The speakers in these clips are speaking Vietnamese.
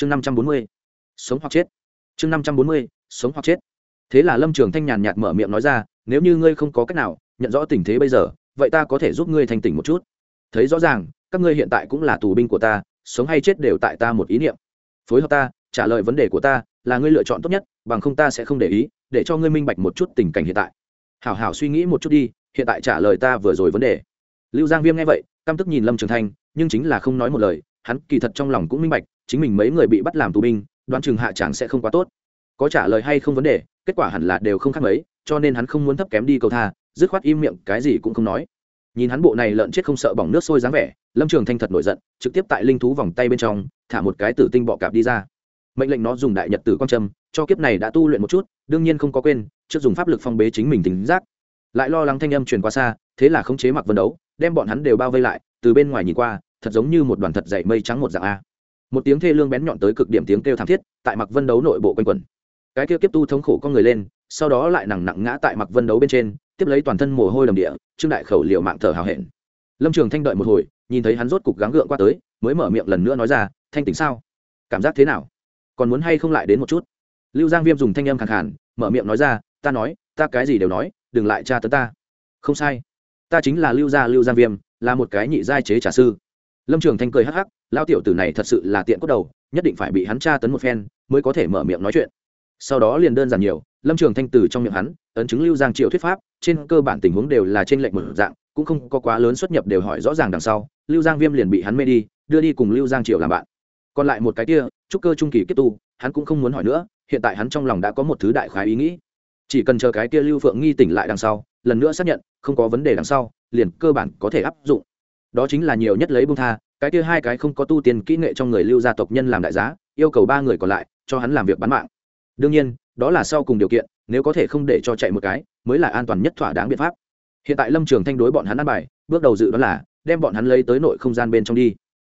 chương năm trăm bốn mươi, sống hoặc chết. Chương năm trăm bốn mươi, sống hoặc chết. Thế là lâm trường thanh nhàn nhạt mở miệng nói ra, nếu như ngươi không có cách nào nhận rõ tình thế bây giờ, vậy ta có thể giúp ngươi thành tỉnh một chút. Thấy rõ ràng, các ngươi hiện tại cũng là tù binh của ta, sống hay chết đều tại ta một ý niệm. Phối hợp ta, trả lời vấn đề của ta là ngươi lựa chọn tốt nhất, bằng không ta sẽ không để ý, để cho ngươi minh bạch một chút tình cảnh hiện tại. Hảo hảo suy nghĩ một chút đi, hiện tại trả lời ta vừa rồi vấn đề. Lưu giang viêm nghe vậy, căm tức nhìn lâm trường thanh, nhưng chính là không nói một lời, hắn kỳ thật trong lòng cũng minh bạch chính mình mấy người bị bắt làm tù binh, đoán chừng hạ chẳng sẽ không quá tốt. Có trả lời hay không vấn đề, kết quả hẳn là đều không khác mấy, cho nên hắn không muốn thấp kém đi cầu tha, dứt khoát im miệng, cái gì cũng không nói. Nhìn hắn bộ này lợn chết không sợ bỏng nước sôi dáng vẻ, lâm trường thanh thật nổi giận, trực tiếp tại linh thú vòng tay bên trong, thả một cái tử tinh bọ cạp đi ra. Mệnh lệnh nó dùng đại nhật tử quan trâm, cho kiếp này đã tu luyện một chút, đương nhiên không có quên, trước dùng pháp lực phong bế chính mình tính giác. Lại lo lắng thanh âm truyền qua xa, thế là khống chế mặc vân đấu, đem bọn hắn đều bao vây lại, từ bên ngoài nhìn qua, thật giống như một đoàn thật dày mây trắng một dạng a một tiếng thê lương bén nhọn tới cực điểm tiếng kêu thảm thiết, tại mặc vân đấu nội bộ quanh quẩn. Cái kia kiếp tu thống khổ con người lên, sau đó lại nặng nặng ngã tại mặc vân đấu bên trên, tiếp lấy toàn thân mồ hôi đầm địa, trương đại khẩu liệu mạng thở hào hẹn. Lâm trường thanh đợi một hồi, nhìn thấy hắn rốt cục gắng gượng qua tới, mới mở miệng lần nữa nói ra, thanh tính sao? Cảm giác thế nào? Còn muốn hay không lại đến một chút? Lưu giang viêm dùng thanh âm khẳng khản mở miệng nói ra, ta nói, ta cái gì đều nói, đừng lại tra tấn ta. Không sai. Ta chính là lưu gia lưu giang viêm, là một cái nhị giai chế trả sư. Lâm trường thanh cười hắc hắc lao tiểu tử này thật sự là tiện cốt đầu, nhất định phải bị hắn tra tấn một phen, mới có thể mở miệng nói chuyện. Sau đó liền đơn giản nhiều, lâm trường thanh từ trong miệng hắn, ấn chứng lưu giang triệu thuyết pháp, trên cơ bản tình huống đều là trên lệnh một dạng, cũng không có quá lớn xuất nhập đều hỏi rõ ràng đằng sau, lưu giang viêm liền bị hắn mê đi, đưa đi cùng lưu giang triệu làm bạn. Còn lại một cái kia trúc cơ trung kỳ kết tu, hắn cũng không muốn hỏi nữa, hiện tại hắn trong lòng đã có một thứ đại khái ý nghĩ. Chỉ cần chờ cái kia lưu phượng nghi tỉnh lại đằng sau, lần nữa xác nhận, không có vấn đề đằng sau, liền cơ bản có thể áp dụng. Đó chính là nhiều nhất lấy bông tha cái kia hai cái không có tu tiền kỹ nghệ trong người lưu gia tộc nhân làm đại giá, yêu cầu ba người còn lại, cho hắn làm việc bán mạng. Đương nhiên, đó là sau cùng điều kiện, nếu có thể không để cho chạy một cái, mới là an toàn nhất thỏa đáng biện pháp. Hiện tại lâm trường thanh đối bọn hắn ăn bài, bước đầu dự đó là, đem bọn hắn lấy tới nội không gian bên trong đi.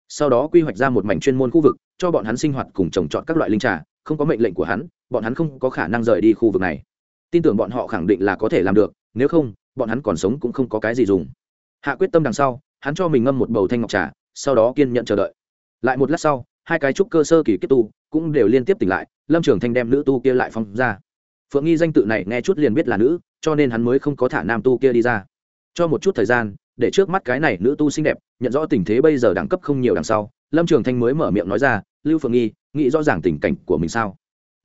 Sau đó quy hoạch ra một mảnh chuyên môn khu vực, cho bọn hắn sinh hoạt cùng trồng trọt các loại linh trà, không có mệnh lệnh của hắn, bọn hắn không có khả năng rời đi khu vực này. Tin tưởng bọn họ khẳng định là có thể làm được, nếu không, bọn hắn còn sống cũng không có cái gì dùng. Hạ quyết tâm đằng sau, hắn cho mình ngâm một bầu thanh ngọc trà sau đó kiên nhận chờ đợi. Lại một lát sau, hai cái trúc cơ sơ kỳ kiếp tu cũng đều liên tiếp tỉnh lại, lâm trường thanh đem nữ tu kia lại phong ra. Phượng nghi danh tự này nghe chút liền biết là nữ, cho nên hắn mới không có thả nam tu kia đi ra. Cho một chút thời gian, để trước mắt cái này nữ tu xinh đẹp, nhận rõ tình thế bây giờ đẳng cấp không nhiều đằng sau, lâm trường thanh mới mở miệng nói ra, lưu phượng nghi, nghĩ rõ ràng tình cảnh của mình sao?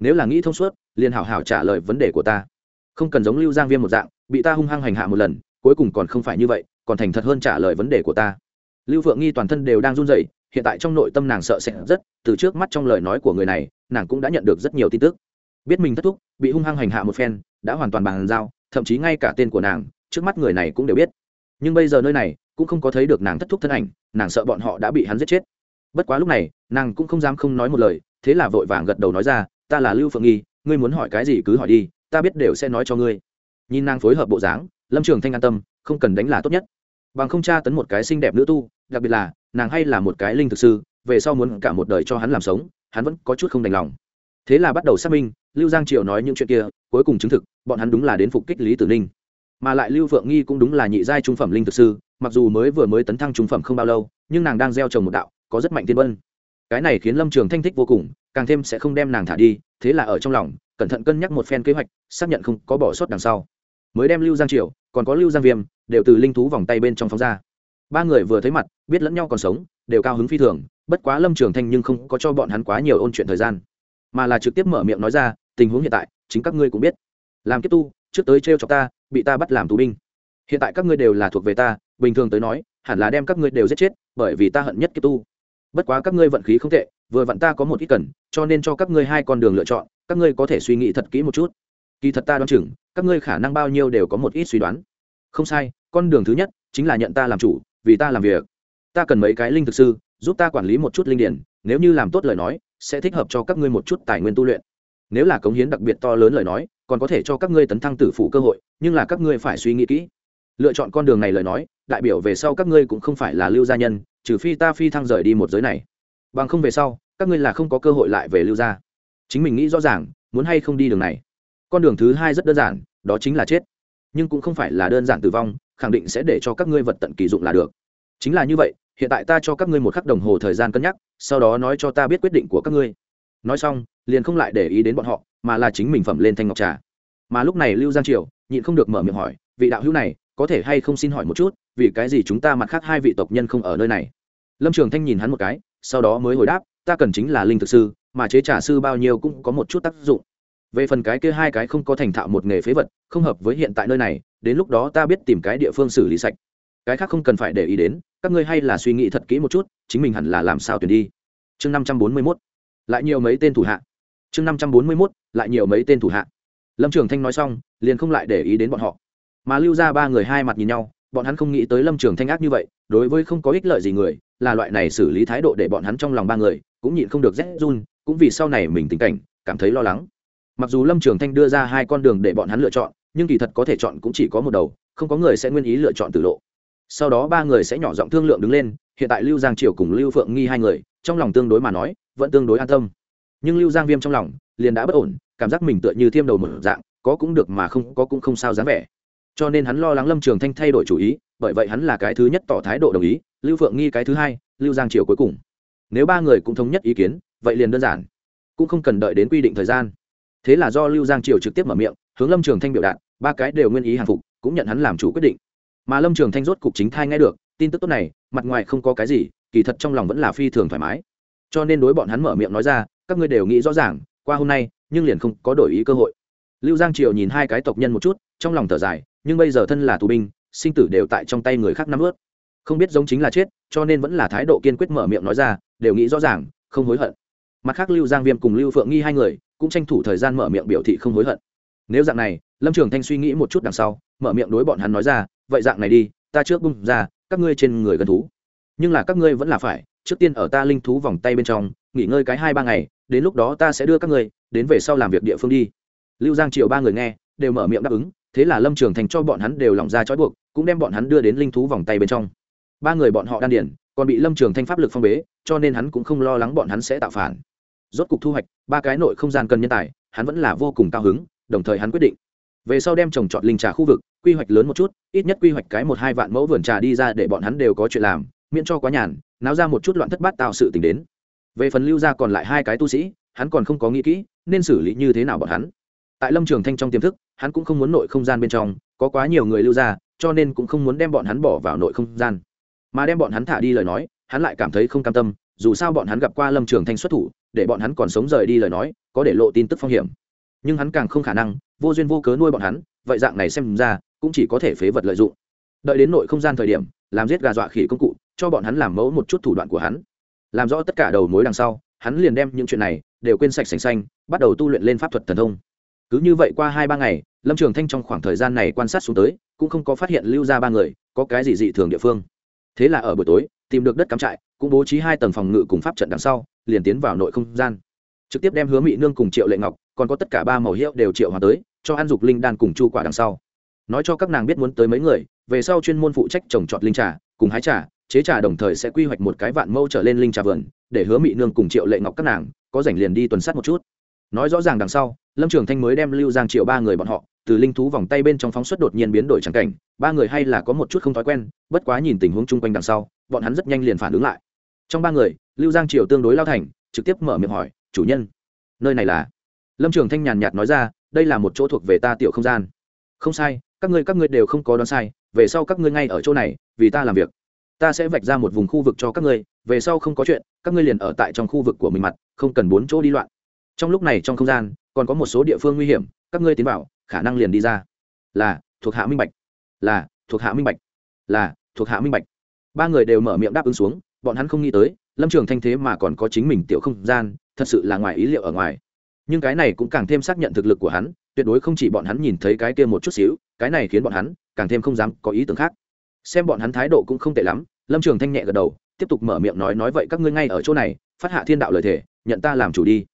Nếu là nghĩ thông suốt, liền hảo hảo trả lời vấn đề của ta. Không cần giống lưu giang viêm một dạng, bị ta hung hăng hành hạ một lần, cuối cùng còn không phải như vậy, còn thành thật hơn trả lời vấn đề của ta lưu phượng nghi toàn thân đều đang run rẩy, hiện tại trong nội tâm nàng sợ sẽ rất, từ trước mắt trong lời nói của người này, nàng cũng đã nhận được rất nhiều tin tức. Biết mình thất thúc, bị hung hăng hành hạ một phen, đã hoàn toàn bàn giao, thậm chí ngay cả tên của nàng, trước mắt người này cũng đều biết. Nhưng bây giờ nơi này, cũng không có thấy được nàng thất thúc thân ảnh, nàng sợ bọn họ đã bị hắn giết chết. Bất quá lúc này, nàng cũng không dám không nói một lời, thế là vội vàng gật đầu nói ra, ta là lưu phượng nghi, ngươi muốn hỏi cái gì cứ hỏi đi, ta biết đều sẽ nói cho ngươi. Nhìn nàng phối hợp bộ dáng, lâm trường thanh an tâm, không cần đánh là tốt nhất bằng không tra tấn một cái xinh đẹp nữ tu, đặc biệt là, nàng hay là một cái linh thực sư, về sau muốn cả một đời cho hắn làm sống, hắn vẫn có chút không đành lòng. Thế là bắt đầu xác minh, lưu giang triều nói những chuyện kia, cuối cùng chứng thực, bọn hắn đúng là đến phục kích lý tử ninh. Mà lại lưu phượng nghi cũng đúng là nhị giai trung phẩm linh thực sư, mặc dù mới vừa mới tấn thăng trung phẩm không bao lâu, nhưng nàng đang gieo trồng một đạo, có rất mạnh tiên vân. Cái này khiến lâm trường thanh thích vô cùng, càng thêm sẽ không đem nàng thả đi, thế là ở trong lòng, cẩn thận cân nhắc một phen kế hoạch, xác nhận không có bỏ sót đằng sau. Mới đem lưu giang triều, còn có lưu giang viêm đều từ linh thú vòng tay bên trong phóng ra. Ba người vừa thấy mặt, biết lẫn nhau còn sống, đều cao hứng phi thường, bất quá lâm trường thanh nhưng không có cho bọn hắn quá nhiều ôn chuyện thời gian, mà là trực tiếp mở miệng nói ra, tình huống hiện tại, chính các ngươi cũng biết. Làm kiếp tu, trước tới t r e o chọc ta, bị ta bắt làm tù binh. Hiện tại các ngươi đều là thuộc về ta, bình thường tới nói, hẳn là đem các ngươi đều giết chết, bởi vì ta hận nhất kiếp tu. Bất quá các ngươi vận khí không tệ, vừa vặn ta có một ít cần, cho nên cho các ngươi hai con đường lựa chọn, các ngươi có thể suy nghĩ thật kỹ một chút. Kỳ thật ta đoán chừng, các ngươi khả năng bao nhiêu đều có một ít suy đoán không sai, con đường thứ nhất chính là nhận ta làm chủ, vì ta làm việc. Ta cần mấy cái linh thực sư, giúp ta quản lý một chút linh điển, nếu như làm tốt lời nói, sẽ thích hợp cho các ngươi một chút tài nguyên tu luyện. Nếu là cống hiến đặc biệt to lớn lời nói, còn có thể cho các ngươi tấn thăng tử phụ cơ hội, nhưng là các ngươi phải suy nghĩ kỹ. Lựa chọn con đường này lời nói, đại biểu về sau các ngươi cũng không phải là lưu gia nhân, trừ phi ta phi thăng rời đi một giới này. Bằng không về sau, các ngươi là không có cơ hội lại về lưu gia. Chính mình nghĩ rõ ràng, muốn hay không đi đường này. Con đường thứ hai rất đơn giản, đó chính là chết nhưng cũng không phải là đơn giản tử vong, khẳng định sẽ để cho các ngươi vật tận kỳ dụng là được. Chính là như vậy, hiện tại ta cho các ngươi một khắc đồng hồ thời gian cân nhắc, sau đó nói cho ta biết quyết định của các ngươi. Nói xong, liền không lại để ý đến bọn họ, mà là chính mình phẩm lên thanh ngọc trà. Mà lúc này lưu giang triều, nhịn không được mở miệng hỏi, vị đạo hữu này, có thể hay không xin hỏi một chút, vì cái gì chúng ta mặt khác hai vị tộc nhân không ở nơi này? Lâm trường thanh nhìn hắn một cái, sau đó mới hồi đáp, ta cần chính là linh thực sư, mà chế trà sư bao nhiêu cũng có một chút tác dụng về phần cái kia hai cái không có thành thạo một nghề phế vật, không hợp với hiện tại nơi này, đến lúc đó ta biết tìm cái địa phương xử lý sạch. Cái khác không cần phải để ý đến, các ngươi hay là suy nghĩ thật kỹ một chút, chính mình hẳn là làm sao tuyển đi. Chương năm trăm bốn mươi mốt. Lại nhiều mấy tên thủ hạ. Chương năm trăm bốn mươi mốt, lại nhiều mấy tên thủ hạ. Lâm trường thanh nói xong, liền không lại để ý đến bọn họ. Mà lưu ra ba người hai mặt nhìn nhau, bọn hắn không nghĩ tới lâm trường thanh ác như vậy, đối với không có ích lợi gì người, là loại này xử lý thái độ để bọn hắn trong lòng ba người, cũng nhịn không được rét run, cũng vì sau này mình tình cảnh, cảm thấy lo lắng mặc dù lâm trường thanh đưa ra hai con đường để bọn hắn lựa chọn, nhưng kỳ thật có thể chọn cũng chỉ có một đầu, không có người sẽ nguyên ý lựa chọn tử lộ. Sau đó ba người sẽ nhỏ giọng thương lượng đứng lên, hiện tại lưu giang triều cùng lưu phượng nghi hai người, trong lòng tương đối mà nói, vẫn tương đối an tâm. Nhưng lưu giang viêm trong lòng, liền đã bất ổn, cảm giác mình tựa như thiêm đầu một dạng, có cũng được mà không, có cũng không sao dám vẻ. Cho nên hắn lo lắng lâm trường thanh thay đổi chủ ý, bởi vậy hắn là cái thứ nhất tỏ thái độ đồng ý, lưu phượng nghi cái thứ hai, lưu giang triều cuối cùng. Nếu ba người cũng thống nhất ý kiến, vậy liền đơn giản, cũng không cần đợi đến quy định thời gian thế là do lưu giang triều trực tiếp mở miệng, hướng lâm trường thanh biểu đạt, ba cái đều nguyên ý hàng phục, cũng nhận hắn làm chủ quyết định. Mà lâm trường thanh rốt cục chính thai nghe được, tin tức tốt này, mặt ngoài không có cái gì, kỳ thật trong lòng vẫn là phi thường thoải mái. Cho nên đối bọn hắn mở miệng nói ra, các ngươi đều nghĩ rõ ràng, qua hôm nay, nhưng liền không có đổi ý cơ hội. Lưu giang triều nhìn hai cái tộc nhân một chút, trong lòng thở dài, nhưng bây giờ thân là tù binh, sinh tử đều tại trong tay người khác nắm ướt. Không biết giống chính là chết, cho nên vẫn là thái độ kiên quyết mở miệng nói ra, đều nghĩ rõ ràng, không hối hận mặt khác lưu giang viêm cùng lưu phượng nghi hai người cũng tranh thủ thời gian mở miệng biểu thị không hối hận. Nếu dạng này, lâm trường thanh suy nghĩ một chút đằng sau, mở miệng đối bọn hắn nói ra, vậy dạng này đi, ta trước bung ra, các ngươi trên người gần thú. Nhưng là các ngươi vẫn là phải, trước tiên ở ta linh thú vòng tay bên trong, nghỉ ngơi cái hai ba ngày, đến lúc đó ta sẽ đưa các ngươi, đến về sau làm việc địa phương đi. Lưu giang triều ba người nghe, đều mở miệng đáp ứng, thế là lâm trường thành cho bọn hắn đều lỏng ra trói buộc, cũng đem bọn hắn đưa đến linh thú vòng tay bên trong. Ba người bọn họ đan điển, còn bị lâm trường thanh pháp lực phong bế, cho nên hắn cũng không lo lắng bọn hắn sẽ tạo phản rốt cục thu hoạch, ba cái nội không gian cần nhân tài, hắn vẫn là vô cùng cao hứng, đồng thời hắn quyết định. Về sau đem trồng trọt linh trà khu vực, quy hoạch lớn một chút, ít nhất quy hoạch cái một hai vạn mẫu vườn trà đi ra để bọn hắn đều có chuyện làm, miễn cho quá nhàn, náo ra một chút loạn thất bát tạo sự t ì n h đến. Về phần lưu ra còn lại hai cái tu sĩ, hắn còn không có nghĩ kỹ, nên xử lý như thế nào bọn hắn. Tại lâm trường thanh trong tiềm thức, hắn cũng không muốn nội không gian bên trong, có quá nhiều người lưu ra cho nên cũng không muốn đem bọn hắn bỏ vào nội không gian. Mà đem bọn hắn thả đi lời nói, hắn lại cảm thấy không cam tâm, dù sao bọn hắn gặp qua lâm trường thanh xuất thủ để bọn hắn còn sống rời đi lời nói, có để lộ tin tức phong hiểm. Nhưng hắn càng không khả năng, vô duyên vô cớ nuôi bọn hắn, vậy dạng này xem ra, cũng chỉ có thể phế vật lợi dụng. Đợi đến nội không gian thời điểm, làm giết gà dọa khỉ công cụ, cho bọn hắn làm mẫu một chút thủ đoạn của hắn. Làm rõ tất cả đầu mối đằng sau, hắn liền đem những chuyện này đều quên sạch sành xanh, bắt đầu tu luyện lên pháp thuật thần thông. Cứ như vậy qua hai ba ngày, lâm trường thanh trong khoảng thời gian này quan sát xuống tới, cũng không có phát hiện lưu ra ba người, có cái gì dị thường địa phương. Thế là ở buổi tối, tìm được đất cắm trại, cũng bố trí hai tầng phòng ngự cùng pháp trận đằng sau liền tiến vào nội không gian. Trực tiếp đem hứa mỹ nương cùng triệu lệ ngọc, còn có tất cả ba màu hiệu đều triệu hòa tới, cho an dục linh đan cùng chu quả đằng sau. Nói cho các nàng biết muốn tới mấy người, về sau chuyên môn phụ trách trồng trọt linh trà, cùng hái trà, chế trà đồng thời sẽ quy hoạch một cái vạn mâu trở lên linh trà vườn, để hứa mỹ nương cùng triệu lệ ngọc các nàng, có rảnh liền đi tuần sát một chút. Nói rõ ràng đằng sau, lâm trường thanh mới đem lưu giang triệu ba người bọn họ, từ linh thú vòng tay bên trong phóng xuất đột nhiên biến đổi trắng cảnh, ba người hay là có một chút không thói quen, bất quá nhìn tình huống chung quanh đằng sau, bọn hắn rất nhanh liền phản ứng lại trong ba người, lưu giang triều tương đối lao thành, trực tiếp mở miệng hỏi, chủ nhân, nơi này là? Lâm trường thanh nhàn nhạt nói ra, đây là một chỗ thuộc về ta tiểu không gian. Không sai, các ngươi các ngươi đều không có đoán sai, về sau các ngươi ngay ở chỗ này, vì ta làm việc. Ta sẽ vạch ra một vùng khu vực cho các ngươi, về sau không có chuyện, các ngươi liền ở tại trong khu vực của mình mặt, không cần bốn chỗ đi loạn. Trong lúc này trong không gian, còn có một số địa phương nguy hiểm, các ngươi tiến vào, khả năng liền đi ra. Là, thuộc hạ minh bạch. Là, thuộc hạ minh bạch. Là, thuộc hạ minh bạch. Ba người đều mở miệng đáp ứng xuống bọn hắn không nghĩ tới, lâm trường thanh thế mà còn có chính mình tiểu không gian, thật sự là ngoài ý liệu ở ngoài. Nhưng cái này cũng càng thêm xác nhận thực lực của hắn, tuyệt đối không chỉ bọn hắn nhìn thấy cái kia một chút xíu, cái này khiến bọn hắn càng thêm không dám có ý tưởng khác. Xem bọn hắn thái độ cũng không tệ lắm, lâm trường thanh nhẹ gật đầu, tiếp tục mở miệng nói nói vậy các ngươi ngay ở chỗ này, phát hạ thiên đạo lời thể nhận ta làm chủ đi.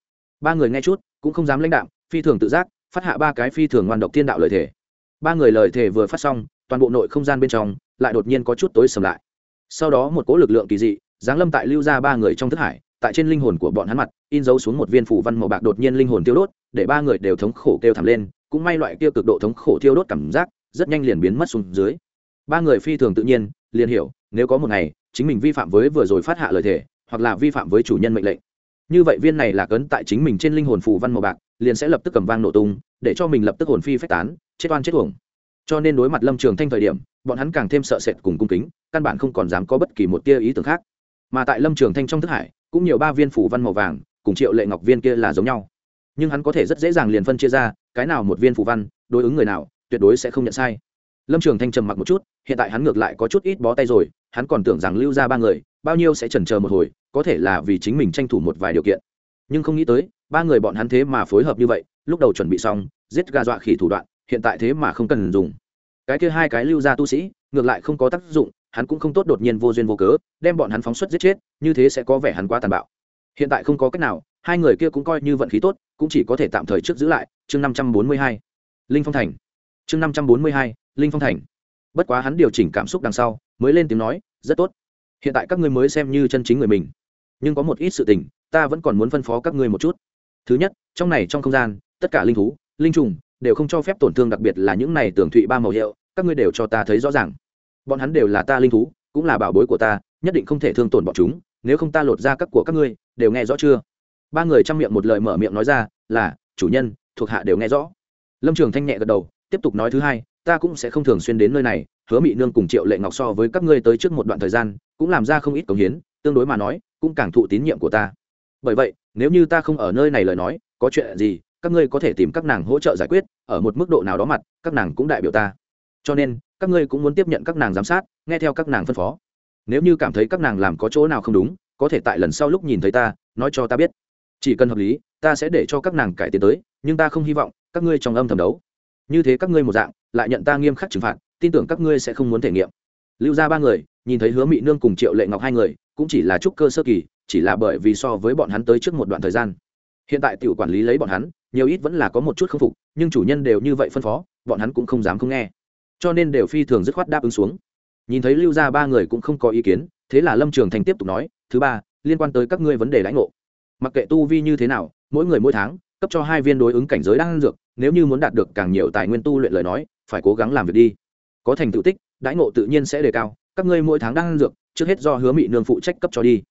Ba người nghe chút, cũng không dám lãnh đạo phi thường tự giác, phát hạ ba cái phi thường ngoan độc thiên đạo lời thể ba người lời thể vừa phát xong, toàn bộ nội không gian bên trong lại đột nhiên có chút tối sầm lại sau đó một cỗ lực lượng kỳ dị, giáng lâm tại lưu ra ba người trong thức hải, tại trên linh hồn của bọn hắn mặt, in dấu xuống một viên phủ văn màu bạc đột nhiên linh hồn tiêu đốt, để ba người đều thống khổ kêu thảm lên, cũng may loại kia cực độ thống khổ tiêu đốt cảm giác, rất nhanh liền biến mất xuống dưới. Ba người phi thường tự nhiên, liền hiểu, nếu có một ngày, chính mình vi phạm với vừa rồi phát hạ lời thề, hoặc là vi phạm với chủ nhân mệnh lệnh. Như vậy viên này là cấn tại chính mình trên linh hồn phủ văn màu bạc, liền sẽ lập tức cầm vang nổ tung, để cho mình lập tức hồn phi phách tán, chết oan chết uổng. Cho nên đối mặt lâm trường thanh thời điểm bọn hắn càng thêm sợ sệt cùng cung kính, căn bản không còn dám có bất kỳ một tia ý tưởng khác. Mà tại lâm trường thanh trong thức hải, cũng nhiều ba viên phủ văn màu vàng, cùng triệu lệ ngọc viên kia là giống nhau. Nhưng hắn có thể rất dễ dàng liền phân chia ra, cái nào một viên phủ văn, đối ứng người nào, tuyệt đối sẽ không nhận sai. Lâm trường thanh trầm mặc một chút, hiện tại hắn ngược lại có chút ít bó tay rồi, hắn còn tưởng rằng lưu ra ba người, bao nhiêu sẽ chần chờ một hồi, có thể là vì chính mình tranh thủ một vài điều kiện. Nhưng không nghĩ tới, ba người bọn hắn thế mà phối hợp như vậy, lúc đầu chuẩn bị xong, giết gà dọa khỉ thủ đoạn, hiện tại thế mà không cần dùng cái kia hai cái lưu ra tu sĩ, ngược lại không có tác dụng, hắn cũng không tốt đột nhiên vô duyên vô cớ, đem bọn hắn phóng xuất giết chết, như thế sẽ có vẻ hắn quá tàn bạo. Hiện tại không có cách nào, hai người kia cũng coi như vận khí tốt, cũng chỉ có thể tạm thời trước giữ lại, chương năm trăm bốn mươi hai, linh phong thành. Chương năm trăm bốn mươi hai, linh phong thành. Bất quá hắn điều chỉnh cảm xúc đằng sau, mới lên tiếng nói, rất tốt. Hiện tại các ngươi mới xem như chân chính người mình. Nhưng có một ít sự tình, ta vẫn còn muốn phân phó các ngươi một chút. Thứ nhất, trong này trong không gian, tất cả linh thú, linh trùng, đều không cho phép tổn thương, đặc biệt là những này tưởng thụy ba màu hiệu các ngươi đều cho ta thấy rõ ràng. Bọn hắn đều là ta linh thú, cũng là bảo bối của ta, nhất định không thể thương tổn bọn chúng, nếu không ta lột ra các của các ngươi, đều nghe rõ chưa? Ba người chăm miệng một lời mở miệng nói ra, là, chủ nhân, thuộc hạ đều nghe rõ. Lâm trường thanh nhẹ gật đầu, tiếp tục nói thứ hai, ta cũng sẽ không thường xuyên đến nơi này, hứa mị nương cùng triệu lệ ngọc so với các ngươi tới trước một đoạn thời gian, cũng làm ra không ít cống hiến, tương đối mà nói, cũng càng thụ tín nhiệm của ta. Bởi vậy, nếu như ta không ở nơi này lời nói, có chuyện gì, các ngươi có thể tìm các nàng hỗ trợ giải quyết, ở một mức độ nào đó mặt, các nàng cũng đại biểu ta cho nên, các ngươi cũng muốn tiếp nhận các nàng giám sát, nghe theo các nàng phân phó. Nếu như cảm thấy các nàng làm có chỗ nào không đúng, có thể tại lần sau lúc nhìn thấy ta, nói cho ta biết. Chỉ cần hợp lý, ta sẽ để cho các nàng cải tiến tới, nhưng ta không hy vọng các ngươi trong âm thầm đấu. Như thế các ngươi một dạng, lại nhận ta nghiêm khắc trừng phạt, tin tưởng các ngươi sẽ không muốn thể nghiệm. Lưu ra ba người, nhìn thấy hứa mị nương cùng triệu lệ ngọc hai người, cũng chỉ là trúc cơ sơ kỳ, chỉ là bởi vì so với bọn hắn tới trước một đoạn thời gian. Hiện tại tiểu quản lý lấy bọn hắn, nhiều ít vẫn là có một chút k phục, nhưng chủ nhân đều như vậy phân phó, bọn hắn cũng không dám không nghe cho nên đều phi thường dứt khoát đáp ứng xuống. Nhìn thấy lưu ra ba người cũng không có ý kiến, thế là lâm trường thành tiếp tục nói, thứ ba, liên quan tới các ngươi vấn đề lãnh ngộ. Mặc kệ tu vi như thế nào, mỗi người mỗi tháng, cấp cho hai viên đối ứng cảnh giới đang dược, nếu như muốn đạt được càng nhiều tài nguyên tu luyện lời nói, phải cố gắng làm việc đi. Có thành tựu tích, đãi ngộ tự nhiên sẽ đề cao, các ngươi mỗi tháng đang dược, trước hết do hứa mị nương phụ trách cấp cho đi.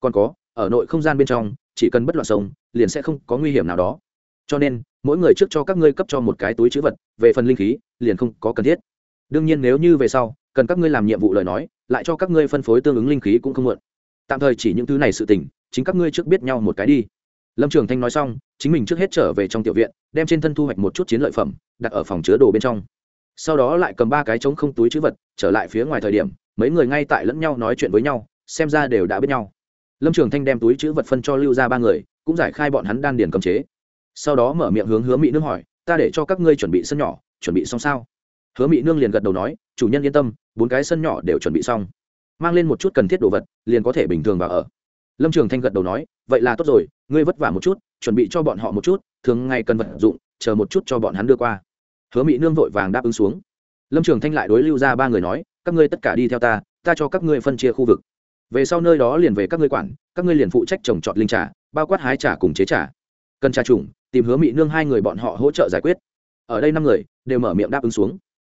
Còn có, ở nội không gian bên trong, chỉ cần bất loạn sống, liền sẽ không có nguy hiểm nào đó. Cho nên, mỗi người trước cho các ngươi cấp cho một cái túi chữ vật, về phần linh khí, liền không có cần thiết đương nhiên nếu như về sau, cần các ngươi làm nhiệm vụ lời nói, lại cho các ngươi phân phối tương ứng linh khí cũng không muộn. Tạm thời chỉ những thứ này sự tình, chính các ngươi trước biết nhau một cái đi. Lâm trường thanh nói xong, chính mình trước hết trở về trong tiểu viện, đem trên thân thu hoạch một chút chiến lợi phẩm, đặt ở phòng chứa đồ bên trong. Sau đó lại cầm ba cái trống không túi chữ vật, trở lại phía ngoài thời điểm, mấy người ngay tại lẫn nhau nói chuyện với nhau, xem ra đều đã biết nhau. Lâm trường thanh đem túi chữ vật phân cho lưu ra ba người, cũng giải khai bọn hắn đan điền cầm chế. Sau đó mở miệng hướng hứa mỹ nước hỏi, ta để cho các ngươi chuẩn bị sân nhỏ, chuẩn bị xong sao? Hứa mỹ nương liền gật đầu nói, chủ nhân yên tâm, bốn cái sân nhỏ đều chuẩn bị xong. Mang lên một chút cần thiết đồ vật, liền có thể bình thường vào ở. Lâm trường thanh gật đầu nói, vậy là tốt rồi, ngươi vất vả một chút, chuẩn bị cho bọn họ một chút, thường ngày cần vật dụng, chờ một chút cho bọn hắn đưa qua. Hứa mỹ nương vội vàng đáp ứng xuống. Lâm trường thanh lại đối lưu ra ba người nói, các ngươi tất cả đi theo ta ta cho các ngươi phân chia khu vực. Về sau nơi đó liền về các ngươi quản, các ngươi liền phụ trách trồng trọt linh trà, bao quát hái trà cùng chế trà. Cần trà trùng tìm hứa mỹ nương hai người bọn họ hỗ trợ giải quyết. Ở đây năm người đều mở miệng đáp ứng xuống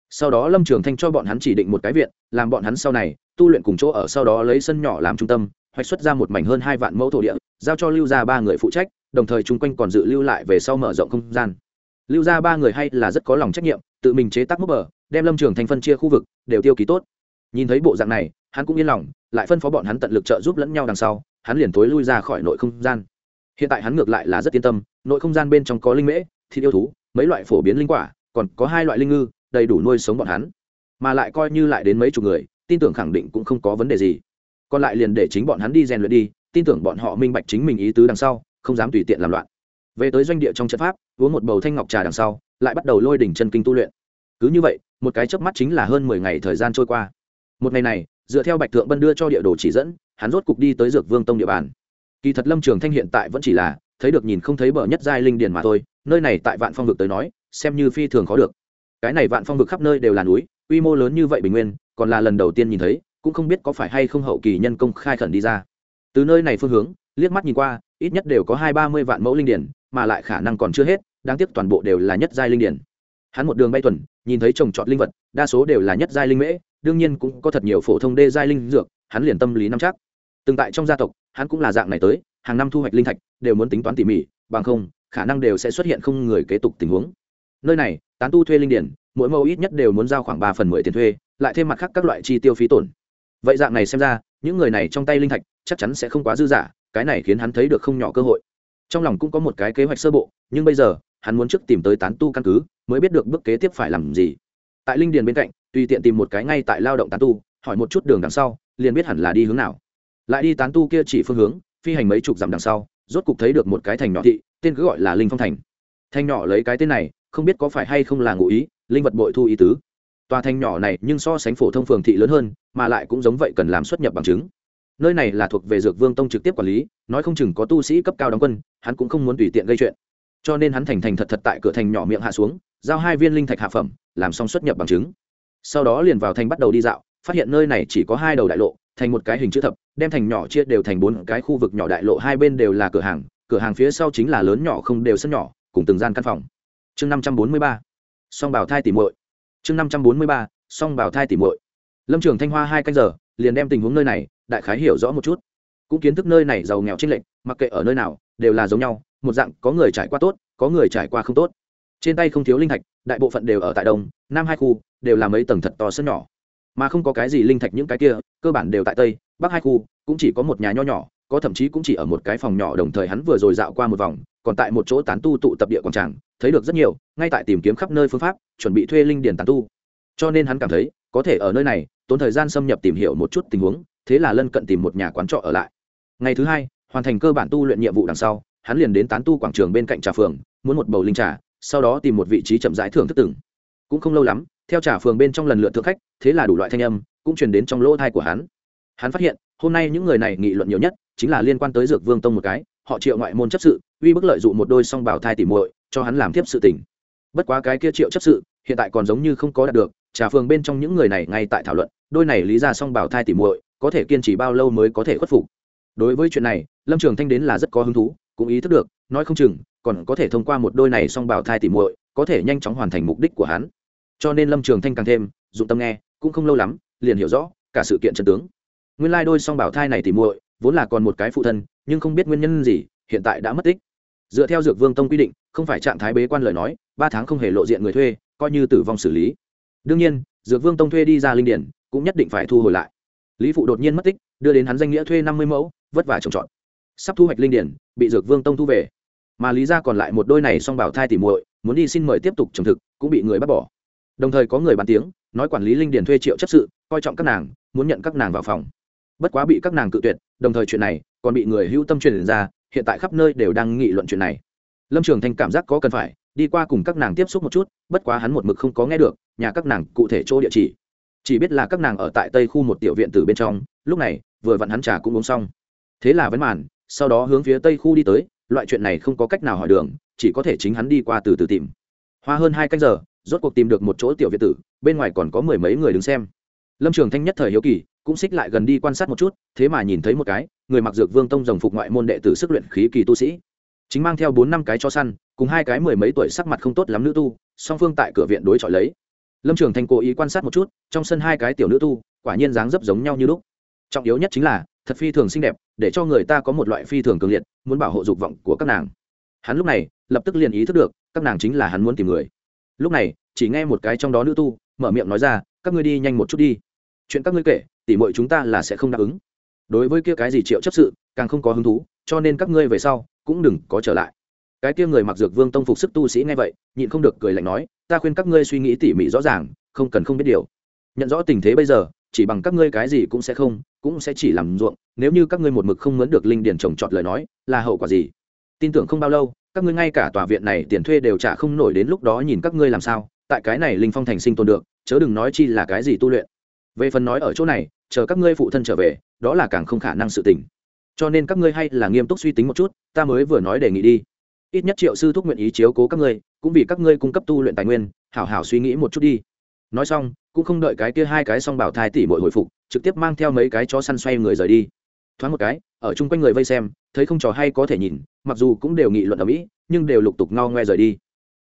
sau đó lâm trường thanh cho bọn hắn chỉ định một cái viện, làm bọn hắn sau này, tu luyện cùng chỗ ở sau đó lấy sân nhỏ làm trung tâm, hoạch xuất ra một mảnh hơn hai vạn mẫu thổ địa, giao cho lưu ra ba người phụ trách, đồng thời chung quanh còn dự lưu lại về sau mở rộng không gian. Lưu ra ba người hay là rất có lòng trách nhiệm, tự mình chế tác mốc bờ, đem lâm trường thanh phân chia khu vực, đều tiêu ký tốt. Nhìn thấy bộ dạng này, hắn cũng yên lòng, lại phân phó bọn hắn tận lực trợ giúp lẫn nhau đằng sau, hắn liền tối lui ra khỏi nội không gian. Hiện tại hắn ngược lại là rất yên tâm, nội không gian bên trong có linh mễ, thịt yêu thú, mấy loại phổ biến linh quả, còn có hai loại linh ngư đầy đủ nuôi sống bọn hắn. Mà lại coi như lại đến mấy chục người, tin tưởng khẳng định cũng không có vấn đề gì. Còn lại liền để chính bọn hắn đi rèn luyện đi, tin tưởng bọn họ minh bạch chính mình ý tứ đằng sau, không dám tùy tiện làm loạn. Về tới doanh địa trong trận pháp, uống một bầu thanh ngọc trà đằng sau, lại bắt đầu lôi đỉnh chân kinh tu luyện. Cứ như vậy, một cái chớp mắt chính là hơn mười ngày thời gian trôi qua. Một ngày này, dựa theo bạch thượng bân đưa cho địa đồ chỉ dẫn, hắn rốt cục đi tới dược vương tông địa bàn. Kỳ thật lâm trường thanh hiện tại vẫn chỉ là, thấy được nhìn không thấy bờ nhất giai linh điền mà thôi, nơi này tại vạn phong vực tới nói, xem như phi thường khó được cái này vạn phong vực khắp nơi đều là núi, quy mô lớn như vậy bình nguyên, còn là lần đầu tiên nhìn thấy, cũng không biết có phải hay không hậu kỳ nhân công khai khẩn đi ra. Từ nơi này phương hướng, liếc mắt nhìn qua, ít nhất đều có hai ba mươi vạn mẫu linh điển, mà lại khả năng còn chưa hết, đáng tiếc toàn bộ đều là nhất giai linh điển. Hắn một đường bay tuần, nhìn thấy trồng trọt linh vật, đa số đều là nhất giai linh mễ, đương nhiên cũng có thật nhiều phổ thông đê giai linh dược, hắn liền tâm lý nắm chắc. Từng tại trong gia tộc, hắn cũng là dạng này tới, hàng năm thu hoạch linh thạch, đều muốn tính toán tỉ mỉ, bằng không, khả năng đều sẽ xuất hiện không người kế tục tình huống nơi này, tán tu thuê linh điển, mỗi mẫu ít nhất đều muốn giao khoảng ba phần mười tiền thuê, lại thêm mặt khác các loại chi tiêu phí tổn. Vậy dạng này xem ra, những người này trong tay linh thạch chắc chắn sẽ không quá dư dả cái này khiến hắn thấy được không nhỏ cơ hội. Trong lòng cũng có một cái kế hoạch sơ bộ, nhưng bây giờ, hắn muốn trước tìm tới tán tu căn cứ, mới biết được bước kế tiếp phải làm gì. Tại linh điền bên cạnh, tùy tiện tìm một cái ngay tại lao động tán tu, hỏi một chút đường đằng sau, liền biết hẳn là đi hướng nào. Lại đi tán tu kia chỉ phương hướng, phi hành mấy chục dặm đằng sau, rốt cục thấy được một cái thành nhỏ thị, tên cứ gọi là linh phong thành. Thanh nhỏ lấy cái tên này không biết có phải hay không là ngụ ý, linh vật bội thu ý tứ. Tòa thành nhỏ này nhưng so sánh phổ thông phường thị lớn hơn, mà lại cũng giống vậy cần làm xuất nhập bằng chứng. Nơi này là thuộc về dược vương tông trực tiếp quản lý, nói không chừng có tu sĩ cấp cao đóng quân, hắn cũng không muốn tùy tiện gây chuyện. Cho nên hắn thành thành thật thật tại cửa thành nhỏ miệng hạ xuống, giao hai viên linh thạch hạ phẩm, làm xong xuất nhập bằng chứng. Sau đó liền vào thành bắt đầu đi dạo, phát hiện nơi này chỉ có hai đầu đại lộ, thành một cái hình chữ thập, đem thành nhỏ chia đều thành bốn cái khu vực nhỏ đại lộ, hai bên đều là cửa hàng cửa hàng phía sau chính là lớn nhỏ không đều sân nhỏ, cùng từng gian căn phòng chương năm trăm bốn mươi ba, song bảo thai tỉ muội. Chương năm trăm bốn mươi ba, song bảo thai tỉ muội. Lâm trường thanh hoa hai canh giờ, liền đem tình huống nơi này, đại khái hiểu rõ một chút. Cũng kiến thức nơi này giàu nghèo trinh lệnh mặc kệ ở nơi nào, đều là giống nhau, một dạng, có người trải qua tốt, có người trải qua không tốt. Trên tay không thiếu linh thạch, đại bộ phận đều ở tại đông, nam hai khu, đều là mấy tầng thật to sân nhỏ. Mà không có cái gì linh thạch những cái kia, cơ bản đều tại tây, bắc hai khu, cũng chỉ có một nhà nho nhỏ, có thậm chí cũng chỉ ở một cái phòng nhỏ, đồng thời hắn vừa rồi dạo qua một vòng, còn tại một chỗ tán tu tụ tập địa quảng tràng thấy được rất nhiều, ngay tại tìm kiếm khắp nơi phương pháp, chuẩn bị thuê linh điển tán tu. Cho nên hắn cảm thấy, có thể ở nơi này, tốn thời gian xâm nhập tìm hiểu một chút tình huống, thế là lân cận tìm một nhà quán trọ ở lại. Ngày thứ hai, hoàn thành cơ bản tu luyện nhiệm vụ đằng sau, hắn liền đến tán tu quảng trường bên cạnh trà phường, muốn một bầu linh trà, sau đó tìm một vị trí chậm rãi thưởng thức từng. Cũng không lâu lắm, theo trà phường bên trong lần lượt thượng khách, thế là đủ loại thanh âm, cũng truyền đến trong lỗ thai của hắn. Hắn phát hiện, hôm nay những người này nghị luận nhiều nhất, chính là liên quan tới dược vương tông một cái, họ triệu ngoại môn chấp sự, uy bức lợi dụng một đôi song bảo thai tỉ muội cho hắn làm tiếp sự tình. Bất quá cái kia triệu chấp sự, hiện tại còn giống như không có đạt được, trà phường bên trong những người này ngay tại thảo luận, đôi này lý ra song bảo thai tỉ muội, có thể kiên trì bao lâu mới có thể khuất phục. Đối với chuyện này, lâm trường thanh đến là rất có hứng thú, cũng ý thức được, nói không chừng, còn có thể thông qua một đôi này song bảo thai tỉ muội, có thể nhanh chóng hoàn thành mục đích của hắn. Cho nên lâm trường thanh càng thêm, dụng tâm nghe, cũng không lâu lắm, liền hiểu rõ, cả sự kiện chân tướng. Nguyên lai đôi song bảo thai này tỉ muội, vốn là còn một cái phụ thân, nhưng không biết nguyên nhân gì, hiện tại đã mất tích dựa theo dược vương tông quy định, không phải trạng thái bế quan lời nói, ba tháng không hề lộ diện người thuê, coi như tử vong xử lý. Đương nhiên, dược vương tông thuê đi ra linh điển, cũng nhất định phải thu hồi lại. Lý phụ đột nhiên mất tích, đưa đến hắn danh nghĩa thuê năm mươi mẫu, vất vả trồng trọt. Sắp thu hoạch linh điển, bị dược vương tông thu về. Mà lý ra còn lại một đôi này xong bảo thai tỉ muội, muốn đi xin mời tiếp tục trồng thực, cũng bị người bắt bỏ. Đồng thời có người bàn tiếng, nói quản lý linh điển thuê triệu chấp sự, coi trọng các nàng, muốn nhận các nàng vào phòng. Bất quá bị các nàng cự tuyệt, đồng thời chuyện này còn bị người hữu tâm truyền ra hiện tại khắp nơi đều đang nghị luận chuyện này. Lâm trường thanh cảm giác có cần phải, đi qua cùng các nàng tiếp xúc một chút, bất quá hắn một mực không có nghe được, nhà các nàng cụ thể chỗ địa chỉ. Chỉ biết là các nàng ở tại tây khu một tiểu viện từ bên trong, lúc này, vừa vặn hắn trà cũng uống xong. Thế là vấn màn, sau đó hướng phía tây khu đi tới, loại chuyện này không có cách nào hỏi đường, chỉ có thể chính hắn đi qua từ từ tìm. Hoa hơn hai canh giờ, rốt cuộc tìm được một chỗ tiểu viện tử, bên ngoài còn có mười mấy người đứng xem. Lâm trường thanh nhất thời hiếu kỳ cũng xích lại gần đi quan sát một chút, thế mà nhìn thấy một cái, người mặc dược vương tông rồng phục ngoại môn đệ tử sức luyện khí kỳ tu sĩ. Chính mang theo bốn năm cái cho săn, cùng hai cái mười mấy tuổi sắc mặt không tốt lắm nữ tu, song phương tại cửa viện đối chọi lấy. Lâm trường thanh cố ý quan sát một chút, trong sân hai cái tiểu nữ tu, quả nhiên dáng dấp giống nhau như lúc. Trọng yếu nhất chính là, thật phi thường xinh đẹp, để cho người ta có một loại phi thường cường liệt, muốn bảo hộ dục vọng của các nàng. Hắn lúc này, lập tức liền ý thức được, các nàng chính là hắn muốn tìm người. Lúc này, chỉ nghe một cái trong đó nữ tu, mở miệng nói ra, các ngươi đi nhanh một chút đi. Chuyện các ngươi kể tỉ mọi chúng ta là sẽ không đáp ứng. Đối với kia cái gì triệu chấp sự, càng không có hứng thú, cho nên các ngươi về sau cũng đừng có trở lại. Cái kia người mặc dược vương tông phục sức tu sĩ ngay vậy, nhịn không được cười lạnh nói, ta khuyên các ngươi suy nghĩ tỉ mỉ rõ ràng, không cần không biết điều. Nhận rõ tình thế bây giờ, chỉ bằng các ngươi cái gì cũng sẽ không, cũng sẽ chỉ làm ruộng, nếu như các ngươi một mực không mướn được linh điền trồng trọt lời nói, là hậu quả gì? Tin tưởng không bao lâu, các ngươi ngay cả tòa viện này tiền thuê đều trả không nổi đến lúc đó nhìn các ngươi làm sao, tại cái này linh phong thành sinh tồn được, chớ đừng nói chi là cái gì tu luyện. Về phần nói ở chỗ này chờ các ngươi phụ thân trở về, đó là càng không khả năng sự tình. Cho nên các ngươi hay là nghiêm túc suy tính một chút, ta mới vừa nói đề nghị đi. Ít nhất triệu sư thúc nguyện ý chiếu cố các ngươi, cũng vì các ngươi cung cấp tu luyện tài nguyên, hảo hảo suy nghĩ một chút đi. Nói xong, cũng không đợi cái kia hai cái xong bảo thai tỷ mội hồi phục, trực tiếp mang theo mấy cái chó săn xoay người rời đi. Thoáng một cái, ở chung quanh người vây xem, thấy không trò hay có thể nhìn, mặc dù cũng đều nghị luận ở mỹ, nhưng đều lục tục ngao ngoe rời đi.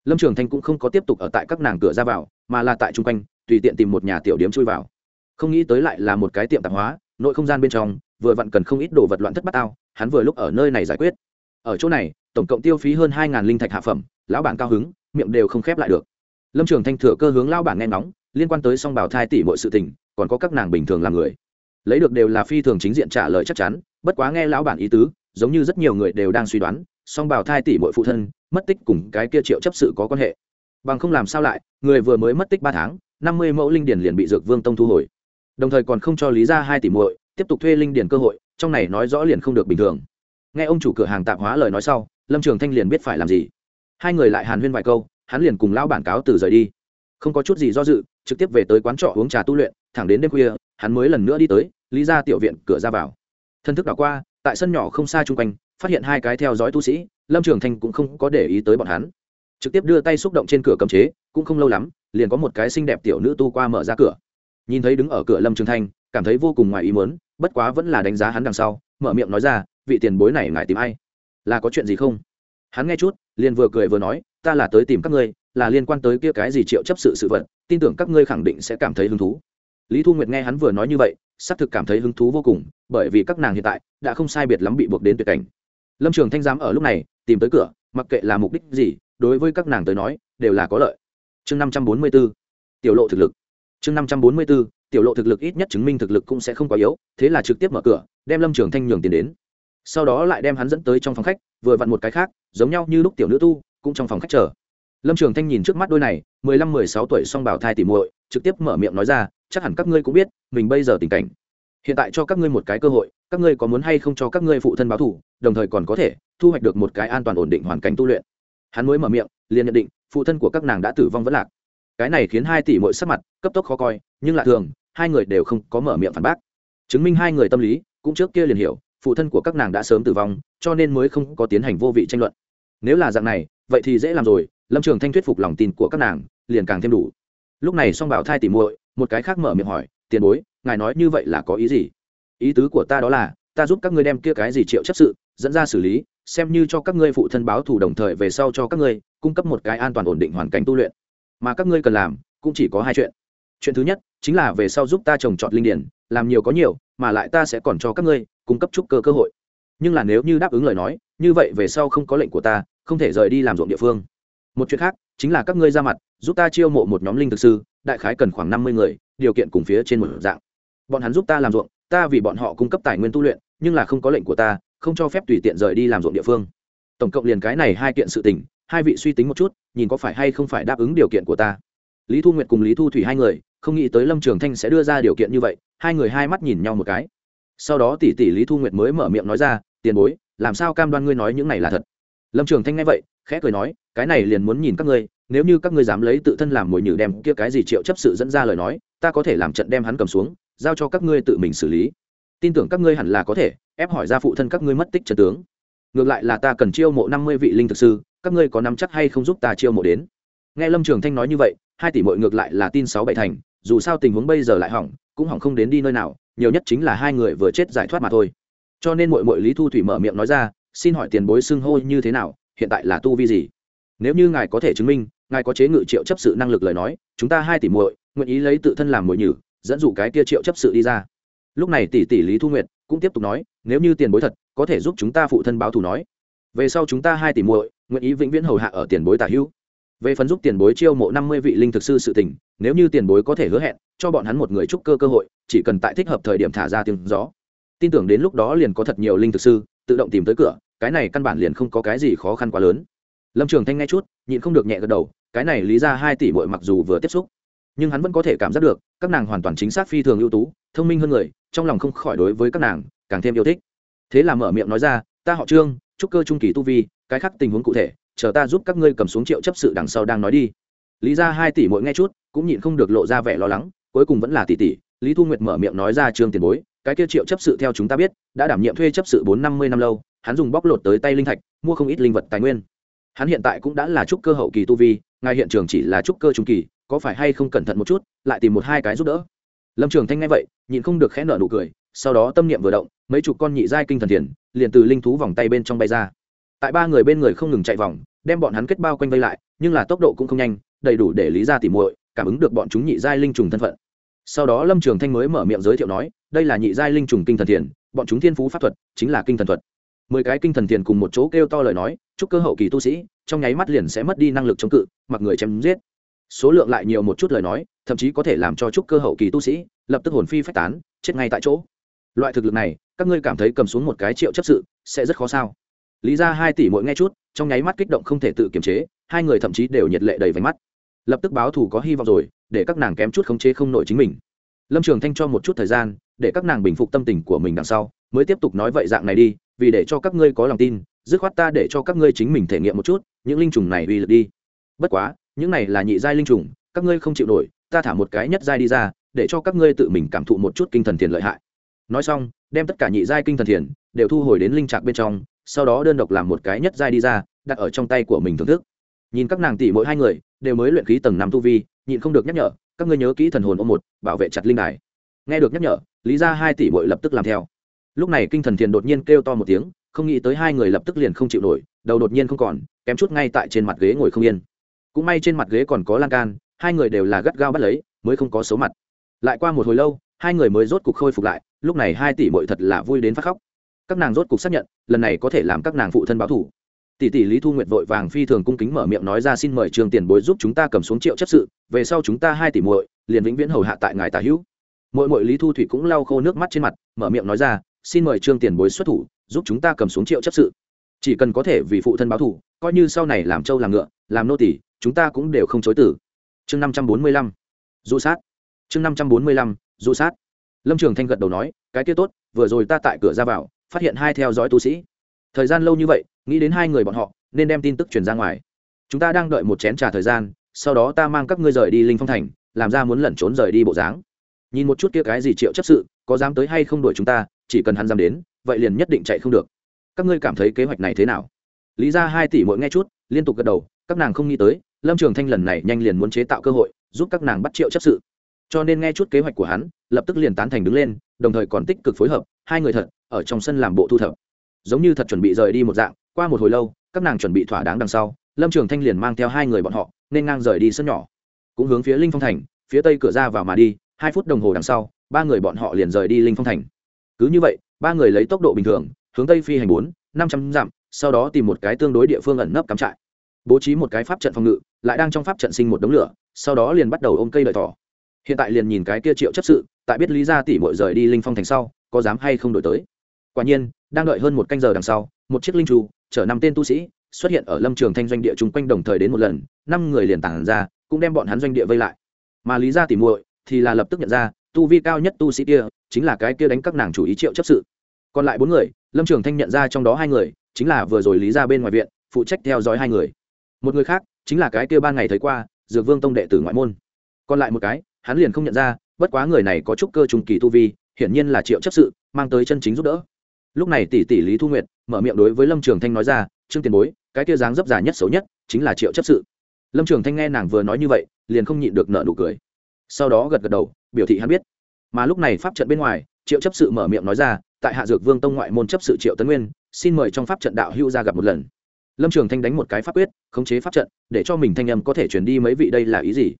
Lâm trường thanh cũng không có tiếp tục ở tại các nàng cửa ra vào, mà là tại chung quanh, tùy tiện tìm một nhà tiểu điếm chui vào không nghĩ tới lại là một cái tiệm tạp hóa, nội không gian bên trong, vừa vặn cần không ít đồ vật loạn thất bát ao hắn vừa lúc ở nơi này giải quyết. Ở chỗ này, tổng cộng tiêu phí hơn hai linh thạch hạ phẩm, lão bản cao hứng, miệng đều không khép lại được. Lâm trường thanh thừa cơ hướng lão bản nghe ngóng, liên quan tới song bảo thai tỷ mọi sự tình, còn có các nàng bình thường làm người. Lấy được đều là phi thường chính diện trả lời chắc chắn, bất quá nghe lão bản ý tứ, giống như rất nhiều người đều đang suy đoán, song bảo thai tỷ mọi phụ thân, mất tích cùng cái kia triệu chấp sự có quan hệ. Bằng không làm sao lại, người vừa mới mất tích ba tháng, năm mươi mẫu linh điển liền bị dược vương tông thu hồi đồng thời còn không cho lý ra hai tỷ muội tiếp tục thuê linh điển cơ hội, trong này nói rõ liền không được bình thường. Nghe ông chủ cửa hàng tạp hóa lời nói sau, lâm trường thanh liền biết phải làm gì. Hai người lại hàn huyên vài câu, hắn liền cùng lão bản cáo từ rời đi. Không có chút gì do dự, trực tiếp về tới quán trọ uống trà tu luyện, thẳng đến đêm khuya, hắn mới lần nữa đi tới, lý ra tiểu viện cửa ra vào. Thân thức đảo qua, tại sân nhỏ không xa chung quanh, phát hiện hai cái theo dõi tu sĩ, lâm trường thanh cũng không có để ý tới bọn hắn. Trực tiếp đưa tay xúc động trên cửa cấm chế, cũng không lâu lắm, liền có một cái xinh đẹp tiểu nữ tu qua mở ra cửa nhìn thấy đứng ở cửa lâm trường thanh, cảm thấy vô cùng ngoài ý muốn, bất quá vẫn là đánh giá hắn đằng sau, mở miệng nói ra, vị tiền bối này ngài tìm ai? Là có chuyện gì không? Hắn nghe chút, liền vừa cười vừa nói, ta là tới tìm các ngươi, là liên quan tới kia cái gì triệu chấp sự sự vật, tin tưởng các ngươi khẳng định sẽ cảm thấy hứng thú. Lý thu nguyệt nghe hắn vừa nói như vậy, xác thực cảm thấy hứng thú vô cùng, bởi vì các nàng hiện tại đã không sai biệt lắm bị buộc đến tuyệt cảnh. Lâm trường thanh giám ở lúc này, tìm tới cửa, mặc kệ là mục đích gì, đối với các nàng tới nói, đều là có lợi. Chương năm trăm bốn mươi b ố tiểu lộ thực lực chương năm trăm bốn mươi b ố tiểu lộ thực lực ít nhất chứng minh thực lực cũng sẽ không quá yếu, thế là trực tiếp mở cửa, đem lâm trường thanh nhường tiền đến. Sau đó lại đem hắn dẫn tới trong phòng khách, vừa vặn một cái khác, giống nhau như lúc tiểu nữ tu, cũng trong phòng khách chờ. Lâm trường thanh nhìn trước mắt đôi này, mười lăm, mười sáu tuổi song bảo thai tỉ muội, trực tiếp mở miệng nói ra, chắc hẳn các ngươi cũng biết, mình bây giờ tình cảnh. Hiện tại cho các ngươi một cái cơ hội, các ngươi có muốn hay không cho các ngươi phụ thân báo thủ đồng thời còn có thể thu hoạch được một cái an toàn ổn định hoàn cảnh tu luyện. Hắn mới mở miệng, liền nhận định, phụ thân của các nàng đã tử vong vẫn lạc cái này khiến hai tỷ mỗi sắc mặt cấp tốc khó coi, nhưng lạ thường, hai người đều không có mở miệng phản bác. Chứng minh hai người tâm lý, cũng trước kia liền hiểu, phụ thân của các nàng đã sớm tử vong, cho nên mới không có tiến hành vô vị tranh luận. Nếu là dạng này, vậy thì dễ làm rồi, lâm trường thanh thuyết phục lòng tin của các nàng, liền càng thêm đủ. Lúc này song bảo thai tỉ muội, một cái khác mở miệng hỏi, tiền bối, ngài nói như vậy là có ý gì? Ý tứ của ta đó là, ta giúp các ngươi đem kia cái gì triệu chấp sự, dẫn ra xử lý, xem như cho các ngươi phụ thân báo thù đồng thời về sau cho các ngươi, cung cấp một cái an toàn ổn định hoàn cảnh tu luyện mà các ngươi cần làm cũng chỉ có hai chuyện. Chuyện thứ nhất chính là về sau giúp ta trồng trọt linh điển, làm nhiều có nhiều, mà lại ta sẽ còn cho các ngươi cung cấp trúc cơ cơ hội. Nhưng là nếu như đáp ứng lời nói, như vậy về sau không có lệnh của ta, không thể rời đi làm ruộng địa phương. Một chuyện khác chính là các ngươi ra mặt, giúp ta chiêu mộ một nhóm linh thực sư, đại khái cần khoảng năm mươi người, điều kiện cùng phía trên một dạng. Bọn hắn giúp ta làm ruộng, ta vì bọn họ cung cấp tài nguyên tu luyện, nhưng là không có lệnh của ta, không cho phép tùy tiện rời đi làm ruộng địa phương. Tổng cộng liền cái này hai kiện sự tình hai vị suy tính một chút, nhìn có phải hay không phải đáp ứng điều kiện của ta. Lý thu nguyệt cùng lý thu thủy hai người, không nghĩ tới lâm trường thanh sẽ đưa ra điều kiện như vậy, hai người hai mắt nhìn nhau một cái. Sau đó tỷ tỷ lý thu nguyệt mới mở miệng nói ra, tiền bối, làm sao cam đoan ngươi nói những này là thật? Lâm trường thanh nghe vậy, khẽ cười nói, cái này liền muốn nhìn các ngươi, nếu như các ngươi dám lấy tự thân làm mồi nhử đem kia cái gì triệu chấp sự dẫn ra lời nói, ta có thể làm trận đem hắn cầm xuống, giao cho các ngươi tự mình xử lý. Tin tưởng các ngươi hẳn là có thể, ép hỏi ra phụ thân các ngươi mất tích trần tướng ngược lại là ta cần chiêu mộ năm mươi vị linh thực sư, các ngươi có nắm chắc hay không giúp ta chiêu mộ đến? Nghe lâm trường thanh nói như vậy, hai tỷ mội ngược lại là tin sáu bảy thành, dù sao tình huống bây giờ lại hỏng, cũng hỏng không đến đi nơi nào, nhiều nhất chính là hai người vừa chết giải thoát mà thôi. Cho nên mội mội lý thu thủy mở miệng nói ra, xin hỏi tiền bối xưng hô như thế nào, hiện tại là tu vi gì? Nếu như ngài có thể chứng minh, ngài có chế ngự triệu chấp sự năng lực lời nói, chúng ta hai tỷ muội nguyện ý lấy tự thân làm mồi nhử, dẫn dụ cái kia triệu chấp sự đi ra. Lúc này tỷ tỷ lý thu nguyệt cũng tiếp tục nói nếu như tiền bối thật, có thể giúp chúng ta phụ thân báo thù nói. Về sau chúng ta hai tỷ muội, nguyện ý vĩnh viễn hầu hạ ở tiền bối tả hữu. Về phần giúp tiền bối chiêu mộ năm mươi vị linh thực sư sự tình, nếu như tiền bối có thể hứa hẹn, cho bọn hắn một người trúc cơ cơ hội, chỉ cần tại thích hợp thời điểm thả ra tiếng gió. Tin tưởng đến lúc đó liền có thật nhiều linh thực sư, tự động tìm tới cửa, cái này căn bản liền không có cái gì khó khăn quá lớn. Lâm trường thanh nghe chút, nhịn không được nhẹ gật đầu, cái này lý ra hai tỷ bội mặc dù vừa tiếp xúc, nhưng hắn vẫn có thể cảm giác được, các nàng hoàn toàn chính xác phi thường ưu tú, thông minh hơn người, trong lòng không khỏi đối với các nàng càng thêm yêu thích. Thế là mở miệng nói ra, ta họ trương, trúc cơ trung kỳ tu vi, cái khác tình huống cụ thể, chờ ta giúp các ngươi cầm xuống triệu chấp sự đằng sau đang nói đi. Lý ra hai tỷ mỗi nghe chút, cũng nhịn không được lộ ra vẻ lo lắng, cuối cùng vẫn là tỷ tỷ. Lý thu nguyệt mở miệng nói ra trương tiền bối, cái kia triệu chấp sự theo chúng ta biết, đã đảm nhiệm thuê chấp sự bốn năm mươi năm lâu, hắn dùng bóc lột tới tay linh thạch, mua không ít linh vật tài nguyên. Hắn hiện tại cũng đã là trúc cơ hậu kỳ tu vi, ngài hiện trường chỉ là trúc cơ trung kỳ, có phải hay không cẩn thận một chút, lại tìm một hai cái giúp đỡ. Lâm trường thanh nghe vậy, nhịn không được khẽ nở nụ cười sau đó tâm niệm vừa động, mấy chục con nhị giai kinh thần thiền liền từ linh thú vòng tay bên trong bay ra. Tại ba người bên người không ngừng chạy vòng, đem bọn hắn kết bao quanh vây lại, nhưng là tốc độ cũng không nhanh, đầy đủ để lý ra tỉ muội cảm ứng được bọn chúng nhị giai linh trùng thân phận. Sau đó lâm trường thanh mới mở miệng giới thiệu nói, đây là nhị giai linh trùng kinh thần thiền, bọn chúng thiên phú pháp thuật chính là kinh thần thuật. Mười cái kinh thần tiền cùng một chỗ kêu to lời nói, chúc cơ hậu kỳ tu sĩ, trong nháy mắt liền sẽ mất đi năng lực chống cự, mặc người chém giết. Số lượng lại nhiều một chút lời nói, thậm chí có thể làm cho chúc cơ hậu kỳ tu sĩ lập tức hồn phi phách tán, chết ngay tại chỗ loại thực lực này, các ngươi cảm thấy cầm xuống một cái triệu chấp sự, sẽ rất khó sao? Lý ra hai tỷ mỗi nghe chút, trong nháy mắt kích động không thể tự kiềm chế, hai người thậm chí đều nhiệt lệ đầy váy mắt. Lập tức báo thù có hy vọng rồi, để các nàng kém chút khống chế không nổi chính mình. Lâm trường thanh cho một chút thời gian, để các nàng bình phục tâm tình của mình đằng sau, mới tiếp tục nói vậy dạng này đi, vì để cho các ngươi có lòng tin, dứt khoát ta để cho các ngươi chính mình thể nghiệm một chút, những linh trùng này uy lực đi. Bất quá, những này là nhị giai linh trùng, các ngươi không chịu nổi, ta thả một cái nhất giai đi ra, để cho các ngươi tự mình cảm thụ một chút kinh thần thiền lợi hại nói xong, đem tất cả nhị giai kinh thần thiền đều thu hồi đến linh trạc bên trong, sau đó đơn độc làm một cái nhất giai đi ra, đặt ở trong tay của mình thưởng thức. Nhìn các nàng tỷ mỗi hai người, đều mới luyện khí tầng năm tu vi, nhịn không được nhắc nhở, các ngươi nhớ kỹ thần hồn ôm một, bảo vệ chặt linh đài. Nghe được nhắc nhở, lý ra hai tỷ bội lập tức làm theo. Lúc này kinh thần thiền đột nhiên kêu to một tiếng, không nghĩ tới hai người lập tức liền không chịu nổi, đầu đột nhiên không còn, kém chút ngay tại trên mặt ghế ngồi không yên. Cũng may trên mặt ghế còn có lan can, hai người đều là gắt gao bắt lấy, mới không có số mặt. Lại qua một hồi lâu, hai người mới rốt cục khôi phục lại lúc này hai tỷ bội thật là vui đến phát khóc. Các nàng rốt cục xác nhận, lần này có thể làm các nàng phụ thân báo thủ. Tỷ tỷ lý thu nguyệt vội vàng phi thường cung kính mở miệng nói ra xin mời trường tiền bối giúp chúng ta cầm xuống triệu chấp sự, về sau chúng ta hai tỷ muội liền vĩnh viễn hầu hạ tại ngài tả hữu. Mỗi mỗi lý thu thủy cũng lau khô nước mắt trên mặt, mở miệng nói ra, xin mời trương tiền bối xuất thủ, giúp chúng ta cầm xuống triệu chấp sự. Chỉ cần có thể vì phụ thân báo thủ, coi như sau này làm trâu làm ngựa, làm nô tỷ chúng ta cũng đều không chối tử chương năm trăm bốn mươi lăm du sát. Chương năm trăm bốn mươi lăm du sát lâm trường thanh gật đầu nói, cái kia tốt, vừa rồi ta tại cửa ra vào, phát hiện hai theo dõi tu sĩ. Thời gian lâu như vậy, nghĩ đến hai người bọn họ, nên đem tin tức truyền ra ngoài. Chúng ta đang đợi một chén t r à thời gian, sau đó ta mang các ngươi rời đi linh phong thành, làm ra muốn lẩn trốn rời đi bộ dáng. Nhìn một chút kia cái gì triệu chấp sự, có dám tới hay không đuổi chúng ta, chỉ cần hắn dám đến, vậy liền nhất định chạy không được. Các ngươi cảm thấy kế hoạch này thế nào? Lý ra hai tỷ mỗi nghe chút, liên tục gật đầu, các nàng không nghĩ tới, lâm trường thanh lần này nhanh liền muốn chế tạo cơ hội, giúp các nàng bắt triệu chấp sự cho nên nghe chút kế hoạch của hắn, lập tức liền tán thành đứng lên, đồng thời còn tích cực phối hợp, hai người thật, ở trong sân làm bộ thu thập. Giống như thật chuẩn bị rời đi một dạng, qua một hồi lâu, các nàng chuẩn bị thỏa đáng đằng sau, lâm trường thanh liền mang theo hai người bọn họ, nên ngang rời đi sân nhỏ. Cũng hướng phía linh phong thành, phía tây cửa ra vào mà đi, hai phút đồng hồ đằng sau, ba người bọn họ liền rời đi linh phong thành. Cứ như vậy, ba người lấy tốc độ bình thường, hướng tây phi hành bốn, năm trăm dặm, sau đó tìm một cái tương đối địa phương ẩn nấp cắm trại. Bố trí một cái pháp trận phòng ngự, lại đang trong pháp trận sinh một đống lửa, sau đó liền bắt đầu ôm cây lợi thỏ hiện tại liền nhìn cái kia triệu chấp sự, tại biết lý ra tỷ mội rời đi linh phong thành sau, có dám hay không đổi tới. Quả nhiên, đang đợi hơn một canh giờ đằng sau, một chiếc linh trù, chở năm tên tu sĩ, xuất hiện ở lâm trường thanh doanh địa chung quanh đồng thời đến một lần, năm người liền tản ra, cũng đem bọn hắn doanh địa vây lại. Mà lý ra tỷ muội thì là lập tức nhận ra, tu vi cao nhất tu sĩ kia, chính là cái kia đánh các nàng chủ ý triệu chấp sự. Còn lại bốn người, lâm trường thanh nhận ra trong đó hai người, chính là vừa rồi lý ra bên ngoài viện, phụ trách theo dõi hai người. Một người khác, chính là cái kia ban ngày thấy qua, dược vương tông đệ tử ngoại môn. Còn lại một cái hắn liền không nhận ra, bất quá người này có chút cơ trùng kỳ tu vi, hiển nhiên là triệu chấp sự, mang tới chân chính giúp đỡ. Lúc này tỷ tỷ lý thu nguyệt mở miệng đối với lâm trường thanh nói ra, trương tiền bối, cái kia dáng dấp giả nhất xấu nhất chính là triệu chấp sự. Lâm trường thanh nghe nàng vừa nói như vậy, liền không nhịn được nợ nụ cười. Sau đó gật gật đầu, biểu thị hắn biết. Mà lúc này pháp trận bên ngoài, triệu chấp sự mở miệng nói ra, tại hạ dược vương tông ngoại môn chấp sự triệu tấn nguyên, xin mời trong pháp trận đạo hữu ra gặp một lần. Lâm trường thanh đánh một cái pháp quyết, khống chế pháp trận, để cho mình thanh âm có thể chuyển đi mấy vị đây là ý gì?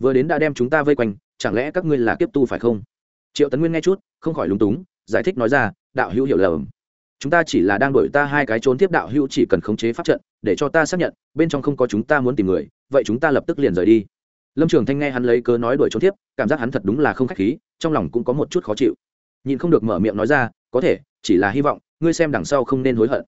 Vừa đến đã đem chúng ta vây quanh, chẳng lẽ các ngươi là kiếp tu phải không? Triệu tấn nguyên nghe chút, không khỏi lúng túng, giải thích nói ra, đạo hữu hiểu lầm. Chúng ta chỉ là đang đổi ta hai cái trốn tiếp đạo hữu chỉ cần khống chế pháp trận, để cho ta xác nhận, bên trong không có chúng ta muốn tìm người, vậy chúng ta lập tức liền rời đi. Lâm trường thanh nghe hắn lấy cớ nói đuổi trốn tiếp, cảm giác hắn thật đúng là không k h á c h khí, trong lòng cũng có một chút khó chịu. Nhìn không được mở miệng nói ra, có thể, chỉ là hy vọng, ngươi xem đằng sau không nên hối hận.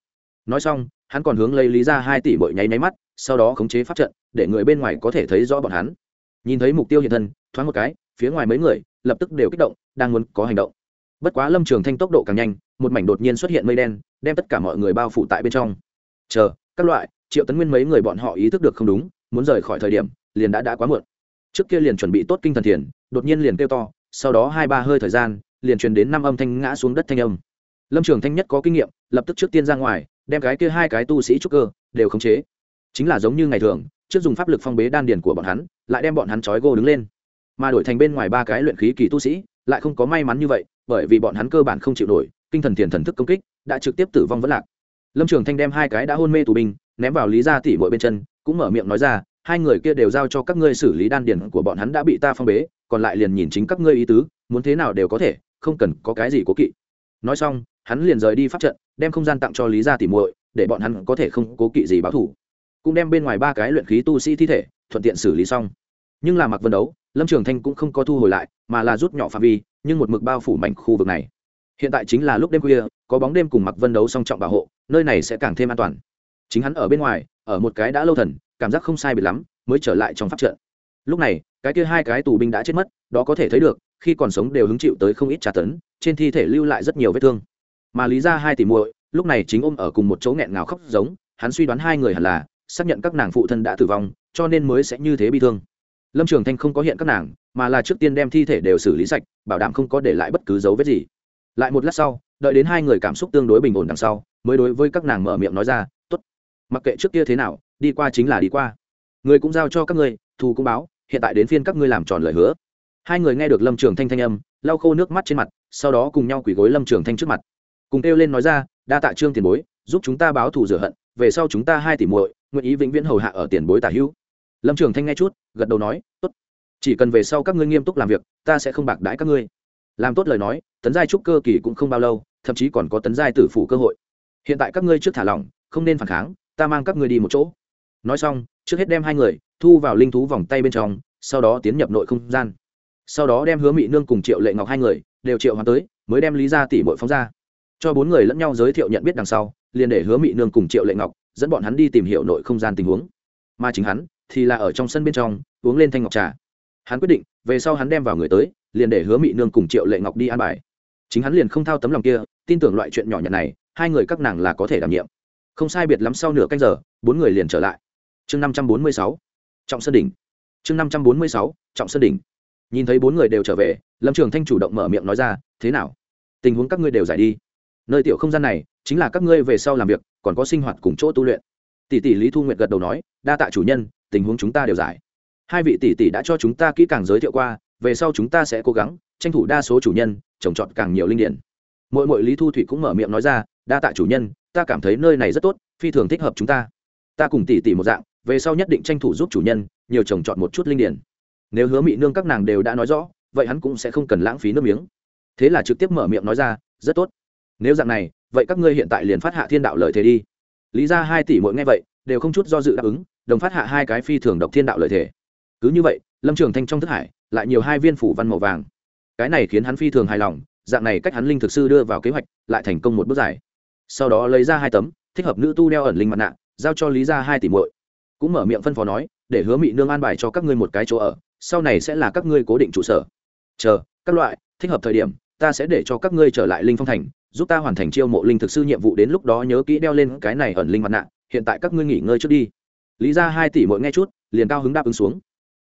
Nói xong, hắn còn hướng lấy lý ra hai tỷ bội nháy nháy mắt, sau đó khống chế pháp trận, để người bên ngoài có thể thấy rõ bọn hắn nhìn thấy mục tiêu hiện thân, thoáng một cái, phía ngoài mấy người lập tức đều kích động, đang muốn có hành động. Bất quá lâm trường thanh tốc độ càng nhanh, một mảnh đột nhiên xuất hiện mây đen, đem tất cả mọi người bao phủ tại bên trong. Chờ, các loại, triệu tấn nguyên mấy người bọn họ ý thức được không đúng, muốn rời khỏi thời điểm, liền đã đã quá muộn. Trước kia liền chuẩn bị tốt kinh thần thiền, đột nhiên liền kêu to, sau đó hai ba hơi thời gian, liền truyền đến năm âm thanh ngã xuống đất thanh âm. Lâm trường thanh nhất có kinh nghiệm, lập tức trước tiên ra ngoài, đem cái kia hai cái tu sĩ trúc cơ, đều khống chế. Chính là giống như ngày thường trước dùng pháp lực phong bế đan điền của bọn hắn, lại đem bọn hắn trói gô đứng lên. Mà đổi thành bên ngoài ba cái luyện khí kỳ tu sĩ, lại không có may mắn như vậy, bởi vì bọn hắn cơ bản không chịu nổi, kinh thần thiền thần thức công kích, đã trực tiếp tử vong vẫn lạc. Lâm trường thanh đem hai cái đã hôn mê tù binh, ném vào lý gia tỷ mỗi bên chân, cũng mở miệng nói ra, hai người kia đều giao cho các ngươi xử lý đan điền của bọn hắn đã bị ta phong bế, còn lại liền nhìn chính các ngươi ý tứ, muốn thế nào đều có thể, không cần có cái gì cố kỵ. Nói xong, hắn liền rời đi pháp trận, đem không gian tặng cho lý gia tỉ muội, để bọn hắn có thể không cố kỵ gì báo thủ cũng đem bên ngoài ba cái luyện khí tu sĩ thi thể thuận tiện xử lý xong. Nhưng là mặc vân đấu, lâm trường thanh cũng không có thu hồi lại, mà là rút nhỏ phạm vi, nhưng một mực bao phủ mảnh khu vực này. Hiện tại chính là lúc đêm khuya, có bóng đêm cùng mặc vân đấu song trọng bảo hộ, nơi này sẽ càng thêm an toàn. Chính hắn ở bên ngoài, ở một cái đã lâu thần, cảm giác không sai biệt lắm, mới trở lại trong pháp trận. Lúc này, cái kia hai cái tù binh đã chết mất, đó có thể thấy được, khi còn sống đều hứng chịu tới không ít trả tấn, trên thi thể lưu lại rất nhiều vết thương. Mà lý ra hai tỷ muội, lúc này chính ôm ở cùng một chỗ nghẹn ngào khóc giống, hắn suy đoán hai người hẳn là xác nhận các nàng phụ thân đã tử vong, cho nên mới sẽ như thế bị thương. Lâm trường thanh không có hiện các nàng, mà là trước tiên đem thi thể đều xử lý sạch, bảo đảm không có để lại bất cứ dấu vết gì. Lại một lát sau, đợi đến hai người cảm xúc tương đối bình ổn đằng sau, mới đối với các nàng mở miệng nói ra t ố t mặc kệ trước kia thế nào, đi qua chính là đi qua. Người cũng giao cho các ngươi, thù cũng báo, hiện tại đến phiên các ngươi làm tròn lời hứa. Hai người nghe được lâm trường thanh thanh âm, lau khô nước mắt trên mặt, sau đó cùng nhau quỳ gối lâm trường thanh trước mặt. Cùng kêu lên nói ra, đa tạ trương tiền bối, giúp chúng ta báo thù rửa hận, về sau chúng ta hai tỷ muội nguyện ý vĩnh viễn hầu hạ ở tiền bối tả hữu. Lâm trường thanh nghe chút, gật đầu nói, tốt. Chỉ cần về sau các ngươi nghiêm túc làm việc, ta sẽ không bạc đãi các ngươi. Làm tốt lời nói, tấn giai trúc cơ kỳ cũng không bao lâu, thậm chí còn có tấn giai tử phủ cơ hội. Hiện tại các ngươi trước thả lỏng, không nên phản kháng, ta mang các ngươi đi một chỗ. Nói xong, trước hết đem hai người thu vào linh thú vòng tay bên trong, sau đó tiến nhập nội không gian. Sau đó đem hứa mị nương cùng triệu lệ ngọc hai người đều triệu hoàng tới, mới đem lý ra tỷ bội phóng ra. Cho bốn người lẫn nhau giới thiệu nhận biết đằng sau, liền để hứa mị nương cùng triệu lệ ngọc dẫn bọn hắn đi tìm hiểu nội không gian tình huống. Mà chính hắn thì là ở trong sân bên trong, uống lên thanh ngọc trà. Hắn quyết định, về sau hắn đem vào người tới, liền để hứa mị nương cùng triệu lệ ngọc đi an bài. Chính hắn liền không thao tấm lòng kia, tin tưởng loại chuyện nhỏ nhặt này, hai người các nàng là có thể đảm nhiệm. Không sai biệt lắm sau nửa canh giờ, bốn người liền trở lại. Chương năm trăm bốn mươi sáu, trọng sơn đỉnh. Chương năm trăm bốn mươi sáu, trọng sơn đỉnh. Nhìn thấy bốn người đều trở về, lâm trường thanh chủ động mở miệng nói ra, thế nào? Tình huống các ngươi đều giải đi. Nơi tiểu không gian này chính là các ngươi về sau làm việc còn có sinh hoạt cùng chỗ tu luyện. Tỷ tỷ lý thu nguyệt gật đầu nói, đa tạ chủ nhân, tình huống chúng ta đều giải. Hai vị tỷ tỷ đã cho chúng ta kỹ càng giới thiệu qua, về sau chúng ta sẽ cố gắng tranh thủ đa số chủ nhân, trồng trọt càng nhiều linh điển. Mỗi mỗi lý thu thủy cũng mở miệng nói ra, đa tạ chủ nhân, ta cảm thấy nơi này rất tốt, phi thường thích hợp chúng ta. Ta cùng tỷ tỷ một dạng, về sau nhất định tranh thủ giúp chủ nhân nhiều trồng trọt một chút linh điển. Nếu hứa mị nương các nàng đều đã nói rõ, vậy hắn cũng sẽ không cần lãng phí nước miếng. Thế là trực tiếp mở miệng nói ra, rất tốt. Nếu dạng này vậy các ngươi hiện tại liền phát hạ thiên đạo lợi thế đi. Lý ra hai tỷ mỗi nghe vậy, đều không chút do dự đáp ứng, đồng phát hạ hai cái phi thường độc thiên đạo lợi thể cứ như vậy, lâm trường thanh trong thức hải, lại nhiều hai viên phủ văn màu vàng. Cái này khiến hắn phi thường hài lòng, dạng này cách hắn linh thực sư đưa vào kế hoạch, lại thành công một bước giải sau đó lấy ra hai tấm, thích hợp nữ tu đeo ẩn linh mặt nạ, giao cho lý ra hai tỷ muội. Cũng mở miệng phân phó nói, để hứa mị nương an bài cho các ngươi một cái chỗ ở, sau này sẽ là các ngươi cố định trụ sở. Chờ, các loại, thích hợp thời điểm, ta sẽ để cho các ngươi trở lại linh phong thành giúp ta hoàn thành chiêu mộ linh thực sư nhiệm vụ đến lúc đó nhớ kỹ đeo lên cái này ẩn linh mặt nạ, hiện tại các ngươi nghỉ ngơi trước đi. Lý ra hai tỷ mỗi nghe chút, liền cao hứng đáp ứng xuống.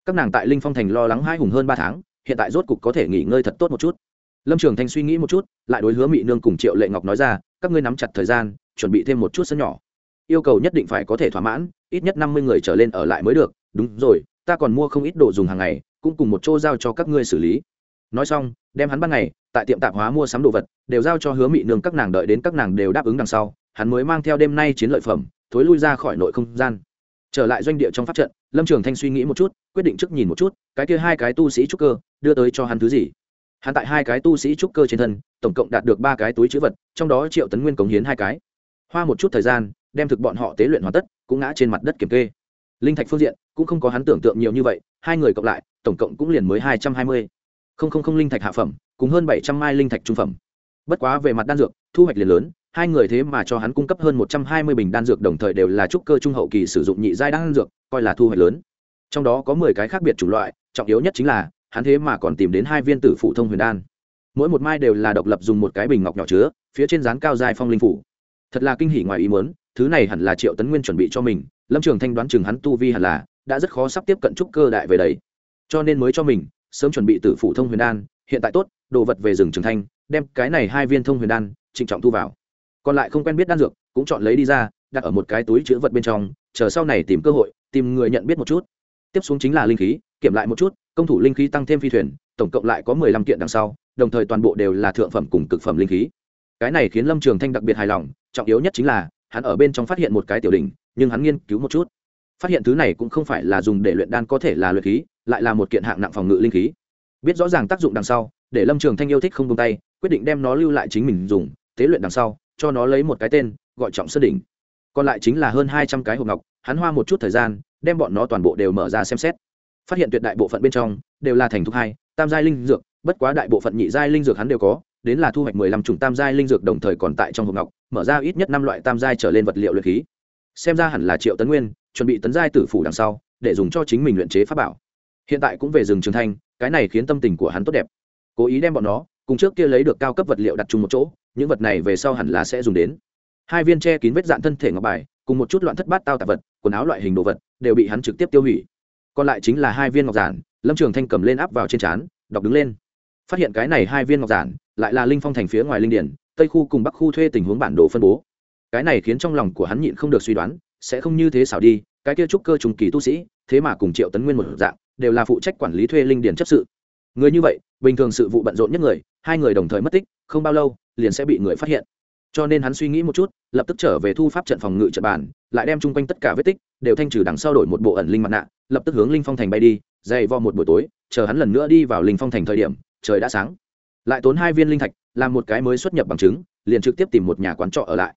Các nàng tại linh phong thành lo lắng hai hùng hơn ba tháng, hiện tại rốt cục có thể nghỉ ngơi thật tốt một chút. Lâm trường thanh suy nghĩ một chút, lại đối hứa mị nương cùng triệu lệ ngọc nói ra, các ngươi nắm chặt thời gian, chuẩn bị thêm một chút sân nhỏ. Yêu cầu nhất định phải có thể thỏa mãn, ít nhất năm mươi người trở lên ở lại mới được. Đúng rồi, ta còn mua không ít đồ dùng hàng ngày, cũng cùng một chỗ giao cho các ngươi xử lý nói xong, đem hắn ban ngày, tại tiệm tạp hóa mua sắm đồ vật, đều giao cho hứa mị nương các nàng đợi đến các nàng đều đáp ứng đằng sau, hắn mới mang theo đêm nay chiến lợi phẩm, thối lui ra khỏi nội không gian. Trở lại doanh địa trong pháp trận, lâm trường thanh suy nghĩ một chút, quyết định trước nhìn một chút, cái kia hai cái tu sĩ trúc cơ, đưa tới cho hắn thứ gì. Hắn tại hai cái tu sĩ trúc cơ trên thân, tổng cộng đạt được ba cái túi chữ vật, trong đó triệu tấn nguyên cống hiến hai cái. Hoa một chút thời gian, đem thực bọn họ tế luyện hoàn tất, cũng ngã trên mặt đất kiểm kê. Linh thạch phương diện, cũng không có hắn tưởng tượng nhiều như vậy, hai người cộng lại, tổng cộng cũng liền mới hai trăm hai mươi không không không linh thạch hạ phẩm, cùng hơn bảy trăm mai linh thạch trung phẩm. Bất quá về mặt đan dược, thu hoạch liền lớn, hai người thế mà cho hắn cung cấp hơn một trăm hai mươi bình đan dược đồng thời đều là trúc cơ trung hậu kỳ sử dụng nhị giai đan dược, coi là thu hoạch lớn. Trong đó có mười cái khác biệt chủng loại, trọng yếu nhất chính là, hắn thế mà còn tìm đến hai viên tử phụ thông huyền đan. Mỗi một mai đều là độc lập dùng một cái bình ngọc nhỏ chứa, phía trên dán cao dài phong linh phủ. Thật là kinh hỉ ngoài ý muốn, thứ này hẳn là triệu tấn nguyên chuẩn bị cho mình, lâm trường thanh đoán chừng hắn tu vi hẳn là, đã rất khó sắp tiếp cận trúc cơ đại về đấy. Cho nên mới cho mình sớm chuẩn bị tử phụ thông huyền đan, hiện tại tốt, đồ vật về rừng trường thanh, đem cái này hai viên thông huyền đan, trịnh trọng thu vào. Còn lại không quen biết đan dược, cũng chọn lấy đi ra, đặt ở một cái túi chữ vật bên trong, chờ sau này tìm cơ hội, tìm người nhận biết một chút. Tiếp xuống chính là linh khí, kiểm lại một chút, công thủ linh khí tăng thêm phi thuyền, tổng cộng lại có mười lăm kiện đằng sau, đồng thời toàn bộ đều là thượng phẩm cùng cực phẩm linh khí. Cái này khiến lâm trường thanh đặc biệt hài lòng, trọng yếu nhất chính là, hắn ở bên trong phát hiện một cái tiểu đỉnh, nhưng hắn nghiên cứu một chút phát hiện thứ này cũng không phải là dùng để luyện đan có thể là luyện khí, lại là một kiện hạng nặng phòng ngự linh khí. Biết rõ ràng tác dụng đằng sau, để lâm trường thanh yêu thích không tung tay, quyết định đem nó lưu lại chính mình dùng, tế luyện đằng sau, cho nó lấy một cái tên, gọi trọng sơ đỉnh. Còn lại chính là hơn hai trăm cái hộp ngọc, hắn hoa một chút thời gian, đem bọn nó toàn bộ đều mở ra xem xét. Phát hiện tuyệt đại bộ phận bên trong, đều là thành thục hai, tam giai linh dược, bất quá đại bộ phận nhị giai linh dược hắn đều có, đến là thu hoạch mười lăm chủng tam giai linh dược đồng thời còn tại trong hộp ngọc, mở ra ít nhất năm loại tam giai trở lên vật liệu luyện khí. Xem ra hẳn là triệu tấn nguyên chuẩn bị tấn giai tử phủ đằng sau, để dùng cho chính mình luyện chế pháp bảo. Hiện tại cũng về rừng trường thanh, cái này khiến tâm tình của hắn tốt đẹp. Cố ý đem bọn nó, cùng trước kia lấy được cao cấp vật liệu đặt chung một chỗ, những vật này về sau hẳn là sẽ dùng đến. Hai viên che kín vết dạn thân thể ngọc bài, cùng một chút loạn thất bát tao tạp vật, quần áo loại hình đồ vật, đều bị hắn trực tiếp tiêu hủy. Còn lại chính là hai viên ngọc giản, lâm trường thanh cầm lên áp vào trên trán, đọc đứng lên. Phát hiện cái này hai viên ngọc giản, lại là linh phong thành phía ngoài linh điển, tây khu cùng bắc khu thuê tình huống bản đồ phân bố. Cái này khiến trong lòng của hắn nhịn không được suy đoán sẽ không như thế xảo đi, cái kia trúc cơ trùng kỳ tu sĩ, thế mà cùng triệu tấn nguyên một dạng, đều là phụ trách quản lý thuê linh điển chấp sự. Người như vậy, bình thường sự vụ bận rộn nhất người, hai người đồng thời mất tích, không bao lâu, liền sẽ bị người phát hiện. Cho nên hắn suy nghĩ một chút, lập tức trở về thu pháp trận phòng ngự trận bàn, lại đem chung quanh tất cả vết tích, đều thanh trừ đằng sau đổi một bộ ẩn linh mặt nạ, lập tức hướng linh phong thành bay đi, dày vo một buổi tối, chờ hắn lần nữa đi vào linh phong thành thời điểm, trời đã sáng. Lại tốn hai viên linh thạch, làm một cái mới xuất nhập bằng chứng, liền trực tiếp tìm một nhà quán trọ ở lại.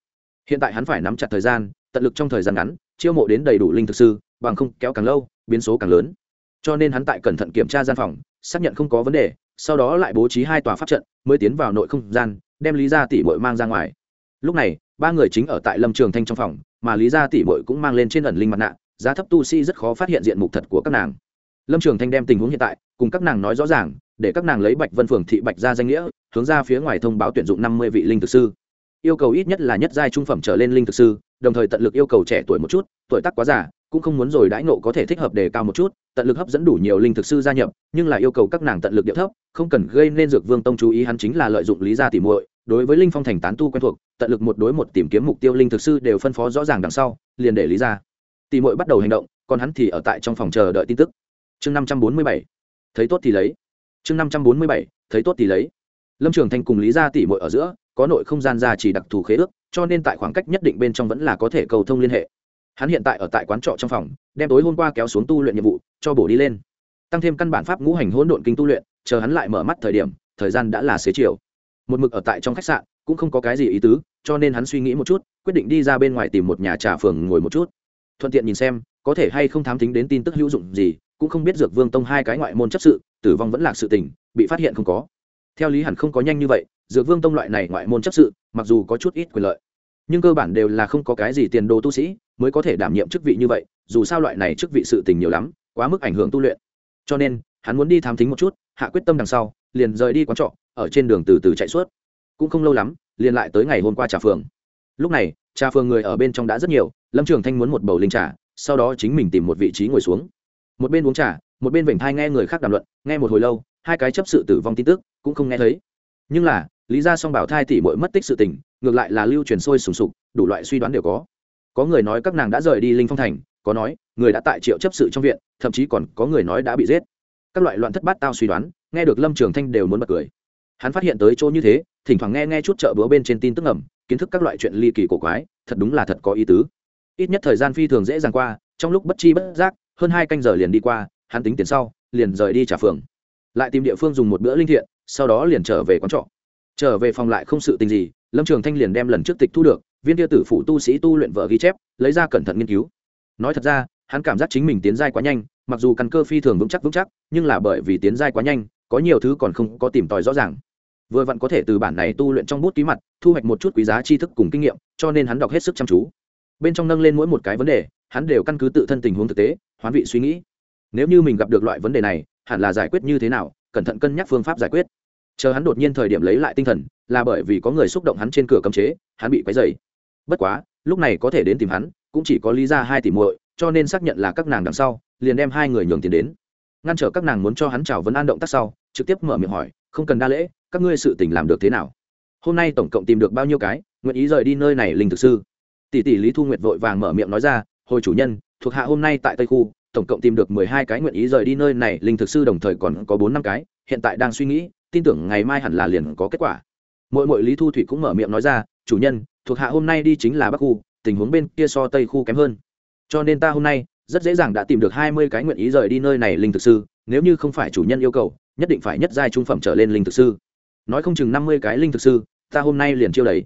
Hiện tại hắn phải nắm chặt thời gian tận lực trong thời gian ngắn, chiêu mộ đến đầy đủ linh thực sư, bằng không kéo càng lâu, biến số càng lớn. Cho nên hắn tại cẩn thận kiểm tra gian phòng, xác nhận không có vấn đề, sau đó lại bố trí hai tòa pháp trận, mới tiến vào nội không gian, đem lý gia tỷ bội mang ra ngoài. Lúc này, ba người chính ở tại lâm trường thanh trong phòng, mà lý gia tỷ bội cũng mang lên trên ẩn linh mặt nạ, giá thấp tu sĩ rất khó phát hiện diện mục thật của các nàng. Lâm trường thanh đem tình huống hiện tại, cùng các nàng nói rõ ràng, để các nàng lấy bạch vân phường thị bạch ra danh nghĩa, hướng ra phía ngoài thông báo tuyển dụng năm mươi vị linh thực sư yêu cầu ít nhất là nhất giai trung phẩm trở lên linh thực sư, đồng thời tận lực yêu cầu trẻ tuổi một chút, tuổi tác quá già, cũng không muốn rồi đãi nộ có thể thích hợp đề cao một chút, tận lực hấp dẫn đủ nhiều linh thực sư gia nhập, nhưng là yêu cầu các nàng tận lực điệu thấp, không cần gây nên dược vương tông chú ý hắn chính là lợi dụng lý gia tỉ muội, đối với linh phong thành tán tu quen thuộc, tận lực một đối một tìm kiếm mục tiêu linh thực sư đều phân phó rõ ràng đằng sau, liền để lý gia tỉ muội bắt đầu hành động, còn hắn thì ở tại trong phòng chờ đợi tin tức. Chương năm trăm bốn mươi bảy, thấy tốt thì lấy. Chương năm trăm bốn mươi bảy, thấy tốt thì lấy. Lâm trường thanh cùng lý gia tỉ muội ở giữa có nội không gian ra chỉ đặc thù khế ước, cho nên tại khoảng cách nhất định bên trong vẫn là có thể cầu thông liên hệ. Hắn hiện tại ở tại quán trọ trong phòng, đem tối hôm qua kéo xuống tu luyện nhiệm vụ, cho bổ đi lên. Tăng thêm căn bản pháp ngũ hành hỗn độn kinh tu luyện, chờ hắn lại mở mắt thời điểm, thời gian đã là xế chiều. Một mực ở tại trong khách sạn, cũng không có cái gì ý tứ, cho nên hắn suy nghĩ một chút, quyết định đi ra bên ngoài tìm một nhà trà phường ngồi một chút. Thuận tiện nhìn xem, có thể hay không thám tính đến tin tức hữu dụng gì, cũng không biết dược vương tông hai cái ngoại môn chấp sự, tử vong vẫn là sự tình, bị phát hiện không có theo lý hẳn không có nhanh như vậy, dược vương tông loại này ngoại môn chấp sự, mặc dù có chút ít quyền lợi, nhưng cơ bản đều là không có cái gì tiền đồ tu sĩ mới có thể đảm nhiệm chức vị như vậy, dù sao loại này chức vị sự tình nhiều lắm, quá mức ảnh hưởng tu luyện. Cho nên, hắn muốn đi thám thính một chút, hạ quyết tâm đằng sau, liền rời đi quán trọ, ở trên đường từ từ chạy suốt. Cũng không lâu lắm, liền lại tới ngày hôm qua trà phường. Lúc này, trà phường người ở bên trong đã rất nhiều, lâm trường thanh muốn một bầu linh trà, sau đó chính mình tìm một vị trí ngồi xuống. Một bên uống trà, một bên vểnh thai nghe người khác đàm luận, nghe một hồi lâu hai cái chấp sự tử vong tin tức cũng không nghe thấy. Nhưng là, lý ra song bảo thai tỷ mội mất tích sự tình, ngược lại là lưu truyền sôi sùng sục, đủ loại suy đoán đều có. Có người nói các nàng đã rời đi linh phong thành, có nói, người đã tại triệu chấp sự trong viện, thậm chí còn có người nói đã bị giết. Các loại loạn thất bát tao suy đoán, nghe được lâm trường thanh đều muốn bật cười. Hắn phát hiện tới chỗ như thế, thỉnh thoảng nghe nghe chút chợ búa bên trên tin tức ngầm, kiến thức các loại chuyện ly kỳ cổ quái, thật đúng là thật có ý tứ. Ít nhất thời gian phi thường dễ dàng qua, trong lúc bất chi bất giác, hơn hai canh giờ liền đi qua, hắn tính tiền sau, liền rời đi trả phường lại tìm địa phương dùng một bữa linh thiện, sau đó liền trở về quán trọ. Trở về phòng lại không sự tình gì, lâm trường thanh liền đem lần trước tịch thu được, viên tia tử phụ tu sĩ tu luyện vợ ghi chép, lấy ra cẩn thận nghiên cứu. Nói thật ra, hắn cảm giác chính mình tiến giai quá nhanh, mặc dù căn cơ phi thường vững chắc vững chắc, nhưng là bởi vì tiến giai quá nhanh, có nhiều thứ còn không có tìm tòi rõ ràng. Vừa vặn có thể từ bản này tu luyện trong bút ký mặt, thu hoạch một chút quý giá tri thức cùng kinh nghiệm, cho nên hắn đọc hết sức chăm chú. Bên trong nâng lên mỗi một cái vấn đề, hắn đều căn cứ tự thân tình huống thực tế, hoán vị suy nghĩ. Nếu như mình gặp được loại vấn đề này hẳn là giải quyết như thế nào, cẩn thận cân nhắc phương pháp giải quyết. Chờ hắn đột nhiên thời điểm lấy lại tinh thần, là bởi vì có người xúc động hắn trên cửa cấm chế, hắn bị quấy dày bất quá, lúc này có thể đến tìm hắn, cũng chỉ có lý ra hai tỷ muội, cho nên xác nhận là các nàng đằng sau, liền đem hai người nhường tiền đến. Ngăn trở các nàng muốn cho hắn chào vấn an động tác sau, trực tiếp mở miệng hỏi, không cần đa lễ, các ngươi sự tình làm được thế nào? Hôm nay tổng cộng tìm được bao nhiêu cái, nguyện ý rời đi nơi này linh thực sư? Tỷ tỷ lý thu nguyệt vội vàng mở miệng nói ra, hồi chủ nhân, thuộc hạ hôm nay tại tây khu tổng cộng tìm được mười hai cái nguyện ý rời đi nơi này, linh thực sư đồng thời còn có bốn năm cái, hiện tại đang suy nghĩ, tin tưởng ngày mai hẳn là liền có kết quả. Mỗi mỗi lý thu thủy cũng mở miệng nói ra, chủ nhân, thuộc hạ hôm nay đi chính là bắc khu, tình huống bên kia so tây khu kém hơn. Cho nên ta hôm nay rất dễ dàng đã tìm được hai mươi cái nguyện ý rời đi nơi này linh thực sư, nếu như không phải chủ nhân yêu cầu, nhất định phải nhất giai trung phẩm trở lên linh thực sư. Nói không chừng năm mươi cái linh thực sư, ta hôm nay liền chiêu đấy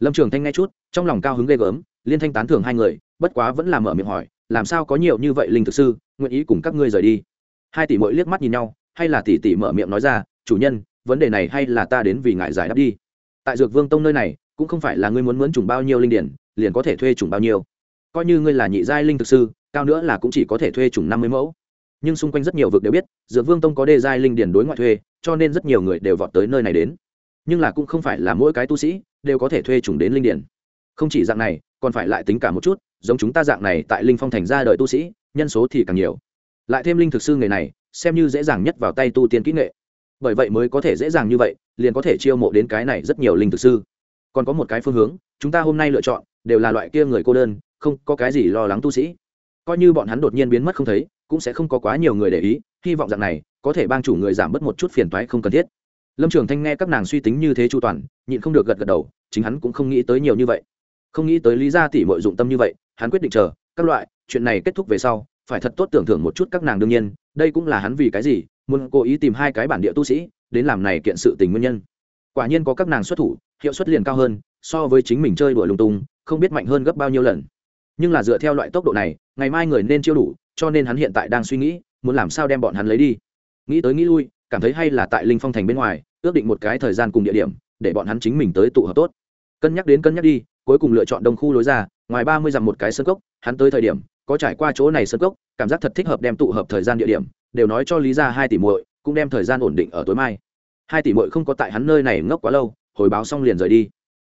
lâm trường thanh nghe chút, trong lòng cao hứng ghê gớm, liên thanh tán thưởng hai người, bất quá vẫn là mở miệng hỏi làm sao có nhiều như vậy linh thực sư, nguyện ý cùng các ngươi rời đi? Hai tỷ mỗi liếc mắt nhìn nhau, hay là tỷ tỷ mở miệng nói ra, chủ nhân, vấn đề này hay là ta đến vì ngại giải đáp đi. Tại dược vương tông nơi này, cũng không phải là ngươi muốn mướn trùng bao nhiêu linh điển, liền có thể thuê trùng bao nhiêu. Coi như ngươi là nhị giai linh thực sư, cao nữa là cũng chỉ có thể thuê trùng năm mươi mẫu. Nhưng xung quanh rất nhiều vực đều biết, dược vương tông có đề giai linh điển đối ngoại thuê, cho nên rất nhiều người đều vọt tới nơi này đến. Nhưng là cũng không phải là mỗi cái tu sĩ, đều có thể thuê trùng đến linh điển. Không chỉ dạng này còn phải lại tính cả một chút, giống chúng ta dạng này tại linh phong thành ra đời tu sĩ, nhân số thì càng nhiều. Lại thêm linh thực sư người này, xem như dễ dàng nhất vào tay tu tiên kỹ nghệ. Bởi vậy mới có thể dễ dàng như vậy, liền có thể chiêu mộ đến cái này rất nhiều linh thực sư. Còn có một cái phương hướng, chúng ta hôm nay lựa chọn, đều là loại kia người cô đơn, không có cái gì lo lắng tu sĩ. Coi như bọn hắn đột nhiên biến mất không thấy, cũng sẽ không có quá nhiều người để ý, hy vọng rằng này, có thể bang chủ người giảm bớt một chút phiền toái không cần thiết. Lâm trường thanh nghe các nàng suy tính như thế chu toàn, nhịn không được gật gật đầu, chính hắn cũng không nghĩ tới nhiều như vậy không nghĩ tới lý gia tỷ mội dụng tâm như vậy, hắn quyết định chờ, các loại, chuyện này kết thúc về sau, phải thật tốt tưởng thưởng một chút các nàng đương nhiên, đây cũng là hắn vì cái gì, muốn cố ý tìm hai cái bản địa tu sĩ, đến làm này kiện sự tình nguyên nhân. Quả nhiên có các nàng xuất thủ, hiệu suất liền cao hơn, so với chính mình chơi đùa lung tung, không biết mạnh hơn gấp bao nhiêu lần. Nhưng là dựa theo loại tốc độ này, ngày mai người nên chiêu đủ, cho nên hắn hiện tại đang suy nghĩ, muốn làm sao đem bọn hắn lấy đi. Nghĩ tới nghĩ lui, cảm thấy hay là tại linh phong thành bên ngoài, ước định một cái thời gian cùng địa điểm, để bọn hắn chính mình tới tụ hợp tốt. Cân nhắc đến cân nhắc đi cuối cùng lựa chọn đông khu lối ra, ngoài ba mươi dặm một cái sân cốc, hắn tới thời điểm, có trải qua chỗ này sân cốc, cảm giác thật thích hợp đem tụ hợp thời gian địa điểm, đều nói cho lý ra hai tỷ muội, cũng đem thời gian ổn định ở tối mai. Hai tỷ muội không có tại hắn nơi này ngốc quá lâu, hồi báo xong liền rời đi.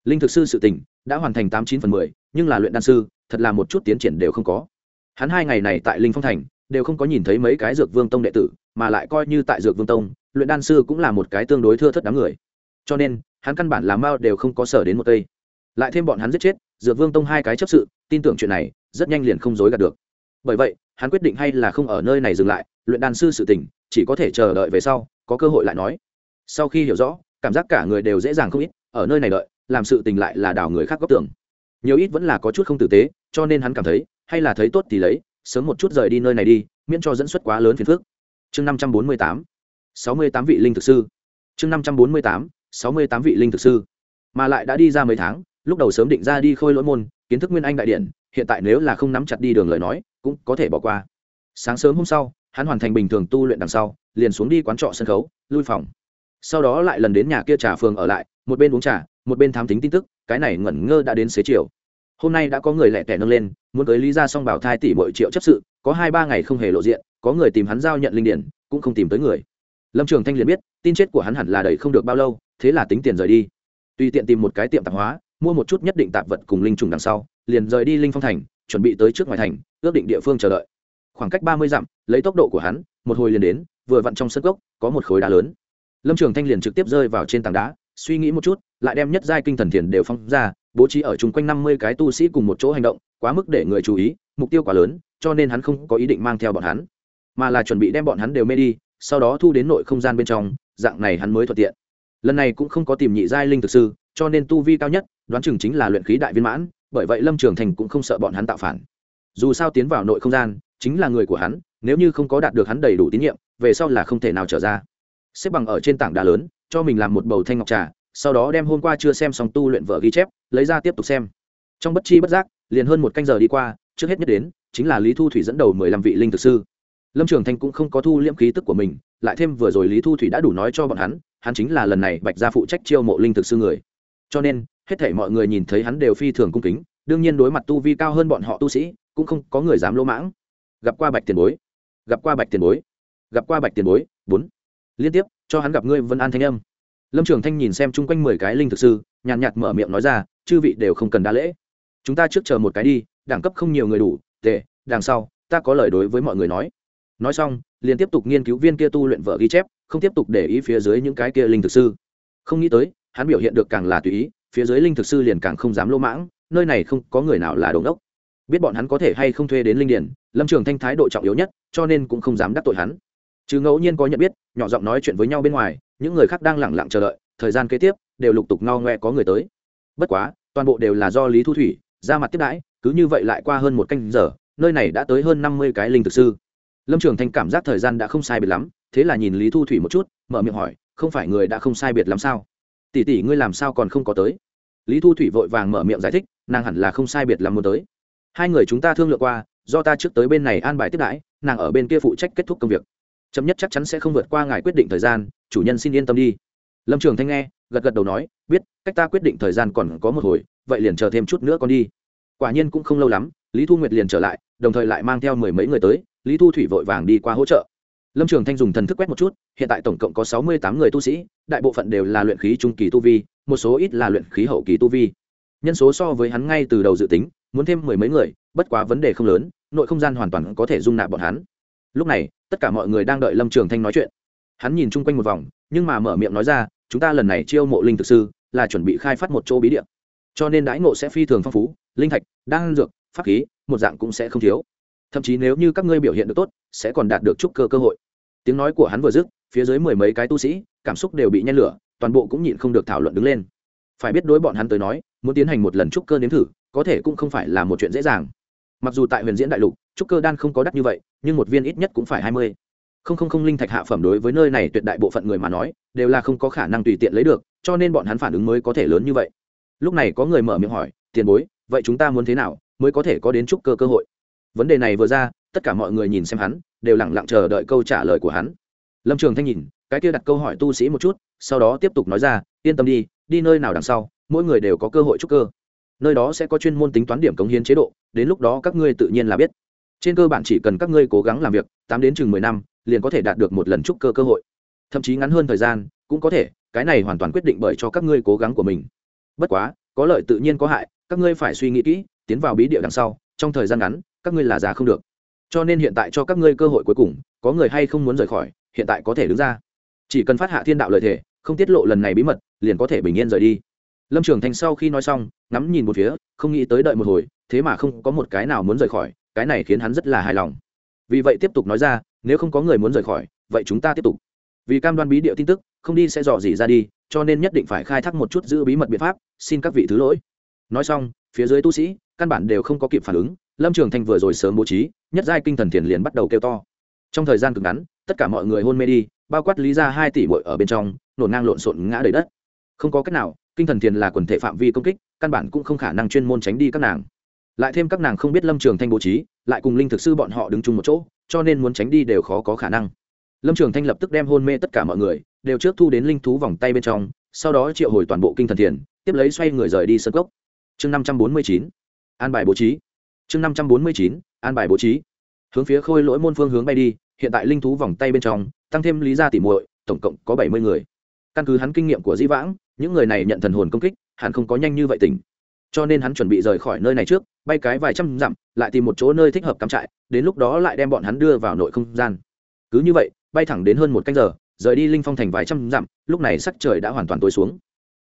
Linh thực sư sự tình, đã hoàn thành tám chín phần mười, nhưng là luyện đan sư, thật là một chút tiến triển đều không có. Hắn hai ngày này tại linh phong thành, đều không có nhìn thấy mấy cái dược vương tông đệ tử, mà lại coi như tại dược vương tông, luyện đan sư cũng là một cái tương đối thưa thất đám người. Cho nên, hắn căn bản làm mao đều không có sở đến một cây lại thêm bọn hắn giết chết, dược vương tông hai cái chấp sự, tin tưởng chuyện này, rất nhanh liền không dối gạt được. Bởi vậy, hắn quyết định hay là không ở nơi này dừng lại, luyện đan sư sự tình, chỉ có thể chờ đợi về sau, có cơ hội lại nói. Sau khi hiểu rõ, cảm giác cả người đều dễ dàng không ít, ở nơi này đợi, làm sự tình lại là đảo người khác góc tưởng. Nhiều ít vẫn là có chút không tử tế, cho nên hắn cảm thấy, hay là thấy tốt thì lấy, sớm một chút rời đi nơi này đi, miễn cho dẫn xuất quá lớn phiền phức. Chương năm trăm bốn mươi tám, sáu mươi tám vị linh thực sư. Chương năm trăm bốn mươi tám, sáu mươi tám vị linh thực sư. Mà lại đã đi ra mấy tháng lúc đầu sớm định ra đi khôi lỗi môn, kiến thức nguyên anh đại điện hiện tại nếu là không nắm chặt đi đường lời nói, cũng có thể bỏ qua. Sáng sớm hôm sau, hắn hoàn thành bình thường tu luyện đằng sau, liền xuống đi quán trọ sân khấu, lui phòng. Sau đó lại lần đến nhà kia trà phường ở lại, một bên uống trà, một bên thám tính tin tức, cái này ngẩn ngơ đã đến xế chiều. Hôm nay đã có người lẹ tẻ nâng lên, muốn tới lý ra xong bảo thai tỷ bội triệu chấp sự, có hai ba ngày không hề lộ diện, có người tìm hắn giao nhận linh điển, cũng không tìm tới người. Lâm trường thanh liền biết, tin chết của hắn hẳn là đầy không được bao lâu, thế là tính tiền rời đi. Tùy tiện tìm một cái tiệm tạp hóa mua một chút nhất định tạp vật cùng linh trùng đằng sau, liền rời đi linh phong thành, chuẩn bị tới trước ngoài thành, ước định địa phương chờ đợi. Khoảng cách ba mươi dặm, lấy tốc độ của hắn, một hồi liền đến, vừa vặn trong sân gốc có một khối đá lớn. Lâm trường thanh liền trực tiếp rơi vào trên tảng đá, suy nghĩ một chút, lại đem nhất giai kinh thần thiền đều phong ra, bố trí ở chung quanh năm mươi cái tu sĩ cùng một chỗ hành động, quá mức để người chú ý, mục tiêu quá lớn, cho nên hắn không có ý định mang theo bọn hắn, mà là chuẩn bị đem bọn hắn đều mê đi, sau đó thu đến nội không gian bên trong, dạng này hắn mới thuận tiện. Lần này cũng không có tìm nhị giai linh thực sư, cho nên tu vi cao nhất đoán chừng chính là luyện khí đại viên mãn, bởi vậy lâm trường thành cũng không sợ bọn hắn tạo phản. Dù sao tiến vào nội không gian, chính là người của hắn, nếu như không có đạt được hắn đầy đủ tín nhiệm, về sau là không thể nào trở ra. Xếp bằng ở trên tảng đá lớn, cho mình làm một bầu thanh ngọc trà, sau đó đem hôm qua chưa xem xong tu luyện vở ghi chép, lấy ra tiếp tục xem. Trong bất chi bất giác, liền hơn một canh giờ đi qua, trước hết nhất đến, chính là lý thu thủy dẫn đầu mười lăm vị linh thực sư. Lâm trường thanh cũng không có thu liễm khí tức của mình, lại thêm vừa rồi lý thu thủy đã đủ nói cho bọn hắn hắn chính là lần này bạch gia phụ trách chiêu mộ linh thực sư người. Cho nên hết thể mọi người nhìn thấy hắn đều phi thường cung kính, đương nhiên đối mặt tu vi cao hơn bọn họ tu sĩ, cũng không có người dám lỗ mãng. Gặp qua bạch tiền bối, gặp qua bạch tiền bối, gặp qua bạch tiền bối, bốn. Liên tiếp, cho hắn gặp ngươi vân an thanh âm. Lâm trường thanh nhìn xem chung quanh mười cái linh thực sư, nhàn nhạt mở miệng nói ra, chư vị đều không cần đa lễ. Chúng ta trước chờ một cái đi, đẳng cấp không nhiều người đủ, tệ, đằng sau, ta có lời đối với mọi người nói. Nói xong, liền tiếp tục nghiên cứu viên kia tu luyện vợ ghi chép, không tiếp tục để ý phía dưới những cái kia linh thực sư. Không nghĩ tới, hắn biểu hiện được càng là tùy ý phía dưới linh thực sư liền càng không dám lỗ mãng, nơi này không có người nào là đống đốc biết bọn hắn có thể hay không thuê đến linh điển, lâm trường thanh thái độ trọng yếu nhất, cho nên cũng không dám đắc tội hắn. Chứ ngẫu nhiên có nhận biết, nhỏ giọng nói chuyện với nhau bên ngoài, những người khác đang lẳng lặng chờ đợi, thời gian kế tiếp, đều lục tục ngao ngoe có người tới. Bất quá, toàn bộ đều là do lý thu thủy, ra mặt tiếp đãi, cứ như vậy lại qua hơn một canh giờ, nơi này đã tới hơn năm mươi cái linh thực sư. Lâm trường thanh cảm giác thời gian đã không sai biệt lắm, thế là nhìn lý thu thủy một chút, mở miệng hỏi, không phải người đã không sai biệt lắm sao? Tỷ tỷ ngươi làm sao còn không có tới? Lý thu thủy vội vàng mở miệng giải thích, nàng hẳn là không sai biệt làm muốn tới. Hai người chúng ta thương lượng qua, do ta trước tới bên này an bài tiếp đãi, nàng ở bên kia phụ trách kết thúc công việc. Chấm nhất chắc chắn sẽ không vượt qua ngài quyết định thời gian, chủ nhân xin yên tâm đi. Lâm trường thanh nghe, gật gật đầu nói, biết, cách ta quyết định thời gian còn có một hồi, vậy liền chờ thêm chút nữa con đi. Quả nhiên cũng không lâu lắm, lý thu nguyệt liền trở lại, đồng thời lại mang theo mười mấy người tới, lý thu thủy vội vàng đi qua hỗ trợ lâm trường thanh dùng thần thức quét một chút, hiện tại tổng cộng có sáu mươi tám người tu sĩ, đại bộ phận đều là luyện khí trung kỳ tu vi, một số ít là luyện khí hậu kỳ tu vi. Nhân số so với hắn ngay từ đầu dự tính, muốn thêm mười mấy người, bất quá vấn đề không lớn, nội không gian hoàn toàn có thể dung nạp bọn hắn. Lúc này, tất cả mọi người đang đợi lâm trường thanh nói chuyện. Hắn nhìn chung quanh một vòng, nhưng mà mở miệng nói ra, chúng ta lần này chiêu mộ linh thực sư, là chuẩn bị khai phát một chỗ bí địa. Cho nên đãi ngộ sẽ phi thường phong phú, linh thạch, đan dược, pháp khí, một dạng cũng sẽ không thiếu. Thậm chí nếu như các ngươi biểu hiện được tốt sẽ còn đạt được chút cơ cơ hội. Tiếng nói của hắn vừa dứt, phía dưới mười mấy cái tu sĩ, cảm xúc đều bị nhen lửa, toàn bộ cũng nhịn không được thảo luận đứng lên. Phải biết đối bọn hắn tới nói, muốn tiến hành một lần trúc cơ nếm thử, có thể cũng không phải là một chuyện dễ dàng. Mặc dù tại huyền diễn đại lục trúc cơ đan không có đắt như vậy, nhưng một viên ít nhất cũng phải hai mươi. Không không không linh thạch hạ phẩm đối với nơi này tuyệt đại bộ phận người mà nói, đều là không có khả năng tùy tiện lấy được, cho nên bọn hắn phản ứng mới có thể lớn như vậy. Lúc này có người mở miệng hỏi, tiền bối, vậy chúng ta muốn thế nào mới có thể có đến trúc cơ cơ hội? Vấn đề này vừa ra tất cả mọi người nhìn xem hắn, đều lẳng lặng chờ đợi câu trả lời của hắn. Lâm trường thanh nhìn, cái kia đặt câu hỏi tu sĩ một chút, sau đó tiếp tục nói ra, yên tâm đi đi nơi nào đằng sau, mỗi người đều có cơ hội trúc cơ. Nơi đó sẽ có chuyên môn tính toán điểm cống hiến chế độ, đến lúc đó các ngươi tự nhiên là biết. Trên cơ bản chỉ cần các ngươi cố gắng làm việc, tám đến chừng mười năm, liền có thể đạt được một lần trúc cơ cơ hội. Thậm chí ngắn hơn thời gian, cũng có thể, cái này hoàn toàn quyết định bởi cho các ngươi cố gắng của mình. Bất quá, có lợi tự nhiên có hại, các ngươi phải suy nghĩ kỹ, tiến vào bí địa đằng sau, trong thời gian ngắn, các ngươi là già không được cho nên hiện tại cho các ngươi cơ hội cuối cùng, có người hay không muốn rời khỏi, hiện tại có thể đứng ra. Chỉ cần phát hạ thiên đạo lợi thể, không tiết lộ lần này bí mật, liền có thể bình yên rời đi. Lâm trường thành sau khi nói xong, ngắm nhìn một phía, không nghĩ tới đợi một hồi, thế mà không có một cái nào muốn rời khỏi, cái này khiến hắn rất là hài lòng. Vì vậy tiếp tục nói ra, nếu không có người muốn rời khỏi, vậy chúng ta tiếp tục. Vì cam đoan bí điệu tin tức, không đi sẽ dò dỉ ra đi, cho nên nhất định phải khai thác một chút giữ bí mật biện pháp, xin các vị thứ lỗi. Nói xong, phía dưới tu sĩ, căn bản đều không có kịp phản ứng, lâm trường Thành vừa rồi sớm bố trí nhất giai kinh thần thiền liền bắt đầu kêu to. Trong thời gian cực ngắn, tất cả mọi người hôn mê đi, bao quát lý ra hai tỷ bội ở bên trong, nổn ngang lộn xộn ngã đầy đất. Không có cách nào, kinh thần thiền là quần thể phạm vi công kích, căn bản cũng không khả năng chuyên môn tránh đi các nàng. Lại thêm các nàng không biết lâm trường thanh bố trí, lại cùng linh thực sư bọn họ đứng chung một chỗ, cho nên muốn tránh đi đều khó có khả năng. Lâm trường thanh lập tức đem hôn mê tất cả mọi người, đều trước thu đến linh thú vòng tay bên trong, sau đó triệu hồi toàn bộ kinh thần thiền, tiếp lấy xoay người rời đi sân cốc. Chương năm trăm bốn mươi chín, an bài bố trí. Chương năm trăm bốn mươi chín an bài bố trí. Hướng phía khôi lỗi môn phương hướng bay đi, hiện tại linh thú vòng tay bên trong, tăng thêm lý gia tỉ muội, tổng cộng có bảy mươi người. Căn cứ hắn kinh nghiệm của di vãng, những người này nhận thần hồn công kích, hẳn không có nhanh như vậy tỉnh. Cho nên hắn chuẩn bị rời khỏi nơi này trước, bay cái vài trăm dặm, lại tìm một chỗ nơi thích hợp cắm trại, đến lúc đó lại đem bọn hắn đưa vào nội không gian. Cứ như vậy, bay thẳng đến hơn một canh giờ, rời đi linh phong thành vài trăm dặm, lúc này sắc trời đã hoàn toàn tối xuống.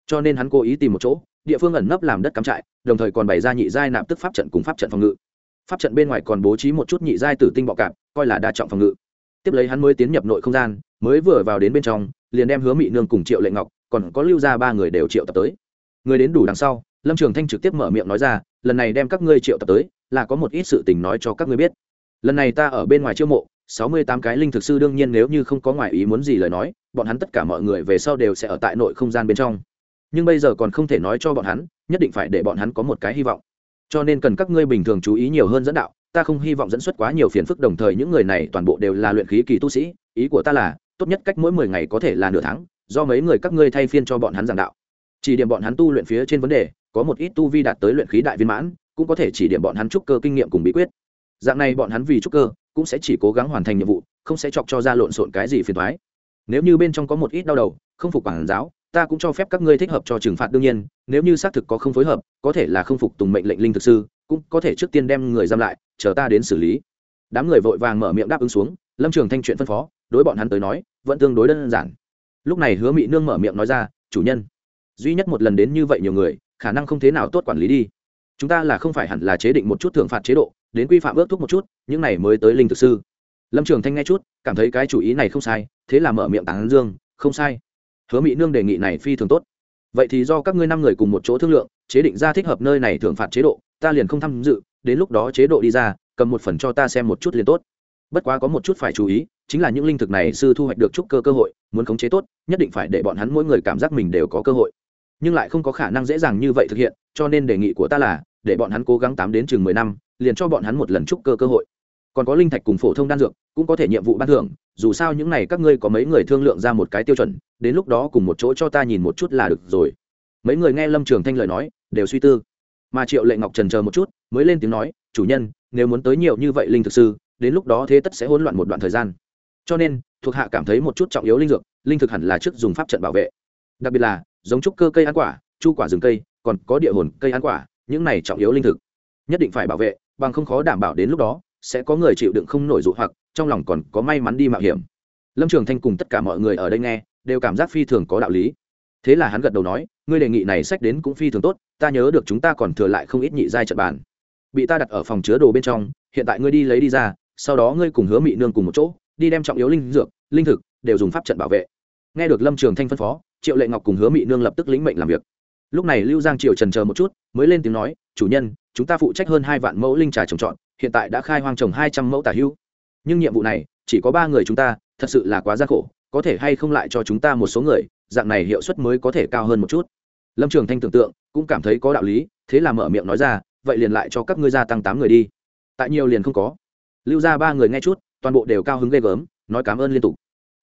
Cho nên hắn cố ý tìm một chỗ, địa phương ẩn nấp làm đất cắm trại, đồng thời còn bày ra nhị giai nạp tức pháp trận cùng pháp trận phòng ngự pháp trận bên ngoài còn bố trí một chút nhị giai tử tinh bọ cạp, coi là đa trọng phòng ngự. Tiếp lấy hắn mới tiến nhập nội không gian, mới vừa vào đến bên trong, liền đem hứa mị nương cùng triệu lệ ngọc, còn có lưu ra ba người đều triệu tập tới. Người đến đủ đằng sau, lâm trường thanh trực tiếp mở miệng nói ra, lần này đem các ngươi triệu tập tới, là có một ít sự tình nói cho các ngươi biết. Lần này ta ở bên ngoài chiêu mộ, sáu mươi tám cái linh thực sư đương nhiên nếu như không có ngoại ý muốn gì lời nói, bọn hắn tất cả mọi người về sau đều sẽ ở tại nội không gian bên trong. Nhưng bây giờ còn không thể nói cho bọn hắn, nhất định phải để bọn hắn có một cái hy vọng cho nên cần các ngươi bình thường chú ý nhiều hơn dẫn đạo, ta không hy vọng dẫn xuất quá nhiều phiền phức, đồng thời những người này toàn bộ đều là luyện khí kỳ tu sĩ, ý của ta là, tốt nhất cách mỗi mười ngày có thể là nửa tháng, do mấy người các ngươi thay phiên cho bọn hắn giảng đạo. Chỉ điểm bọn hắn tu luyện phía trên vấn đề, có một ít tu vi đạt tới luyện khí đại viên mãn, cũng có thể chỉ điểm bọn hắn trúc cơ kinh nghiệm cùng bí quyết. Dạng này bọn hắn vì trúc cơ, cũng sẽ chỉ cố gắng hoàn thành nhiệm vụ, không sẽ chọc cho ra lộn xộn cái gì phiền thoái nếu như bên trong có một ít đau đầu, không phục quản giáo ta cũng cho phép các ngươi thích hợp cho trừng phạt đương nhiên, nếu như xác thực có không phối hợp, có thể là không phục tùng mệnh lệnh linh thực sư, cũng có thể trước tiên đem người giam lại, chờ ta đến xử lý. Đám người vội vàng mở miệng đáp ứng xuống, lâm trường thanh chuyện phân phó, đối bọn hắn tới nói, vẫn tương đối đơn giản. Lúc này hứa mỹ nương mở miệng nói ra, chủ nhân, duy nhất một lần đến như vậy nhiều người, khả năng không thế nào tốt quản lý đi. Chúng ta là không phải hẳn là chế định một chút thưởng phạt chế độ, đến quy phạm ước thúc một chút, những này mới tới linh thực sư. Lâm trường thanh nghe chút, cảm thấy cái chủ ý này không sai, thế là mở miệng tán dương, không sai hứa mỹ nương đề nghị này phi thường tốt. Vậy thì do các ngươi năm người cùng một chỗ thương lượng, chế định ra thích hợp nơi này thưởng phạt chế độ, ta liền không tham dự, đến lúc đó chế độ đi ra, cầm một phần cho ta xem một chút liền tốt. Bất quá có một chút phải chú ý, chính là những linh thực này sư thu hoạch được chút cơ cơ hội, muốn khống chế tốt, nhất định phải để bọn hắn mỗi người cảm giác mình đều có cơ hội. Nhưng lại không có khả năng dễ dàng như vậy thực hiện, cho nên đề nghị của ta là, để bọn hắn cố gắng tám đến chừng mười năm, liền cho bọn hắn một lần trúc cơ cơ hội còn có linh thạch cùng phổ thông đan dược, cũng có thể nhiệm vụ ban thưởng, dù sao những này các ngươi có mấy người thương lượng ra một cái tiêu chuẩn, đến lúc đó cùng một chỗ cho ta nhìn một chút là được rồi. Mấy người nghe lâm trường thanh lời nói, đều suy tư. Mà triệu lệ ngọc trần chờ một chút, mới lên tiếng nói, chủ nhân, nếu muốn tới nhiều như vậy linh thực sư, đến lúc đó thế tất sẽ hỗn loạn một đoạn thời gian. Cho nên, thuộc hạ cảm thấy một chút trọng yếu linh dược, linh thực hẳn là trước dùng pháp trận bảo vệ. Đặc biệt là, giống trúc cơ cây ăn quả, chu quả rừng cây, còn có địa hồn cây ăn quả, những này trọng yếu linh thực nhất định phải bảo vệ, bằng không khó đảm bảo đến lúc đó sẽ có người chịu đựng không nổi dụ hoặc, trong lòng còn có may mắn đi mạo hiểm. Lâm trường thanh cùng tất cả mọi người ở đây nghe, đều cảm giác phi thường có đạo lý. Thế là hắn gật đầu nói, ngươi đề nghị này sách đến cũng phi thường tốt, ta nhớ được chúng ta còn thừa lại không ít nhị giai trận bàn. Bị ta đặt ở phòng chứa đồ bên trong, hiện tại ngươi đi lấy đi ra, sau đó ngươi cùng hứa mị nương cùng một chỗ, đi đem trọng yếu linh dược, linh thực đều dùng pháp trận bảo vệ. Nghe được lâm trường thanh phân phó, triệu lệ ngọc cùng hứa mị nương lập tức lĩnh mệnh làm việc. Lúc này lưu giang triều trần chờ một chút, mới lên tiếng nói, chủ nhân, chúng ta phụ trách hơn hai vạn mẫu linh trà trồng trọt hiện tại đã khai hoang trồng hai trăm mẫu tả hữu. Nhưng nhiệm vụ này, chỉ có ba người chúng ta, thật sự là quá gian khổ, có thể hay không lại cho chúng ta một số người, dạng này hiệu suất mới có thể cao hơn một chút. Lâm trường thanh tưởng tượng, cũng cảm thấy có đạo lý, thế là mở miệng nói ra, vậy liền lại cho các ngươi gia tăng tám người đi. Tại nhiều liền không có. Lưu ra ba người nghe chút, toàn bộ đều cao hứng ghê gớm, nói cảm ơn liên tục.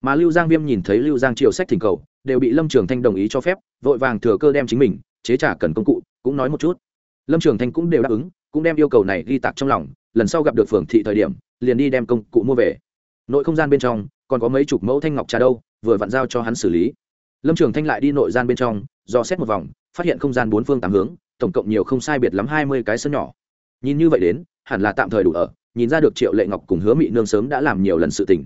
Mà lưu giang viêm nhìn thấy lưu giang triều sách thỉnh cầu, đều bị lâm trường thanh đồng ý cho phép, vội vàng thừa cơ đem chính mình, chế trả cần công cụ, cũng nói một chút. Lâm trường thanh cũng đều đáp ứng, cũng đem yêu cầu này ghi tạc trong lòng lần sau gặp được phường thị thời điểm, liền đi đem công cụ mua về. Nội không gian bên trong, còn có mấy chục mẫu thanh ngọc trà đâu, vừa vặn giao cho hắn xử lý. Lâm trường thanh lại đi nội gian bên trong do xét một vòng, phát hiện không gian bốn phương tám hướng, tổng cộng nhiều không sai biệt lắm hai mươi cái sân nhỏ. Nhìn như vậy đến, hẳn là tạm thời đủ ở, nhìn ra được triệu lệ ngọc cùng hứa mị nương sớm đã làm nhiều lần sự tình.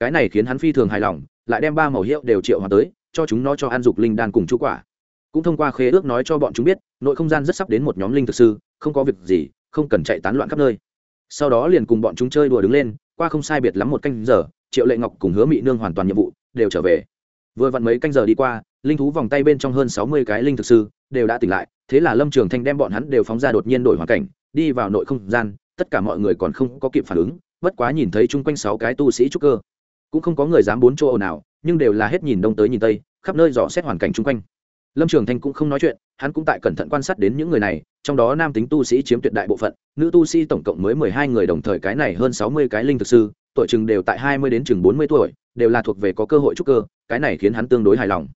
Cái này khiến hắn phi thường hài lòng, lại đem ba màu hiệu đều triệu hòa tới, cho chúng nó cho ăn dục linh đan cùng chú quả. Cũng thông qua khế ước nói cho bọn chúng biết, nội không gian rất sắp đến một nhóm linh thực sư, không có việc gì, không cần chạy tán loạn khắp nơi sau đó liền cùng bọn chúng chơi đùa đứng lên, qua không sai biệt lắm một canh giờ, triệu lệ ngọc cùng hứa mỹ nương hoàn toàn nhiệm vụ đều trở về. Vừa vặn mấy canh giờ đi qua, linh thú vòng tay bên trong hơn sáu mươi cái linh thực sư đều đã tỉnh lại, thế là lâm trường thanh đem bọn hắn đều phóng ra đột nhiên đổi hoàn cảnh, đi vào nội không gian, tất cả mọi người còn không có kịp phản ứng, bất quá nhìn thấy chung quanh sáu cái tu sĩ trúc cơ, cũng không có người dám bốn chỗ ồn ào, nhưng đều là hết nhìn đông tới nhìn tây, khắp nơi dò xét hoàn cảnh chung quanh lâm trường thanh cũng không nói chuyện, hắn cũng tại cẩn thận quan sát đến những người này, trong đó nam tính tu sĩ chiếm tuyệt đại bộ phận, nữ tu sĩ tổng cộng mới mười hai người đồng thời cái này hơn sáu mươi cái linh thực sư, tuổi chừng đều tại hai mươi đến chừng bốn mươi tuổi, đều là thuộc về có cơ hội trúc cơ, cái này khiến hắn tương đối hài lòng.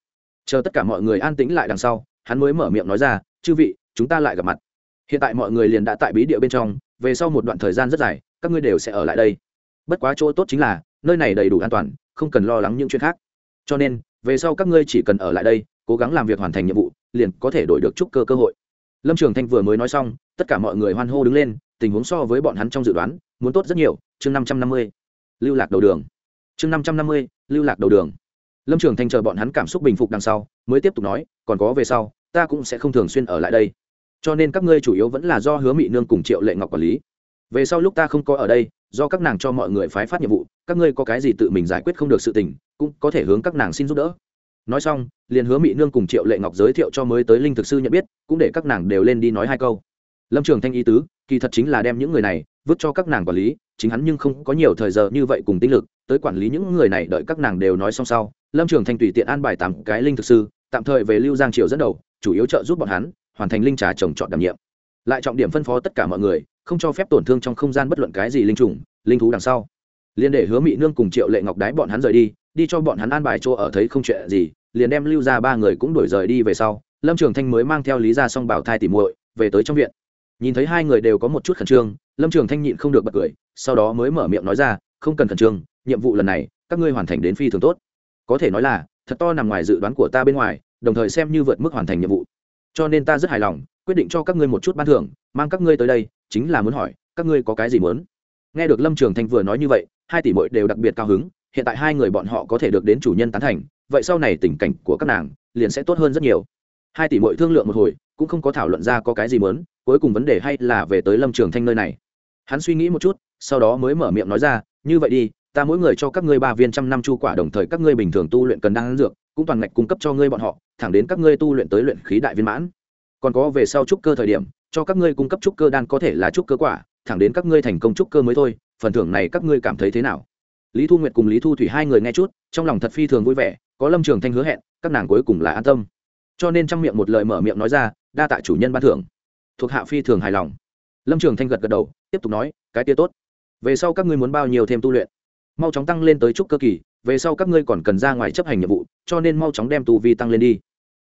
Chờ tất cả mọi người an tĩnh lại đằng sau, hắn mới mở miệng nói ra, chư vị, chúng ta lại gặp mặt. Hiện tại mọi người liền đã tại bí địa bên trong, về sau một đoạn thời gian rất dài, các ngươi đều sẽ ở lại đây. Bất quá chỗ tốt chính là, nơi này đầy đủ an toàn, không cần lo lắng những chuyện khác. Cho nên, về sau các ngươi chỉ cần ở lại đây cố gắng làm việc hoàn thành nhiệm vụ, liền có thể đổi được trúc cơ cơ hội. Lâm trường thanh vừa mới nói xong, tất cả mọi người hoan hô đứng lên, tình huống so với bọn hắn trong dự đoán, muốn tốt rất nhiều, chương năm trăm năm mươi, lưu lạc đầu đường. Chương năm trăm năm mươi, lưu lạc đầu đường. Lâm trường thanh chờ bọn hắn cảm xúc bình phục đằng sau, mới tiếp tục nói, còn có về sau, ta cũng sẽ không thường xuyên ở lại đây. Cho nên các ngươi chủ yếu vẫn là do hứa mị nương cùng triệu lệ ngọc quản lý. Về sau lúc ta không có ở đây, do các nàng cho mọi người phái phát nhiệm vụ, các ngươi có cái gì tự mình giải quyết không được sự tình, cũng có thể hướng các nàng xin giúp đỡ nói xong, liền hứa mỹ nương cùng triệu lệ ngọc giới thiệu cho mới tới linh thực sư nhận biết, cũng để các nàng đều lên đi nói hai câu. Lâm trường thanh ý tứ, kỳ thật chính là đem những người này vứt cho các nàng quản lý, chính hắn nhưng không có nhiều thời giờ như vậy cùng tinh lực, tới quản lý những người này đợi các nàng đều nói xong sau, lâm trường thanh tùy tiện an bài tám cái linh thực sư, tạm thời về lưu giang triều dẫn đầu, chủ yếu trợ giúp bọn hắn hoàn thành linh trà trồng trọt đảm nhiệm. Lại trọng điểm phân phó tất cả mọi người, không cho phép tổn thương trong không gian bất luận cái gì linh trùng, linh thú đằng sau. Liên để hứa mỹ nương cùng triệu lệ ngọc đái bọn hắn rời đi đi cho bọn hắn an bài chỗ ở thấy không chuyện gì, liền đem lưu ra ba người cũng đuổi rời đi về sau, lâm trường thanh mới mang theo lý ra xong bảo thai tỉ muội về tới trong viện. Nhìn thấy hai người đều có một chút khẩn trương, lâm trường thanh nhịn không được bật cười, sau đó mới mở miệng nói ra, không cần khẩn trương, nhiệm vụ lần này, các ngươi hoàn thành đến phi thường tốt. Có thể nói là, thật to nằm ngoài dự đoán của ta bên ngoài, đồng thời xem như vượt mức hoàn thành nhiệm vụ. Cho nên ta rất hài lòng, quyết định cho các ngươi một chút ban thưởng, mang các ngươi tới đây, chính là muốn hỏi, các ngươi có cái gì muốn? Nghe được lâm trường thanh vừa nói như vậy, hai tỷ mội đều đặc biệt cao hứng hiện tại hai người bọn họ có thể được đến chủ nhân tán thành, vậy sau này tình cảnh của các nàng liền sẽ tốt hơn rất nhiều. Hai tỷ mội thương lượng một hồi, cũng không có thảo luận ra có cái gì mớn cuối cùng vấn đề hay là về tới lâm trường thanh nơi này. Hắn suy nghĩ một chút, sau đó mới mở miệng nói ra, như vậy đi, ta mỗi người cho các ngươi ba viên trăm năm chu quả đồng thời các ngươi bình thường tu luyện cần đan dược, cũng toàn ngạch cung cấp cho ngươi bọn họ, thẳng đến các ngươi tu luyện tới luyện khí đại viên mãn. Còn có về sau trúc cơ thời điểm, cho các ngươi cung cấp trúc cơ đan có thể là trúc cơ quả, thẳng đến các ngươi thành công trúc cơ mới thôi, phần thưởng này các ngươi cảm thấy thế nào? Lý thu nguyệt cùng lý thu thủy hai người nghe chút, trong lòng thật phi thường vui vẻ, có lâm trường thanh hứa hẹn, các nàng cuối cùng là an tâm. Cho nên trong miệng một lời mở miệng nói ra, đa tạ chủ nhân ban thưởng. Thuộc hạ phi thường hài lòng. Lâm trường thanh gật gật đầu, tiếp tục nói, cái tia tốt. Về sau các ngươi muốn bao nhiêu thêm tu luyện? Mau chóng tăng lên tới trúc cơ kỳ, về sau các ngươi còn cần ra ngoài chấp hành nhiệm vụ, cho nên mau chóng đem tu vi tăng lên đi.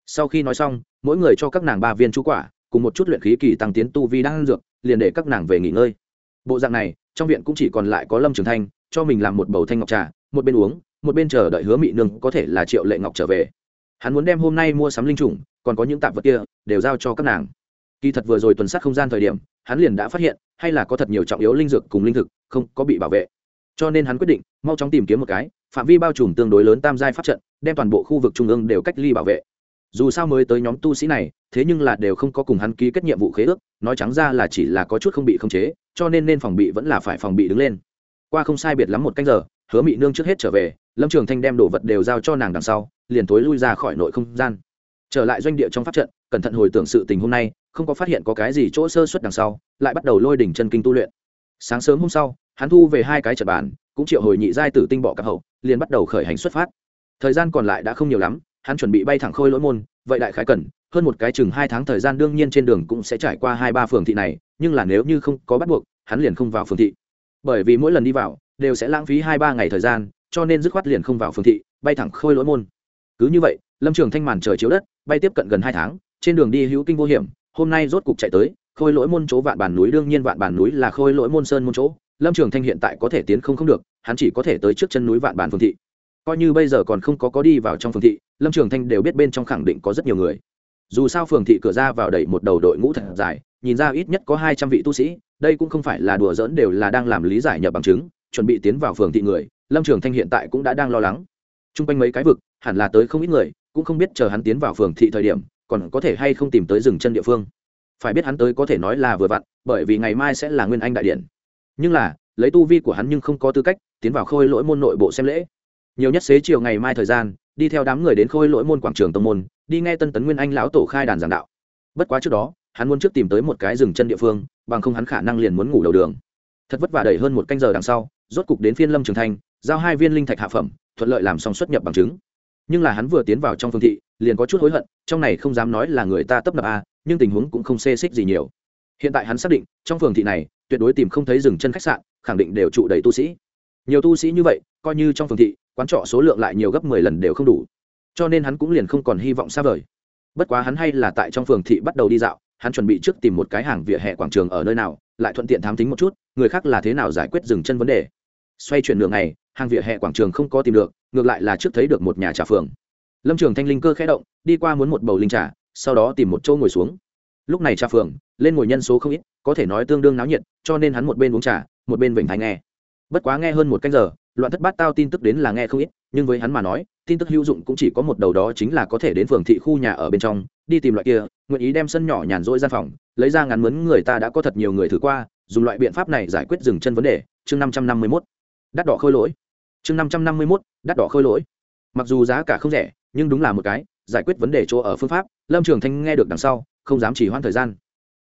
Sau khi nói xong, mỗi người cho các nàng ba viên chú quả, cùng một chút luyện khí kỳ tăng tiến tu vi đang dược, liền để các nàng về nghỉ ngơi. Bộ dạng này, trong viện cũng chỉ còn lại có lâm trường thanh cho mình làm một bầu thanh ngọc trà, một bên uống, một bên chờ đợi hứa mị nương có thể là triệu lệ ngọc trở về. Hắn muốn đem hôm nay mua sắm linh chủng còn có những tạp vật kia, đều giao cho các nàng. Kỳ thật vừa rồi tuần sát không gian thời điểm, hắn liền đã phát hiện, hay là có thật nhiều trọng yếu linh dược cùng linh thực, không có bị bảo vệ. Cho nên hắn quyết định, mau chóng tìm kiếm một cái, phạm vi bao trùm tương đối lớn tam giai pháp trận, đem toàn bộ khu vực trung ương đều cách ly bảo vệ. Dù sao mới tới nhóm tu sĩ này, thế nhưng là đều không có cùng hắn ký kết nhiệm vụ khế ước, nói trắng ra là chỉ là có chút không bị khống chế, cho nên nên phòng bị vẫn là phải phòng bị đứng lên qua không sai biệt lắm một canh giờ, hứa mị nương trước hết trở về, lâm trường thanh đem đồ vật đều giao cho nàng đằng sau, liền tối lui ra khỏi nội không gian. Trở lại doanh địa trong pháp trận, cẩn thận hồi tưởng sự tình hôm nay, không có phát hiện có cái gì chỗ sơ xuất đằng sau, lại bắt đầu lôi đỉnh chân kinh tu luyện. Sáng sớm hôm sau, hắn thu về hai cái trật bàn, cũng triệu hồi nhị giai tử tinh bọ cặp hậu, liền bắt đầu khởi hành xuất phát. Thời gian còn lại đã không nhiều lắm, hắn chuẩn bị bay thẳng khôi lỗi môn, vậy đại khái cần, hơn một cái chừng hai tháng thời gian đương nhiên trên đường cũng sẽ trải qua hai ba phường thị này, nhưng là nếu như không có bắt buộc, hắn liền không vào phường thị bởi vì mỗi lần đi vào đều sẽ lãng phí hai ba ngày thời gian, cho nên dứt khoát liền không vào phường thị, bay thẳng khôi lỗi môn. Cứ như vậy, lâm trường thanh màn trời chiếu đất, bay tiếp cận gần hai tháng, trên đường đi hữu kinh vô hiểm, hôm nay rốt cục chạy tới, khôi lỗi môn chỗ vạn bản núi, đương nhiên vạn bản núi là khôi lỗi môn sơn môn chỗ, lâm trường thanh hiện tại có thể tiến không không được, hắn chỉ có thể tới trước chân núi vạn bản phường thị. Coi như bây giờ còn không có có đi vào trong phường thị, lâm trường thanh đều biết bên trong khẳng định có rất nhiều người. Dù sao phường thị cửa ra vào đẩy một đầu đội ngũ thật dài, nhìn ra ít nhất có hai trăm vị tu sĩ đây cũng không phải là đùa giỡn, đều là đang làm lý giải nhập bằng chứng, chuẩn bị tiến vào phường thị người, lâm trường thanh hiện tại cũng đã đang lo lắng. T r u n g quanh mấy cái vực, hẳn là tới không ít người, cũng không biết chờ hắn tiến vào phường thị thời điểm, còn có thể hay không tìm tới rừng chân địa phương. Phải biết hắn tới có thể nói là vừa vặn, bởi vì ngày mai sẽ là nguyên anh đại điện. Nhưng là, lấy tu vi của hắn nhưng không có tư cách tiến vào khôi lỗi môn nội bộ xem lễ. Nhiều nhất xế chiều ngày mai thời gian, đi theo đám người đến khôi lỗi môn quảng trường tông môn, đi nghe tân tấn nguyên anh lão tổ khai đàn giảng đạo. Bất quá trước đó hắn muốn trước tìm tới một cái rừng chân địa phương, bằng không hắn khả năng liền muốn ngủ đầu đường. Thật vất vả đầy hơn một canh giờ đằng sau, rốt cục đến phiên lâm trường thanh, giao hai viên linh thạch hạ phẩm, thuận lợi làm xong xuất nhập bằng chứng. Nhưng là hắn vừa tiến vào trong phương thị, liền có chút hối hận, trong này không dám nói là người ta tấp nập a, nhưng tình huống cũng không xê xích gì nhiều. Hiện tại hắn xác định, trong phường thị này, tuyệt đối tìm không thấy rừng chân khách sạn, khẳng định đều trụ đầy tu sĩ. Nhiều tu sĩ như vậy, coi như trong phường thị, quán trọ số lượng lại nhiều gấp mười lần đều không đủ. Cho nên hắn cũng liền không còn hy vọng xa vời. Bất quá hắn hay là tại trong phường thị bắt đầu đi dạo hắn chuẩn bị trước tìm một cái hàng vỉa hè quảng trường ở nơi nào, lại thuận tiện thám tính một chút, người khác là thế nào giải quyết dừng chân vấn đề. Xoay chuyển đường này hàng vỉa hè quảng trường không có tìm được, ngược lại là trước thấy được một nhà trà phường. Lâm trường thanh linh cơ khẽ động, đi qua muốn một bầu linh trà, sau đó tìm một chỗ ngồi xuống. Lúc này trà phường, lên ngồi nhân số không ít, có thể nói tương đương náo nhiệt, cho nên hắn một bên uống trà, một bên vịnh thái nghe. Bất quá nghe hơn một canh giờ, loạn thất bát tao tin tức đến là nghe không ít, nhưng với hắn mà nói, tin tức hữu dụng cũng chỉ có một đầu đó chính là có thể đến phường thị khu nhà ở bên trong đi tìm loại kia, nguyện ý đem sân nhỏ nhàn rỗi gian phòng, lấy ra ngắn mướn người ta đã có thật nhiều người thử qua, dùng loại biện pháp này giải quyết dừng chân vấn đề. Chương năm trăm năm mươi mốt. Đắt đỏ khôi lỗi. Chương năm trăm năm mươi mốt. Đắt đỏ khôi lỗi. Mặc dù giá cả không rẻ, nhưng đúng là một cái, giải quyết vấn đề chỗ ở phương pháp. Lâm trường thanh nghe được đằng sau, không dám chỉ hoãn thời gian.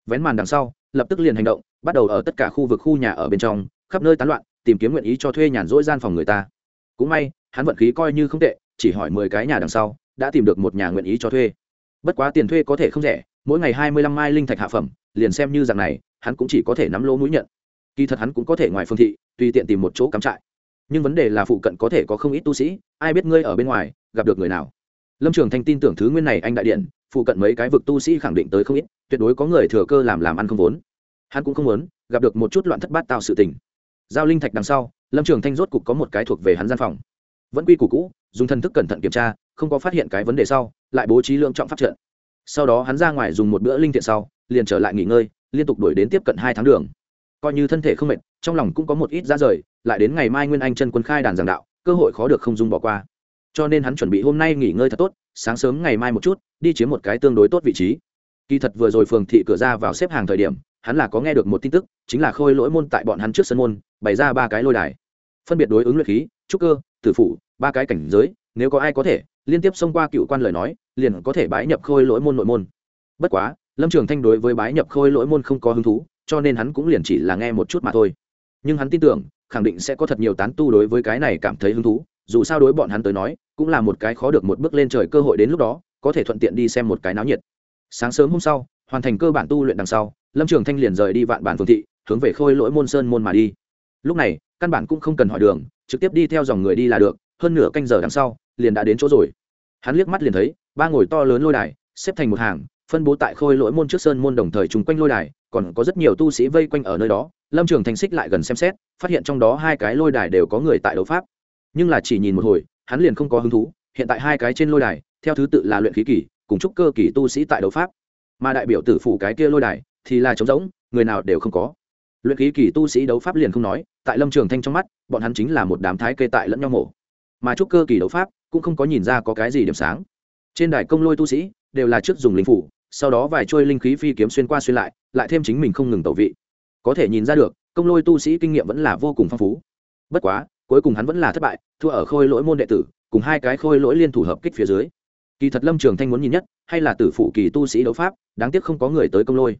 Vén màn đằng sau, lập tức liền hành động, bắt đầu ở tất cả khu vực khu nhà ở bên trong, khắp nơi tán loạn, tìm kiếm nguyện ý cho thuê nhàn rỗi gian phòng người ta. Cũng may, hắn vận khí coi như không tệ, chỉ hỏi mười cái nhà đằng sau, đã tìm được một nhà nguyện ý cho thuê bất quá tiền thuê có thể không rẻ, mỗi ngày hai mươi lăm mai linh thạch hạ phẩm, liền xem như rằng này, hắn cũng chỉ có thể nắm lỗ mũi nhận. Kỳ thật hắn cũng có thể ngoài phương thị, tùy tiện tìm một chỗ cắm trại. Nhưng vấn đề là phụ cận có thể có không ít tu sĩ, ai biết ngươi ở bên ngoài, gặp được người nào. Lâm trường thanh tin tưởng thứ nguyên này anh đại điện, phụ cận mấy cái vực tu sĩ khẳng định tới không ít, tuyệt đối có người thừa cơ làm làm ăn không vốn. Hắn cũng không muốn gặp được một chút loạn thất bát tạo sự tình. Giao linh thạch đằng sau, lâm trường thanh rốt cục có một cái thuộc về hắn gian phòng vẫn quy củ cũ, dùng thân thức cẩn thận kiểm tra, không có phát hiện cái vấn đề sau, lại bố trí lượng trọng phát trận. Sau đó hắn ra ngoài dùng một bữa linh thiện sau, liền trở lại nghỉ ngơi, liên tục đuổi đến tiếp cận hai tháng đường. Coi như thân thể không mệt, trong lòng cũng có một ít ra rời, lại đến ngày mai nguyên anh chân quân khai đàn giảng đạo, cơ hội khó được không dung bỏ qua. Cho nên hắn chuẩn bị hôm nay nghỉ ngơi thật tốt, sáng sớm ngày mai một chút, đi chiếm một cái tương đối tốt vị trí. Kỳ thật vừa rồi phường thị cửa ra vào xếp hàng thời điểm, hắn là có nghe được một tin tức, chính là khôi lỗi môn tại bọn hắn trước sân môn, bày ra ba cái lôi đài. Phân biệt đối ứng luyện khí trúc cơ, tử phụ ba cái cảnh giới, nếu có ai có thể liên tiếp xông qua cựu quan lời nói, liền có thể bái nhập khôi lỗi môn nội môn. Bất quá, lâm trường thanh đối với bái nhập khôi lỗi môn không có hứng thú, cho nên hắn cũng liền chỉ là nghe một chút mà thôi. Nhưng hắn tin tưởng, khẳng định sẽ có thật nhiều tán tu đối với cái này cảm thấy hứng thú, dù sao đối bọn hắn tới nói, cũng là một cái khó được một bước lên trời cơ hội đến lúc đó, có thể thuận tiện đi xem một cái náo nhiệt. Sáng sớm hôm sau, hoàn thành cơ bản tu luyện đằng sau, lâm trường thanh liền rời đi vạn bản phương thị, hướng về khôi lỗi môn sơn môn mà đi. Lúc này căn bản cũng không cần hỏi đường, trực tiếp đi theo dòng người đi là được, hơn nửa canh giờ đằng sau, liền đã đến chỗ rồi. Hắn liếc mắt liền thấy, ba ngồi to lớn lôi đài, xếp thành một hàng, phân bố tại khôi lỗi môn trước sơn môn đồng thời chung quanh lôi đài, còn có rất nhiều tu sĩ vây quanh ở nơi đó, lâm trường thành xích lại gần xem xét, phát hiện trong đó hai cái lôi đài đều có người tại đấu pháp. Nhưng là chỉ nhìn một hồi, hắn liền không có hứng thú, hiện tại hai cái trên lôi đài, theo thứ tự là luyện khí kỳ, cùng chúc cơ kỳ tu sĩ tại đấu pháp. Mà đại biểu tử phủ cái kia lôi đài, thì là trống rỗng, người nào đều không có luyện khí kỳ tu sĩ đấu pháp liền không nói, tại lâm trường thanh trong mắt, bọn hắn chính là một đám thái kê tại lẫn nhau mổ. Mà chúc cơ kỳ đấu pháp cũng không có nhìn ra có cái gì điểm sáng. Trên đài công lôi tu sĩ đều là trước dùng linh phủ, sau đó vài trôi linh khí phi kiếm xuyên qua xuyên lại lại thêm chính mình không ngừng tẩu vị. Có thể nhìn ra được, công lôi tu sĩ kinh nghiệm vẫn là vô cùng phong phú. Bất quá, cuối cùng hắn vẫn là thất bại, thua ở khôi lỗi môn đệ tử, cùng hai cái khôi lỗi liên thủ hợp kích phía dưới. Kỳ thật lâm trường thanh muốn nhìn nhất, hay là tử phụ kỳ tu sĩ đấu pháp, đáng tiếc không có người tới công lôi.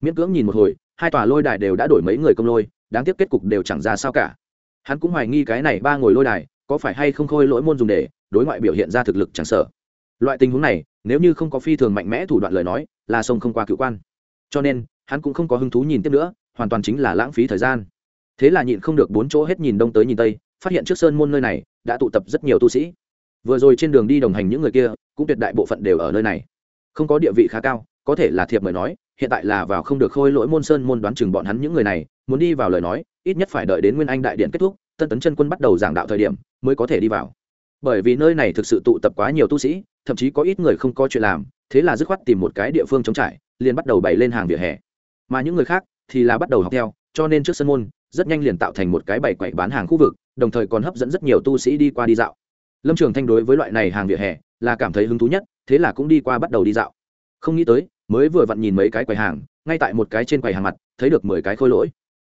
Miễn cưỡng nhìn một hồi hai tòa lôi đài đều đã đổi mấy người công lôi, đáng tiếc kết cục đều chẳng ra sao cả. Hắn cũng hoài nghi cái này ba ngồi lôi đài có phải hay không khôi lỗi môn dùng để đối ngoại biểu hiện ra thực lực chẳng sợ. Loại tình huống này, nếu như không có phi thường mạnh mẽ thủ đoạn lời nói, là sông không qua cựu quan. Cho nên, hắn cũng không có hứng thú nhìn tiếp nữa, hoàn toàn chính là lãng phí thời gian. Thế là nhịn không được bốn chỗ hết nhìn đông tới nhìn tây, phát hiện trước sơn môn nơi này đã tụ tập rất nhiều tu sĩ. Vừa rồi trên đường đi đồng hành những người kia, cũng tuyệt đại bộ phận đều ở nơi này. Không có địa vị khá cao, có thể là thiệp mời nói hiện tại là vào không được khôi lỗi môn sơn môn đoán chừng bọn hắn những người này, muốn đi vào lời nói, ít nhất phải đợi đến nguyên anh đại điện kết thúc, tân tấn chân quân bắt đầu giảng đạo thời điểm, mới có thể đi vào. Bởi vì nơi này thực sự tụ tập quá nhiều tu sĩ, thậm chí có ít người không có chuyện làm, thế là dứt khoát tìm một cái địa phương chống trải, liền bắt đầu bày lên hàng vỉa hè. Mà những người khác thì là bắt đầu học theo, cho nên trước sân môn, rất nhanh liền tạo thành một cái bày quậy bán hàng khu vực, đồng thời còn hấp dẫn rất nhiều tu sĩ đi qua đi dạo. Lâm trường thanh đối với loại này hàng vỉa hè là cảm thấy hứng thú nhất, thế là cũng đi qua bắt đầu đi dạo. Không nghĩ tới mới vừa vặn nhìn mấy cái quầy hàng, ngay tại một cái trên quầy hàng mặt, thấy được mười cái khôi lỗi.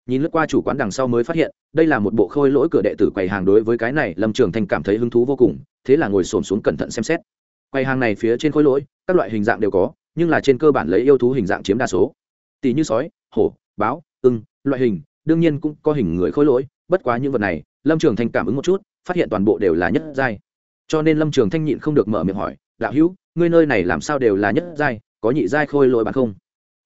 Nhìn lướt qua chủ quán đằng sau mới phát hiện, đây là một bộ khôi lỗi cửa đệ tử quầy hàng đối với cái này, lâm trường thanh cảm thấy hứng thú vô cùng, thế là ngồi xổm xuống cẩn thận xem xét. Quầy hàng này phía trên khôi lỗi, các loại hình dạng đều có, nhưng là trên cơ bản lấy yêu thú hình dạng chiếm đa số. Tỷ như sói, hổ, báo, ưng, loại hình, đương nhiên cũng có hình người khôi lỗi, bất quá những vật này, lâm trường thanh cảm ứng một chút, phát hiện toàn bộ đều là nhất giai. Cho nên lâm trường thanh nhịn không được mở miệng hỏi, đạo hữu, ngươi nơi này làm sao đều là nhất giai? Có nhị giai khôi lỗi bán không?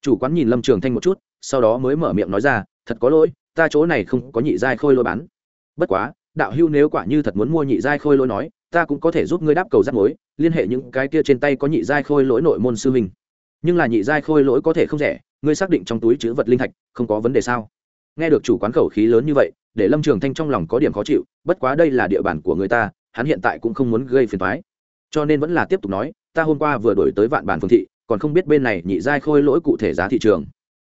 Chủ quán nhìn lâm trường thanh một chút, sau đó mới mở miệng nói ra, thật có lỗi, ta chỗ này không có nhị giai khôi lỗi bán. Bất quá, đạo hữu nếu quả như thật muốn mua nhị giai khôi lỗi nói, ta cũng có thể giúp ngươi đáp cầu rắc mối, liên hệ những cái kia trên tay có nhị giai khôi lỗi nội môn sư mình. nhưng là nhị giai khôi lỗi có thể không rẻ, ngươi xác định trong túi chữ vật linh thạch, không có vấn đề sao? Nghe được chủ quán khẩu khí lớn như vậy, để lâm trường thanh trong lòng có điểm khó chịu, bất quá đây là địa bàn của người ta, hắn hiện tại cũng không muốn gây phiền thoái cho nên vẫn là tiếp tục nói, ta hôm qua vừa đổi tới vạn bản phương thị còn không biết bên này nhị giai khôi lỗi cụ thể giá thị trường.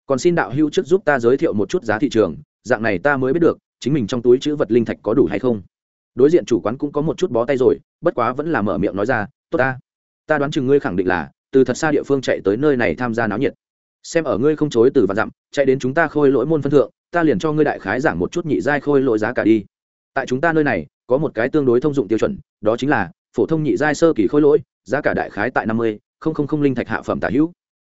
Còn xin đạo hưu trước giúp ta giới thiệu một chút giá thị trường, dạng này ta mới biết được, chính mình trong túi chữ vật linh thạch có đủ hay không. Đối diện chủ quán cũng có một chút bó tay rồi, bất quá vẫn là mở miệng nói ra, tốt ta. Ta đoán chừng ngươi khẳng định là từ thật xa địa phương chạy tới nơi này tham gia náo nhiệt. Xem ở ngươi không chối từ vạn dặm, chạy đến chúng ta khôi lỗi môn phân thượng, ta liền cho ngươi đại khái giảng một chút nhị giai khôi lỗi giá cả đi. Tại chúng ta nơi này, có một cái tương đối thông dụng tiêu chuẩn, đó chính là phổ thông nhị giai sơ kỳ khôi lỗi, giá cả đại khái tại năm mươi không không không linh thạch hạ phẩm tả hữu.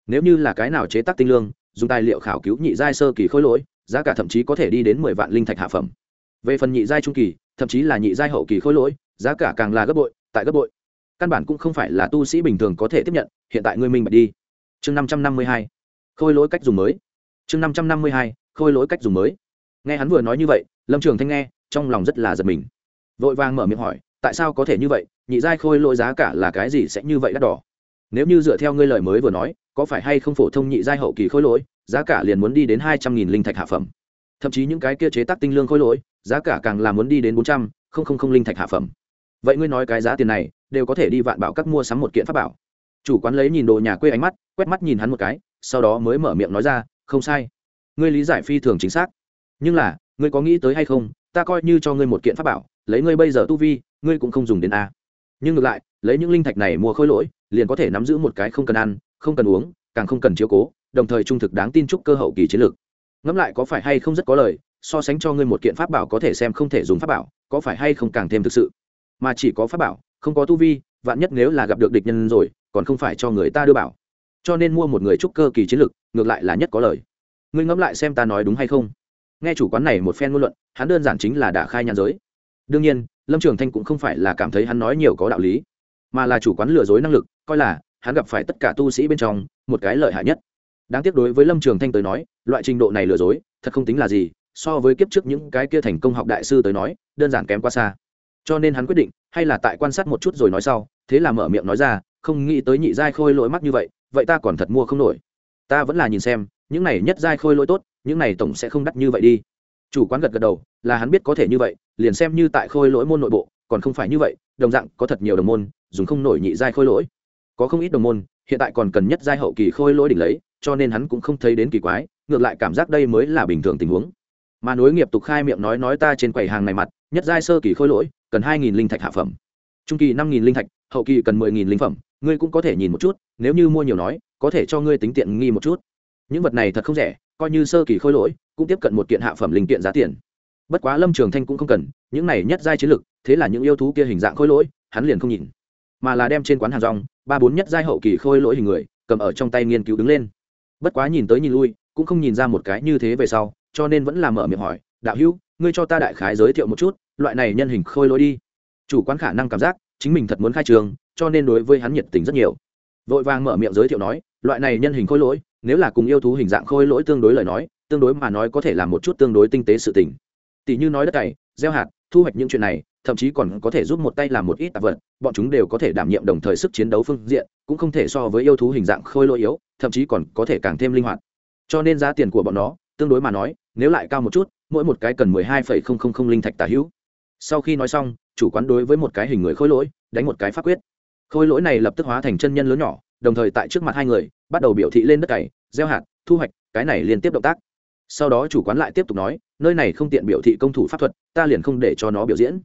Nếu như là cái nào chế tác tinh lương, dùng tài liệu khảo cứu nhị giai sơ kỳ khối lỗi, giá cả thậm chí có thể đi đến mười vạn linh thạch hạ phẩm. Về phần nhị giai trung kỳ, thậm chí là nhị giai hậu kỳ khối lỗi, giá cả càng là gấp bội, tại gấp bội. Căn bản cũng không phải là tu sĩ bình thường có thể tiếp nhận, hiện tại ngươi minh bạch đi. Chương năm trăm năm mươi hai khôi lỗi cách dùng mới. Chương năm trăm năm mươi hai khôi lỗi cách dùng mới. Nghe hắn vừa nói như vậy, lâm trường thanh nghe, trong lòng rất là giật mình. Vội vàng mở miệng hỏi, tại sao có thể như vậy? Nhị giai khôi lỗi giá cả là cái gì sẽ như vậy đắt đỏ? Nếu như dựa theo ngươi lời mới vừa nói, có phải hay không phổ thông nhị giai hậu kỳ khối lỗi, giá cả liền muốn đi đến hai trăm nghìn linh thạch hạ phẩm. Thậm chí những cái kia chế tác tinh lương khối lỗi, giá cả càng là muốn đi đến bốn trăm linh linh thạch hạ phẩm. Vậy ngươi nói cái giá tiền này, đều có thể đi vạn bảo các mua sắm một kiện pháp bảo. Chủ quán lấy nhìn đồ nhà quê ánh mắt, quét mắt nhìn hắn một cái, sau đó mới mở miệng nói ra, không sai. Ngươi lý giải phi thường chính xác. Nhưng là, ngươi có nghĩ tới hay không, ta coi như cho ngươi một kiện pháp bảo, lấy ngươi bây giờ tu vi, ngươi cũng không dùng đến a nhưng ngược lại, lấy những linh thạch này mua khôi lỗi, liền có thể nắm giữ một cái không cần ăn, không cần uống, càng không cần chiếu cố, đồng thời trung thực đáng tin chúc cơ hậu kỳ chiến lược. Ngẫm lại có phải hay không rất có lời, so sánh cho ngươi một kiện pháp bảo có thể xem không thể dùng pháp bảo, có phải hay không càng thêm thực sự? Mà chỉ có pháp bảo, không có tu vi, vạn nhất nếu là gặp được địch nhân rồi, còn không phải cho người ta đưa bảo. Cho nên mua một người trúc cơ kỳ chiến lược, ngược lại là nhất có lời. Ngươi ngẫm lại xem ta nói đúng hay không? Nghe chủ quán này một phen ngôn luận, hắn đơn giản chính là đã khai nhàn giới. Đương nhiên lâm trường thanh cũng không phải là cảm thấy hắn nói nhiều có đạo lý, mà là chủ quán lừa dối năng lực, coi là hắn gặp phải tất cả tu sĩ bên trong một cái lợi hại nhất. Đáng tiếc đối với lâm trường thanh tới nói, loại trình độ này lừa dối, thật không tính là gì, so với kiếp trước những cái kia thành công học đại sư tới nói, đơn giản kém quá xa. Cho nên hắn quyết định, hay là tại quan sát một chút rồi nói sau, thế là mở miệng nói ra, không nghĩ tới nhị giai khôi lỗi mắc như vậy vậy ta còn thật mua không nổi. Ta vẫn là nhìn xem, những này nhất giai khôi lỗi tốt, những này tổng sẽ không đắt như vậy đi. Chủ quán gật gật đầu, là hắn biết có thể như vậy liền xem như tại khôi lỗi môn nội bộ, còn không phải như vậy, đồng dạng có thật nhiều đồng môn, dùng không nổi nhị giai khôi lỗi. Có không ít đồng môn, hiện tại còn cần nhất giai hậu kỳ khôi lỗi đỉnh lấy, cho nên hắn cũng không thấy đến kỳ quái, ngược lại cảm giác đây mới là bình thường tình huống. Mà nối nghiệp tục khai miệng nói nói ta trên quầy hàng này mặt, nhất giai sơ kỳ khôi lỗi, cần hai nghìn linh thạch hạ phẩm. Trung kỳ năm nghìn linh thạch, hậu kỳ cần mười nghìn linh phẩm, ngươi cũng có thể nhìn một chút, nếu như mua nhiều nói, có thể cho ngươi tính tiện nghi một chút. Những vật này thật không rẻ, coi như sơ kỳ khôi lỗi, cũng tiếp cận một kiện hạ phẩm linh kiện giá tiền bất quá lâm trường thanh cũng không cần, những này nhất giai chiến lực, thế là những yêu thú kia hình dạng khôi lỗi, hắn liền không nhìn. Mà là đem trên quán hàng rong, ba bốn nhất giai hậu kỳ khôi lỗi hình người, cầm ở trong tay nghiên cứu đứng lên. Bất quá nhìn tới nhìn lui, cũng không nhìn ra một cái như thế về sau, cho nên vẫn là mở miệng hỏi, đạo hữu, ngươi cho ta đại khái giới thiệu một chút, loại này nhân hình khôi lỗi đi. Chủ quán khả năng cảm giác, chính mình thật muốn khai trường, cho nên đối với hắn nhiệt tình rất nhiều. Vội vàng mở miệng giới thiệu nói, loại này nhân hình khôi lỗi, nếu là cùng yêu thú hình dạng khôi lỗi tương đối lời nói, tương đối mà nói có thể là một chút tương đối tinh tế sự tình tỷ như nói đất cày, gieo hạt, thu hoạch những chuyện này, thậm chí còn có thể giúp một tay làm một ít tạp vật, bọn chúng đều có thể đảm nhiệm đồng thời sức chiến đấu phương diện, cũng không thể so với yêu thú hình dạng khôi lỗi yếu, thậm chí còn có thể càng thêm linh hoạt. Cho nên giá tiền của bọn nó, tương đối mà nói, nếu lại cao một chút, mỗi một cái cần mười hai phẩy không không không linh thạch tả hữu. Sau khi nói xong, chủ quán đối với một cái hình người khôi lỗi, đánh một cái pháp quyết. Khôi lỗi này lập tức hóa thành chân nhân lớn nhỏ, đồng thời tại trước mặt hai người, bắt đầu biểu thị lên đất cày, gieo hạt, thu hoạch, cái này liên tiếp động tác sau đó chủ quán lại tiếp tục nói, nơi này không tiện biểu thị công thủ pháp thuật, ta liền không để cho nó biểu diễn.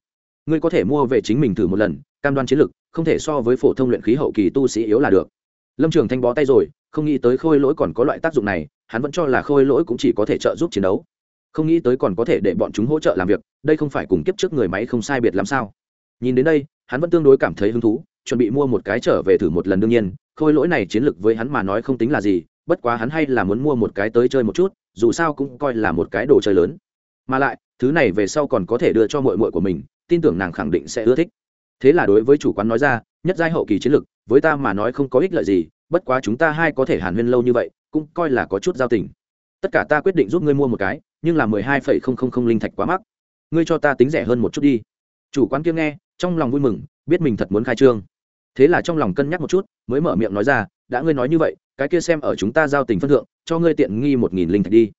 Ngươi có thể mua về chính mình thử một lần, cam đoan chiến lực, không thể so với phổ thông luyện khí hậu kỳ tu sĩ yếu là được. Lâm trường thanh bó tay rồi, không nghĩ tới khôi lỗi còn có loại tác dụng này, hắn vẫn cho là khôi lỗi cũng chỉ có thể trợ giúp chiến đấu. Không nghĩ tới còn có thể để bọn chúng hỗ trợ làm việc, đây không phải cùng kiếp trước người máy không sai biệt làm sao? Nhìn đến đây, hắn vẫn tương đối cảm thấy hứng thú, chuẩn bị mua một cái trở về thử một lần đương nhiên, khôi lỗi này chiến lược với hắn mà nói không tính là gì, bất quá hắn hay là muốn mua một cái tới chơi một chút dù sao cũng coi là một cái đồ chơi lớn. Mà lại, thứ này về sau còn có thể đưa cho mội mội của mình, tin tưởng nàng khẳng định sẽ ưa thích. Thế là đối với chủ quán nói ra, nhất giai hậu kỳ chiến lược với ta mà nói không có ích lợi gì, bất quá chúng ta hai có thể hàn huyên lâu như vậy, cũng coi là có chút giao tình. Tất cả ta quyết định giúp ngươi mua một cái, nhưng là mười hai phẩy không không không linh thạch quá mắc. Ngươi cho ta tính rẻ hơn một chút đi. Chủ quán kia nghe, trong lòng vui mừng, biết mình thật muốn khai trương. Thế là trong lòng cân nhắc một chút, mới mở miệng nói ra, đã ngươi nói như vậy, cái kia xem ở chúng ta giao tình phân thượng cho ngươi tiện nghi một nghìn linh thạch đi.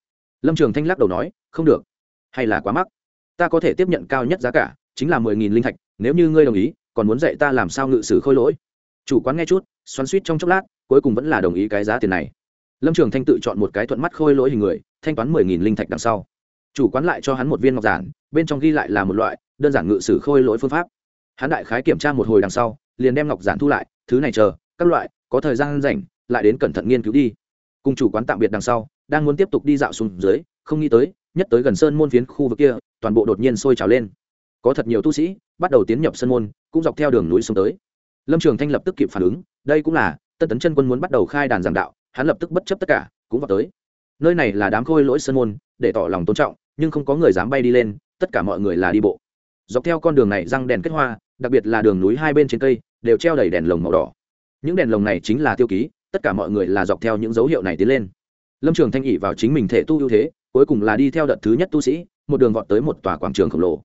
Lâm trường thanh lắc đầu nói, không được. Hay là quá mắc. Ta có thể tiếp nhận cao nhất giá cả, chính là mười nghìn linh thạch, nếu như ngươi đồng ý, còn muốn dạy ta làm sao ngự sử khôi lỗi. Chủ quán nghe chút, xoắn suýt trong chốc lát, cuối cùng vẫn là đồng ý cái giá tiền này. Lâm trường thanh tự chọn một cái thuận mắt khôi lỗi hình người, thanh toán mười nghìn linh thạch đằng sau. Chủ quán lại cho hắn một viên ngọc giản, bên trong ghi lại là một loại đơn giản ngự sử khôi lỗi phương pháp. Hắn đại khái kiểm tra một hồi đằng sau, liền đem ngọc giản thu lại, thứ này chờ, các loại, có thời gian rảnh, lại đến cẩn thận nghiên cứu đi cùng chủ quán tạm biệt đằng sau, đang muốn tiếp tục đi dạo xuống dưới, không nghĩ tới, nhất tới gần sơn môn phiến khu vực kia, toàn bộ đột nhiên sôi trào lên. Có thật nhiều tu sĩ bắt đầu tiến nhập sơn môn, cũng dọc theo đường núi xuống tới. Lâm trường thanh lập tức kịp phản ứng, đây cũng là, tân tấn chân quân muốn bắt đầu khai đàn giảng đạo, hắn lập tức bất chấp tất cả, cũng vào tới. Nơi này là đám khôi lỗi sơn môn, để tỏ lòng tôn trọng, nhưng không có người dám bay đi lên, tất cả mọi người là đi bộ. Dọc theo con đường này răng đèn kết hoa, đặc biệt là đường núi hai bên trên cây, đều treo đầy đèn lồng màu đỏ. Những đèn lồng này chính là tiêu ký tất cả mọi người là dọc theo những dấu hiệu này tiến lên. Lâm trường thanh ỉ vào chính mình thể tu ưu thế, cuối cùng là đi theo đợt thứ nhất tu sĩ, một đường vọt tới một tòa quảng trường khổng lồ.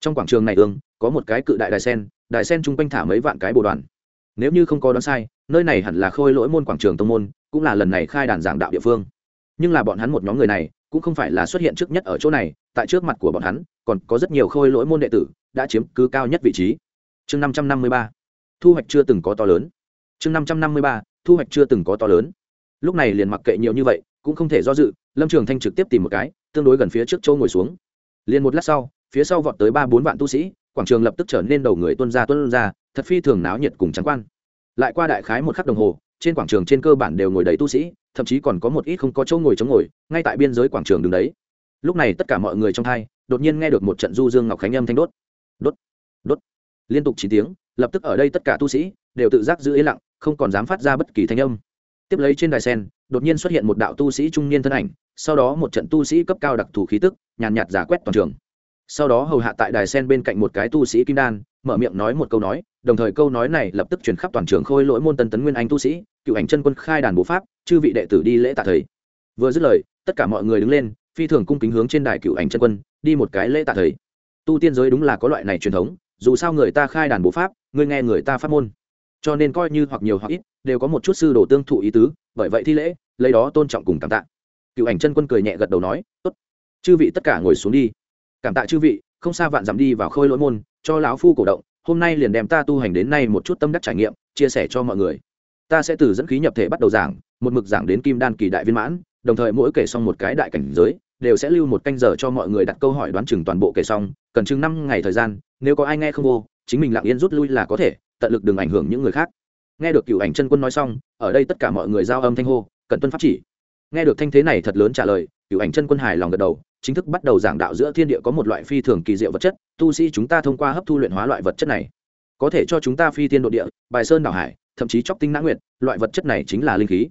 Trong quảng trường này ương, có một cái cự đại đài sen đài sen chung quanh thả mấy vạn cái bồ đoàn. Nếu như không có đoán sai, nơi này hẳn là khôi lỗi môn quảng trường tông môn, cũng là lần này khai đàn giảng đạo địa phương. Nhưng là bọn hắn một nhóm người này, cũng không phải là xuất hiện trước nhất ở chỗ này, tại trước mặt của bọn hắn, còn có rất nhiều khôi lỗi môn đệ tử, đã chiếm cứ cao nhất vị trí. Chương năm trăm năm mươi ba. Thu hoạch chưa từng có to lớn. Chương năm trăm năm mươi ba thu hoạch chưa từng có to lớn. Lúc này liền mặc kệ nhiều như vậy, cũng không thể do dự, lâm trường thanh trực tiếp tìm một cái, tương đối gần phía trước châu ngồi xuống. Liền một lát sau, phía sau vọt tới ba bốn vạn tu sĩ, quảng trường lập tức trở nên đầu người tuân ra tuân ra, thật phi thường náo nhiệt cùng trắng quan. Lại qua đại khái một khắc đồng hồ, trên quảng trường trên cơ bản đều ngồi đầy tu sĩ, thậm chí còn có một ít không có chỗ ngồi chống ngồi, ngay tại biên giới quảng trường đứng đấy. Lúc này tất cả mọi người trong thai đột nhiên nghe được một trận du dương ngọc khánh âm thanh đốt. Đốt đốt. Liên tục chín tiếng, lập tức ở đây tất cả tu sĩ đều tự giác giữ ý lặng không còn dám phát ra bất kỳ thanh âm. Tiếp lấy trên đài sen, đột nhiên xuất hiện một đạo tu sĩ trung niên thân ảnh, sau đó một trận tu sĩ cấp cao đặc thù khí tức, nhàn nhạt giả quét toàn trường. Sau đó hầu hạ tại đài sen bên cạnh một cái tu sĩ kim đan, mở miệng nói một câu nói, đồng thời câu nói này lập tức truyền khắp toàn trường khôi lỗi môn tân tấn nguyên anh tu sĩ, cựu ảnh chân quân khai đàn bố pháp, chư vị đệ tử đi lễ tạ thầy. Vừa dứt lời, tất cả mọi người đứng lên, phi thường cung kính hướng trên đài cựu ảnh chân quân, đi một cái lễ tạ thầy. Tu tiên giới đúng là có loại này truyền thống, dù sao người ta khai đàn bố pháp, người nghe người ta pháp môn cho nên coi như hoặc nhiều hoặc ít đều có một chút sư đồ tương thụ ý tứ, bởi vậy thi lễ, lấy đó tôn trọng cùng cảm tạ. Cựu ảnh chân quân cười nhẹ gật đầu nói, tốt, chư vị tất cả ngồi xuống đi. Cảm tạ chư vị, không xa vạn dặm đi vào khôi lỗi môn, cho lão phu cổ động, hôm nay liền đem ta tu hành đến nay một chút tâm đắc trải nghiệm, chia sẻ cho mọi người. Ta sẽ từ dẫn khí nhập thể bắt đầu giảng, một mực giảng đến kim đan kỳ đại viên mãn, đồng thời mỗi kể xong một cái đại cảnh giới, đều sẽ lưu một canh giờ cho mọi người đặt câu hỏi đoán chừng toàn bộ kể xong, cần chừng năm ngày thời gian, nếu có ai nghe không vô, chính mình lặng yên rút lui là có thể tận lực đừng ảnh hưởng những người khác. Nghe được cựu ảnh chân quân nói xong, ở đây tất cả mọi người giao âm thanh hô cần tuân pháp chỉ. Nghe được thanh thế này thật lớn trả lời, cựu ảnh chân quân hài lòng gật đầu, chính thức bắt đầu giảng đạo giữa thiên địa có một loại phi thường kỳ diệu vật chất, tu sĩ chúng ta thông qua hấp thu luyện hóa loại vật chất này. Có thể cho chúng ta phi tiên độ địa, bài sơn đảo hải, thậm chí chóc tinh nã nguyệt, loại vật chất này chính là linh khí.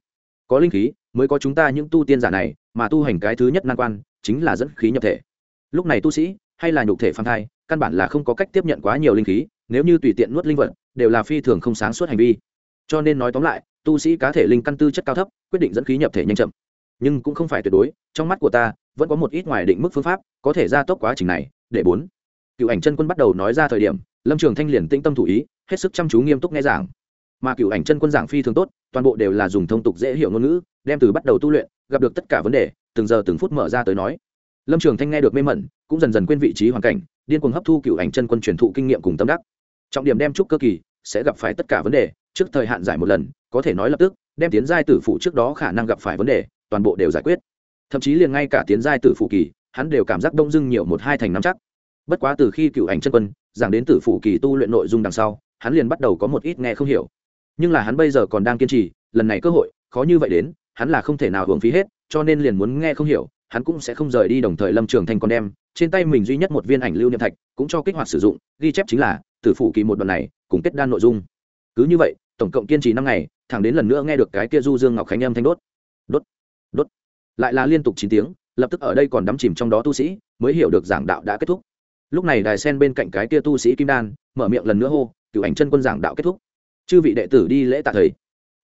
Có linh khí, mới có chúng ta những tu tiên giả này, mà tu hành cái thứ nhất nan quan, chính là dẫn khí nhập thể. Lúc này tu sĩ, hay là nhục thể phan thai, căn bản là không có cách tiếp nhận quá nhiều linh khí, nếu như tùy tiện nuốt linh vật đều là phi thường không sáng suốt hành vi. Cho nên nói tóm lại, tu sĩ cá thể linh căn tư chất cao thấp, quyết định dẫn khí nhập thể nhanh chậm. Nhưng cũng không phải tuyệt đối, trong mắt của ta, vẫn có một ít ngoài định mức phương pháp, có thể gia tốc quá trình này, để bốn. Cựu ảnh chân quân bắt đầu nói ra thời điểm, lâm trường thanh liền tĩnh tâm thủ ý, hết sức chăm chú nghiêm túc nghe giảng. Mà cựu ảnh chân quân giảng phi thường tốt, toàn bộ đều là dùng thông tục dễ hiểu ngôn ngữ, đem từ bắt đầu tu luyện, gặp được tất cả vấn đề, từng giờ từng phút mở ra tới nói. Lâm trường thanh nghe được mê mẩn, cũng dần dần quên vị trí hoàn cảnh, điên cuồng hấp thu cựu ảnh chân quân truyền thụ kinh nghiệm cùng tâm đắc trọng điểm đem trúc cơ kỳ sẽ gặp phải tất cả vấn đề, trước thời hạn giải một lần, có thể nói lập tức, đem tiến giai tử phụ trước đó khả năng gặp phải vấn đề, toàn bộ đều giải quyết. Thậm chí liền ngay cả tiến giai tử phụ kỳ, hắn đều cảm giác đông dưng nhiều một hai thành năm chắc. Bất quá từ khi cựu ảnh chân quân, giảng đến tử phụ kỳ tu luyện nội dung đằng sau, hắn liền bắt đầu có một ít nghe không hiểu. Nhưng là hắn bây giờ còn đang kiên trì, lần này cơ hội, khó như vậy đến, hắn là không thể nào hưởng phí hết, cho nên liền muốn nghe không hiểu hắn cũng sẽ không rời đi đồng thời lâm trường thanh con đem trên tay mình duy nhất một viên ảnh lưu niệm thạch cũng cho kích hoạt sử dụng, ghi chép chính là, tử phụ kỳ một đoạn này, cùng kết đan nội dung. Cứ như vậy, tổng cộng kiên trì năm ngày, thẳng đến lần nữa nghe được cái kia du dương ngọc khánh âm thanh đốt. Đốt đốt. Lại là liên tục chín tiếng, lập tức ở đây còn đắm chìm trong đó tu sĩ, mới hiểu được giảng đạo đã kết thúc. Lúc này đài sen bên cạnh cái kia tu sĩ kim đan, mở miệng lần nữa hô cựu ảnh chân quân giảng đạo kết thúc. Chư vị đệ tử đi lễ tạ thầy.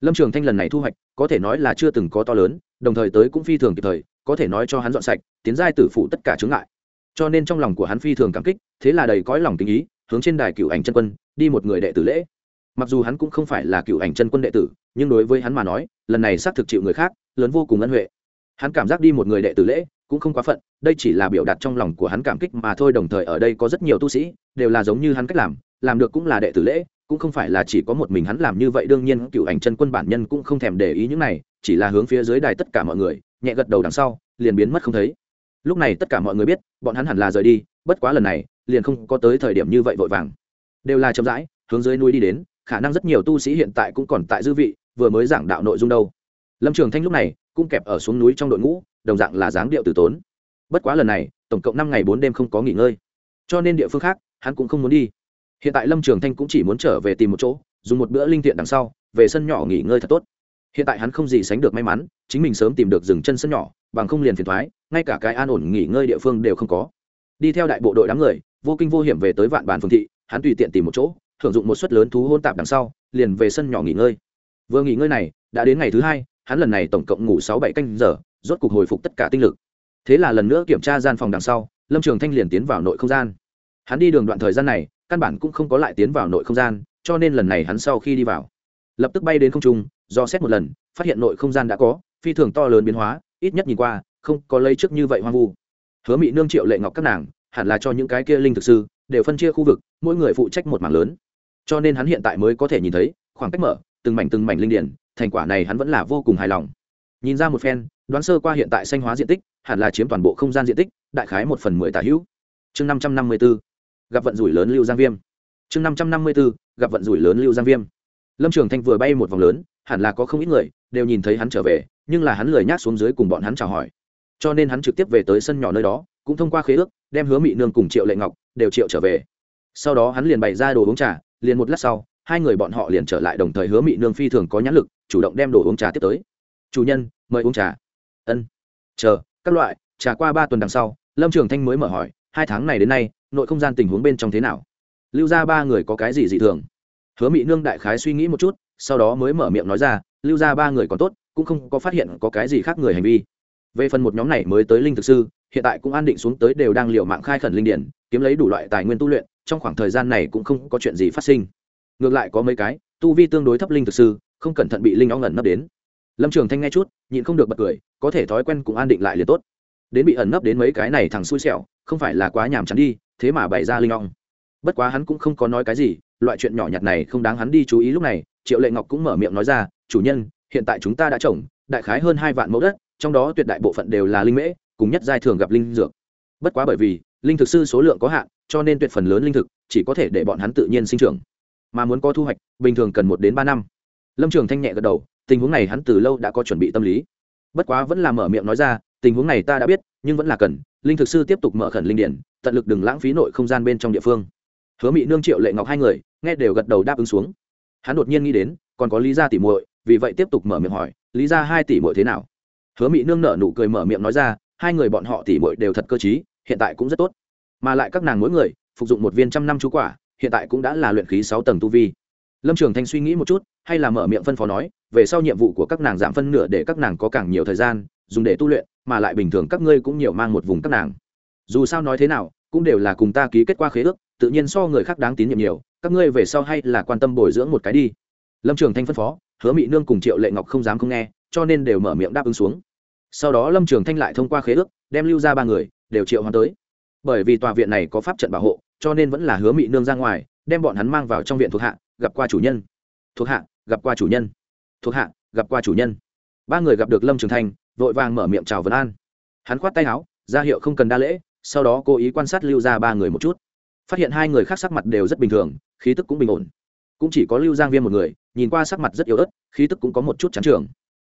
Lâm trường thanh lần này thu hoạch, có thể nói là chưa từng có to lớn, đồng thời tới cũng phi thường kịp thời có thể nói cho hắn dọn sạch, tiến giai tử phụ tất cả chướng ngại. Cho nên trong lòng của hắn phi thường cảm kích, thế là đầy cõi lòng tình ý, hướng trên đài cựu ảnh chân quân, đi một người đệ tử lễ. Mặc dù hắn cũng không phải là cựu ảnh chân quân đệ tử, nhưng đối với hắn mà nói, lần này xác thực chịu người khác, lớn vô cùng ân huệ. Hắn cảm giác đi một người đệ tử lễ cũng không quá phận, đây chỉ là biểu đạt trong lòng của hắn cảm kích mà thôi, đồng thời ở đây có rất nhiều tu sĩ, đều là giống như hắn cách làm làm được cũng là đệ tử lễ, cũng không phải là chỉ có một mình hắn làm như vậy, đương nhiên cựu ảnh chân quân bản nhân cũng không thèm để ý những này, chỉ là hướng phía dưới đài tất cả mọi người nhẹ gật đầu đằng sau, liền biến mất không thấy. Lúc này tất cả mọi người biết, bọn hắn hẳn là rời đi, bất quá lần này, liền không có tới thời điểm như vậy vội vàng. Đều là chậm rãi, hướng dưới núi đi đến, khả năng rất nhiều tu sĩ hiện tại cũng còn tại dư vị, vừa mới giảng đạo nội dung đâu. Lâm trường thanh lúc này, cũng kẹp ở xuống núi trong đội ngũ, đồng dạng là dáng điệu tử tốn. Bất quá lần này, tổng cộng năm ngày bốn đêm không có nghỉ ngơi. Cho nên địa phương khác, hắn cũng không muốn đi. Hiện tại lâm trường thanh cũng chỉ muốn trở về tìm một chỗ, dùng một bữa linh thiện đằng sau, về sân nhỏ nghỉ ngơi thật tốt hiện tại hắn không gì sánh được may mắn, chính mình sớm tìm được dừng chân sân nhỏ, bằng không liền phiền thoái, ngay cả cái an ổn nghỉ ngơi địa phương đều không có. Đi theo đại bộ đội đám người, vô kinh vô hiểm về tới vạn bàn phương thị, hắn tùy tiện tìm một chỗ, thưởng dụng một suất lớn thú hôn tạp đằng sau, liền về sân nhỏ nghỉ ngơi. Vừa nghỉ ngơi này, đã đến ngày thứ hai, hắn lần này tổng cộng ngủ sáu bảy canh giờ, rốt cục hồi phục tất cả tinh lực. Thế là lần nữa kiểm tra gian phòng đằng sau, lâm trường thanh liền tiến vào nội không gian. Hắn đi đường đoạn thời gian này, căn bản cũng không có lại tiến vào nội không gian, cho nên lần này hắn sau khi đi vào, lập tức bay đến không trung do xét một lần, phát hiện nội không gian đã có, phi thường to lớn biến hóa, ít nhất nhìn qua, không có lấy trước như vậy hoang vu. Hứa mỹ nương triệu lệ ngọc các nàng, hẳn là cho những cái kia linh thực sư, đều phân chia khu vực, mỗi người phụ trách một mảng lớn. Cho nên hắn hiện tại mới có thể nhìn thấy, khoảng cách mở, từng mảnh từng mảnh linh điển, thành quả này hắn vẫn là vô cùng hài lòng. Nhìn ra một phen, đoán sơ qua hiện tại xanh hóa diện tích, hẳn là chiếm toàn bộ không gian diện tích, đại khái một phần mười tả hữu. Chương năm trăm năm mươi b ố gặp vận rủi lớn lưu giang viêm. Chương năm trăm năm mươi b ố gặp vận rủi lớn lưu giang viêm lâm trường thanh vừa bay một vòng lớn, hẳn là có không ít người, đều nhìn thấy hắn trở về, nhưng là hắn lười nhác xuống dưới cùng bọn hắn chào hỏi. Cho nên hắn trực tiếp về tới sân nhỏ nơi đó, cũng thông qua khế ước, đem hứa mị nương cùng triệu lệ ngọc đều triệu trở về. Sau đó hắn liền bày ra đồ uống trà, liền một lát sau, hai người bọn họ liền trở lại đồng thời hứa mị nương phi thường có nhãn lực, chủ động đem đồ uống trà tiếp tới. Chủ nhân, mời uống trà. Ân, chờ, các loại, trà qua ba tuần đằng sau, lâm trường thanh mới mở hỏi, hai tháng này đến nay, nội không gian tình huống bên trong thế nào? Lưu ra ba người có cái gì dị thường? Hứa mỹ nương đại khái suy nghĩ một chút, sau đó mới mở miệng nói ra, lưu ra ba người còn tốt, cũng không có phát hiện có cái gì khác người hành vi. Về phần một nhóm này mới tới linh thực sư, hiện tại cũng an định xuống tới đều đang liệu mạng khai khẩn linh điển, kiếm lấy đủ loại tài nguyên tu luyện, trong khoảng thời gian này cũng không có chuyện gì phát sinh. Ngược lại có mấy cái, tu vi tương đối thấp linh thực sư, không cẩn thận bị linh óng ẩn nấp đến. Lâm trường thanh nghe chút, nhịn không được bật cười, có thể thói quen cũng an định lại liền tốt. Đến bị ẩn nấp đến mấy cái này thằng xui xẻo, không phải là quá nhàm chán đi, thế mà bày ra linh ong bất quá hắn cũng không có nói cái gì loại chuyện nhỏ nhặt này không đáng hắn đi chú ý lúc này, triệu lệ ngọc cũng mở miệng nói ra, chủ nhân, hiện tại chúng ta đã trồng, đại khái hơn hai vạn mẫu đất, trong đó tuyệt đại bộ phận đều là linh mễ, cùng nhất giai thường gặp linh dược. Bất quá bởi vì, linh thực sư số lượng có hạn, cho nên tuyệt phần lớn linh thực chỉ có thể để bọn hắn tự nhiên sinh trưởng. Mà muốn có thu hoạch, bình thường cần một đến ba năm. Lâm trường thanh nhẹ gật đầu, tình huống này hắn từ lâu đã có chuẩn bị tâm lý. Bất quá vẫn là mở miệng nói ra, tình huống này ta đã biết, nhưng vẫn là cần, linh thực sư tiếp tục mở khẩn linh điển, tận lực đừng lãng phí nội không gian bên trong địa phương. Hứa mỹ nương, triệu lệ ngọc hai người nghe đều gật đầu đáp ứng xuống. Hắn đột nhiên nghĩ đến còn có lý gia tỷ muội vì vậy tiếp tục mở miệng hỏi lý gia hai tỷ muội thế nào? Hứa mỹ nương nở nụ cười mở miệng nói ra hai người bọn họ tỷ muội đều thật cơ trí, hiện tại cũng rất tốt. Mà lại các nàng mỗi người phục dụng một viên trăm năm chú quả hiện tại cũng đã là luyện khí sáu tầng tu vi. Lâm trường thanh suy nghĩ một chút hay là mở miệng phân phó nói về sau nhiệm vụ của các nàng giảm phân nửa để các nàng có càng nhiều thời gian dùng để tu luyện mà lại bình thường các ngươi cũng nhiều mang một vùng các nàng. Dù sao nói thế nào cũng đều là cùng ta ký kết qua khế ước tự nhiên so người khác đáng tín nhiệm nhiều các ngươi về sau hay là quan tâm bồi dưỡng một cái đi. Lâm trường thanh phân phó, hứa mỹ nương cùng triệu lệ ngọc không dám không nghe, cho nên đều mở miệng đáp ứng xuống. Sau đó lâm trường thanh lại thông qua khế ước, đem lưu ra ba người, đều triệu hoán tới. Bởi vì tòa viện này có pháp trận bảo hộ, cho nên vẫn là hứa mỹ nương ra ngoài, đem bọn hắn mang vào trong viện thuộc hạ, gặp qua chủ nhân. Thuộc hạ, gặp qua chủ nhân. Thuộc hạ, gặp qua chủ nhân. Ba người gặp được lâm trường thanh, vội vàng mở miệng chào vấn an. Hắn khoát tay áo, ra hiệu không cần đa lễ, sau đó cố ý quan sát lưu ra ba người một chút. Phát hiện hai người khác sắc mặt đều rất bình thường khí tức cũng bình ổn. Cũng chỉ có lưu giang Viêm một người, nhìn qua sắc mặt rất yếu ớt, khí tức cũng có một chút chán trường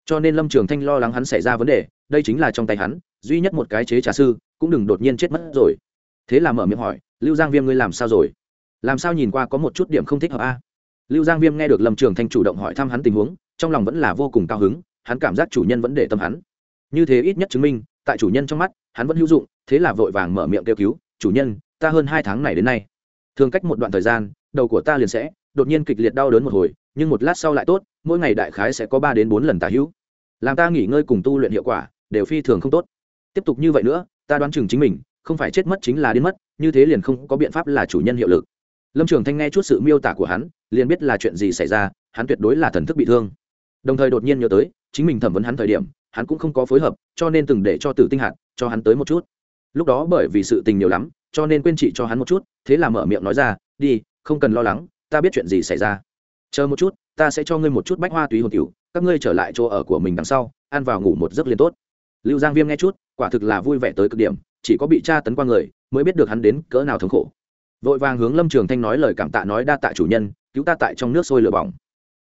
cho nên lâm trường thanh lo lắng hắn xảy ra vấn đề, đây chính là trong tay hắn, duy nhất một cái chế trà sư, cũng đừng đột nhiên chết mất rồi. Thế là mở miệng hỏi, lưu giang viêm ngươi làm sao rồi? Làm sao nhìn qua có một chút điểm không thích hợp a? Lưu giang viêm nghe được lâm trường thanh chủ động hỏi thăm hắn tình huống, trong lòng vẫn là vô cùng cao hứng, hắn cảm giác chủ nhân vẫn để tâm hắn. Như thế ít nhất chứng minh, tại chủ nhân trong mắt, hắn vẫn hữu dụng, thế là vội vàng mở miệng kêu cứu, chủ nhân, ta hơn hai tháng này đến nay. Thường cách một đoạn thời gian đầu của ta liền sẽ đột nhiên kịch liệt đau đớn một hồi, nhưng một lát sau lại tốt, mỗi ngày đại khái sẽ có ba đến bốn lần tả hữu. Làm ta nghỉ ngơi cùng tu luyện hiệu quả đều phi thường không tốt. Tiếp tục như vậy nữa, ta đoán chừng chính mình không phải chết mất chính là đến mất, như thế liền không có biện pháp là chủ nhân hiệu lực. Lâm trường thanh nghe chút sự miêu tả của hắn, liền biết là chuyện gì xảy ra, hắn tuyệt đối là thần thức bị thương. Đồng thời đột nhiên nhớ tới, chính mình thẩm vấn hắn thời điểm, hắn cũng không có phối hợp, cho nên từng để cho tử tinh hạt cho hắn tới một chút. Lúc đó bởi vì sự tình nhiều lắm, cho nên quên chị cho hắn một chút, thế là mở miệng nói ra, đi không cần lo lắng, ta biết chuyện gì xảy ra. Chờ một chút, ta sẽ cho ngươi một chút bách hoa túy hồn cựu các ngươi trở lại chỗ ở của mình đằng sau, ăn vào ngủ một giấc liền tốt. Lưu giang viêm nghe chút, quả thực là vui vẻ tới cực điểm, chỉ có bị tra tấn qua người, mới biết được hắn đến cỡ nào thống khổ. Vội vàng hướng lâm trường thanh nói lời cảm tạ nói đa tạ chủ nhân, cứu ta tại trong nước sôi lửa bỏng.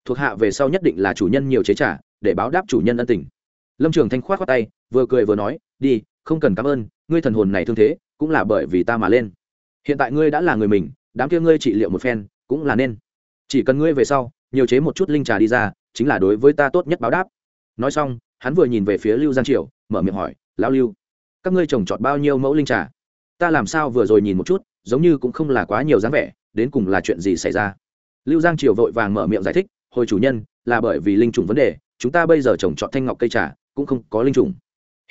Thuộc hạ về sau nhất định là chủ nhân nhiều chế trả để báo đáp chủ nhân ân tình. Lâm trường thanh k h o á t khoác tay, vừa cười vừa nói, đi, không cần cảm ơn, ngươi thần hồn này thương thế, cũng là bởi vì ta mà lên. Hiện tại ngươi đã là người mình đám kia ngươi trị liệu một phen, cũng là nên. Chỉ cần ngươi về sau, nhiều chế một chút linh trà đi ra, chính là đối với ta tốt nhất báo đáp. Nói xong, hắn vừa nhìn về phía lưu giang triều, mở miệng hỏi, lão lưu, các ngươi trồng trọt bao nhiêu mẫu linh trà? Ta làm sao vừa rồi nhìn một chút, giống như cũng không là quá nhiều dáng vẻ, đến cùng là chuyện gì xảy ra? Lưu giang triều vội vàng mở miệng giải thích, hồi chủ nhân, là bởi vì linh trùng vấn đề, chúng ta bây giờ trồng trọt thanh ngọc cây trà, cũng không có linh trùng.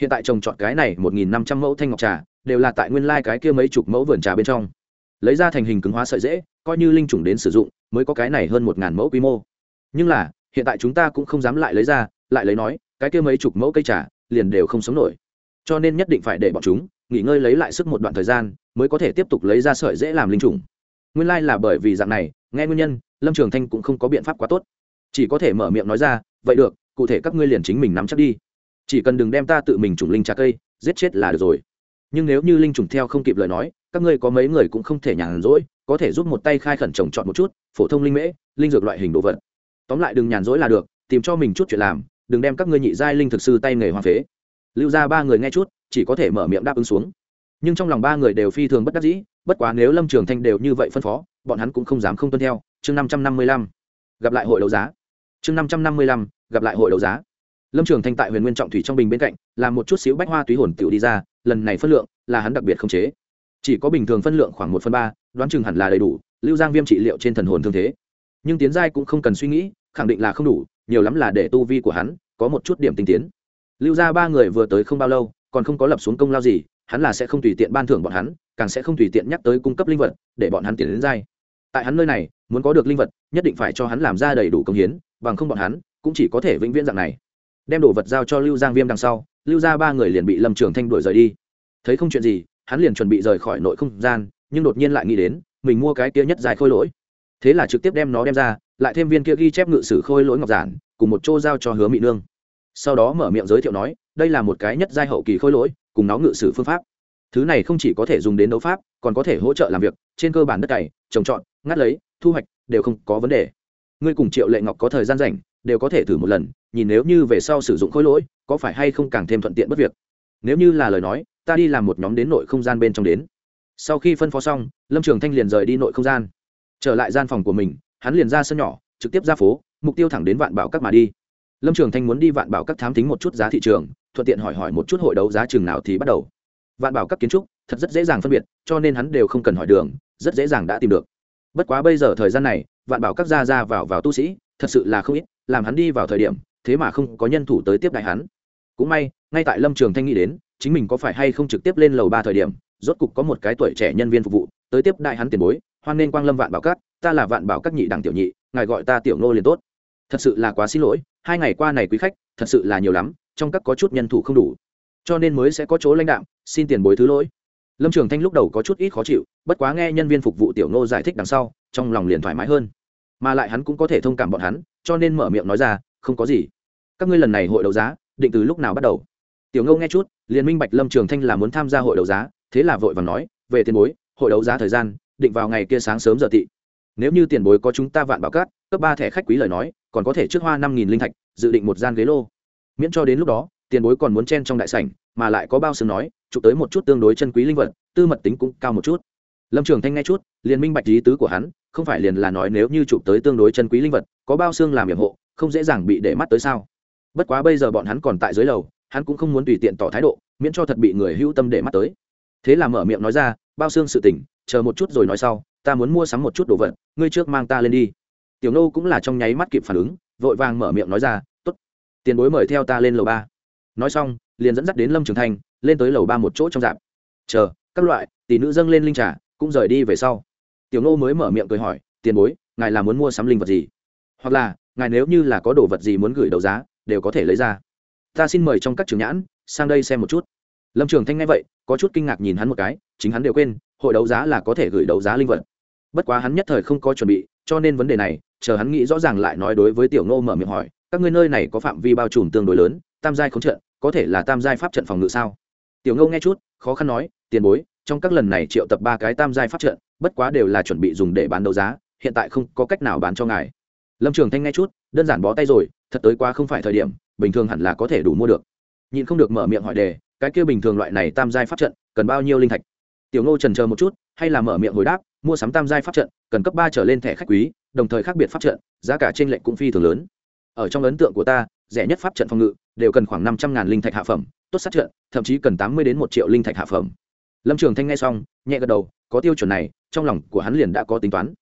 Hiện tại trồng trọt cái này một nghìn năm trăm mẫu thanh ngọc trà, đều là tại nguyên lai cái kia mấy chục mẫu vườn trà bên trong lấy ra thành hình cứng hóa sợi dễ, coi như linh trùng đến sử dụng, mới có cái này hơn một ngàn mẫu quy mô. Nhưng là, hiện tại chúng ta cũng không dám lại lấy ra, lại lấy nói, cái kia mấy chục mẫu cây trà, liền đều không sống nổi. Cho nên nhất định phải để bọn chúng nghỉ ngơi lấy lại sức một đoạn thời gian, mới có thể tiếp tục lấy ra sợi dễ làm linh trùng. Nguyên lai、like、là bởi vì dạng này, nghe nguyên nhân, lâm trường thanh cũng không có biện pháp quá tốt. Chỉ có thể mở miệng nói ra, vậy được, cụ thể các ngươi liền chính mình nắm chắc đi. Chỉ cần đừng đem ta tự mình trùng linh trà cây, giết chết là được rồi. Nhưng nếu như linh trùng theo không kịp lời nói các ngươi có mấy người cũng không thể nhàn rỗi, có thể giúp một tay khai khẩn trồng trọt một chút, phổ thông linh mễ, linh dược loại hình đồ vật. Tóm lại đừng nhàn rỗi là được, tìm cho mình chút chuyện làm, đừng đem các ngươi nhị giai linh thực sư tay nghề hoa phế. Lưu ra ba người nghe chút, chỉ có thể mở miệng đáp ứng xuống. Nhưng trong lòng ba người đều phi thường bất đắc dĩ, bất quá nếu lâm trường thanh đều như vậy phân phó, bọn hắn cũng không dám không tuân theo. Chương năm trăm năm mươi lăm, gặp lại hội đấu giá. Chương năm trăm năm mươi lăm, gặp lại hội đấu giá. Lâm trường thanh tại huyền nguyên trọng thủy trong bình bên cạnh, làm một chút xíu bách hoa túy hồn tiểu đi ra, lần này phân lượng là hắn đặc biệt không chế chỉ có bình thường phân lượng khoảng một phần ba, đoán chừng hẳn là đầy đủ, lưu giang viêm trị liệu trên thần hồn thương thế. Nhưng tiến giai cũng không cần suy nghĩ, khẳng định là không đủ, nhiều lắm là để tu vi của hắn có một chút điểm tinh tiến. Lưu ra ba người vừa tới không bao lâu, còn không có lập xuống công lao gì, hắn là sẽ không tùy tiện ban thưởng bọn hắn, càng sẽ không tùy tiện nhắc tới cung cấp linh vật để bọn hắn tiến đến giai. Tại hắn nơi này, muốn có được linh vật, nhất định phải cho hắn làm ra đầy đủ công hiến, bằng không bọn hắn cũng chỉ có thể vĩnh viễn dạng này. Đem đồ vật giao cho lưu giang viêm đằng sau, lưu ra ba người liền bị lâm trường thanh đuổi rời đi. Thấy không chuyện gì hắn liền chuẩn bị rời khỏi nội không gian, nhưng đột nhiên lại nghĩ đến, mình mua cái kia nhất dài khôi lỗi. Thế là trực tiếp đem nó đem ra, lại thêm viên kia ghi chép ngự sử khôi lỗi ngọc giản, cùng một chỗ giao cho hứa mỹ nương. Sau đó mở miệng giới thiệu nói, đây là một cái nhất giai hậu kỳ khôi lỗi, cùng nó ngự sử phương pháp. Thứ này không chỉ có thể dùng đến đấu pháp, còn có thể hỗ trợ làm việc, trên cơ bản đất cày, trồng trọt, ngắt lấy, thu hoạch, đều không có vấn đề. Ngươi cùng triệu lệ ngọc có thời gian rảnh, đều có thể thử một lần, nhìn nếu như về sau sử dụng khối lỗi, có phải hay không càng thêm thuận tiện bất việc. Nếu như là lời nói ta đi làm một nhóm đến nội không gian bên trong đến. Sau khi phân phó xong, lâm trường thanh liền rời đi nội không gian. Trở lại gian phòng của mình, hắn liền ra sân nhỏ, trực tiếp ra phố, mục tiêu thẳng đến vạn bảo các mà đi. Lâm trường thanh muốn đi vạn bảo các thám tính một chút giá thị trường, thuận tiện hỏi hỏi một chút hội đấu giá trường nào thì bắt đầu. Vạn bảo các kiến trúc, thật rất dễ dàng phân biệt, cho nên hắn đều không cần hỏi đường, rất dễ dàng đã tìm được. Bất quá bây giờ thời gian này, vạn bảo các ra ra vào vào tu sĩ, thật sự là không ít, làm hắn đi vào thời điểm, thế mà không có nhân thủ tới tiếp đại hắn. Cũng may, ngay tại lâm trường thanh nghĩ đến chính mình có phải hay không trực tiếp lên lầu ba thời điểm, rốt cục có một cái tuổi trẻ nhân viên phục vụ, tới tiếp đại hắn tiền bối, hoan nên quang lâm vạn bảo các, ta là vạn bảo các nhị đẳng tiểu nhị, ngài gọi ta tiểu nô liền tốt. Thật sự là quá xin lỗi, hai ngày qua này quý khách, thật sự là nhiều lắm, trong các có chút nhân thủ không đủ. Cho nên mới sẽ có chỗ lãnh đạm, xin tiền bối thứ lỗi. Lâm trường thanh lúc đầu có chút ít khó chịu, bất quá nghe nhân viên phục vụ tiểu nô giải thích đằng sau, trong lòng liền thoải mái hơn. Mà lại hắn cũng có thể thông cảm bọn hắn, cho nên mở miệng nói ra, không có gì. Các ngươi lần này hội đấu giá, định từ lúc nào bắt đầu? Tiểu ngô nghe chút Liên minh bạch lâm trường thanh là muốn tham gia hội đấu giá, thế là vội và nói, về tiền bối, hội đấu giá thời gian, định vào ngày kia sáng sớm giờ tị. Nếu như tiền bối có chúng ta vạn bảo cát, cấp ba thẻ khách quý lời nói, còn có thể trước hoa năm nghìn linh thạch, dự định một gian ghế lô. Miễn cho đến lúc đó, tiền bối còn muốn chen trong đại sảnh, mà lại có bao sừng nói, chụp tới một chút tương đối chân quý linh vật, tư mật tính cũng cao một chút. Lâm trường thanh nghe chút, liền minh bạch lý tứ của hắn, không phải liền là nói nếu như chụp tới tương đối chân quý linh vật, có bao xương làm hiểm hộ, không dễ dàng bị để mắt tới sao. Bất quá bây giờ bọn hắn còn tại dưới lầu hắn cũng không muốn tùy tiện tỏ thái độ, miễn cho thật bị người hữu tâm để mắt tới. Thế là mở miệng nói ra, bao xương sự tỉnh chờ một chút rồi nói sau, ta muốn mua sắm một chút đồ vật, ngươi trước mang ta lên đi. Tiểu nô cũng là trong nháy mắt kịp phản ứng, vội vàng mở miệng nói ra t ố t tiền bối mời theo ta lên lầu ba. Nói xong, liền dẫn dắt đến lâm trường thanh, lên tới lầu ba một chỗ trong dạp. Chờ, các loại, tỷ nữ dâng lên linh trà, cũng rời đi về sau. Tiểu nô mới mở miệng cười hỏi, tiền bối, ngài là muốn mua sắm linh vật gì? Hoặc là, ngài nếu như là có đồ vật gì muốn gửi đấu giá, đều có thể lấy ra ta xin mời trong các trường nhãn, sang đây xem một chút. Lâm trường thanh nghe vậy, có chút kinh ngạc nhìn hắn một cái, chính hắn đều quên, hội đấu giá là có thể gửi đấu giá linh vật. Bất quá hắn nhất thời không có chuẩn bị, cho nên vấn đề này, chờ hắn nghĩ rõ ràng lại nói đối với tiểu ngô mở miệng hỏi, các ngươi nơi này có phạm vi bao trùm tương đối lớn, tam giai không trận, có thể là tam giai pháp trận phòng ngự sao? Tiểu ngô nghe chút, khó khăn nói, tiền bối, trong các lần này triệu tập ba cái tam giai pháp trận, bất quá đều là chuẩn bị dùng để bán đấu giá, hiện tại không có cách nào bán cho ngài. Lâm trường thanh nghe chút, đơn giản bó tay rồi, thật tới quá không phải thời điểm bình thường hẳn là có thể đủ mua được. Nhìn không được mở miệng hỏi đề, cái kia bình thường loại này tam giai pháp trận, cần bao nhiêu linh thạch? Tiểu ngô trần chờ một chút, hay là mở miệng hồi đáp, mua sắm tam giai pháp trận, cần cấp ba trở lên thẻ khách quý, đồng thời khác biệt pháp trận, giá cả trên lệnh cũng phi thường lớn. Ở trong ấn tượng của ta, rẻ nhất pháp trận phòng ngự, đều cần khoảng năm trăm ngàn linh thạch hạ phẩm, tốt sát trận, thậm chí cần tám mươi đến một triệu linh thạch hạ phẩm. Lâm trường thanh nghe xong, nhẹ gật đầu, có tiêu chuẩn này, trong lòng của hắn liền đã có tính toán.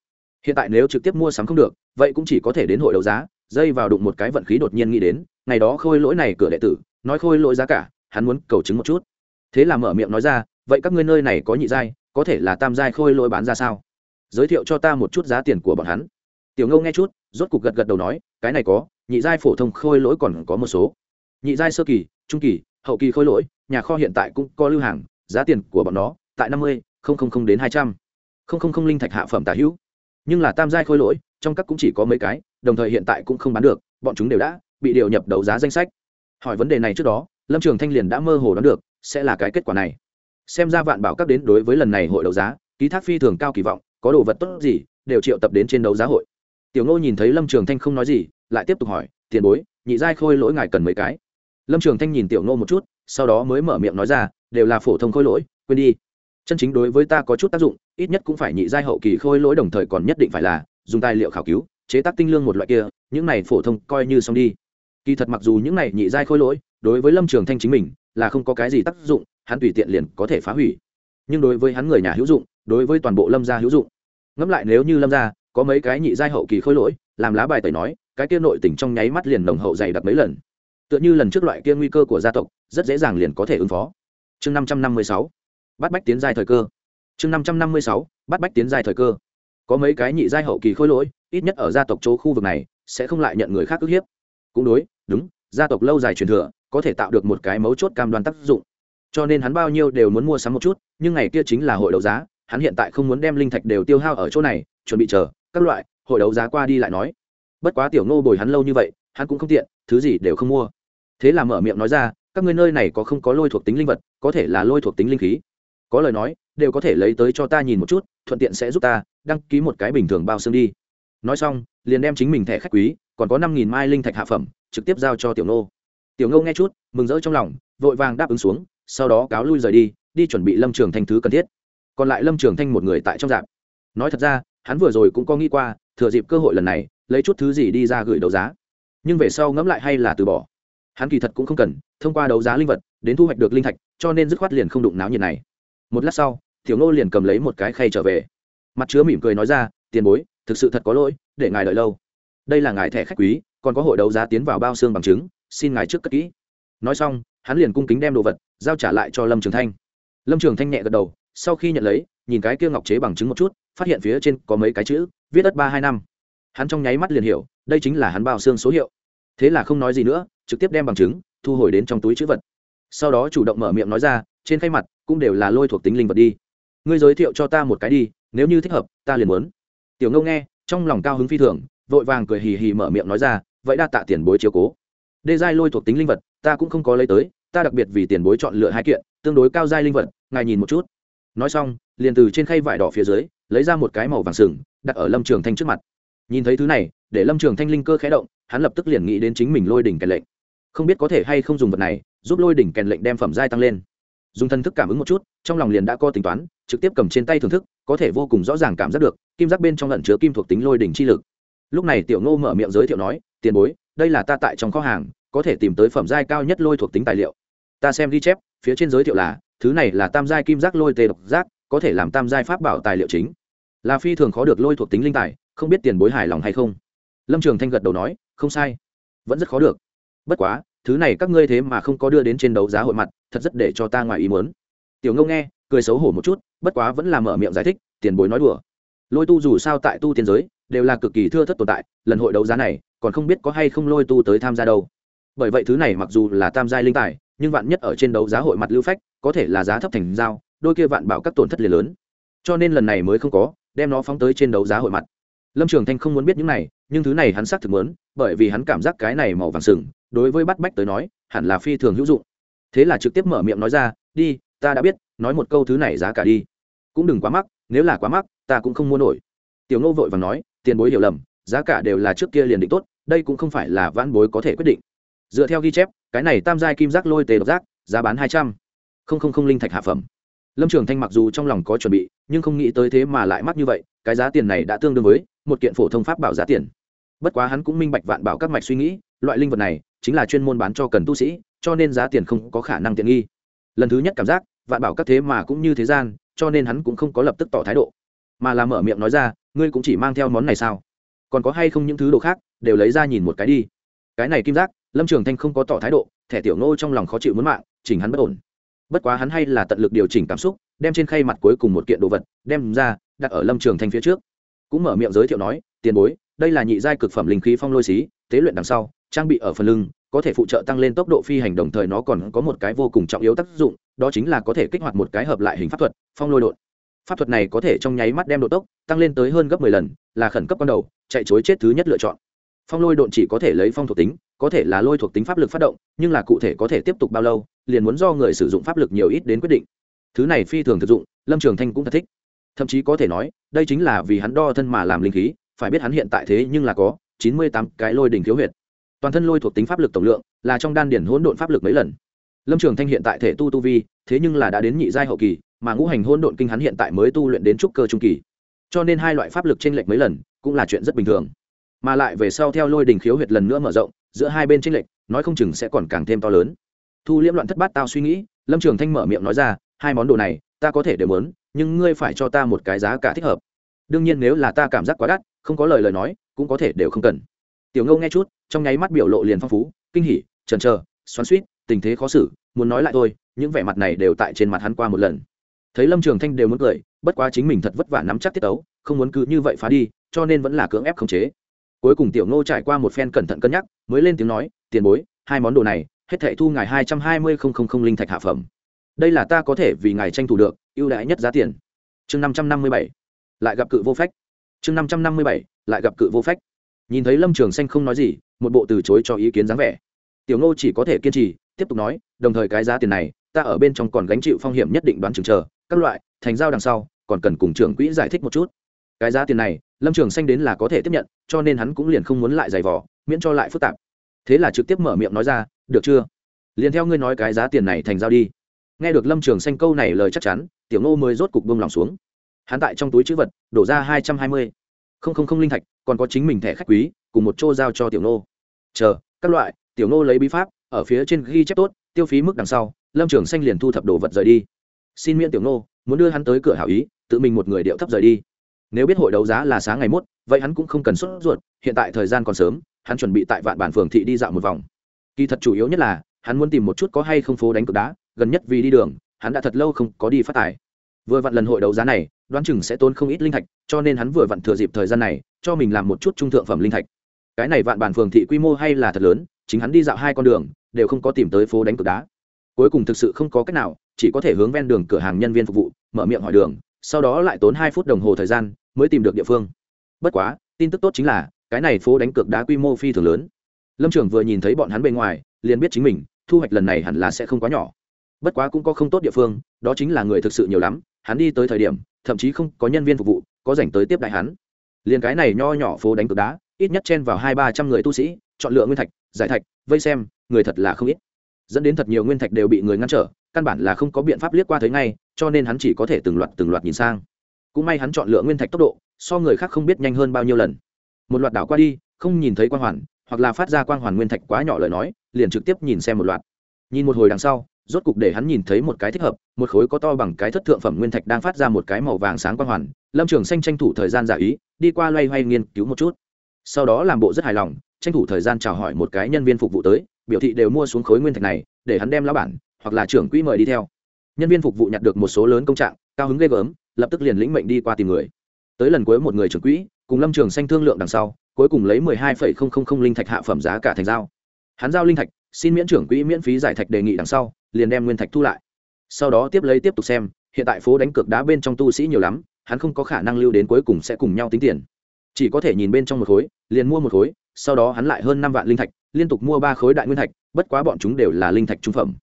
Hiện tại nếu trực tiếp mua sắm không được, vậy cũng chỉ có thể đến hội đấu giá dây vào đụng một cái vận khí đột nhiên nghĩ đến, ngày đó khôi lỗi này cửa đệ tử, nói khôi lỗi giá cả, hắn muốn cầu chứng một chút. Thế là mở miệng nói ra, vậy các ngươi nơi này có nhị giai, có thể là tam giai khôi lỗi bán ra sao? Giới thiệu cho ta một chút giá tiền của bọn hắn. Tiểu ngâu nghe chút, rốt cục gật gật đầu nói, cái này có, nhị giai phổ thông khôi lỗi còn có một số. Nhị giai sơ kỳ, trung kỳ, hậu kỳ khôi lỗi, nhà kho hiện tại cũng có lưu hàng, giá tiền của bọn nó tại năm mươi đến hai trăm. Linh linh thạch hạ phẩm tả hữu nhưng là tam giai khôi lỗi, trong các cũng chỉ có mấy cái, đồng thời hiện tại cũng không bán được, bọn chúng đều đã bị điều nhập đấu giá danh sách. Hỏi vấn đề này trước đó, lâm trường thanh liền đã mơ hồ đoán được sẽ là cái kết quả này. Xem ra vạn bảo các đến đối với lần này hội đấu giá, ký thác phi thường cao kỳ vọng, có đồ vật tốt gì, đều triệu tập đến trên đấu giá hội. Tiểu ngô nhìn thấy lâm trường thanh không nói gì, lại tiếp tục hỏi, tiền bối, nhị giai khôi lỗi ngài cần mấy cái? Lâm trường thanh nhìn tiểu ngô một chút, sau đó mới mở miệng nói ra, đều là phổ thông khôi lỗi, quên đi chân chính đối với ta có chút tác dụng, ít nhất cũng phải nhị giai hậu kỳ khôi lỗi đồng thời còn nhất định phải là dùng tài liệu khảo cứu, chế tác tinh lương một loại kia, những này phổ thông coi như xong đi. Kỳ thật mặc dù những này nhị giai khôi lỗi, đối với lâm trường thanh chính mình, là không có cái gì tác dụng, hắn tùy tiện liền có thể phá hủy. Nhưng đối với hắn người nhà hữu dụng, đối với toàn bộ lâm gia hữu dụng. Ngẫm lại nếu như lâm gia có mấy cái nhị giai hậu kỳ khôi lỗi, làm lá bài tẩy nói, cái kia nội tình trong nháy mắt liền nồng hậu dày đặc mấy lần. Tựa như lần trước loại kia nguy cơ của gia tộc, rất dễ dàng liền có thể ứng phó. Chương năm trăm năm mươi sáu bắt bách tiến giai thời cơ. Chương năm trăm năm mươi sáu, bắt bách tiến giai thời cơ. Có mấy cái nhị giai hậu kỳ khôi lỗi, ít nhất ở gia tộc chỗ khu vực này, sẽ không lại nhận người khác ức hiếp. Cũng đối, đúng, gia tộc lâu dài truyền thừa, có thể tạo được một cái mấu chốt cam đoan tác dụng. Cho nên hắn bao nhiêu đều muốn mua sắm một chút, nhưng ngày kia chính là hội đấu giá, hắn hiện tại không muốn đem linh thạch đều tiêu hao ở chỗ này, chuẩn bị chờ, các loại, hội đấu giá qua đi lại nói. Bất quá tiểu ngô bồi hắn lâu như vậy, hắn cũng không tiện, thứ gì đều không mua. Thế là mở miệng nói ra, các ngươi nơi này có không có lôi thuộc tính linh vật, có thể là lôi thuộc tính linh khí có lời nói, đều có thể lấy tới cho ta nhìn một chút, thuận tiện sẽ giúp ta, đăng ký một cái bình thường bao xương đi. Nói xong, liền đem chính mình thẻ khách quý, còn có năm nghìn mai linh thạch hạ phẩm, trực tiếp giao cho tiểu nô tiểu nô nghe chút, mừng rỡ trong lòng, vội vàng đáp ứng xuống, sau đó cáo lui rời đi đi chuẩn bị lâm trường thanh thứ cần thiết. Còn lại lâm trường thanh một người tại trong dạp. Nói thật ra, hắn vừa rồi cũng có nghĩ qua, thừa dịp cơ hội lần này, lấy chút thứ gì đi ra gửi đấu giá. Nhưng về sau ngẫm lại hay là từ bỏ. Hắn kỳ thật cũng không cần, thông qua đấu giá linh vật, đến thu hoạch được linh thạch, cho nên dứt khoát liền không đụng náo nhiệt này một lát sau, tiểu nô liền cầm lấy một cái khay trở về. Mặt chứa mỉm cười nói ra, tiền bối, thực sự thật có lỗi, để ngài đợi lâu. Đây là ngài thẻ khách quý, còn có hội đấu giá tiến vào bao xương bằng chứng, xin ngài trước cất kỹ. Nói xong, hắn liền cung kính đem đồ vật, giao trả lại cho lâm trường thanh. Lâm trường thanh nhẹ gật đầu, sau khi nhận lấy, nhìn cái kia ngọc chế bằng chứng một chút, phát hiện phía trên có mấy cái chữ, viết đất ba hai năm. Hắn trong nháy mắt liền hiểu, đây chính là hắn bao xương số hiệu. Thế là không nói gì nữa, trực tiếp đem bằng chứng, thu hồi đến trong túi chữ vật. Sau đó chủ động mở miệng nói ra, trên khay mặt cũng đều là lôi thuộc tính linh vật đi. Ngươi giới thiệu cho ta một cái đi, nếu như thích hợp, ta liền muốn. Tiểu ngâu nghe, trong lòng cao hứng phi thường, vội vàng cười hì hì mở miệng nói ra, vậy đa tạ tiền bối chiếu cố. Đê giai lôi thuộc tính linh vật, ta cũng không có lấy tới, ta đặc biệt vì tiền bối chọn lựa hai kiện, tương đối cao giai linh vật, ngài nhìn một chút. Nói xong, liền từ trên khay vải đỏ phía dưới, lấy ra một cái màu vàng sừng, đặt ở lâm trường thanh trước mặt. Nhìn thấy thứ này, để lâm trường thanh linh cơ khé động, hắn lập tức liền nghĩ đến chính mình lôi đỉnh kèn lệnh. Không biết có thể hay không dùng vật này, giúp lôi đỉnh kèn lệnh đem phẩm giai tăng lên dùng thân thức cảm ứng một chút, trong lòng liền đã có tính toán, trực tiếp cầm trên tay thưởng thức, có thể vô cùng rõ ràng cảm giác được, kim giác bên trong lẩn chứa kim thuộc tính lôi đỉnh chi lực. Lúc này tiểu ngô mở miệng giới thiệu nói, tiền bối, đây là ta tại trong kho hàng, có thể tìm tới phẩm giai cao nhất lôi thuộc tính tài liệu. Ta xem ghi chép, phía trên giới thiệu là, thứ này là tam giai kim giác lôi tê độc giác, có thể làm tam giai pháp bảo tài liệu chính. Là phi thường khó được lôi thuộc tính linh tài, không biết tiền bối hài lòng hay không? Lâm trường thanh gật đầu nói, không sai, vẫn rất khó được. Bất quá, thứ này các ngươi thế mà không có đưa đến trên đấu giá hội mặt thật rất để cho ta ngoài ý muốn. Tiểu ngông nghe, cười xấu hổ một chút, bất quá vẫn là mở miệng giải thích, tiền bối nói đùa. Lôi tu dù sao tại tu tiên giới, đều là cực kỳ thưa thất tồn tại, lần hội đấu giá này, còn không biết có hay không lôi tu tới tham gia đâu. Bởi vậy thứ này mặc dù là tam giai linh tài, nhưng vạn nhất ở trên đấu giá hội mặt lưu phách, có thể là giá thấp thành giao, đôi kia vạn bảo các tổn thất liền lớn. Cho nên lần này mới không có, đem nó phóng tới trên đấu giá hội mặt. Lâm trường thanh không muốn biết những này, nhưng thứ này hắn xác thực muốn, bởi vì hắn cảm giác cái này màu vàng sừng, đối với bắt bách tới nói, hẳn là phi thường hữu dụng thế là trực tiếp mở miệng nói ra, đi, ta đã biết, nói một câu thứ này giá cả đi. Cũng đừng quá mắc, nếu là quá mắc, ta cũng không mua nổi. Tiểu ngô vội và nói, tiền bối hiểu lầm, giá cả đều là trước kia liền định tốt, đây cũng không phải là vãn bối có thể quyết định. Dựa theo ghi chép, cái này tam giai kim giác lôi tề độc giác, giá bán hai trăm. Linh linh thạch hạ phẩm. Lâm trường thanh mặc dù trong lòng có chuẩn bị, nhưng không nghĩ tới thế mà lại mắc như vậy, cái giá tiền này đã tương đương với một kiện phổ thông pháp bảo giá tiền. Bất quá hắn cũng minh bạch vạn bảo các mạch suy nghĩ, loại linh vật này chính là chuyên môn bán cho cần tu sĩ cho nên giá tiền không có khả năng tiện nghi. Lần thứ nhất cảm giác, vạn bảo các thế mà cũng như thế gian, cho nên hắn cũng không có lập tức tỏ thái độ. Mà là mở miệng nói ra, ngươi cũng chỉ mang theo món này sao? Còn có hay không những thứ đồ khác, đều lấy ra nhìn một cái đi. Cái này kim giác, lâm trường thanh không có tỏ thái độ, thẻ tiểu nô trong lòng khó chịu muốn mạng, chỉnh hắn bất ổn. Bất quá hắn hay là tận lực điều chỉnh cảm xúc, đem trên khay mặt cuối cùng một kiện đồ vật, đem ra, đặt ở lâm trường thanh phía trước. Cũng mở miệng giới thiệu nói, tiền bối, đây là nhị giai cực phẩm linh khí phong lôi xí, tế luyện đằng sau trang bị ở phần lưng, có thể phụ trợ tăng lên tốc độ phi hành, đồng thời nó còn có một cái vô cùng trọng yếu tác dụng, đó chính là có thể kích hoạt một cái hợp lại hình pháp thuật, phong lôi đột pháp thuật này có thể trong nháy mắt đem độ tốc tăng lên tới hơn gấp mười lần, là khẩn cấp ban đầu, chạy chối chết thứ nhất lựa chọn. Phong lôi độn chỉ có thể lấy phong thuộc tính, có thể là lôi thuộc tính pháp lực phát động, nhưng là cụ thể có thể tiếp tục bao lâu, liền muốn do người sử dụng pháp lực nhiều ít đến quyết định. Thứ này phi thường thực dụng, lâm trường thanh cũng thật thích. Thậm chí có thể nói, đây chính là vì hắn đo thân mà làm linh khí, phải biết hắn hiện tại thế nhưng là có chín mươi tám cái lôi đỉnh thiếu huyệt toàn thân lôi thuộc tính pháp lực tổng lượng là trong đan điển hỗn độn pháp lực mấy lần. Lâm trường thanh hiện tại thể tu tu vi, thế nhưng là đã đến nhị giai hậu kỳ, mà ngũ hành hỗn độn kinh hắn hiện tại mới tu luyện đến trúc cơ trung kỳ. Cho nên hai loại pháp lực trên lệch mấy lần cũng là chuyện rất bình thường. Mà lại về sau theo lôi đình khiếu huyệt lần nữa mở rộng, giữa hai bên tranh lệch, nói không chừng sẽ còn càng thêm to lớn. Thu liễm loạn thất bát tao suy nghĩ, lâm trường thanh mở miệng nói ra, hai món đồ này, ta có thể đều muốn, nhưng ngươi phải cho ta một cái giá cả thích hợp. Đương nhiên nếu là ta cảm giác quá đắt, không có lời lời nói, cũng có thể đều không cần. Tiểu ngâu nghe chút trong nháy mắt biểu lộ liền phong phú, kinh hỉ trần trờ xoắn suýt tình thế khó xử, muốn nói lại thôi, những vẻ mặt này đều tại trên mặt hắn qua một lần. Thấy lâm trường thanh đều muốn cười, bất quá chính mình thật vất vả nắm chắc tiết tấu không muốn cứ như vậy phá đi, cho nên vẫn là cưỡng ép khống chế. Cuối cùng tiểu ngô trải qua một phen cẩn thận cân nhắc, mới lên tiếng nói, tiền bối, hai món đồ này, hết thệ thu ngài hai trăm hai mươi không không không linh thạch hạ phẩm. Đây là ta có thể vì ngài tranh thủ được, ưu đãi nhất giá tiền. Chương năm trăm năm mươi bảy, lại gặp cự vô phách. Chương năm trăm năm mươi bảy, lại gặp cự vô phách. Nhìn thấy lâm trường xanh không nói gì một bộ từ chối cho ý kiến dáng vẻ. Tiểu ngô chỉ có thể kiên trì, tiếp tục nói, đồng thời cái giá tiền này, ta ở bên trong còn gánh chịu phong hiểm nhất định đoán chừng chờ, các loại, thành giao đằng sau, còn cần cùng trưởng quỹ giải thích một chút. Cái giá tiền này, lâm trường xanh đến là có thể tiếp nhận, cho nên hắn cũng liền không muốn lại giày vỏ miễn cho lại phức tạp. Thế là trực tiếp mở miệng nói ra, được chưa? Liền theo ngươi nói cái giá tiền này thành giao đi. Nghe được lâm trường xanh câu này lời chắc chắn, tiểu ngô mới rốt cục bông lòng xuống. Hắn tại trong túi chữ vật, đổ ra hai trăm hai mươi. Không không không linh thạch, còn có chính mình thẻ khách quý, cùng một chỗ giao cho tiểu ngô chờ, các loại, tiểu nô lấy bí pháp, ở phía trên ghi chép tốt, tiêu phí mức đằng sau, lâm trường xanh liền thu thập đồ vật rời đi. Xin miễn tiểu nô, muốn đưa hắn tới cửa hảo ý, tự mình một người điệu thấp rời đi. Nếu biết hội đấu giá là sáng ngày mốt, vậy hắn cũng không cần sốt ruột, hiện tại thời gian còn sớm, hắn chuẩn bị tại vạn bản phường thị đi dạo một vòng. Kỳ thật chủ yếu nhất là, hắn muốn tìm một chút có hay không phố đánh cược đá, gần nhất vì đi đường, hắn đã thật lâu không có đi phát tài. Vừa vặn lần hội đấu giá này, đoán chừng sẽ tốn không ít linh thạch, cho nên hắn vừa vặn thừa dịp thời gian này, cho mình làm một chút trung thượng phẩm linh thạch cái này vạn bản phường thị quy mô hay là thật lớn, chính hắn đi dạo hai con đường, đều không có tìm tới phố đánh cược đá. Cuối cùng thực sự không có cách nào, chỉ có thể hướng ven đường cửa hàng nhân viên phục vụ, mở miệng hỏi đường, sau đó lại tốn hai phút đồng hồ thời gian, mới tìm được địa phương. Bất quá, tin tức tốt chính là, cái này phố đánh cược đá quy mô phi thường lớn. Lâm trường vừa nhìn thấy bọn hắn bên ngoài, liền biết chính mình, thu hoạch lần này hẳn là sẽ không quá nhỏ. Bất quá cũng có không tốt địa phương, đó chính là người thực sự nhiều lắm, hắn đi tới thời điểm, thậm chí không có nhân viên phục vụ, có dành tới tiếp đại hắn. Liền cái này nho nhỏ phố đánh cược đá ít nhất chen vào hai ba trăm người tu sĩ, chọn lựa nguyên thạch, giải thạch, vây xem, người thật là không ít. Dẫn đến thật nhiều nguyên thạch đều bị người ngăn trở, căn bản là không có biện pháp liếc qua thấy ngay, cho nên hắn chỉ có thể từng loạt từng loạt nhìn sang. Cũng may hắn chọn lựa nguyên thạch tốc độ, so người khác không biết nhanh hơn bao nhiêu lần. Một loạt đảo qua đi, không nhìn thấy quang hoàn, hoặc là phát ra quang hoàn nguyên thạch quá nhỏ lời nói, liền trực tiếp nhìn xem một loạt. Nhìn một hồi đằng sau, rốt cục để hắn nhìn thấy một cái thích hợp, một khối có to bằng cái thất thượng phẩm nguyên thạch đang phát ra một cái màu vàng sáng quang hoàn. Lâm trường xanh tranh thủ thời gian giả ý, đi qua loay hoay nghiên cứu một chút sau đó làm bộ rất hài lòng, tranh thủ thời gian chào hỏi một cái nhân viên phục vụ tới, biểu thị đều mua xuống khối nguyên thạch này, để hắn đem lão bản, hoặc là trưởng quỹ mời đi theo. Nhân viên phục vụ nhặt được một số lớn công trạng, cao hứng ghê gớm, lập tức liền lĩnh mệnh đi qua tìm người. Tới lần cuối một người trưởng quỹ, cùng lâm trường xanh thương lượng đằng sau, cuối cùng lấy mười hai phẩy không không không linh thạch hạ phẩm giá cả thành giao. Hắn giao linh thạch, xin miễn trưởng quỹ miễn phí giải thạch đề nghị đằng sau, liền đem nguyên thạch thu lại. Sau đó tiếp lấy tiếp tục xem, hiện tại phố đánh cược đá bên trong tu sĩ nhiều lắm, hắn không có khả năng lưu đến cuối cùng sẽ cùng nhau tính tiền chỉ có thể nhìn bên trong một khối, liền mua một khối, sau đó hắn lại hơn năm vạn linh thạch, liên tục mua ba khối đại nguyên thạch, bất quá bọn chúng đều là linh thạch trung phẩm.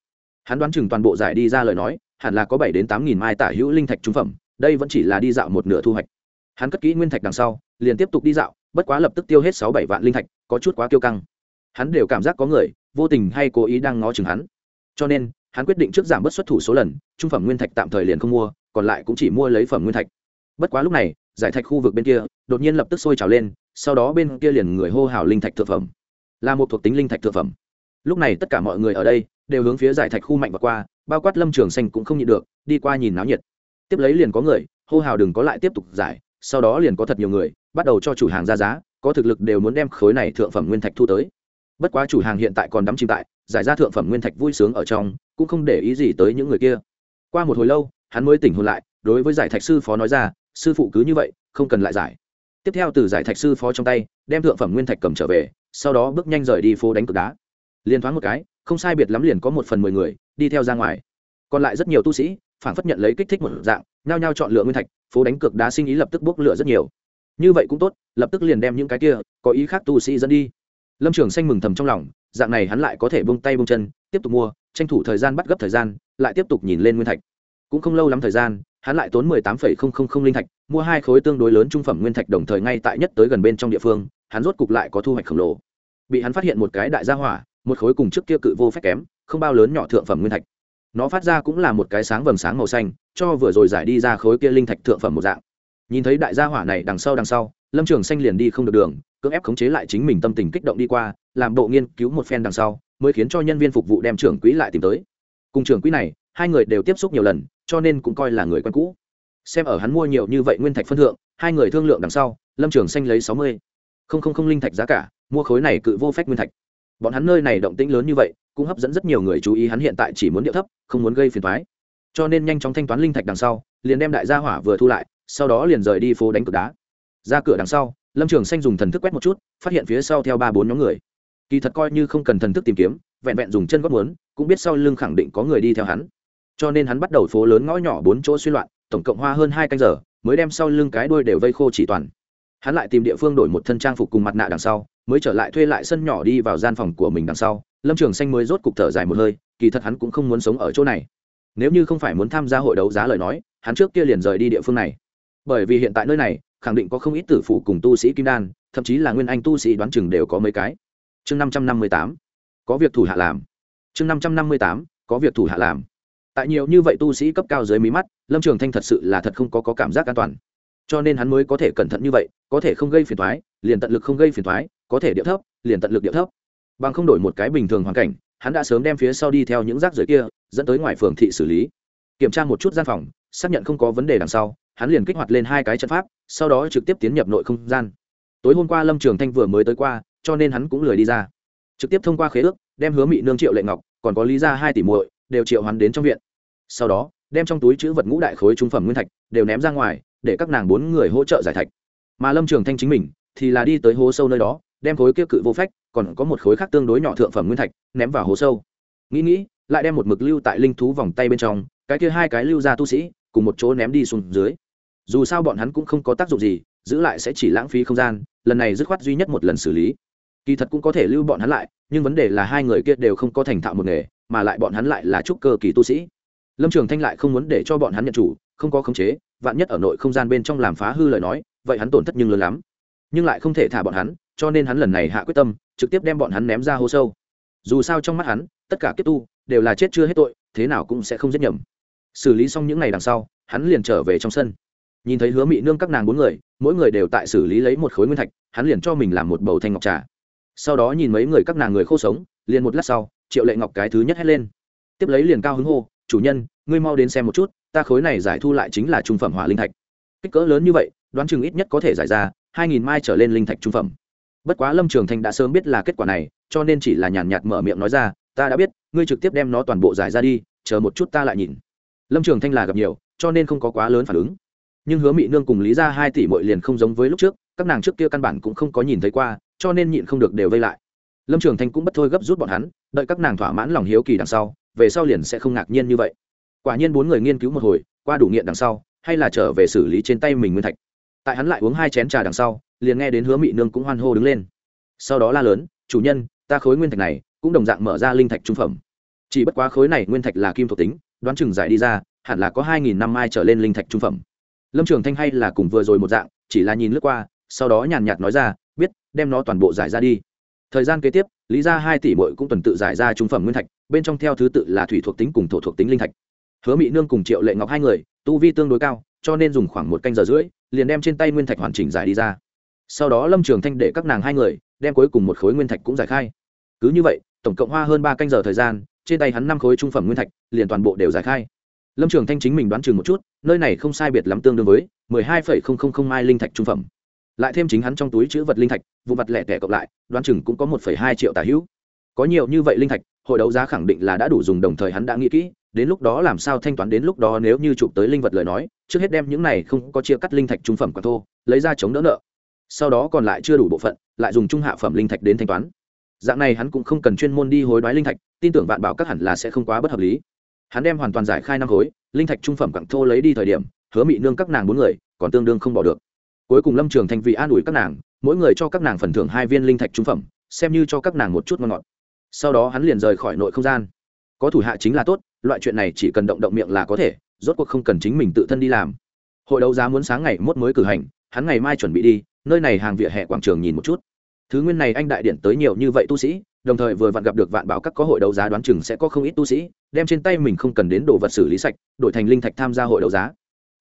Hắn đoán chừng toàn bộ giải đi ra lời nói, hẳn là có bảy đến tám nghìn mai tả hữu linh thạch trung phẩm, đây vẫn chỉ là đi dạo một nửa thu hoạch. Hắn cất kỹ nguyên thạch đằng sau, liền tiếp tục đi dạo, bất quá lập tức tiêu hết sáu bảy vạn linh thạch, có chút quá kiêu căng. Hắn đều cảm giác có người, vô tình hay cố ý đang ngó chừng hắn. Cho nên, hắn quyết định trước giảm bớt xuất thủ số lần, trung phẩm nguyên thạch tạm thời liền không mua, còn lại cũng chỉ mua lấy phẩm nguyên thạch. Bất quá lúc này giải thạch khu vực bên kia, đột nhiên lập tức sôi trào lên, sau đó bên kia liền người hô hào linh thạch thượng phẩm. Là một thuộc tính linh thạch thượng phẩm. Lúc này tất cả mọi người ở đây đều hướng phía giải thạch khu mạnh và qua, bao quát lâm trường xanh cũng không nhịn được, đi qua nhìn náo nhiệt. Tiếp lấy liền có người, hô hào đừng có lại tiếp tục giải, sau đó liền có thật nhiều người, bắt đầu cho chủ hàng ra giá, có thực lực đều muốn đem khối này thượng phẩm nguyên thạch thu tới. Bất quá chủ hàng hiện tại còn đắm chìm tại, giải ra thượng phẩm nguyên thạch vui sướng ở trong, cũng không để ý gì tới những người kia. Qua một hồi lâu, hắn mới tỉnh hồn lại, đối với giải thạch sư phó nói ra sư phụ cứ như vậy, không cần lại giải. Tiếp theo từ giải thạch sư phó trong tay, đem thượng phẩm nguyên thạch cầm trở về, sau đó bước nhanh rời đi phố đánh cực đá. Liên thoáng một cái, không sai biệt lắm liền có một phần mười người, đi theo ra ngoài. Còn lại rất nhiều tu sĩ phản phất nhận lấy kích thích một dạng, nhao nhao chọn lựa nguyên thạch, phố đánh cược đá sinh ý lập tức bốc lửa rất nhiều. Như vậy cũng tốt, lập tức liền đem những cái kia, có ý khác tu sĩ dẫn đi. Lâm trường xanh mừng thầm trong lòng, dạng này hắn lại có thể bông tay bông chân, tiếp tục mua, tranh thủ thời gian bắt gấp thời gian, lại tiếp tục nhìn lên nguyên thạch. Cũng không lâu lắm thời gian hắn lại tốn mười tám phẩy không không không linh thạch, mua hai khối tương đối lớn trung phẩm nguyên thạch đồng thời ngay tại nhất tới gần bên trong địa phương, hắn rốt cục lại có thu hoạch khổng lồ. Bị hắn phát hiện một cái đại gia hỏa, một khối cùng trước kia cự vô phép kém, không bao lớn nhỏ thượng phẩm nguyên thạch. Nó phát ra cũng là một cái sáng vầng sáng màu xanh, cho vừa rồi giải đi ra khối kia linh thạch thượng phẩm một dạng. Nhìn thấy đại gia hỏa này đằng sau đằng sau, lâm trường xanh liền đi không được đường, cưỡng ép khống chế lại chính mình tâm tình kích động đi qua, làm bộ nghiên cứu một phen đằng sau, mới khiến cho nhân viên phục vụ đem trưởng quỹ lại tìm tới. Cùng trưởng quỹ này hai người đều tiếp xúc nhiều lần, cho nên cũng coi là người quen cũ. Xem ở hắn mua nhiều như vậy nguyên thạch phân thượng, hai người thương lượng đằng sau, lâm trường xanh lấy sáu mươi. Không không không linh thạch giá cả, mua khối này cự vô phép nguyên thạch. Bọn hắn nơi này động tĩnh lớn như vậy, cũng hấp dẫn rất nhiều người chú ý hắn hiện tại chỉ muốn điệu thấp, không muốn gây phiền thoái cho nên nhanh chóng thanh toán linh thạch đằng sau, liền đem đại gia hỏa vừa thu lại, sau đó liền rời đi phố đánh cược đá. Ra cửa đằng sau, lâm trường xanh dùng thần thức quét một chút, phát hiện phía sau theo ba bốn nhóm người. Kỳ thật coi như không cần thần thức tìm kiếm, vẹn vẹn dùng chân góp muốn, cũng biết sau lưng khẳng định có người đi theo hắn cho nên hắn bắt đầu phố lớn ngõ nhỏ bốn chỗ suy loạn, tổng cộng hoa hơn hai canh giờ, mới đem sau lưng cái đuôi đều vây khô chỉ toàn. Hắn lại tìm địa phương đổi một thân trang phục cùng mặt nạ đằng sau, mới trở lại thuê lại sân nhỏ đi vào gian phòng của mình đằng sau. Lâm trường xanh mới rốt cục thở dài một hơi, kỳ thật hắn cũng không muốn sống ở chỗ này. Nếu như không phải muốn tham gia hội đấu giá lời nói, hắn trước kia liền rời đi địa phương này. Bởi vì hiện tại nơi này, khẳng định có không ít tử phụ cùng tu sĩ kim đan, thậm chí là nguyên anh tu sĩ đoán chừng đều có mấy cái. Chương năm trăm năm mươi tám, có việc thủ hạ làm. Chương năm trăm năm mươi tám, có việc thủ hạ làm tại nhiều như vậy tu sĩ cấp cao dưới mí mắt lâm trường thanh thật sự là thật không có, có cảm giác an toàn. Cho nên hắn mới có thể cẩn thận như vậy có thể không gây phiền thoái liền tận lực không gây phiền thoái có thể điệu thấp liền tận lực điệu thấp. Bằng không đổi một cái bình thường hoàn cảnh hắn đã sớm đem phía sau đi theo những rác rưởi kia dẫn tới ngoài phường thị xử lý. Kiểm tra một chút gian phòng xác nhận không có vấn đề đằng sau hắn liền kích hoạt lên hai cái chân pháp sau đó trực tiếp tiến nhập nội không gian. Tối hôm qua lâm trường thanh vừa mới tới qua cho nên hắn cũng lười đi ra. Trực tiếp thông qua khế ước đem hứa mị nương triệu lệ ngọc còn có lý ra hai tỷ muội đều triệu hắn đến trong viện sau đó, đem trong túi chữ vật ngũ đại khối trung phẩm nguyên thạch đều ném ra ngoài, để các nàng bốn người hỗ trợ giải thạch. Mà lâm trường thanh chính mình thì là đi tới hố sâu nơi đó, đem khối kia cự vô phách, còn có một khối khác tương đối nhỏ thượng phẩm nguyên thạch, ném vào hố sâu. Nghĩ nghĩ, lại đem một mực lưu tại linh thú vòng tay bên trong, cái kia hai cái lưu ra tu sĩ cùng một chỗ ném đi xuống dưới. Dù sao bọn hắn cũng không có tác dụng gì, giữ lại sẽ chỉ lãng phí không gian, lần này dứt khoát duy nhất một lần xử lý. Kỳ thật cũng có thể lưu bọn hắn lại, nhưng vấn đề là hai người kia đều không có thành thạo một nghề, mà lại bọn hắn lại là trúc cơ kỳ tu sĩ lâm trường thanh lại không muốn để cho bọn hắn nhận chủ, không có khống chế, vạn nhất ở nội không gian bên trong làm phá hư lời nói, vậy hắn tổn thất nhưng lớn lắm. Nhưng lại không thể thả bọn hắn, cho nên hắn lần này hạ quyết tâm, trực tiếp đem bọn hắn ném ra hố sâu. Dù sao trong mắt hắn, tất cả kiếp tu đều là chết chưa hết tội, thế nào cũng sẽ không giết nhầm. Xử lý xong những ngày đằng sau, hắn liền trở về trong sân. Nhìn thấy hứa mị nương các nàng bốn người, mỗi người đều tại xử lý lấy một khối nguyên thạch, hắn liền cho mình làm một bầu thanh ngọc trà. Sau đó nhìn mấy người các nàng người khô sống, liền một lát sau, triệu lệ ngọc cái thứ nhất hét lên. Tiếp lấy liền cao hứng hô chủ nhân, ngươi mau đến xem một chút, ta khối này giải thu lại chính là trung phẩm hỏa linh thạch. Kích cỡ lớn như vậy, đoán chừng ít nhất có thể giải ra hai nghìn mai trở lên linh thạch trung phẩm. Bất quá lâm trường thanh đã sớm biết là kết quả này, cho nên chỉ là nhàn nhạt mở miệng nói ra, ta đã biết, ngươi trực tiếp đem nó toàn bộ giải ra đi, chờ một chút ta lại nhìn. Lâm trường thanh là gặp nhiều, cho nên không có quá lớn phản ứng. Nhưng hứa mị nương cùng lý ra hai tỷ mội liền không giống với lúc trước, các nàng trước kia căn bản cũng không có nhìn thấy qua, cho nên nhịn không được đều vây lại. Lâm trường thanh cũng bất thôi gấp rút bọn hắn, đợi các nàng thỏa mãn lòng hiếu kỳ đằng sau về sau liền sẽ không ngạc nhiên như vậy. Quả nhiên bốn người nghiên cứu một hồi, qua đủ nghiện đằng sau, hay là trở về xử lý trên tay mình nguyên thạch. Tại hắn lại uống hai chén trà đằng sau, liền nghe đến hứa mị nương cũng hoan hô đứng lên. Sau đó la lớn, chủ nhân, ta khối nguyên thạch này cũng đồng dạng mở ra linh thạch trung phẩm. Chỉ bất quá khối này nguyên thạch là kim thuộc tính, đoán chừng giải đi ra, hẳn là có hai nghìn năm mai trở lên linh thạch trung phẩm. Lâm trường thanh hay là cùng vừa rồi một dạng, chỉ là nhìn lướt qua, sau đó nhàn nhạt nói ra, biết, đem nó toàn bộ giải ra đi thời gian kế tiếp, lý ra hai tỷ bội cũng tuần tự giải ra trung phẩm nguyên thạch, bên trong theo thứ tự là thủy thuộc tính cùng thổ thuộc tính linh thạch. Hứa mỹ nương cùng triệu lệ ngọc hai người, tu vi tương đối cao, cho nên dùng khoảng một canh giờ rưỡi, liền đem trên tay nguyên thạch hoàn chỉnh giải đi ra. Sau đó lâm trường thanh để các nàng hai người, đem cuối cùng một khối nguyên thạch cũng giải khai. Cứ như vậy, tổng cộng hoa hơn ba canh giờ thời gian, trên tay hắn năm khối trung phẩm nguyên thạch, liền toàn bộ đều giải khai. Lâm trường thanh chính mình đoán chừng một chút, nơi này không sai biệt lắm tương đương với mười hai phẩy không không không mai linh thạch trung phẩm lại thêm chính hắn trong túi chữ vật linh thạch, vụ mặt lẻ tẻ cộng lại, đoán chừng cũng có một phẩy hai triệu tà hữu. Có nhiều như vậy linh thạch, hội đấu giá khẳng định là đã đủ dùng đồng thời hắn đã nghĩ kỹ, đến lúc đó làm sao thanh toán đến lúc đó nếu như chụp tới linh vật lời nói, trước hết đem những này không có chia cắt linh thạch trung phẩm còn thô, lấy ra chống đỡ nợ. Sau đó còn lại chưa đủ bộ phận, lại dùng trung hạ phẩm linh thạch đến thanh toán. Dạng này hắn cũng không cần chuyên môn đi hối đoái linh thạch, tin tưởng vạn bảo các hẳn là sẽ không quá bất hợp lý. Hắn đem hoàn toàn giải khai năm khối, linh thạch trung phẩm quặng thô lấy đi thời điểm, hứa mị nương các nàng bốn người, còn tương đương không bỏ được cuối cùng lâm trường thành vị an ủi các nàng, mỗi người cho các nàng phần thưởng hai viên linh thạch trung phẩm, xem như cho các nàng một chút ngon ngọt. Sau đó hắn liền rời khỏi nội không gian. Có thủ hạ chính là tốt, loại chuyện này chỉ cần động động miệng là có thể, rốt cuộc không cần chính mình tự thân đi làm. Hội đấu giá muốn sáng ngày mốt mới cử hành, hắn ngày mai chuẩn bị đi, nơi này hàng vỉa hè quảng trường nhìn một chút. Thứ nguyên này anh đại điện tới nhiều như vậy tu sĩ, đồng thời vừa vặn gặp được vạn bảo các có hội đấu giá đoán chừng sẽ có không ít tu sĩ, đem trên tay mình không cần đến đồ vật xử lý sạch, đổi thành linh thạch tham gia hội đấu giá.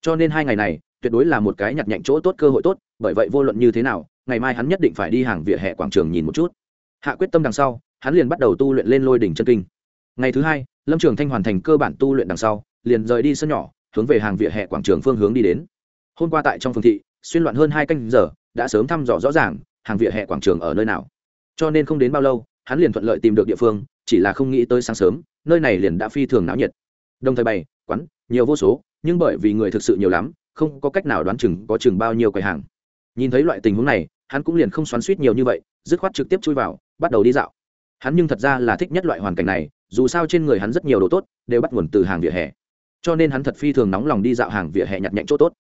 Cho nên hai ngày này tuyệt đối là một cái nhặt nhạnh chỗ tốt cơ hội tốt, bởi vậy vô luận như thế nào, ngày mai hắn nhất định phải đi hàng vỉa hè quảng trường nhìn một chút. Hạ quyết tâm đằng sau, hắn liền bắt đầu tu luyện lên lôi đỉnh chân kinh. Ngày thứ hai, lâm trường thanh hoàn thành cơ bản tu luyện đằng sau, liền rời đi sân nhỏ, hướng về hàng vỉa hè quảng trường phương hướng đi đến. Hôm qua tại trong phương thị, xuyên loạn hơn hai canh giờ, đã sớm thăm dò rõ ràng hàng vỉa hè quảng trường ở nơi nào. Cho nên không đến bao lâu, hắn liền thuận lợi tìm được địa phương, chỉ là không nghĩ tới sáng sớm, nơi này liền đã phi thường náo nhiệt. Đồng thời bày, quán, nhiều vô số, nhưng bởi vì người thực sự nhiều lắm không có cách nào đoán chừng có chừng bao nhiêu quầy hàng. Nhìn thấy loại tình huống này, hắn cũng liền không xoắn suýt nhiều như vậy, dứt khoát trực tiếp chui vào, bắt đầu đi dạo. Hắn nhưng thật ra là thích nhất loại hoàn cảnh này, dù sao trên người hắn rất nhiều đồ tốt, đều bắt nguồn từ hàng vỉa hè. Cho nên hắn thật phi thường nóng lòng đi dạo hàng vỉa hè nhặt nhạnh chỗ tốt.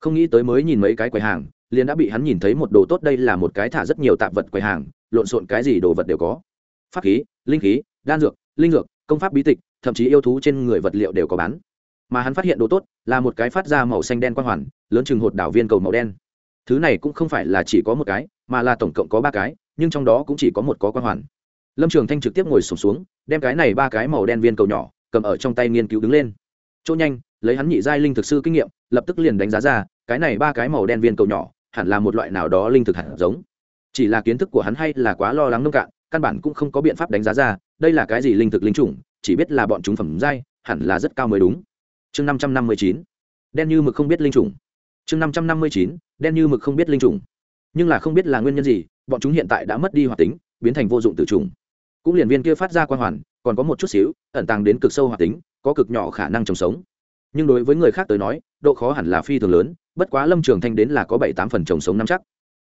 Không nghĩ tới mới nhìn mấy cái quầy hàng, liền đã bị hắn nhìn thấy một đồ tốt đây là một cái thả rất nhiều tạp vật quầy hàng, lộn xộn cái gì đồ vật đều có. Pháp khí, linh khí, đan dược, linh dược, công pháp bí tịch, thậm chí yêu thú trên người vật liệu đều có bán mà hắn phát hiện đồ tốt là một cái phát ra màu xanh đen quang hoàn lớn chừng hột đảo viên cầu màu đen. Thứ này cũng không phải là chỉ có một cái mà là tổng cộng có ba cái nhưng trong đó cũng chỉ có một có quang hoàn. Lâm trường thanh trực tiếp ngồi sụp xuống, xuống đem cái này ba cái màu đen viên cầu nhỏ cầm ở trong tay nghiên cứu đứng lên. Chỗ nhanh lấy hắn nhị giai linh thực sư kinh nghiệm lập tức liền đánh giá ra cái này ba cái màu đen viên cầu nhỏ hẳn là một loại nào đó linh thực hạt giống. Chỉ là kiến thức của hắn hay là quá lo lắng nông cạn căn bản cũng không có biện pháp đánh giá ra đây là cái gì linh thực linh chủng chỉ biết là bọn chúng phẩm giai hẳn là rất cao mới đúng chương năm trăm năm mươi chín. Đen như mực không biết linh trùng. chương năm trăm năm mươi chín, đen như mực không biết linh trùng. nhưng là không biết là nguyên nhân gì, bọn chúng hiện tại đã mất đi hoạt tính, biến thành vô dụng tự trùng. Cũng liền viên kia phát ra quan hoàn, còn có một chút xíu, ẩn tàng đến cực sâu hoạt tính, có cực nhỏ khả năng trồng sống. Nhưng đối với người khác tới nói, độ khó hẳn là phi thường lớn, bất quá lâm trường thanh đến là có bảy tám phần trồng sống năm chắc.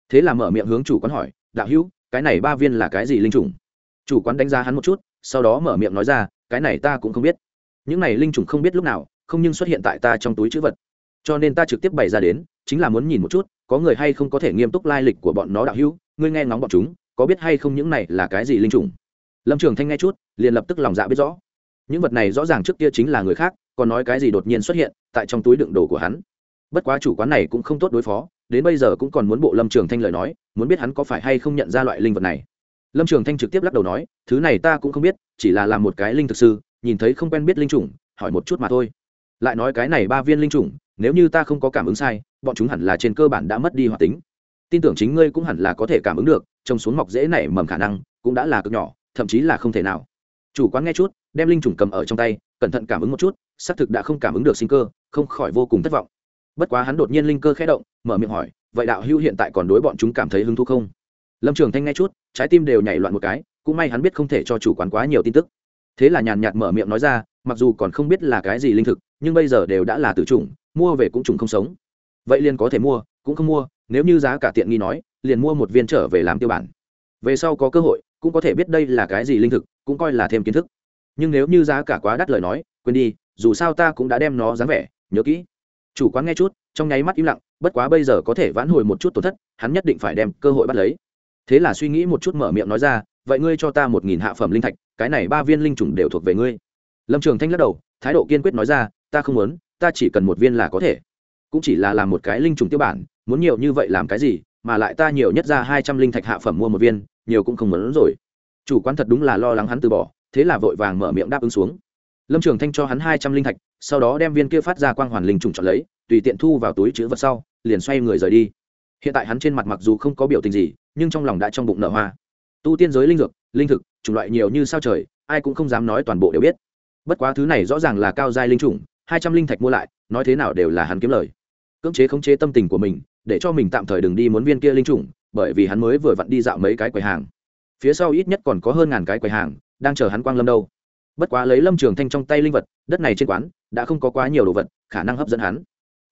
Thế là mở miệng hướng chủ quán hỏi, đạo hữu, cái này ba viên là cái gì linh trùng? Chủ quán đánh giá hắn một chút, sau đó mở miệng nói ra, cái này ta cũng không biết. Những này linh trùng không biết lúc nào không nhưng xuất hiện tại ta trong túi chữ vật. Cho nên ta trực tiếp bày ra đến, chính là muốn nhìn một chút, có người hay không có thể nghiêm túc lai lịch của bọn nó đạo hữu, ngươi nghe ngóng bọn chúng, có biết hay không những này là cái gì linh trùng? Lâm trường thanh nghe chút, liền lập tức lòng dạ biết rõ. Những vật này rõ ràng trước kia chính là người khác, còn nói cái gì đột nhiên xuất hiện tại trong túi đựng đồ của hắn. Bất quá chủ quán này cũng không tốt đối phó, đến bây giờ cũng còn muốn bộ lâm trường thanh lời nói, muốn biết hắn có phải hay không nhận ra loại linh vật này. Lâm trường thanh trực tiếp lắc đầu nói, thứ này ta cũng không biết, chỉ là làm một cái linh thực sư, nhìn thấy không quen biết linh chủng hỏi một chút mà thôi lại nói cái này ba viên linh trùng, nếu như ta không có cảm ứng sai, bọn chúng hẳn là trên cơ bản đã mất đi hoạt tính. Tin tưởng chính ngươi cũng hẳn là có thể cảm ứng được, trông xuống mọc dễ nảy mầm khả năng, cũng đã là cực nhỏ, thậm chí là không thể nào. Chủ quán nghe chút, đem linh trùng cầm ở trong tay, cẩn thận cảm ứng một chút, xác thực đã không cảm ứng được sinh cơ, không khỏi vô cùng thất vọng. Bất quá hắn đột nhiên linh cơ khẽ động, mở miệng hỏi, vậy đạo hữu hiện tại còn đối bọn chúng cảm thấy hứng thú không? Lâm trường thanh nghe chút, trái tim đều nhảy loạn một cái, cũng may hắn biết không thể cho chủ quán quá nhiều tin tức. Thế là nhàn nhạt mở miệng nói ra, mặc dù còn không biết là cái gì linh thực nhưng bây giờ đều đã là tử trùng mua về cũng trùng không sống. Vậy liền có thể mua, cũng không mua, nếu như giá cả tiện nghi nói, liền mua một viên trở về làm tiêu bản. Về sau có cơ hội, cũng có thể biết đây là cái gì linh thực, cũng coi là thêm kiến thức. Nhưng nếu như giá cả quá đắt lời nói, quên đi, dù sao ta cũng đã đem nó dáng vẻ, nhớ kỹ. Chủ quán nghe chút, trong nháy mắt im lặng, bất quá bây giờ có thể vãn hồi một chút tổn thất, hắn nhất định phải đem cơ hội bắt lấy. Thế là suy nghĩ một chút mở miệng nói ra, vậy ngươi cho ta một nghìn hạ phẩm linh thạch, cái này ba viên linh trùng đều thuộc về ngươi. Lâm trường thanh lắc đầu, thái độ kiên quyết nói ra ta không muốn, ta chỉ cần một viên là có thể. Cũng chỉ là làm một cái linh trùng tiêu bản, muốn nhiều như vậy làm cái gì, mà lại ta nhiều nhất ra hai trăm linh thạch hạ phẩm mua một viên, nhiều cũng không muốn rồi. Chủ quán thật đúng là lo lắng hắn từ bỏ, thế là vội vàng mở miệng đáp ứng xuống. Lâm trường thanh cho hắn hai trăm linh thạch, sau đó đem viên kia phát ra quang hoàn linh trùng chọn lấy, tùy tiện thu vào túi chữ vật sau, liền xoay người rời đi. Hiện tại hắn trên mặt mặc dù không có biểu tình gì, nhưng trong lòng đã trong bụng nở hoa. Tu tiên giới linh dược, linh thực, chủng loại nhiều như sao trời, ai cũng không dám nói toàn bộ đều biết. Bất quá thứ này rõ ràng là cao giai linh chủng hai trăm linh thạch mua lại, nói thế nào đều là hắn kiếm lời. Cưỡng chế khống chế tâm tình của mình, để cho mình tạm thời đừng đi muốn viên kia linh chủng bởi vì hắn mới vừa vặn đi dạo mấy cái quầy hàng. Phía sau ít nhất còn có hơn ngàn cái quầy hàng, đang chờ hắn quang lâm đâu. Bất quá lấy lâm trường thanh trong tay linh vật, đất này trên quán, đã không có quá nhiều đồ vật, khả năng hấp dẫn hắn.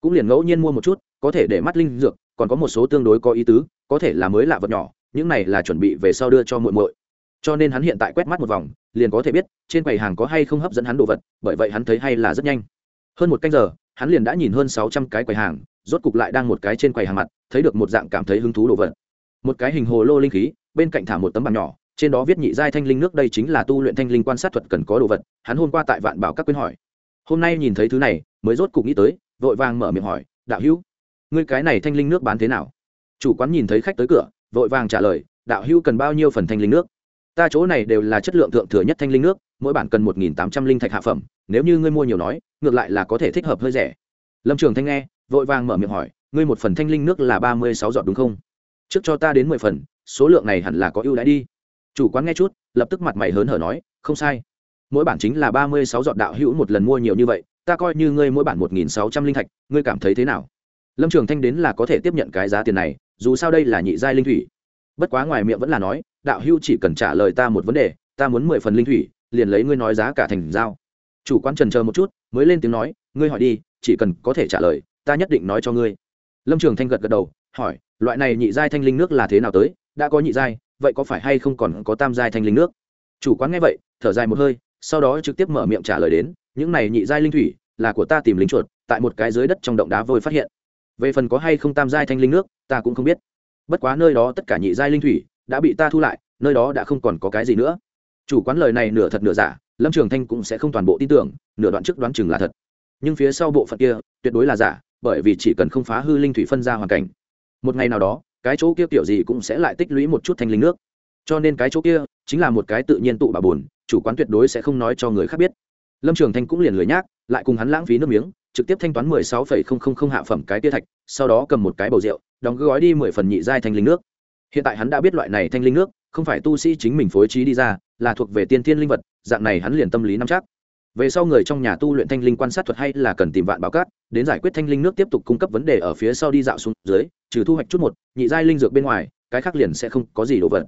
Cũng liền ngẫu nhiên mua một chút, có thể để mắt linh dược, còn có một số tương đối có ý tứ, có thể là mới lạ vật nhỏ, những này là chuẩn bị về sau đưa cho muội muội. Cho nên hắn hiện tại quét mắt một vòng, liền có thể biết, trên quầy hàng có hay không hấp dẫn hắn đồ vật, bởi vậy hắn thấy hay là rất nhanh hơn một canh giờ, hắn liền đã nhìn hơn sáu trăm cái quầy hàng, rốt cục lại đang một cái trên quầy hàng mặt, thấy được một dạng cảm thấy hứng thú đồ vật. Một cái hình hồ lô linh khí, bên cạnh thả một tấm bảng nhỏ, trên đó viết nhị giai thanh linh nước đây chính là tu luyện thanh linh quan sát thuật cần có đồ vật, hắn hôm qua tại vạn bảo các quyên hỏi. Hôm nay nhìn thấy thứ này, mới rốt cục nghĩ tới, vội vàng mở miệng hỏi, đạo hữu, ngươi cái này thanh linh nước bán thế nào? Chủ quán nhìn thấy khách tới cửa, vội vàng trả lời, đạo hữu cần bao nhiêu phần thanh linh nước? Ta chỗ này đều là chất lượng thượng thừa nhất thanh linh nước, mỗi bản cần một nghìn tám trăm linh thạch hạ phẩm, nếu như ngươi mua nhiều nói ngược lại là có thể thích hợp hơi rẻ. Lâm trường thanh nghe, vội vàng mở miệng hỏi, ngươi một phần thanh linh nước là ba mươi sáu giọt đúng không? Trước cho ta đến mười phần, số lượng này hẳn là có ưu đãi đi. Chủ quán nghe chút, lập tức mặt mày hớn hở nói, không sai. Mỗi bản chính là ba mươi sáu giọt đạo hữu một lần mua nhiều như vậy, ta coi như ngươi mỗi bản một nghìn sáu trăm linh thạch, ngươi cảm thấy thế nào? Lâm trường thanh đến là có thể tiếp nhận cái giá tiền này, dù sao đây là nhị giai linh thủy. Bất quá ngoài miệng vẫn là nói, đạo hữu chỉ cần trả lời ta một vấn đề, ta muốn mười phần linh thủy, liền lấy ngươi nói giá cả thành giao chủ quan trần chờ một chút, mới lên tiếng nói, ngươi hỏi đi, chỉ cần có thể trả lời, ta nhất định nói cho ngươi. Lâm trường thanh gật gật đầu, hỏi, loại này nhị giai thanh linh nước là thế nào tới? Đã có nhị giai, vậy có phải hay không còn có tam giai thanh linh nước? Chủ quán nghe vậy, thở dài một hơi, sau đó trực tiếp mở miệng trả lời đến, những này nhị giai linh thủy là của ta tìm lính chuột, tại một cái dưới đất trong động đá vôi phát hiện. Về phần có hay không tam giai thanh linh nước, ta cũng không biết. Bất quá nơi đó tất cả nhị giai linh thủy đã bị ta thu lại, nơi đó đã không còn có cái gì nữa chủ quán lời này nửa thật nửa giả, lâm trường thanh cũng sẽ không toàn bộ tin tưởng, nửa đoạn trước đoán chừng là thật. Nhưng phía sau bộ phận kia, tuyệt đối là giả, bởi vì chỉ cần không phá hư linh thủy phân ra hoàn cảnh. Một ngày nào đó, cái chỗ kia kiểu gì cũng sẽ lại tích lũy một chút thanh linh nước. Cho nên cái chỗ kia chính là một cái tự nhiên tụ bà buồn chủ quán tuyệt đối sẽ không nói cho người khác biết. Lâm trường thanh cũng liền lười nhác, lại cùng hắn lãng phí nước miếng, trực tiếp thanh toán mười sáu phẩy không không không hạ phẩm cái tia thạch, sau đó cầm một cái bầu rượu, đóng gói đi mười phần nhị giai thanh linh nước hiện tại hắn đã biết loại này thanh linh nước, không phải tu sĩ chính mình phối trí đi ra, là thuộc về tiên thiên linh vật, dạng này hắn liền tâm lý nắm chắc. Về sau người trong nhà tu luyện thanh linh quan sát thuật hay là cần tìm vạn báo cát, đến giải quyết thanh linh nước tiếp tục cung cấp vấn đề ở phía sau đi dạo xuống dưới, trừ thu hoạch chút một, nhị giai linh dược bên ngoài, cái khác liền sẽ không có gì đồ vật.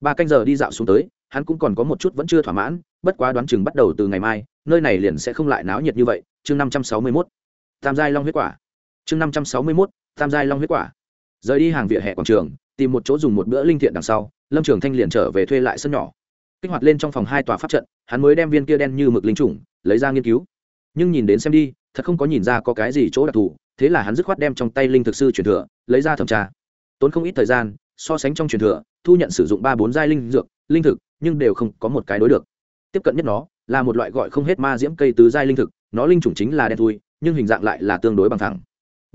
Ba canh giờ đi dạo xuống tới, hắn cũng còn có một chút vẫn chưa thỏa mãn, bất quá đoán chừng bắt đầu từ ngày mai, nơi này liền sẽ không lại náo nhiệt như vậy. Chương năm trăm sáu mươi mốt, tam giai long huyết quả. Chương năm trăm sáu mươi mốt, tam giai long huyết quả. Rời đi hàng vỉa hè quảng trường tìm một chỗ dùng một bữa linh thiện đằng sau, lâm trường thanh liền trở về thuê lại sân nhỏ. Kích hoạt lên trong phòng hai tòa pháp trận, hắn mới đem viên kia đen như mực linh chủng lấy ra nghiên cứu. Nhưng nhìn đến xem đi, thật không có nhìn ra có cái gì chỗ đặc thù, thế là hắn dứt khoát đem trong tay linh thực sư truyền thừa, lấy ra thẩm tra. Tốn không ít thời gian, so sánh trong truyền thừa, thu nhận sử dụng ba bốn giai linh dược, linh thực, nhưng đều không có một cái đối được. Tiếp cận nhất nó, là một loại gọi không hết ma diễm cây tứ giai linh thực, nó linh chủng chính là đen thui, nhưng hình dạng lại là tương đối bằng thẳng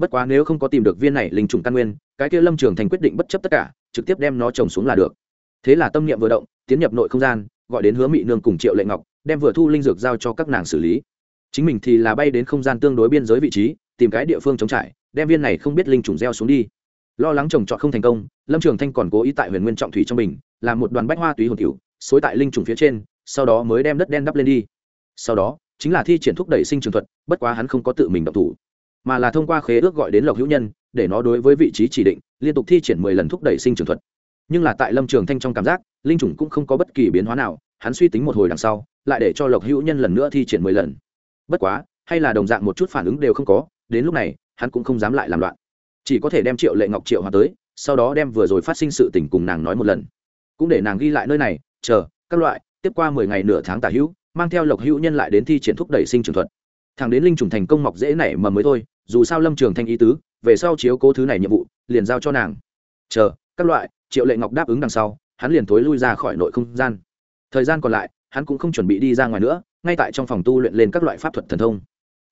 bất quá nếu không có tìm được viên này linh chủng căn nguyên cái kia lâm trường thành quyết định bất chấp tất cả, trực tiếp đem nó trồng xuống là được. Thế là tâm niệm vừa động, tiến nhập nội không gian, gọi đến hứa mị nương cùng triệu lệ ngọc, đem vừa thu linh dược giao cho các nàng xử lý. Chính mình thì là bay đến không gian tương đối biên giới vị trí, tìm cái địa phương chống trải, đem viên này không biết linh trùng gieo xuống đi. Lo lắng trồng trọt không thành công, lâm trường thanh còn cố ý tại huyền nguyên trọng thủy trong mình, làm một đoàn bách hoa túy hồn cựu xối tại linh trùng phía trên, sau đó mới đem đất đen đắp lên đi. Sau đó, chính là thi triển thúc đẩy sinh trường thuật, bất quá hắn không có tự mình động thủ, mà là thông qua khế ước gọi đến lộc hữu nhân để nó đối với vị trí chỉ định, liên tục thi triển mười lần thúc đẩy sinh trường thuật. Nhưng là tại lâm trường thanh trong cảm giác, linh chủng cũng không có bất kỳ biến hóa nào, hắn suy tính một hồi đằng sau, lại để cho lộc hữu nhân lần nữa thi triển mười lần. Bất quá, hay là đồng dạng một chút phản ứng đều không có, đến lúc này, hắn cũng không dám lại làm loạn. Chỉ có thể đem triệu lệ ngọc triệu hòa tới, sau đó đem vừa rồi phát sinh sự tình cùng nàng nói một lần. Cũng để nàng ghi lại nơi này, chờ, các loại, tiếp qua mười ngày nửa tháng tả hữu, mang theo lộc hữu nhân lại đến thi triển thúc đẩy sinh trường thuật. Thằng đến linh trùng thành công mọc dễ nảy mà mới thôi, dù sao lâm trường thanh ý tứ về sau chiếu cố thứ này nhiệm vụ, liền giao cho nàng. Chờ, các loại, triệu lệ ngọc đáp ứng đằng sau, hắn liền thối lui ra khỏi nội không gian. Thời gian còn lại, hắn cũng không chuẩn bị đi ra ngoài nữa, ngay tại trong phòng tu luyện lên các loại pháp thuật thần thông.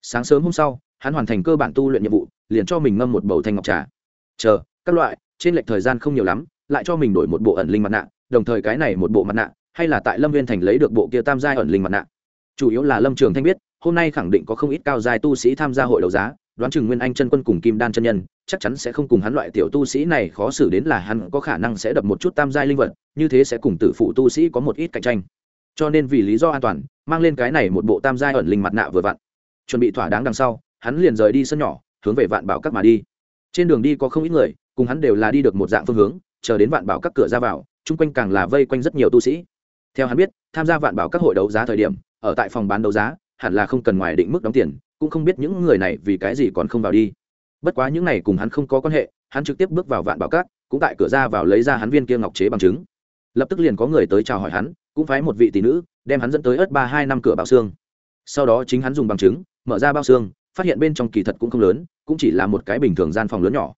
Sáng sớm hôm sau, hắn hoàn thành cơ bản tu luyện nhiệm vụ, liền cho mình ngâm một bầu thanh ngọc trà. Chờ, các loại, trên lệch thời gian không nhiều lắm, lại cho mình đổi một bộ ẩn linh mặt nạ, đồng thời cái này một bộ mặt nạ, hay là tại lâm viên thành lấy được bộ kia tam giai ẩn linh mặt nạ. Chủ yếu là lâm trường thanh biết, hôm nay khẳng định có không ít cao giai tu sĩ tham gia hội đấu giá đoán chừng nguyên anh chân quân cùng kim đan chân nhân, chắc chắn sẽ không cùng hắn loại tiểu tu sĩ này khó xử đến là hắn có khả năng sẽ đập một chút tam giai linh vật, như thế sẽ cùng tử phụ tu sĩ có một ít cạnh tranh. Cho nên vì lý do an toàn, mang lên cái này một bộ tam giai ẩn linh mặt nạ vừa vặn. Chuẩn bị thỏa đáng đằng sau, hắn liền rời đi sân nhỏ, hướng về vạn bảo các mà đi. Trên đường đi có không ít người, cùng hắn đều là đi được một dạng phương hướng, chờ đến vạn bảo các cửa ra vào, chung quanh càng là vây quanh rất nhiều tu sĩ. Theo hắn biết, tham gia vạn bảo các hội đấu giá thời điểm, ở tại phòng bán đấu giá, hẳn là không cần ngoài định mức đóng tiền cũng không biết những người này vì cái gì còn không vào đi. Bất quá những này cùng hắn không có quan hệ, hắn trực tiếp bước vào vạn bảo các cũng tại cửa ra vào lấy ra hắn viên kia ngọc chế bằng chứng. Lập tức liền có người tới chào hỏi hắn, cũng phái một vị tỷ nữ, đem hắn dẫn tới ớt ba hai năm cửa bao xương. Sau đó chính hắn dùng bằng chứng, mở ra bao xương, phát hiện bên trong kỳ thật cũng không lớn, cũng chỉ là một cái bình thường gian phòng lớn nhỏ.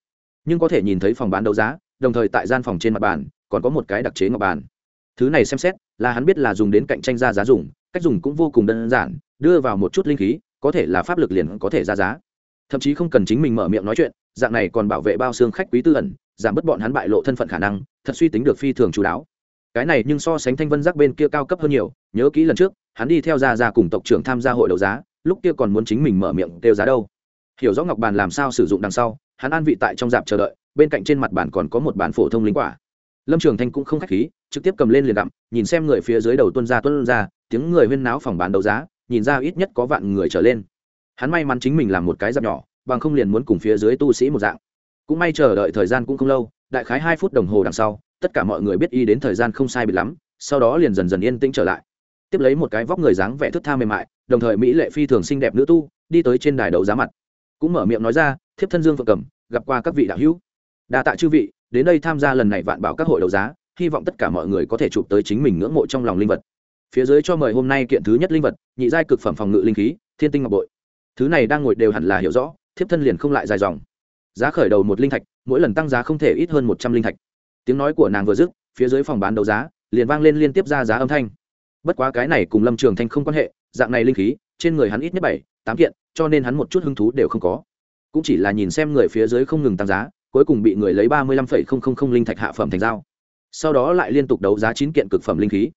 Nhưng có thể nhìn thấy phòng bán đấu giá, đồng thời tại gian phòng trên mặt bàn, còn có một cái đặc chế ngọc bàn. Thứ này xem xét, là hắn biết là dùng đến cạnh tranh ra giá dùng, cách dùng cũng vô cùng đơn giản, đưa vào một chút linh khí có thể là pháp lực liền có thể ra giá. Thậm chí không cần chính mình mở miệng nói chuyện, dạng này còn bảo vệ bao xương khách quý tư ẩn, giảm bớt bọn hắn bại lộ thân phận khả năng, thật suy tính được phi thường chú đáo. Cái này nhưng so sánh thanh vân giác bên kia cao cấp hơn nhiều, nhớ kỹ lần trước, hắn đi theo gia gia cùng tộc trưởng tham gia hội đấu giá, lúc kia còn muốn chính mình mở miệng kêu giá đâu. Hiểu rõ ngọc bàn làm sao sử dụng đằng sau, hắn an vị tại trong dạp chờ đợi, bên cạnh trên mặt bàn còn có một bàn phổ thông linh quả. Lâm trường thanh cũng không k h á c h khí, trực tiếp cầm lên liền đặm nhìn xem người phía dưới đầu tuân ra tuân ra, tiếng người huyên náo phòng bán đấu giá nhìn ra ít nhất có vạn người trở lên. Hắn may mắn chính mình làm một cái dạp nhỏ, bằng không liền muốn cùng phía dưới tu sĩ một dạng. Cũng may chờ đợi thời gian cũng không lâu, đại khái hai phút đồng hồ đằng sau, tất cả mọi người biết y đến thời gian không sai biệt lắm, sau đó liền dần dần yên tĩnh trở lại. Tiếp lấy một cái vóc người dáng vẻ thức tha mềm mại, đồng thời mỹ lệ phi thường xinh đẹp nữ tu, đi tới trên đài đấu giá mặt. Cũng mở miệng nói ra, thiếp thân dương phượng cầm gặp qua các vị đạo hữu. Đa tạ chư vị, đến đây tham gia lần này vạn bảo các hội đấu giá, hy vọng tất cả mọi người có thể chụp tới chính mình ngưỡng mộ trong lòng linh vật phía dưới cho mời hôm nay kiện thứ nhất linh vật, nhị giai cực phẩm phòng ngự linh khí, thiên tinh ngọc bội. Thứ này đang ngồi đều hẳn là hiểu rõ, thiếp thân liền không lại dài dòng. Giá khởi đầu một linh thạch, mỗi lần tăng giá không thể ít hơn một trăm linh thạch. Tiếng nói của nàng vừa dứt, phía dưới phòng bán đấu giá, liền vang lên liên tiếp ra giá âm thanh. Bất quá cái này cùng lâm trường thanh không quan hệ, dạng này linh khí, trên người hắn ít nhất bảy, tám kiện, cho nên hắn một chút hứng thú đều không có. Cũng chỉ là nhìn xem người phía dưới không ngừng tăng giá, cuối cùng bị người lấy ba mươi lăm phẩy không không không linh thạch hạ phẩm thành dao sau đó lại liên tục đấu giá chín kiện cực phẩm linh khí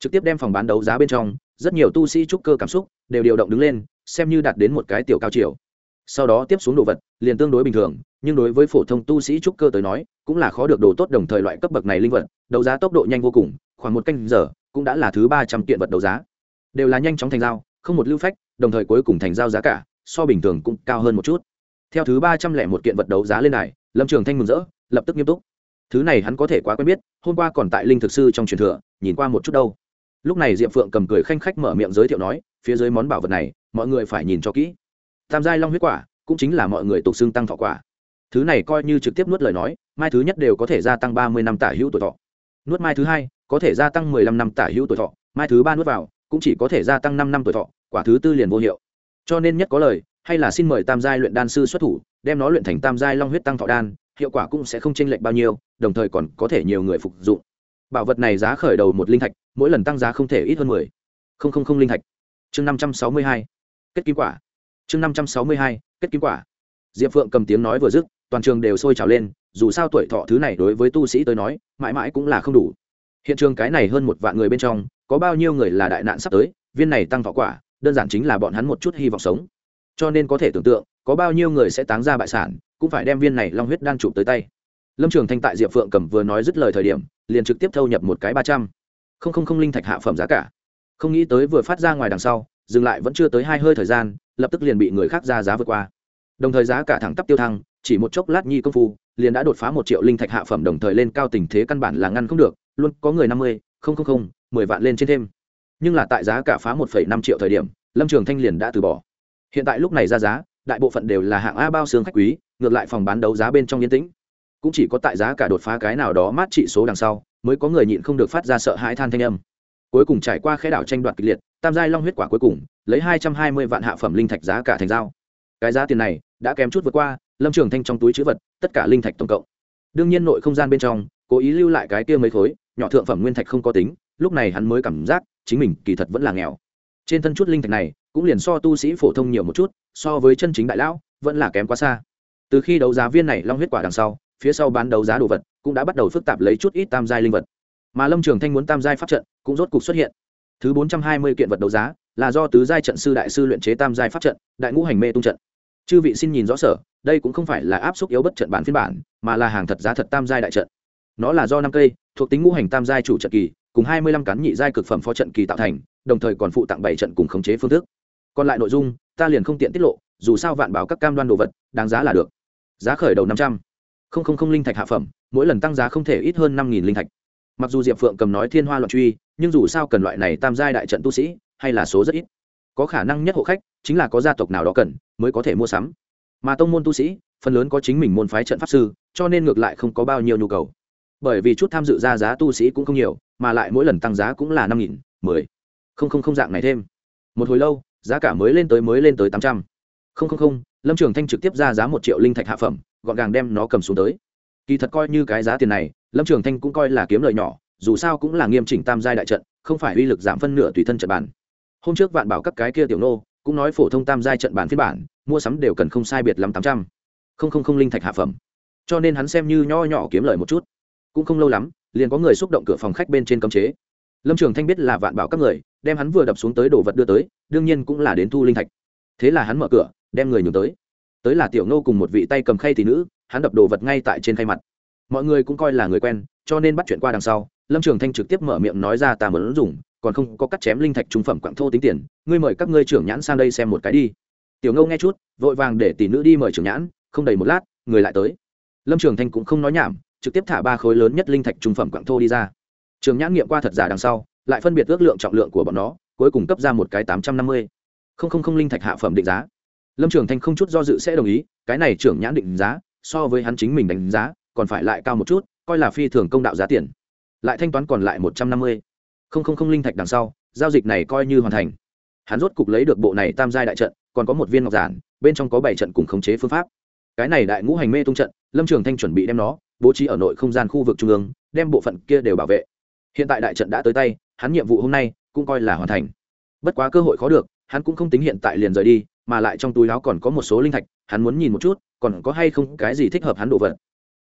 trực tiếp đem phòng bán đấu giá bên trong, rất nhiều tu sĩ trúc cơ cảm xúc đều điều động đứng lên, xem như đạt đến một cái tiểu cao chiều sau đó tiếp xuống đồ vật, liền tương đối bình thường, nhưng đối với phổ thông tu sĩ trúc cơ tới nói, cũng là khó được đồ tốt đồng thời loại cấp bậc này linh vật, đấu giá tốc độ nhanh vô cùng, khoảng một canh giờ, cũng đã là thứ ba trăm kiện vật đấu giá. Đều là nhanh chóng thành giao, không một lưu phách, đồng thời cuối cùng thành giao giá cả, so bình thường cũng cao hơn một chút. Theo thứ ba trăm lẻ một kiện vật đấu giá lên này lâm trường thanh mừng rỡ, lập tức nghiêm túc. Thứ này hắn có thể quá quen biết, hôm qua còn tại linh thực sư trong truyền thừa, nhìn qua một chút đâu lúc này diệp phượng cầm cười khanh khách mở miệng giới thiệu nói, phía dưới món bảo vật này, mọi người phải nhìn cho kỹ. Tam giai long huyết quả, cũng chính là mọi người tục xưng tăng thọ quả. Thứ này coi như trực tiếp nuốt lời nói, mai thứ nhất đều có thể gia tăng ba mươi năm tả hữu tuổi thọ. Nuốt mai thứ hai, có thể gia tăng mười lăm năm tả hữu tuổi thọ, mai thứ ba nuốt vào, cũng chỉ có thể gia tăng năm năm tuổi thọ, quả thứ tư liền vô hiệu. Cho nên nhất có lời, hay là xin mời tam giai luyện đan sư xuất thủ, đem nó luyện thành tam giai long huyết tăng thọ đan, hiệu quả cũng sẽ không chênh lệch bao nhiêu, đồng thời còn có thể nhiều người phục dụng bảo vật này giá khởi đầu một linh thạch, mỗi lần tăng giá không thể ít hơn mười. Không không không linh thạch. Chương năm trăm sáu mươi hai. Kết kim quả. Chương năm trăm sáu mươi hai, kết kim quả. Diệp phượng cầm tiếng nói vừa dứt, toàn trường đều sôi trào lên, dù sao tuổi thọ thứ này đối với tu sĩ tới nói, mãi mãi cũng là không đủ. Hiện trường cái này hơn một vạn người bên trong, có bao nhiêu người là đại nạn sắp tới, viên này tăng thọ quả, đơn giản chính là bọn hắn một chút hy vọng sống. Cho nên có thể tưởng tượng, có bao nhiêu người sẽ táng ra bại sản, cũng phải đem viên này long huyết đan chụp tới tay. Lâm trường thanh tại diệp phượng cầm vừa nói dứt lời thời điểm liền trực tiếp thâu nhập một cái ba trăm. Không không không linh thạch hạ phẩm giá cả. Không nghĩ tới vừa phát ra ngoài đằng sau, dừng lại vẫn chưa tới hai hơi thời gian, lập tức liền bị người khác ra giá vượt qua. Đồng thời giá cả thẳng tắp tiêu thăng, chỉ một chốc lát nhi công phu, liền đã đột phá một triệu linh thạch hạ phẩm đồng thời lên cao tình thế căn bản là ngăn không được, luôn có người năm mươi, không không không, mười vạn lên trên thêm. Nhưng là tại giá cả phá một phẩy năm triệu thời điểm, lâm trường thanh liền đã từ bỏ. Hiện tại lúc này ra giá, đại bộ phận đều là hạng a bao xương khách quý, ngược lại phòng bán đấu giá bên trong yên tĩnh cũng chỉ có tại giá cả đột phá cái nào đó mát trị số đằng sau, mới có người nhịn không được phát ra sợ hãi than thanh âm. Cuối cùng trải qua khe đảo tranh đoạt kịch liệt, tam giai long huyết quả cuối cùng, lấy hai trăm hai mươi vạn hạ phẩm linh thạch giá cả thành dao cái giá tiền này đã kém chút vượt qua lâm trường thanh trong túi chữ vật, tất cả linh thạch tổng cộng. Đương nhiên nội không gian bên trong, cố ý lưu lại cái kia mấy khối, nhỏ thượng phẩm nguyên thạch không có tính, lúc này hắn mới cảm giác chính mình kỳ thật vẫn là nghèo. Trên thân chút linh thạch này, cũng liền so tu sĩ phổ thông nhiều một chút, so với chân chính đại lão, vẫn là kém quá xa. Từ khi đấu giá viên này long huyết quả đằng sau phía sau bán đấu giá đồ vật, cũng đã bắt đầu phức tạp lấy chút ít tam giai linh vật. Mà lâm trường thanh muốn tam giai pháp trận, cũng rốt cục xuất hiện. Thứ bốn trăm hai mươi kiện vật đấu giá, là do tứ giai trận sư đại sư luyện chế tam giai pháp trận, đại ngũ hành mê tung trận. Chư vị xin nhìn rõ sở, đây cũng không phải là áp suất yếu bất trận bản phiên bản, mà là hàng thật giá thật tam giai đại trận. Nó là do năm cây, thuộc tính ngũ hành tam giai chủ trận kỳ, cùng hai mươi lăm cán nhị giai cực phẩm phó trận kỳ tạo thành, đồng thời còn phụ tặng bảy trận cùng khống chế phương thức. Còn lại nội dung, ta liền không tiện tiết lộ, dù sao vạn bảo các cam đoan đồ vật, đáng giá là được. Giá khởi đầu năm trăm. Không không không linh thạch hạ phẩm, mỗi lần tăng giá không thể ít hơn năm nghìn linh thạch. Mặc dù diệp phượng cầm nói thiên hoa loạn truy, nhưng dù sao cần loại này tam giai đại trận tu sĩ, hay là số rất ít. Có khả năng nhất hộ khách chính là có gia tộc nào đó cần, mới có thể mua sắm. Mà tông môn tu sĩ, phần lớn có chính mình môn phái trận pháp sư, cho nên ngược lại không có bao nhiêu nhu cầu. Bởi vì chút tham dự ra giá tu sĩ cũng không nhiều, mà lại mỗi lần tăng giá cũng là năm nghìn, mười. Không không không dạng này thêm. Một hồi lâu, giá cả mới lên tới mới lên tới tám trăm. Không không không, lâm trường thanh trực tiếp ra giá một triệu linh thạch hạ phẩm gọn gàng đem nó cầm xuống tới. Kỳ thật coi như cái giá tiền này, lâm trường thanh cũng coi là kiếm lời nhỏ, dù sao cũng là nghiêm chỉnh tam giai đại trận, không phải uy lực giảm phân nửa tùy thân trận bản. hôm trước vạn bảo các cái kia tiểu nô, cũng nói phổ thông tam giai trận bản phiên bản, mua sắm đều cần không sai biệt lắm tám trăm. Không không không linh thạch hạ phẩm. Cho nên hắn xem như nho nhỏ kiếm lời một chút. Cũng không lâu lắm, liền có người xúc động cửa phòng khách bên trên cấm chế. Lâm trường thanh biết là vạn bảo các người, đem hắn vừa đập xuống tới đồ vật đưa tới, đương nhiên cũng là đến thu linh thạch. Thế là hắn mở cửa, đem người nhường tới tới là tiểu nô cùng một vị tay cầm khay thì nữ, hắn đập đồ vật ngay tại trên khay mặt. Mọi người cũng coi là người quen, cho nên bắt chuyện qua đằng sau, lâm trường thanh trực tiếp mở miệng nói ra ta muốn dùng còn không có cắt chém linh thạch trung phẩm quặng thô tính tiền, ngươi mời các ngươi trưởng nhãn sang đây xem một cái đi. Tiểu ngâu nghe chút, vội vàng để tỷ nữ đi mời trưởng nhãn, không đầy một lát, người lại tới. Lâm trường thanh cũng không nói nhảm, trực tiếp thả ba khối lớn nhất linh thạch trung phẩm quặng thô đi ra. Trường nhãn nghiệm qua thật giả đằng sau, lại phân biệt ước lượng trọng lượng của bọn nó, cuối cùng cấp ra một cái tám trăm năm mươi. Không không không linh thạch hạ phẩm định giá lâm trường thanh không chút do dự sẽ đồng ý, cái này trưởng nhãn định giá, so với hắn chính mình đánh giá, còn phải lại cao một chút, coi là phi thường công đạo giá tiền. Lại thanh toán còn lại một trăm năm mươi. Không không không linh thạch đằng sau, giao dịch này coi như hoàn thành. Hắn rốt cục lấy được bộ này tam giai đại trận, còn có một viên ngọc giản, bên trong có bảy trận cùng khống chế phương pháp. Cái này đại ngũ hành mê tung trận, lâm trường thanh chuẩn bị đem nó, bố trí ở nội không gian khu vực trung ương, đem bộ phận kia đều bảo vệ. Hiện tại đại trận đã tới tay, hắn nhiệm vụ hôm nay cũng coi là hoàn thành. Bất quá cơ hội khó được, hắn cũng không tính hiện tại liền rời đi mà lại trong túi áo còn có một số linh thạch, hắn muốn nhìn một chút, còn có hay không cái gì thích hợp hắn đồ vật.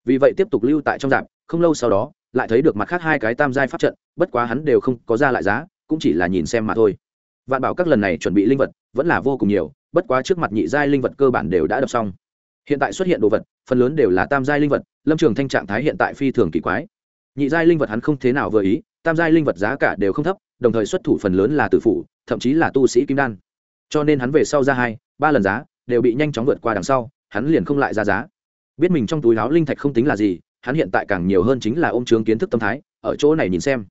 Vì vậy tiếp tục lưu tại trong dạp, không lâu sau đó, lại thấy được mặt khác hai cái tam giai pháp trận, bất quá hắn đều không có ra lại giá, cũng chỉ là nhìn xem mà thôi. Vạn bảo các lần này chuẩn bị linh vật vẫn là vô cùng nhiều, bất quá trước mặt nhị giai linh vật cơ bản đều đã đập xong. Hiện tại xuất hiện đồ vật, phần lớn đều là tam giai linh vật, lâm trường thanh trạng thái hiện tại phi thường kỳ quái. Nhị giai linh vật hắn không thế nào vừa ý, tam giai linh vật giá cả đều không thấp, đồng thời xuất thủ phần lớn là tử phủ, thậm chí là tu sĩ kim đan cho nên hắn về sau ra hai, ba lần giá, đều bị nhanh chóng vượt qua đằng sau, hắn liền không lại ra giá. Biết mình trong túi láo linh thạch không tính là gì, hắn hiện tại càng nhiều hơn chính là ôm chướng kiến thức tâm thái, ở chỗ này nhìn xem.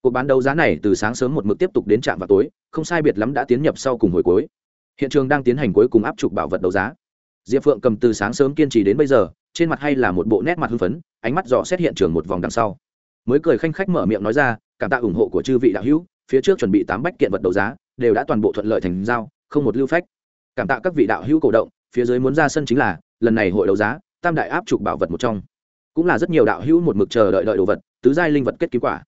Cuộc bán đấu giá này từ sáng sớm một mực tiếp tục đến trạm vào tối, không sai biệt lắm đã tiến nhập sau cùng hồi cuối. Hiện trường đang tiến hành cuối cùng áp trục bảo vật đấu giá. Diệp phượng cầm từ sáng sớm kiên trì đến bây giờ, trên mặt hay là một bộ nét mặt hưng phấn, ánh mắt dò xét hiện trường một vòng đằng sau. Mới cười khanh khách mở miệng nói ra, cảm tạ ủng hộ của chư vị đạo hữu, phía trước chuẩn bị tám bách kiện vật đấu giá, đều đã toàn bộ thuận lợi thành giao không một lưu phách. Cảm tạ các vị đạo hữu cổ động, phía dưới muốn ra sân chính là, lần này hội đấu giá, tam đại áp trục bảo vật một trong. Cũng là rất nhiều đạo hữu một mực chờ đợi đợi đồ vật, tứ giai linh vật kết kiếm quả.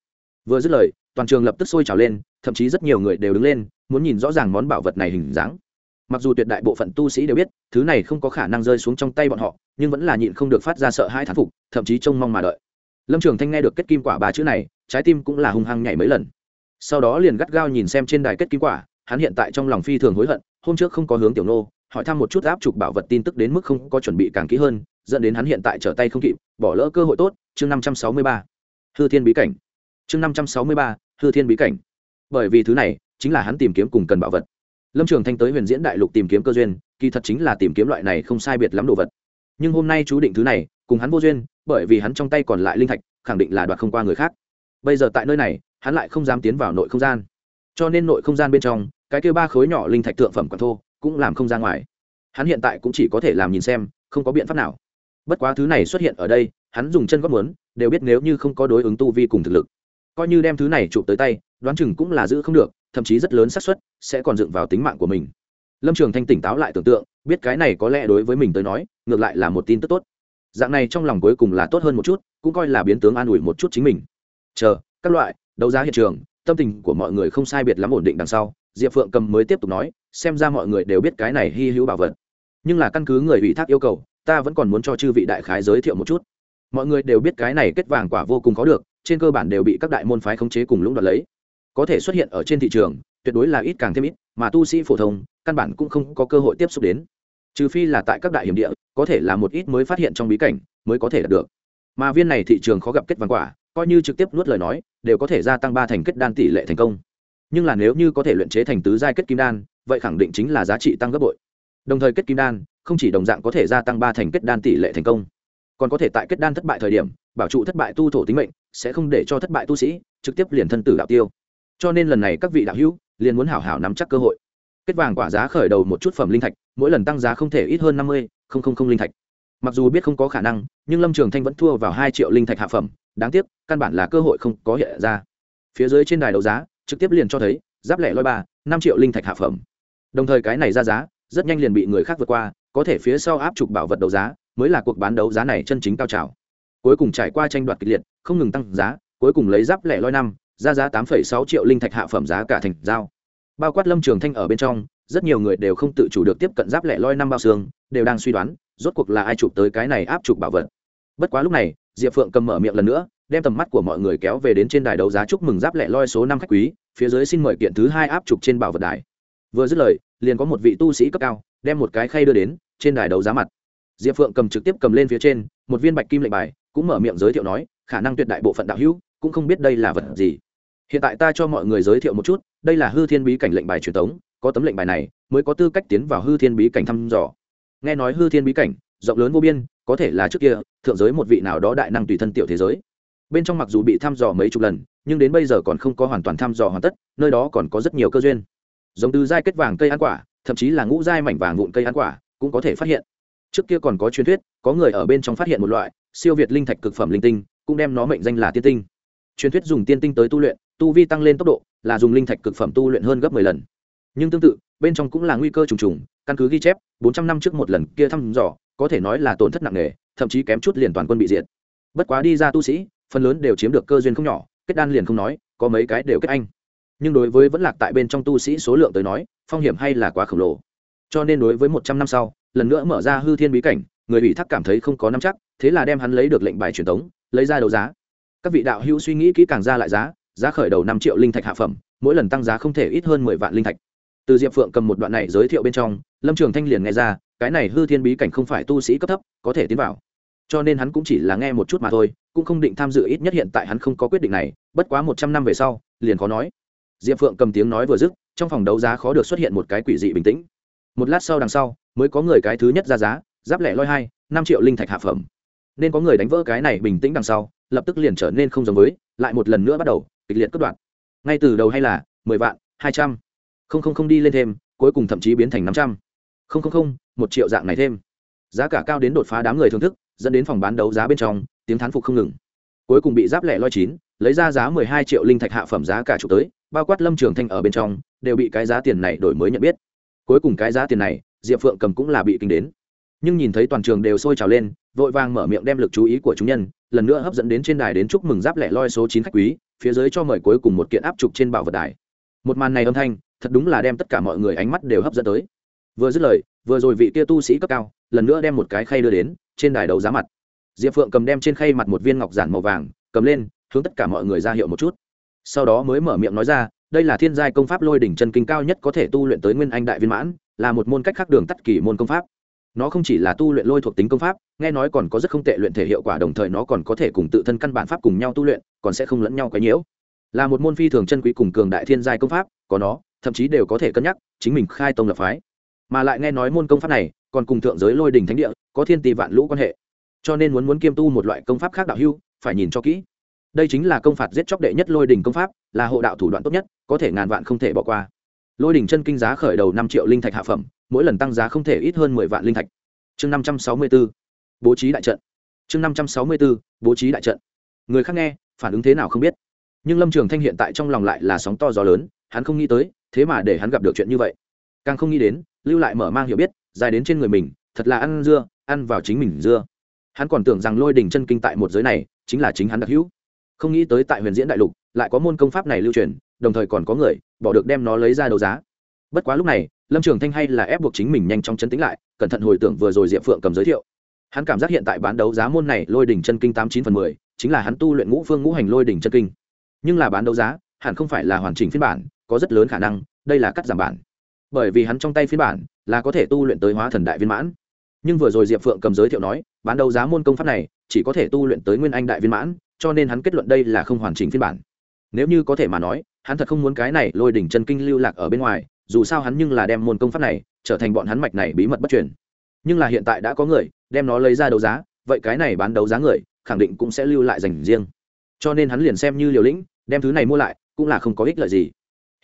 Vừa dứt lời, toàn trường lập tức sôi trào lên, thậm chí rất nhiều người đều đứng lên, muốn nhìn rõ ràng món bảo vật này hình dáng. Mặc dù tuyệt đại bộ phận tu sĩ đều biết, thứ này không có khả năng rơi xuống trong tay bọn họ, nhưng vẫn là nhịn không được phát ra sợ hai thán phục, thậm chí trông mong mà đợi. Lâm trường thanh nghe được kết kim quả ba chữ này, trái tim cũng là hung hăng nhảy mấy lần. Sau đó liền gắt gao nhìn xem trên đài kết kim quả hắn hiện tại trong lòng phi thường hối hận, hôm trước không có hướng tiểu nô, hỏi thăm một chút áp chụp bảo vật tin tức đến mức không có chuẩn bị càng kỹ hơn, dẫn đến hắn hiện tại trở tay không kịp, bỏ lỡ cơ hội tốt, chương năm trăm sáu mươi ba. Hư thiên bí cảnh. Chương năm trăm sáu mươi ba, hư thiên bí cảnh. Bởi vì thứ này chính là hắn tìm kiếm cùng cần bảo vật. Lâm trường thanh tới huyền diễn đại lục tìm kiếm cơ duyên, kỳ thật chính là tìm kiếm loại này không sai biệt lắm đồ vật. Nhưng hôm nay chú định thứ này, cùng hắn vô duyên, bởi vì hắn trong tay còn lại linh thạch, khẳng định là đoạt không qua người khác. Bây giờ tại nơi này, hắn lại không dám tiến vào nội không gian. Cho nên nội không gian bên trong cái kia ba khối nhỏ linh thạch thượng phẩm còn thô cũng làm không ra ngoài. Hắn hiện tại cũng chỉ có thể làm nhìn xem, không có biện pháp nào. Bất quá thứ này xuất hiện ở đây, hắn dùng chân góp muốn, đều biết nếu như không có đối ứng tu vi cùng thực lực. Coi như đem thứ này chụp tới tay, đoán chừng cũng là giữ không được, thậm chí rất lớn xác suất sẽ còn dựng vào tính mạng của mình. Lâm trường thanh tỉnh táo lại tưởng tượng, biết cái này có lẽ đối với mình tới nói, ngược lại là một tin tức tốt. Dạng này trong lòng cuối cùng là tốt hơn một chút, cũng coi là biến tướng an ủi một chút chính mình. Chờ, các loại, đấu giá hiện trường, tâm tình của mọi người không sai biệt lắm ổn định đằng sau diệp phượng cầm mới tiếp tục nói, xem ra mọi người đều biết cái này hy hữu bảo vật. Nhưng là căn cứ người ủy thác yêu cầu, ta vẫn còn muốn cho chư vị đại khái giới thiệu một chút. Mọi người đều biết cái này kết vàng quả vô cùng khó được, trên cơ bản đều bị các đại môn phái khống chế cùng lũng đoạt lấy. Có thể xuất hiện ở trên thị trường, tuyệt đối là ít càng thêm ít, mà tu sĩ phổ thông, căn bản cũng không có cơ hội tiếp xúc đến. Trừ phi là tại các đại hiểm địa, có thể là một ít mới phát hiện trong bí cảnh, mới có thể đạt được. Mà viên này thị trường khó gặp kết vàng quả, coi như trực tiếp nuốt lời nói, đều có thể gia tăng ba thành kết đan tỷ lệ thành công nhưng là nếu như có thể luyện chế thành tứ giai kết kim đan, vậy khẳng định chính là giá trị tăng gấp bội. Đồng thời kết kim đan, không chỉ đồng dạng có thể gia tăng ba thành kết đan tỷ lệ thành công, còn có thể tại kết đan thất bại thời điểm, bảo trụ thất bại tu thổ tính mệnh, sẽ không để cho thất bại tu sĩ trực tiếp liền thân tử đạo tiêu. Cho nên lần này các vị đạo hữu liền muốn hảo hảo nắm chắc cơ hội. Kết vàng quả giá khởi đầu một chút phẩm linh thạch, mỗi lần tăng giá không thể ít hơn năm mươi linh thạch. Mặc dù biết không có khả năng, nhưng lâm trường thanh vẫn thua vào hai triệu linh thạch hạ phẩm, đáng tiếc, căn bản là cơ hội không có hiện ra. Phía dưới trên đài đấu giá trực tiếp liền cho thấy, giáp lẻ loi ba, năm triệu linh thạch hạ phẩm. Đồng thời cái này ra giá, rất nhanh liền bị người khác vượt qua, có thể phía sau áp trục bảo vật đấu giá, mới là cuộc bán đấu giá này chân chính cao trào. Cuối cùng trải qua tranh đoạt kịch liệt, không ngừng tăng giá, cuối cùng lấy giáp lẻ loi năm, ra giá tám sáu triệu linh thạch hạ phẩm giá cả thành giao. Bao quát lâm trường thanh ở bên trong, rất nhiều người đều không tự chủ được tiếp cận giáp lẻ loi năm bao xương, đều đang suy đoán, rốt cuộc là ai chụp tới cái này áp chụp bảo vật. Bất quá lúc này, diệp phượng cầm mở miệng lần nữa đem tầm mắt của mọi người kéo về đến trên đài đấu giá chúc mừng giáp lẻ loi số năm khách quý, phía dưới xin mời kiện thứ hai áp trục trên bảo vật đài. Vừa dứt lời, liền có một vị tu sĩ cấp cao, đem một cái khay đưa đến, trên đài đấu giá mặt. Diệp phượng cầm trực tiếp cầm lên phía trên, một viên bạch kim lệnh bài, cũng mở miệng giới thiệu nói, khả năng tuyệt đại bộ phận đạo hữu cũng không biết đây là vật gì. Hiện tại ta cho mọi người giới thiệu một chút, đây là hư thiên bí cảnh lệnh bài truyền thống, có tấm lệnh bài này mới có tư cách tiến vào hư thiên bí cảnh thăm dò. Nghe nói hư thiên bí cảnh rộng lớn vô biên, có thể là trước kia, thượng giới một vị nào đó đại năng tùy thân tiểu thế giới bên trong mặc dù bị thăm dò mấy chục lần, nhưng đến bây giờ còn không có hoàn toàn thăm dò hoàn tất, nơi đó còn có rất nhiều cơ duyên. Giống từ giai kết vàng cây ăn quả, thậm chí là ngũ giai mảnh vàng vụn cây ăn quả, cũng có thể phát hiện. Trước kia còn có truyền thuyết, có người ở bên trong phát hiện một loại, siêu việt linh thạch cực phẩm linh tinh, cũng đem nó mệnh danh là tiên tinh. Truyền thuyết dùng tiên tinh tới tu luyện, tu vi tăng lên tốc độ, là dùng linh thạch cực phẩm tu luyện hơn gấp mười lần. Nhưng tương tự, bên trong cũng là nguy cơ trùng trùng, căn cứ ghi chép, bốn trăm năm trước một lần kia thăm dò, có thể nói là tổn thất nặng nề, thậm chí kém chút liền toàn quân bị diệt. Bất quá đi ra tu sĩ phần lớn đều chiếm được cơ duyên không nhỏ, kết đan liền không nói, có mấy cái đều kết anh. Nhưng đối với vẫn lạc tại bên trong tu sĩ số lượng tới nói, phong hiểm hay là quá khổng lồ. Cho nên đối với một trăm năm sau, lần nữa mở ra hư thiên bí cảnh, người ủy thác cảm thấy không có năm chắc, thế là đem hắn lấy được lệnh bài truyền thống lấy ra đấu giá. Các vị đạo hữu suy nghĩ kỹ càng ra lại giá giá khởi đầu năm triệu linh thạch hạ phẩm, mỗi lần tăng giá không thể ít hơn mười vạn linh thạch. Từ diệp phượng cầm một đoạn này giới thiệu bên trong, lâm trường thanh liền nghe ra, cái này hư thiên bí cảnh không phải tu sĩ cấp thấp, có thể tiến vào cho nên hắn cũng chỉ là nghe một chút mà thôi, cũng không định tham dự ít nhất hiện tại hắn không có quyết định này, bất quá một trăm năm về sau, liền khó nói. Diệp phượng cầm tiếng nói vừa dứt, trong phòng đấu giá khó được xuất hiện một cái quỷ dị bình tĩnh. Một lát sau đằng sau, mới có người cái thứ nhất ra giá, giáp lẻ loi hai, năm triệu linh thạch hạ phẩm. Nên có người đánh vỡ cái này bình tĩnh đằng sau, lập tức liền trở nên không giống với, lại một lần nữa bắt đầu, kịch liệt cất đoạn. Ngay từ đầu hay là, mười vạn, hai trăm. Không không không đi lên thêm, cuối cùng thậm chí biến thành năm trăm. Không không không, một triệu dạng này thêm. Giá cả cao đến đột phá đám người thưởng thức dẫn đến phòng bán đấu giá bên trong, tiếng thán phục không ngừng. Cuối cùng bị giáp lẻ loi chín, lấy ra giá mười hai triệu linh thạch hạ phẩm giá cả chục tới, bao quát lâm trường thanh ở bên trong, đều bị cái giá tiền này đổi mới nhận biết. Cuối cùng cái giá tiền này, diệp phượng cầm cũng là bị kinh đến. Nhưng nhìn thấy toàn trường đều sôi trào lên, vội vàng mở miệng đem lực chú ý của chúng nhân, lần nữa hấp dẫn đến trên đài đến chúc mừng giáp lẻ loi số chín khách quý, phía dưới cho mời cuối cùng một kiện áp trục trên bảo vật đài. Một màn này âm thanh, thật đúng là đem tất cả mọi người ánh mắt đều hấp dẫn tới. Vừa dứt lời, vừa rồi vị kia tu sĩ cấp cao, lần nữa đem một cái khay đưa đến trên đài đấu giá mặt. Diệp phượng cầm đem trên khay mặt một viên ngọc giản màu vàng, cầm lên, hướng tất cả mọi người ra hiệu một chút. Sau đó mới mở miệng nói ra, đây là thiên giai công pháp lôi đỉnh chân kinh cao nhất có thể tu luyện tới nguyên anh đại viên mãn, là một môn cách khác đường tắt kỳ môn công pháp. Nó không chỉ là tu luyện lôi thuộc tính công pháp, nghe nói còn có rất không tệ luyện thể hiệu quả, đồng thời nó còn có thể cùng tự thân căn bản pháp cùng nhau tu luyện, còn sẽ không lẫn nhau quấy nhiễu. Là một môn phi thường chân quý cùng cường đại thiên giai công pháp, có nó, thậm chí đều có thể cân nhắc, chính mình khai tông lập phái. Mà lại nghe nói môn công pháp này còn cùng thượng giới lôi đình thánh địa, có thiên tỷ vạn lũ quan hệ. Cho nên muốn muốn kiêm tu một loại công pháp khác đạo hưu, phải nhìn cho kỹ. Đây chính là công phạt giết chóc đệ nhất lôi đình công pháp, là hộ đạo thủ đoạn tốt nhất, có thể ngàn vạn không thể bỏ qua. Lôi đình chân kinh giá khởi đầu năm triệu linh thạch hạ phẩm, mỗi lần tăng giá không thể ít hơn mười vạn linh thạch. Chương năm trăm sáu mươi b ố bố trí đại trận. Chương năm trăm sáu mươi b ố bố trí đại trận. Người khác nghe, phản ứng thế nào không biết. Nhưng lâm trường thanh hiện tại trong lòng lại là sóng to gió lớn, hắn không nghĩ tới, thế mà để hắn gặp được chuyện như vậy. Càng không nghĩ đến, lưu lại mở mang hiểu biết dài đến trên người mình, thật là ăn dưa, ăn vào chính mình dưa. Hắn còn tưởng rằng lôi đình chân kinh tại một giới này, chính là chính hắn đặc hữu. Không nghĩ tới tại huyền diễn đại lục, lại có môn công pháp này lưu truyền, đồng thời còn có người, bỏ được đem nó lấy ra đấu giá. Bất quá lúc này, lâm trường thanh hay là ép buộc chính mình nhanh chóng chấn tĩnh lại, cẩn thận hồi tưởng vừa rồi diệp phượng cầm giới thiệu. Hắn cảm giác hiện tại bán đấu giá môn này lôi đỉnh chân kinh tám chín phần mười, chính là hắn tu luyện ngũ phương ngũ hành lôi đỉnh chân kinh. Nhưng là bán đấu giá, hẳn không phải là hoàn chỉnh phiên bản, có rất lớn khả năng, đây là cắt giảm bản bởi vì hắn trong tay phiên bản là có thể tu luyện tới hóa thần đại viên mãn. Nhưng vừa rồi diệp phượng cầm giới thiệu nói, bán đấu giá môn công pháp này chỉ có thể tu luyện tới nguyên anh đại viên mãn, cho nên hắn kết luận đây là không hoàn chỉnh phiên bản. Nếu như có thể mà nói, hắn thật không muốn cái này lôi đỉnh chân kinh lưu lạc ở bên ngoài, dù sao hắn nhưng là đem môn công pháp này trở thành bọn hắn mạch này bí mật bất truyền. Nhưng là hiện tại đã có người đem nó lấy ra đấu giá, vậy cái này bán đấu giá người khẳng định cũng sẽ lưu lại dành riêng. Cho nên hắn liền xem như liều lĩnh, đem thứ này mua lại, cũng là không có ích lợi gì.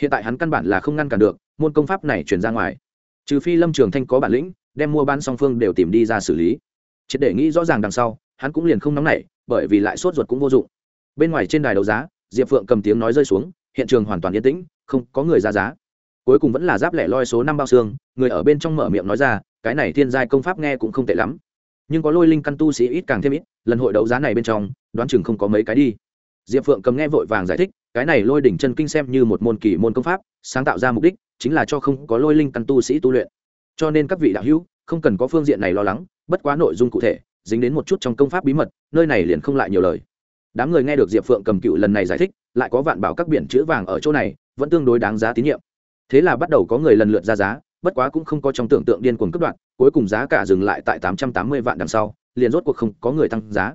Hiện tại hắn căn bản là không ngăn cản được môn công pháp này chuyển ra ngoài. Trừ phi lâm trường thanh có bản lĩnh, đem mua bán song phương đều tìm đi ra xử lý. Triệt để nghĩ rõ ràng đằng sau, hắn cũng liền không nóng nảy, bởi vì lại sốt ruột cũng vô dụng. Bên ngoài trên đài đấu giá, diệp phượng cầm tiếng nói rơi xuống, hiện trường hoàn toàn yên tĩnh, không có người ra giá. Cuối cùng vẫn là giáp lẻ loi số năm bao xương, người ở bên trong mở miệng nói ra, cái này thiên giai công pháp nghe cũng không tệ lắm. Nhưng có lôi linh căn tu sĩ ít càng thêm ít, lần hội đấu giá này bên trong, đoán chừng không có mấy cái đi. Diệp phượng cầm nghe vội vàng giải thích, cái này lôi đỉnh chân kinh xem như một môn kỳ môn công pháp, sáng tạo ra mục đích chính là cho không có lôi linh căn tu sĩ tu luyện. Cho nên các vị đạo hữu, không cần có phương diện này lo lắng, bất quá nội dung cụ thể, dính đến một chút trong công pháp bí mật, nơi này liền không lại nhiều lời. Đám người nghe được diệp phượng cầm cựu lần này giải thích, lại có vạn bảo các biển chữ vàng ở chỗ này, vẫn tương đối đáng giá tín nhiệm. Thế là bắt đầu có người lần lượt ra giá, bất quá cũng không có trong tưởng tượng điên cuồng cấp đoạn cuối cùng giá cả dừng lại tại tám trăm tám mươi vạn đằng sau, liền rốt cuộc không có người tăng giá.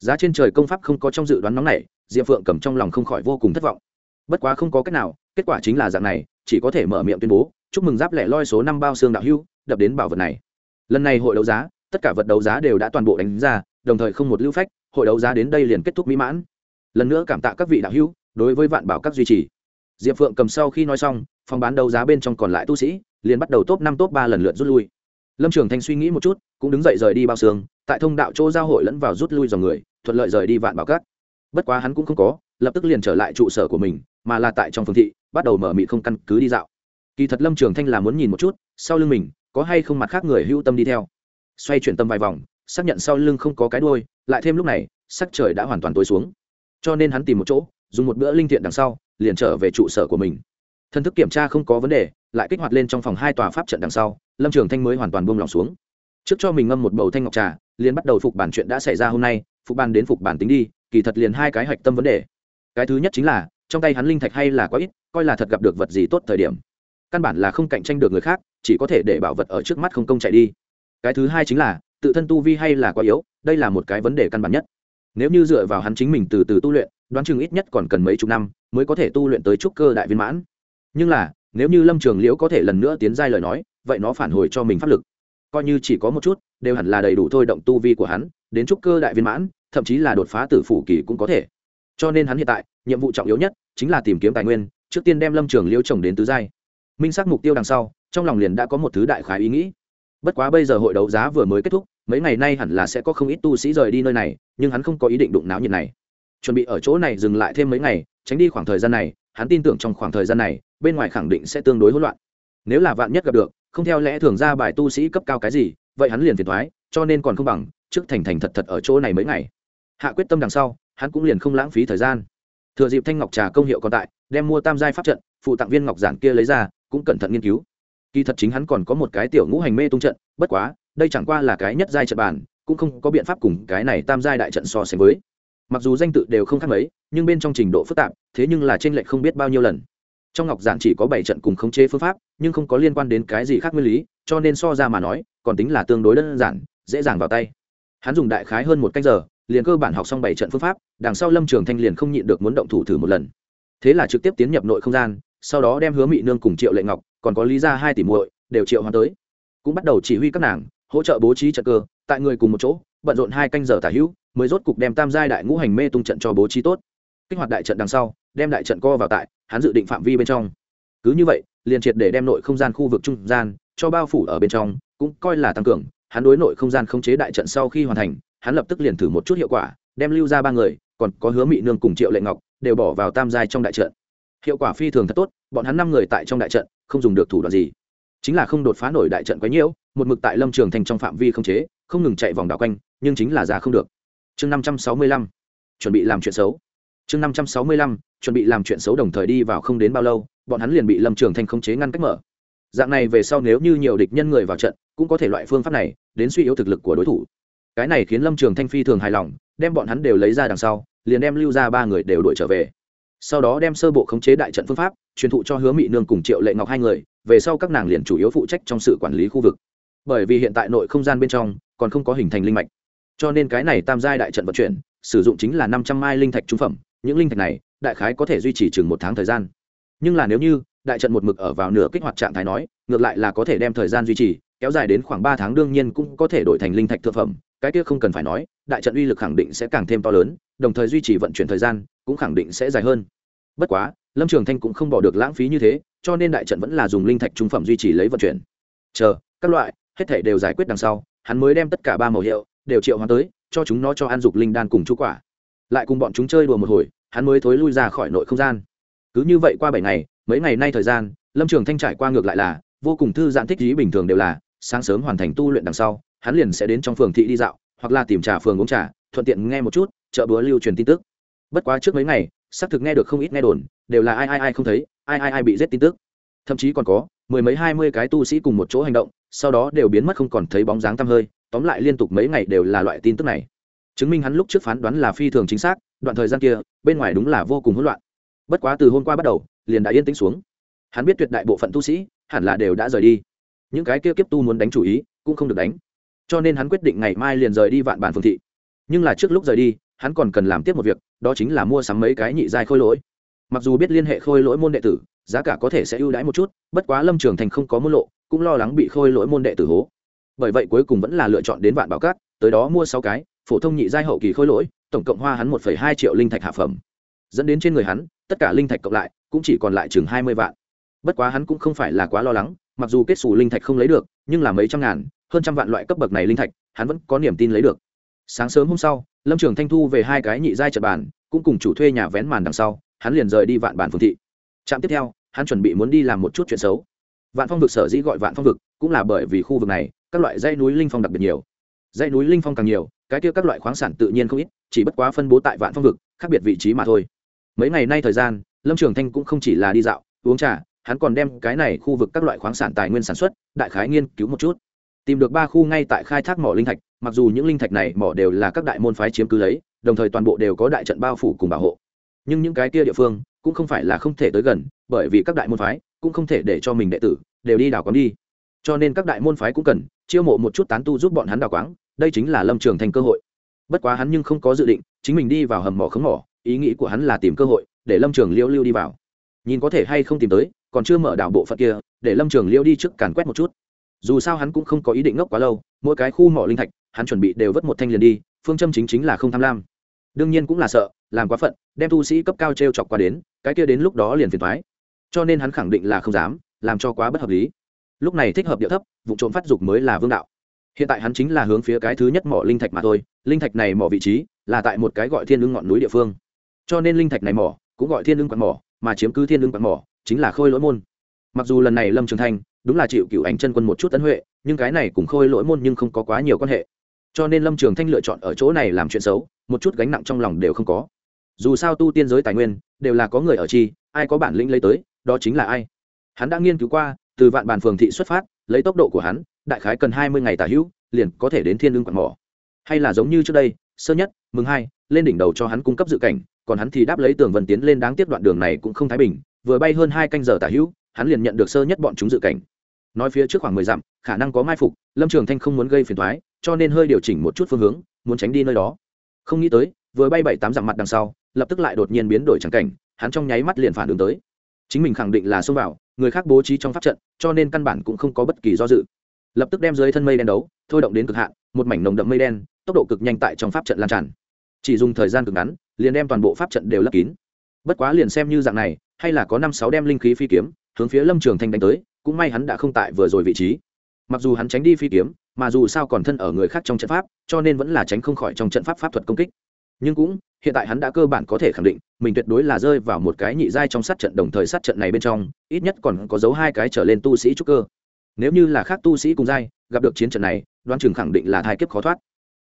Giá trên trời công pháp không có trong dự đoán nóng này diệp phượng cầm trong lòng không khỏi vô cùng thất vọng. Bất quá không có cách nào, kết quả chính là dạng này chỉ có thể mở miệng tuyên bố, chúc mừng giáp lẻ loi số năm bao xương đạo hưu đập đến bảo vật này. Lần này hội đấu giá, tất cả vật đấu giá đều đã toàn bộ đánh ra, đồng thời không một lưu phách, hội đấu giá đến đây liền kết thúc mỹ mãn. Lần nữa cảm tạ các vị đạo hữu, đối với vạn bảo các duy trì. Diệp phượng cầm sau khi nói xong, phòng bán đấu giá bên trong còn lại tu sĩ, liền bắt đầu top năm top ba lần lượt rút lui. Lâm trường thanh suy nghĩ một chút, cũng đứng dậy rời đi bao xương, tại thông đạo chỗ giao hội lẫn vào rút lui dòng người, thuận lợi rời đi vạn bảo các. Bất quá hắn cũng không có lập tức liền trở lại trụ sở của mình, mà là tại trong phương thị, bắt đầu mở mị không căn cứ đi dạo. Kỳ thật lâm trường thanh là muốn nhìn một chút, sau lưng mình, có hay không mặt khác người hưu tâm đi theo. Xoay chuyển tâm vài vòng, xác nhận sau lưng không có cái đôi lại thêm lúc này, sắc trời đã hoàn toàn tối xuống. Cho nên hắn tìm một chỗ, dùng một bữa linh thiện đằng sau, liền trở về trụ sở của mình. Thân thức kiểm tra không có vấn đề, lại kích hoạt lên trong phòng hai tòa pháp trận đằng sau, lâm trường thanh mới hoàn toàn buông lỏng xuống. Trước cho mình ngâm một bầu thanh ngọc trà, liền bắt đầu phục bản chuyện đã xảy ra hôm nay, phục bàn đến phục bản tính đi, kỳ thật liền hai cái hạch tâm vấn đề cái thứ nhất chính là, trong tay hắn linh thạch hay là quá ít, coi là thật gặp được vật gì tốt thời điểm. Căn bản là không cạnh tranh được người khác, chỉ có thể để bảo vật ở trước mắt không công chạy đi. Cái thứ hai chính là, tự thân tu vi hay là quá yếu, đây là một cái vấn đề căn bản nhất. Nếu như dựa vào hắn chính mình từ từ tu luyện, đoán chừng ít nhất còn cần mấy chục năm mới có thể tu luyện tới trúc cơ đại viên mãn. Nhưng là, nếu như lâm trường liễu có thể lần nữa tiến giai lời nói, vậy nó phản hồi cho mình pháp lực. Coi như chỉ có một chút, đều hẳn là đầy đủ thôi động tu vi của hắn, đến trúc cơ đại viên mãn, thậm chí là đột phá tử phủ kỳ cũng có thể cho nên hắn hiện tại, nhiệm vụ trọng yếu nhất chính là tìm kiếm tài nguyên, trước tiên đem lâm trường liễu trồng đến tứ giai. Minh xác mục tiêu đằng sau, trong lòng liền đã có một thứ đại khái ý nghĩ. Bất quá bây giờ hội đấu giá vừa mới kết thúc, mấy ngày nay hẳn là sẽ có không ít tu sĩ rời đi nơi này, nhưng hắn không có ý định đụng náo nhiệt này. Chuẩn bị ở chỗ này dừng lại thêm mấy ngày, tránh đi khoảng thời gian này, hắn tin tưởng trong khoảng thời gian này, bên ngoài khẳng định sẽ tương đối hỗn loạn. Nếu là vạn nhất gặp được, không theo lẽ thường ra bài tu sĩ cấp cao cái gì, vậy hắn liền phiền thoái cho nên còn không bằng trước thành thành thật thật ở chỗ này mấy ngày. Hạ quyết tâm đằng sau hắn cũng liền không lãng phí thời gian. Thừa dịp thanh ngọc trà công hiệu còn tại đem mua tam giai pháp trận phụ tặng viên ngọc giản kia lấy ra cũng cẩn thận nghiên cứu. Kỳ thật chính hắn còn có một cái tiểu ngũ hành mê tung trận bất quá đây chẳng qua là cái nhất giai trận bản, cũng không có biện pháp cùng cái này tam giai đại trận so sánh với. Mặc dù danh tự đều không khác mấy nhưng bên trong trình độ phức tạp thế nhưng là trên lệch không biết bao nhiêu lần. Trong ngọc giản chỉ có bảy trận cùng khống chế phương pháp nhưng không có liên quan đến cái gì khác nguyên lý cho nên so ra mà nói còn tính là tương đối đơn giản dễ dàng vào tay. Hắn dùng đại khái hơn một cách giờ liền cơ bản học xong bảy trận phương pháp đằng sau lâm trường thanh liền không nhịn được muốn động thủ thử một lần. Thế là trực tiếp tiến nhập nội không gian, sau đó đem hứa mị nương cùng triệu lệ ngọc, còn có lý ra hai tỷ muội, đều triệu hoàn tới. Cũng bắt đầu chỉ huy các nàng, hỗ trợ bố trí trận cơ, tại người cùng một chỗ, bận rộn hai canh giờ tả hữu, mới rốt cục đem tam giai đại ngũ hành mê tung trận cho bố trí tốt. Kích hoạt đại trận đằng sau, đem đại trận co vào tại, hắn dự định phạm vi bên trong. Cứ như vậy, liền triệt để đem nội không gian khu vực trung gian, cho bao phủ ở bên trong, cũng coi là tăng cường. Hắn đối nội không gian khống chế đại trận sau khi hoàn thành, hắn lập tức liền thử một chút hiệu quả, đem lưu ra ba người còn có hứa mị nương cùng triệu lệ ngọc đều bỏ vào tam giai trong đại trận. Hiệu quả phi thường thật tốt, bọn hắn năm người tại trong đại trận, không dùng được thủ đoạn gì. Chính là không đột phá nổi đại trận quấy nhiễu một mực tại lâm trường thành trong phạm vi không chế, không ngừng chạy vòng đảo quanh, nhưng chính là ra không được. Chương năm trăm sáu mươi lăm, chuẩn bị làm chuyện xấu. Chương năm trăm sáu mươi lăm, chuẩn bị làm chuyện xấu đồng thời đi vào không đến bao lâu, bọn hắn liền bị lâm trường thanh không chế ngăn cách mở. Dạng này về sau nếu như nhiều địch nhân người vào trận, cũng có thể loại phương pháp này, đến suy yếu thực lực của đối thủ. Cái này khiến lâm trường thanh phi thường hài lòng đem bọn hắn đều lấy ra đằng sau, liền đem lưu ra ba người đều đuổi trở về. Sau đó đem sơ bộ khống chế đại trận phương pháp, truyền thụ cho hứa mỹ nương cùng triệu lệ ngọc hai người, về sau các nàng liền chủ yếu phụ trách trong sự quản lý khu vực. Bởi vì hiện tại nội không gian bên trong, còn không có hình thành linh mạch. Cho nên cái này tam giai đại trận vận chuyển, sử dụng chính là năm trăm mai linh thạch trung phẩm. Những linh thạch này, đại khái có thể duy trì chừng một tháng thời gian. Nhưng là nếu như, đại trận một mực ở vào nửa kích hoạt trạng thái nói, ngược lại là có thể đem thời gian duy trì, kéo dài đến khoảng ba tháng đương nhiên cũng có thể đổi thành linh thạch thực phẩm cái kia không cần phải nói, đại trận uy lực khẳng định sẽ càng thêm to lớn, đồng thời duy trì vận chuyển thời gian cũng khẳng định sẽ dài hơn. Bất quá, lâm trường thanh cũng không bỏ được lãng phí như thế, cho nên đại trận vẫn là dùng linh thạch trung phẩm duy trì lấy vận chuyển. Chờ, các loại, hết thể đều giải quyết đằng sau, hắn mới đem tất cả ba màu hiệu đều triệu hóa tới, cho chúng nó cho ăn dục linh đan cùng chú quả. Lại cùng bọn chúng chơi đùa một hồi, hắn mới thối lui ra khỏi nội không gian. Cứ như vậy qua bảy ngày, mấy ngày nay thời gian, lâm trường thanh trải qua ngược lại là vô cùng thư giãn thích lý bình thường đều là, sáng sớm hoàn thành tu luyện đằng sau hắn liền sẽ đến trong phường thị đi dạo, hoặc là tìm trà phường uống trà, thuận tiện nghe một chút, chợ búa lưu truyền tin tức. Bất quá trước mấy ngày, xác thực nghe được không ít nghe đồn, đều là ai ai ai không thấy, ai ai ai bị giết tin tức. Thậm chí còn có, mười mấy hai mươi cái tu sĩ cùng một chỗ hành động, sau đó đều biến mất không còn thấy bóng dáng tăm hơi, tóm lại liên tục mấy ngày đều là loại tin tức này. Chứng minh hắn lúc trước phán đoán là phi thường chính xác, đoạn thời gian kia, bên ngoài đúng là vô cùng hỗn loạn. Bất quá từ hôm qua bắt đầu, liền đã yên tĩnh xuống. Hắn biết tuyệt đại bộ phận tu sĩ, hẳn là đều đã rời đi. Những cái kia kiếp tu muốn đánh chủ ý, cũng không được đánh cho nên hắn quyết định ngày mai liền rời đi vạn bản phương thị. Nhưng là trước lúc rời đi, hắn còn cần làm tiếp một việc, đó chính là mua sắm mấy cái nhị giai khôi lỗi. Mặc dù biết liên hệ khôi lỗi môn đệ tử, giá cả có thể sẽ ưu đãi một chút, bất quá lâm trường thành không có môn lộ, cũng lo lắng bị khôi lỗi môn đệ tử hố. Bởi vậy cuối cùng vẫn là lựa chọn đến vạn bảo cát, tới đó mua sáu cái, phổ thông nhị giai hậu kỳ khôi lỗi, tổng cộng hoa hắn một hai triệu linh thạch hạ phẩm. Dẫn đến trên người hắn, tất cả linh thạch cộng lại, cũng chỉ còn lại chừng hai mươi vạn. Bất quá hắn cũng không phải là quá lo lắng, mặc dù kết xù linh thạch không lấy được, nhưng là mấy trăm ngàn hơn trăm vạn loại cấp bậc này linh thạch, hắn vẫn có niềm tin lấy được. Sáng sớm hôm sau, lâm trường thanh thu về hai cái nhị giai trật bàn, cũng cùng chủ thuê nhà vén màn đằng sau, hắn liền rời đi vạn bản phương thị. Trạm tiếp theo, hắn chuẩn bị muốn đi làm một chút chuyện xấu. Vạn phong vực sở dĩ gọi vạn phong vực, cũng là bởi vì khu vực này, các loại dãy núi linh phong đặc biệt nhiều. Dãy núi linh phong càng nhiều, cái kia các loại khoáng sản tự nhiên không ít, chỉ bất quá phân bố tại vạn phong vực, khác biệt vị trí mà thôi. Mấy ngày nay thời gian, lâm trường thanh cũng không chỉ là đi dạo, uống trà, hắn còn đem cái này khu vực các loại khoáng sản tài nguyên sản xuất, đại khái nghiên cứu một chút tìm được ba khu ngay tại khai thác mỏ linh thạch, mặc dù những linh thạch này mỏ đều là các đại môn phái chiếm cứ lấy, đồng thời toàn bộ đều có đại trận bao phủ cùng bảo hộ. Nhưng những cái kia địa phương cũng không phải là không thể tới gần, bởi vì các đại môn phái cũng không thể để cho mình đệ tử đều đi đào quán đi. Cho nên các đại môn phái cũng cần chiêu mộ một chút tán tu giúp bọn hắn đào quáng, đây chính là lâm trường thành cơ hội. Bất quá hắn nhưng không có dự định, chính mình đi vào hầm mỏ khống mỏ, ý nghĩ của hắn là tìm cơ hội để lâm trường liêu lưu đi vào. Nhìn có thể hay không tìm tới, còn chưa mở đảo bộ phận kia, để lâm trường liêu đi trước càn quét một chút dù sao hắn cũng không có ý định ngốc quá lâu, mỗi cái khu mỏ linh thạch, hắn chuẩn bị đều vất một thanh liền đi, phương châm chính chính là không tham lam. Đương nhiên cũng là sợ, làm quá phận, đem tu sĩ cấp cao t r e o chọc qua đến, cái kia đến lúc đó liền phiền thoái cho nên hắn khẳng định là không dám, làm cho quá bất hợp lý. Lúc này thích hợp địa thấp, vụ trộm phát dục mới là vương đạo. Hiện tại hắn chính là hướng phía cái thứ nhất mỏ linh thạch mà thôi, linh thạch này mỏ vị trí, là tại một cái gọi thiên lưng ngọn núi địa phương. Cho nên linh thạch này mỏ, cũng gọi thiên lưng quạt mỏ, mà chiếm cứ thiên lưng quạt mỏ, chính là khôi lỗi môn. Mặc dù lần này lâm trường thanh đúng là chịu cựu ảnh chân quân một chút tấn huệ, nhưng cái này cũng khôi lỗi môn nhưng không có quá nhiều quan hệ. Cho nên lâm trường thanh lựa chọn ở chỗ này làm chuyện xấu, một chút gánh nặng trong lòng đều không có. Dù sao tu tiên giới tài nguyên, đều là có người ở chi, ai có bản lĩnh lấy tới, đó chính là ai. Hắn đã nghiên cứu qua, từ vạn bản phường thị xuất phát, lấy tốc độ của hắn, đại khái cần hai mươi ngày tả hữu, liền có thể đến thiên lương quạt mỏ. Hay là giống như trước đây, sơ nhất, mừng hai, lên đỉnh đầu cho hắn cung cấp dự cảnh, còn hắn thì đáp lấy tường vân tiến lên đáng tiếp đoạn đường này cũng không thái bình, vừa bay hơn hai canh giờ tả hữu, hắn liền nhận được sơ nhất bọn chúng dự cảnh nói phía trước khoảng mười dặm, khả năng có mai phục, lâm trường thanh không muốn gây phiền thoái cho nên hơi điều chỉnh một chút phương hướng, muốn tránh đi nơi đó. Không nghĩ tới, vừa bay bảy tám dặm mặt đằng sau, lập tức lại đột nhiên biến đổi trắng cảnh, hắn trong nháy mắt liền phản ứng tới. Chính mình khẳng định là xông vào, người khác bố trí trong pháp trận, cho nên căn bản cũng không có bất kỳ do dự. Lập tức đem dưới thân mây đen đấu, thôi động đến cực hạn, một mảnh nồng đậm mây đen, tốc độ cực nhanh tại trong pháp trận lan tràn. Chỉ dùng thời gian cực ngắn, liền đem toàn bộ pháp trận đều lấp kín. Bất quá liền xem như dạng này, hay là có năm sáu đem linh khí phi kiếm, hướng phía lâm trường thanh đánh tới cũng may hắn đã không tại vừa rồi vị trí. Mặc dù hắn tránh đi phi kiếm, mà dù sao còn thân ở người khác trong trận pháp, cho nên vẫn là tránh không khỏi trong trận pháp pháp thuật công kích. Nhưng cũng, hiện tại hắn đã cơ bản có thể khẳng định, mình tuyệt đối là rơi vào một cái nhị giai trong sát trận đồng thời sát trận này bên trong, ít nhất còn có dấu hai cái trở lên tu sĩ trúc cơ. Nếu như là khác tu sĩ cùng giai, gặp được chiến trận này đoan trường khẳng định là thai kiếp khó thoát.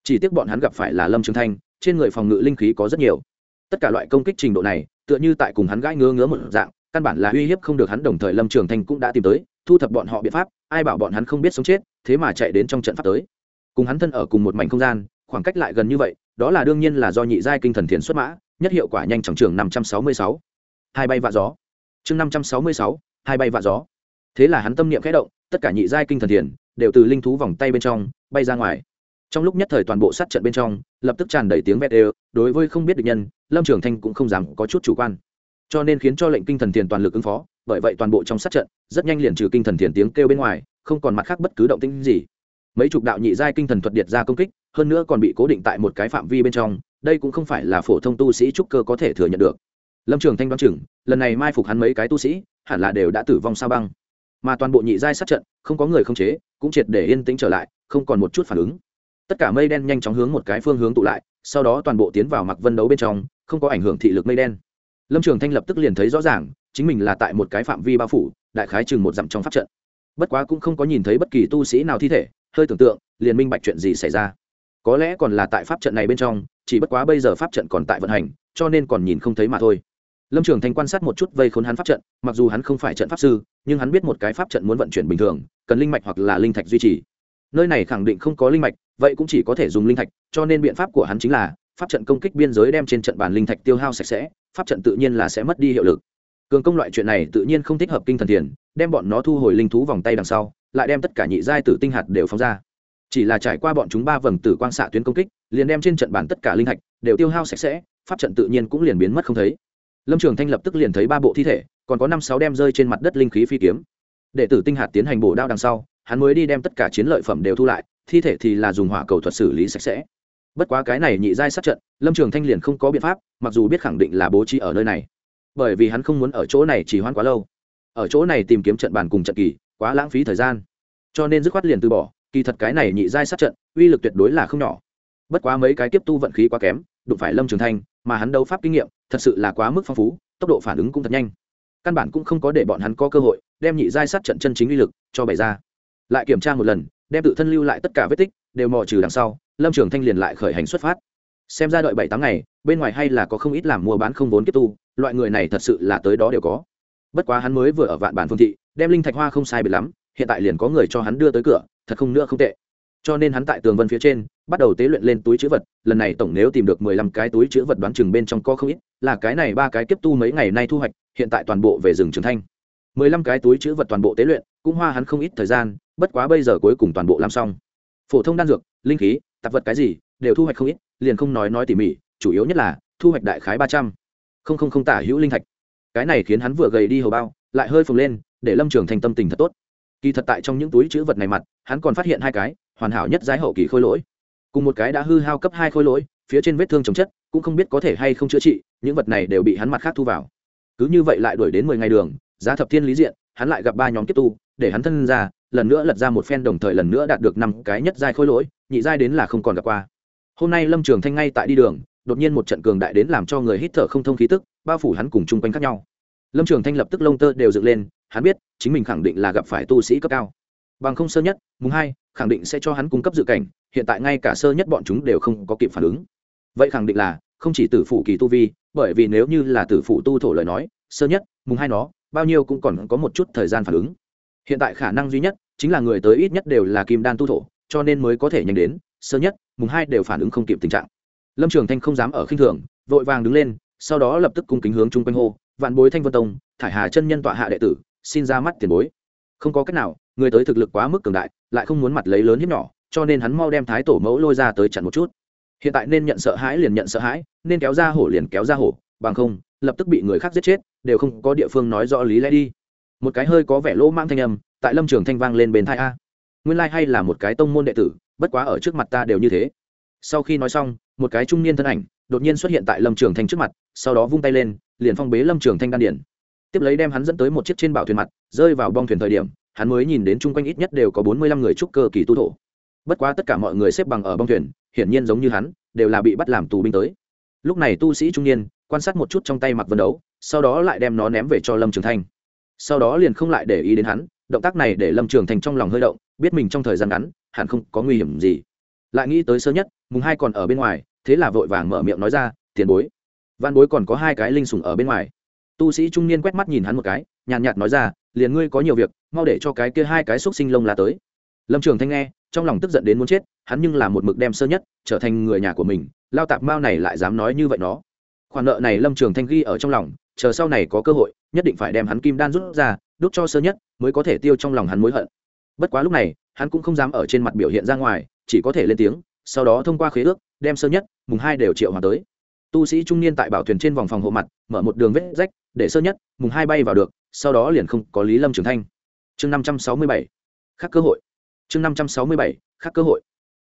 Chỉ tiếc bọn hắn gặp phải là lâm trường thanh, trên người phòng ngự linh khí có rất nhiều. Tất cả loại công kích trình độ này, tựa như tại cùng hắn gãi ngứa ngứa một dạng, căn bản là uy hiếp không được hắn, đồng thời lâm trường thanh cũng đã tìm tới thu thập bọn họ biện pháp, ai bảo bọn hắn không biết sống chết, thế mà chạy đến trong trận pháp tới. Cùng hắn thân ở cùng một mảnh không gian, khoảng cách lại gần như vậy, đó là đương nhiên là do nhị giai kinh thần thiền xuất mã, nhất hiệu quả nhanh chóng trường năm trăm sáu mươi sáu. Hai bay vạ gió. Chương năm trăm sáu mươi sáu, hai bay vạ gió. Thế là hắn tâm niệm khẽ động, tất cả nhị giai kinh thần thiền đều từ linh thú vòng tay bên trong bay ra ngoài. Trong lúc nhất thời toàn bộ sát trận bên trong, lập tức tràn đầy tiếng vét đều, đối với không biết được nhân, lâm trường thanh cũng không dám có chút chủ quan. Cho nên khiến cho lệnh kinh thần thiền toàn lực ứng phó bởi vậy toàn bộ trong sát trận, rất nhanh liền trừ kinh thần thiền tiếng kêu bên ngoài, không còn mặt khác bất cứ động tĩnh gì. Mấy chục đạo nhị giai kinh thần thuật điệt ra công kích, hơn nữa còn bị cố định tại một cái phạm vi bên trong, đây cũng không phải là phổ thông tu sĩ trúc cơ có thể thừa nhận được. Lâm trường thanh đoán chừng, lần này mai phục hắn mấy cái tu sĩ, hẳn là đều đã tử vong sao băng. Mà toàn bộ nhị giai sát trận, không có người không chế, cũng triệt để yên tĩnh trở lại, không còn một chút phản ứng. Tất cả mây đen nhanh chóng hướng một cái phương hướng tụ lại, sau đó toàn bộ tiến vào mặc vân đấu bên trong, không có ảnh hưởng thị lực mây đen. Lâm trường thanh lập tức liền thấy rõ ràng chính mình là tại một cái phạm vi bao phủ, đại khái chừng một dặm trong pháp trận. Bất quá cũng không có nhìn thấy bất kỳ tu sĩ nào thi thể, hơi tưởng tượng, liền minh bạch chuyện gì xảy ra. Có lẽ còn là tại pháp trận này bên trong, chỉ bất quá bây giờ pháp trận còn tại vận hành, cho nên còn nhìn không thấy mà thôi. Lâm trường thanh quan sát một chút vây khốn hắn pháp trận, mặc dù hắn không phải trận pháp sư, nhưng hắn biết một cái pháp trận muốn vận chuyển bình thường, cần linh mạch hoặc là linh thạch duy trì. Nơi này khẳng định không có linh mạch, vậy cũng chỉ có thể dùng linh thạch, cho nên biện pháp của hắn chính là, pháp trận công kích biên giới đem trên trận bàn linh thạch tiêu hao sạch sẽ, pháp trận tự nhiên là sẽ mất đi hiệu lực cường công loại chuyện này tự nhiên không thích hợp kinh thần thiền, đem bọn nó thu hồi linh thú vòng tay đằng sau, lại đem tất cả nhị giai tử tinh hạt đều phóng ra. Chỉ là trải qua bọn chúng ba vầng tử quang xạ tuyến công kích, liền đem trên trận bàn tất cả linh hạch đều tiêu hao sạch sẽ, pháp trận tự nhiên cũng liền biến mất không thấy. Lâm trường thanh lập tức liền thấy ba bộ thi thể, còn có năm sáu đem rơi trên mặt đất linh khí phi kiếm. Đệ tử tinh hạt tiến hành bổ đao đằng sau, hắn mới đi đem tất cả chiến lợi phẩm đều thu lại, thi thể thì là dùng hỏa cầu thuật xử lý sạch sẽ. Bất quá cái này nhị giai sát trận, lâm trường thanh liền không có biện pháp, mặc dù biết khẳng định là bố trí ở nơi này bởi vì hắn không muốn ở chỗ này chỉ hoãn quá lâu. Ở chỗ này tìm kiếm trận bàn cùng trận kỳ, quá lãng phí thời gian. Cho nên dứt khoát liền từ bỏ, kỳ thật cái này nhị giai sát trận, uy lực tuyệt đối là không nhỏ. Bất quá mấy cái tiếp tu vận khí quá kém, đụng phải lâm trường thanh, mà hắn đấu pháp kinh nghiệm, thật sự là quá mức phong phú, tốc độ phản ứng cũng thật nhanh. Căn bản cũng không có để bọn hắn có cơ hội đem nhị giai sát trận chân chính uy lực cho bày ra. Lại kiểm tra một lần, đem tự thân lưu lại tất cả vết tích, đều mò trừ đằng sau, lâm trường thanh liền lại khởi hành xuất phát. Xem ra đợi bảy tám ngày, bên ngoài hay là có không ít làm mua bán không vốn kiếp tu loại người này thật sự là tới đó đều có. Bất quá hắn mới vừa ở vạn bản phương thị, đem linh thạch hoa không sai biệt lắm, hiện tại liền có người cho hắn đưa tới cửa, thật không nữa không tệ. Cho nên hắn tại tường vân phía trên, bắt đầu tế luyện lên túi chữ vật, lần này tổng nếu tìm được mười lăm cái túi chữ vật đoán chừng bên trong có không ít, là cái này ba cái kiếp tu mấy ngày nay thu hoạch, hiện tại toàn bộ về rừng trường thanh mười lăm cái túi chữ vật toàn bộ tế luyện, cũng hoa hắn không ít thời gian, bất quá bây giờ cuối cùng toàn bộ làm xong. Phổ thông đan dược, linh khí, tạp vật cái gì, đều thu hoạch không ít, liền không nói nói tỉ mỉ, chủ yếu nhất là thu hoạch đại khái ba trăm không không không tả hữu linh thạch. Cái này khiến hắn vừa gầy đi hầu bao, lại hơi phồng lên, để lâm trường thành tâm tình thật tốt. Kỳ thật tại trong những túi chữ vật này mặt, hắn còn phát hiện hai cái, hoàn hảo nhất giái hậu kỳ khôi lỗi. Cùng một cái đã hư hao cấp hai khôi lỗi, phía trên vết thương chồng chất, cũng không biết có thể hay không chữa trị, những vật này đều bị hắn mặt khác thu vào. Cứ như vậy lại đuổi đến mười ngày đường, giá thập thiên lý diện, hắn lại gặp ba nhóm tiếp tu, để hắn thân ra, lần nữa lật ra một phen đồng thời lần nữa đạt được năm cái nhất giai khôi lỗi, nhị giai đến là không còn gặp qua. Hôm nay lâm trường thanh ngay tại đi đường đột nhiên một trận cường đại đến làm cho người hít thở không thông khí tức, bao phủ hắn cùng chung quanh khác nhau. Lâm trường thanh lập tức lông tơ đều dựng lên, hắn biết, chính mình khẳng định là gặp phải tu sĩ cấp cao. Bằng không sơ nhất, mùng hai, khẳng định sẽ cho hắn cung cấp dự cảnh, hiện tại ngay cả sơ nhất bọn chúng đều không có kịp phản ứng. Vậy khẳng định là, không chỉ tử phụ kỳ tu vi, bởi vì nếu như là tử phụ tu thổ lời nói, sơ nhất, mùng hai nó, bao nhiêu cũng còn có một chút thời gian phản ứng. Hiện tại khả năng duy nhất, chính là người tới ít nhất đều là kim đan tu thổ, cho nên mới có thể nhanh đến, sơ nhất, mùng hai đều phản ứng không kịp tình trạng lâm trường thanh không dám ở khinh thường, vội vàng đứng lên, sau đó lập tức cung kính hướng chung quanh hô, vạn bối thanh vân tông, thải hà chân nhân tọa hạ đệ tử, xin ra mắt tiền bối. Không có cách nào, người tới thực lực quá mức cường đại, lại không muốn mặt lấy lớn hiếp nhỏ, cho nên hắn mau đem thái tổ mẫu lôi ra tới chặn một chút. Hiện tại nên nhận sợ hãi liền nhận sợ hãi, nên kéo ra hổ liền kéo ra hổ, bằng không, lập tức bị người khác giết chết, đều không có địa phương nói rõ lý lẽ đi. Một cái hơi có vẻ lỗ mang thanh âm, tại lâm trường thanh vang lên bên thai a. Nguyên lai、like、hay là một cái tông môn đệ tử, bất quá ở trước mặt ta đều như thế. Sau khi nói xong một cái trung niên thân ảnh đột nhiên xuất hiện tại lâm trường thanh trước mặt sau đó vung tay lên liền phong bế lâm trường thanh đan điển tiếp lấy đem hắn dẫn tới một chiếc trên bảo thuyền mặt rơi vào bong thuyền thời điểm hắn mới nhìn đến chung quanh ít nhất đều có bốn mươi lăm người trúc cơ kỳ tu thổ bất quá tất cả mọi người xếp bằng ở bong thuyền hiển nhiên giống như hắn đều là bị bắt làm tù binh tới lúc này tu sĩ trung niên quan sát một chút trong tay mặc vân đấu sau đó lại đem nó ném về cho lâm trường thanh sau đó liền không lại để ý đến hắn động tác này để lâm trường thanh trong lòng hơi động biết mình trong thời gian ngắn hẳn không có nguy hiểm gì lại nghĩ tới sơ nhất, mùng hai còn ở bên ngoài, thế là vội vàng mở miệng nói ra, tiền bối. Văn bối còn có hai cái linh sùng ở bên ngoài. Tu sĩ trung niên quét mắt nhìn hắn một cái, nhàn nhạt nói ra, liền ngươi có nhiều việc, mau để cho cái kia hai cái xúc sinh lông là tới. Lâm trường thanh nghe, trong lòng tức giận đến muốn chết, hắn nhưng là một mực đem sơ nhất trở thành người nhà của mình, lao tạp mao này lại dám nói như vậy nó. Khoản nợ này lâm trường thanh ghi ở trong lòng, chờ sau này có cơ hội, nhất định phải đem hắn kim đan rút ra, đút cho sơ nhất, mới có thể tiêu trong lòng hắn mối hận. Bất quá lúc này, hắn cũng không dám ở trên mặt biểu hiện ra ngoài chỉ có thể lên tiếng, sau đó thông qua khế ước, đem sơ nhất, mùng hai đều triệu hòa tới. Tu sĩ trung niên tại bảo thuyền trên vòng phòng hộ mặt, mở một đường vết rách, để sơ nhất, mùng hai bay vào được, sau đó liền không có lý lâm trường thanh chương năm trăm sáu mươi bảy, khác cơ hội. Chương năm trăm sáu mươi bảy, khác cơ hội.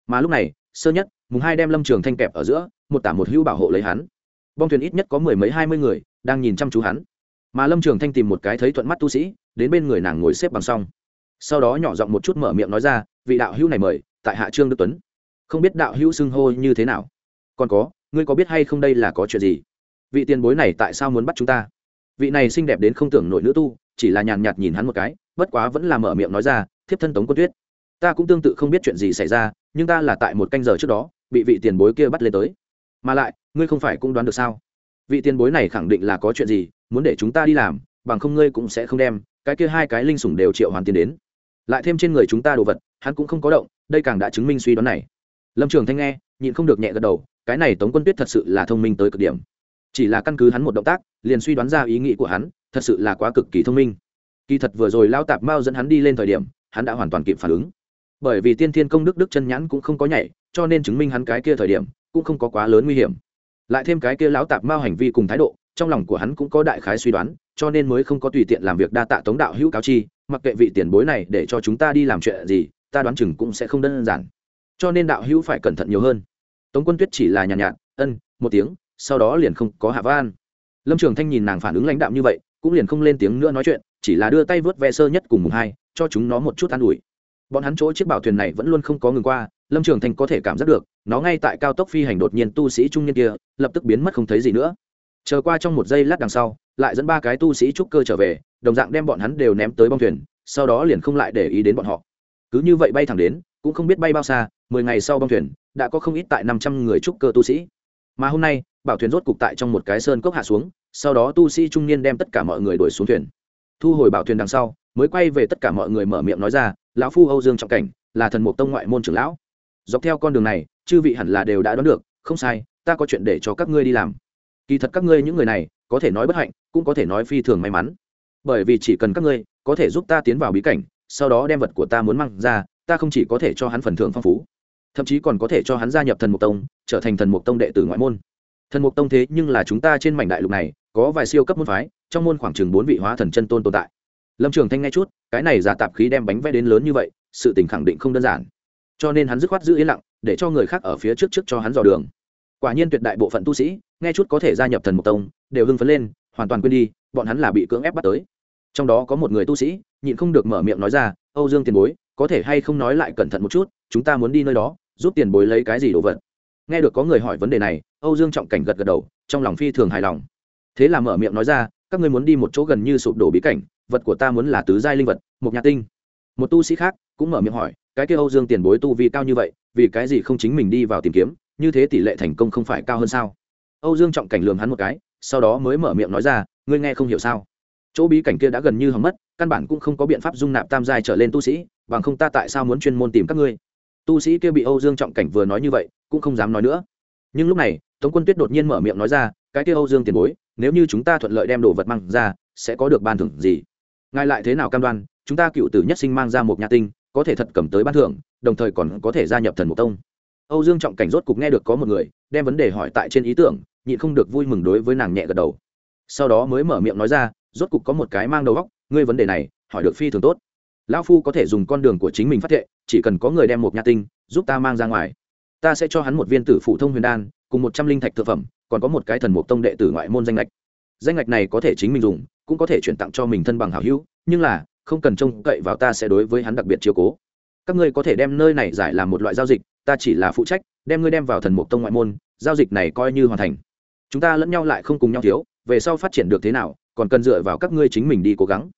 Mà lúc này, sơ nhất, mùng hai đem lâm trường thanh kẹp ở giữa, một tả một hữu bảo hộ lấy hắn. Bong thuyền ít nhất có mười mấy hai mươi người, đang nhìn chăm chú hắn. Mà lâm trường thanh tìm một cái thấy thuận mắt tu sĩ, đến bên người nàng ngồi xếp bằng xong. Sau đó nhỏ giọng một chút mở miệng nói ra, vị đạo hữu này mời tại hạ trương đức tuấn không biết đạo hữu xưng hô như thế nào còn có ngươi có biết hay không đây là có chuyện gì vị tiền bối này tại sao muốn bắt chúng ta vị này xinh đẹp đến không tưởng nổi nữ tu chỉ là nhàn nhạt nhìn hắn một cái bất quá vẫn là mở miệng nói ra thiếp thân tống quân tuyết ta cũng tương tự không biết chuyện gì xảy ra nhưng ta là tại một canh giờ trước đó bị vị tiền bối kia bắt lên tới mà lại ngươi không phải cũng đoán được sao vị tiền bối này khẳng định là có chuyện gì muốn để chúng ta đi làm bằng không ngươi cũng sẽ không đem cái kia hai cái linh sủng đều triệu hoàn tiền đến lại thêm trên người chúng ta đồ vật hắn cũng không có động đây càng đã chứng minh suy đoán này. Lâm trường thanh nghe, nhịn không được nhẹ gật đầu, cái này tống quân tuyết thật sự là thông minh tới cực điểm. Chỉ là căn cứ hắn một động tác, liền suy đoán ra ý nghĩ của hắn, thật sự là quá cực kỳ thông minh. Kỳ thật vừa rồi lao tạp mao dẫn hắn đi lên thời điểm, hắn đã hoàn toàn kịp phản ứng. Bởi vì tiên thiên công đức đức chân nhãn cũng không có nhảy, cho nên chứng minh hắn cái kia thời điểm, cũng không có quá lớn nguy hiểm. Lại thêm cái kia lão tạp mao hành vi cùng thái độ, trong lòng của hắn cũng có đại khái suy đoán, cho nên mới không có tùy tiện làm việc đa tạ tống đạo hữu cáo chi, mặc kệ vị tiền bối này để cho chúng ta đi làm chuyện gì ta đoán chừng cũng sẽ không đơn giản. Cho nên đạo hữu phải cẩn thận nhiều hơn. Tống quân tuyết chỉ là nhàn nhạt, nhạt ân một tiếng sau đó liền không có hạ van lâm trường thanh nhìn nàng phản ứng lãnh đạo như vậy cũng liền không lên tiếng nữa nói chuyện chỉ là đưa tay vớt ve sơ nhất cùng mùng hai cho chúng nó một chút an ủi. Bọn hắn chỗ chiếc bảo thuyền này vẫn luôn không có ngừng qua lâm trường thanh có thể cảm giác được nó ngay tại cao tốc phi hành đột nhiên tu sĩ trung niên kia lập tức biến mất không thấy gì nữa. Chờ qua trong một giây lát đằng sau lại dẫn ba cái tu sĩ trúc cơ trở về đồng dạng đem bọn hắn đều ném tới bong thuyền sau đó liền không lại để ý đến bọn họ cứ như vậy bay thẳng đến, cũng không biết bay bao xa, mười ngày sau bong thuyền đã có không ít tại năm trăm người trúc cơ tu sĩ. Mà hôm nay, bảo thuyền rốt cục tại trong một cái sơn cốc hạ xuống, sau đó tu sĩ trung niên đem tất cả mọi người đuổi xuống thuyền. Thu hồi bảo thuyền đằng sau, mới quay về tất cả mọi người mở miệng nói ra, lão phu âu dương trọng cảnh, là thần mục tông ngoại môn trưởng lão. Dọc theo con đường này, chư vị hẳn là đều đã đoán được, không sai, ta có chuyện để cho các ngươi đi làm. Kỳ thật các ngươi những người này, có thể nói bất hạnh, cũng có thể nói phi thường may mắn. Bởi vì chỉ cần các ngươi có thể giúp ta tiến vào bí cảnh sau đó đem vật của ta muốn mang ra, ta không chỉ có thể cho hắn phần thưởng phong phú, thậm chí còn có thể cho hắn gia nhập thần mục tông, trở thành thần mục tông đệ tử ngoại môn. Thần mục tông thế nhưng là chúng ta trên mảnh đại lục này, có vài siêu cấp môn phái, trong môn khoảng chừng bốn vị hóa thần chân tôn tồn tại. Lâm trường thanh nghe chút, cái này giả tạp khí đem bánh vẽ đến lớn như vậy, sự tình khẳng định không đơn giản. Cho nên hắn dứt khoát giữ yên lặng, để cho người khác ở phía trước trước cho hắn dò đường. Quả nhiên tuyệt đại bộ phận tu sĩ, nghe chút có thể gia nhập thần mục tông, đều hưng phấn lên, hoàn toàn quên đi, bọn hắn là bị cưỡng ép bắt tới. Trong đó có một người tu sĩ nhịn không được mở miệng nói ra, âu dương tiền bối, có thể hay không nói lại cẩn thận một chút, chúng ta muốn đi nơi đó, giúp tiền bối lấy cái gì đồ vật? Nghe được có người hỏi vấn đề này, âu dương trọng cảnh gật gật đầu, trong lòng phi thường hài lòng. Thế là mở miệng nói ra, các ngươi muốn đi một chỗ gần như sụp đổ bí cảnh, vật của ta muốn là tứ giai linh vật, một nhà tinh. Một tu sĩ khác cũng mở miệng hỏi, cái kia âu dương tiền bối tu vi cao như vậy, vì cái gì không chính mình đi vào tìm kiếm, như thế tỷ lệ thành công không phải cao hơn sao? Âu dương trọng cảnh lường hắn một cái, sau đó mới mở miệng nói ra, ngươi nghe không hiểu sao? Chỗ bí cảnh kia đã gần như hỏng mất, căn bản cũng không có biện pháp dung nạp tam giai trở lên tu sĩ, bằng không ta tại sao muốn chuyên môn tìm các ngươi? Tu sĩ kia bị âu dương trọng cảnh vừa nói như vậy, cũng không dám nói nữa. Nhưng lúc này, tống quân tuyết đột nhiên mở miệng nói ra, cái kia âu dương tiền bối, nếu như chúng ta thuận lợi đem đồ vật mang ra, sẽ có được ban thưởng gì? Ngài lại thế nào cam đoan, chúng ta cựu tử nhất sinh mang ra một nhà tinh, có thể thật cầm tới ban thưởng, đồng thời còn có thể gia nhập thần mục tông? Âu dương trọng cảnh rốt cục nghe được có một người, đem vấn đề hỏi tại trên ý tưởng, nhịn không được vui mừng đối với nàng nhẹ gật đầu. Sau đó mới mở miệng nói ra rốt cục có một cái mang đầu góc ngươi vấn đề này, hỏi được phi thường tốt. Lão phu có thể dùng con đường của chính mình phát thệ, chỉ cần có người đem một nhà tinh, giúp ta mang ra ngoài. Ta sẽ cho hắn một viên tử phụ thông huyền đan, cùng một trăm linh thạch thực phẩm, còn có một cái thần mục tông đệ tử ngoại môn danh lệch danh lệch này có thể chính mình dùng, cũng có thể chuyển tặng cho mình thân bằng hảo hữu, nhưng là, không cần trông cậy vào ta sẽ đối với hắn đặc biệt chiều cố. Các ngươi có thể đem nơi này giải làm một loại giao dịch, ta chỉ là phụ trách, đem ngươi đem vào thần mục tông ngoại môn, giao dịch này coi như hoàn thành. Chúng ta lẫn nhau lại không cùng nhau thiếu, về sau phát triển được thế nào còn cần dựa vào các ngươi chính mình đi cố gắng.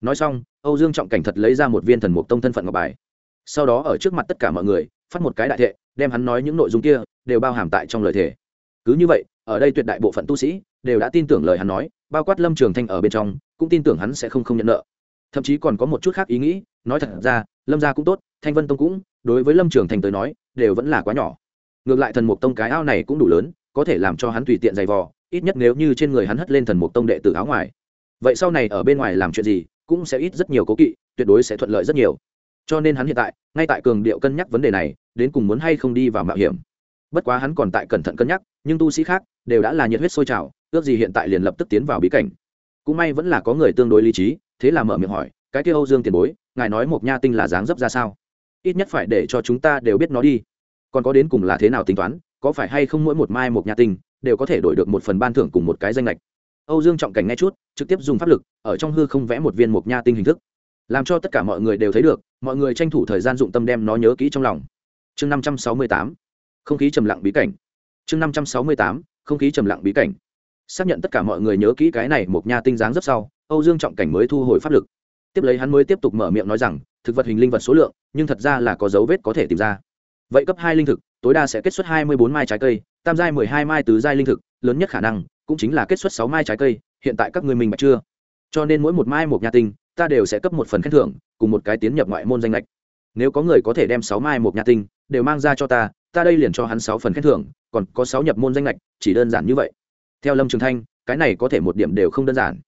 Nói xong, âu dương trọng cảnh thật lấy ra một viên thần mục tông thân phận ngọc bài. Sau đó ở trước mặt tất cả mọi người, phát một cái đại thệ, đem hắn nói những nội dung kia, đều bao hàm tại trong lời thề. Cứ như vậy, ở đây tuyệt đại bộ phận tu sĩ, đều đã tin tưởng lời hắn nói, bao quát lâm trường thanh ở bên trong, cũng tin tưởng hắn sẽ không không nhận nợ. Thậm chí còn có một chút khác ý nghĩ, nói thật ra, lâm gia cũng tốt, thanh vân tông cũng, đối với lâm trường thành tới nói, đều vẫn là quá nhỏ. Ngược lại thần mục tông cái ao này cũng đủ lớn, có thể làm cho hắn tùy tiện giày vò ít nhất nếu như trên người hắn hất lên thần mục tông đệ tử áo ngoài. Vậy sau này ở bên ngoài làm chuyện gì cũng sẽ ít rất nhiều cố kỵ, tuyệt đối sẽ thuận lợi rất nhiều. Cho nên hắn hiện tại, ngay tại cường điệu cân nhắc vấn đề này, đến cùng muốn hay không đi vào mạo hiểm. Bất quá hắn còn tại cẩn thận cân nhắc, nhưng tu sĩ khác đều đã là nhiệt huyết sôi trào, ước gì hiện tại liền lập tức tiến vào bí cảnh. Cũng may vẫn là có người tương đối lý trí, thế là mở miệng hỏi, cái kia âu dương tiền bối, ngài nói một nha tinh là dáng dấp ra sao? Ít nhất phải để cho chúng ta đều biết nó đi. Còn có đến cùng là thế nào tính toán, có phải hay không mỗi một mai một nha tinh đều có thể đổi được một phần ban thưởng cùng một cái danh lệch âu dương trọng cảnh nghe chút, trực tiếp dùng pháp lực, ở trong hư không vẽ một viên một nha tinh hình thức. Làm cho tất cả mọi người đều thấy được, mọi người tranh thủ thời gian dụng tâm đem nó nhớ kỹ trong lòng. Chương năm trăm sáu mươi tám, không khí trầm lặng bí cảnh. Chương năm trăm sáu mươi tám, không khí trầm lặng bí cảnh. Xác nhận tất cả mọi người nhớ kỹ cái này một nha tinh dáng rất sau, âu dương trọng cảnh mới thu hồi pháp lực. Tiếp lấy hắn mới tiếp tục mở miệng nói rằng, thực vật hình linh vật số lượng, nhưng thật ra là có dấu vết có thể tìm ra vậy cấp hai linh thực, tối đa sẽ kết xuất hai mươi bốn mai trái cây, tam giai mười hai mai tứ giai linh thực, lớn nhất khả năng cũng chính là kết xuất sáu mai trái cây, hiện tại các người mình bạch chưa? Cho nên mỗi một mai một nhà tinh, ta đều sẽ cấp một phần khen thưởng, cùng một cái tiến nhập ngoại môn danh lệch. Nếu có người có thể đem sáu mai một nhà tinh đều mang ra cho ta ta đây liền cho hắn sáu phần khen thưởng, còn có sáu nhập môn danh lệch, chỉ đơn giản như vậy. Theo lâm trường thanh, cái này có thể một điểm đều không đơn giản.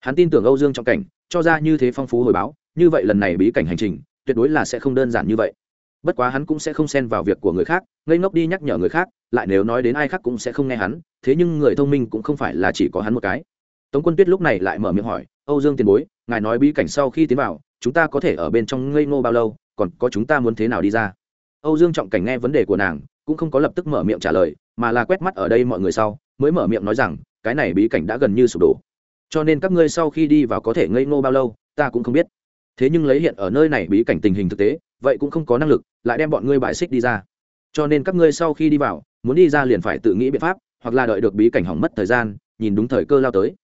Hắn tin tưởng âu dương trọng cảnh, cho ra như thế phong phú hồi báo, như vậy lần này bí cảnh hành trình, tuyệt đối là sẽ không đơn giản như vậy bất quá hắn cũng sẽ không xen vào việc của người khác, ngây ngốc đi nhắc nhở người khác, lại nếu nói đến ai khác cũng sẽ không nghe hắn, thế nhưng người thông minh cũng không phải là chỉ có hắn một cái. Tống quân tuyết lúc này lại mở miệng hỏi, âu dương tiền bối, ngài nói bí cảnh sau khi tiến vào, chúng ta có thể ở bên trong ngây ngô bao lâu, còn có chúng ta muốn thế nào đi ra? Âu dương trọng cảnh nghe vấn đề của nàng, cũng không có lập tức mở miệng trả lời, mà là quét mắt ở đây mọi người sau, mới mở miệng nói rằng, cái này bí cảnh đã gần như sụp đổ. Cho nên các ngươi sau khi đi vào có thể ngây ngô bao lâu, ta cũng không biết thế nhưng lấy hiện ở nơi này bí cảnh tình hình thực tế, vậy cũng không có năng lực lại đem bọn ngươi bại xích đi ra. Cho nên các ngươi sau khi đi vào, muốn đi ra liền phải tự nghĩ biện pháp, hoặc là đợi được bí cảnh hỏng mất thời gian, nhìn đúng thời cơ lao tới.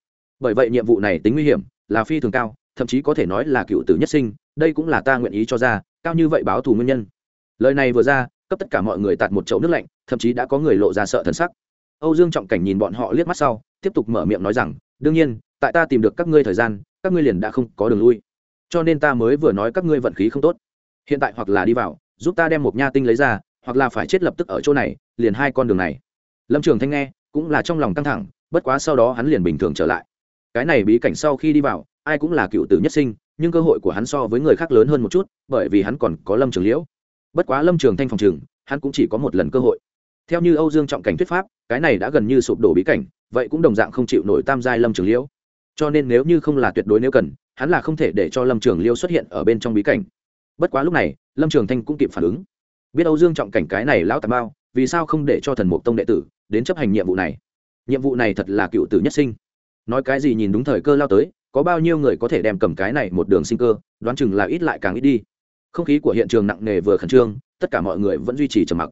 Bởi vậy nhiệm vụ này tính nguy hiểm, là phi thường cao, thậm chí có thể nói là cựu tử nhất sinh, đây cũng là ta nguyện ý cho ra, cao như vậy báo thù nguyên nhân. Lời này vừa ra, cấp tất cả mọi người tạt một chậu nước lạnh, thậm chí đã có người lộ ra sợ thân sắc. Âu dương trọng cảnh nhìn bọn họ liếc mắt sau, tiếp tục mở miệng nói rằng, đương nhiên, tại ta tìm được các ngươi thời gian, các ngươi liền đã không có đường lui cho nên ta mới vừa nói các ngươi vận khí không tốt. Hiện tại hoặc là đi vào, giúp ta đem một nha tinh lấy ra, hoặc là phải chết lập tức ở chỗ này, liền hai con đường này. Lâm trường thanh nghe, cũng là trong lòng căng thẳng, bất quá sau đó hắn liền bình thường trở lại. Cái này bí cảnh sau khi đi vào, ai cũng là cựu tử nhất sinh, nhưng cơ hội của hắn so với người khác lớn hơn một chút, bởi vì hắn còn có lâm trường liễu. Bất quá lâm trường thanh phòng trường, hắn cũng chỉ có một lần cơ hội. Theo như âu dương trọng cảnh thuyết pháp, cái này đã gần như sụp đổ bí cảnh, vậy cũng đồng dạng không chịu nổi tam giai lâm trường liễu cho nên nếu như không là tuyệt đối nếu cần, hắn là không thể để cho lâm trường liêu xuất hiện ở bên trong bí cảnh. Bất quá lúc này, lâm trường thanh cũng kịp phản ứng. Biết âu dương trọng cảnh cái này lão tà mao, vì sao không để cho thần mục tông đệ tử đến chấp hành nhiệm vụ này? Nhiệm vụ này thật là cựu tử nhất sinh. Nói cái gì nhìn đúng thời cơ lao tới, có bao nhiêu người có thể đem cầm cái này một đường sinh cơ, đoán chừng là ít lại càng ít đi. Không khí của hiện trường nặng nề vừa khẩn trương, tất cả mọi người vẫn duy trì trầm mặc.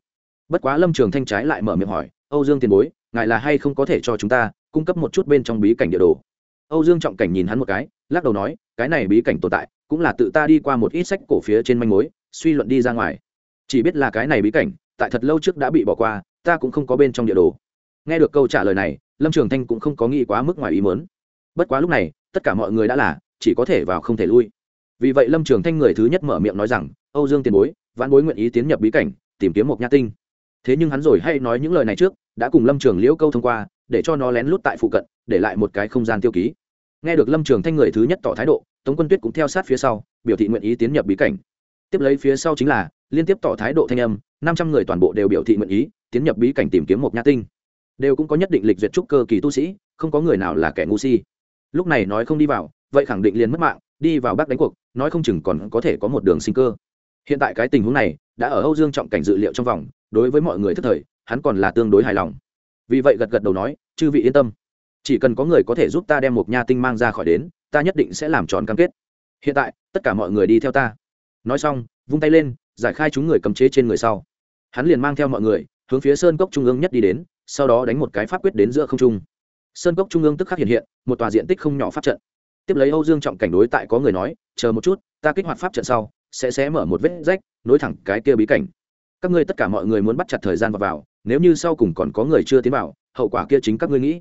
Bất quá lâm trường thanh trái lại mở miệng hỏi, âu dương tiền bối, ngài là hay không có thể cho chúng ta cung cấp một chút bên trong bí cảnh địa đồ? Âu dương trọng cảnh nhìn hắn một cái, lắc đầu nói, cái này bí cảnh tồn tại, cũng là tự ta đi qua một ít sách cổ phía trên manh mối, suy luận đi ra ngoài. Chỉ biết là cái này bí cảnh, tại thật lâu trước đã bị bỏ qua, ta cũng không có bên trong địa đồ. Nghe được câu trả lời này, lâm trường thanh cũng không có nghĩ quá mức ngoài ý mớn bất quá lúc này, tất cả mọi người đã là, chỉ có thể vào không thể lui. Vì vậy lâm trường thanh người thứ nhất mở miệng nói rằng, âu dương tiền bối, vãn bối nguyện ý tiến nhập bí cảnh, tìm kiếm một nha tinh. Thế nhưng hắn rồi hay nói những lời này trước, đã cùng lâm trường liễu câu thông qua, để cho nó lén lút tại phụ cận để lại một cái không gian tiêu ký. Nghe được lâm trường thanh người thứ nhất tỏ thái độ, tống quân tuyết cũng theo sát phía sau, biểu thị nguyện ý tiến nhập bí cảnh. Tiếp lấy phía sau chính là, liên tiếp tỏ thái độ thanh âm, năm trăm người toàn bộ đều biểu thị nguyện ý tiến nhập bí cảnh tìm kiếm một nha tinh. Đều cũng có nhất định lịch duyệt trúc cơ kỳ tu sĩ, không có người nào là kẻ ngu si. Lúc này nói không đi vào, vậy khẳng định liền mất mạng, đi vào bác đánh cuộc, nói không chừng còn có thể có một đường sinh cơ. Hiện tại cái tình huống này, đã ở âu dương trọng cảnh dự liệu trong vòng, đối với mọi người thất thời, hắn còn là tương đối hài lòng. Vì vậy gật gật đầu nói, chư vị yên tâm chỉ cần có người có thể giúp ta đem một nha tinh mang ra khỏi đến ta nhất định sẽ làm tròn cam kết. Hiện tại tất cả mọi người đi theo ta. Nói xong vung tay lên giải khai chúng người cầm chế trên người sau. Hắn liền mang theo mọi người hướng phía sơn cốc trung ương nhất đi đến sau đó đánh một cái pháp quyết đến giữa không trung. Sơn cốc trung ương tức khắc hiện hiện một tòa diện tích không nhỏ pháp trận. Tiếp lấy âu dương trọng cảnh đối tại có người nói chờ một chút ta kích hoạt pháp trận sau sẽ sẽ mở một vết rách nối thẳng cái kia bí cảnh. Các ngươi tất cả mọi người muốn bắt chặt thời gian vào, vào nếu như sau cùng còn có người chưa tiến vào hậu quả kia chính các ngươi nghĩ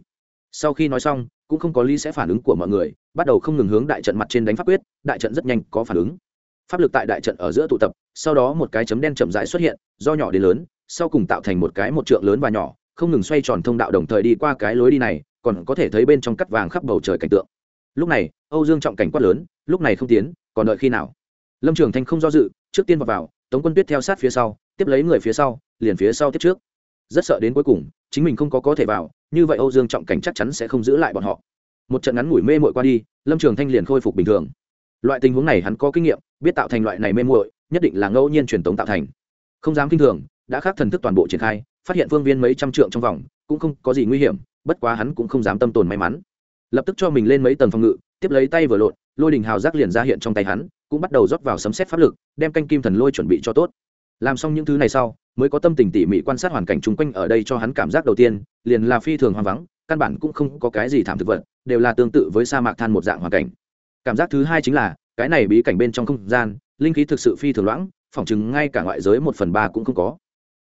sau khi nói xong cũng không có lý sẽ phản ứng của mọi người bắt đầu không ngừng hướng đại trận mặt trên đánh pháp quyết đại trận rất nhanh có phản ứng. Pháp lực tại đại trận ở giữa tụ tập sau đó một cái chấm đen chậm rãi xuất hiện do nhỏ đến lớn sau cùng tạo thành một cái một trượng lớn và nhỏ không ngừng xoay tròn thông đạo đồng thời đi qua cái lối đi này còn có thể thấy bên trong cắt vàng khắp bầu trời cảnh tượng. Lúc này âu dương trọng cảnh quát lớn lúc này không tiến còn đợi khi nào? Lâm trường thanh không do dự trước tiên vào, vào tống quân tuyết theo sát phía sau tiếp lấy người phía sau liền phía sau tiếp trước. Rất sợ đến cuối cùng chính mình không có có thể vào như vậy âu dương trọng cảnh chắc chắn sẽ không giữ lại bọn họ. Một trận ngắn ngủi mê mội qua đi, lâm trường thanh liền khôi phục bình thường. Loại tình huống này hắn có kinh nghiệm, biết tạo thành loại này mê muội, nhất định là ngẫu nhiên truyền tống tạo thành. Không dám kinh thường, đã khác thần thức toàn bộ triển khai, phát hiện phương viên mấy trăm trượng trong vòng, cũng không có gì nguy hiểm, bất quá hắn cũng không dám tâm tồn may mắn. Lập tức cho mình lên mấy tầng phòng ngự, tiếp lấy tay vừa lộn, lôi đình hào giác liền ra hiện trong tay hắn, cũng bắt đầu rót vào sấm xét pháp lực, đem canh kim thần lôi chuẩn bị cho tốt. Làm xong những thứ này sau mới có tâm tình tỉ mỉ quan sát hoàn cảnh chung quanh ở đây cho hắn cảm giác đầu tiên, liền là phi thường hoang vắng, căn bản cũng không có cái gì thảm thực vật, đều là tương tự với sa mạc than một dạng hoàn cảnh. Cảm giác thứ hai chính là, cái này bí cảnh bên trong không gian, linh khí thực sự phi thường loãng, phỏng chừng ngay cả ngoại giới một phần ba cũng không có.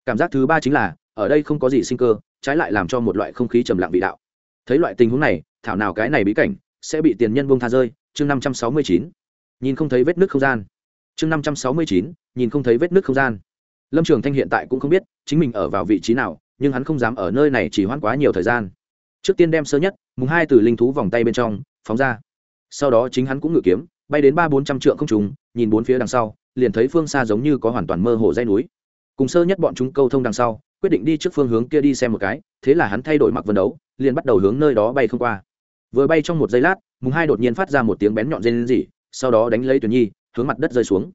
Cảm giác thứ ba chính là, ở đây không có gì sinh cơ, trái lại làm cho một loại không khí trầm lặng vị đạo. Thấy loại tình huống này, thảo nào cái này bí cảnh sẽ bị tiền nhân bông tha rơi, chương năm trăm sáu mươi chín. Nhìn không thấy vết nước không gian. Chương năm trăm sáu mươi chín, nhìn không thấy vết nước không gian lâm trường thanh hiện tại cũng không biết chính mình ở vào vị trí nào, nhưng hắn không dám ở nơi này chỉ hoãn quá nhiều thời gian. Trước tiên đem sơ nhất, mùng hai từ linh thú vòng tay bên trong, phóng ra. Sau đó chính hắn cũng ngự kiếm, bay đến ba bốn trăm trượng không trùng nhìn bốn phía đằng sau, liền thấy phương xa giống như có hoàn toàn mơ hồ dây núi. Cùng sơ nhất bọn chúng câu thông đằng sau, quyết định đi trước phương hướng kia đi xem một cái, thế là hắn thay đổi mặc vân đấu, liền bắt đầu hướng nơi đó bay không qua. Vừa bay trong một giây lát, mùng hai đột nhiên phát ra một tiếng bén nhọn rên rỉ, sau đó đánh lấy tuyển nhi, hướng mặt đất rơi xuống.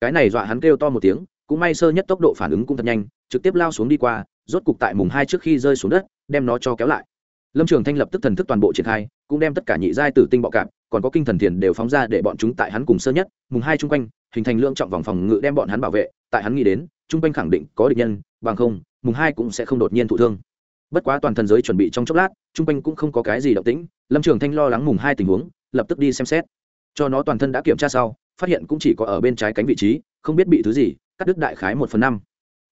Cái này dọa hắn kêu to một tiếng cũng may sơ nhất tốc độ phản ứng cũng thật nhanh, trực tiếp lao xuống đi qua, rốt cục tại mùng hai trước khi rơi xuống đất, đem nó cho kéo lại. Lâm trường thanh lập tức thần thức toàn bộ triển khai, cũng đem tất cả nhị giai tử tinh bọ cạp, còn có kinh thần thiền đều phóng ra để bọn chúng tại hắn cùng sơ nhất, mùng hai chung quanh, hình thành lượng trọng vòng phòng ngự đem bọn hắn bảo vệ, tại hắn nghĩ đến, chung quanh khẳng định có địch nhân, bằng không, mùng hai cũng sẽ không đột nhiên thụ thương. Bất quá toàn thần giới chuẩn bị trong chốc lát, chung quanh cũng không có cái gì động tĩnh, lâm trường thanh lo lắng mùng hai tình huống, lập tức đi xem xét. Cho nó toàn thân đã kiểm tra sau, phát hiện cũng chỉ có ở bên trái cánh vị trí, không biết bị thứ gì cắt đứt đại khái một phần năm.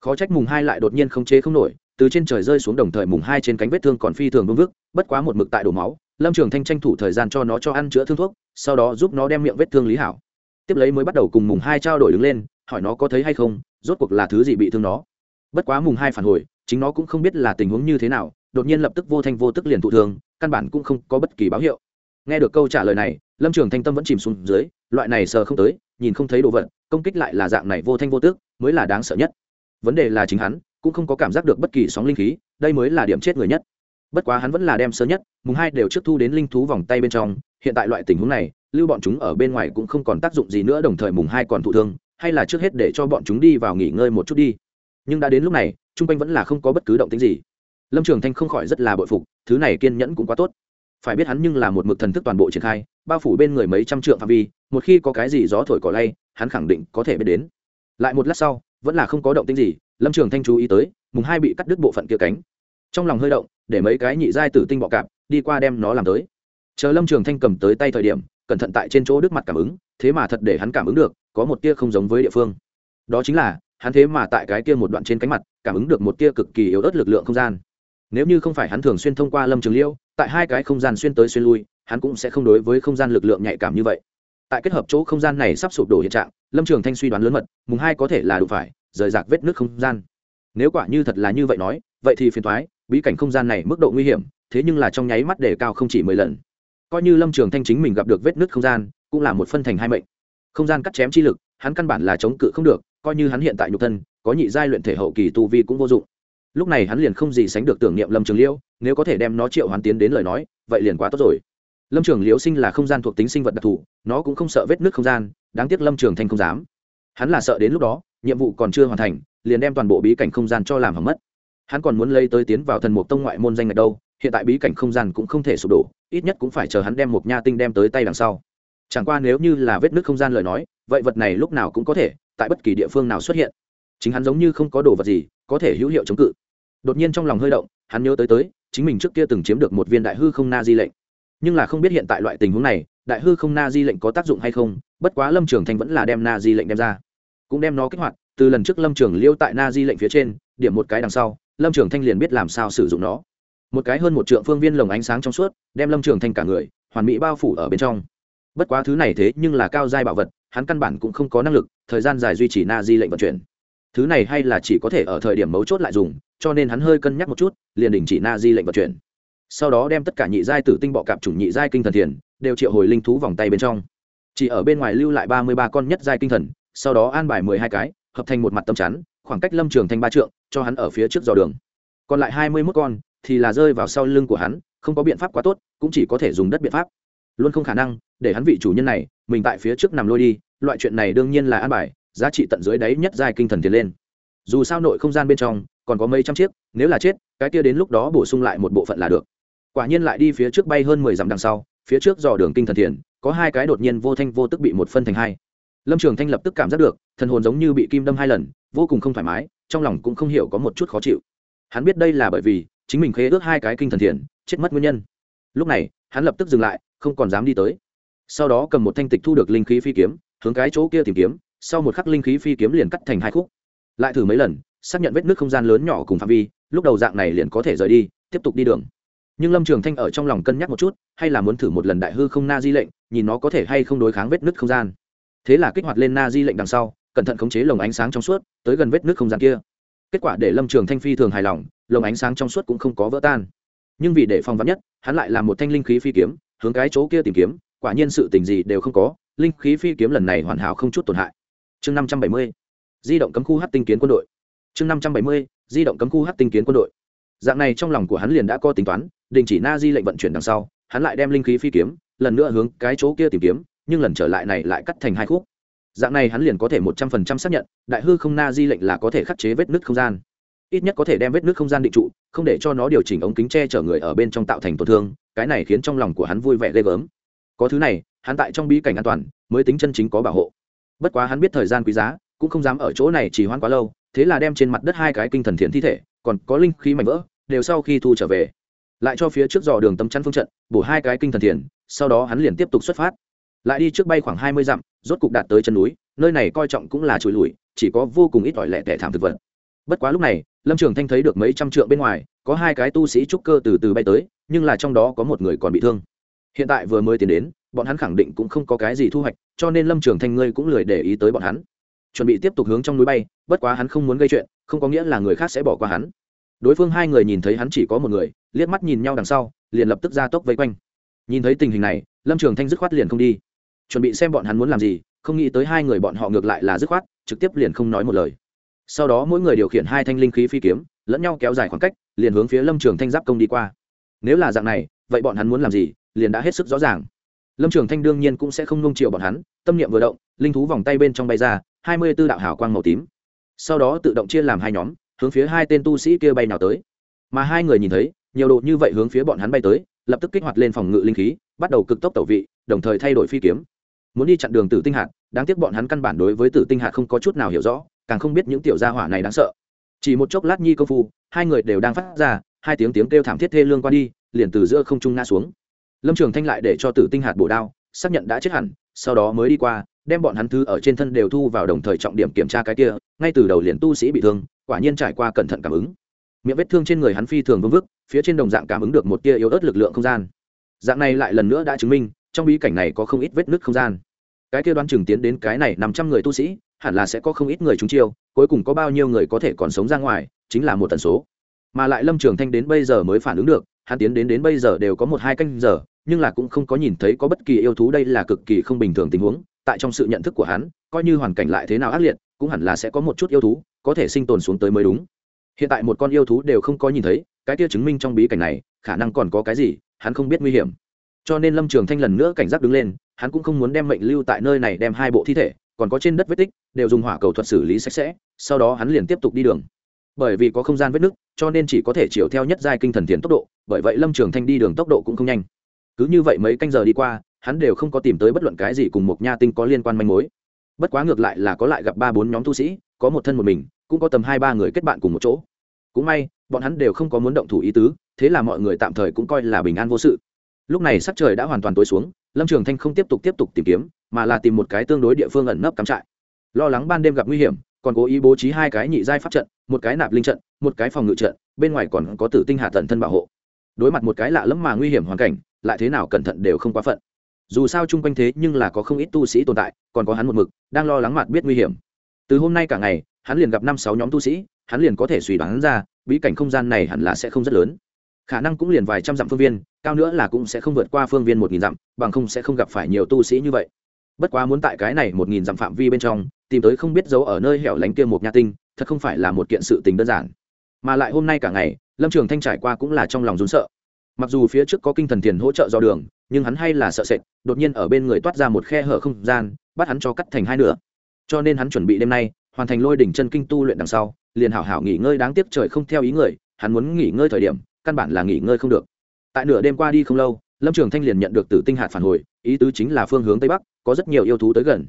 Khó trách mùng hai lại đột nhiên không chế không nổi, từ trên trời rơi xuống đồng thời mùng hai trên cánh vết thương còn phi thường vương vức, bất quá một mực tại đổ máu, lâm trường thanh tranh thủ thời gian cho nó cho ăn chữa thương thuốc, sau đó giúp nó đem miệng vết thương lý hảo. Tiếp lấy mới bắt đầu cùng mùng hai trao đổi đứng lên, hỏi nó có thấy hay không, rốt cuộc là thứ gì bị thương nó. Bất quá mùng hai phản hồi, chính nó cũng không biết là tình huống như thế nào, đột nhiên lập tức vô thanh vô tức liền thụ thương, căn bản cũng không có bất kỳ báo hiệu. Nghe được câu trả lời này, lâm trường thanh tâm vẫn chìm xuống dưới, loại này sờ không tới nhìn không thấy đồ vật công kích lại là dạng này vô thanh vô tước, mới là đáng sợ nhất. Vấn đề là chính hắn cũng không có cảm giác được bất kỳ sóng linh khí đây mới là điểm chết người nhất. Bất quá hắn vẫn là đem sơ nhất mùng hai đều trước thu đến linh thú vòng tay bên trong hiện tại loại tình huống này lưu bọn chúng ở bên ngoài cũng không còn tác dụng gì nữa đồng thời mùng hai còn thụ thương hay là trước hết để cho bọn chúng đi vào nghỉ ngơi một chút đi. Nhưng đã đến lúc này t r u n g quanh vẫn là không có bất cứ động tính gì. Lâm trường thanh không khỏi rất là bội phục thứ này kiên nhẫn cũng quá tốt phải biết hắn nhưng là một mực thần thức toàn bộ triển khai, bao phủ bên người mấy trăm trượng phạm vi, một khi có cái gì gió thổi cỏ lay, hắn khẳng định có thể biết đến. Lại một lát sau, vẫn là không có động tinh gì, lâm trường thanh chú ý tới, mùng hai bị cắt đứt bộ phận kia cánh. Trong lòng hơi động, để mấy cái nhị giai tử tinh bọ cạp, đi qua đem nó làm tới. Chờ lâm trường thanh cầm tới tay thời điểm, cẩn thận tại trên chỗ đứt mặt cảm ứng, thế mà thật để hắn cảm ứng được, có một tia không giống với địa phương. Đó chính là, hắn thế mà tại cái kia một đoạn trên cánh mặt, cảm ứng được một tia cực kỳ yếu ớt lực lượng không gian. Nếu như không phải hắn thường xuyên thông qua lâm trường liêu tại hai cái không gian xuyên tới xuyên lui, hắn cũng sẽ không đối với không gian lực lượng nhạy cảm như vậy. Tại kết hợp chỗ không gian này sắp sụp đổ hiện trạng, lâm trường thanh suy đoán lớn mật, mùng hai có thể là đủ phải, rời rạc vết nước không gian. Nếu quả như thật là như vậy nói, vậy thì phiền thoái bí cảnh không gian này mức độ nguy hiểm, thế nhưng là trong nháy mắt để cao không chỉ mười lần. Coi như lâm trường thanh chính mình gặp được vết nứt không gian, cũng là một phân thành hai mệnh. Không gian cắt chém chi lực, hắn căn bản là chống cự không được, coi như hắn hiện tại nhục thân, có nhị giai luyện thể hậu kỳ tu vi cũng vô dụng lúc này hắn liền không gì sánh được tưởng niệm lâm trường liễu nếu có thể đem nó triệu hoán tiến đến lời nói, vậy liền quá tốt rồi. Lâm trường liễu sinh là không gian thuộc tính sinh vật đặc thù, nó cũng không sợ vết nước không gian, đáng tiếc lâm trường thanh không dám. Hắn là sợ đến lúc đó, nhiệm vụ còn chưa hoàn thành, liền đem toàn bộ bí cảnh không gian cho làm hỏng mất. Hắn còn muốn lấy tới tiến vào thần mục tông ngoại môn danh ngạch đâu, hiện tại bí cảnh không gian cũng không thể sụp đổ, ít nhất cũng phải chờ hắn đem một nha tinh đem tới tay đằng sau. Chẳng qua nếu như là vết nước không gian lời nói, vậy vật này lúc nào cũng có thể, tại bất kỳ địa phương nào xuất hiện chính hắn giống như không có đồ vật gì có thể hữu hiệu chống cự. Đột nhiên trong lòng hơi động, hắn nhớ tới tới, chính mình trước kia từng chiếm được một viên đại hư không na di lệnh. Nhưng là không biết hiện tại loại tình huống này, đại hư không na di lệnh có tác dụng hay không, bất quá lâm trường thanh vẫn là đem na di lệnh đem ra. Cũng đem nó kích hoạt, từ lần trước lâm trường liêu tại na di lệnh phía trên, điểm một cái đằng sau, lâm trường thanh liền biết làm sao sử dụng nó. Một cái hơn một trượng phương viên lồng ánh sáng trong suốt, đem lâm trường thanh cả người, hoàn mỹ bao phủ ở bên trong. Bất quá thứ này thế nhưng là cao giai bảo vật, hắn căn bản cũng không có năng lực, thời gian dài duy trì na di lệnh vận chuyển thứ này hay là chỉ có thể ở thời điểm mấu chốt lại dùng, cho nên hắn hơi cân nhắc một chút, liền đình chỉ na di lệnh vận chuyển. Sau đó đem tất cả nhị giai tử tinh bọ cạp chủng nhị giai kinh thần thiền, đều triệu hồi linh thú vòng tay bên trong. Chỉ ở bên ngoài lưu lại ba mươi ba con nhất giai kinh thần, sau đó an bài mười hai cái, hợp thành một mặt tâm chắn, khoảng cách lâm trường thanh ba trượng, cho hắn ở phía trước dò đường. Còn lại hai mươi mốt con, thì là rơi vào sau lưng của hắn, không có biện pháp quá tốt, cũng chỉ có thể dùng đất biện pháp. Luôn không khả năng, để hắn vị chủ nhân này, mình tại phía trước nằm lôi đi, loại chuyện này đương nhiên là an bài giá trị tận dưới đáy nhất giai kinh thần tiền lên. Dù sao nội không gian bên trong còn có mấy trăm chiếc, nếu là chết, cái kia đến lúc đó bổ sung lại một bộ phận là được. Quả nhiên lại đi phía trước bay hơn mười dặm đằng sau, phía trước dò đường kinh thần tiền có hai cái đột nhiên vô thanh vô tức bị một phân thành hai. Lâm trường thanh lập tức cảm giác được, thần hồn giống như bị kim đâm hai lần, vô cùng không thoải mái, trong lòng cũng không hiểu có một chút khó chịu. Hắn biết đây là bởi vì, chính mình khế ước hai cái kinh thần thiền, chết mất nguyên nhân. Lúc này, hắn lập tức dừng lại, không còn dám đi tới. Sau đó cầm một thanh tịch thu được linh khí phi kiếm, hướng cái chỗ kia tìm kiếm sau một khắc linh khí phi kiếm liền cắt thành hai khúc. Lại thử mấy lần, xác nhận vết nước không gian lớn nhỏ cùng phạm vi, lúc đầu dạng này liền có thể rời đi, tiếp tục đi đường. Nhưng lâm trường thanh ở trong lòng cân nhắc một chút, hay là muốn thử một lần đại hư không na di lệnh, nhìn nó có thể hay không đối kháng vết nứt không gian. Thế là kích hoạt lên na di lệnh đằng sau, cẩn thận khống chế lồng ánh sáng trong suốt, tới gần vết nước không gian kia. Kết quả để lâm trường thanh phi thường hài lòng, lồng ánh sáng trong suốt cũng không có vỡ tan. Nhưng vì để phòng vắn nhất, hắn lại làm một thanh linh khí phi kiếm, hướng cái chỗ kia tìm kiếm, quả nhiên sự tình gì đều không có, linh khí phi kiếm lần này hoàn hảo không chút tổn hại chương năm trăm bảy mươi, di động cấm khu hát tinh kiến quân đội. Chương năm trăm bảy mươi, di động cấm khu hát tinh kiến quân đội. Dạng này trong lòng của hắn liền đã có tính toán, đình chỉ na di lệnh vận chuyển đằng sau, hắn lại đem linh khí phi kiếm, lần nữa hướng cái chỗ kia tìm kiếm, nhưng lần trở lại này lại cắt thành hai khúc. Dạng này hắn liền có thể một trăm phần trăm xác nhận, đại hư không na di lệnh là có thể khắc chế vết nứt không gian. Ít nhất có thể đem vết nứt không gian định trụ, không để cho nó điều chỉnh ống kính che chở người ở bên trong tạo thành tổn thương, cái này khiến trong lòng của hắn vui vẻ ghê gớm. Có thứ này, hắn tại trong bí cảnh an toàn, mới tính chân chính có bảo hộ bất quá hắn biết thời gian quý giá, cũng không dám ở chỗ này chỉ hoãn quá lâu, thế là đem trên mặt đất hai cái kinh thần thiện thi thể, còn có linh khí mảnh vỡ, đều sau khi thu trở về. Lại cho phía trước dò đường tấm chắn phương trận, bổ hai cái kinh thần thiền sau đó hắn liền tiếp tục xuất phát. Lại đi trước bay khoảng hai mươi dặm, rốt cục đạt tới chân núi, nơi này coi trọng cũng là chuỗi lùi, chỉ có vô cùng ít ỏi lẻ tẻ thảm thực vật. Bất quá lúc này, lâm trường thanh thấy được mấy trăm trượng bên ngoài, có hai cái tu sĩ trúc cơ từ từ bay tới, nhưng là trong đó có một người còn bị thương. Hiện tại vừa mới tiến đến bọn hắn khẳng định cũng không có cái gì thu hoạch, cho nên lâm trường thanh ngươi cũng lười để ý tới bọn hắn. Chuẩn bị tiếp tục hướng trong núi bay, bất quá hắn không muốn gây chuyện, không có nghĩa là người khác sẽ bỏ qua hắn. Đối phương hai người nhìn thấy hắn chỉ có một người, liếc mắt nhìn nhau đằng sau, liền lập tức ra tốc vây quanh. Nhìn thấy tình hình này, lâm trường thanh dứt khoát liền không đi. Chuẩn bị xem bọn hắn muốn làm gì, không nghĩ tới hai người bọn họ ngược lại là dứt khoát, trực tiếp liền không nói một lời. Sau đó mỗi người điều khiển hai thanh linh khí phi kiếm, lẫn nhau kéo dài khoảng cách, liền hướng phía lâm trường thanh giáp công đi qua. Nếu là dạng này, vậy bọn hắn muốn làm gì, liền đã hết sức rõ ràng lâm trường thanh đương nhiên cũng sẽ không nung chiều bọn hắn, tâm niệm vừa động, linh thú vòng tay bên trong bay ra, hai mươi b ố đạo hào quang màu tím. Sau đó tự động chia làm hai nhóm, hướng phía hai tên tu sĩ kia bay nào tới. Mà hai người nhìn thấy, nhiều độ như vậy hướng phía bọn hắn bay tới, lập tức kích hoạt lên phòng ngự linh khí, bắt đầu cực tốc tẩu vị, đồng thời thay đổi phi kiếm. Muốn đi chặn đường tử tinh hạt, đáng tiếc bọn hắn căn bản đối với tử tinh hạt không có chút nào hiểu rõ, càng không biết những tiểu gia hỏa này đáng sợ. Chỉ một chốc lát nhi công phu, hai người đều đang phát ra, hai tiếng tiếng kêu thảm thiết thê lương qua đi, liền từ giữa không trung ngã xuống lâm trường thanh lại để cho tử tinh hạt bổ đao, xác nhận đã chết hẳn, sau đó mới đi qua, đem bọn hắn thứ ở trên thân đều thu vào đồng thời trọng điểm kiểm tra cái kia, ngay từ đầu liền tu sĩ bị thương, quả nhiên trải qua cẩn thận cảm ứng. Miệng vết thương trên người hắn phi thường vương vức, phía trên đồng dạng cảm ứng được một tia yếu ớt lực lượng không gian. Dạng này lại lần nữa đã chứng minh, trong bí cảnh này có không ít vết nứt không gian. Cái kia đoán chừng tiến đến cái này năm trăm người tu sĩ, hẳn là sẽ có không ít người trúng chiêu, cuối cùng có bao nhiêu người có thể còn sống ra ngoài, chính là một tần số. Mà lại lâm trường thanh đến bây giờ mới phản ứng được hắn tiến đến đến bây giờ đều có một hai canh giờ, nhưng là cũng không có nhìn thấy có bất kỳ yêu thú đây là cực kỳ không bình thường tình huống, tại trong sự nhận thức của hắn, coi như hoàn cảnh lại thế nào ác liệt, cũng hẳn là sẽ có một chút yêu thú có thể sinh tồn xuống tới mới đúng. Hiện tại một con yêu thú đều không có nhìn thấy, cái kia chứng minh trong bí cảnh này, khả năng còn có cái gì, hắn không biết nguy hiểm. Cho nên lâm trường thanh lần nữa cảnh giác đứng lên, hắn cũng không muốn đem mệnh lưu tại nơi này đem hai bộ thi thể, còn có trên đất vết tích, đều dùng hỏa cầu thuật xử lý sạch sẽ, sau đó hắn liền tiếp tục đi đường bởi vì có không gian vết nứt, cho nên chỉ có thể chiều theo nhất giai kinh thần thiền tốc độ, bởi vậy lâm trường thanh đi đường tốc độ cũng không nhanh. Cứ như vậy mấy canh giờ đi qua, hắn đều không có tìm tới bất luận cái gì cùng một nha tinh có liên quan manh mối. Bất quá ngược lại là có lại gặp ba bốn nhóm tu sĩ, có một thân một mình, cũng có tầm hai ba người kết bạn cùng một chỗ. Cũng may, bọn hắn đều không có muốn động thủ ý tứ, thế là mọi người tạm thời cũng coi là bình an vô sự. Lúc này sắc trời đã hoàn toàn tối xuống, lâm trường thanh không tiếp tục tiếp tục tìm kiếm, mà là tìm một cái tương đối địa phương ẩn nấp cắm trại. Lo lắng ban đêm gặp nguy hiểm, còn cố ý bố trí hai cái nhị giai pháp trận một cái nạp linh trận, một cái phòng ngự trận, bên ngoài còn có tử tinh hạ tần thân bảo hộ. Đối mặt một cái lạ lẫm mà nguy hiểm hoàn cảnh, lại thế nào cẩn thận đều không quá phận. Dù sao chung quanh thế nhưng là có không ít tu sĩ tồn tại, còn có hắn một mực, đang lo lắng mặt biết nguy hiểm. Từ hôm nay cả ngày, hắn liền gặp năm sáu nhóm tu sĩ, hắn liền có thể suy đoán ra, bí cảnh không gian này hẳn là sẽ không rất lớn. Khả năng cũng liền vài trăm dặm phương viên, cao nữa là cũng sẽ không vượt qua phương viên một nghìn dặm, bằng không sẽ không gặp phải nhiều tu sĩ như vậy. Bất quá muốn tại cái này một nghìn dặm phạm vi bên trong, tìm tới không biết giấu ở nơi hẻo lánh kia một nhà tinh thật không phải là một kiện sự tình đơn giản. Mà lại hôm nay cả ngày, lâm trường thanh trải qua cũng là trong lòng rún sợ. Mặc dù phía trước có kinh thần tiền hỗ trợ do đường, nhưng hắn hay là sợ sệt, đột nhiên ở bên người toát ra một khe hở không gian, bắt hắn cho cắt thành hai nửa. Cho nên hắn chuẩn bị đêm nay, hoàn thành lôi đỉnh chân kinh tu luyện đằng sau, liền hảo hảo nghỉ ngơi đáng tiếc trời không theo ý người, hắn muốn nghỉ ngơi thời điểm, căn bản là nghỉ ngơi không được. Tại nửa đêm qua đi không lâu, lâm trường thanh liền nhận được tử tinh hạt phản hồi, ý tứ chính là phương hướng tây bắc, có rất nhiều yêu thú tới gần.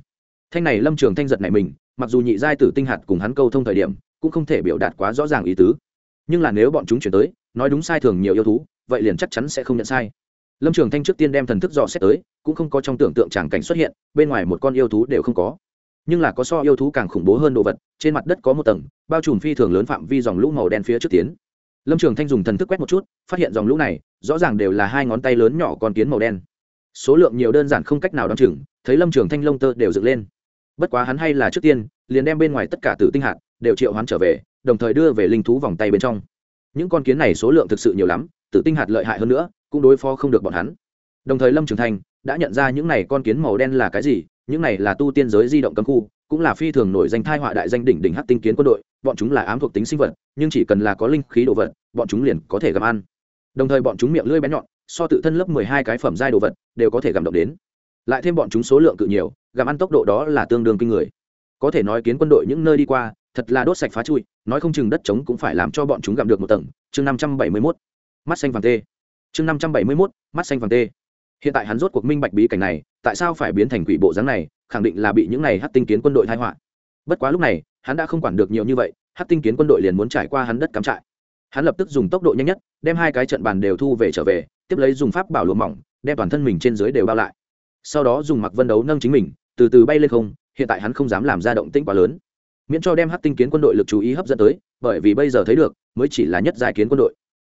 Thanh này lâm trường thanh giật này mình mặc dù nhị giai tử tinh hạt cùng hắn câu thông thời điểm cũng không thể biểu đạt quá rõ ràng ý tứ. Nhưng là nếu bọn chúng chuyển tới, nói đúng sai thường nhiều yêu thú, vậy liền chắc chắn sẽ không nhận sai. Lâm trường thanh trước tiên đem thần thức dò xét tới, cũng không có trong tưởng tượng tràng cảnh xuất hiện, bên ngoài một con yêu thú đều không có. Nhưng là có so yêu thú càng khủng bố hơn đồ vật, trên mặt đất có một tầng, bao trùm phi thường lớn phạm vi dòng lũ màu đen phía trước tiến. Lâm trường thanh dùng thần thức quét một chút, phát hiện dòng lũ này, rõ ràng đều là hai ngón tay lớn nhỏ con kiến màu đen. Số lượng nhiều đơn giản không cách nào đ o chừng, thấy lâm trường thanh lông tơ đều dựng lên bất quá hắn hay là trước tiên, liền đem bên ngoài tất cả tử tinh hạt đều triệu hắn trở về, đồng thời đưa về linh thú vòng tay bên trong. Những con kiến này số lượng thực sự nhiều lắm, tử tinh hạt lợi hại hơn nữa, cũng đối phó không được bọn hắn. Đồng thời lâm trường thanh đã nhận ra những này con kiến màu đen là cái gì, những này là tu tiên giới di động cấm khu, cũng là phi thường nổi danh thai họa đại danh đỉnh đỉnh hắc tinh kiến quân đội, bọn chúng là ám thuộc tính sinh vật, nhưng chỉ cần là có linh khí đồ vật, bọn chúng liền có thể gặm ăn. Đồng thời bọn chúng miệng lưỡi bén nhọn, so tự thân lớp mười hai cái phẩm giai đồ vật đều có thể gặm động đến. Lại thêm bọn chúng số lượng cự nhiều gặm ăn tốc độ đó là tương đương kinh người. Có thể nói kiến quân đội những nơi đi qua, thật là đốt sạch phá chui, nói không chừng đất trống cũng phải làm cho bọn chúng gặm được một tầng. Chương năm trăm bảy mươi mốt, mắt xanh vàng tê. Chương năm trăm bảy mươi mốt, mắt xanh vàng tê. Hiện tại hắn rốt cuộc minh bạch bí cảnh này, tại sao phải biến thành quỷ bộ dáng này, khẳng định là bị những này hát tinh kiến quân đội thai họa. Bất quá lúc này, hắn đã không quản được nhiều như vậy hát tinh kiến quân đội liền muốn trải qua hắn đất cắm trại. Hắn lập tức dùng tốc độ nhanh nhất, đem hai cái trận bàn đều thu về trở về, tiếp lấy dùng pháp bảo lụa mỏng, đem toàn thân mình trên dưới đều bao lại sau đó dùng mặc vân đấu nâng chính mình, từ từ bay lên không, hiện tại hắn không dám làm ra động tĩnh quá lớn. Miễn cho đem hát tinh kiến quân đội lực chú ý hấp dẫn tới, bởi vì bây giờ thấy được, mới chỉ là nhất giai kiến quân đội.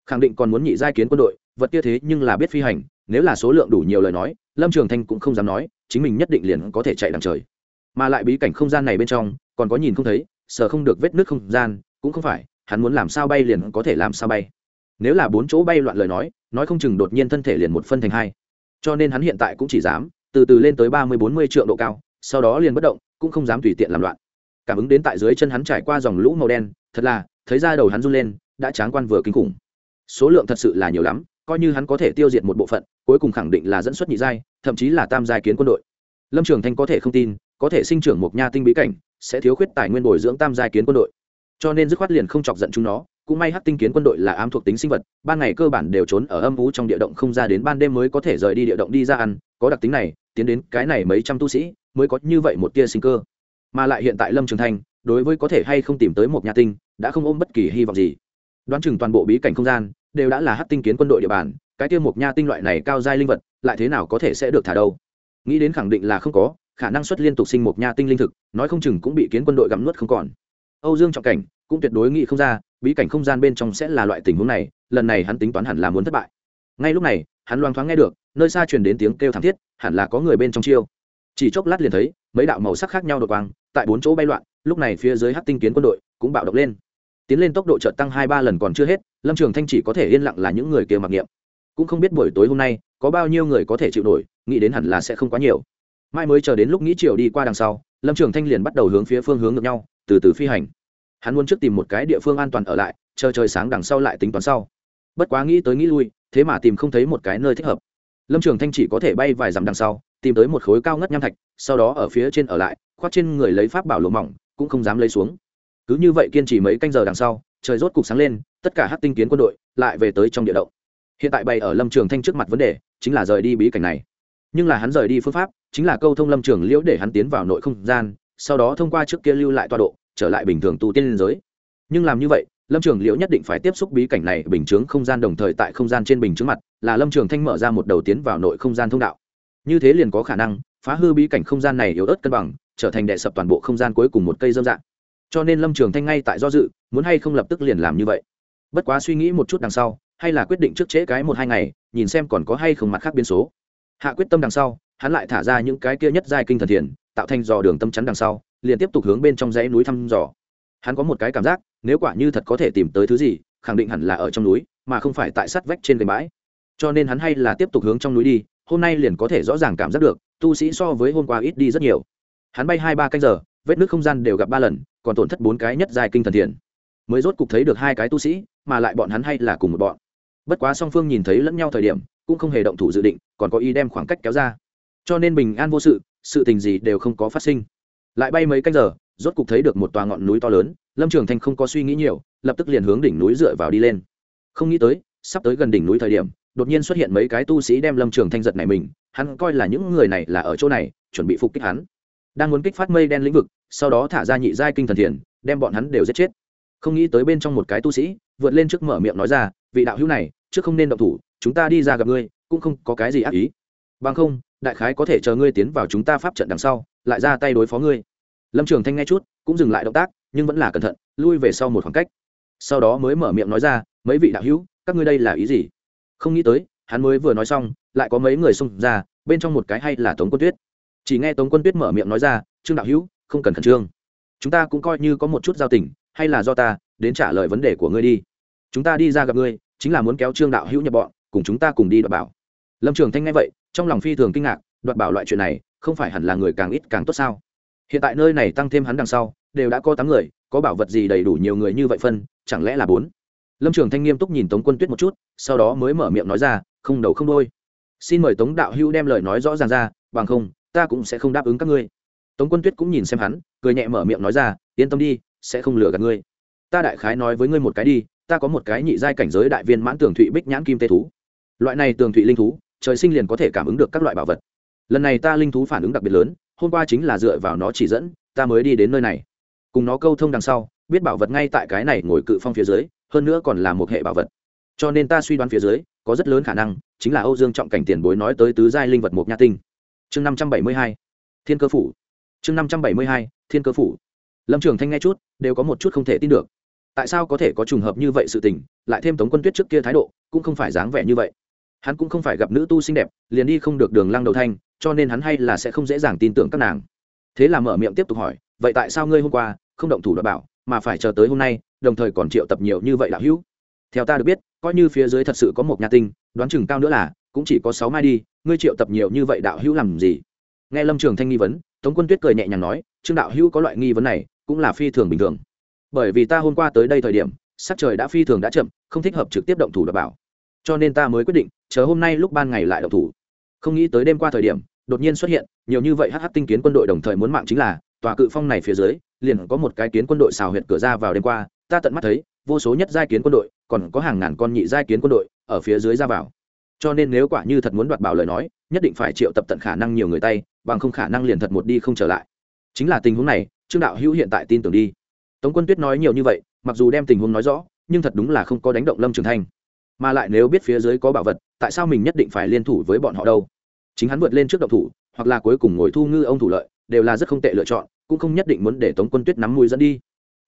Khẳng định còn muốn nhị giai kiến quân đội, vật kia thế nhưng là biết phi hành, nếu là số lượng đủ nhiều lời nói, lâm trường thanh cũng không dám nói, chính mình nhất định liền có thể chạy đằng trời. Mà lại bí cảnh không gian này bên trong, còn có nhìn không thấy sờ không được vết nước không gian, cũng không phải, hắn muốn làm sao bay liền có thể làm sao bay. Nếu là bốn chỗ bay loạn lời nói nói không chừng đột nhiên thân thể liền một phân thành hai cho nên hắn hiện tại cũng chỉ dám từ từ lên tới ba mươi bốn mươi triệu độ cao, sau đó liền bất động, cũng không dám tùy tiện làm loạn. Cảm ứng đến tại dưới chân hắn trải qua dòng lũ màu đen, thật là, thấy ra đầu hắn run lên, đã tráng quan vừa kinh khủng. Số lượng thật sự là nhiều lắm, coi như hắn có thể tiêu diệt một bộ phận, cuối cùng khẳng định là dẫn xuất nhị giai, thậm chí là tam giai kiến quân đội. Lâm trường thanh có thể không tin, có thể sinh trưởng một nha tinh bí cảnh, sẽ thiếu khuyết tài nguyên bồi dưỡng tam giai kiến quân đội. Cho nên dứt khoát liền không chọc giận chúng nó cũng may hắc tinh kiến quân đội là ám thuộc tính sinh vật, ban ngày cơ bản đều trốn ở âm vú trong địa động không ra đến ban đêm mới có thể rời đi địa động đi ra ăn, có đặc tính này, tiến đến cái này mấy trăm tu sĩ, mới có như vậy một tia sinh cơ. Mà lại hiện tại lâm trường thanh, đối với có thể hay không tìm tới một nhà tinh, đã không ôm bất kỳ hy vọng gì. Đoán chừng toàn bộ bí cảnh không gian, đều đã là hắc tinh kiến quân đội địa bàn, cái tiêu một nha tinh loại này cao giai linh vật, lại thế nào có thể sẽ được thả đâu? Nghĩ đến khẳng định là không có, khả năng xuất liên tục sinh một nha tinh linh thực, nói không chừng cũng bị kiến quân đội gặm nuốt không còn. Âu dương trọng cảnh, cũng tuyệt đối nghĩ không ra bí cảnh không gian bên trong sẽ là loại tình huống này, lần này hắn tính toán hẳn là muốn thất bại. Ngay lúc này, hắn loang thoáng nghe được, nơi xa truyền đến tiếng kêu thảm thiết, hẳn là có người bên trong chiêu. Chỉ chốc lát liền thấy, mấy đạo màu sắc khác nhau đột quang, tại bốn chỗ bay loạn, lúc này phía dưới hát tinh kiến quân đội cũng bạo động lên. Tiến lên tốc độ chợt tăng hai ba lần còn chưa hết, lâm trường thanh chỉ có thể yên lặng là những người kia mặc niệm. Cũng không biết buổi tối hôm nay, có bao nhiêu người có thể chịu nổi, nghĩ đến hẳn là sẽ không quá nhiều. Mai mới chờ đến lúc nghĩ chiều đi qua đằng sau, lâm trường thanh liền bắt đầu hướng phía phương hướng ngược nhau, từ từ phi hành hắn muốn trước tìm một cái địa phương an toàn ở lại, chờ trời sáng đằng sau lại tính toán sau. Bất quá nghĩ tới nghĩ lui, thế mà tìm không thấy một cái nơi thích hợp. Lâm trường thanh chỉ có thể bay vài dặm đằng sau, tìm tới một khối cao ngất nham thạch, sau đó ở phía trên ở lại, khoác trên người lấy pháp bảo lỗ mỏng, cũng không dám lấy xuống. Cứ như vậy kiên trì mấy canh giờ đằng sau, trời rốt cục sáng lên, tất cả hát tinh kiến quân đội lại về tới trong địa động. Hiện tại bày ở lâm trường thanh trước mặt vấn đề, chính là rời đi bí cảnh này. Nhưng là hắn rời đi phương pháp, chính là câu thông lâm trường liễu để hắn tiến vào nội không gian, sau đó thông qua trước kia lưu lại tọa độ trở lại bình thường tu tiên liên giới. Nhưng làm như vậy, lâm trường liễu nhất định phải tiếp xúc bí cảnh này, bình chướng không gian đồng thời tại không gian trên bình chướng mặt, là lâm trường thanh mở ra một đầu tiến vào nội không gian thông đạo. Như thế liền có khả năng, phá hư bí cảnh không gian này yếu ớt cân bằng, trở thành đệ sập toàn bộ không gian cuối cùng một cây dâm dạng. Cho nên lâm trường thanh ngay tại do dự, muốn hay không lập tức liền làm như vậy. Bất quá suy nghĩ một chút đằng sau, hay là quyết định trước trễ cái một hai ngày, nhìn xem còn có hay không mặt khác biến số. Hạ quyết tâm đằng sau, hắn lại thả ra những cái kia nhất giai kinh thần thiền, tạo thành dò đường tâm chắn đằng sau liền tiếp tục hướng bên trong dãy núi thăm dò. Hắn có một cái cảm giác, nếu quả như thật có thể tìm tới thứ gì, khẳng định hẳn là ở trong núi, mà không phải tại sát vách trên gành bãi. Cho nên hắn hay là tiếp tục hướng trong núi đi, hôm nay liền có thể rõ ràng cảm giác được, tu sĩ so với hôm qua ít đi rất nhiều. Hắn bay hai ba canh giờ, vết nước không gian đều gặp ba lần, còn tổn thất bốn cái nhất dài kinh thần thiền mới rốt cục thấy được hai cái tu sĩ, mà lại bọn hắn hay là cùng một bọn. Bất quá song phương nhìn thấy lẫn nhau thời điểm, cũng không hề động thủ dự định, còn có ý đem khoảng cách kéo ra. Cho nên bình an vô sự sự tình gì đều không có phát sinh lại bay mấy canh giờ, rốt cục thấy được một tòa ngọn núi to lớn, lâm trường thanh không có suy nghĩ nhiều, lập tức liền hướng đỉnh núi dựa vào đi lên. Không nghĩ tới, sắp tới gần đỉnh núi thời điểm, đột nhiên xuất hiện mấy cái tu sĩ đem lâm trường thanh giật này mình, hắn coi là những người này là ở chỗ này, chuẩn bị phục kích hắn. Đang muốn kích phát mây đen lĩnh vực, sau đó thả ra nhị giai kinh thần thiền, đem bọn hắn đều giết chết. Không nghĩ tới bên trong một cái tu sĩ, vượt lên trước mở miệng nói ra, vị đạo hữu này, trước không nên động thủ, chúng ta đi ra gặp ngươi, cũng không có cái gì ác ý. Bằng không đại khái có thể chờ ngươi tiến vào chúng ta pháp trận đằng sau, lại ra tay đối phó ngươi. Lâm trường thanh nghe chút, cũng dừng lại động tác, nhưng vẫn là cẩn thận, lui về sau một khoảng cách. Sau đó mới mở miệng nói ra, mấy vị đạo hữu, các ngươi đây là ý gì? Không nghĩ tới, hắn mới vừa nói xong, lại có mấy người xông ra, bên trong một cái hay là tống quân tuyết. Chỉ nghe tống quân tuyết mở miệng nói ra, trương đạo hữu, không cần khẩn trương. Chúng ta cũng coi như có một chút giao tình, hay là do ta đến trả lời vấn đề của ngươi đi. Chúng ta đi ra gặp ngươi, chính là muốn kéo trương đạo hữu nhập bọn, cùng chúng ta cùng đi đọc bảo. Lâm trường thanh nghe vậy trong lòng phi thường kinh ngạc, đoạt bảo loại chuyện này, không phải hẳn là người càng ít càng tốt sao? Hiện tại nơi này tăng thêm hắn đằng sau, đều đã có tám người, có bảo vật gì đầy đủ nhiều người như vậy phân, chẳng lẽ là bốn? Lâm trường thanh nghiêm túc nhìn tống quân tuyết một chút, sau đó mới mở miệng nói ra, không đầu không đôi xin mời tống đạo hữu đem lời nói rõ ràng ra, bằng không, ta cũng sẽ không đáp ứng các ngươi. Tống quân tuyết cũng nhìn xem hắn, cười nhẹ mở miệng nói ra, yên tâm đi, sẽ không lừa gạt ngươi. Ta đại khái nói với ngươi một cái đi, ta có một cái nhị giai cảnh giới đại viên mãn tường thụy bích nhãn kim tê thú. Loại này tường thụy linh thú trời sinh liền có thể cảm ứng được các loại bảo vật. Lần này ta linh thú phản ứng đặc biệt lớn, hôm qua chính là dựa vào nó chỉ dẫn, ta mới đi đến nơi này. Cùng nó câu thông đằng sau, biết bảo vật ngay tại cái này ngồi cự phong phía dưới, hơn nữa còn là một hệ bảo vật. Cho nên ta suy đoán phía dưới, có rất lớn khả năng chính là âu dương trọng cảnh tiền bối nói tới tứ giai linh vật mộc nha tinh. Chương năm trăm bảy mươi hai, thiên cơ phủ. Chương năm trăm bảy mươi hai, thiên cơ phủ. Lâm trường thanh nghe chút, đều có một chút không thể tin được. Tại sao có thể có trùng hợp như vậy sự tình, lại thêm tống quân tuyết trước kia thái độ, cũng không phải dáng vẻ như vậy hắn cũng không phải gặp nữ tu xinh đẹp, liền đi không được đường lăng đầu thanh, cho nên hắn hay là sẽ không dễ dàng tin tưởng các nàng. Thế là mở miệng tiếp tục hỏi, vậy tại sao ngươi hôm qua không động thủ đảm bảo, mà phải chờ tới hôm nay, đồng thời còn triệu tập nhiều như vậy đạo hữu? Theo ta được biết, coi như phía dưới thật sự có một nhà tinh, đoán chừng cao nữa là, cũng chỉ có sáu mai đi, ngươi triệu tập nhiều như vậy đạo hữu làm gì? Nghe lâm trường thanh nghi vấn, tống quân tuyết cười nhẹ nhàng nói, trương đạo hữu có loại nghi vấn này, cũng là phi thường bình thường. Bởi vì ta hôm qua tới đây thời điểm, sắc trời đã phi thường đã chậm, không thích hợp trực tiếp động thủ đảm bảo cho nên ta mới quyết định, chờ hôm nay lúc ban ngày lại động thủ. Không nghĩ tới đêm qua thời điểm, đột nhiên xuất hiện, nhiều như vậy hh tinh kiến quân đội đồng thời muốn mạng chính là, tòa cự phong này phía dưới, liền có một cái kiến quân đội xào huyệt cửa ra vào đêm qua, ta tận mắt thấy, vô số nhất giai kiến quân đội, còn có hàng ngàn con nhị giai kiến quân đội, ở phía dưới ra vào. Cho nên nếu quả như thật muốn đoạt bảo lời nói, nhất định phải triệu tập tận khả năng nhiều người tay, bằng không khả năng liền thật một đi không trở lại. Chính là tình huống này, trương đạo hữu hiện tại tin tưởng đi. Tống quân tuyết nói nhiều như vậy, mặc dù đem tình huống nói rõ, nhưng thật đúng là không có đánh động lâm trường thanh mà lại nếu biết phía dưới có bảo vật, tại sao mình nhất định phải liên thủ với bọn họ đâu? Chính hắn vượt lên trước động thủ, hoặc là cuối cùng ngồi thu ngư ông thủ lợi, đều là rất không tệ lựa chọn, cũng không nhất định muốn để tống quân tuyết nắm mũi dẫn đi.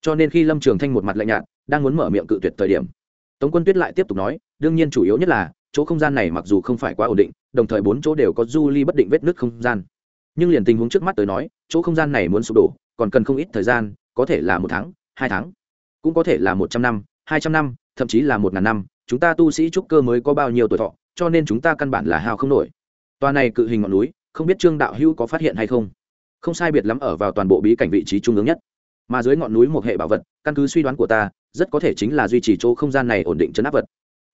Cho nên khi lâm trường thanh một mặt lạnh nhạt, đang muốn mở miệng cự tuyệt thời điểm, tống quân tuyết lại tiếp tục nói, đương nhiên chủ yếu nhất là, chỗ không gian này mặc dù không phải quá ổn định, đồng thời bốn chỗ đều có du ly bất định vết nứt không gian. Nhưng liền tình huống trước mắt tới nói, chỗ không gian này muốn sụp đổ, còn cần không ít thời gian, có thể là một tháng, hai tháng, cũng có thể là một trăm năm, hai trăm năm, thậm chí là một ngàn năm chúng ta tu sĩ trúc cơ mới có bao nhiêu tuổi thọ, cho nên chúng ta căn bản là hao không nổi. Tòa này cự hình ngọn núi, không biết trương đạo hữu có phát hiện hay không? Không sai biệt lắm ở vào toàn bộ bí cảnh vị trí trung ương nhất. Mà dưới ngọn núi một hệ bảo vật, căn cứ suy đoán của ta, rất có thể chính là duy trì chỗ không gian này ổn định chấn áp vật.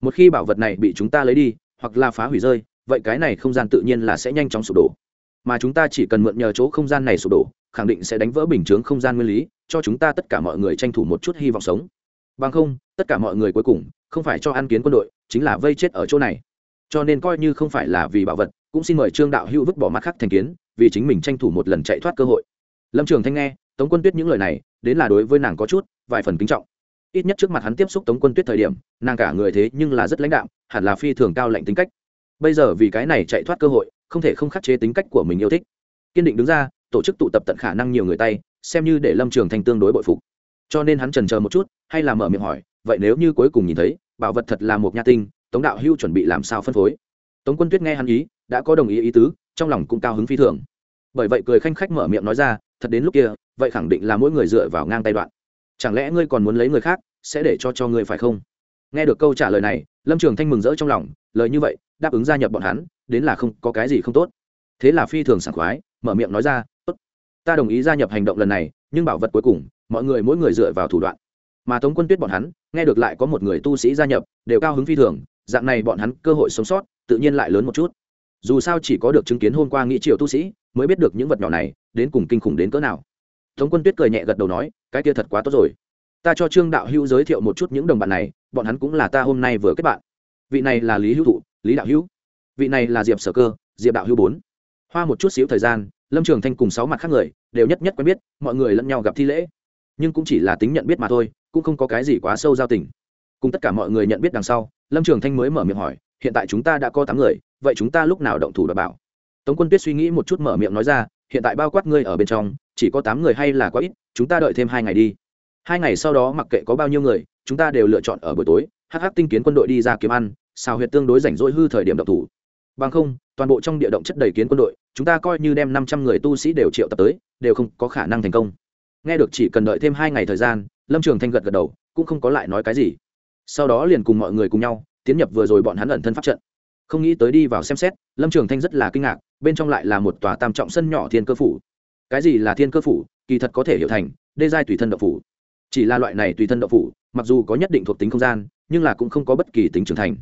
Một khi bảo vật này bị chúng ta lấy đi, hoặc là phá hủy rơi, vậy cái này không gian tự nhiên là sẽ nhanh chóng sụp đổ. Mà chúng ta chỉ cần mượn nhờ chỗ không gian này sụp đổ, khẳng định sẽ đánh vỡ bình chướng không gian nguyên lý, cho chúng ta tất cả mọi người tranh thủ một chút hy vọng sống. Bằng không, tất cả mọi người cuối cùng không phải cho ăn kiến quân đội, chính là vây chết ở chỗ này. Cho nên coi như không phải là vì bảo vật, cũng xin mời trương đạo hữu vứt bỏ mắt khắc thành kiến, vì chính mình tranh thủ một lần chạy thoát cơ hội. Lâm trường thanh nghe, tống quân tuyết những lời này, đến là đối với nàng có chút, vài phần kính trọng. Ít nhất trước mặt hắn tiếp xúc tống quân tuyết thời điểm, nàng cả người thế nhưng là rất lãnh đạm, hẳn là phi thường cao lạnh tính cách. Bây giờ vì cái này chạy thoát cơ hội, không thể không khắc chế tính cách của mình yêu thích. Kiên định đứng ra, tổ chức tụ tập tận khả năng nhiều người tay, xem như để lâm trường thanh tương đối bội phục. Cho nên hắn trần chờ một chút, hay là mở miệng hỏi, vậy nếu như cuối cùng nhìn thấy bảo vật thật là một nha tinh, tống đạo hưu chuẩn bị làm sao phân phối. Tống quân tuyết nghe hắn ý, đã có đồng ý ý tứ, trong lòng cũng cao hứng phi thường. Bởi vậy cười khanh khách mở miệng nói ra, thật đến lúc kia, vậy khẳng định là mỗi người dựa vào ngang tay đoạn. Chẳng lẽ ngươi còn muốn lấy người khác, sẽ để cho cho ngươi phải không? Nghe được câu trả lời này, lâm trường thanh mừng rỡ trong lòng, lời như vậy, đáp ứng gia nhập bọn hắn, đến là không, có cái gì không tốt. Thế là phi thường sảng khoái, mở miệng nói ra, tốt, ta đồng ý gia nhập hành động lần này, nhưng bảo vật cuối cùng, mọi người mỗi người dựa vào thủ đoạn mà tống quân tuyết bọn hắn, nghe được lại có một người tu sĩ gia nhập, đều cao hứng phi thường, dạng này bọn hắn cơ hội sống sót, tự nhiên lại lớn một chút. Dù sao chỉ có được chứng kiến hôm qua nghĩ triều tu sĩ, mới biết được những vật nhỏ này, đến cùng kinh khủng đến cỡ nào. Tống quân tuyết cười nhẹ gật đầu nói, cái kia thật quá tốt rồi. Ta cho trương đạo hữu giới thiệu một chút những đồng bạn này, bọn hắn cũng là ta hôm nay vừa kết bạn. Vị này là lý hữu thụ, lý đạo hữu. Vị này là diệp sở cơ, diệp đạo hữu bốn. Hoa một chút xíu thời gian, lâm trường thanh cùng sáu mặt khác người, đều nhất nhất quen biết, mọi người lẫn nhau gặp thi lễ nhưng cũng chỉ là tính nhận biết mà thôi, cũng không có cái gì quá sâu giao tình. Cùng tất cả mọi người nhận biết đằng sau, lâm trường thanh mới mở miệng hỏi, hiện tại chúng ta đã có tám người, vậy chúng ta lúc nào động thủ đ bảo? Tống quân tuyết suy nghĩ một chút mở miệng nói ra, hiện tại bao quát ngươi ở bên trong, chỉ có tám người hay là quá ít, chúng ta đợi thêm hai ngày đi. Hai ngày sau đó mặc kệ có bao nhiêu người, chúng ta đều lựa chọn ở buổi tối hh tinh kiến quân đội đi ra kiếm ăn xào huyệt tương đối rảnh rỗi hư thời điểm động thủ. Bằng không, toàn bộ trong địa động chất đầy kiến quân đội, chúng ta coi như đem năm trăm người tu sĩ đều triệu tập tới, đều không có khả năng thành công nghe được chỉ cần đợi thêm hai ngày thời gian, lâm trường thanh gật gật đầu, cũng không có lại nói cái gì. Sau đó liền cùng mọi người cùng nhau, tiến nhập vừa rồi bọn hắn ẩn thân pháp trận. Không nghĩ tới đi vào xem xét, lâm trường thanh rất là kinh ngạc, bên trong lại là một tòa tam trọng sân nhỏ thiên cơ phủ. Cái gì là thiên cơ phủ? Kỳ thật có thể hiểu thành, đê giai tùy thân đậu phủ. Chỉ là loại này tùy thân đậu phủ, mặc dù có nhất định thuộc tính không gian, nhưng là cũng không có bất kỳ tính trưởng thành.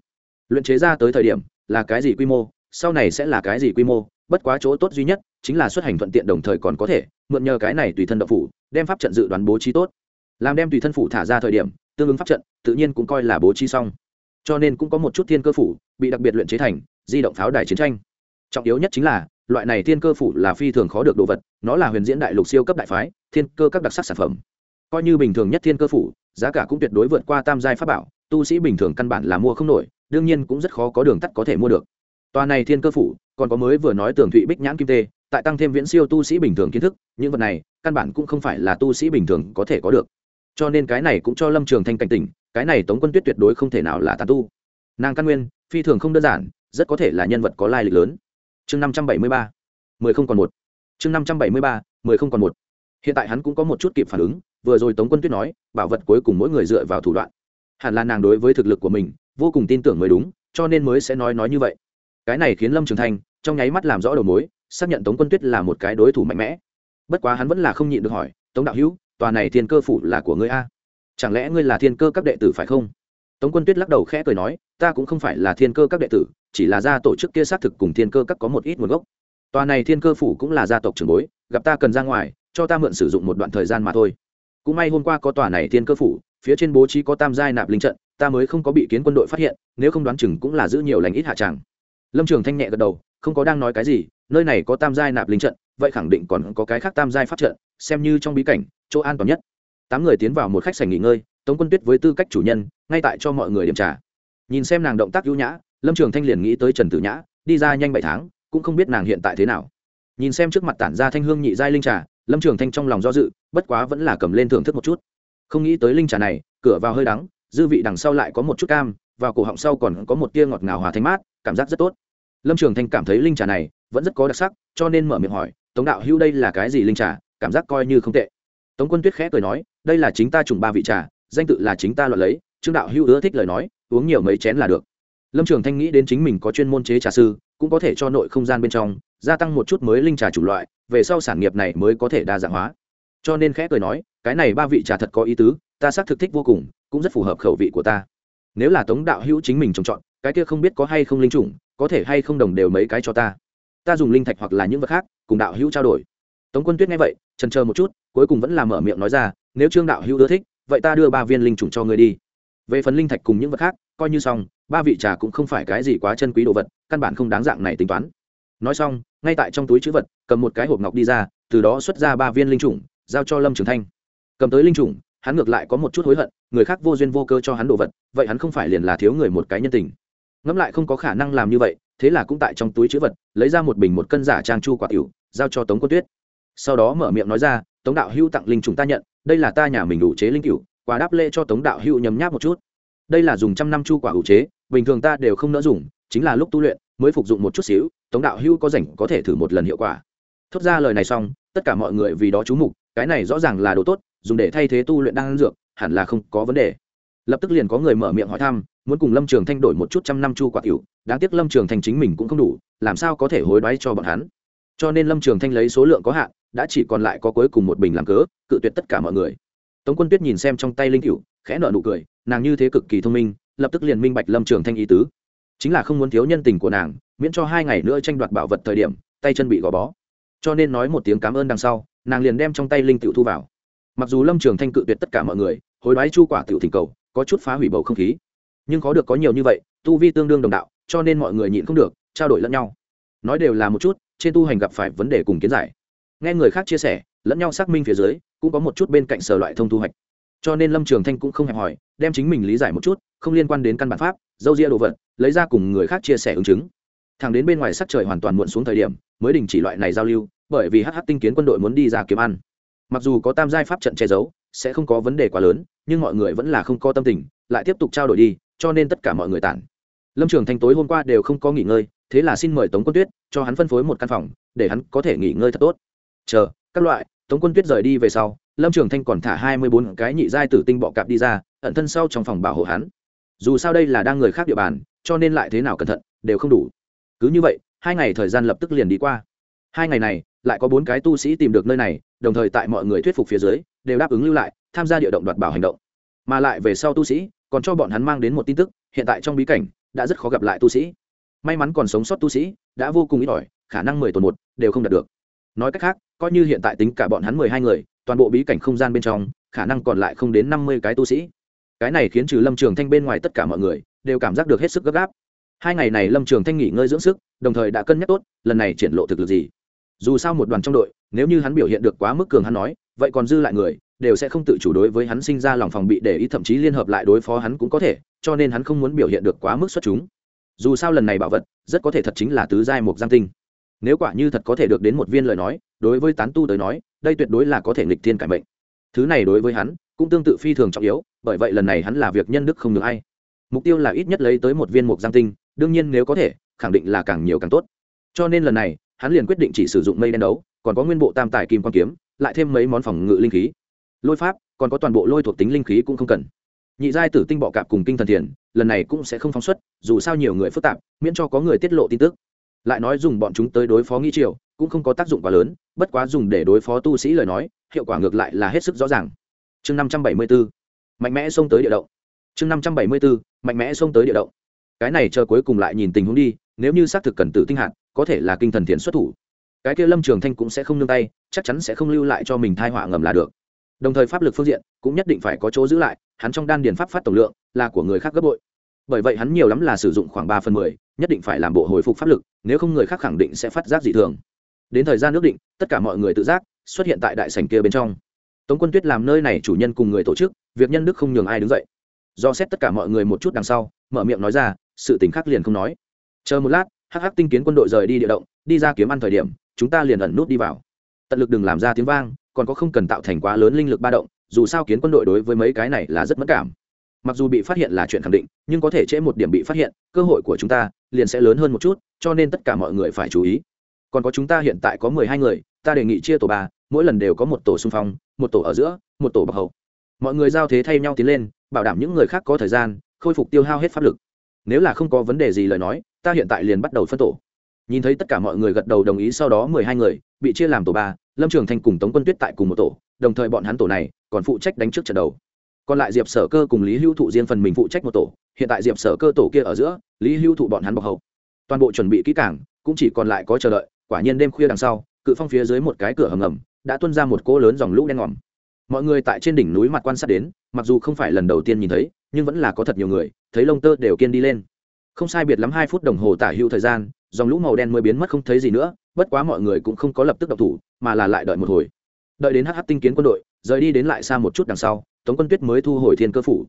Luyện chế ra tới thời điểm, là cái gì quy mô? Sau này sẽ là cái gì quy mô? Bất quá chỗ tốt duy nhất chính là xuất hành thuận tiện đồng thời còn có thể mượn nhờ cái này tùy thân đậu phủ, đem pháp trận dự đoán bố trí tốt. Làm đem tùy thân phủ thả ra thời điểm, tương ứng pháp trận, tự nhiên cũng coi là bố trí xong. Cho nên cũng có một chút thiên cơ phủ bị đặc biệt luyện chế thành di động pháo đài chiến tranh. Trọng yếu nhất chính là, loại này thiên cơ phủ là phi thường khó được đồ vật, nó là huyền diễn đại lục siêu cấp đại phái, thiên cơ các đặc sắc sản phẩm. Coi như bình thường nhất thiên cơ phủ, giá cả cũng tuyệt đối vượt qua tam giai pháp bảo, tu sĩ bình thường căn bản là mua không nổi, đương nhiên cũng rất khó có đường tắt có thể mua được. Tòa này thiên cơ phủ, còn có mới vừa nói tường thụy bích nhãn kim tê tại tăng thêm viễn siêu tu sĩ bình thường kiến thức, những vật này, căn bản cũng không phải là tu sĩ bình thường có thể có được. Cho nên cái này cũng cho lâm trường thanh cảnh tỉnh, cái này tống quân tuyết tuyệt đối không thể nào là tàn tu. Nàng căn nguyên, phi thường không đơn giản, rất có thể là nhân vật có lai lịch lớn. Chương năm trăm bảy mươi ba, mười không còn một. Chương năm trăm bảy mươi ba, mười không còn một. Hiện tại hắn cũng có một chút kịp phản ứng, vừa rồi tống quân tuyết nói, bảo vật cuối cùng mỗi người dựa vào thủ đoạn. Hẳn là nàng đối với thực lực của mình, vô cùng tin tưởng mới đúng, cho nên mới sẽ nói nói như vậy. Cái này khiến lâm trường thanh trong nháy mắt làm rõ đầu mối xác nhận tống quân tuyết là một cái đối thủ mạnh mẽ. Bất quá hắn vẫn là không nhịn được hỏi, tống đạo hữu, tòa này thiên cơ phủ là của ngươi a? Chẳng lẽ ngươi là thiên cơ các đệ tử phải không? Tống quân tuyết lắc đầu khẽ cười nói, ta cũng không phải là thiên cơ các đệ tử, chỉ là gia tổ chức kia xác thực cùng thiên cơ các có một ít nguồn gốc. Tòa này thiên cơ phủ cũng là gia tộc trưởng bối, gặp ta cần ra ngoài, cho ta mượn sử dụng một đoạn thời gian mà thôi. Cũng may hôm qua có tòa này thiên cơ phủ, phía trên bố trí có tam giai nạp linh trận, ta mới không có bị kiến quân đội phát hiện, nếu không đoán chừng cũng là giữ nhiều lành ít hạ tràng. Lâm trường thanh nhẹ gật đầu, không có đang nói cái gì nơi này có tam giai nạp linh trận, vậy khẳng định còn có cái khác tam giai phát trận, xem như trong bí cảnh, chỗ an toàn nhất. Tám người tiến vào một khách sảnh nghỉ ngơi, tống quân tuyết với tư cách chủ nhân, ngay tại cho mọi người điểm trả nhìn xem nàng động tác ưu nhã, lâm trường thanh liền nghĩ tới trần tử nhã, đi ra nhanh bảy tháng, cũng không biết nàng hiện tại thế nào. Nhìn xem trước mặt tản ra thanh hương nhị giai linh trà, lâm trường thanh trong lòng do dự, bất quá vẫn là cầm lên thưởng thức một chút. Không nghĩ tới linh trà này, cửa vào hơi đắng, dư vị đằng sau lại có một chút cam và cổ họng sau còn có một tia ngọt ngào hòa thanh mát, cảm giác rất tốt. Lâm trường thanh cảm thấy linh trà này vẫn rất có đặc sắc, cho nên mở miệng hỏi, tống đạo hữu đây là cái gì linh trà? Cảm giác coi như không tệ. Tống quân tuyết khẽ cười nói, đây là chính ta trùng ba vị trà, danh tự là chính ta loại lấy, trương đạo hữu ưa thích lời nói, uống nhiều mấy chén là được. Lâm trường thanh nghĩ đến chính mình có chuyên môn chế trà sư, cũng có thể cho nội không gian bên trong, gia tăng một chút mới linh trà chủng loại, về sau sản nghiệp này mới có thể đa dạng hóa. Cho nên khẽ cười nói, cái này ba vị trà thật có ý tứ, ta xác thực thích vô cùng, cũng rất phù hợp khẩu vị của ta. Nếu là tống đạo hữu chính mình trồng trọt, cái kia không biết có hay không linh chủng có thể hay không đồng đều mấy cái cho ta ta dùng linh thạch hoặc là những vật khác cùng đạo hữu trao đổi. Tống quân tuyết nghe vậy trần chờ một chút cuối cùng vẫn là mở miệng nói ra nếu trương đạo hữu ưa thích vậy ta đưa ba viên linh trùng cho ngươi đi. Về phần linh thạch cùng những vật khác coi như xong ba vị trà cũng không phải cái gì quá chân quý đồ vật căn bản không đáng dạng này tính toán. Nói xong ngay tại trong túi chữ vật cầm một cái hộp ngọc đi ra từ đó xuất ra ba viên linh trùng, giao cho lâm trường thanh. Cầm tới linh trùng, hắn ngược lại có một chút hối hận người khác vô duyên vô cơ cho hắn đồ vật vậy hắn không phải liền là thiếu người một cái nhân tình. Ngẫm lại không có khả năng làm như vậy thế là cũng tại trong túi chữ vật, lấy ra một bình một cân giả trang chu quả tiểu, giao cho tống quân tuyết. Sau đó mở miệng nói ra, tống đạo hưu tặng linh trùng ta nhận, đây là ta nhà mình đủ chế linh cựu quả đáp lễ cho tống đạo hưu nhấm nháp một chút. Đây là dùng trăm năm chu quả ủ chế, bình thường ta đều không nỡ dùng, chính là lúc tu luyện, mới phục dụng một chút xíu, tống đạo hưu có rảnh có thể thử một lần hiệu quả. Thốt ra lời này xong, tất cả mọi người vì đó chú mục, cái này rõ ràng là đồ tốt, dùng để thay thế tu luyện đang dược, hẳn là không có vấn đề. Lập tức liền có người mở miệng hỏi thăm muốn cùng lâm trường thanh đổi một chút trăm năm chu quả cựu đáng tiếc lâm trường thanh chính mình cũng không đủ, làm sao có thể hối đoái cho bọn hắn? Cho nên lâm trường thanh lấy số lượng có hạn, đã chỉ còn lại có cuối cùng một bình làm cớ, cự tuyệt tất cả mọi người. Tống quân tuyết nhìn xem trong tay linh cựu khẽ nợ nụ cười, nàng như thế cực kỳ thông minh, lập tức liền minh bạch lâm trường thanh ý tứ. Chính là không muốn thiếu nhân tình của nàng, miễn cho hai ngày nữa tranh đoạt bảo vật thời điểm, tay chân bị gò bó. Cho nên nói một tiếng cảm ơn đằng sau, nàng liền đem trong tay linh tiểu thu vào. Mặc dù lâm trường thanh cự tuyệt tất cả mọi người, hối đoái chu quả tiểu thỉnh cầu, có chút phá hủy bầu không khí nhưng có được có nhiều như vậy, tu vi tương đương đồng đạo, cho nên mọi người nhịn không được, trao đổi lẫn nhau. Nói đều là một chút, trên tu hành gặp phải vấn đề cùng kiến giải. Nghe người khác chia sẻ, lẫn nhau xác minh phía dưới, cũng có một chút bên cạnh sở loại thông thu hoạch. Cho nên lâm trường thanh cũng không hẹp hỏi đem chính mình lý giải một chút, không liên quan đến căn bản pháp, dâu ria đồ vật, lấy ra cùng người khác chia sẻ ứng chứng. Thằng đến bên ngoài sắc trời hoàn toàn muộn xuống thời điểm, mới đình chỉ loại này giao lưu, bởi vì hh tinh kiến quân đội muốn đi ra kiếm ăn. Mặc dù có tam giai pháp trận che giấu, sẽ không có vấn đề quá lớn, nhưng mọi người vẫn là không có tâm tình, lại tiếp tục trao đổi đi cho nên tất cả mọi người tản. Lâm trường thanh tối hôm qua đều không có nghỉ ngơi, thế là xin mời tống quân tuyết cho hắn phân phối một căn phòng, để hắn có thể nghỉ ngơi thật tốt. Chờ, các loại, tống quân tuyết rời đi về sau, lâm trường thanh còn thả hai mươi bốn cái nhị giai tử tinh bọ cạp đi ra, ẩn thân sau trong phòng bảo hộ hắn. Dù sao đây là đang người khác địa bàn, cho nên lại thế nào cẩn thận, đều không đủ. Cứ như vậy, hai ngày thời gian lập tức liền đi qua. Hai ngày này, lại có bốn cái tu sĩ tìm được nơi này, đồng thời tại mọi người thuyết phục phía dưới, đều đáp ứng lưu lại, tham gia địa động đoạt bảo hành động. Mà lại về sau tu sĩ còn cho bọn hắn mang đến một tin tức, hiện tại trong bí cảnh, đã rất khó gặp lại tu sĩ. May mắn còn sống sót tu sĩ, đã vô cùng ít ỏi, khả năng mười tuần một đều không đạt được. Nói cách khác, coi như hiện tại tính cả bọn hắn mười hai người, toàn bộ bí cảnh không gian bên trong, khả năng còn lại không đến năm mươi cái tu sĩ. Cái này khiến trừ lâm trường thanh bên ngoài tất cả mọi người, đều cảm giác được hết sức gấp gáp. Hai ngày này lâm trường thanh nghỉ ngơi dưỡng sức, đồng thời đã cân nhắc tốt, lần này triển lộ thực lực gì. Dù sao một đoàn trong đội, nếu như hắn biểu hiện được quá mức cường hắn nói, vậy còn dư lại người đều sẽ không tự chủ đối với hắn sinh ra lòng phòng bị để ý, thậm chí liên hợp lại đối phó hắn cũng có thể, cho nên hắn không muốn biểu hiện được quá mức xuất chúng. Dù sao lần này bảo vật, rất có thể thật chính là tứ giai một giang tinh. Nếu quả như thật có thể được đến một viên lời nói, đối với tán tu tới nói, đây tuyệt đối là có thể nghịch thiên cải mệnh. Thứ này đối với hắn, cũng tương tự phi thường trọng yếu, bởi vậy lần này hắn là việc nhân đức không được hay mục tiêu là ít nhất lấy tới một viên mục giang tinh, đương nhiên nếu có thể, khẳng định là càng nhiều càng tốt. Cho nên lần này, hắn liền quyết định chỉ sử dụng mây đen đấu, còn có nguyên bộ tam tài kim quan kiếm, lại thêm mấy món phòng ngự linh khí lôi pháp, còn có toàn bộ lôi thuộc tính linh khí cũng không cần. Nhị giai tử tinh bọ cạp cùng kinh thần thiền, lần này cũng sẽ không phóng xuất, dù sao nhiều người phức tạp, miễn cho có người tiết lộ tin tức. Lại nói dùng bọn chúng tới đối phó nghi triều, cũng không có tác dụng quá lớn, bất quá dùng để đối phó tu sĩ lời nói, hiệu quả ngược lại là hết sức rõ ràng. Chương năm trăm bảy mươi bốn, mạnh mẽ xông tới địa động. Chương năm trăm bảy mươi bốn, mạnh mẽ xông tới địa động. Cái này chờ cuối cùng lại nhìn tình huống đi, nếu như xác thực cần tử tinh hạt, có thể là kinh thần thiền xuất thủ. Cái kia lâm trường thanh cũng sẽ không nương tay, chắc chắn sẽ không lưu lại cho mình thai họa ngầm là được đồng thời pháp lực phương diện cũng nhất định phải có chỗ giữ lại, hắn trong đan điền pháp phát tổng lượng là của người khác gấp bội. Bởi vậy hắn nhiều lắm là sử dụng khoảng ba phần mười, nhất định phải làm bộ hồi phục pháp lực, nếu không người khác khẳng định sẽ phát giác dị thường. Đến thời gian ước định, tất cả mọi người tự giác xuất hiện tại đại sảnh kia bên trong. Tống quân tuyết làm nơi này chủ nhân cùng người tổ chức, việc nhân đức không nhường ai đứng dậy. Do xét tất cả mọi người một chút đằng sau, mở miệng nói ra, sự tình khác liền không nói. Chờ một lát, hắc hắc tinh kiến quân đội rời đi địa động, đi ra kiếm ăn thời điểm, chúng ta liền ẩn nút đi vào. Tận lực đừng làm ra tiếng vang còn có không cần tạo thành quá lớn linh lực ba động, dù sao kiến quân đội đối với mấy cái này là rất mất cảm. Mặc dù bị phát hiện là chuyện khẳng định, nhưng có thể trễ một điểm bị phát hiện, cơ hội của chúng ta liền sẽ lớn hơn một chút, cho nên tất cả mọi người phải chú ý. Còn có chúng ta hiện tại có mười hai người, ta đề nghị chia tổ ba, mỗi lần đều có một tổ xung phong, một tổ ở giữa, một tổ bọc hậu. Mọi người giao thế thay nhau tiến lên, bảo đảm những người khác có thời gian, khôi phục tiêu hao hết pháp lực. Nếu là không có vấn đề gì lời nói, ta hiện tại liền bắt đầu phân tổ nhìn thấy tất cả mọi người gật đầu đồng ý sau đó mười hai người, bị chia làm tổ ba, lâm trường thanh cùng tống quân tuyết tại cùng một tổ, đồng thời bọn hắn tổ này còn phụ trách đánh trước trận đầu. Còn lại diệp sở cơ cùng lý hữu thụ riêng phần mình phụ trách một tổ, hiện tại diệp sở cơ tổ kia ở giữa, lý hữu thụ bọn hắn bọc hậu. Toàn bộ chuẩn bị kỹ cảng cũng chỉ còn lại có chờ đợi, quả nhiên đêm khuya đằng sau, cự phong phía dưới một cái cửa hầm ngầm, đã tuân ra một cỗ lớn dòng lũ đen ngòm. Mọi người tại trên đỉnh núi mặt quan sát đến, mặc dù không phải lần đầu tiên nhìn thấy, nhưng vẫn là có thật nhiều người, thấy lông tơ đều kiên đi lên không sai biệt lắm hai phút đồng hồ tả hữu thời gian, dòng lũ màu đen mới biến mất không thấy gì nữa, bất quá mọi người cũng không có lập tức độc thủ, mà là lại đợi một hồi. Đợi đến hh tinh kiến quân đội, rời đi đến lại xa một chút đằng sau, tống quân tuyết mới thu hồi thiên cơ phủ.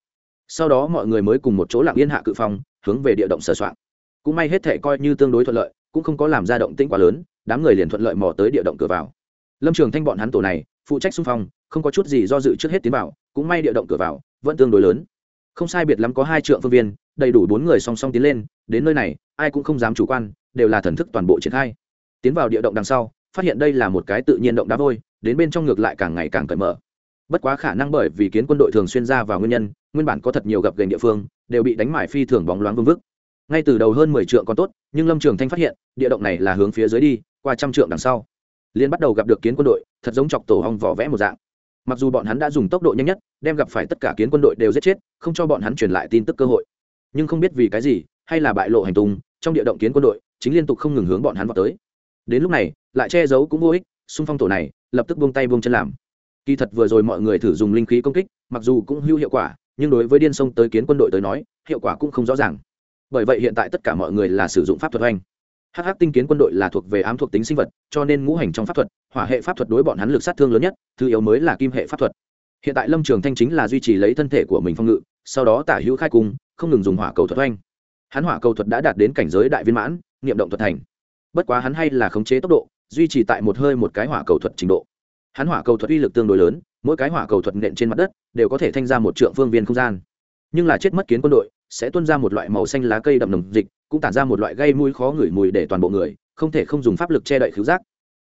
Sau đó mọi người mới cùng một chỗ lặng yên hạ cự phong, hướng về địa động sửa soạn. Cũng may hết thể coi như tương đối thuận lợi, cũng không có làm ra động tĩnh quá lớn, đám người liền thuận lợi mò tới địa động cửa vào. Lâm trường thanh bọn hắn tổ này, phụ trách xung phong, không có chút gì do dự trước hết tiến vào, cũng may địa động cửa vào, vẫn tương đối lớn. Không sai biệt lắm có hai trượng phương viên đầy đủ bốn người song song tiến lên, đến nơi này, ai cũng không dám chủ quan, đều là thần thức toàn bộ triển khai. Tiến vào địa động đằng sau, phát hiện đây là một cái tự nhiên động đá vôi, đến bên trong ngược lại càng ngày càng cởi mở. Bất quá khả năng bởi vì kiến quân đội thường xuyên ra vào nguyên nhân, nguyên bản có thật nhiều gặp gành địa phương, đều bị đánh mải phi thường bóng loáng vương vức. Ngay từ đầu hơn mười trượng còn tốt, nhưng lâm trường thanh phát hiện, địa động này là hướng phía dưới đi, qua trăm trượng đằng sau liên bắt đầu gặp được kiến quân đội, thật giống chọc tổ hong vỏ vẽ một dạng. Mặc dù bọn hắn đã dùng tốc độ nhanh nhất, đem gặp phải tất cả kiến quân đội đều giết chết, không cho bọn hắn truyền lại tin tức cơ hội nhưng không biết vì cái gì, hay là bại lộ hành tung, trong địa động kiến quân đội, chính liên tục không ngừng hướng bọn hắn vào tới. Đến lúc này, lại che giấu cũng vô ích, xung phong tổ này, lập tức buông tay buông chân làm. Kỳ thật vừa rồi mọi người thử dùng linh khí công kích, mặc dù cũng hữu hiệu quả, nhưng đối với điên sông tới kiến quân đội tới nói, hiệu quả cũng không rõ ràng. Bởi vậy hiện tại tất cả mọi người là sử dụng pháp thuật oanh. Hh tinh kiến quân đội là thuộc về ám thuộc tính sinh vật, cho nên ngũ hành trong pháp thuật, hỏa hệ pháp thuật đối bọn hắn lực sát thương lớn nhất, thứ yếu mới là kim hệ pháp thuật. Hiện tại lâm trường thanh chính là duy trì lấy thân thể của mình phong ngự sau đó tả hữu khai cung, không ngừng dùng hỏa cầu thuật oanh. Hắn hỏa cầu thuật đã đạt đến cảnh giới đại viên mãn nghiệm động thuật thành. Bất quá hắn hay là khống chế tốc độ, duy trì tại một hơi một cái hỏa cầu thuật trình độ. Hắn hỏa cầu thuật uy lực tương đối lớn, mỗi cái hỏa cầu thuật nện trên mặt đất, đều có thể thanh ra một trượng phương viên không gian. Nhưng là chết mất kiến quân đội, sẽ tuôn ra một loại màu xanh lá cây đậm nồng dịch, cũng tản ra một loại gây mùi khó ngửi mùi để toàn bộ người, không thể không dùng pháp lực che đậy khứu giác.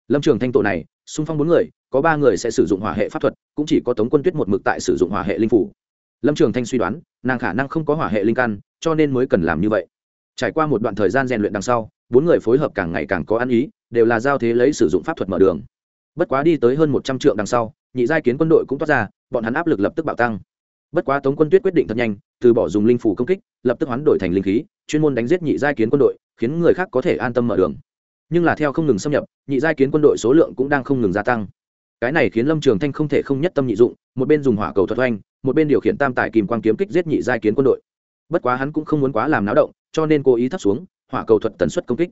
Lâm trường thanh tổ này, xung phong bốn người, có ba người sẽ sử dụng hỏa hệ pháp thuật, cũng chỉ có tống quân tuyết một mực tại sử dụng hỏa hệ linh phủ lâm trường thanh suy đoán, nàng khả năng không có hỏa hệ linh căn, cho nên mới cần làm như vậy. Trải qua một đoạn thời gian rèn luyện đằng sau, bốn người phối hợp càng ngày càng có ăn ý, đều là giao thế lấy sử dụng pháp thuật mở đường. Bất quá đi tới hơn một trăm trượng đằng sau, nhị giai kiến quân đội cũng toát ra, bọn hắn áp lực lập tức bạo tăng. Bất quá tống quân tuyết quyết định thật nhanh, từ bỏ dùng linh phủ công kích, lập tức hoán đổi thành linh khí, chuyên môn đánh giết nhị giai kiến quân đội, khiến người khác có thể an tâm mở đường. Nhưng là theo không ngừng xâm nhập, nhị giai kiến quân đội số lượng cũng đang không ngừng gia tăng. Cái này khiến lâm trường thanh không thể không nhất tâm nhị dụng một bên dùng hỏa cầu thuật oanh, một bên điều khiển tam tải kìm quang kiếm kích giết nhị giai kiến quân đội. Bất quá hắn cũng không muốn quá làm náo động, cho nên cố ý thấp xuống, hỏa cầu thuật tần suất công kích.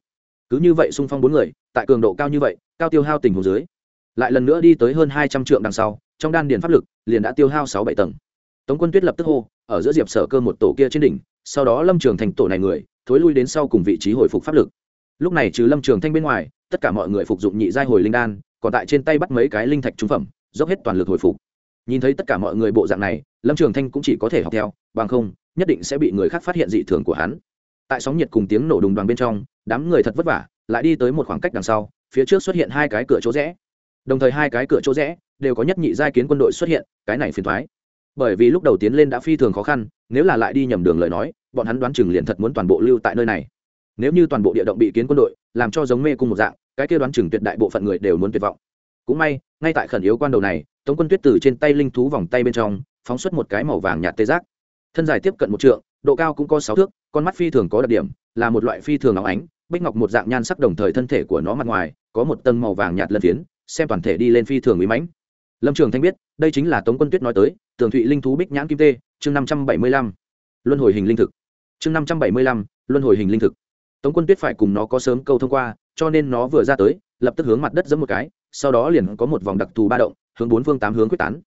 Cứ như vậy xung phong bốn người, tại cường độ cao như vậy, cao tiêu hao tình hồ dưới, lại lần nữa đi tới hơn hai trăm trượng đằng sau, trong đan điền pháp lực liền đã tiêu hao sáu bảy tầng. Tống quân tuyết lập tức hô, ở giữa diệp sở cơ một tổ kia trên đỉnh, sau đó lâm trường thành tổ này người, thối lui đến sau cùng vị trí hồi phục pháp lực. Lúc này trừ lâm trường thanh bên ngoài, tất cả mọi người phục dụng nhị giai hồi linh đan, còn tại trên tay bắt mấy cái linh thạch trung phẩm, dốc hết toàn lực hồi phục nhìn thấy tất cả mọi người bộ dạng này, lâm trường thanh cũng chỉ có thể học theo, bằng không, nhất định sẽ bị người khác phát hiện dị thường của hắn. Tại sóng nhiệt cùng tiếng nổ đùng đoàn bên trong, đám người thật vất vả, lại đi tới một khoảng cách đằng sau, phía trước xuất hiện hai cái cửa chỗ rẽ. Đồng thời hai cái cửa chỗ rẽ đều có nhất nhị giai kiến quân đội xuất hiện, cái này phiền thoái bởi vì lúc đầu tiến lên đã phi thường khó khăn, nếu là lại đi nhầm đường lời nói, bọn hắn đoán chừng liền thật muốn toàn bộ lưu tại nơi này. Nếu như toàn bộ địa động bị kiến quân đội làm cho giống mê cung một dạng, cái kia đoán chừng tuyệt đại bộ phận người đều muốn tuyệt vọng. Cũng may, ngay tại khẩn yếu quan đầu này tống quân tuyết từ trên tay linh thú vòng tay bên trong, phóng xuất một cái màu vàng nhạt tê giác. Thân dài tiếp cận một trượng, độ cao cũng có sáu thước, con mắt phi thường có đặc điểm, là một loại phi thường óng ánh, bích ngọc một dạng nhan sắc đồng thời thân thể của nó mặt ngoài, có một tầng màu vàng nhạt lân phiến, xem toàn thể đi lên phi thường uy mãnh. Lâm trường thanh biết, đây chính là tống quân tuyết nói tới, tường thụy linh thú bích nhãn kim tê, chương năm trăm bảy mươi lăm. Luân hồi hình linh thực. Chương năm trăm bảy mươi lăm, luân hồi hình linh thực. Tống quân tuyết phải cùng nó có sớm câu thông qua, cho nên nó vừa ra tới, lập tức hướng mặt đất giẫm một cái, sau đó liền có một vòng đặc thù ba động hướng bốn phương tám hướng quyết tán.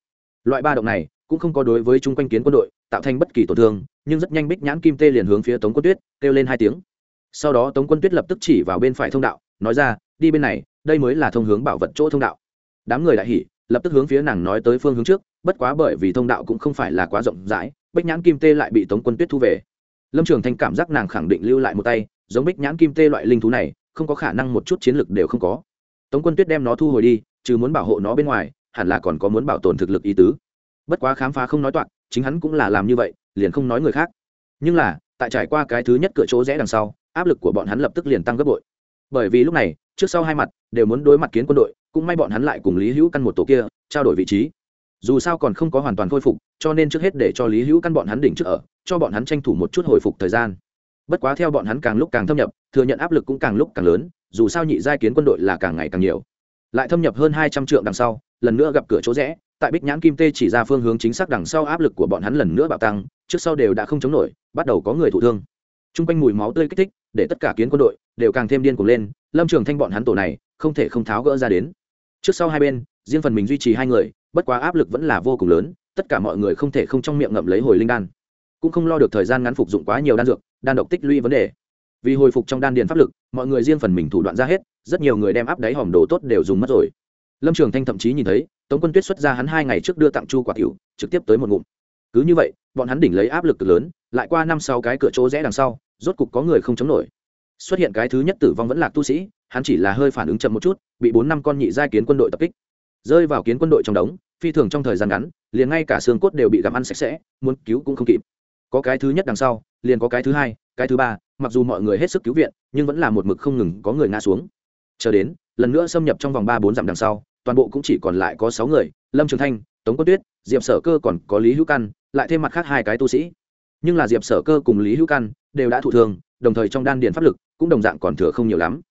Loại ba động này cũng không có đối với chung quanh kiến quân đội tạo thành bất kỳ tổn thương, nhưng rất nhanh bích nhãn kim tê liền hướng phía tống quân tuyết kêu lên hai tiếng. Sau đó tống quân tuyết lập tức chỉ vào bên phải thông đạo, nói ra, đi bên này, đây mới là thông hướng bảo vật chỗ thông đạo. Đám người đại hỉ lập tức hướng phía nàng nói tới phương hướng trước, bất quá bởi vì thông đạo cũng không phải là quá rộng rãi, bích nhãn kim tê lại bị tống quân tuyết thu về. Lâm trường thanh cảm giác nàng khẳng định lưu lại một tay, giống bích nhãn kim tê loại linh thú này, không có khả năng một chút chiến lực đều không có. Tống quân tuyết đem nó thu hồi đi chứ muốn bảo hộ nó bên ngoài hẳn là còn có muốn bảo tồn thực lực ý tứ. Bất quá khám phá không nói toạc, chính hắn cũng là làm như vậy, liền không nói người khác. Nhưng là, tại trải qua cái thứ nhất cửa chỗ rẽ đằng sau, áp lực của bọn hắn lập tức liền tăng gấp bội. Bởi vì lúc này, trước sau hai mặt, đều muốn đối mặt kiến quân đội, cũng may bọn hắn lại cùng lý hữu căn một tổ kia, trao đổi vị trí. Dù sao còn không có hoàn toàn khôi phục, cho nên trước hết để cho lý hữu căn bọn hắn đỉnh trước ở, cho bọn hắn tranh thủ một chút hồi phục thời gian. Bất quá theo bọn hắn càng lúc càng thâm nhập, thừa nhận áp lực cũng càng lúc càng lớn, dù sao nhị giai kiến quân đội là càng ngày càng nhiều. Lại thâm nhập hơn hai trăm trượng đằng sau lần nữa gặp cửa chỗ rẽ, tại bích nhãn kim tê chỉ ra phương hướng chính xác đằng sau áp lực của bọn hắn lần nữa bạo tăng, trước sau đều đã không chống nổi, bắt đầu có người thụ thương. T r u n g quanh mùi máu tươi kích thích, để tất cả kiến quân đội đều càng thêm điên cuồng lên, lâm trường thanh bọn hắn tổ này, không thể không tháo gỡ ra đến. Trước sau hai bên, riêng phần mình duy trì hai người, bất quá áp lực vẫn là vô cùng lớn, tất cả mọi người không thể không trong miệng ngậm lấy hồi linh đan. Cũng không lo được thời gian ngắn phục dụng quá nhiều đan dược, đan độc tích lũy vấn đề. Vì hồi phục trong đan điền pháp lực, mọi người riêng phần mình thủ đoạn ra hết, rất nhiều người đem áp đáy hòm đồ tốt đều dùng mất rồi lâm trường thanh thậm chí nhìn thấy, tống quân tuyết xuất ra hắn hai ngày trước đưa tặng chu quả tiểu trực tiếp tới một ngụm. Cứ như vậy, bọn hắn đỉnh lấy áp lực lớn, lại qua năm sáu cái cửa chỗ rẽ đằng sau, rốt cục có người không chống nổi. Xuất hiện cái thứ nhất tử vong vẫn là tu sĩ, hắn chỉ là hơi phản ứng chậm một chút, bị bốn năm con nhị giai kiến quân đội tập kích. Rơi vào kiến quân đội trong đống, phi thường trong thời gian ngắn, liền ngay cả xương cốt đều bị gặm ăn sạch sẽ, muốn cứu cũng không kịp. Có cái thứ nhất đằng sau, liền có cái thứ hai, cái thứ ba, mặc dù mọi người hết sức cứu viện, nhưng vẫn là một mực không ngừng có người ngã xuống. Chờ đến lần nữa xâm nhập trong vòng ba bốn dặm đằng sau, toàn bộ cũng chỉ còn lại có sáu người, lâm trường thanh, tống quân tuyết, diệp sở cơ còn có lý hữu căn, lại thêm mặt khác hai cái tu sĩ. Nhưng là diệp sở cơ cùng lý hữu căn đều đã thụ thương, đồng thời trong đan điền pháp lực cũng đồng dạng còn thừa không nhiều lắm.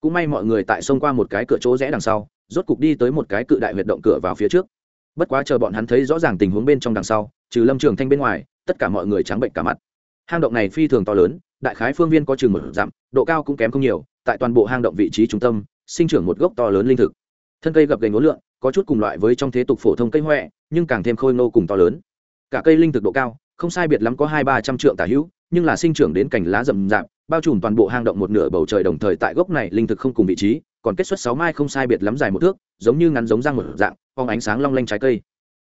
Cũng may mọi người tại xông qua một cái cửa chỗ rẽ đằng sau, rốt cục đi tới một cái cự đại huyệt động cửa vào phía trước. Bất quá chờ bọn hắn thấy rõ ràng tình huống bên trong đằng sau, trừ lâm trường thanh bên ngoài, tất cả mọi người trắng bệnh cả mặt. Hang động này phi thường to lớn, đại khái phương viên có chừng một dặm, độ cao cũng kém không nhiều, tại toàn bộ hang động vị trí trung tâm sinh trưởng một gốc to lớn linh thực. Thân cây gập gành ngố lượn, có chút cùng loại với trong thế tục phổ thông cây huệ nhưng càng thêm khôi ngô cùng to lớn. Cả cây linh thực độ cao, không sai biệt lắm có hai ba trăm trượng tả hữu, nhưng là sinh trưởng đến cành lá rậm rạp, bao trùm toàn bộ hang động một nửa bầu trời đồng thời tại gốc này linh thực không cùng vị trí, còn kết xuất sáu mai không sai biệt lắm dài một thước, giống như ngắn giống răng một dạng phong ánh sáng long lanh trái cây.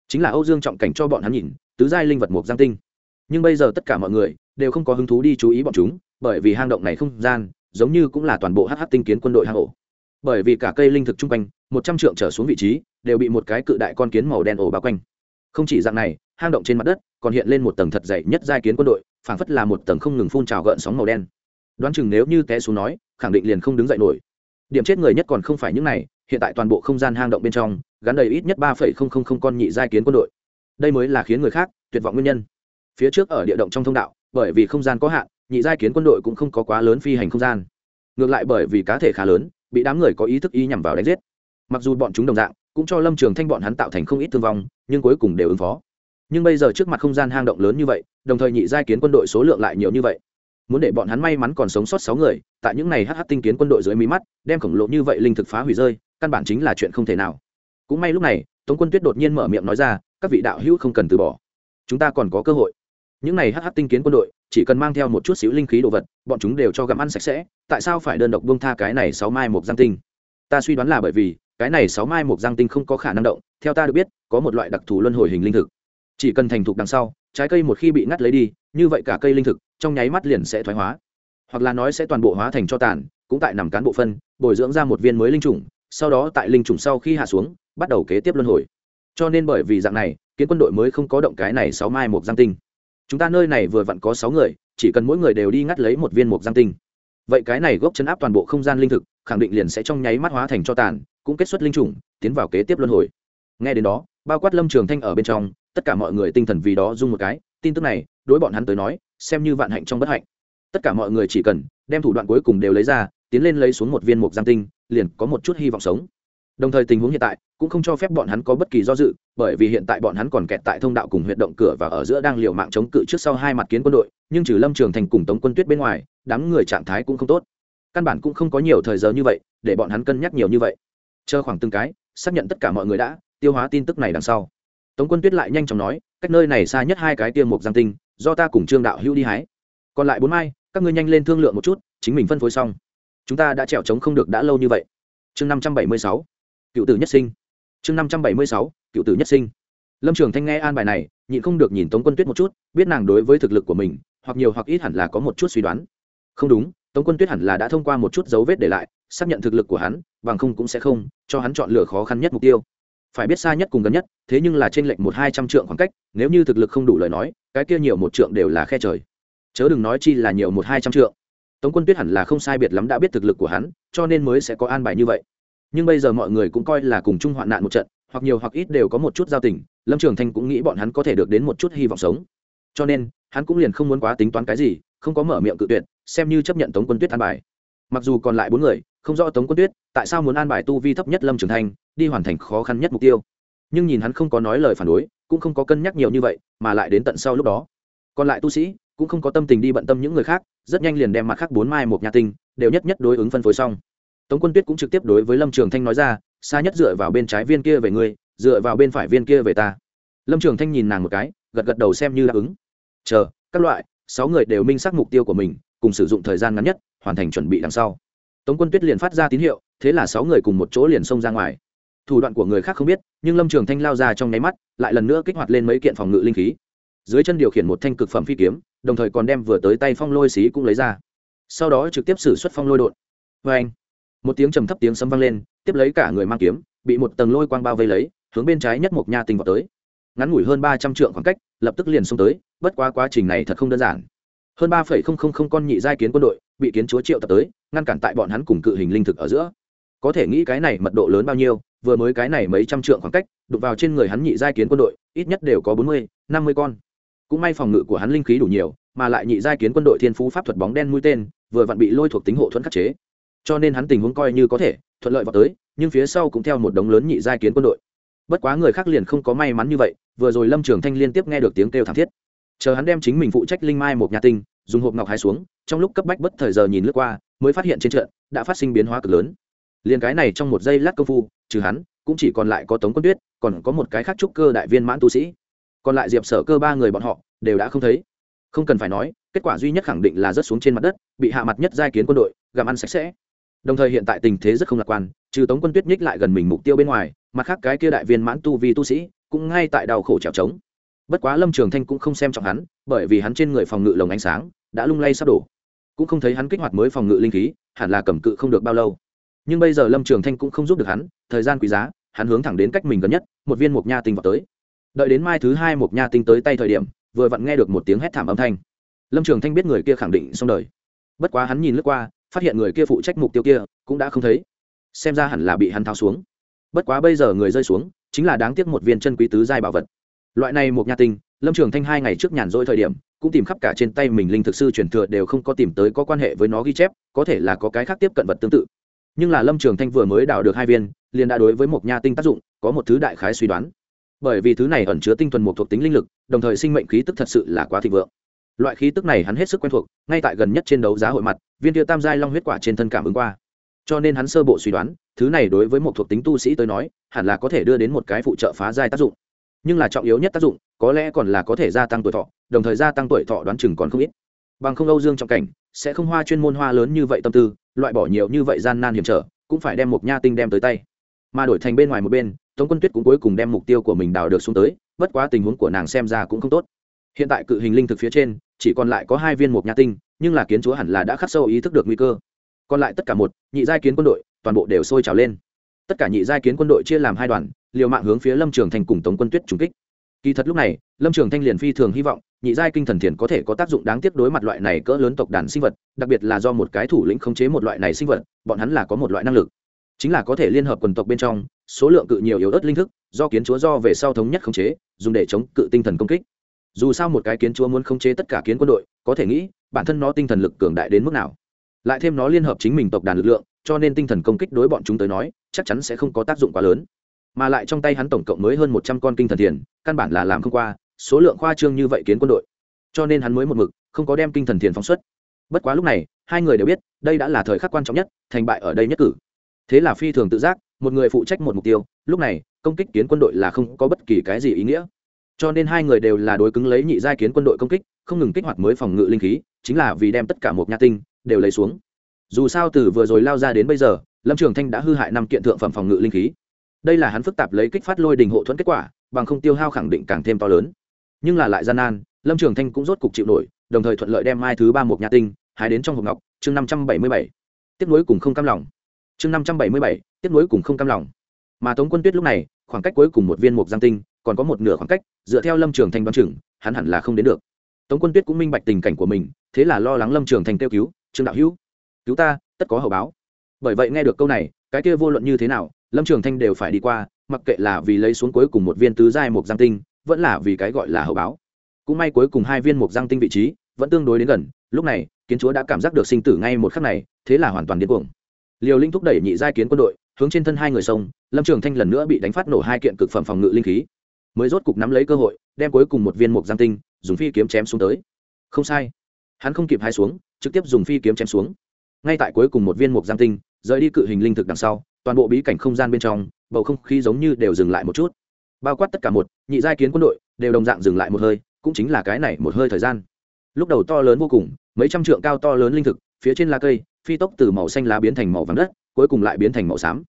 Chính là âu dương trọng cảnh cho bọn hắn nhìn, tứ giai linh vật mục giang tinh. Nhưng bây giờ tất cả mọi người đều không có hứng thú đi chú ý bọn chúng, bởi vì hang động này không gian giống như cũng là toàn bộ hh tinh kiến quân đội hang ổ bởi vì cả cây linh thực chung quanh, một trăm trượng trở xuống vị trí, đều bị một cái cự đại con kiến màu đen ổ bao quanh. Không chỉ dạng này, hang động trên mặt đất còn hiện lên một tầng thật dày nhất giai kiến quân đội, phảng phất là một tầng không ngừng phun trào gợn sóng màu đen. Đoán chừng nếu như té xuống nói, khẳng định liền không đứng dậy nổi. Điểm chết người nhất còn không phải những này, hiện tại toàn bộ không gian hang động bên trong, gắn đầy ít nhất ba phẩy không không không con nhị giai kiến quân đội. Đây mới là khiến người khác tuyệt vọng nguyên nhân. Phía trước ở địa động trong thông đạo, bởi vì không gian có hạn, nhị giai kiến quân đội cũng không có quá lớn phi hành không gian. Ngược lại bởi vì cá thể khá lớn bị đám người có ý thức ý nhằm vào đánh giết. Mặc dù bọn chúng đồng dạng, cũng cho lâm trường thanh bọn hắn tạo thành không ít thương vong, nhưng cuối cùng đều ứng phó. Nhưng bây giờ trước mặt không gian hang động lớn như vậy, đồng thời nhị giai kiến quân đội số lượng lại nhiều như vậy. Muốn để bọn hắn may mắn còn sống sót sáu người, tại những này hh tinh kiến quân đội dưới mí mắt, đem khổng lộ như vậy linh thực phá hủy rơi, căn bản chính là chuyện không thể nào. Cũng may lúc này, tống quân tuyết đột nhiên mở miệng nói ra, các vị đạo hữu không cần từ bỏ. Chúng ta còn có cơ hội. Những này hh tinh kiến quân đội chỉ cần mang theo một chút xíu linh khí đồ vật, bọn chúng đều cho gặm ăn sạch sẽ. Tại sao phải đơn độc bông tha cái này sáu mai một giang tinh? Ta suy đoán là bởi vì, cái này sáu mai một giang tinh không có khả năng động. Theo ta được biết, có một loại đặc thù luân hồi hình linh thực. Chỉ cần thành thục đằng sau, trái cây một khi bị ngắt lấy đi, như vậy cả cây linh thực, trong nháy mắt liền sẽ thoái hóa. Hoặc là nói sẽ toàn bộ hóa thành cho tàn, cũng tại nằm cán bộ phân, bồi dưỡng ra một viên mới linh chủng sau đó tại linh chủng sau khi hạ xuống, bắt đầu kế tiếp luân hồi. Cho nên bởi vì dạng này, kiến quân đội mới không có động cái này sáu mai một giang tinh chúng ta nơi này vừa vặn có sáu người, chỉ cần mỗi người đều đi ngắt lấy một viên mục giang tinh. Vậy cái này gốc chấn áp toàn bộ không gian linh thực, khẳng định liền sẽ trong nháy mắt hóa thành cho tàn, cũng kết xuất linh chủng, tiến vào kế tiếp luân hồi. Nghe đến đó, bao quát lâm trường thanh ở bên trong, tất cả mọi người tinh thần vì đó dung một cái, tin tức này, đối bọn hắn tới nói, xem như vạn hạnh trong bất hạnh. Tất cả mọi người chỉ cần đem thủ đoạn cuối cùng đều lấy ra, tiến lên lấy xuống một viên mục giang tinh, liền có một chút hy vọng sống đồng thời tình huống hiện tại cũng không cho phép bọn hắn có bất kỳ do dự, bởi vì hiện tại bọn hắn còn kẹt tại thông đạo cùng huyệt động cửa và ở giữa đang liều mạng chống cự trước sau hai mặt kiến quân đội, nhưng trừ lâm trường thành cùng tống quân tuyết bên ngoài, đám người trạng thái cũng không tốt. Căn bản cũng không có nhiều thời giờ như vậy để bọn hắn cân nhắc nhiều như vậy. Chờ khoảng từng cái, xác nhận tất cả mọi người đã tiêu hóa tin tức này đằng sau. Tống quân tuyết lại nhanh chóng nói, cách nơi này xa nhất hai cái tiêm mục giang tinh, do ta cùng trương đạo hữu đi hái. Còn lại bốn mai, các ngươi nhanh lên thương lượng một chút, chính mình phân phối xong. Chúng ta đã trèo trống không được đã lâu như vậy. Chương năm trăm bảy mươi sáu cựu tử nhất sinh. Chương năm trăm bảy mươi sáu, cựu tử nhất sinh. Lâm trường thanh nghe an bài này, nhịn không được nhìn tống quân tuyết một chút, biết nàng đối với thực lực của mình, hoặc nhiều hoặc ít hẳn là có một chút suy đoán. Không đúng, tống quân tuyết hẳn là đã thông qua một chút dấu vết để lại, xác nhận thực lực của hắn, bằng không cũng sẽ không cho hắn chọn lựa khó khăn nhất mục tiêu. Phải biết xa nhất cùng gần nhất, thế nhưng là trên lệnh một hai trăm trượng khoảng cách, nếu như thực lực không đủ lời nói, cái kia nhiều một trượng đều là khe trời. Chớ đừng nói chi là nhiều một hai trăm trượng. Tống quân tuyết hẳn là không sai biệt lắm đã biết thực lực của hắn, cho nên mới sẽ có an bài như vậy nhưng bây giờ mọi người cũng coi là cùng chung hoạn nạn một trận, hoặc nhiều hoặc ít đều có một chút giao tình, lâm trường thanh cũng nghĩ bọn hắn có thể được đến một chút hy vọng sống. Cho nên, hắn cũng liền không muốn quá tính toán cái gì, không có mở miệng cự tuyệt, xem như chấp nhận tống quân tuyết an bài. Mặc dù còn lại bốn người, không rõ tống quân tuyết, tại sao muốn an bài tu vi thấp nhất lâm trường thanh, đi hoàn thành khó khăn nhất mục tiêu. Nhưng nhìn hắn không có nói lời phản đối, cũng không có cân nhắc nhiều như vậy, mà lại đến tận sau lúc đó. Còn lại tu sĩ, cũng không có tâm tình đi bận tâm những người khác, rất nhanh liền đem mặt khác bốn mai một nhà tinh, đều nhất nhất đối ứng phân phối xong tống quân tuyết cũng trực tiếp đối với lâm trường thanh nói ra, xa nhất dựa vào bên trái viên kia về ngươi, dựa vào bên phải viên kia về ta. Lâm trường thanh nhìn nàng một cái, gật gật đầu xem như đáp ứng. Chờ, các loại, sáu người đều minh xác mục tiêu của mình, cùng sử dụng thời gian ngắn nhất, hoàn thành chuẩn bị đằng sau. Tống quân tuyết liền phát ra tín hiệu, thế là sáu người cùng một chỗ liền xông ra ngoài. Thủ đoạn của người khác không biết, nhưng lâm trường thanh lao ra trong nháy mắt, lại lần nữa kích hoạt lên mấy kiện phòng ngự linh khí. Dưới chân điều khiển một thanh cực phẩm phi kiếm, đồng thời còn đem vừa tới tay phong lôi xí cũng lấy ra. Sau đó trực tiếp xử xuất phong lôi đột vê vâng. anh một tiếng trầm thấp tiếng sấm vang lên, tiếp lấy cả người mang kiếm, bị một tầng lôi quang bao vây lấy, hướng bên trái nhất một nha tinh vào tới. Ngắn ngủi hơn ba trăm trượng khoảng cách, lập tức liền xông tới, bất quá quá trình này thật không đơn giản. Hơn ba phẩy không không không con nhị giai kiến quân đội, bị kiến chúa triệu tập tới, ngăn cản tại bọn hắn cùng cự hình linh thực ở giữa. Có thể nghĩ cái này mật độ lớn bao nhiêu, vừa mới cái này mấy trăm trượng khoảng cách, đụng vào trên người hắn nhị giai kiến quân đội, ít nhất đều có bốn mươi, năm mươi con. Cũng may phòng ngự của hắn linh khí đủ nhiều, mà lại nhị giai kiến quân đội thiên phú pháp thuật bóng đen mũi tên, vừa vặn bị lôi thuộc tính hộ thuẫn khắc chế cho nên hắn tình huống coi như có thể, thuận lợi vào tới, nhưng phía sau cũng theo một đống lớn nhị giai kiến quân đội. Bất quá người khác liền không có may mắn như vậy, vừa rồi lâm trường thanh liên tiếp nghe được tiếng kêu thảm thiết. Chờ hắn đem chính mình phụ trách linh mai một nhà tinh, dùng hộp ngọc hai xuống, trong lúc cấp bách bất thời giờ nhìn lướt qua, mới phát hiện trên trận đã phát sinh biến hóa cực lớn. Liền cái này trong một giây lát công phu, trừ hắn, cũng chỉ còn lại có tống quân tuyết, còn có một cái khác trúc cơ đại viên mãn tu sĩ. Còn lại diệp sở cơ ba người bọn họ, đều đã không thấy. Không cần phải nói, kết quả duy nhất khẳng định là rớt xuống trên mặt đất, bị hạ mặt nhất giai kiến quân đội, gặm ăn sạch sẽ đồng thời hiện tại tình thế rất không lạc quan, trừ tống quân tuyết nhích lại gần mình mục tiêu bên ngoài, mặt khác cái kia đại viên mãn tu vi tu sĩ cũng ngay tại đau khổ trèo trống. Bất quá lâm trường thanh cũng không xem trọng hắn, bởi vì hắn trên người phòng ngự lồng ánh sáng đã lung lay sắp đổ. Cũng không thấy hắn kích hoạt mới phòng ngự linh khí, hẳn là cầm cự không được bao lâu. Nhưng bây giờ lâm trường thanh cũng không giúp được hắn, thời gian quý giá, hắn hướng thẳng đến cách mình gần nhất, một viên mục nha tinh vào tới. Đợi đến mai thứ hai mục nha tinh tới tay thời điểm, vừa vặn nghe được một tiếng hét thảm âm thanh. Lâm trường thanh biết người kia khẳng định xong đời. Bất quá hắn nhìn lướt qua phát hiện người kia phụ trách mục tiêu kia, cũng đã không thấy. Xem ra hẳn là bị hắn tháo xuống. Bất quá bây giờ người rơi xuống, chính là đáng tiếc một viên chân quý tứ giai bảo vật. Loại này một nhà tinh lâm trường thanh hai ngày trước nhàn rỗi thời điểm, cũng tìm khắp cả trên tay mình linh thực sư truyền thừa đều không có tìm tới có quan hệ với nó ghi chép, có thể là có cái khác tiếp cận vật tương tự. Nhưng là lâm trường thanh vừa mới đào được hai viên, liền đã đối với một nha tinh tác dụng, có một thứ đại khái suy đoán. Bởi vì thứ này ẩn chứa tinh thuần một thuộc tính linh lực, đồng thời sinh mệnh khí tức thật sự là quá thịnh vượng loại khí tức này hắn hết sức quen thuộc, ngay tại gần nhất trên đấu giá hội mặt, viên tiêu tam giai long huyết quả trên thân cảm ứng qua. Cho nên hắn sơ bộ suy đoán, thứ này đối với một thuộc tính tu sĩ tới nói, hẳn là có thể đưa đến một cái phụ trợ phá giai tác dụng. Nhưng là trọng yếu nhất tác dụng, có lẽ còn là có thể gia tăng tuổi thọ, đồng thời gia tăng tuổi thọ đoán chừng còn không ít. Bằng không âu dương trọng cảnh, sẽ không hoa chuyên môn hoa lớn như vậy tâm tư, loại bỏ nhiều như vậy gian nan hiểm trở, cũng phải đem một nha tinh đem tới tay. Mà đổi thành bên ngoài một bên, tống quân tuyết cũng cuối cùng đem mục tiêu của mình đào được xuống tới, bất quá tình huống của nàng xem ra cũng không tốt hiện tại cự hình linh thực phía trên, chỉ còn lại có hai viên một nha tinh, nhưng là kiến chúa hẳn là đã khắc sâu ý thức được nguy cơ. Còn lại tất cả một, nhị giai kiến quân đội, toàn bộ đều sôi trào lên. Tất cả nhị giai kiến quân đội chia làm hai đoàn, liều mạng hướng phía lâm trường thành cùng tống quân tuyết trùng kích. Kỳ thật lúc này, lâm trường thanh liền phi thường hy vọng, nhị giai kinh thần thiền có thể có tác dụng đáng tiếc đối mặt loại này cỡ lớn tộc đàn sinh vật, đặc biệt là do một cái thủ lĩnh khống chế một loại này sinh vật, bọn hắn là có một loại năng lực. Chính là có thể liên hợp quần tộc bên trong, số lượng cự nhiều yếu ớt linh thức, do kiến chúa do về sau thống nhất khống chế, dùng để chống cự tinh thần công kích dù sao một cái kiến chúa muốn khống chế tất cả kiến quân đội, có thể nghĩ, bản thân nó tinh thần lực cường đại đến mức nào. Lại thêm nó liên hợp chính mình tộc đàn lực lượng, cho nên tinh thần công kích đối bọn chúng tới nói, chắc chắn sẽ không có tác dụng quá lớn. Mà lại trong tay hắn tổng cộng mới hơn một trăm con kinh thần thiền, căn bản là làm không qua, số lượng khoa trương như vậy kiến quân đội. Cho nên hắn mới một mực, không có đem kinh thần thiền phóng xuất. Bất quá lúc này, hai người đều biết, đây đã là thời khắc quan trọng nhất, thành bại ở đây nhất cử. Thế là phi thường tự giác, một người phụ trách một mục tiêu, lúc này, công kích kiến quân đội là không có bất kỳ cái gì ý nghĩa cho nên hai người đều là đối cứng lấy nhị giai kiến quân đội công kích, không ngừng kích hoạt mới phòng ngự linh khí, chính là vì đem tất cả một nha tinh đều lấy xuống. Dù sao từ vừa rồi lao ra đến bây giờ, lâm trường thanh đã hư hại năm kiện thượng phẩm phòng ngự linh khí. Đây là hắn phức tạp lấy kích phát lôi đình hộ thuẫn kết quả, bằng không tiêu hao khẳng định càng thêm to lớn. Nhưng là lại gian nan, lâm trường thanh cũng rốt cục chịu nổi, đồng thời thuận lợi đem mai thứ ba một nhà tinh hái đến trong hộp ngọc, chương năm trăm bảy mươi bảy. Tiếp nối cùng không cam lòng. Chương năm trăm bảy mươi bảy tiếp nối cùng không cam lòng. Mà tống quân tuyết lúc này, khoảng cách cuối cùng một viên mục giang tinh còn có một nửa khoảng cách, dựa theo lâm trường thanh đoán chừng, hắn hẳn là không đến được. Tống quân tuyết cũng minh bạch tình cảnh của mình, thế là lo lắng lâm trường thanh kêu cứu, trương đạo hữu, cứu ta, tất có hậu báo. Bởi vậy nghe được câu này, cái kia vô luận như thế nào, lâm trường thanh đều phải đi qua, mặc kệ là vì lấy xuống cuối cùng một viên tứ giai mục giang tinh, vẫn là vì cái gọi là hậu báo. Cũng may cuối cùng hai viên mục giang tinh vị trí vẫn tương đối đến gần, lúc này, kiến chúa đã cảm giác được sinh tử ngay một khắc này, thế là hoàn toàn điên cuồng. Liều linh thúc đẩy nhị giai kiến quân đội, hướng trên thân hai người sông lâm trường thanh lần nữa bị đánh phát nổ hai kiện cực phẩm phòng ngự linh khí mới rốt cục nắm lấy cơ hội, đem cuối cùng một viên mục giang tinh, dùng phi kiếm chém xuống tới. Không sai. Hắn không kịp hai xuống, trực tiếp dùng phi kiếm chém xuống. Ngay tại cuối cùng một viên mục giang tinh, rời đi cự hình linh thực đằng sau, toàn bộ bí cảnh không gian bên trong, bầu không khí giống như đều dừng lại một chút. Bao quát tất cả một, nhị giai kiến quân đội, đều đồng dạng dừng lại một hơi, cũng chính là cái này một hơi thời gian. Lúc đầu to lớn vô cùng, mấy trăm trượng cao to lớn linh thực, phía trên lá cây, phi tốc từ màu xanh lá biến thành màu vàng đất, cuối cùng lại biến thành màu xám.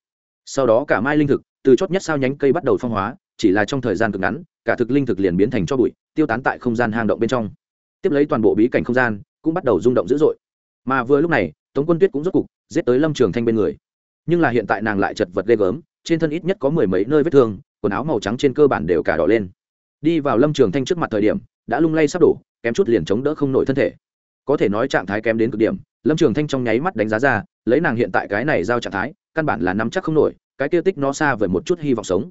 Sau đó cả mai linh thực, từ chót nhất sao nhánh cây bắt đầu phong hóa chỉ là trong thời gian cực ngắn, cả thực linh thực liền biến thành cho bụi, tiêu tán tại không gian hang động bên trong. Tiếp lấy toàn bộ bí cảnh không gian cũng bắt đầu rung động dữ dội. Mà vừa lúc này, tống quân tuyết cũng rốt cục giết tới lâm trường thanh bên người. Nhưng là hiện tại nàng lại chật vật ghê gớm, trên thân ít nhất có mười mấy nơi vết thương, quần áo màu trắng trên cơ bản đều cả đỏ lên. Đi vào lâm trường thanh trước mặt thời điểm, đã lung lay sắp đổ, kém chút liền chống đỡ không nổi thân thể. Có thể nói trạng thái kém đến cực điểm, lâm trường thanh trong nháy mắt đánh giá ra, lấy nàng hiện tại cái này giao trạng thái, căn bản là nắm chắc không nổi, cái tiêu tích nó xa với một chút hy vọng sống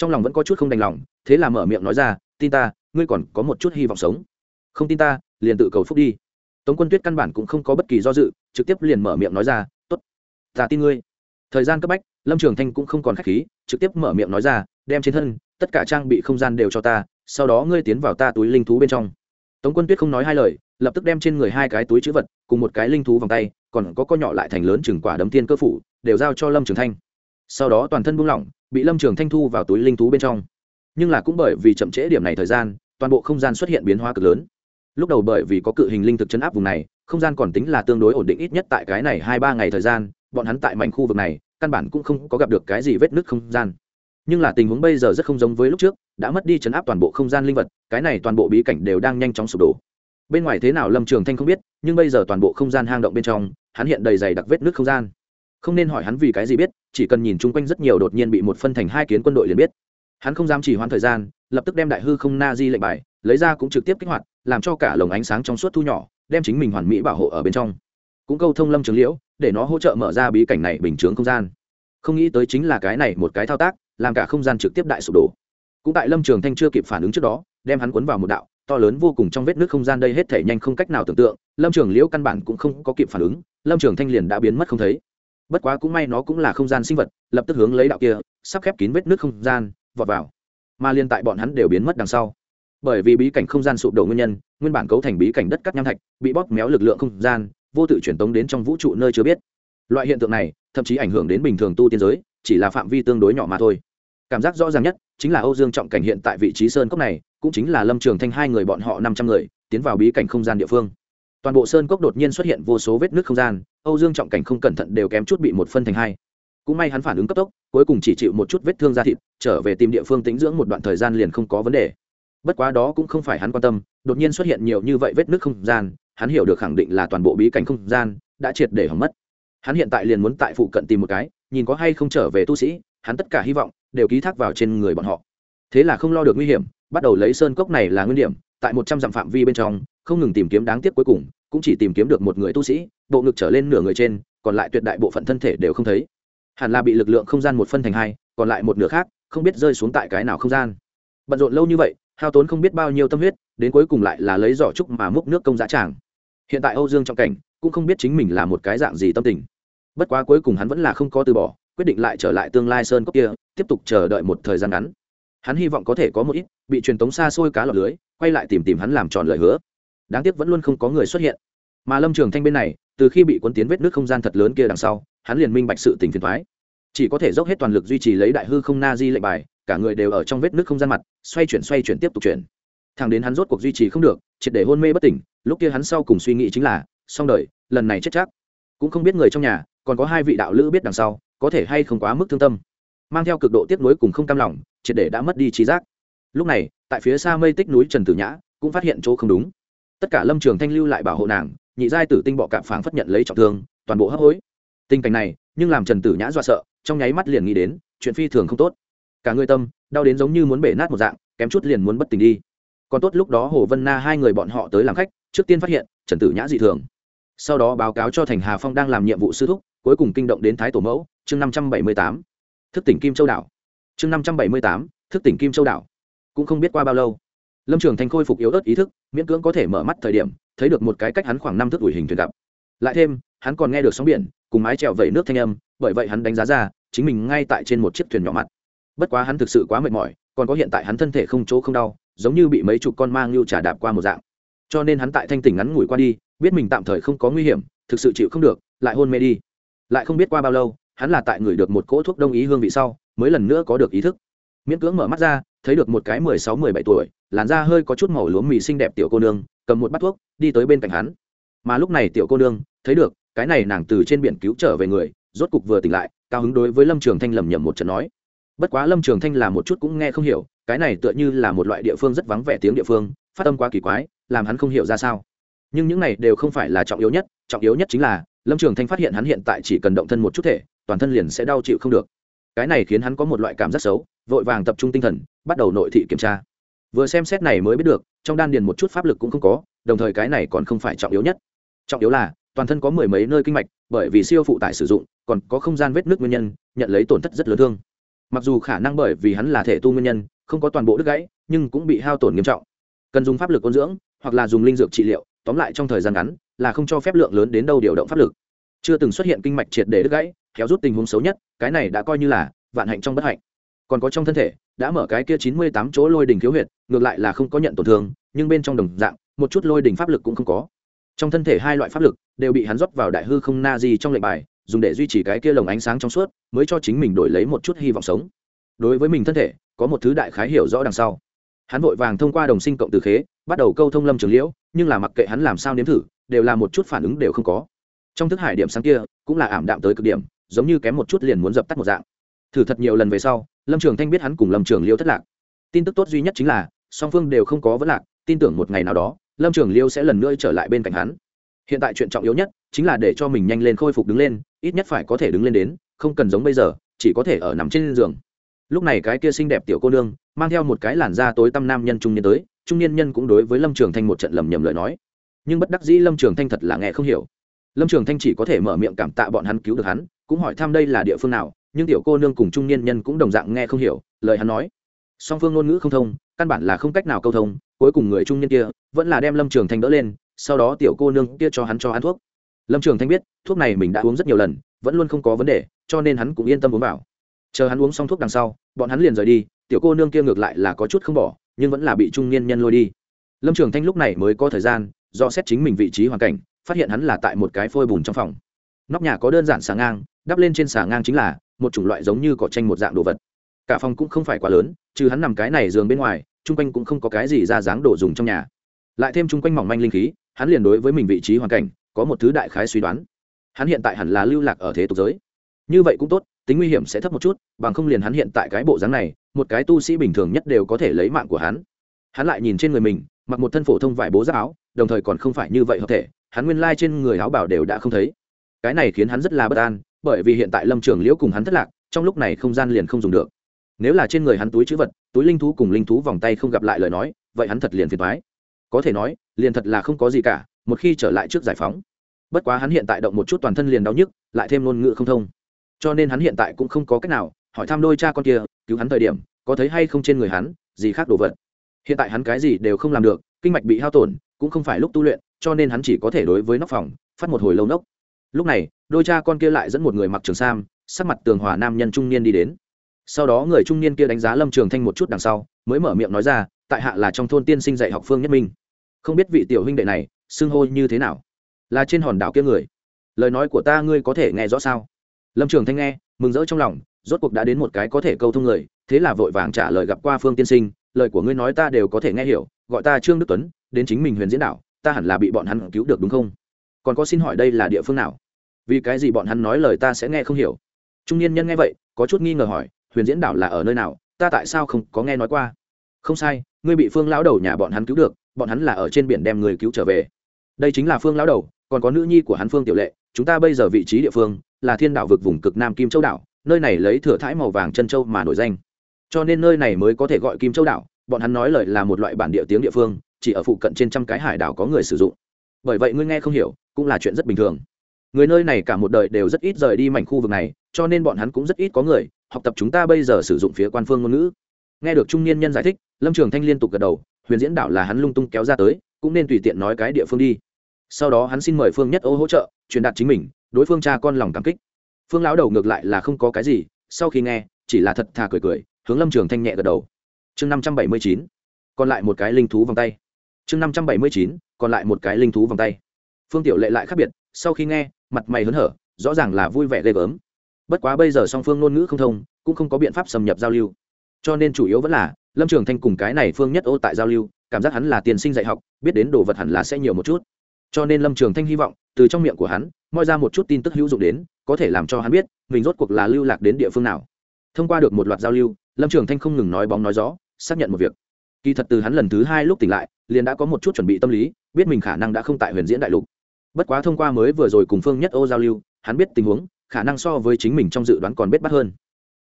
trong lòng vẫn có chút không đành lòng, thế là mở miệng nói ra, tin ta, ngươi còn có một chút hy vọng sống. Không tin ta, liền tự cầu phúc đi. Tống quân tuyết căn bản cũng không có bất kỳ do dự, trực tiếp liền mở miệng nói ra t ố t ta tin ngươi. Thời gian cấp bách, lâm trường thanh cũng không còn k h á c h khí, trực tiếp mở miệng nói ra, đem trên thân, tất cả trang bị không gian đều cho ta, sau đó ngươi tiến vào ta túi linh thú bên trong. Tống quân tuyết không nói hai lời, lập tức đem trên người hai cái túi chữ vật cùng một cái linh thú vòng tay, còn có co nhỏ lại thành lớn chừng quả đấm tiên cơ phủ, đều giao cho lâm trường thanh. Sau đó toàn thân buông lỏng bị lâm trường thanh thu vào túi linh thú bên trong nhưng là cũng bởi vì chậm trễ điểm này thời gian toàn bộ không gian xuất hiện biến hóa cực lớn lúc đầu bởi vì có cự hình linh thực chấn áp vùng này không gian còn tính là tương đối ổn định ít nhất tại cái này hai ba ngày thời gian bọn hắn tại mảnh khu vực này căn bản cũng không có gặp được cái gì vết nứt không gian nhưng là tình huống bây giờ rất không giống với lúc trước đã mất đi chấn áp toàn bộ không gian linh vật cái này toàn bộ bí cảnh đều đang nhanh chóng sụp đổ bên ngoài thế nào lâm trường thanh không biết nhưng bây giờ toàn bộ không gian hang động bên trong hắn hiện đầy dày đặc vết nứt không gian không nên hỏi hắn vì cái gì biết, chỉ cần nhìn chung quanh rất nhiều đột nhiên bị một phân thành hai kiến quân đội liền biết. Hắn không dám chỉ hoãn thời gian, lập tức đem đại hư không na di lệnh bài, lấy ra cũng trực tiếp kích hoạt, làm cho cả lồng ánh sáng trong suốt thu nhỏ, đem chính mình hoàn mỹ bảo hộ ở bên trong. Cũng câu thông lâm trường liễu, để nó hỗ trợ mở ra bí cảnh này bình chướng không gian. Không nghĩ tới chính là cái này một cái thao tác, làm cả không gian trực tiếp đại sụp đổ. Cũng tại lâm trường thanh chưa kịp phản ứng trước đó, đem hắn cuốn vào một đạo, to lớn vô cùng trong vết nước không gian đây hết thể nhanh không cách nào tưởng tượng. Lâm trường liễu căn bản cũng không có kịp phản ứng, lâm trường thanh liền đã biến mất không thấy bất quá cũng may nó cũng là không gian sinh vật, lập tức hướng lấy đạo kia, sắp khép kín vết nước không gian, vọt vào. Mà liên tại bọn hắn đều biến mất đằng sau. Bởi vì bí cảnh không gian sụp đổ nguyên nhân, nguyên bản cấu thành bí cảnh đất cắt nham thạch, bị bóp méo lực lượng không gian, vô tự truyền tống đến trong vũ trụ nơi chưa biết. Loại hiện tượng này, thậm chí ảnh hưởng đến bình thường tu tiên giới, chỉ là phạm vi tương đối nhỏ mà thôi. Cảm giác rõ ràng nhất, chính là âu dương trọng cảnh hiện tại vị trí sơn cốc này, cũng chính là lâm trường thanh hai người bọn họ năm trăm người, tiến vào bí cảnh không gian địa phương toàn bộ sơn cốc đột nhiên xuất hiện vô số vết nước không gian, âu dương trọng cảnh không cẩn thận đều kém chút bị một phân thành hai. Cũng may hắn phản ứng cấp tốc, cuối cùng chỉ chịu một chút vết thương da thịt, trở về tìm địa phương tĩnh dưỡng một đoạn thời gian liền không có vấn đề. Bất quá đó cũng không phải hắn quan tâm, đột nhiên xuất hiện nhiều như vậy vết nước không gian, hắn hiểu được khẳng định là toàn bộ bí cảnh không gian đã triệt để hỏng mất. Hắn hiện tại liền muốn tại phụ cận tìm một cái, nhìn có hay không trở về tu sĩ, hắn tất cả hy vọng đều ký thác vào trên người bọn họ. Thế là không lo được nguy hiểm, bắt đầu lấy sơn cốc này là nguyên điểm, tại một trăm dặm phạm vi bên trong không ngừng tìm kiếm đáng tiếc cuối cùng, cũng chỉ tìm kiếm được một người tu sĩ, bộ ngực trở lên nửa người trên, còn lại tuyệt đại bộ phận thân thể đều không thấy. Hẳn là bị lực lượng không gian một phân thành hai, còn lại một nửa khác, không biết rơi xuống tại cái nào không gian. Bận rộn lâu như vậy, hao tốn không biết bao nhiêu tâm huyết, đến cuối cùng lại là lấy giỏ trúc mà múc nước công giá tràng. Hiện tại âu dương trong cảnh, cũng không biết chính mình là một cái dạng gì tâm tình. Bất quá cuối cùng hắn vẫn là không có từ bỏ, quyết định lại trở lại tương lai sơn cốc kia, tiếp tục chờ đợi một thời gian ngắn. Hắn hy vọng có thể có một ít, bị truyền tống xa xôi cá lọc lưới, quay lại tìm tìm hắn làm tròn lời hứa đáng tiếc vẫn luôn không có người xuất hiện. Mà lâm trường thanh bên này, từ khi bị cuốn tiến vết nước không gian thật lớn kia đằng sau, hắn liền minh bạch sự tình phiền thoái chỉ có thể dốc hết toàn lực duy trì lấy đại hư không na di lệnh bài, cả người đều ở trong vết nước không gian mặt, xoay chuyển xoay chuyển tiếp tục chuyển. Thằng đến hắn rốt cuộc duy trì không được, triệt để hôn mê bất tỉnh, lúc kia hắn sau cùng suy nghĩ chính là, xong đời, lần này chết chắc. Cũng không biết người trong nhà, còn có hai vị đạo lữ biết đằng sau, có thể hay không quá mức thương tâm. Mang theo cực độ tiếc nuối cùng không cam lòng, triệt để đã mất đi trí giác. Lúc này, tại phía xa mây tích núi trần tử nhã, cũng phát hiện chỗ không đúng tất cả lâm trường thanh lưu lại bảo hộ nàng, nhị giai tử tinh bọ cạp phảng phất nhận lấy trọng thương, toàn bộ hấp hối. Tình cảnh này, nhưng làm trần tử nhã dọa sợ, trong nháy mắt liền nghĩ đến, chuyện phi thường không tốt. Cả người tâm, đau đến giống như muốn bể nát một dạng, kém chút liền muốn bất tỉnh đi. Còn tốt lúc đó hồ vân na hai người bọn họ tới làm khách, trước tiên phát hiện, trần tử nhã dị thường. Sau đó báo cáo cho thành hà phong đang làm nhiệm vụ sư thúc, cuối cùng kinh động đến thái tổ mẫu, chương năm trăm bảy mươi tám. Thức tỉnh kim châu đảo. Chương năm trăm bảy mươi tám, thức tỉnh kim châu đảo. Cũng không biết qua bao lâu lâm trường thành khôi phục yếu ớt ý thức, miễn cưỡng có thể mở mắt thời điểm, thấy được một cái cách hắn khoảng năm thước ủi hình thuyền gặp. Lại thêm, hắn còn nghe được sóng biển, cùng mái trèo vẩy nước thanh âm, bởi vậy hắn đánh giá ra, chính mình ngay tại trên một chiếc thuyền nhỏ mặt. Bất quá hắn thực sự quá mệt mỏi, còn có hiện tại hắn thân thể không chỗ không đau, giống như bị mấy chục con mang lưu trà đạp qua một dạng. Cho nên hắn tại thanh tỉnh ngắn ngủi qua đi, biết mình tạm thời không có nguy hiểm, thực sự chịu không được, lại hôn mê đi. Lại không biết qua bao lâu, hắn là tại người được một cỗ thuốc đông ý hương vị sau, mới lần nữa có được ý thức. Miễn cưỡng mở mắt ra, thấy được một cái mười sáu, mười bảy tuổi làn da hơi có chút màu lúa mì xinh đẹp tiểu cô nương, cầm một bát thuốc, đi tới bên cạnh hắn. Mà lúc này tiểu cô nương, thấy được, cái này nàng từ trên biển cứu trở về người, rốt cục vừa tỉnh lại, cao hứng đối với lâm trường thanh lầm nhầm một trận nói. Bất quá lâm trường thanh là một chút cũng nghe không hiểu, cái này tựa như là một loại địa phương rất vắng vẻ tiếng địa phương, phát âm quá kỳ quái, làm hắn không hiểu ra sao. Nhưng những này đều không phải là trọng yếu nhất, trọng yếu nhất chính là, lâm trường thanh phát hiện hắn hiện tại chỉ cần động thân một chút thể, toàn thân liền sẽ đau chịu không được. Cái này khiến hắn có một loại cảm giác xấu, vội vàng tập trung tinh thần, bắt đầu nội thị kiểm tra vừa xem xét này mới biết được, trong đan điền một chút pháp lực cũng không có, đồng thời cái này còn không phải trọng yếu nhất. Trọng yếu là, toàn thân có mười mấy nơi kinh mạch, bởi vì siêu phụ tải sử dụng, còn có không gian vết nước nguyên nhân, nhận lấy tổn thất rất lớn thương. Mặc dù khả năng bởi vì hắn là thể tu nguyên nhân, không có toàn bộ đứt gãy, nhưng cũng bị hao tổn nghiêm trọng. Cần dùng pháp lực ôn dưỡng, hoặc là dùng linh dược trị liệu, tóm lại trong thời gian ngắn, là không cho phép lượng lớn đến đâu điều động pháp lực. Chưa từng xuất hiện kinh mạch triệt để đứt gãy kéo rút tình huống xấu nhất, cái này đã coi như là vạn hạnh trong bất hạnh còn có trong thân thể, đã mở cái kia chín mươi tám chỗ lôi đỉnh khiếu huyệt, ngược lại là không có nhận tổn thương, nhưng bên trong đồng dạng, một chút lôi đỉnh pháp lực cũng không có. Trong thân thể hai loại pháp lực đều bị hắn rót vào đại hư không na di trong lệnh bài, dùng để duy trì cái kia lồng ánh sáng trong suốt, mới cho chính mình đổi lấy một chút hy vọng sống. Đối với mình thân thể, có một thứ đại khái hiểu rõ đằng sau. Hắn vội vàng thông qua đồng sinh cộng từ khế, bắt đầu câu thông lâm trường liễu, nhưng là mặc kệ hắn làm sao nếm thử, đều là một chút phản ứng đều không có. Trong thức hải điểm sáng kia, cũng là ảm đạm tới cực điểm, giống như kém một chút liền muốn dập tắt một dạng thử thật nhiều lần về sau, lâm trường thanh biết hắn cùng lâm trường liêu thất lạc. Tin tức tốt duy nhất chính là, song phương đều không có vấn lạc, tin tưởng một ngày nào đó, lâm trường liêu sẽ lần nữa trở lại bên cạnh hắn. Hiện tại chuyện trọng yếu nhất chính là để cho mình nhanh lên khôi phục đứng lên, ít nhất phải có thể đứng lên đến, không cần giống bây giờ, chỉ có thể ở nằm trên giường. Lúc này cái kia xinh đẹp tiểu cô nương, mang theo một cái làn da tối tăm nam nhân trung niên tới, trung niên nhân cũng đối với lâm trường thanh một trận lầm nhầm lời nói. Nhưng bất đắc dĩ lâm trường thanh thật là nghe không hiểu. Lâm trường thanh chỉ có thể mở miệng cảm tạ bọn hắn cứu được hắn, cũng hỏi thăm đây là địa phương nào nhưng tiểu cô nương cùng trung niên nhân cũng đồng dạng nghe không hiểu, lời hắn nói. Song phương ngôn ngữ không thông, căn bản là không cách nào câu thông, cuối cùng người trung niên kia vẫn là đem lâm trường thanh đỡ lên, sau đó tiểu cô nương kia cho hắn cho hắn thuốc. Lâm trường thanh biết, thuốc này mình đã uống rất nhiều lần, vẫn luôn không có vấn đề, cho nên hắn cũng yên tâm uống vào. Chờ hắn uống xong thuốc đằng sau, bọn hắn liền rời đi, tiểu cô nương kia ngược lại là có chút không bỏ, nhưng vẫn là bị trung niên nhân lôi đi. Lâm trường thanh lúc này mới có thời gian, do xét chính mình vị trí hoàn cảnh, phát hiện hắn là tại một cái phôi bùn trong phòng. Nóc nhà có đơn giản xà ngang, đắp lên trên xà ngang chính là một chủng loại giống như cỏ tranh một dạng đồ vật. Cả phòng cũng không phải quá lớn, trừ hắn nằm cái này giường bên ngoài, chung quanh cũng không có cái gì ra dáng đồ dùng trong nhà. Lại thêm chung quanh mỏng manh linh khí, hắn liền đối với mình vị trí hoàn cảnh, có một thứ đại khái suy đoán. Hắn hiện tại hẳn là lưu lạc ở thế tục giới. Như vậy cũng tốt, tính nguy hiểm sẽ thấp một chút, bằng không liền hắn hiện tại cái bộ dáng này, một cái tu sĩ bình thường nhất đều có thể lấy mạng của hắn. Hắn lại nhìn trên người mình, mặc một thân phổ thông vải bố giáp áo, đồng thời còn không phải như vậy hợp thể, hắn nguyên lai trên người áo bảo đều đã không thấy. Cái này khiến hắn rất là bất an bởi vì hiện tại lâm trường liễu cùng hắn thất lạc, trong lúc này không gian liền không dùng được. Nếu là trên người hắn túi chữ vật, túi linh thú cùng linh thú vòng tay không gặp lại lời nói, vậy hắn thật liền phiền thoái có thể nói, liền thật là không có gì cả, một khi trở lại trước giải phóng. Bất quá hắn hiện tại động một chút toàn thân liền đau nhức, lại thêm ngôn ngữ không thông. Cho nên hắn hiện tại cũng không có cách nào hỏi thăm đôi cha con kia, cứu hắn thời điểm, có thấy hay không trên người hắn, gì khác đồ vật. Hiện tại hắn cái gì đều không làm được, kinh mạch bị hao tổn, cũng không phải lúc tu luyện, cho nên hắn chỉ có thể đối với nóc phòng, phát một hồi lâu nốc lúc này, đôi cha con kia lại dẫn một người mặc trường sam, sắc mặt tường hòa nam nhân trung niên đi đến. Sau đó người trung niên kia đánh giá lâm trường thanh một chút đằng sau, mới mở miệng nói ra, tại hạ là trong thôn tiên sinh dạy học phương nhất minh. Không biết vị tiểu huynh đệ này, xưng hô như thế nào? Là trên hòn đảo kia người. Lời nói của ta ngươi có thể nghe rõ sao? Lâm trường thanh nghe, mừng rỡ trong lòng, rốt cuộc đã đến một cái có thể câu thông người, thế là vội vàng trả lời gặp qua phương tiên sinh, lời của ngươi nói ta đều có thể nghe hiểu, gọi ta trương đức tuấn, đến chính mình huyền diễn đảo, ta hẳn là bị bọn hắn cứu được đúng không? Còn có xin hỏi đây là địa phương nào? Vì cái gì bọn hắn nói lời ta sẽ nghe không hiểu? Trung niên nhân nghe vậy, có chút nghi ngờ hỏi, huyền diễn đảo là ở nơi nào? Ta tại sao không có nghe nói qua? Không sai, ngươi bị phương lão đầu nhà bọn hắn cứu được, bọn hắn là ở trên biển đem người cứu trở về. Đây chính là phương lão đầu, còn có nữ nhi của hắn phương tiểu lệ, chúng ta bây giờ vị trí địa phương là thiên đảo vực vùng cực nam kim châu đảo, nơi này lấy thừa thãi màu vàng chân châu mà nổi danh. Cho nên nơi này mới có thể gọi kim châu đảo, bọn hắn nói lời là một loại bản địa tiếng địa phương, chỉ ở phụ cận trên trăm cái hải đảo có người sử dụng. Bởi vậy ngươi nghe không hiểu cũng là chuyện rất bình thường. Người nơi này cả một đời đều rất ít rời đi mảnh khu vực này, cho nên bọn hắn cũng rất ít có người, học tập chúng ta bây giờ sử dụng phía quan phương ngôn ngữ. Nghe được trung niên nhân giải thích, lâm trường thanh liên tục gật đầu, huyền diễn đảo là hắn lung tung kéo ra tới, cũng nên tùy tiện nói cái địa phương đi. Sau đó hắn xin mời phương nhất ô hỗ trợ, truyền đạt chính mình, đối phương cha con lòng cảm kích. Phương lão đầu ngược lại là không có cái gì, sau khi nghe, chỉ là thật thà cười cười, hướng lâm trường thanh nhẹ gật đầu. Chương năm trăm bảy mươi chín, còn lại một cái linh thú vòng tay. Chương năm trăm bảy mươi chín, còn lại một cái linh thú vòng tay phương tiểu lệ lại khác biệt, sau khi nghe, mặt mày hớn hở, rõ ràng là vui vẻ ghê gớm. Bất quá bây giờ song phương ngôn ngữ không thông, cũng không có biện pháp xâm nhập giao lưu. Cho nên chủ yếu vẫn là, lâm trường thanh cùng cái này phương nhất ô tại giao lưu, cảm giác hắn là tiền sinh dạy học, biết đến đồ vật hẳn là sẽ nhiều một chút. Cho nên lâm trường thanh hy vọng, từ trong miệng của hắn, moi ra một chút tin tức hữu dụng đến, có thể làm cho hắn biết, mình rốt cuộc là lưu lạc đến địa phương nào. Thông qua được một loạt giao lưu, lâm trường thanh không ngừng nói bóng nói gió, xác nhận một việc. Kỳ thật từ hắn lần thứ hai lúc tỉnh lại, liền đã có một chút chuẩn bị tâm lý, biết mình khả năng đã không tại huyền diễn đại lục bất quá thông qua mới vừa rồi cùng phương nhất ô giao lưu, hắn biết tình huống, khả năng so với chính mình trong dự đoán còn biết bắt hơn.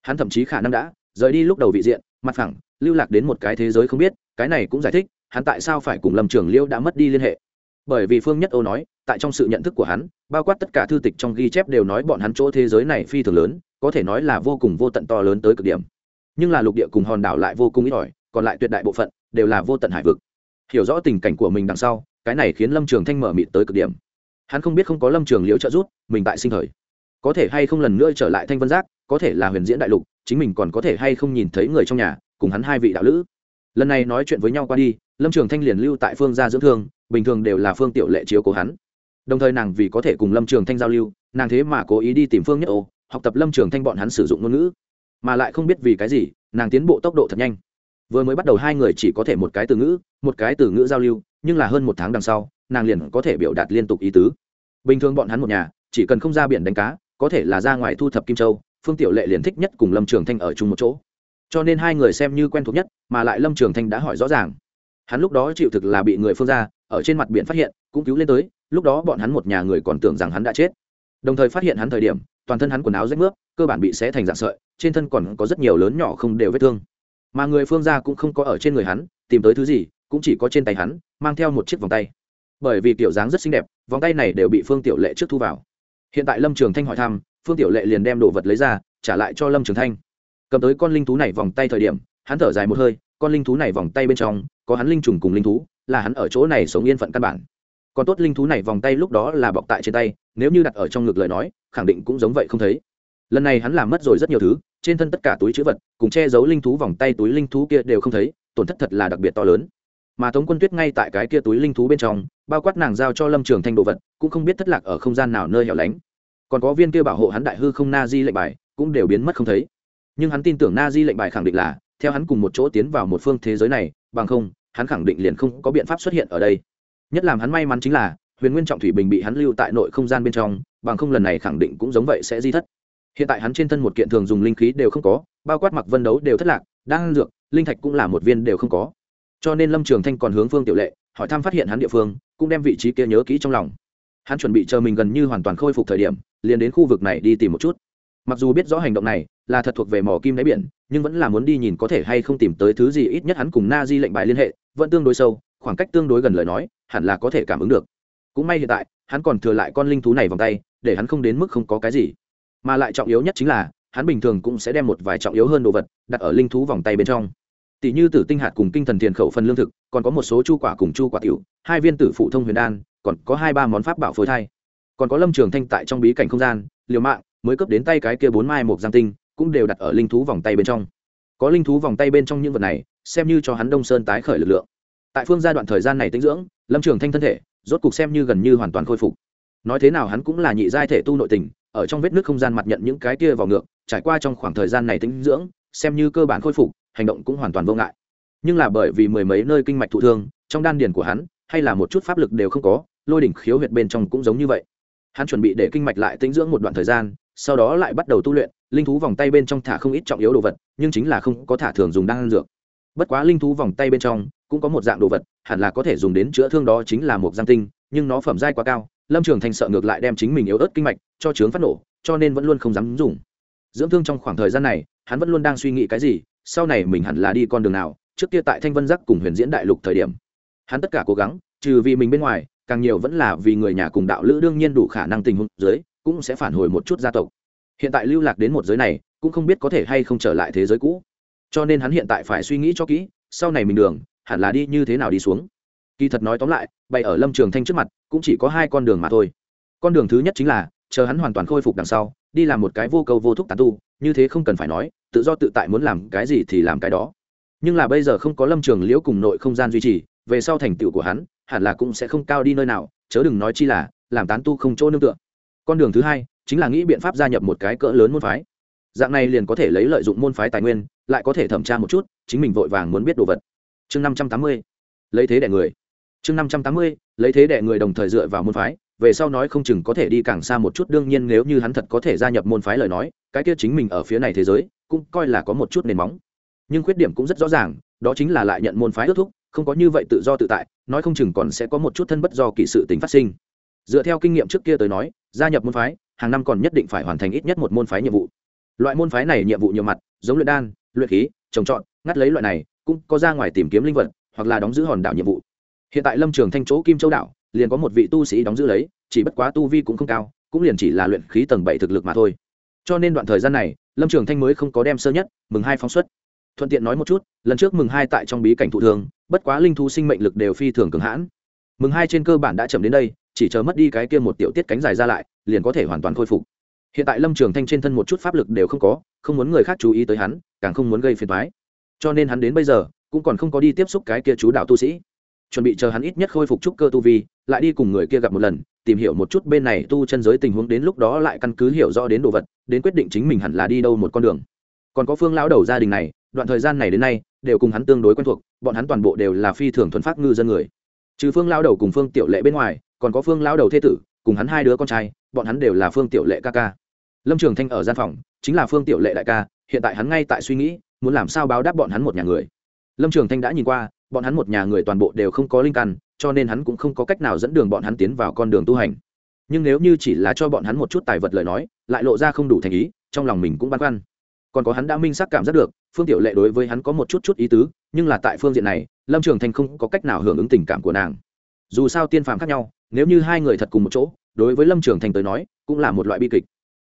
Hắn thậm chí khả năng đã rời đi lúc đầu vị diện, mặt phẳng, lưu lạc đến một cái thế giới không biết, cái này cũng giải thích, hắn tại sao phải cùng lâm trường liêu đã mất đi liên hệ. Bởi vì phương nhất ô nói, tại trong sự nhận thức của hắn, bao quát tất cả thư tịch trong ghi chép đều nói bọn hắn chỗ thế giới này phi thường lớn, có thể nói là vô cùng vô tận to lớn tới cực điểm. Nhưng là lục địa cùng hòn đảo lại vô cùng ít ỏi, còn lại tuyệt đại bộ phận đều là vô tận hải vực. Hiểu rõ tình cảnh của mình đằng sau, cái này khiến lâm trường thanh mở mịt tới cực điểm hắn không biết không có lâm trường liễu trợ giúp, mình tại sinh thời. Có thể hay không lần nữa trở lại thanh vân giác có thể là huyền diễn đại lục chính mình còn có thể hay không nhìn thấy người trong nhà cùng hắn hai vị đạo lữ. Lần này nói chuyện với nhau qua đi lâm trường thanh liền lưu tại phương gia dưỡng thương bình thường đều là phương tiểu lệ chiếu cố hắn. Đồng thời nàng vì có thể cùng lâm trường thanh giao lưu nàng thế mà cố ý đi tìm phương nhất ô học tập lâm trường thanh bọn hắn sử dụng ngôn ngữ. Mà lại không biết vì cái gì nàng tiến bộ tốc độ thật nhanh. Vừa mới bắt đầu hai người chỉ có thể một cái từ ngữ một cái từ ngữ giao lưu nhưng là hơn một tháng đằng sau nàng liền có thể biểu đạt liên tục ý tứ. Bình thường bọn hắn một nhà, chỉ cần không ra biển đánh cá, có thể là ra ngoài thu thập kim châu, phương tiểu lệ liền thích nhất cùng lâm trường thanh ở chung một chỗ. Cho nên hai người xem như quen thuộc nhất, mà lại lâm trường thanh đã hỏi rõ ràng. Hắn lúc đó chịu thực là bị người phương ra, ở trên mặt biển phát hiện, cũng cứu lên tới, lúc đó bọn hắn một nhà người còn tưởng rằng hắn đã chết. Đồng thời phát hiện hắn thời điểm, toàn thân hắn quần áo rách nước cơ bản bị xé thành dạng sợi, trên thân còn có rất nhiều lớn nhỏ không đều vết thương. Mà người phương ra cũng không có ở trên người hắn, tìm tới thứ gì, cũng chỉ có trên tay hắn, mang theo một chiếc vòng tay bởi vì kiểu dáng rất xinh đẹp, vòng tay này đều bị phương tiểu lệ trước thu vào. Hiện tại lâm trường thanh hỏi thăm, phương tiểu lệ liền đem đồ vật lấy ra, trả lại cho lâm trường thanh. Cầm tới con linh thú này vòng tay thời điểm, hắn thở dài một hơi, con linh thú này vòng tay bên trong, có hắn linh trùng cùng linh thú, là hắn ở chỗ này sống yên phận căn bản. Còn tốt linh thú này vòng tay lúc đó là bọc tại trên tay, nếu như đặt ở trong ngực lời nói, khẳng định cũng giống vậy không thấy. Lần này hắn làm mất rồi rất nhiều thứ, trên thân tất cả túi chữ vật, cùng che giấu linh thú vòng tay túi linh thú kia đều không thấy, tổn thất thật là đặc biệt to lớn mà tống quân tuyết ngay tại cái kia túi linh thú bên trong, bao quát nàng giao cho lâm trường thanh đồ vật, cũng không biết thất lạc ở không gian nào nơi hẻo lánh. Còn có viên kia bảo hộ hắn đại hư không na di lệnh bài, cũng đều biến mất không thấy. Nhưng hắn tin tưởng na di lệnh bài khẳng định là, theo hắn cùng một chỗ tiến vào một phương thế giới này, bằng không, hắn khẳng định liền không có biện pháp xuất hiện ở đây. Nhất làm hắn may mắn chính là, huyền nguyên trọng thủy bình bị hắn lưu tại nội không gian bên trong, bằng không lần này khẳng định cũng giống vậy sẽ di thất. Hiện tại hắn trên thân một kiện thường dùng linh khí đều không có, bao quát mặc vân đấu đều thất lạc đang dược, linh thạch cũng là một viên đều không có cho nên lâm trường thanh còn hướng phương tiểu lệ hỏi thăm phát hiện hắn địa phương, cũng đem vị trí kia nhớ kỹ trong lòng. Hắn chuẩn bị chờ mình gần như hoàn toàn khôi phục thời điểm, liền đến khu vực này đi tìm một chút. Mặc dù biết rõ hành động này là thật thuộc về mỏ kim đáy biển, nhưng vẫn là muốn đi nhìn có thể hay không tìm tới thứ gì ít nhất hắn cùng na di lệnh bài liên hệ, vẫn tương đối sâu, khoảng cách tương đối gần lời nói, hẳn là có thể cảm ứng được. Cũng may hiện tại, hắn còn thừa lại con linh thú này vòng tay, để hắn không đến mức không có cái gì. Mà lại trọng yếu nhất chính là, hắn bình thường cũng sẽ đem một vài trọng yếu hơn đồ vật đặt ở linh thú vòng tay bên trong tỷ như tử tinh hạt cùng kinh thần thiền khẩu phần lương thực, còn có một số chu quả cùng chu quả tiểu, hai viên tử phụ thông huyền đan, còn có hai ba món pháp bảo phối thai. Còn có lâm trường thanh tại trong bí cảnh không gian, liều mạng, mới cấp đến tay cái kia bốn mai một giang tinh, cũng đều đặt ở linh thú vòng tay bên trong. Có linh thú vòng tay bên trong những vật này, xem như cho hắn đông sơn tái khởi lực lượng. Tại phương giai đoạn thời gian này tinh dưỡng, lâm trường thanh thân thể, rốt cục xem như gần như hoàn toàn khôi phục. Nói thế nào hắn cũng là nhị giai thể tu nội tình, ở trong vết nước không gian mặt nhận những cái kia vào ngược, trải qua trong khoảng thời gian này tinh dưỡng, xem như cơ bản khôi phục hành động cũng hoàn toàn vô ngại. Nhưng là bởi vì mười mấy nơi kinh mạch thụ thương, trong đan điền của hắn, hay là một chút pháp lực đều không có, lôi đỉnh khiếu huyệt bên trong cũng giống như vậy. Hắn chuẩn bị để kinh mạch lại tĩnh dưỡng một đoạn thời gian, sau đó lại bắt đầu tu luyện, linh thú vòng tay bên trong thả không ít trọng yếu đồ vật, nhưng chính là không có thả thường dùng đan dược. Bất quá linh thú vòng tay bên trong cũng có một dạng đồ vật, hẳn là có thể dùng đến chữa thương đó chính là một giang tinh, nhưng nó phẩm giai quá cao, lâm trường thành sợ ngược lại đem chính mình yếu ớt kinh mạch cho trướng phát nổ, cho nên vẫn luôn không dám dùng. Dưỡng thương trong khoảng thời gian này, hắn vẫn luôn đang suy nghĩ cái gì sau này mình hẳn là đi con đường nào, trước kia tại thanh vân giác cùng huyền diễn đại lục thời điểm. Hắn tất cả cố gắng, trừ vì mình bên ngoài, càng nhiều vẫn là vì người nhà cùng đạo lữ đương nhiên đủ khả năng tình huống dưới, cũng sẽ phản hồi một chút gia tộc. Hiện tại lưu lạc đến một giới này, cũng không biết có thể hay không trở lại thế giới cũ. Cho nên hắn hiện tại phải suy nghĩ cho kỹ, sau này mình đường, hẳn là đi như thế nào đi xuống. Kỳ thật nói tóm lại, bày ở lâm trường thanh trước mặt, cũng chỉ có hai con đường mà thôi. Con đường thứ nhất chính là, chờ hắn hoàn toàn khôi phục đằng sau, đi làm một cái vô cầu vô thúc tàn tu, như thế không cần phải nói tự do tự tại muốn làm cái gì thì làm cái đó. Nhưng là bây giờ không có lâm trường liễu cùng nội không gian duy trì, về sau thành tựu của hắn, hẳn là cũng sẽ không cao đi nơi nào, chớ đừng nói chi là, làm tán tu không chỗ nương tựa. Con đường thứ hai, chính là nghĩ biện pháp gia nhập một cái cỡ lớn môn phái. Dạng này liền có thể lấy lợi dụng môn phái tài nguyên, lại có thể thẩm tra một chút, chính mình vội vàng muốn biết đồ vật. Chương năm trăm tám mươi, lấy thế đẻ người. Chương năm trăm tám mươi, lấy thế đẻ người đồng thời dựa vào môn phái, về sau nói không chừng có thể đi càng xa một chút, đương nhiên nếu như hắn thật có thể gia nhập môn phái lời nói, cái kia chính mình ở phía này thế giới cũng coi là có một chút nền móng. Nhưng khuyết điểm cũng rất rõ ràng, đó chính là lại nhận môn phái ước thúc, không có như vậy tự do tự tại, nói không chừng còn sẽ có một chút thân bất do kỳ sự tính phát sinh. Dựa theo kinh nghiệm trước kia tới nói, gia nhập môn phái, hàng năm còn nhất định phải hoàn thành ít nhất một môn phái nhiệm vụ. Loại môn phái này nhiệm vụ nhiều mặt, giống luyện đan, luyện khí, trồng trọt, ngắt lấy loại này, cũng có ra ngoài tìm kiếm linh vật, hoặc là đóng giữ hòn đảo nhiệm vụ. Hiện tại lâm trường thanh chỗ kim châu đảo, liền có một vị tu sĩ đóng giữ lấy, chỉ bất quá tu vi cũng không cao, cũng liền chỉ là luyện khí tầng bảy thực lực mà thôi cho nên đoạn thời gian này, lâm trường thanh mới không có đem sơ nhất, mừng hai phóng xuất. Thuận tiện nói một chút, lần trước mừng hai tại trong bí cảnh thụ thường, bất quá linh thú sinh mệnh lực đều phi thường cường hãn. Mừng hai trên cơ bản đã chậm đến đây, chỉ chờ mất đi cái kia một tiểu tiết cánh dài ra lại, liền có thể hoàn toàn khôi phục. Hiện tại lâm trường thanh trên thân một chút pháp lực đều không có, không muốn người khác chú ý tới hắn, càng không muốn gây phiền thoái cho nên hắn đến bây giờ, cũng còn không có đi tiếp xúc cái kia chú đạo tu sĩ chuẩn bị chờ hắn ít nhất khôi phục trúc cơ tu vi, lại đi cùng người kia gặp một lần, tìm hiểu một chút bên này tu chân giới tình huống đến lúc đó lại căn cứ hiểu rõ đến đồ vật, đến quyết định chính mình hẳn là đi đâu một con đường. Còn có phương lão đầu gia đình này, đoạn thời gian này đến nay, đều cùng hắn tương đối quen thuộc, bọn hắn toàn bộ đều là phi thường thuần phát ngư dân người. Trừ phương lão đầu cùng phương tiểu lệ bên ngoài, còn có phương lão đầu thế tử, cùng hắn hai đứa con trai, bọn hắn đều là phương tiểu lệ ca ca. Lâm trường thanh ở gian phòng, chính là phương tiểu lệ đại ca, hiện tại hắn ngay tại suy nghĩ, muốn làm sao báo đáp bọn hắn một nhà người. Lâm trường thanh đã nhìn qua bọn hắn một nhà người toàn bộ đều không có linh căn, cho nên hắn cũng không có cách nào dẫn đường bọn hắn tiến vào con đường tu hành. Nhưng nếu như chỉ là cho bọn hắn một chút tài vật lời nói, lại lộ ra không đủ thành ý, trong lòng mình cũng băn khoăn. Còn có hắn đã minh xác cảm giác được, phương tiểu lệ đối với hắn có một chút chút ý tứ, nhưng là tại phương diện này, lâm trường thanh không có cách nào hưởng ứng tình cảm của nàng. Dù sao tiên phàm khác nhau, nếu như hai người thật cùng một chỗ, đối với lâm trường thanh tới nói, cũng là một loại bi kịch.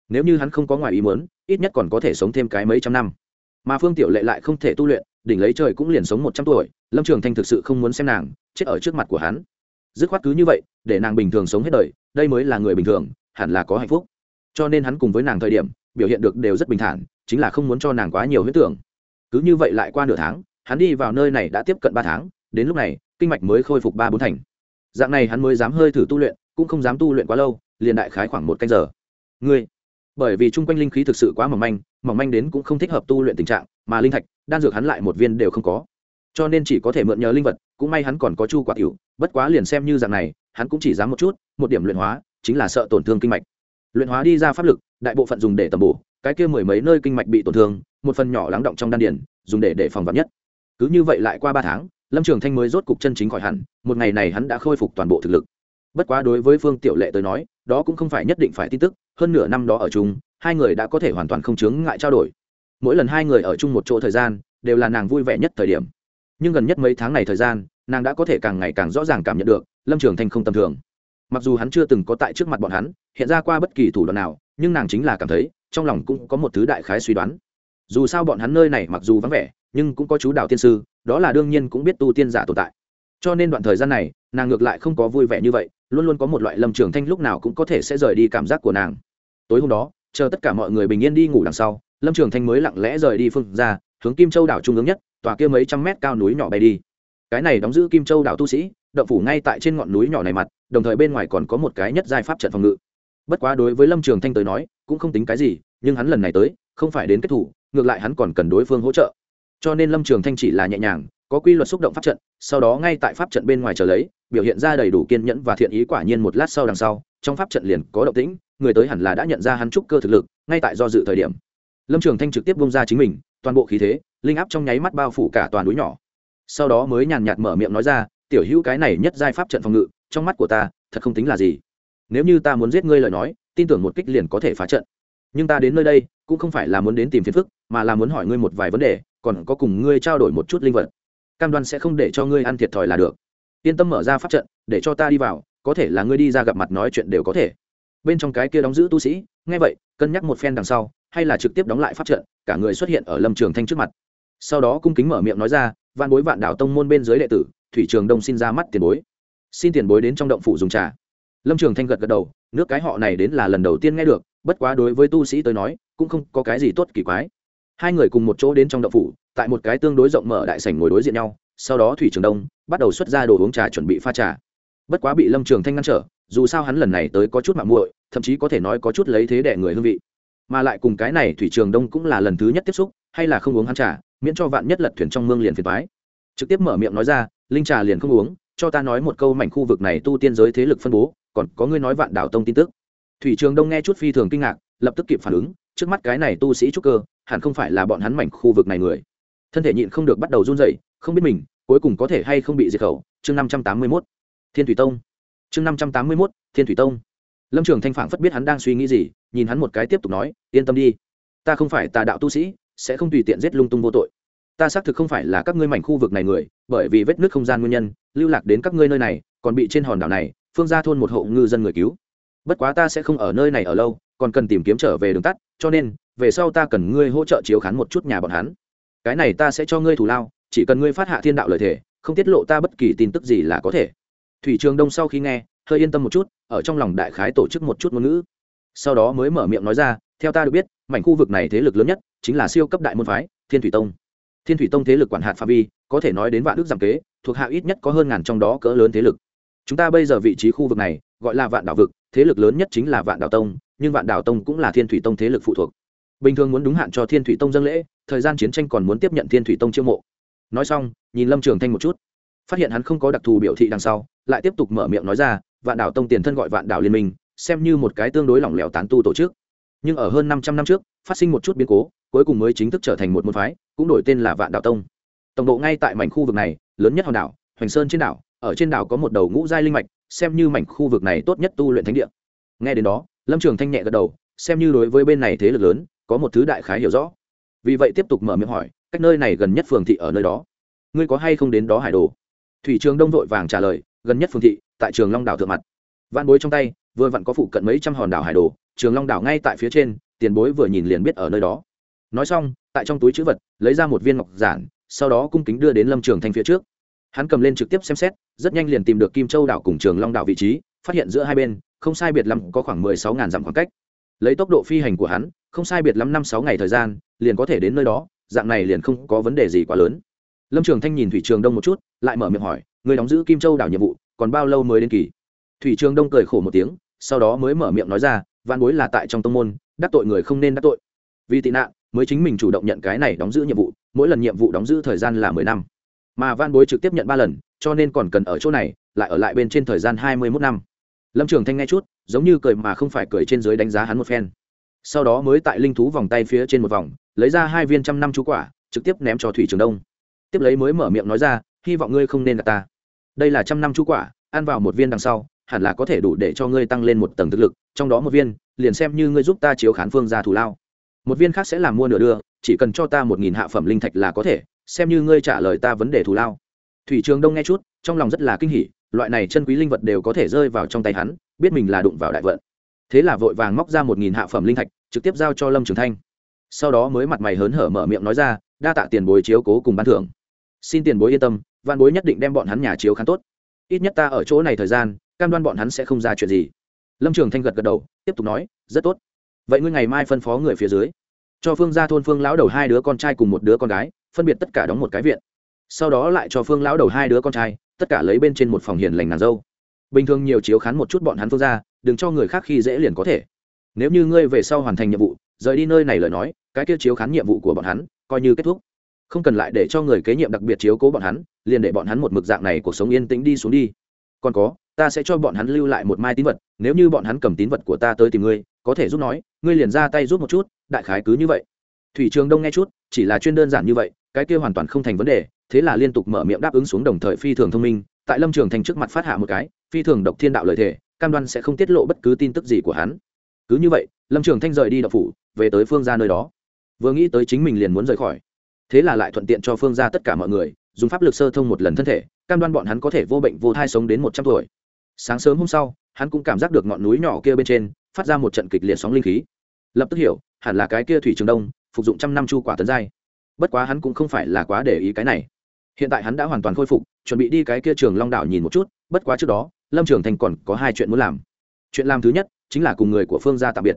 Nếu như hắn không có ngoài ý muốn, ít nhất còn có thể sống thêm cái mấy trăm năm. Mà phương tiểu lệ lại không thể tu luyện đỉnh lấy trời cũng liền sống một trăm tuổi, lâm trường thanh thực sự không muốn xem nàng, chết ở trước mặt của hắn. Dứt khoát cứ như vậy, để nàng bình thường sống hết đời, đây mới là người bình thường, hẳn là có hạnh phúc. Cho nên hắn cùng với nàng thời điểm, biểu hiện được đều rất bình thản, chính là không muốn cho nàng quá nhiều huyết tưởng. Cứ như vậy lại qua nửa tháng, hắn đi vào nơi này đã tiếp cận ba tháng, đến lúc này, kinh mạch mới khôi phục ba bốn thành. Dạng này hắn mới dám hơi thử tu luyện, cũng không dám tu luyện quá lâu, liền đại khái khoảng một canh giờ. Ngươi, bởi vì chung quanh linh khí thực sự quá mỏng manh mỏng manh đến cũng không thích hợp tu luyện tình trạng, mà linh thạch đan dược hắn lại một viên đều không có. Cho nên chỉ có thể mượn nhờ linh vật, cũng may hắn còn có chu quả cựu bất quá liền xem như dạng này, hắn cũng chỉ dám một chút, một điểm luyện hóa, chính là sợ tổn thương kinh mạch. Luyện hóa đi ra pháp lực, đại bộ phận dùng để tầm bổ, cái kia mười mấy nơi kinh mạch bị tổn thương, một phần nhỏ lắng động trong đan điển dùng để để phòng vật nhất. Cứ như vậy lại qua ba tháng, lâm trường thanh mới rốt cục chân chính khỏi hẳn, một ngày này hắn đã khôi phục toàn bộ thực lực. Bất quá đối với phương tiểu lệ tới nói, đó cũng không phải nhất định phải tin tức, hơn nửa năm đó ở chung, hai người đã có thể hoàn toàn không chướng ngại trao đổi mỗi lần hai người ở chung một chỗ thời gian, đều là nàng vui vẻ nhất thời điểm. Nhưng gần nhất mấy tháng này thời gian, nàng đã có thể càng ngày càng rõ ràng cảm nhận được, lâm trường thanh không tầm thường. Mặc dù hắn chưa từng có tại trước mặt bọn hắn, hiện ra qua bất kỳ thủ đoạn nào, nhưng nàng chính là cảm thấy, trong lòng cũng có một thứ đại khái suy đoán. Dù sao bọn hắn nơi này mặc dù vắng vẻ, nhưng cũng có chú đạo tiên sư, đó là đương nhiên cũng biết tu tiên giả tồn tại. Cho nên đoạn thời gian này, nàng ngược lại không có vui vẻ như vậy, luôn luôn có một loại lâm trường thanh lúc nào cũng có thể sẽ rời đi cảm giác của nàng. Tối hôm đó, chờ tất cả mọi người bình yên đi ngủ đằng sau lâm trường thanh mới lặng lẽ rời đi phương ra, hướng kim châu đảo trung ương nhất, tòa kia mấy trăm mét cao núi nhỏ bay đi. Cái này đóng giữ kim châu đảo tu sĩ, động phủ ngay tại trên ngọn núi nhỏ này mặt, đồng thời bên ngoài còn có một cái nhất giai pháp trận phòng ngự. Bất quá đối với lâm trường thanh tới nói, cũng không tính cái gì, nhưng hắn lần này tới, không phải đến kết thủ, ngược lại hắn còn cần đối phương hỗ trợ. Cho nên lâm trường thanh chỉ là nhẹ nhàng, có quy luật xúc động pháp trận, sau đó ngay tại pháp trận bên ngoài chờ lấy, biểu hiện ra đầy đủ kiên nhẫn và thiện ý quả nhiên một lát sau đằng sau, trong pháp trận liền có động tĩnh, người tới hẳn là đã nhận ra hắn trúc cơ thực lực, ngay tại do dự thời điểm lâm trường thanh trực tiếp bông ra chính mình, toàn bộ khí thế, linh áp trong nháy mắt bao phủ cả toàn núi nhỏ. Sau đó mới nhàn nhạt mở miệng nói ra, tiểu hữu cái này nhất giai pháp trận phòng ngự, trong mắt của ta, thật không tính là gì. Nếu như ta muốn giết ngươi lời nói, tin tưởng một kích liền có thể phá trận. Nhưng ta đến nơi đây, cũng không phải là muốn đến tìm phiền phức, mà là muốn hỏi ngươi một vài vấn đề, còn có cùng ngươi trao đổi một chút linh vật. Cam đoan sẽ không để cho ngươi ăn thiệt thòi là được. Yên tâm mở ra pháp trận, để cho ta đi vào, có thể là ngươi đi ra gặp mặt nói chuyện đều có thể. Bên trong cái kia đóng giữ tu sĩ, nghe vậy, cân nhắc một phen đằng sau hay là trực tiếp đóng lại pháp trận, cả người xuất hiện ở lâm trường thanh trước mặt. Sau đó cung kính mở miệng nói ra, vạn bối vạn đảo tông môn bên dưới đệ tử, thủy trường đông xin ra mắt tiền bối. Xin tiền bối đến trong động phủ dùng trà. Lâm trường thanh gật gật đầu, nước cái họ này đến là lần đầu tiên nghe được, bất quá đối với tu sĩ tới nói, cũng không có cái gì tốt kỳ quái. Hai người cùng một chỗ đến trong động phủ, tại một cái tương đối rộng mở đại sảnh ngồi đối diện nhau, sau đó thủy trường đông bắt đầu xuất ra đồ uống trà chuẩn bị pha trà. Bất quá bị lâm trường thanh ngăn trở, dù sao hắn lần này tới có chút mạng muội, thậm chí có thể nói có chút lấy thế đẻ người hương vị mà lại cùng cái này thủy trường đông cũng là lần thứ nhất tiếp xúc, hay là không uống hắn trà, miễn cho vạn nhất lật thuyền trong mương liền phiền toái. Trực tiếp mở miệng nói ra, linh trà liền không uống, cho ta nói một câu mảnh khu vực này tu tiên giới thế lực phân bố, còn có ngươi nói vạn đảo tông tin tức. Thủy trường đông nghe chút phi thường kinh ngạc, lập tức kịp phản ứng, trước mắt cái này tu sĩ trúc cơ, hẳn không phải là bọn hắn mảnh khu vực này người. Thân thể nhịn không được bắt đầu run dậy không biết mình, cuối cùng có thể hay không bị diệt khẩu, chương năm trăm tám mươi mốt, thiên thủy tông. Chương năm trăm tám mươi mốt, thiên thủy tông lâm trường thanh phản phất biết hắn đang suy nghĩ gì, nhìn hắn một cái tiếp tục nói, yên tâm đi. Ta không phải tà đạo tu sĩ, sẽ không tùy tiện giết lung tung vô tội. Ta xác thực không phải là các ngươi mảnh khu vực này người, bởi vì vết nước không gian nguyên nhân, lưu lạc đến các ngươi nơi này, còn bị trên hòn đảo này, phương ra thôn một hộ ngư dân người cứu. Bất quá ta sẽ không ở nơi này ở lâu, còn cần tìm kiếm trở về đường tắt, cho nên, về sau ta cần ngươi hỗ trợ chiếu khán một chút nhà bọn hắn. Cái này ta sẽ cho ngươi thủ lao, chỉ cần ngươi phát hạ thiên đạo lời thề, không tiết lộ ta bất kỳ tin tức gì là có thể. Thủy trường đông sau khi nghe hơi yên tâm một chút, ở trong lòng đại khái tổ chức một chút ngôn ngữ. Sau đó mới mở miệng nói ra, theo ta được biết, mảnh khu vực này thế lực lớn nhất chính là siêu cấp đại môn phái, thiên thủy tông. Thiên thủy tông thế lực quản hạt phạm vi, có thể nói đến vạn đức giảm kế, thuộc hạ ít nhất có hơn ngàn trong đó cỡ lớn thế lực. Chúng ta bây giờ vị trí khu vực này, gọi là vạn đảo vực, thế lực lớn nhất chính là vạn đảo tông, nhưng vạn đảo tông cũng là thiên thủy tông thế lực phụ thuộc. Bình thường muốn đúng hạn cho thiên thủy tông dâng lễ, thời gian chiến tranh còn muốn tiếp nhận thiên thủy tông chiêu mộ. Nói xong, nhìn lâm trường thanh một chút, phát hiện hắn không có đặc thù biểu thị đằng sau lại tiếp tục mở miệng nói ra, vạn đảo tông tiền thân gọi vạn đảo liên minh, xem như một cái tương đối lỏng lẻo tán tu tổ chức. Nhưng ở hơn năm trăm năm trước, phát sinh một chút biến cố, cuối cùng mới chính thức trở thành một môn phái, cũng đổi tên là vạn đảo tông. Tổng độ ngay tại mảnh khu vực này, lớn nhất hòn đảo, hoành sơn trên đảo, ở trên đảo có một đầu ngũ giai linh mạch, xem như mảnh khu vực này tốt nhất tu luyện thánh địa. Nghe đến đó, lâm trường thanh nhẹ gật đầu, xem như đối với bên này thế lực lớn, có một thứ đại khái hiểu rõ. Vì vậy tiếp tục mở miệng hỏi, cách nơi này gần nhất phường thị ở nơi đó? Ngươi có hay không đến đó hải đồ? Thủy trường đông vội vàng trả lời gần nhất phương thị, tại trường long đảo thượng mặt. Văn bối trong tay, vừa vặn có phụ cận mấy trăm hòn đảo hải đồ, trường long đảo ngay tại phía trên, tiền bối vừa nhìn liền biết ở nơi đó. Nói xong, tại trong túi chữ vật, lấy ra một viên ngọc giản, sau đó cung kính đưa đến lâm trường thanh phía trước. Hắn cầm lên trực tiếp xem xét, rất nhanh liền tìm được kim châu đảo cùng trường long đảo vị trí, phát hiện giữa hai bên, không sai biệt lắm có khoảng mười sáu ngàn dặm khoảng cách. Lấy tốc độ phi hành của hắn, không sai biệt lắm năm sáu ngày thời gian, liền có thể đến nơi đó, dạng này liền không có vấn đề gì quá lớn lâm trường thanh nhìn thủy trường đông một chút, lại mở miệng hỏi người đóng giữ kim châu đảo nhiệm vụ, còn bao lâu mới đến kỳ? Thủy trường đông cười khổ một tiếng, sau đó mới mở miệng nói ra văn bối là tại trong tông môn, đắc tội người không nên đắc tội. Vì tị nạn, mới chính mình chủ động nhận cái này đóng giữ nhiệm vụ, mỗi lần nhiệm vụ đóng giữ thời gian là mười năm. Mà van bối trực tiếp nhận ba lần, cho nên còn cần ở chỗ này, lại ở lại bên trên thời gian hai mươi mốt năm. Lâm trường thanh nghe chút, giống như cười mà không phải cười trên dưới đánh giá hắn một phen. Sau đó mới tại linh thú vòng tay phía trên một vòng, lấy ra hai viên trăm năm chú quả, trực tiếp ném cho thủy trường đông tiếp lấy mới mở miệng nói ra, hy vọng ngươi không nên gặp ta. Đây là trăm năm chú quả, ăn vào một viên đằng sau, hẳn là có thể đủ để cho ngươi tăng lên một tầng thực lực, trong đó một viên, liền xem như ngươi giúp ta chiếu khán phương ra thủ lao. Một viên khác sẽ làm mua nửa đưa, chỉ cần cho ta một nghìn hạ phẩm linh thạch là có thể, xem như ngươi trả lời ta vấn đề thù lao. Thủy trường đông nghe chút, trong lòng rất là kinh hỉ, loại này chân quý linh vật đều có thể rơi vào trong tay hắn, biết mình là đụng vào đại vận. Thế là vội vàng móc ra một nghìn hạ phẩm linh thạch, trực tiếp giao cho lâm trường thanh. Sau đó mới mặt mày hớn hở mở miệng nói ra, đa tạ tiền bối chiếu cố cùng ban thưởng xin tiền bối yên tâm văn bối nhất định đem bọn hắn nhà chiếu khán tốt. Ít nhất ta ở chỗ này thời gian, cam đoan bọn hắn sẽ không ra chuyện gì. Lâm trường thanh gật gật đầu, tiếp tục nói, rất tốt. Vậy ngươi ngày mai phân phó người phía dưới. Cho phương ra thôn phương lão đầu hai đứa con trai cùng một đứa con gái, phân biệt tất cả đóng một cái viện. Sau đó lại cho phương lão đầu hai đứa con trai, tất cả lấy bên trên một phòng hiền lành nàng dâu. Bình thường nhiều chiếu khán một chút bọn hắn phương ra đừng cho người khác khi dễ liền có thể. Nếu như ngươi về sau hoàn thành nhiệm vụ, rời đi nơi này lời nói, cái kia chiếu khán nhiệm vụ của bọn hắn, coi như kết thúc không cần lại để cho người kế nhiệm đặc biệt chiếu cố bọn hắn, liền để bọn hắn một mực dạng này cuộc sống yên tĩnh đi xuống đi. Còn có, ta sẽ cho bọn hắn lưu lại một mai tín vật, nếu như bọn hắn cầm tín vật của ta tới tìm ngươi, có thể giúp nói, ngươi liền ra tay giúp một chút, đại khái cứ như vậy. Thủy trường đông nghe chút, chỉ là chuyên đơn giản như vậy, cái kia hoàn toàn không thành vấn đề, thế là liên tục mở miệng đáp ứng xuống đồng thời phi thường thông minh, tại lâm trường thành trước mặt phát hạ một cái, phi thường độc thiên đạo lời thề, cam đoan sẽ không tiết lộ bất cứ tin tức gì của hắn. Cứ như vậy, lâm trường thanh rời đi đậu phủ, về tới phương ra nơi đó. Vừa nghĩ tới chính mình liền muốn rời khỏi thế là lại thuận tiện cho phương ra tất cả mọi người, dùng pháp lực sơ thông một lần thân thể, cam đoan bọn hắn có thể vô bệnh vô thai sống đến một trăm tuổi. Sáng sớm hôm sau, hắn cũng cảm giác được ngọn núi nhỏ kia bên trên, phát ra một trận kịch liệt sóng linh khí. Lập tức hiểu, hẳn là cái kia thủy trường đông, phục dụng trăm năm chu quả tấn giai. Bất quá hắn cũng không phải là quá để ý cái này. Hiện tại hắn đã hoàn toàn khôi phục, chuẩn bị đi cái kia trường long đảo nhìn một chút, bất quá trước đó, lâm trường thành còn có hai chuyện muốn làm. Chuyện làm thứ nhất, chính là cùng người của phương gia tạm biệt.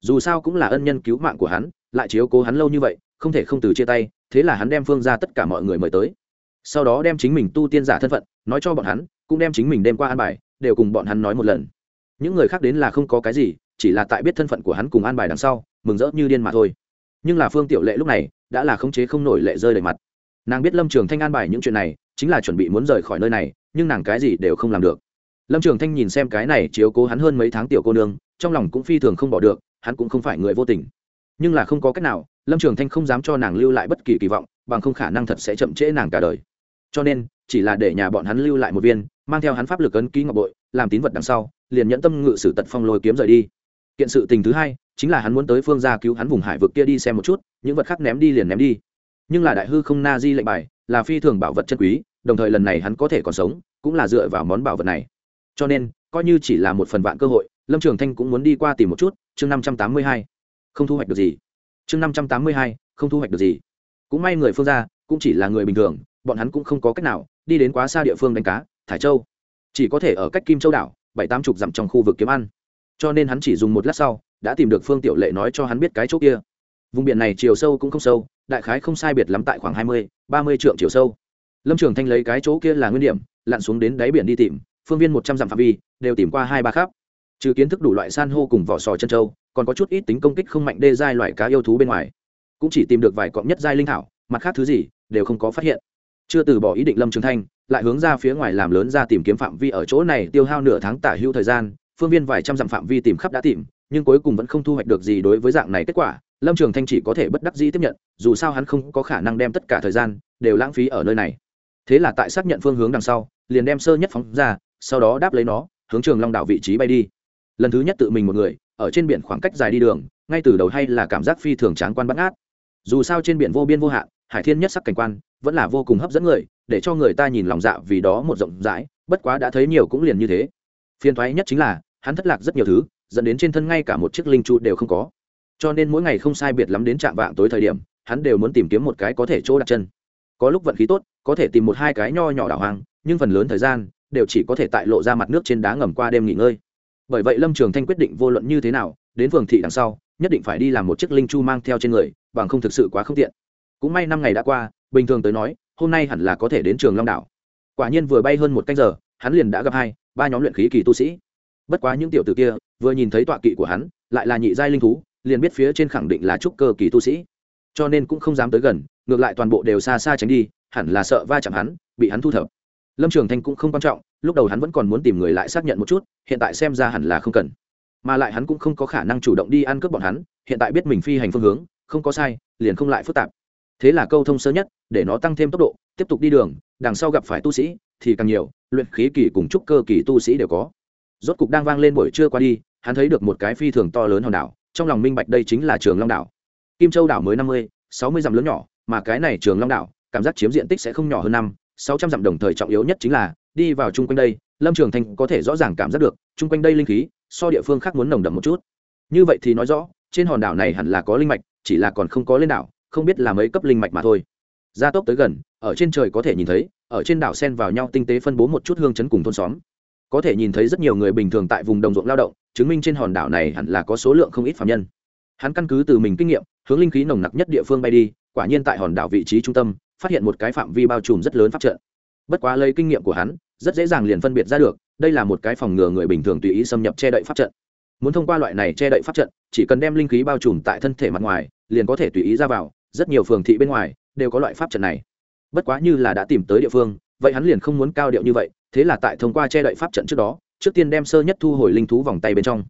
Dù sao cũng là ân nhân cứu mạng của hắn, lại chiếu cố hắn lâu như vậy không thể không từ chia tay, thế là hắn đem phương ra tất cả mọi người mời tới. Sau đó đem chính mình tu tiên giả thân phận nói cho bọn hắn, cũng đem chính mình đem qua an bài, đều cùng bọn hắn nói một lần. Những người khác đến là không có cái gì, chỉ là tại biết thân phận của hắn cùng an bài đằng sau, mừng rỡ như điên mà thôi. Nhưng là phương tiểu lệ lúc này, đã là khống chế không nổi lệ rơi đầy mặt. Nàng biết lâm trường thanh an bài những chuyện này, chính là chuẩn bị muốn rời khỏi nơi này, nhưng nàng cái gì đều không làm được. Lâm trường thanh nhìn xem cái này chiếu cố hắn hơn mấy tháng tiểu cô nương, trong lòng cũng phi thường không bỏ được, hắn cũng không phải người vô tình nhưng là không có cách nào, lâm trường thanh không dám cho nàng lưu lại bất kỳ kỳ vọng, bằng không khả năng thật sẽ chậm trễ nàng cả đời. Cho nên, chỉ là để nhà bọn hắn lưu lại một viên, mang theo hắn pháp lực ấn ký ngọc bội, làm tín vật đằng sau, liền nhẫn tâm ngự sử tật phong lôi kiếm rời đi. Kiện sự tình thứ hai, chính là hắn muốn tới phương gia cứu hắn vùng hải vực kia đi xem một chút, những vật khác ném đi liền ném đi. Nhưng là đại hư không na di lệnh bài, là phi thường bảo vật chân quý, đồng thời lần này hắn có thể còn sống, cũng là dựa vào món bảo vật này. Cho nên, coi như chỉ là một phần vạn cơ hội, lâm trường thanh cũng muốn đi qua tìm một chút, chương năm trăm tám mươi hai không thu hoạch được gì. Chương năm trăm tám mươi hai, không thu hoạch được gì. Cũng may người phương gia cũng chỉ là người bình thường, bọn hắn cũng không có cách nào đi đến quá xa địa phương đánh cá, thải châu. Chỉ có thể ở cách kim châu đảo, bảy tám chục dặm trong khu vực kiếm ăn. Cho nên hắn chỉ dùng một lát sau, đã tìm được phương tiểu lệ nói cho hắn biết cái chỗ kia. Vùng biển này chiều sâu cũng không sâu, đại khái không sai biệt lắm tại khoảng hai mươi, ba mươi trượng chiều sâu. Lâm trường thanh lấy cái chỗ kia là nguyên điểm, lặn xuống đến đáy biển đi tìm, phương viên một trăm dặm phạm vi, đều tìm qua hai ba khắp trừ kiến thức đủ loại san hô cùng vỏ sò chân trâu còn có chút ít tính công kích không mạnh đê giai loại cá yêu thú bên ngoài. Cũng chỉ tìm được vài cọng nhất giai linh thảo, mặt khác thứ gì đều không có phát hiện. Chưa từ bỏ ý định lâm trường thanh, lại hướng ra phía ngoài làm lớn ra tìm kiếm phạm vi ở chỗ này tiêu hao nửa tháng tả hữu thời gian, phương viên vài trăm dặm phạm vi tìm khắp đã tìm, nhưng cuối cùng vẫn không thu hoạch được gì đối với dạng này kết quả, lâm trường thanh chỉ có thể bất đắc dĩ tiếp nhận, dù sao hắn không có khả năng đem tất cả thời gian đều lãng phí ở nơi này. Thế là tại xác nhận phương hướng đằng sau, liền đem sơ nhất phóng ra, sau đó đáp lấy nó, hướng trường long đảo vị trí bay đi lần thứ nhất tự mình một người, ở trên biển khoảng cách dài đi đường, ngay từ đầu hay là cảm giác phi thường tráng quan bắt ngát. Dù sao trên biển vô biên vô hạn, hải thiên nhất sắc cảnh quan, vẫn là vô cùng hấp dẫn người, để cho người ta nhìn lòng dạ vì đó một rộng rãi, bất quá đã thấy nhiều cũng liền như thế. Phiền thoái nhất chính là, hắn thất lạc rất nhiều thứ, dẫn đến trên thân ngay cả một chiếc linh trụ đều không có. Cho nên mỗi ngày không sai biệt lắm đến trạm vạng tối thời điểm, hắn đều muốn tìm kiếm một cái có thể chỗ đặt chân. Có lúc vận khí tốt, có thể tìm một hai cái nho nhỏ đảo hoang, nhưng phần lớn thời gian, đều chỉ có thể tại lộ ra mặt nước trên đá ngầm qua đêm nghỉ ngơi bởi vậy lâm trường thanh quyết định vô luận như thế nào, đến phường thị đằng sau, nhất định phải đi làm một chiếc linh chu mang theo trên người, bằng không thực sự quá không tiện. Cũng may năm ngày đã qua, bình thường tới nói, hôm nay hẳn là có thể đến trường long đảo. Quả nhiên vừa bay hơn một canh giờ, hắn liền đã gặp hai, ba nhóm luyện khí kỳ tu sĩ. Bất quá những tiểu t ử kia, vừa nhìn thấy tọa kỵ của hắn, lại là nhị giai linh thú, liền biết phía trên khẳng định là trúc cơ kỳ tu sĩ. Cho nên cũng không dám tới gần, ngược lại toàn bộ đều xa xa tránh đi, hẳn là sợ va chạm hắn, bị hắn thu thập. Lâm trường thanh cũng không quan trọng lúc đầu hắn vẫn còn muốn tìm người lại xác nhận một chút, hiện tại xem ra hẳn là không cần. Mà lại hắn cũng không có khả năng chủ động đi ăn cướp bọn hắn, hiện tại biết mình phi hành phương hướng, không có sai, liền không lại phức tạp. Thế là câu thông sớm nhất, để nó tăng thêm tốc độ, tiếp tục đi đường, đằng sau gặp phải tu sĩ, thì càng nhiều, luyện khí kỳ cùng trúc cơ kỳ tu sĩ đều có. Rốt cục đang vang lên buổi trưa qua đi, hắn thấy được một cái phi thường to lớn hòn đảo, trong lòng minh bạch đây chính là trường long đảo. Kim châu đảo mới năm mươi, sáu mươi dặm lớn nhỏ, mà cái này trường long đảo, cảm giác chiếm diện tích sẽ không nhỏ hơn năm, sáu trăm dặm đồng thời trọng yếu nhất chính là đi vào chung quanh đây, lâm trường thanh có thể rõ ràng cảm giác được, chung quanh đây linh khí, so địa phương khác muốn nồng đậm một chút. Như vậy thì nói rõ, trên hòn đảo này hẳn là có linh mạch, chỉ là còn không có lên đảo, không biết là mấy cấp linh mạch mà thôi. Gia tốc tới gần, ở trên trời có thể nhìn thấy, ở trên đảo sen vào nhau tinh tế phân bố một chút hương chấn cùng thôn xóm. Có thể nhìn thấy rất nhiều người bình thường tại vùng đồng ruộng lao động, chứng minh trên hòn đảo này hẳn là có số lượng không ít phạm nhân. Hắn căn cứ từ mình kinh nghiệm, hướng linh khí nồng nặc nhất địa phương bay đi, quả nhiên tại hòn đảo vị trí trung tâm, phát hiện một cái phạm vi bao trùm rất lớn pháp trận. Bất quá lấy kinh nghiệm của hắn rất dễ dàng liền phân biệt ra được, đây là một cái phòng ngừa người bình thường tùy ý xâm nhập che đậy pháp trận. Muốn thông qua loại này che đậy pháp trận, chỉ cần đem linh khí bao trùm tại thân thể mặt ngoài, liền có thể tùy ý ra vào, rất nhiều phường thị bên ngoài đều có loại pháp trận này. Bất quá như là đã tìm tới địa phương, vậy hắn liền không muốn cao điệu như vậy, thế là tại thông qua che đậy pháp trận trước đó, trước tiên đem sơ nhất thu hồi linh thú vòng tay bên trong.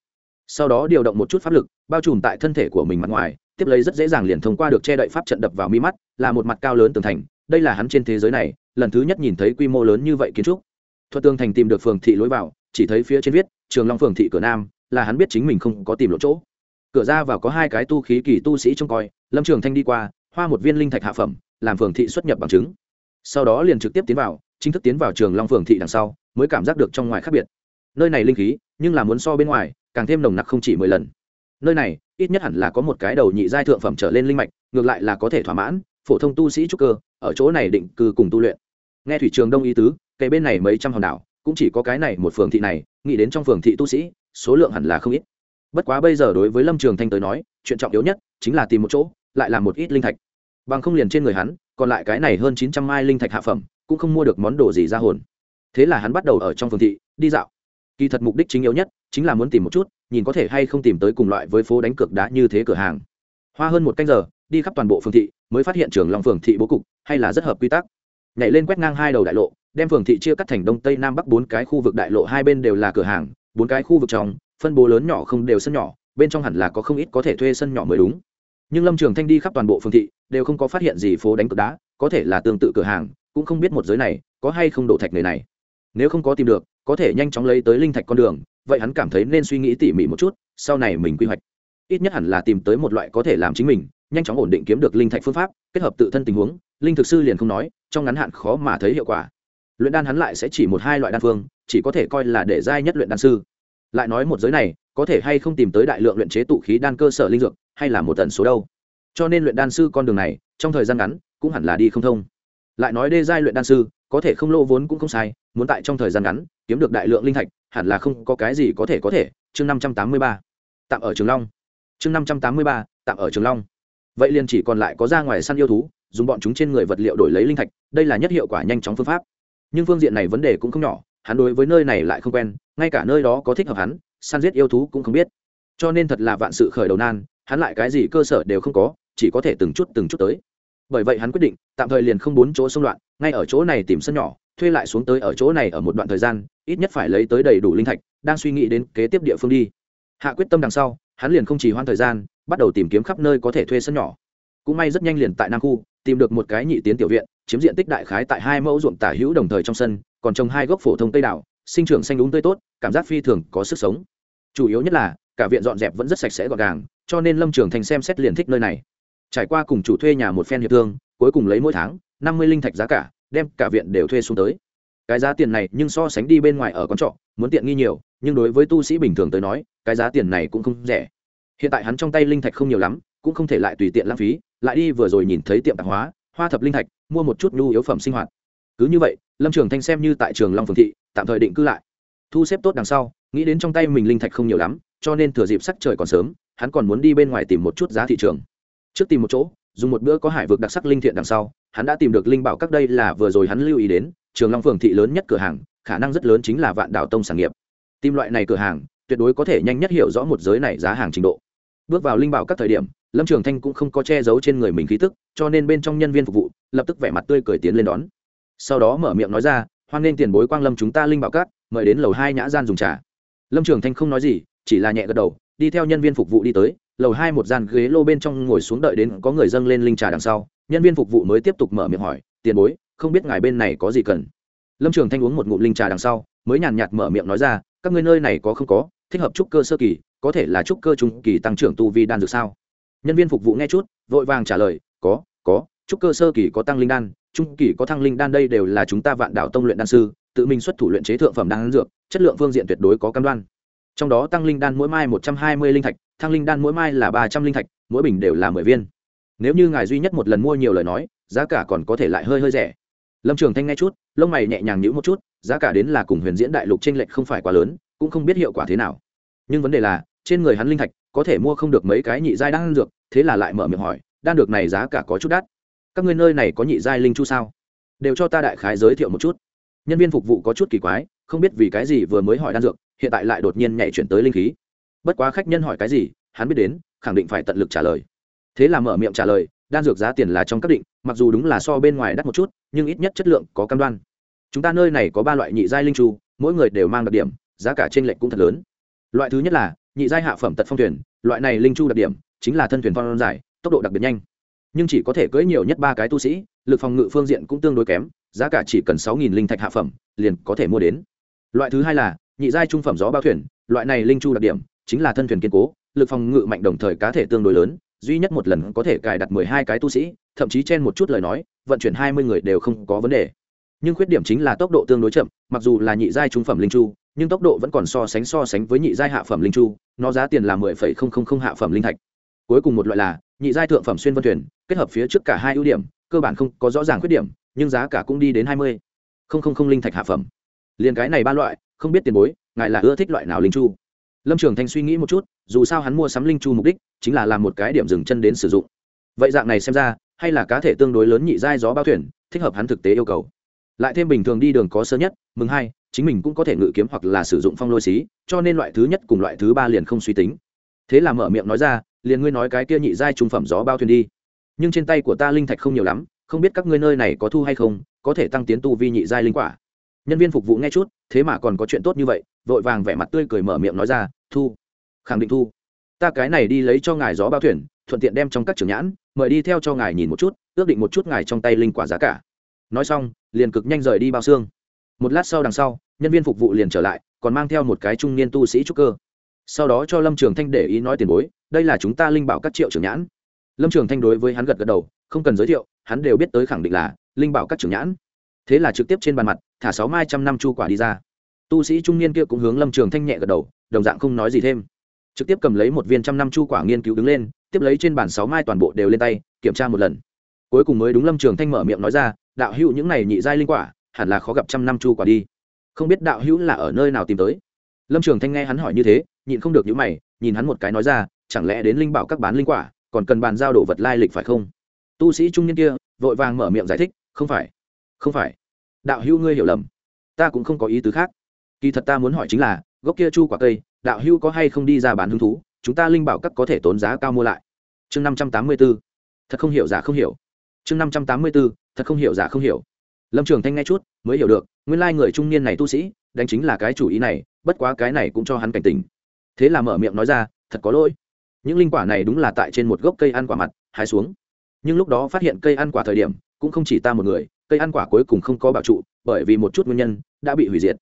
Sau đó điều động một chút pháp lực, bao trùm tại thân thể của mình mặt ngoài, tiếp lấy rất dễ dàng liền thông qua được che đậy pháp trận đập vào mi mắt, là một mặt cao lớn tường thành, đây là hắn trên thế giới này, lần thứ nhất nhìn thấy quy mô lớn như vậy kiến trúc thuật tường thành tìm được phường thị lối vào, chỉ thấy phía trên viết, trường long phường thị cửa nam, là hắn biết chính mình không có tìm lộ chỗ. Cửa ra vào có hai cái tu khí kỳ tu sĩ trông coi, lâm trường thanh đi qua, hoa một viên linh thạch hạ phẩm, làm phường thị xuất nhập bằng chứng. Sau đó liền trực tiếp tiến vào, chính thức tiến vào trường long phường thị đằng sau, mới cảm giác được trong ngoài khác biệt. Nơi này linh khí, nhưng là muốn so bên ngoài, càng thêm nồng nặc không chỉ mười lần. Nơi này, ít nhất hẳn là có một cái đầu nhị giai thượng phẩm trở lên linh mạch, ngược lại là có thể thỏa mãn phổ thông tu sĩ trúc cơ, ở chỗ này định cư cùng tu luyện. Nghe thủy trường đông ý tứ cây bên này mấy trăm hòn đảo, cũng chỉ có cái này một phường thị này, nghĩ đến trong phường thị tu sĩ, số lượng hẳn là không ít. Bất quá bây giờ đối với lâm trường thanh tới nói, chuyện trọng yếu nhất chính là tìm một chỗ, lại là một ít linh thạch. Bằng không liền trên người hắn, còn lại cái này hơn chín trăm mai linh thạch hạ phẩm, cũng không mua được món đồ gì ra hồn. Thế là hắn bắt đầu ở trong phường thị, đi dạo. Kỳ thật mục đích chính yếu nhất chính là muốn tìm một chút, nhìn có thể hay không tìm tới cùng loại với phố đánh cược đá như thế cửa hàng. Hoa hơn một canh giờ, đi khắp toàn bộ phường thị, mới phát hiện trường long phường thị bố cục, hay là rất hợp quy tắc. Nhảy lên quét ngang hai đầu đại lộ đem phường thị chia cắt thành đông tây nam bắc bốn cái khu vực đại lộ, hai bên đều là cửa hàng, bốn cái khu vực trong, phân bố lớn nhỏ không đều sân nhỏ, bên trong hẳn là có không ít có thể thuê sân nhỏ mới đúng. Nhưng lâm trường thanh đi khắp toàn bộ phường thị, đều không có phát hiện gì phố đánh cược đá, có thể là tương tự cửa hàng, cũng không biết một giới này có hay không đổ thạch người này. Nếu không có tìm được, có thể nhanh chóng lấy tới linh thạch con đường, vậy hắn cảm thấy nên suy nghĩ tỉ mỉ một chút, sau này mình quy hoạch. Ít nhất hẳn là tìm tới một loại có thể làm chính mình, nhanh chóng ổn định kiếm được linh thạch phương pháp, kết hợp tự thân tình huống, linh thực sư liền không nói, trong ngắn hạn khó mà thấy hiệu quả luyện đan hắn lại sẽ chỉ một hai loại đan phương, chỉ có thể coi là để giai nhất luyện đan sư. Lại nói một giới này, có thể hay không tìm tới đại lượng luyện chế tụ khí đan cơ sở linh dược, hay là một tần số đâu? Cho nên luyện đan sư con đường này, trong thời gian ngắn, cũng hẳn là đi không thông. Lại nói đê giai luyện đan sư, có thể không lô vốn cũng không sai, muốn tại trong thời gian ngắn, kiếm được đại lượng linh thạch, hẳn là không có cái gì có thể có thể. Chương năm trăm tám mươi ba, tạm ở trường long. Chương năm trăm tám mươi ba, tạm ở trường long. Vậy liền chỉ còn lại có ra ngoài săn yêu thú, dùng bọn chúng trên người vật liệu đổi lấy linh thạch, đây là nhất hiệu quả nhanh chóng phương pháp nhưng phương diện này vấn đề cũng không nhỏ, hắn đối với nơi này lại không quen, ngay cả nơi đó có thích hợp hắn, săn giết yêu thú cũng không biết. Cho nên thật là vạn sự khởi đầu nan, hắn lại cái gì cơ sở đều không có, chỉ có thể từng chút từng chút tới. Bởi vậy hắn quyết định, tạm thời liền không bốn chỗ xung loạn, ngay ở chỗ này tìm sân nhỏ, thuê lại xuống tới ở chỗ này ở một đoạn thời gian, ít nhất phải lấy tới đầy đủ linh thạch, đang suy nghĩ đến kế tiếp địa phương đi. Hạ quyết tâm đằng sau, hắn liền không chỉ hoãn thời gian, bắt đầu tìm kiếm khắp nơi có thể thuê sân nhỏ. Cũng may rất nhanh liền tại nam khu tìm được một cái nhị tiến tiểu viện, chiếm diện tích đại khái tại hai mẫu ruộng tả hữu đồng thời trong sân, còn trồng hai gốc phổ thông tây đảo sinh trưởng xanh đúng tươi tốt, cảm giác phi thường có sức sống. Chủ yếu nhất là, cả viện dọn dẹp vẫn rất sạch sẽ gọn gàng, cho nên lâm trường thành xem xét liền thích nơi này. Trải qua cùng chủ thuê nhà một phen hiệp thương, cuối cùng lấy mỗi tháng năm mươi linh thạch giá cả, đem cả viện đều thuê xuống tới. Cái giá tiền này nhưng so sánh đi bên ngoài ở con trọ, muốn tiện nghi nhiều, nhưng đối với tu sĩ bình thường tới nói, cái giá tiền này cũng không rẻ. Hiện tại hắn trong tay linh thạch không nhiều lắm, cũng không thể lại tùy tiện lãng phí lại đi vừa rồi nhìn thấy tiệm tạp hóa, hoa thập linh thạch, mua một chút nhu yếu phẩm sinh hoạt. Cứ như vậy, lâm trường thanh xem như tại trường long phường thị, tạm thời định cư lại. Thu xếp tốt đằng sau, nghĩ đến trong tay mình linh thạch không nhiều lắm, cho nên thừa dịp sắc trời còn sớm, hắn còn muốn đi bên ngoài tìm một chút giá thị trường. Trước tìm một chỗ, dùng một bữa có hải vực đặc sắc linh thiện đằng sau, hắn đã tìm được linh bảo các đây là vừa rồi hắn lưu ý đến, trường long phường thị lớn nhất cửa hàng, khả năng rất lớn chính là vạn đảo tông sản nghiệp. Tìm loại này cửa hàng, tuyệt đối có thể nhanh nhất hiểu rõ một giới này giá hàng trình độ. Bước vào linh bảo các thời điểm lâm trường thanh cũng không có che giấu trên người mình khí tức cho nên bên trong nhân viên phục vụ lập tức vẻ mặt tươi cười tiến lên đón. Sau đó mở miệng nói ra hoan nghênh tiền bối quang lâm chúng ta linh bảo cát, mời đến lầu hai nhã gian dùng trà. Lâm trường thanh không nói gì chỉ là nhẹ gật đầu đi theo nhân viên phục vụ đi tới lầu hai một gian ghế lô bên trong ngồi xuống đợi đến có người dâng lên linh trà đằng sau nhân viên phục vụ mới tiếp tục mở miệng hỏi tiền bối không biết ngài bên này có gì cần? Lâm trường thanh uống một ngụm linh trà đằng sau mới nhàn nhạt mở miệng nói ra các ngươi nơi này có không có thích hợp trúc cơ sơ kỳ có thể là trúc cơ trung kỳ tăng trưởng tu vi đan dược sao? Nhân viên phục vụ nghe chút, vội vàng trả lời, có có trúc cơ sơ kỳ có tăng linh đan, trung kỳ có thăng linh đan đây đều là chúng ta vạn đạo tông luyện đan sư, tự mình xuất thủ luyện chế thượng phẩm đan dược, chất lượng phương diện tuyệt đối có cam đoan. Trong đó tăng linh đan mỗi mai một trăm hai mươi linh thạch, thăng linh đan mỗi mai là ba trăm linh thạch, mỗi bình đều là mười viên. Nếu như ngài duy nhất một lần mua nhiều lời nói, giá cả còn có thể lại hơi hơi rẻ. Lâm trường thanh nghe chút, lông mày nhẹ nhàng nhữ một chút, giá cả đến là cùng huyền diễn đại lục t r ê n lệch không phải quá lớn, cũng không biết hiệu quả thế nào. Nhưng vấn đề là, trên người hắn linh thạch có thể mua không được mấy cái nhị giai đan dược, thế là lại mở miệng hỏi, đan dược này giá cả có chút đắt. Các ngươi nơi này có nhị giai linh chu sao? Đều cho ta đại khái giới thiệu một chút. Nhân viên phục vụ có chút kỳ quái, không biết vì cái gì vừa mới hỏi đan dược, hiện tại lại đột nhiên nhảy chuyển tới linh khí. Bất quá khách nhân hỏi cái gì, hắn biết đến, khẳng định phải tận lực trả lời. Thế là mở miệng trả lời, đan dược giá tiền là trong các định, mặc dù đúng là so bên ngoài đắt một chút, nhưng ít nhất chất lượng có cam đoan. Chúng ta nơi này có ba loại nhị giai linh chu, mỗi người đều mang đặc điểm, giá cả trên lệnh cũng thật lớn. Loại thứ nhất là nhị giai hạ phẩm tật phong thuyền, loại này linh chu đặc điểm chính là thân thuyền phong dài, tốc độ đặc biệt nhanh. Nhưng chỉ có thể cưỡi nhiều nhất ba cái tu sĩ, lực phòng ngự phương diện cũng tương đối kém, giá cả chỉ cần sáu nghìn linh thạch hạ phẩm, liền có thể mua đến. Loại thứ hai là, nhị giai trung phẩm gió bao thuyền, loại này linh chu đặc điểm chính là thân thuyền kiên cố, lực phòng ngự mạnh đồng thời cá thể tương đối lớn, duy nhất một lần có thể cài đặt mười hai cái tu sĩ, thậm chí trên một chút lời nói, vận chuyển hai mươi người đều không có vấn đề. Nhưng khuyết điểm chính là tốc độ tương đối chậm, mặc dù là nhị giai trung phẩm linh chu nhưng tốc độ vẫn còn so sánh so sánh với nhị giai hạ phẩm linh chu, nó giá tiền là mười phẩy không không không hạ phẩm linh thạch. Cuối cùng một loại là, nhị giai thượng phẩm xuyên vân thuyền, kết hợp phía trước cả hai ưu điểm, cơ bản không có rõ ràng khuyết điểm, nhưng giá cả cũng đi đến hai mươi không không không linh thạch hạ phẩm. Liền cái này ba loại, không biết tiền bối, ngài là ưa thích loại nào linh chu? Lâm trường thanh suy nghĩ một chút, dù sao hắn mua sắm linh chu mục đích chính là làm một cái điểm dừng chân đến sử dụng. Vậy dạng này xem ra, hay là cá thể tương đối lớn nhị giai gió bao thuyền, thích hợp hắn thực tế yêu cầu lại thêm bình thường đi đường có sơ nhất, mừng hai, chính mình cũng có thể ngự kiếm hoặc là sử dụng phong lôi xí, cho nên loại thứ nhất cùng loại thứ ba liền không suy tính. Thế là mở miệng nói ra, liền ngươi nói cái kia nhị giai trung phẩm gió bao thuyền đi. Nhưng trên tay của ta linh thạch không nhiều lắm, không biết các ngươi nơi này có thu hay không, có thể tăng tiến tu vi nhị giai linh quả. Nhân viên phục vụ nghe chút, thế mà còn có chuyện tốt như vậy, vội vàng vẻ mặt tươi cười mở miệng nói ra, thu, khẳng định thu. Ta cái này đi lấy cho ngài gió bao thuyền, thuận tiện đem trong các trường nhãn, mời đi theo cho ngài nhìn một chút, ước định một chút ngài trong tay linh quả giá cả. Nói xong liền cực nhanh rời đi bao xương. Một lát sau đằng sau, nhân viên phục vụ liền trở lại, còn mang theo một cái trung niên tu sĩ trúc cơ. Sau đó cho lâm trường thanh để ý nói tiền bối, đây là chúng ta linh bảo các triệu trưởng nhãn. Lâm trường thanh đối với hắn gật gật đầu, không cần giới thiệu, hắn đều biết tới khẳng định là linh bảo các trưởng nhãn. Thế là trực tiếp trên bàn mặt, thả sáu mai trăm năm chu quả đi ra. Tu sĩ trung niên kia cũng hướng lâm trường thanh nhẹ gật đầu, đồng dạng không nói gì thêm. Trực tiếp cầm lấy một viên trăm năm chu quả nghiên cứu đứng lên, tiếp lấy trên bàn sáu mai toàn bộ đều lên tay, kiểm tra một lần. Cuối cùng mới đúng lâm trường thanh mở miệng nói ra đạo hữu những này nhị giai linh quả, hẳn là khó gặp trăm năm chu quả đi. Không biết đạo hữu là ở nơi nào tìm tới? Lâm trường thanh nghe hắn hỏi như thế, nhịn không được những mày, nhìn hắn một cái nói ra, chẳng lẽ đến linh bảo các bán linh quả, còn cần bàn giao đồ vật lai lịch phải không? Tu sĩ trung niên kia, vội vàng mở miệng giải thích, không phải không phải. Đạo hữu ngươi hiểu lầm. Ta cũng không có ý tứ khác. Kỳ thật ta muốn hỏi chính là, gốc kia chu quả cây, đạo hữu có hay không đi ra bán hứng thú? Chúng ta linh bảo các có thể tốn giá cao mua lại. Chương năm trăm tám mươi b ố thật không hiểu, giả không hiểu. Chương năm trăm tám mươi b ố thật không hiểu giả không hiểu. Lâm trường thanh nghe chút, mới hiểu được, nguyên lai người trung niên này tu sĩ, đánh chính là cái chủ ý này, bất quá cái này cũng cho hắn cảnh tình thế là mở miệng nói ra, thật có lỗi. Những linh quả này đúng là tại trên một gốc cây ăn quả mặt, hái xuống. Nhưng lúc đó phát hiện cây ăn quả thời điểm, cũng không chỉ ta một người, cây ăn quả cuối cùng không có bảo trụ, bởi vì một chút nguyên nhân, đã bị hủy diệt.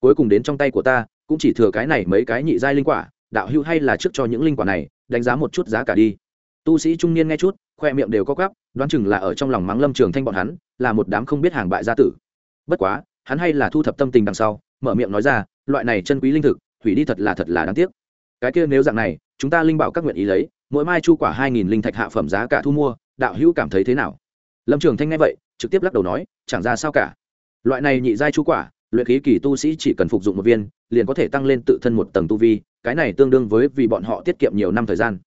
Cuối cùng đến trong tay của ta, cũng chỉ thừa cái này mấy cái nhị giai linh quả, đạo hữu hay là trước cho những linh quả này, đánh giá một chút giá cả đi. Tu sĩ trung niên nghe chút khoe miệng đều có gắp đoán chừng là ở trong lòng mắng lâm trường thanh bọn hắn, là một đám không biết hàng bại gia tử. Bất quá, hắn hay là thu thập tâm tình đằng sau, mở miệng nói ra, loại này chân quý linh thực, hủy đi thật là thật là đáng tiếc. Cái kia nếu dạng này, chúng ta linh bảo các nguyện ý lấy, mỗi mai chu quả hai nghìn linh thạch hạ phẩm giá cả thu mua, đạo hữu cảm thấy thế nào? Lâm trường thanh nghe vậy, trực tiếp lắc đầu nói, chẳng ra sao cả. Loại này nhị giai chu quả, luyện khí kỳ tu sĩ chỉ cần phục dụng một viên, liền có thể tăng lên tự thân một tầng tu vi, cái này tương đương với vì bọn họ tiết kiệm nhiều năm thời gian.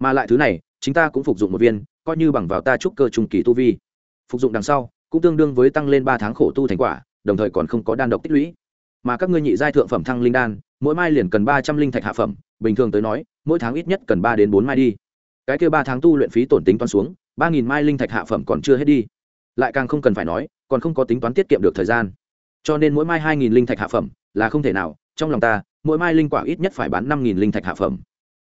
Mà lại thứ này chúng ta cũng phục dụng một viên coi như bằng vào ta trúc cơ trung kỳ tu vi. Phục dụng đằng sau, cũng tương đương với tăng lên ba tháng khổ tu thành quả, đồng thời còn không có đan độc tích lũy. Mà các ngươi nhị giai thượng phẩm thăng linh đan, mỗi mai liền cần ba trăm linh thạch hạ phẩm, bình thường tới nói, mỗi tháng ít nhất cần ba đến bốn mai đi. Cái kia ba tháng tu luyện phí tổn tính toán xuống, ba nghìn mai linh thạch hạ phẩm còn chưa hết đi. Lại càng không cần phải nói, còn không có tính toán tiết kiệm được thời gian. Cho nên mỗi mai hai nghìn linh thạch hạ phẩm là không thể nào, trong lòng ta, mỗi mai linh quả ít nhất phải bán năm nghìn linh thạch hạ phẩm.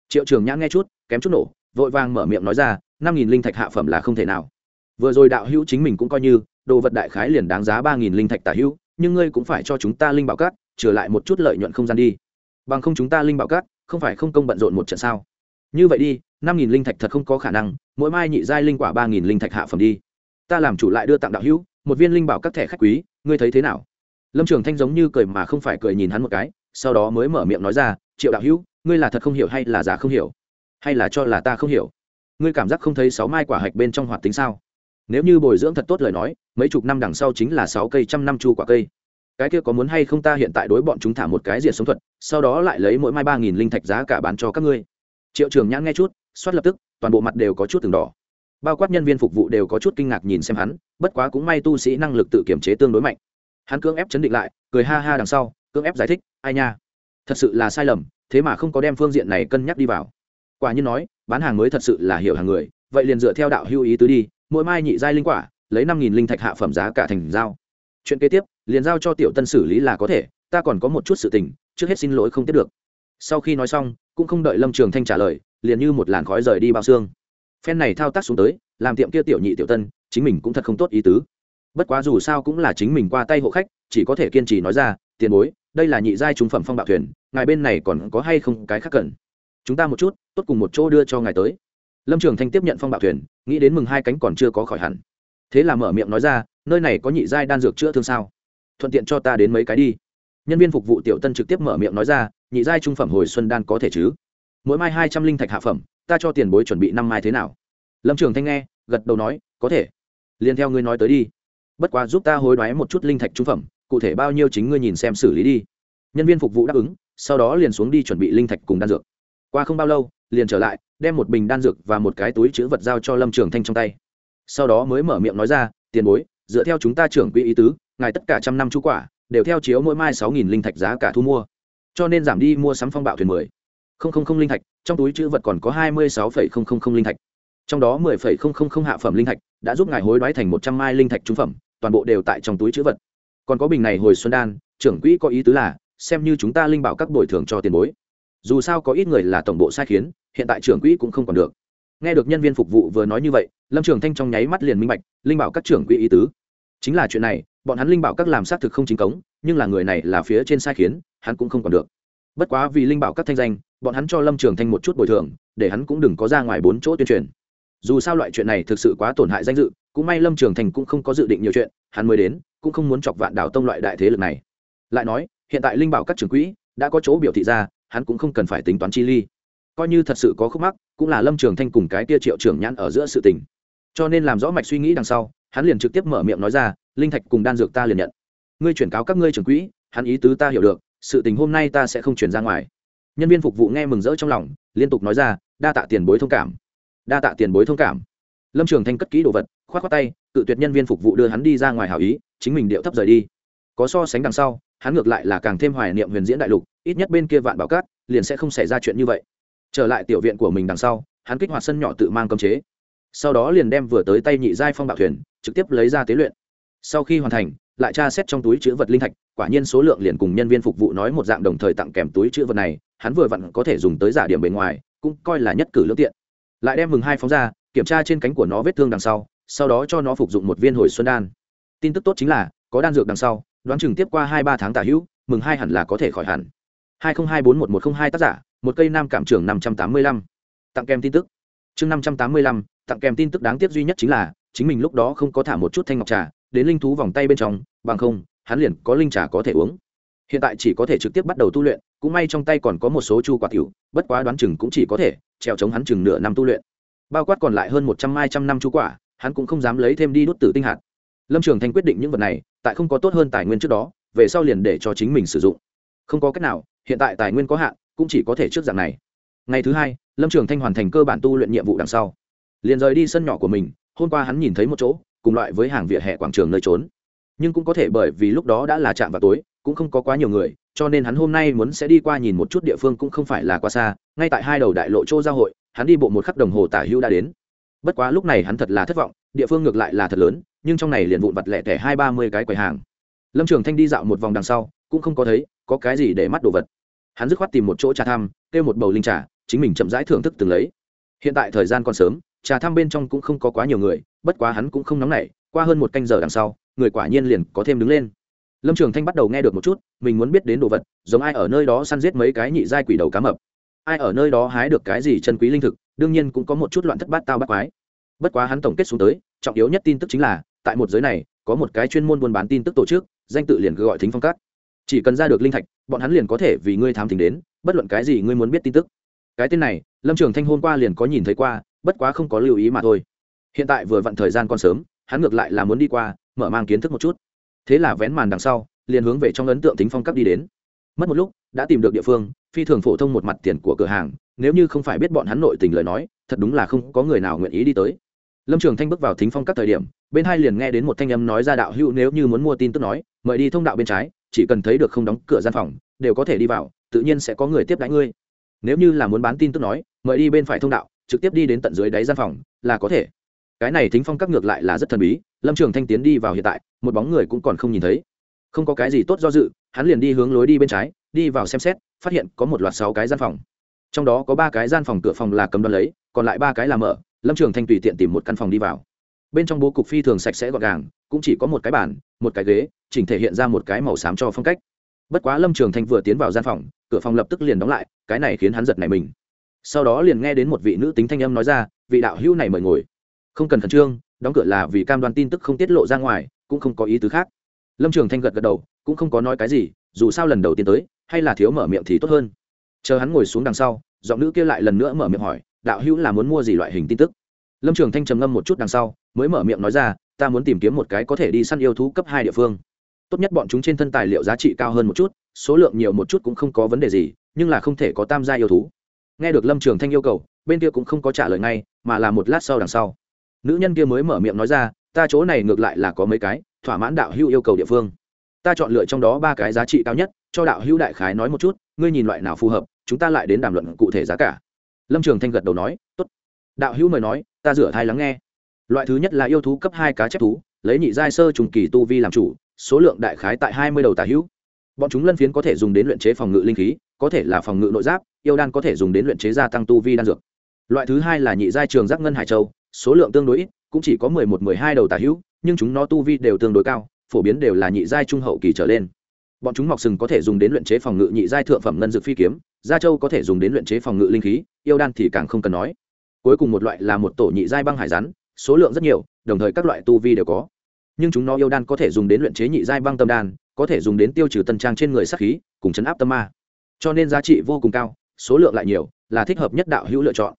Triệu trường nhã nghe chút, kém chút nổ, vội vàng mở miệng nói ra năm nghìn linh thạch hạ phẩm là không thể nào. Vừa rồi đạo hữu chính mình cũng coi như, đồ vật đại khái liền đáng giá ba nghìn linh thạch tả hữu, nhưng ngươi cũng phải cho chúng ta linh bảo cát, trở lại một chút lợi nhuận không gian đi. Bằng không chúng ta linh bảo cát, không phải không công bận rộn một trận sao? Như vậy đi, năm nghìn linh thạch thật không có khả năng, mỗi mai nhị giai linh quả ba nghìn linh thạch hạ phẩm đi. Ta làm chủ lại đưa tặng đạo hữu, một viên linh bảo các thẻ khách quý, ngươi thấy thế nào? Lâm trường thanh giống như cười mà không phải cười nhìn hắn một cái, sau đó mới mở miệng nói ra, triệu đạo hữu, ngươi là thật không hiểu hay là giả không hiểu? Hay là cho là ta không hiểu? Ngươi cảm giác không thấy sáu mai quả hạch bên trong hoạt tính sao? Nếu như bồi dưỡng thật tốt lời nói, mấy chục năm đằng sau chính là sáu cây trăm năm chu quả cây. Cái kia có muốn hay không ta hiện tại đối bọn chúng thả một cái diện sống thuật, sau đó lại lấy mỗi mai ba nghìn linh thạch giá cả bán cho các ngươi. Triệu trường nhãn nghe chút, xoát lập tức, toàn bộ mặt đều có chút từng đỏ. Bao quát nhân viên phục vụ đều có chút kinh ngạc nhìn xem hắn, bất quá cũng may tu sĩ năng lực tự kiểm chế tương đối mạnh. Hắn cưỡng ép chấn định lại, cười ha ha đằng sau, cưỡng ép giải thích, ai nha, thật sự là sai lầm, thế mà không có đem phương diện này cân nhắc đi vào. Quả như nói bán hàng mới thật sự là hiểu hàng người, vậy liền dựa theo đạo hưu ý tứ đi, mỗi mai nhị giai linh quả, lấy năm nghìn linh thạch hạ phẩm giá cả thành giao. Chuyện kế tiếp, liền giao cho tiểu tân xử lý là có thể, ta còn có một chút sự tình, trước hết xin lỗi không tiếp được. Sau khi nói xong, cũng không đợi lâm trường thanh trả lời, liền như một làn khói rời đi bao xương. Phen này thao tác xuống tới, làm tiệm kia tiểu nhị tiểu tân, chính mình cũng thật không tốt ý tứ. Bất quá dù sao cũng là chính mình qua tay hộ khách, chỉ có thể kiên trì nói ra, tiền bối, đây là nhị giai trung phẩm phong bạo thuyền, ngài bên này còn có hay không cái khác cần? Chúng ta một chút, tốt cùng một chỗ đưa cho ngài tới. Lâm trường thanh tiếp nhận phong bạo thuyền, nghĩ đến mừng hai cánh còn chưa có khỏi hẳn. Thế là mở miệng nói ra, nơi này có nhị giai đan dược chữa thương sao? Thuận tiện cho ta đến mấy cái đi. Nhân viên phục vụ tiểu tân trực tiếp mở miệng nói ra, nhị giai trung phẩm hồi xuân đan có thể chứ? Mỗi mai hai trăm linh thạch hạ phẩm, ta cho tiền bối chuẩn bị năm mai thế nào? Lâm trường thanh nghe, gật đầu nói, có thể. Liền theo ngươi nói tới đi. Bất quá giúp ta hối đoái một chút linh thạch trung phẩm, cụ thể bao nhiêu chính ngươi nhìn xem xử lý đi. Nhân viên phục vụ đáp ứng, sau đó liền xuống đi chuẩn bị linh thạch cùng đan dược qua không bao lâu, liền trở lại, đem một bình đan dược và một cái túi chữ vật giao cho lâm trường thanh trong tay. Sau đó mới mở miệng nói ra, tiền bối, dựa theo chúng ta trưởng quỹ ý tứ, ngài tất cả trăm năm chú quả, đều theo chiếu mỗi mai sáu nghìn linh thạch giá cả thu mua. Cho nên giảm đi mua sắm phong bạo thuyền mười. Không không không linh thạch, trong túi chữ vật còn có hai mươi sáu phẩy không không không linh thạch. Trong đó mười phẩy không không không hạ phẩm linh thạch đã giúp ngài hối đoái thành một trăm mai linh thạch trung phẩm, toàn bộ đều tại trong túi chữ vật. Còn có bình này hồi xuân đan, trưởng quỹ có ý tứ là, xem như chúng ta linh bảo các bồi thường cho tiền bối dù sao có ít người là tổng bộ sai khiến, hiện tại trưởng quỹ cũng không còn được. Nghe được nhân viên phục vụ vừa nói như vậy, lâm trường thanh trong nháy mắt liền minh bạch, linh bảo các trưởng quỹ ý tứ. Chính là chuyện này, bọn hắn linh bảo các làm xác thực không chính cống, nhưng là người này là phía trên sai khiến, hắn cũng không còn được. Bất quá vì linh bảo các thanh danh, bọn hắn cho lâm trường thanh một chút bồi thường, để hắn cũng đừng có ra ngoài bốn chỗ tuyên truyền. Dù sao loại chuyện này thực sự quá tổn hại danh dự, cũng may lâm trường thành cũng không có dự định nhiều chuyện, hắn mới đến, cũng không muốn chọc vạn đảo tông loại đại thế lực này. Lại nói, hiện tại linh bảo các trưởng quỹ đã có chỗ biểu thị ra hắn cũng không cần phải tính toán chi ly. Coi như thật sự có khúc mắc, cũng là lâm trường thanh cùng cái tia triệu trưởng nhãn ở giữa sự tình. Cho nên làm rõ mạch suy nghĩ đằng sau, hắn liền trực tiếp mở miệng nói ra, linh thạch cùng đan dược ta liền nhận. Ngươi chuyển cáo các ngươi trưởng quỹ, hắn ý tứ ta hiểu được, sự tình hôm nay ta sẽ không chuyển ra ngoài. Nhân viên phục vụ nghe mừng rỡ trong lòng, liên tục nói ra, đa tạ tiền bối thông cảm. Đa tạ tiền bối thông cảm. Lâm trường thanh cất kỹ đồ vật k h o á t k tay, cự tuyệt nhân viên phục vụ đưa hắn đi ra ngoài hảo ý, chính mình điệu thấp rời đi. Có so sánh đằng sau, hắn ngược lại là càng thêm hoài niệm huyền diễn đại lục ít nhất bên kia vạn bảo cát, liền sẽ không xảy ra chuyện như vậy. Trở lại tiểu viện của mình đằng sau, hắn kích hoạt sân nhỏ tự mang cơm chế. Sau đó liền đem vừa tới tay nhị giai phong bạo thuyền, trực tiếp lấy ra tế luyện. Sau khi hoàn thành, lại tra xét trong túi chữ vật linh thạch, quả nhiên số lượng liền cùng nhân viên phục vụ nói một dạng đồng thời tặng kèm túi chữ vật này, hắn vừa vặn có thể dùng tới giả điểm bề ngoài, cũng coi là nhất cử lương tiện. Lại đem mừng hai phóng ra, kiểm tra trên cánh của nó vết thương đằng sau sau đó cho nó phục dụng một viên hồi xuân đan. Tin tức tốt chính là, có đan dược đằng sau, đoán chừng tiếp qua hai ba tháng tả hữu, mừng hai hẳn là có thể khỏi hẳn hai nghìn hai bốn một một t r ă n h hai tác giả, một cây nam cảm trưởng năm trăm tám mươi lăm. Tặng kèm tin tức. Chương năm trăm tám mươi lăm, tặng kèm tin tức đáng tiếc duy nhất chính là, chính mình lúc đó không có thả một chút thanh ngọc trà, đến linh thú vòng tay bên trong, bằng không, hắn liền có linh trà có thể uống. Hiện tại chỉ có thể trực tiếp bắt đầu tu luyện, cũng may trong tay còn có một số chu quả tiểu, bất quá đoán chừng cũng chỉ có thể, trèo chống hắn chừng nửa năm tu luyện. Bao quát còn lại hơn một trăm mai trăm năm chu quả, hắn cũng không dám lấy thêm đi đốt tử tinh hạt. Lâm trường thành quyết định những vật này, tại không có tốt hơn tài nguyên trước đó, về sau liền để cho chính mình sử dụng. Không có cách nào hiện tại tài nguyên có hạn, cũng chỉ có thể trước dạng này. Ngày thứ hai, lâm trường thanh hoàn thành cơ bản tu luyện nhiệm vụ đằng sau. Liền rời đi sân nhỏ của mình, hôm qua hắn nhìn thấy một chỗ, cùng loại với hàng vỉa hè quảng trường nơi trốn. Nhưng cũng có thể bởi vì lúc đó đã là chạm vào tối, cũng không có quá nhiều người, cho nên hắn hôm nay muốn sẽ đi qua nhìn một chút địa phương cũng không phải là quá xa, ngay tại hai đầu đại lộ châu giao hội, hắn đi bộ một khắc đồng hồ tả hữu đã đến. Bất quá lúc này hắn thật là thất vọng, địa phương ngược lại là thật lớn, nhưng trong này liền vụn vặt lẻ tẻ hai ba mươi cái quầy hàng. Lâm trường thanh đi dạo một vòng đằng sau, cũng không có thấy có cái gì để mắt đồ vật hắn dứt khoát tìm một chỗ trà thăm, kêu một bầu linh trà, chính mình chậm rãi thưởng thức từng lấy. Hiện tại thời gian còn sớm, trà thăm bên trong cũng không có quá nhiều người, bất quá hắn cũng không nóng nảy, qua hơn một canh giờ đằng sau, người quả nhiên liền có thêm đứng lên. Lâm trường thanh bắt đầu nghe được một chút, mình muốn biết đến đồ vật, giống ai ở nơi đó săn giết mấy cái nhị giai quỷ đầu cá mập. Ai ở nơi đó hái được cái gì chân quý linh thực, đương nhiên cũng có một chút loạn thất bát tao bắt quái. Bất quá hắn tổng kết xuống tới, trọng yếu nhất tin tức chính là, tại một giới này, có một cái chuyên môn buôn bán tin tức tổ chức, danh tự liền cứ gọi thính phong cát chỉ cần ra được linh thạch, bọn hắn liền có thể vì ngươi thám thính đến, bất luận cái gì ngươi muốn biết tin tức. Cái tên này, lâm trường thanh hôm qua liền có nhìn thấy qua, bất quá không có lưu ý mà thôi. Hiện tại vừa vặn thời gian còn sớm, hắn ngược lại là muốn đi qua, mở mang kiến thức một chút. Thế là vén màn đằng sau, liền hướng về trong ấn tượng tính phong cấp đi đến. Mất một lúc, đã tìm được địa phương, phi thường phổ thông một mặt tiền của cửa hàng, nếu như không phải biết bọn hắn nội tình lời nói, thật đúng là không có người nào nguyện ý đi tới. Lâm trường thanh bước vào thính phong các thời điểm, bên hai liền nghe đến một thanh âm nói ra đạo hữu nếu như muốn mua tin tức nói, mời đi thông đạo bên trái chỉ cần thấy được không đóng cửa gian phòng, đều có thể đi vào, tự nhiên sẽ có người tiếp đãi ngươi. Nếu như là muốn bán tin tức nói, mời đi bên phải thông đạo, trực tiếp đi đến tận dưới đáy gian phòng, là có thể. Cái này thính phong các ngược lại là rất thần bí, lâm trường thanh tiến đi vào hiện tại, một bóng người cũng còn không nhìn thấy. Không có cái gì tốt do dự, hắn liền đi hướng lối đi bên trái, đi vào xem xét, phát hiện có một loạt sáu cái gian phòng. Trong đó có ba cái gian phòng cửa phòng là cầm đoan lấy, còn lại ba cái là mở, lâm trường thanh tùy tiện tìm một căn phòng đi vào. Bên trong bố cục phi thường sạch sẽ gọn gàng, cũng chỉ có một cái bàn, một cái ghế chỉnh thể hiện ra một cái màu xám cho phong cách. Bất quá lâm trường thanh vừa tiến vào gian phòng, cửa phòng lập tức liền đóng lại, cái này khiến hắn giật này mình. Sau đó liền nghe đến một vị nữ tính thanh âm nói ra, vị đạo hữu này mời ngồi. Không cần khẩn trương, đóng cửa là vì cam đoan tin tức không tiết lộ ra ngoài, cũng không có ý tứ khác. Lâm trường thanh gật gật đầu, cũng không có nói cái gì, dù sao lần đầu tiên tới, hay là thiếu mở miệng thì tốt hơn. Chờ hắn ngồi xuống đằng sau, giọng nữ kia lại lần nữa mở miệng hỏi, đạo hữu là muốn mua gì loại hình tin tức? Lâm trường thanh trầm ngâm một chút đằng sau, mới mở miệng nói ra, ta muốn tìm kiếm một cái có thể đi săn yêu thú cấp hai địa phương tốt nhất bọn chúng trên thân tài liệu giá trị cao hơn một chút, số lượng nhiều một chút cũng không có vấn đề gì, nhưng là không thể có tam gia yêu thú. Nghe được lâm trường thanh yêu cầu, bên kia cũng không có trả lời ngay, mà là một lát sau đằng sau. Nữ nhân kia mới mở miệng nói ra, ta chỗ này ngược lại là có mấy cái, thỏa mãn đạo hữu yêu cầu địa phương. Ta chọn lựa trong đó ba cái giá trị cao nhất, cho đạo hữu đại khái nói một chút, ngươi nhìn loại nào phù hợp, chúng ta lại đến đàm luận cụ thể giá cả. Lâm trường thanh gật đầu nói, tốt. Đạo hữu mời nói, ta rửa thai lắng nghe. Loại thứ nhất là yêu thú cấp hai cá chép thú, lấy nhị giai sơ trùng kỳ tu vi làm chủ số lượng đại khái tại hai mươi đầu tà hữu. Bọn chúng lân phiến có thể dùng đến luyện chế phòng ngự linh khí, có thể là phòng ngự nội giáp, yêu đan có thể dùng đến luyện chế gia tăng tu vi đan dược. Loại thứ hai là nhị giai trường giác ngân hải châu, số lượng tương đối ít, cũng chỉ có mười một, mười hai đầu tà hữu, nhưng chúng nó tu vi đều tương đối cao, phổ biến đều là nhị giai trung hậu kỳ trở lên. Bọn chúng mọc sừng có thể dùng đến luyện chế phòng ngự nhị giai thượng phẩm ngân dược phi kiếm, gia châu có thể dùng đến luyện chế phòng ngự linh khí, yêu đan thì càng không cần nói. Cuối cùng một loại là một tổ nhị giai băng hải rắn, số lượng rất nhiều, đồng thời các loại tu vi đều có nhưng chúng nó yêu đan có thể dùng đến luyện chế nhị giai băng tâm đan, có thể dùng đến tiêu trừ tân trang trên người sắc khí, cùng chấn áp tâm ma. Cho nên giá trị vô cùng cao, số lượng lại nhiều, là thích hợp nhất đạo hữu lựa chọn.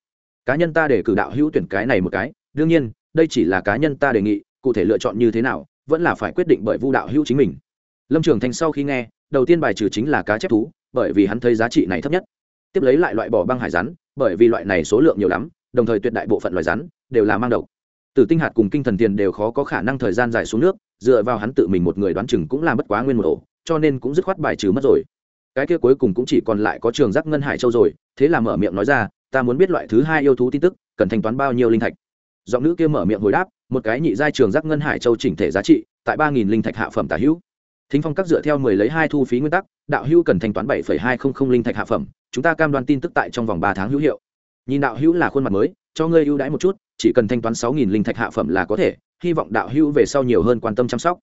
Cá nhân ta để cử đạo hữu tuyển cái này một cái, đương nhiên, đây chỉ là cá nhân ta đề nghị, cụ thể lựa chọn như thế nào, vẫn là phải quyết định bởi vu đạo hữu chính mình. Lâm trường thành sau khi nghe, đầu tiên bài trừ chính là cá chép thú, bởi vì hắn thấy giá trị này thấp nhất. Tiếp lấy lại loại bỏ băng hải rắn, bởi vì loại này số lượng nhiều lắm, đồng thời tuyệt đại bộ phận loài rắn đều là mang độc tử tinh hạt cùng kinh thần tiền đều khó có khả năng thời gian dài xuống nước, dựa vào hắn tự mình một người đoán chừng cũng làm bất quá nguyên một ổ, cho nên cũng dứt khoát bài trừ mất rồi. Cái kia cuối cùng cũng chỉ còn lại có trường giác ngân hải châu rồi, thế là mở miệng nói ra, ta muốn biết loại thứ hai yêu thú tin tức, cần thanh toán bao nhiêu linh thạch? Giọng nữ kia mở miệng hồi đáp, một cái nhị giai trường giác ngân hải châu chỉnh thể giá trị, tại ba nghìn linh thạch hạ phẩm tả hữu. Thính phong các dựa theo mười lấy hai thu phí nguyên tắc, đạo hữu cần thanh toán bảy phẩy hai không không linh thạch hạ phẩm, chúng ta cam đoan tin tức tại trong vòng ba tháng hữu hiệu. Nhìn đạo hữu là khuôn mặt mới cho ngươi ưu đãi một chút, chỉ cần thanh toán sáu nghìn linh thạch hạ phẩm là có thể, hy vọng đạo hữu về sau nhiều hơn quan tâm chăm sóc.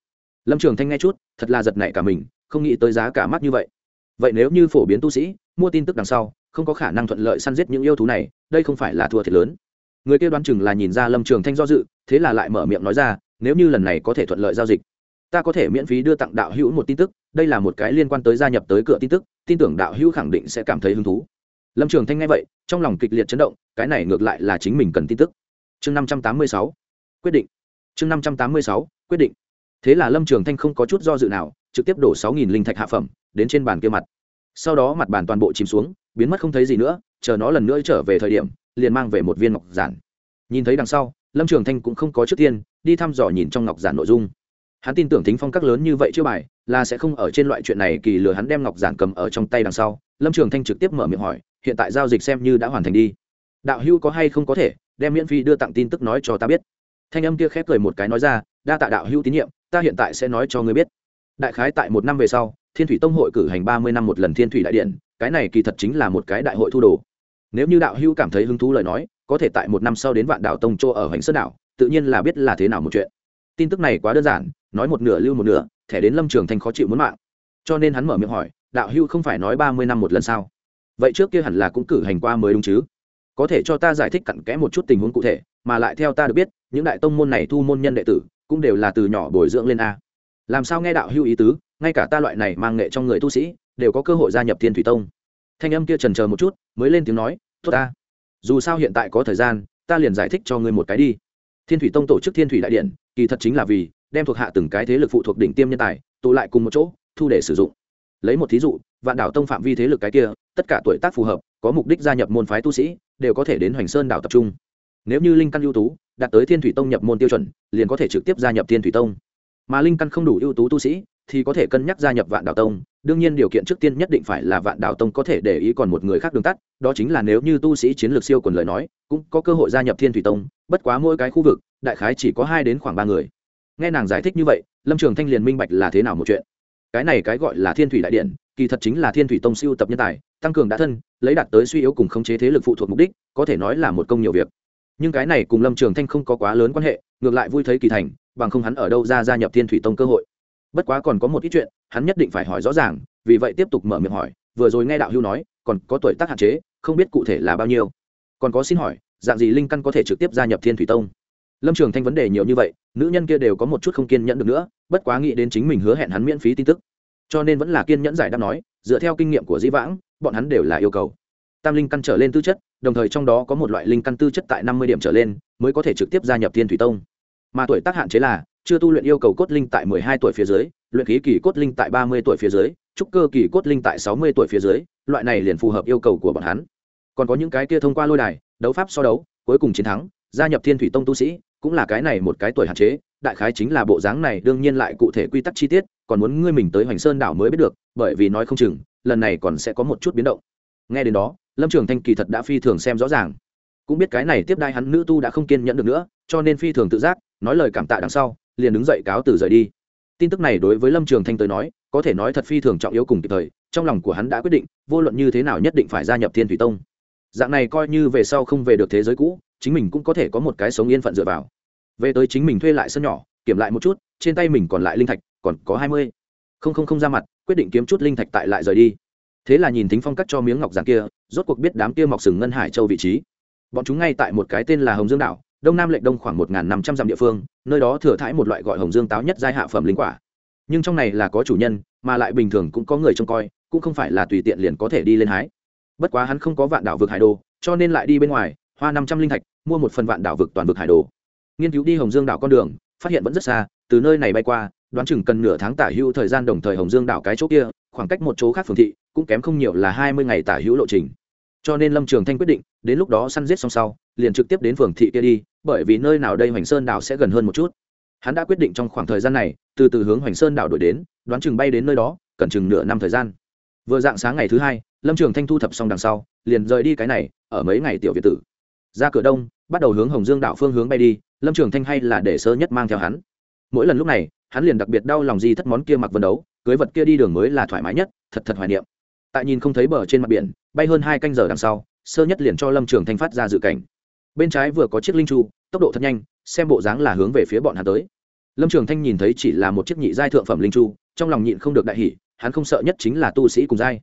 Lâm trường thanh nghe chút, thật là giật nảy cả mình, không nghĩ tới giá cả mắt như vậy. Vậy nếu như phổ biến tu sĩ, mua tin tức đằng sau, không có khả năng thuận lợi săn giết những yêu thú này, đây không phải là thua thiệt lớn. Người kia đoán chừng là nhìn ra lâm trường thanh do dự, thế là lại mở miệng nói ra, nếu như lần này có thể thuận lợi giao dịch, ta có thể miễn phí đưa tặng đạo hữu một tin tức, đây là một cái liên quan tới gia nhập tới cửa tin tức, tin tưởng đạo hữu khẳng định sẽ cảm thấy hứng thú lâm trường thanh nghe vậy, trong lòng kịch liệt chấn động, cái này ngược lại là chính mình cần tin tức. Chương năm trăm tám mươi sáu, quyết định. Chương năm trăm tám mươi sáu, quyết định. Thế là lâm trường thanh không có chút do dự nào, trực tiếp đổ sáu nghìn linh thạch hạ phẩm, đến trên bàn kia mặt. Sau đó mặt bàn toàn bộ chìm xuống, biến mất không thấy gì nữa, chờ nó lần nữa trở về thời điểm, liền mang về một viên ngọc giản. Nhìn thấy đằng sau, lâm trường thanh cũng không có trước tiên, đi thăm dò nhìn trong ngọc giản nội dung hắn tin tưởng tính phong các lớn như vậy chưa bài, là sẽ không ở trên loại chuyện này, kỳ lừa hắn đem ngọc giản cầm ở trong tay đằng sau. Lâm trường thanh trực tiếp mở miệng hỏi, hiện tại giao dịch xem như đã hoàn thành đi. Đạo hữu có hay không có thể đem miễn phí đưa tặng tin tức nói cho ta biết? Thanh âm kia khép cười một cái nói ra, đa tạ đạo hữu tín nhiệm, ta hiện tại sẽ nói cho ngươi biết. Đại khái tại một năm về sau, thiên thủy tông hội cử hành ba mươi năm một lần thiên thủy đại điện, cái này kỳ thật chính là một cái đại hội thu đồ. Nếu như đạo hữu cảm thấy hứng thú lời nói, có thể tại một năm sau đến vạn đạo tông châu ở hoành sơn đảo, tự nhiên là biết là thế nào một chuyện. Tin tức này quá đơn giản nói một nửa lưu một nửa, thẻ đến lâm trường thanh khó chịu muốn mạng. Cho nên hắn mở miệng hỏi, đạo Hưu không phải nói ba mươi năm một lần sao? Vậy trước kia hẳn là cũng cử hành qua mới đúng chứ? Có thể cho ta giải thích cặn kẽ một chút tình huống cụ thể, mà lại theo ta được biết, những đại tông môn này thu môn nhân đệ tử, cũng đều là từ nhỏ bồi dưỡng lên a. Làm sao nghe đạo hưu ý tứ, ngay cả ta loại này mang nghệ trong người tu sĩ, đều có cơ hội gia nhập thiên thủy tông? Thanh âm kia trần chờ một chút, mới lên tiếng nói, tốt ta. Dù sao hiện tại có thời gian, ta liền giải thích cho ngươi một cái đi. Thiên thủy tông tổ chức thiên thủy đại điện kỳ thật chính là vì đem thuộc hạ từng cái thế lực phụ thuộc đỉnh tiêm nhân tài tụ lại cùng một chỗ, thu để sử dụng. Lấy một thí dụ, vạn đảo tông phạm vi thế lực cái kia, tất cả tuổi tác phù hợp, có mục đích gia nhập môn phái tu sĩ, đều có thể đến hoành sơn đảo tập trung. Nếu như linh căn ưu tú, đạt tới thiên thủy tông nhập môn tiêu chuẩn, liền có thể trực tiếp gia nhập thiên thủy tông. Mà linh căn không đủ ưu tú tu sĩ, thì có thể cân nhắc gia nhập vạn đảo tông đương nhiên điều kiện trước tiên nhất định phải là vạn đạo tông có thể để ý còn một người khác đường tắt, đó chính là nếu như tu sĩ chiến lược siêu quần lời nói, cũng có cơ hội gia nhập thiên thủy tông, bất quá mỗi cái khu vực, đại khái chỉ có hai đến khoảng ba người. Nghe nàng giải thích như vậy, lâm trường thanh liền minh bạch là thế nào một chuyện. Cái này cái gọi là thiên thủy đại điện, kỳ thật chính là thiên thủy tông siêu tập nhân tài, tăng cường đã thân, lấy đạt tới suy yếu cùng khống chế thế lực phụ thuộc mục đích, có thể nói là một công nhiều việc. Nhưng cái này cùng lâm trường thanh không có quá lớn quan hệ, ngược lại vui thấy kỳ thành, bằng không hắn ở đâu ra gia nhập thiên thủy tông cơ hội bất quá còn có một ít chuyện, hắn nhất định phải hỏi rõ ràng, vì vậy tiếp tục mở miệng hỏi, vừa rồi nghe đạo hưu nói, còn có tuổi tác hạn chế, không biết cụ thể là bao nhiêu. Còn có xin hỏi, dạng gì linh căn có thể trực tiếp gia nhập thiên thủy tông? Lâm trường thanh vấn đề nhiều như vậy, nữ nhân kia đều có một chút không kiên nhẫn được nữa, bất quá nghĩ đến chính mình hứa hẹn hắn miễn phí tin tức. Cho nên vẫn là kiên nhẫn giải đáp nói, dựa theo kinh nghiệm của dĩ vãng, bọn hắn đều là yêu cầu. Tam linh căn trở lên tư chất, đồng thời trong đó có một loại linh căn tư chất tại năm mươi điểm trở lên, mới có thể trực tiếp gia nhập thiên thủy tông. Mà tuổi tác hạn chế là chưa tu luyện yêu cầu cốt linh tại mười hai tuổi phía dưới, luyện khí kỳ cốt linh tại ba mươi tuổi phía dưới, trúc cơ kỳ cốt linh tại sáu mươi tuổi phía dưới, loại này liền phù hợp yêu cầu của bọn hắn. Còn có những cái kia thông qua lôi đài, đấu pháp so đấu, cuối cùng chiến thắng, gia nhập thiên thủy tông tu sĩ, cũng là cái này một cái tuổi hạn chế, đại khái chính là bộ dáng này đương nhiên lại cụ thể quy tắc chi tiết, còn muốn ngươi mình tới hoành sơn đảo mới biết được, bởi vì nói không chừng, lần này còn sẽ có một chút biến động. Nghe đến đó, lâm trường thanh kỳ thật đã phi thường xem rõ ràng. Cũng biết cái này tiếp đai hắn nữ tu đã không kiên nhẫn được nữa, cho nên phi thường tự giác, nói lời cảm tạ đằng sau liền đứng dậy cáo từ rời đi. Tin tức này đối với lâm trường thanh tới nói, có thể nói thật phi thường trọng yếu cùng kịp thời, trong lòng của hắn đã quyết định, vô luận như thế nào nhất định phải gia nhập thiên thủy tông. Dạng này coi như về sau không về được thế giới cũ, chính mình cũng có thể có một cái sống yên phận dựa vào. Về tới chính mình thuê lại sân nhỏ, kiểm lại một chút, trên tay mình còn lại linh thạch, còn có hai mươi. Không không không ra mặt, quyết định kiếm chút linh thạch tại lại rời đi. Thế là nhìn thính phong cắt cho miếng ngọc giản kia, rốt cuộc biết đám kia mọc sừng ngân hải châu vị trí. Bọn chúng ngay tại một cái tên là hồng dương đảo đông nam lệch đông khoảng một năm trăm dặm địa phương, nơi đó thừa thãi một loại gọi hồng dương táo nhất giai hạ phẩm linh quả. Nhưng trong này là có chủ nhân, mà lại bình thường cũng có người trông coi, cũng không phải là tùy tiện liền có thể đi lên hái. Bất quá hắn không có vạn đảo vực hải đồ, cho nên lại đi bên ngoài, hoa năm trăm linh thạch, mua một phần vạn đảo vực toàn vực hải đồ. Nghiên cứu đi hồng dương đảo con đường, phát hiện vẫn rất xa, từ nơi này bay qua, đoán chừng cần nửa tháng tả hữu thời gian đồng thời hồng dương đảo cái chỗ kia, khoảng cách một chỗ khác phường thị, cũng kém không nhiều là hai mươi ngày tả hữu lộ trình cho nên lâm trường thanh quyết định, đến lúc đó săn giết xong sau, liền trực tiếp đến phường thị kia đi, bởi vì nơi nào đây hoành sơn đảo sẽ gần hơn một chút. Hắn đã quyết định trong khoảng thời gian này, từ từ hướng hoành sơn đảo đổi đến, đoán chừng bay đến nơi đó, cần chừng nửa năm thời gian. Vừa dạng sáng ngày thứ hai, lâm trường thanh thu thập xong đằng sau, liền rời đi cái này, ở mấy ngày tiểu việt tử. Ra cửa đông, bắt đầu hướng hồng dương đảo phương hướng bay đi, lâm trường thanh hay là để sơ nhất mang theo hắn. Mỗi lần lúc này, hắn liền đặc biệt đau lòng di thất món kia mặc vân đấu, cưới vật kia đi đường mới là thoải mái nhất, thật thật hoài niệm tại nhìn không thấy bờ trên mặt biển, bay hơn hai canh giờ đằng sau, sơ nhất liền cho lâm trường thanh phát ra dự cảnh. Bên trái vừa có chiếc linh chu, tốc độ thật nhanh, xem bộ dáng là hướng về phía bọn hắn tới. Lâm trường thanh nhìn thấy chỉ là một chiếc nhị giai thượng phẩm linh chu, trong lòng nhịn không được đại hỷ hắn không sợ nhất chính là tu sĩ cùng giai.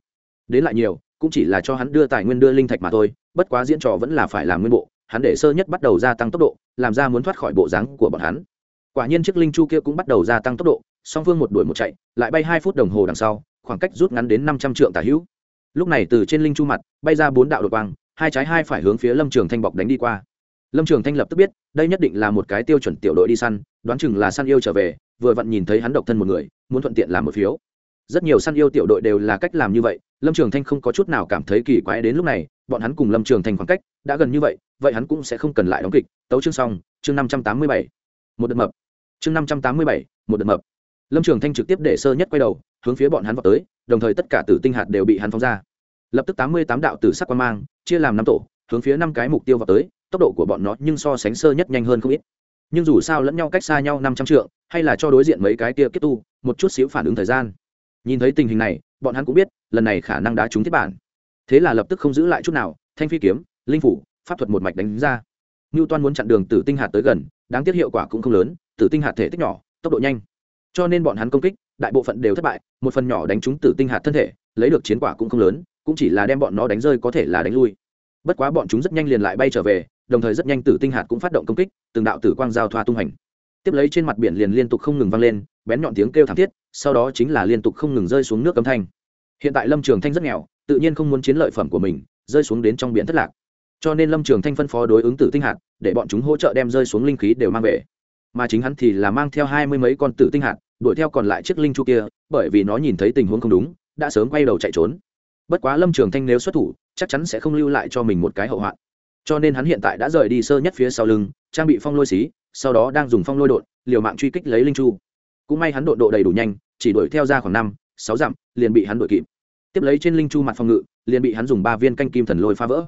Đến lại nhiều, cũng chỉ là cho hắn đưa tài nguyên đưa linh thạch mà thôi, bất quá diễn trò vẫn là phải làm nguyên bộ, hắn để sơ nhất bắt đầu gia tăng tốc độ, làm ra muốn thoát khỏi bộ dáng của bọn hắn. Quả nhiên chiếc linh chu kia cũng bắt đầu gia tăng tốc độ, song phương một đuổi một chạy, lại bay hai phút đồng hồ đằng sau khoảng cách rút ngắn đến năm trăm trượng tả hữu. Lúc này từ trên linh chu mặt, bay ra bốn đạo đột quang, hai trái hai phải hướng phía lâm trường thanh bọc đánh đi qua. Lâm trường thanh lập tức biết, đây nhất định là một cái tiêu chuẩn tiểu đội đi săn, đoán chừng là săn yêu trở về, vừa vặn nhìn thấy hắn độc thân một người, muốn thuận tiện làm một phiếu. Rất nhiều săn yêu tiểu đội đều là cách làm như vậy, lâm trường thanh không có chút nào cảm thấy kỳ quái đến lúc này, bọn hắn cùng lâm trường thanh khoảng cách đã gần như vậy vậy hắn cũng sẽ không cần lại đóng kịch. Tấu chương xong, chương năm trăm tám mươi bảy. Một đợt mập. Chương năm trăm tám mươi bảy, một đợt mập lâm trường thanh trực tiếp để sơ nhất quay đầu, hướng phía bọn hắn vào tới, đồng thời tất cả tử tinh hạt đều bị hắn phóng ra. Lập tức tám mươi tám đạo tử sắc quan mang, chia làm năm tổ, hướng phía năm cái mục tiêu vào tới, tốc độ của bọn nó nhưng so sánh sơ nhất nhanh hơn không ít. Nhưng dù sao lẫn nhau cách xa nhau năm trăm trượng, hay là cho đối diện mấy cái kia kết tu, một chút xíu phản ứng thời gian. Nhìn thấy tình hình này, bọn hắn cũng biết, lần này khả năng đá trúng thiết bản. Thế là lập tức không giữ lại chút nào, thanh phi kiếm, linh phủ, pháp thuật một mạch đánh ra. Ngưu toan muốn chặn đường tử tinh hạt tới gần, đáng tiếc hiệu quả cũng không lớn, tử tinh hạt thể tích nhỏ, tốc độ nhanh cho nên bọn hắn công kích, đại bộ phận đều thất bại, một phần nhỏ đánh trúng tử tinh hạt thân thể, lấy được chiến quả cũng không lớn, cũng chỉ là đem bọn nó đánh rơi có thể là đánh lui. Bất quá bọn chúng rất nhanh liền lại bay trở về, đồng thời rất nhanh tử tinh hạt cũng phát động công kích, từng đạo tử quang giao thoa tung hành. Tiếp lấy trên mặt biển liền liên tục không ngừng vang lên, bén nhọn tiếng kêu thảm thiết, sau đó chính là liên tục không ngừng rơi xuống nước âm thanh. Hiện tại lâm trường thanh rất nghèo, tự nhiên không muốn chiến lợi phẩm của mình, rơi xuống đến trong biển thất lạc. Cho nên lâm trường thanh phân phó đối ứng tử tinh hạt, để bọn chúng hỗ trợ đem rơi xuống linh khí đều mang về mà chính hắn thì là mang theo hai mươi mấy con tử tinh hạt, đuổi theo còn lại chiếc linh chu kia, bởi vì nó nhìn thấy tình huống không đúng, đã sớm quay đầu chạy trốn. Bất quá lâm trường thanh nếu xuất thủ, chắc chắn sẽ không lưu lại cho mình một cái hậu hoạn. Cho nên hắn hiện tại đã rời đi sơ nhất phía sau lưng, trang bị phong lôi xí, sau đó đang dùng phong lôi đột, liều mạng truy kích lấy linh chu. Cũng may hắn độ độ đầy đủ nhanh, chỉ đuổi theo ra khoảng năm, sáu dặm, liền bị hắn đuổi kịp. Tiếp lấy trên linh chu mặt phòng ngự, liền bị hắn dùng ba viên canh kim thần lôi phá vỡ.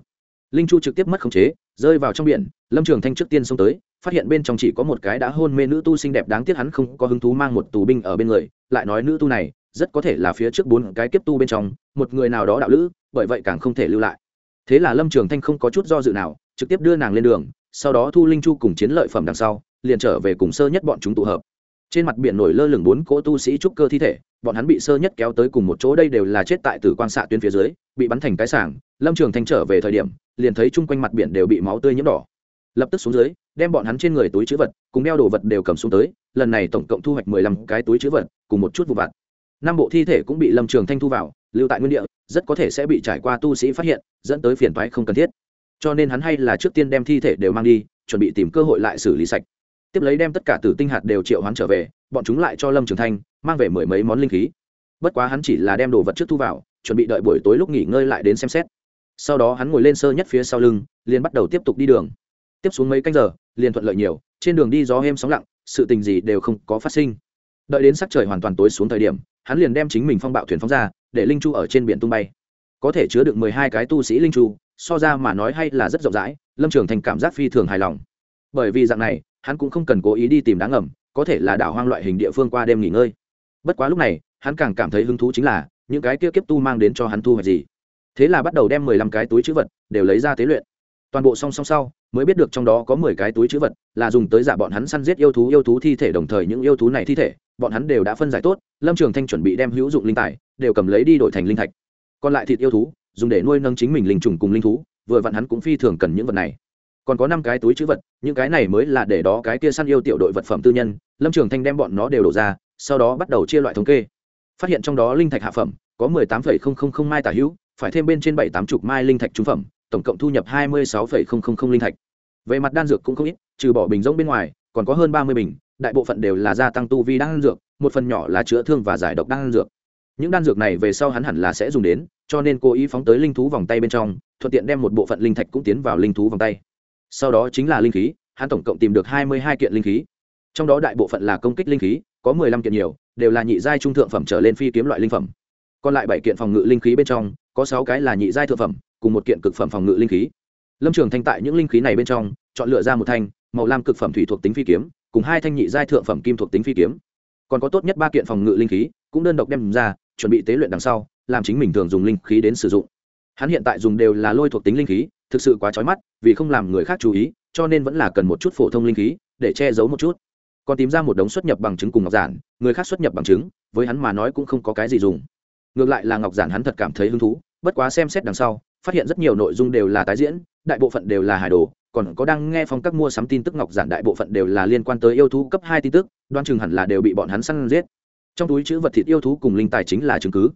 Linh chu trực tiếp mất khống chế, rơi vào trong biển, lâm trường thanh trước tiên xông tới phát hiện bên trong chỉ có một cái đã hôn mê nữ tu xinh đẹp đáng tiếc hắn không có hứng thú mang một tù binh ở bên người, lại nói nữ tu này, rất có thể là phía trước bốn cái kiếp tu bên trong, một người nào đó đạo lữ, bởi vậy càng không thể lưu lại. Thế là lâm trường thanh không có chút do dự nào, trực tiếp đưa nàng lên đường, sau đó thu linh chu cùng chiến lợi phẩm đằng sau, liền trở về cùng sơ nhất bọn chúng tụ hợp. Trên mặt biển nổi lơ lửng bốn cỗ tu sĩ trúc cơ thi thể, bọn hắn bị sơ nhất kéo tới cùng một chỗ đây đều là chết tại tử quan xạ tuyến phía dưới, bị bắn thành cái sảng. Lâm trường thanh trở về thời điểm, liền thấy chung quanh mặt biển đều bị máu tươi nhiễm đỏ lập tức xuống dưới, đem bọn hắn trên người túi chữ vật cùng đeo đồ vật đều cầm xuống tới, lần này tổng cộng thu hoạch mười lăm cái túi chữ vật cùng một chút vụ vặt. Năm bộ thi thể cũng bị lâm trường thanh thu vào, lưu tại nguyên địa, rất có thể sẽ bị trải qua tu sĩ phát hiện, dẫn tới phiền toái không cần thiết. Cho nên hắn hay là trước tiên đem thi thể đều mang đi, chuẩn bị tìm cơ hội lại xử lý sạch. Tiếp lấy đem tất cả tử tinh hạt đều triệu hoán trở về, bọn chúng lại cho lâm trường thanh mang về mười mấy món linh khí. Bất quá hắn chỉ là đem đồ vật trước thu vào, chuẩn bị đợi buổi tối lúc nghỉ ngơi lại đến xem xét. Sau đó hắn ngồi lên sơ nhất phía sau lưng, liền bắt đầu tiếp tục đi đường tiếp xuống mấy canh giờ, liền thuận lợi nhiều, trên đường đi gió êm sóng lặng, sự tình gì đều không có phát sinh. Đợi đến sắc trời hoàn toàn tối xuống thời điểm, hắn liền đem chính mình phong bạo thuyền phóng ra, để linh chu ở trên biển tung bay. Có thể chứa được mười hai cái tu sĩ linh chu, so ra mà nói hay là rất rộng rãi, lâm trường thành cảm giác phi thường hài lòng. Bởi vì dạng này, hắn cũng không cần cố ý đi tìm đáng ngầm có thể là đảo hoang loại hình địa phương qua đêm nghỉ ngơi. Bất quá lúc này, hắn càng cảm thấy hứng thú chính là, những cái kia kiếp tu mang đến cho hắn thu hoạch gì. Thế là bắt đầu đem mười lăm cái túi chữ vật đều lấy ra tế luyện toàn bộ song song sau, mới biết được trong đó có mười cái túi chữ vật, là dùng tới giả bọn hắn săn giết yêu thú yêu thú thi thể đồng thời những yêu thú này thi thể, bọn hắn đều đã phân giải tốt, lâm trường thanh chuẩn bị đem hữu dụng linh tài, đều cầm lấy đi đổi thành linh thạch. Còn lại thịt yêu thú, dùng để nuôi nâng chính mình linh trùng cùng linh thú, vừa vặn hắn cũng phi thường cần những vật này. Còn có năm cái túi chữ vật, những cái này mới là để đó cái kia săn yêu tiểu đội vật phẩm tư nhân, lâm trường thanh đem bọn nó đều đổ ra, sau đó bắt đầu chia loại thống kê. Phát hiện trong đó linh thạch hạ phẩm, có mười tám phẩy không không không mai tả hữu, phải thêm bên trên bảy tám chục mai linh thạch trung phẩm tổng cộng thu nhập hai mươi sáu phẩy không không không linh thạch. Về mặt đan dược cũng không ít, trừ bỏ bình rỗng bên ngoài, còn có hơn ba mươi bình, đại bộ phận đều là gia tăng tu vi đan dược, một phần nhỏ là chữa thương và giải độc đan dược. Những đan dược này về sau hắn hẳn là sẽ dùng đến, cho nên cố ý phóng tới linh thú vòng tay bên trong, thuận tiện đem một bộ phận linh thạch cũng tiến vào linh thú vòng tay. Sau đó chính là linh khí, hắn tổng cộng tìm được hai mươi hai kiện linh khí. Trong đó đại bộ phận là công kích linh khí, có mười lăm kiện nhiều, đều là nhị giai trung thượng phẩm trở lên phi kiếm loại linh phẩm. Còn lại bảy kiện phòng ngự linh khí bên trong, có sáu cái là nhị giai thượng phẩm cùng một kiện cực phẩm phòng ngự linh khí. Lâm trường thanh tại những linh khí này bên trong, chọn lựa ra một thanh, màu lam cực phẩm thủy thuộc tính phi kiếm, cùng hai thanh nhị giai thượng phẩm kim thuộc tính phi kiếm. Còn có tốt nhất ba kiện phòng ngự linh khí, cũng đơn độc đem ra, chuẩn bị tế luyện đằng sau, làm chính mình thường dùng linh khí đến sử dụng. Hắn hiện tại dùng đều là lôi thuộc tính linh khí, thực sự quá trói mắt, vì không làm người khác chú ý, cho nên vẫn là cần một chút phổ thông linh khí, để che giấu một chút. Còn tìm ra một đống xuất nhập bằng chứng cùng ngọc giản, người khác xuất nhập bằng chứng, với hắn mà nói cũng không có cái gì dùng. Ngược lại là ngọc giản hắn thật cảm thấy hứng thú, bất quá xem xét đằng sau phát hiện rất nhiều nội dung đều là tái diễn, đại bộ phận đều là hải đồ, còn có đang nghe phong các mua sắm tin tức ngọc giản đại bộ phận đều là liên quan tới yêu thú cấp hai tin tức đoan chừng hẳn là đều bị bọn hắn săn giết. Trong túi chữ vật thịt yêu thú cùng linh tài chính là chứng cứ.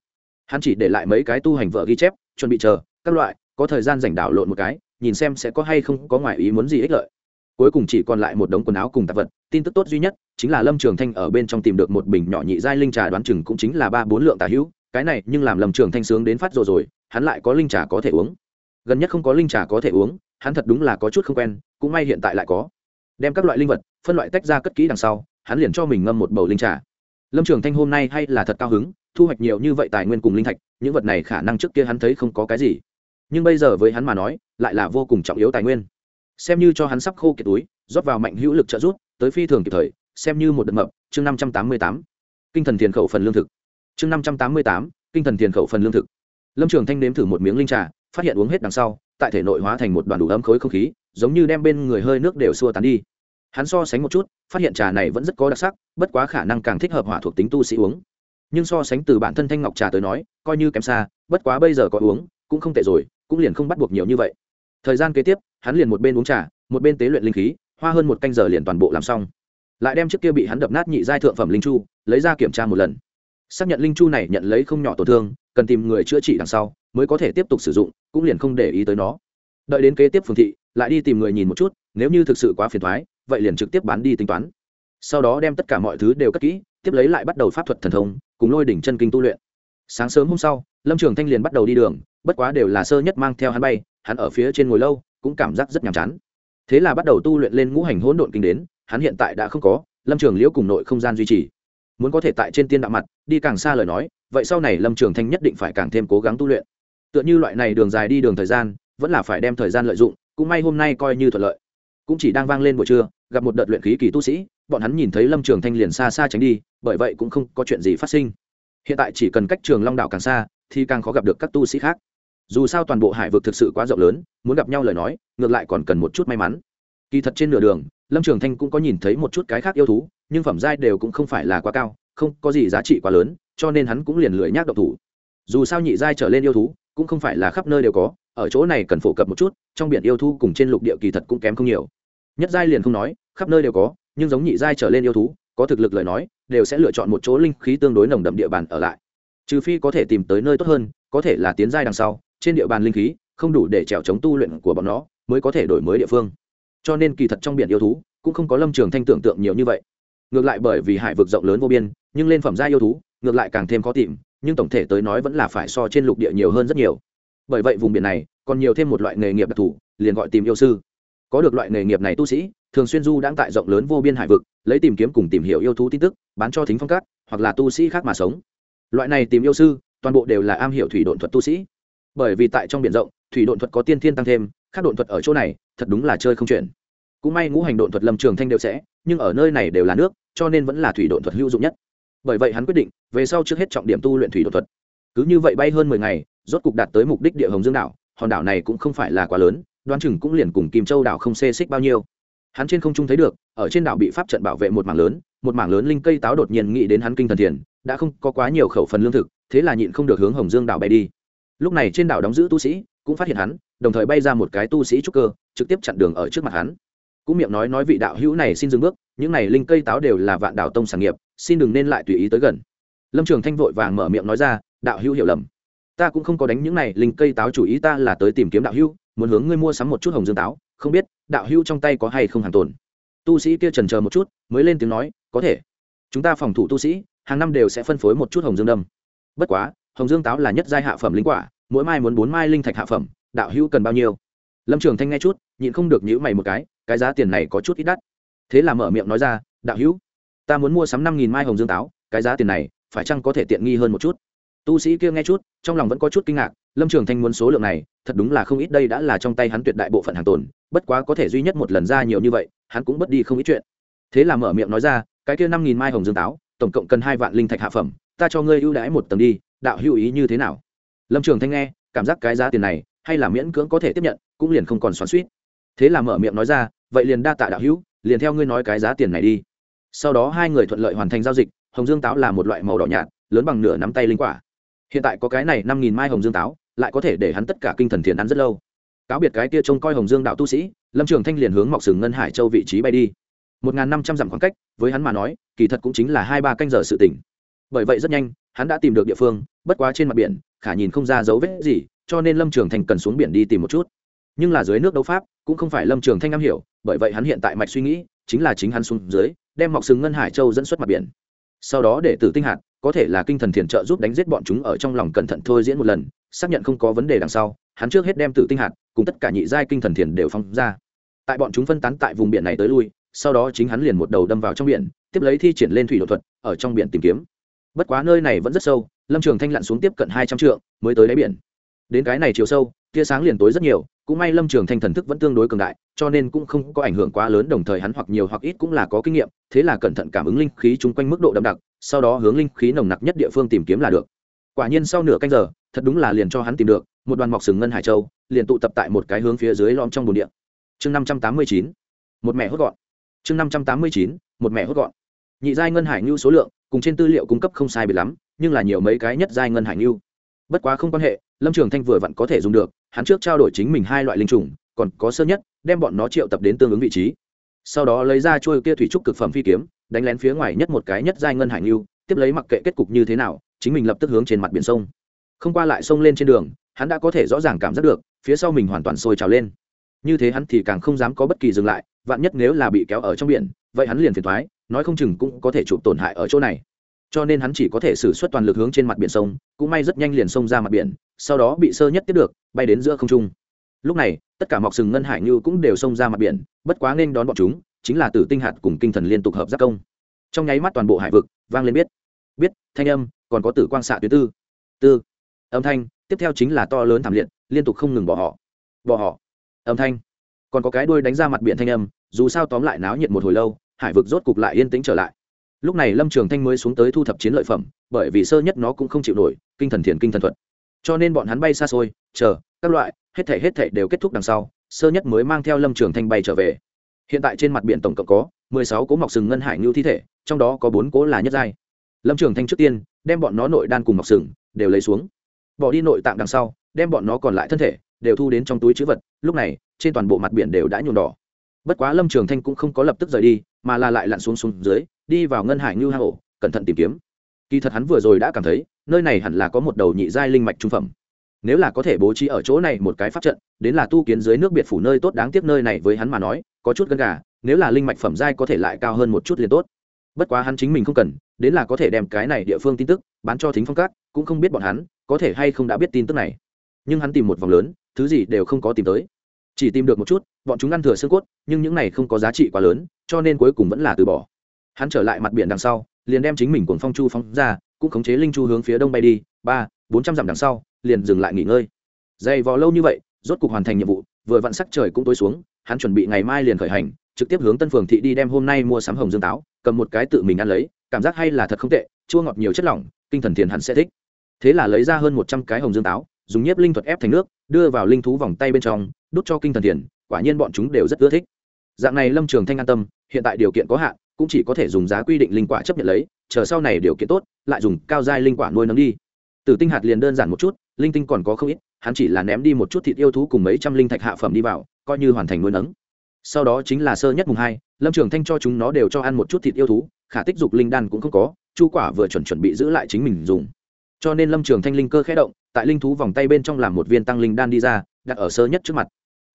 Hắn chỉ để lại mấy cái tu hành vợ ghi chép, chuẩn bị chờ, các loại, có thời gian dành đảo lộn một cái, nhìn xem sẽ có hay không có ngoài ý muốn gì ích lợi. Cuối cùng chỉ còn lại một đống quần áo cùng tạp vật, tin tức tốt duy nhất chính là lâm trường thanh ở bên trong tìm được một bình nhỏ nhị giai linh trà đoán chừng cũng chính là ba bốn lượng tà hữu, cái này nhưng làm lâm trường thanh sướng đến phát rồi rồi hắn lại có linh trà có thể uống. Gần nhất không có linh trà có thể uống hắn thật đúng là có chút không quen cũng may hiện tại lại có. Đem các loại linh vật phân loại tách ra cất kỹ đằng sau hắn liền cho mình ngâm một bầu linh trà. Lâm trường thanh hôm nay hay là thật cao hứng thu hoạch nhiều như vậy tài nguyên cùng linh thạch những vật này khả năng trước kia hắn thấy không có cái gì. Nhưng bây giờ với hắn mà nói lại là vô cùng trọng yếu tài nguyên. Xem như cho hắn sắp khô kiệt túi rót vào mạnh hữu lực trợ giúp, tới phi thường kịp thời xem như một đợt mập chương năm trăm tám mươi tám. Kinh thần tiền khẩu phần lương thực. Chương năm trăm tám mươi tám kinh thần tiền khẩu phần lương thực lâm trường thanh nếm thử một miếng linh trà, phát hiện uống hết đằng sau, tại thể nội hóa thành một đoàn đủ ấm khối không khí, giống như đem bên người hơi nước đều xua tán đi. Hắn so sánh một chút, phát hiện trà này vẫn rất có đặc sắc, bất quá khả năng càng thích hợp hỏa thuộc tính tu sĩ uống. Nhưng so sánh từ bản thân thanh ngọc trà tới nói, coi như kém xa, bất quá bây giờ có uống, cũng không tệ rồi, cũng liền không bắt buộc nhiều như vậy. Thời gian kế tiếp, hắn liền một bên uống trà, một bên tế luyện linh khí, hoa hơn một canh giờ liền toàn bộ làm xong. Lại đem chiếc kia bị hắn đập nát nhị giai thượng phẩm linh chu, lấy ra kiểm tra một lần. Xác nhận linh chu này nhận lấy không nhỏ tổn thương cần tìm người chữa trị đằng sau mới có thể tiếp tục sử dụng, cũng liền không để ý tới nó. Đợi đến kế tiếp phường thị, lại đi tìm người nhìn một chút, nếu như thực sự quá phiền thoái vậy liền trực tiếp bán đi tính toán. Sau đó đem tất cả mọi thứ đều cất kỹ, tiếp lấy lại bắt đầu pháp thuật thần thông, cùng lôi đỉnh chân kinh tu luyện. Sáng sớm hôm sau, lâm trường thanh liền bắt đầu đi đường, bất quá đều là sơ nhất mang theo hắn bay, hắn ở phía trên ngồi lâu, cũng cảm giác rất nhàm chán. Thế là bắt đầu tu luyện lên ngũ hành hỗn độn kinh đến, hắn hiện tại đã không có, lâm trường liễu cùng nội không gian duy trì muốn có thể tại trên tiên đạo mặt, đi càng xa lời nói, vậy sau này lâm trường thanh nhất định phải càng thêm cố gắng tu luyện. Tựa như loại này đường dài đi đường thời gian, vẫn là phải đem thời gian lợi dụng, cũng may hôm nay coi như thuận lợi. Cũng chỉ đang vang lên buổi trưa, gặp một đợt luyện khí kỳ tu sĩ, bọn hắn nhìn thấy lâm trường thanh liền xa xa tránh đi, bởi vậy cũng không có chuyện gì phát sinh. Hiện tại chỉ cần cách trường long đảo càng xa, thì càng khó gặp được các tu sĩ khác. Dù sao toàn bộ hải vực thực sự quá rộng lớn, muốn gặp nhau lời nói, ngược lại còn cần một chút may mắn kỳ thật trên nửa đường, lâm trường thanh cũng có nhìn thấy một chút cái khác yêu thú, nhưng phẩm giai đều cũng không phải là quá cao, không có gì giá trị quá lớn, cho nên hắn cũng liền lười nhác độc thủ. Dù sao nhị giai trở lên yêu thú, cũng không phải là khắp nơi đều có, ở chỗ này cần phổ cập một chút, trong biển yêu thú cùng trên lục địa kỳ thật cũng kém không nhiều. Nhất giai liền không nói, khắp nơi đều có, nhưng giống nhị giai trở lên yêu thú, có thực lực lời nói, đều sẽ lựa chọn một chỗ linh khí tương đối nồng đậm địa bàn ở lại. Trừ phi có thể tìm tới nơi tốt hơn, có thể là tiến giai đằng sau, trên địa bàn linh khí, không đủ để trèo chống tu luyện của bọn nó, mới có thể đổi mới địa phương cho nên kỳ thật trong biển yêu thú cũng không có lâm trường thanh tưởng tượng nhiều như vậy. Ngược lại bởi vì hải vực rộng lớn vô biên, nhưng lên phẩm gia yêu thú, ngược lại càng thêm khó tìm, nhưng tổng thể tới nói vẫn là phải so trên lục địa nhiều hơn rất nhiều. Bởi vậy vùng biển này còn nhiều thêm một loại nghề nghiệp đặc thù, liền gọi tìm yêu sư. Có được loại nghề nghiệp này tu sĩ, thường xuyên du đang tại rộng lớn vô biên hải vực, lấy tìm kiếm cùng tìm hiểu yêu thú tin tức, bán cho thính phong cát hoặc là tu sĩ khác mà sống. Loại này tìm yêu sư, toàn bộ đều là am hiểu thủy độn thuật tu sĩ. Bởi vì tại trong biển rộng, thủy độn thuật có tiên thiên tăng thêm, khác độn thuật ở chỗ này, thật đúng là chơi không chuyển cũng may ngũ hành độn thuật lâm trường thanh đều sẽ, nhưng ở nơi này đều là nước, cho nên vẫn là thủy độn thuật hữu dụng nhất. Bởi vậy hắn quyết định, về sau trước hết trọng điểm tu luyện thủy độn thuật. Cứ như vậy bay hơn mười ngày, rốt cục đạt tới mục đích địa hồng dương đảo, hòn đảo này cũng không phải là quá lớn, đoán chừng cũng liền cùng kim châu đảo không xê xích bao nhiêu. Hắn trên không trung thấy được, ở trên đảo bị pháp trận bảo vệ một mảng lớn, một mảng lớn linh cây táo đột nhiên nghĩ đến hắn kinh thần thiền, đã không có quá nhiều khẩu phần lương thực, thế là nhịn không được hướng hồng dương đảo bay đi. Lúc này trên đảo đóng giữ tu sĩ, cũng phát hiện hắn, đồng thời bay ra một cái tu sĩ trúc cơ, trực tiếp chặn đường ở trước mặt hắn cũng miệng nói nói vị đạo hữu này xin dừng bước, những này linh cây táo đều là vạn đạo tông sản nghiệp, xin đừng nên lại tùy ý tới gần. Lâm trường thanh vội vàng mở miệng nói ra, đạo hữu hiểu lầm. Ta cũng không có đánh những này linh cây táo chủ ý ta là tới tìm kiếm đạo hữu, muốn hướng ngươi mua sắm một chút hồng dương táo, không biết đạo hữu trong tay có hay không hàng tồn. Tu sĩ kia trần chờ một chút, mới lên tiếng nói, có thể. Chúng ta phòng thủ tu sĩ, hàng năm đều sẽ phân phối một chút hồng dương đâm. Bất quá, hồng dương táo là nhất giai hạ phẩm linh quả, mỗi mai muốn bốn mai linh thạch hạ phẩm, đạo hữu cần bao nhiêu? Lâm trường thanh nghe chút, nhịn không được nhữ mày một cái cái giá tiền này có chút ít đắt. Thế là mở miệng nói ra, đạo hữu, ta muốn mua sắm năm nghìn mai hồng dương táo, cái giá tiền này, phải chăng có thể tiện nghi hơn một chút? Tu sĩ kia nghe chút, trong lòng vẫn có chút kinh ngạc, lâm trường thanh muốn số lượng này, thật đúng là không ít đây đã là trong tay hắn tuyệt đại bộ phận hàng tồn, bất quá có thể duy nhất một lần ra nhiều như vậy, hắn cũng bất đi không ít chuyện. Thế là mở miệng nói ra, cái kia năm nghìn mai hồng dương táo, tổng cộng cần hai vạn linh thạch hạ phẩm, ta cho ngươi ưu đãi một tầng đi, đạo hữu ý như thế nào? Lâm trường thanh nghe, cảm giác cái giá tiền này, hay là miễn cưỡng có thể tiếp nhận, cũng liền không còn xoắn suýt thế là mở miệng nói ra vậy liền đa tạ đạo hữu, liền theo ngươi nói cái giá tiền này đi. Sau đó hai người thuận lợi hoàn thành giao dịch, hồng dương táo là một loại màu đỏ nhạt, lớn bằng nửa nắm tay linh quả. Hiện tại có cái này năm nghìn mai hồng dương táo, lại có thể để hắn tất cả kinh thần thiền ăn rất lâu. Cáo biệt cái kia trông coi hồng dương đạo tu sĩ, lâm trường thanh liền hướng mọc sừng ngân hải châu vị trí bay đi. Một n g h n năm trăm dặm khoảng cách, với hắn mà nói, kỳ thật cũng chính là hai ba canh giờ sự tỉnh. Bởi vậy rất nhanh, hắn đã tìm được địa phương, bất quá trên mặt biển, khả nhìn không ra dấu vết gì, cho nên lâm trường thành cần xuống biển đi tìm một chút nhưng là dưới nước đấu pháp cũng không phải lâm trường thanh am hiểu bởi vậy hắn hiện tại mạch suy nghĩ chính là chính hắn xuống dưới đem mọc sừng ngân hải châu dẫn xuất mặt biển sau đó để tử tinh hạt có thể là kinh thần thiền trợ giúp đánh giết bọn chúng ở trong lòng cẩn thận thôi diễn một lần xác nhận không có vấn đề đằng sau hắn trước hết đem tử tinh hạt cùng tất cả nhị giai kinh thần thiền đều phong ra tại bọn chúng phân tán tại vùng biển này tới lui sau đó chính hắn liền một đầu đâm vào trong biển tiếp lấy thi triển lên thủy đột thuật ở trong biển tìm kiếm bất quá nơi này vẫn rất sâu lâm trường thanh lặn xuống tiếp cận hai trăm trượng mới tới đáy biển đến cái này chiều sâu, tia sáng liền tối rất nhiều, cũng may lâm trường thanh thần thức vẫn tương đối cường đại, cho nên cũng không có ảnh hưởng quá lớn, đồng thời hắn hoặc nhiều hoặc ít cũng là có kinh nghiệm, thế là cẩn thận cảm ứng linh khí chung quanh mức độ đậm đặc, sau đó hướng linh khí nồng nặc nhất địa phương tìm kiếm là được. Quả nhiên sau nửa canh giờ, thật đúng là liền cho hắn tìm được, một đoàn mọc sừng ngân hải châu, liền tụ tập tại một cái hướng phía dưới lom trong bồn điện. chương năm trăm tám mươi chín, một mẹ hốt gọn. Chương năm trăm tám mươi chín, một mẹ hốt gọn. Nhị giai ngân hải ngưu số lượng, cùng trên tư liệu cung cấp không sai bị lắm, nhưng là nhiều mấy cái nhất giai ngân hải ngưu bất quá không quan hệ lâm trường thanh vừa vặn có thể dùng được, hắn trước trao đổi chính mình hai loại linh trùng, còn có sơ nhất, đem bọn nó triệu tập đến tương ứng vị trí. Sau đó lấy ra trôi kia thủy trúc cực phẩm phi kiếm, đánh lén phía ngoài nhất một cái nhất giai ngân hải ngưu, tiếp lấy mặc kệ kết cục như thế nào, chính mình lập tức hướng trên mặt biển sông. Không qua lại sông lên trên đường, hắn đã có thể rõ ràng cảm giác được, phía sau mình hoàn toàn sôi trào lên. Như thế hắn thì càng không dám có bất kỳ dừng lại, vạn nhất nếu là bị kéo ở trong biển, vậy hắn liền phiền thoái nói không chừng cũng có thể chụp tổn hại ở chỗ này. Cho nên hắn chỉ có thể xử suất toàn lực hướng trên mặt biển sông, cũng may rất nhanh liền xông ra mặt biển sau đó bị sơ nhất tiếp được, bay đến giữa không trung. Lúc này, tất cả mọc sừng ngân hải như cũng đều xông ra mặt biển, bất quá nên đón bọn chúng, chính là tử tinh hạt cùng kinh thần liên tục hợp giác công. Trong nháy mắt toàn bộ hải vực vang lên biết. Biết, thanh âm, còn có tử quang xạ tuyến tư. Tư. Âm thanh, tiếp theo chính là to lớn thảm liệt, liên tục không ngừng bỏ họ. Bỏ họ. Âm thanh. Còn có cái đuôi đánh ra mặt biển thanh âm, dù sao tóm lại náo nhiệt một hồi lâu, hải vực rốt cục lại yên tĩnh trở lại. Lúc này lâm trường thanh mới xuống tới thu thập chiến lợi phẩm, bởi vì sơ nhất nó cũng không chịu nổi, kinh thần thiền kinh thần thuật cho nên bọn hắn bay xa xôi, chờ, các loại, hết thể hết thể đều kết thúc đằng sau, sơ nhất mới mang theo lâm trường thanh bay trở về. Hiện tại trên mặt biển tổng cộng có mười sáu cố mọc sừng ngân hải ngưu thi thể, trong đó có bốn cố là nhất giai. Lâm trường thanh trước tiên đem bọn nó nội đan cùng mọc sừng đều lấy xuống. Bỏ đi nội tạng đằng sau, đem bọn nó còn lại thân thể đều thu đến trong túi chữ vật, lúc này, trên toàn bộ mặt biển đều đã nhuộm đỏ. Bất quá lâm trường thanh cũng không có lập tức rời đi, mà là lại lặn xuống xuống dưới, đi vào ngân hải ngưu hang ổ, cẩn thận tìm kiếm. Kỳ thật hắn vừa rồi đã cảm thấy nơi này hẳn là có một đầu nhị giai linh mạch trung phẩm. Nếu là có thể bố trí ở chỗ này một cái pháp trận, đến là tu kiến dưới nước biệt phủ nơi tốt đáng tiếc nơi này với hắn mà nói, có chút gần gà, nếu là linh mạch phẩm giai có thể lại cao hơn một chút liền tốt. Bất quá hắn chính mình không cần, đến là có thể đem cái này địa phương tin tức bán cho thính phong các, cũng không biết bọn hắn có thể hay không đã biết tin tức này. Nhưng hắn tìm một vòng lớn, thứ gì đều không có tìm tới. Chỉ tìm được một chút, bọn chúng ăn thừa xương cốt, nhưng những này không có giá trị quá lớn, cho nên cuối cùng vẫn là từ bỏ. Hắn trở lại mặt biển đằng sau, liền đem chính mình cuồng phong chu phóng ra cũng khống chế linh chu hướng phía đông bay đi, ba, bốn trăm dặm đằng sau, liền dừng lại nghỉ ngơi. Dày vò lâu như vậy, rốt cục hoàn thành nhiệm vụ, vừa vặn sắc trời cũng tối xuống, hắn chuẩn bị ngày mai liền khởi hành, trực tiếp hướng tân phường thị đi đem hôm nay mua sắm hồng dương táo, cầm một cái tự mình ăn lấy, cảm giác hay là thật không tệ, chua ngọt nhiều chất lỏng, kinh thần thiền hắn sẽ thích. Thế là lấy ra hơn một trăm cái hồng dương táo, dùng nhiếp linh thuật ép thành nước, đưa vào linh thú vòng tay bên trong, đút cho kinh thần thiền, quả nhiên bọn chúng đều rất ưa thích. Dạng này lâm trường thanh an tâm, hiện tại điều kiện có hạn, cũng chỉ có thể dùng giá quy định linh quả chấp nhận lấy chờ sau này điều kiện tốt, lại dùng cao giai linh quả nuôi nấng đi. Tử tinh hạt liền đơn giản một chút, linh tinh còn có không ít, hắn chỉ là ném đi một chút thịt yêu thú cùng mấy trăm linh thạch hạ phẩm đi vào, coi như hoàn thành nuôi nấng. Sau đó chính là sơ nhất mùng hai, lâm trường thanh cho chúng nó đều cho ăn một chút thịt yêu thú, khả tích dục linh đan cũng không có, chu quả vừa chuẩn chuẩn bị giữ lại chính mình dùng. Cho nên lâm trường thanh linh cơ khẽ động, tại linh thú vòng tay bên trong làm một viên tăng linh đan đi ra, đặt ở sơ nhất trước mặt.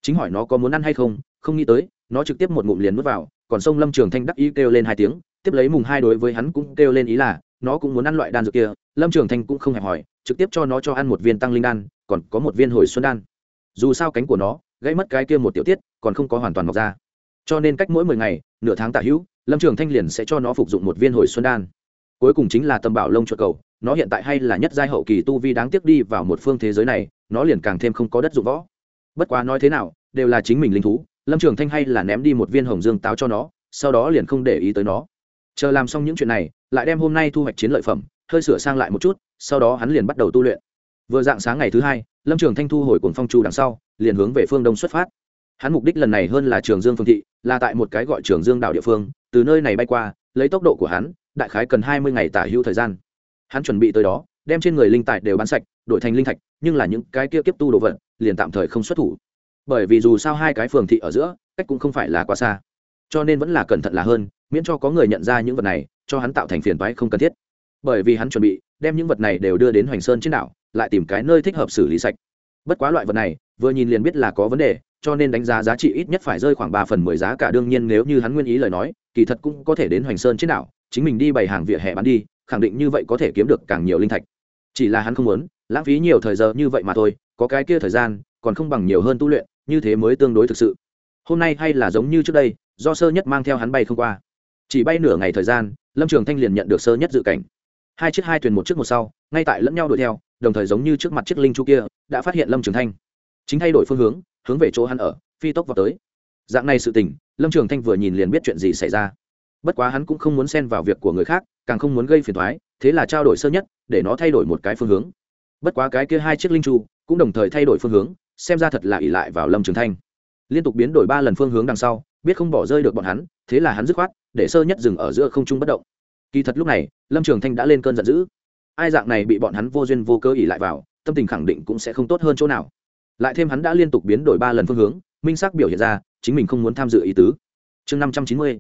Chính hỏi nó có muốn ăn hay không không nghĩ tới, nó trực tiếp một ngụm liền nuốt vào, còn sông lâm trường thanh đắc ý kêu lên hai tiếng tiếp lấy mùng hai đối với hắn cũng kêu lên ý là, nó cũng muốn ăn loại đan dược kia, lâm trường thanh cũng không hẹp hỏi trực tiếp cho nó cho ăn một viên tăng linh đan, còn có một viên hồi xuân đan. Dù sao cánh của nó, gãy mất cái kia một tiểu tiết, còn không có hoàn toàn mọc ra. Cho nên cách mỗi mười ngày, nửa tháng tả hữu, lâm trường thanh liền sẽ cho nó phục dụng một viên hồi xuân đan. Cuối cùng chính là tâm bảo lông chuột cầu, nó hiện tại hay là nhất giai hậu kỳ tu vi đáng tiếc đi vào một phương thế giới này, nó liền càng thêm không có đất dụng võ. Bất quá nói thế nào, đều là chính mình linh thú, lâm trường thanh hay là ném đi một viên hồng dương táo cho nó, sau đó liền không để ý tới nó chờ làm xong những chuyện này, lại đem hôm nay thu hoạch chiến lợi phẩm, hơi sửa sang lại một chút, sau đó hắn liền bắt đầu tu luyện. Vừa dạng sáng ngày thứ hai, lâm trường thanh thu hồi cuồng phong chu đằng sau, liền hướng về phương đông xuất phát. Hắn mục đích lần này hơn là trường dương phương thị, là tại một cái gọi trường dương đảo địa phương, từ nơi này bay qua, lấy tốc độ của hắn, đại khái cần hai mươi ngày tả hữu thời gian. Hắn chuẩn bị tới đó, đem trên người linh tài đều bán sạch, đổi thành linh thạch, nhưng là những cái kia kiếp tu đồ vật, liền tạm thời không xuất thủ. Bởi vì dù sao hai cái phường thị ở giữa, cách cũng không phải là quá xa cho nên vẫn là cẩn thận là hơn, miễn cho có người nhận ra những vật này, cho hắn tạo thành phiền toái không cần thiết. Bởi vì hắn chuẩn bị đem những vật này đều đưa đến hoành sơn trên đảo, lại tìm cái nơi thích hợp xử lý sạch. Bất quá loại vật này, vừa nhìn liền biết là có vấn đề, cho nên đánh giá giá trị ít nhất phải rơi khoảng ba phần mười giá cả. Đương nhiên nếu như hắn nguyên ý lời nói, kỳ thật cũng có thể đến hoành sơn trên đảo, chính mình đi bày hàng vỉa hè bán đi, khẳng định như vậy có thể kiếm được càng nhiều linh thạch. Chỉ là hắn không muốn, lãng phí nhiều thời giờ như vậy mà thôi, có cái kia thời gian, còn không bằng nhiều hơn tu luyện, như thế mới tương đối thực sự. Hôm nay hay là giống như trước đây do sơ nhất mang theo hắn bay không qua. Chỉ bay nửa ngày thời gian, lâm trường thanh liền nhận được sơ nhất dự cảnh. Hai chiếc hai thuyền một trước một sau, ngay tại lẫn nhau đuổi theo, đồng thời giống như trước mặt chiếc linh chu kia, đã phát hiện lâm trường thanh. Chính thay đổi phương hướng hướng về chỗ hắn ở, phi tốc vào tới. Dạng này sự tình, lâm trường thanh vừa nhìn liền biết chuyện gì xảy ra. Bất quá hắn cũng không muốn xen vào việc của người khác, càng không muốn gây phiền thoái thế là trao đổi sơ nhất, để nó thay đổi một cái phương hướng. Bất quá cái kia hai chiếc linh chu cũng đồng thời thay đổi phương hướng, xem ra thật là ỉ lại vào lâm trường thanh. Liên tục biến đổi ba lần phương hướng đằng sau biết không bỏ rơi được bọn hắn, thế là hắn dứt khoát, để sơ nhất dừng ở giữa không trung bất động. Kỳ thật lúc này, lâm trường thanh đã lên cơn giận dữ. Ai dạng này bị bọn hắn vô duyên vô cơ ỉ lại vào, tâm tình khẳng định cũng sẽ không tốt hơn chỗ nào. Lại thêm hắn đã liên tục biến đổi ba lần phương hướng, minh xác biểu hiện ra, chính mình không muốn tham dự ý tứ. Chương năm trăm chín mươi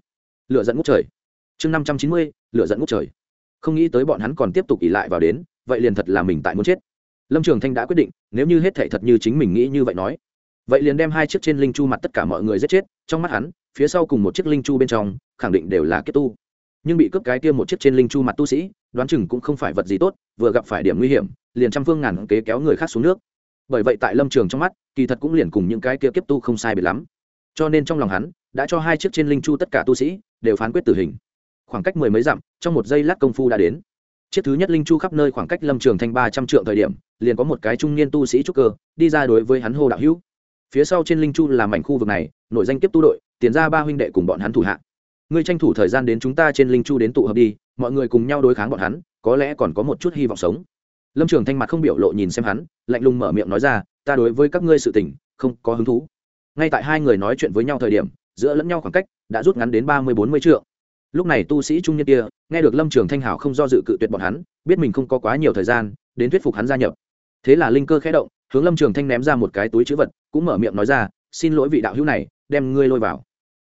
lựa dẫn ngút trời. Chương năm trăm chín mươi lựa dẫn ngút trời. Không nghĩ tới bọn hắn còn tiếp tục ỉ lại vào đến, vậy liền thật là mình tại muốn chết. Lâm trường thanh đã quyết định, nếu như hết thể thật như chính mình nghĩ như vậy nói vậy liền đem hai chiếc trên linh chu mặt tất cả mọi người giết chết, trong mắt hắn, phía sau cùng một chiếc linh chu bên trong, khẳng định đều là kết tu. Nhưng bị cướp cái kia một chiếc trên linh chu mặt tu sĩ, đoán chừng cũng không phải vật gì tốt, vừa gặp phải điểm nguy hiểm, liền trăm phương ngàn kế kéo người khác xuống nước. Bởi vậy tại lâm trường trong mắt, kỳ thật cũng liền cùng những cái kia kiếp tu không sai biệt lắm. Cho nên trong lòng hắn, đã cho hai chiếc trên linh chu tất cả tu sĩ, đều phán quyết tử hình. Khoảng cách mười mấy dặm, trong một giây lát công phu đã đến. Chiếc thứ nhất linh chu khắp nơi khoảng cách lâm trường thanh ba trăm trượng thời điểm, liền có một cái trung niên tu sĩ trúc cơ, đi ra đối với hắn hô đạo hữu phía sau trên linh chu là mảnh khu vực này, nội danh kiếp tu đội, tiền ra ba huynh đệ cùng bọn hắn thủ hạ. Ngươi tranh thủ thời gian đến chúng ta trên linh chu đến tụ hợp đi, mọi người cùng nhau đối kháng bọn hắn, có lẽ còn có một chút hy vọng sống. Lâm trường thanh mặt không biểu lộ nhìn xem hắn, lạnh lùng mở miệng nói ra, ta đối với các ngươi sự tình, không có hứng thú. Ngay tại hai người nói chuyện với nhau thời điểm, giữa lẫn nhau khoảng cách đã rút ngắn đến ba mươi bốn mươi triệu lúc này tu sĩ trung niên kia, nghe được lâm trường thanh hảo không do dự cự tuyệt bọn hắn, biết mình không có quá nhiều thời gian đến thuyết phục hắn gia nhập. Thế là linh cơ khẽ động hướng lâm trường thanh ném ra một cái túi chữ vật cũng mở miệng nói ra xin lỗi vị đạo hữu này đem ngươi lôi vào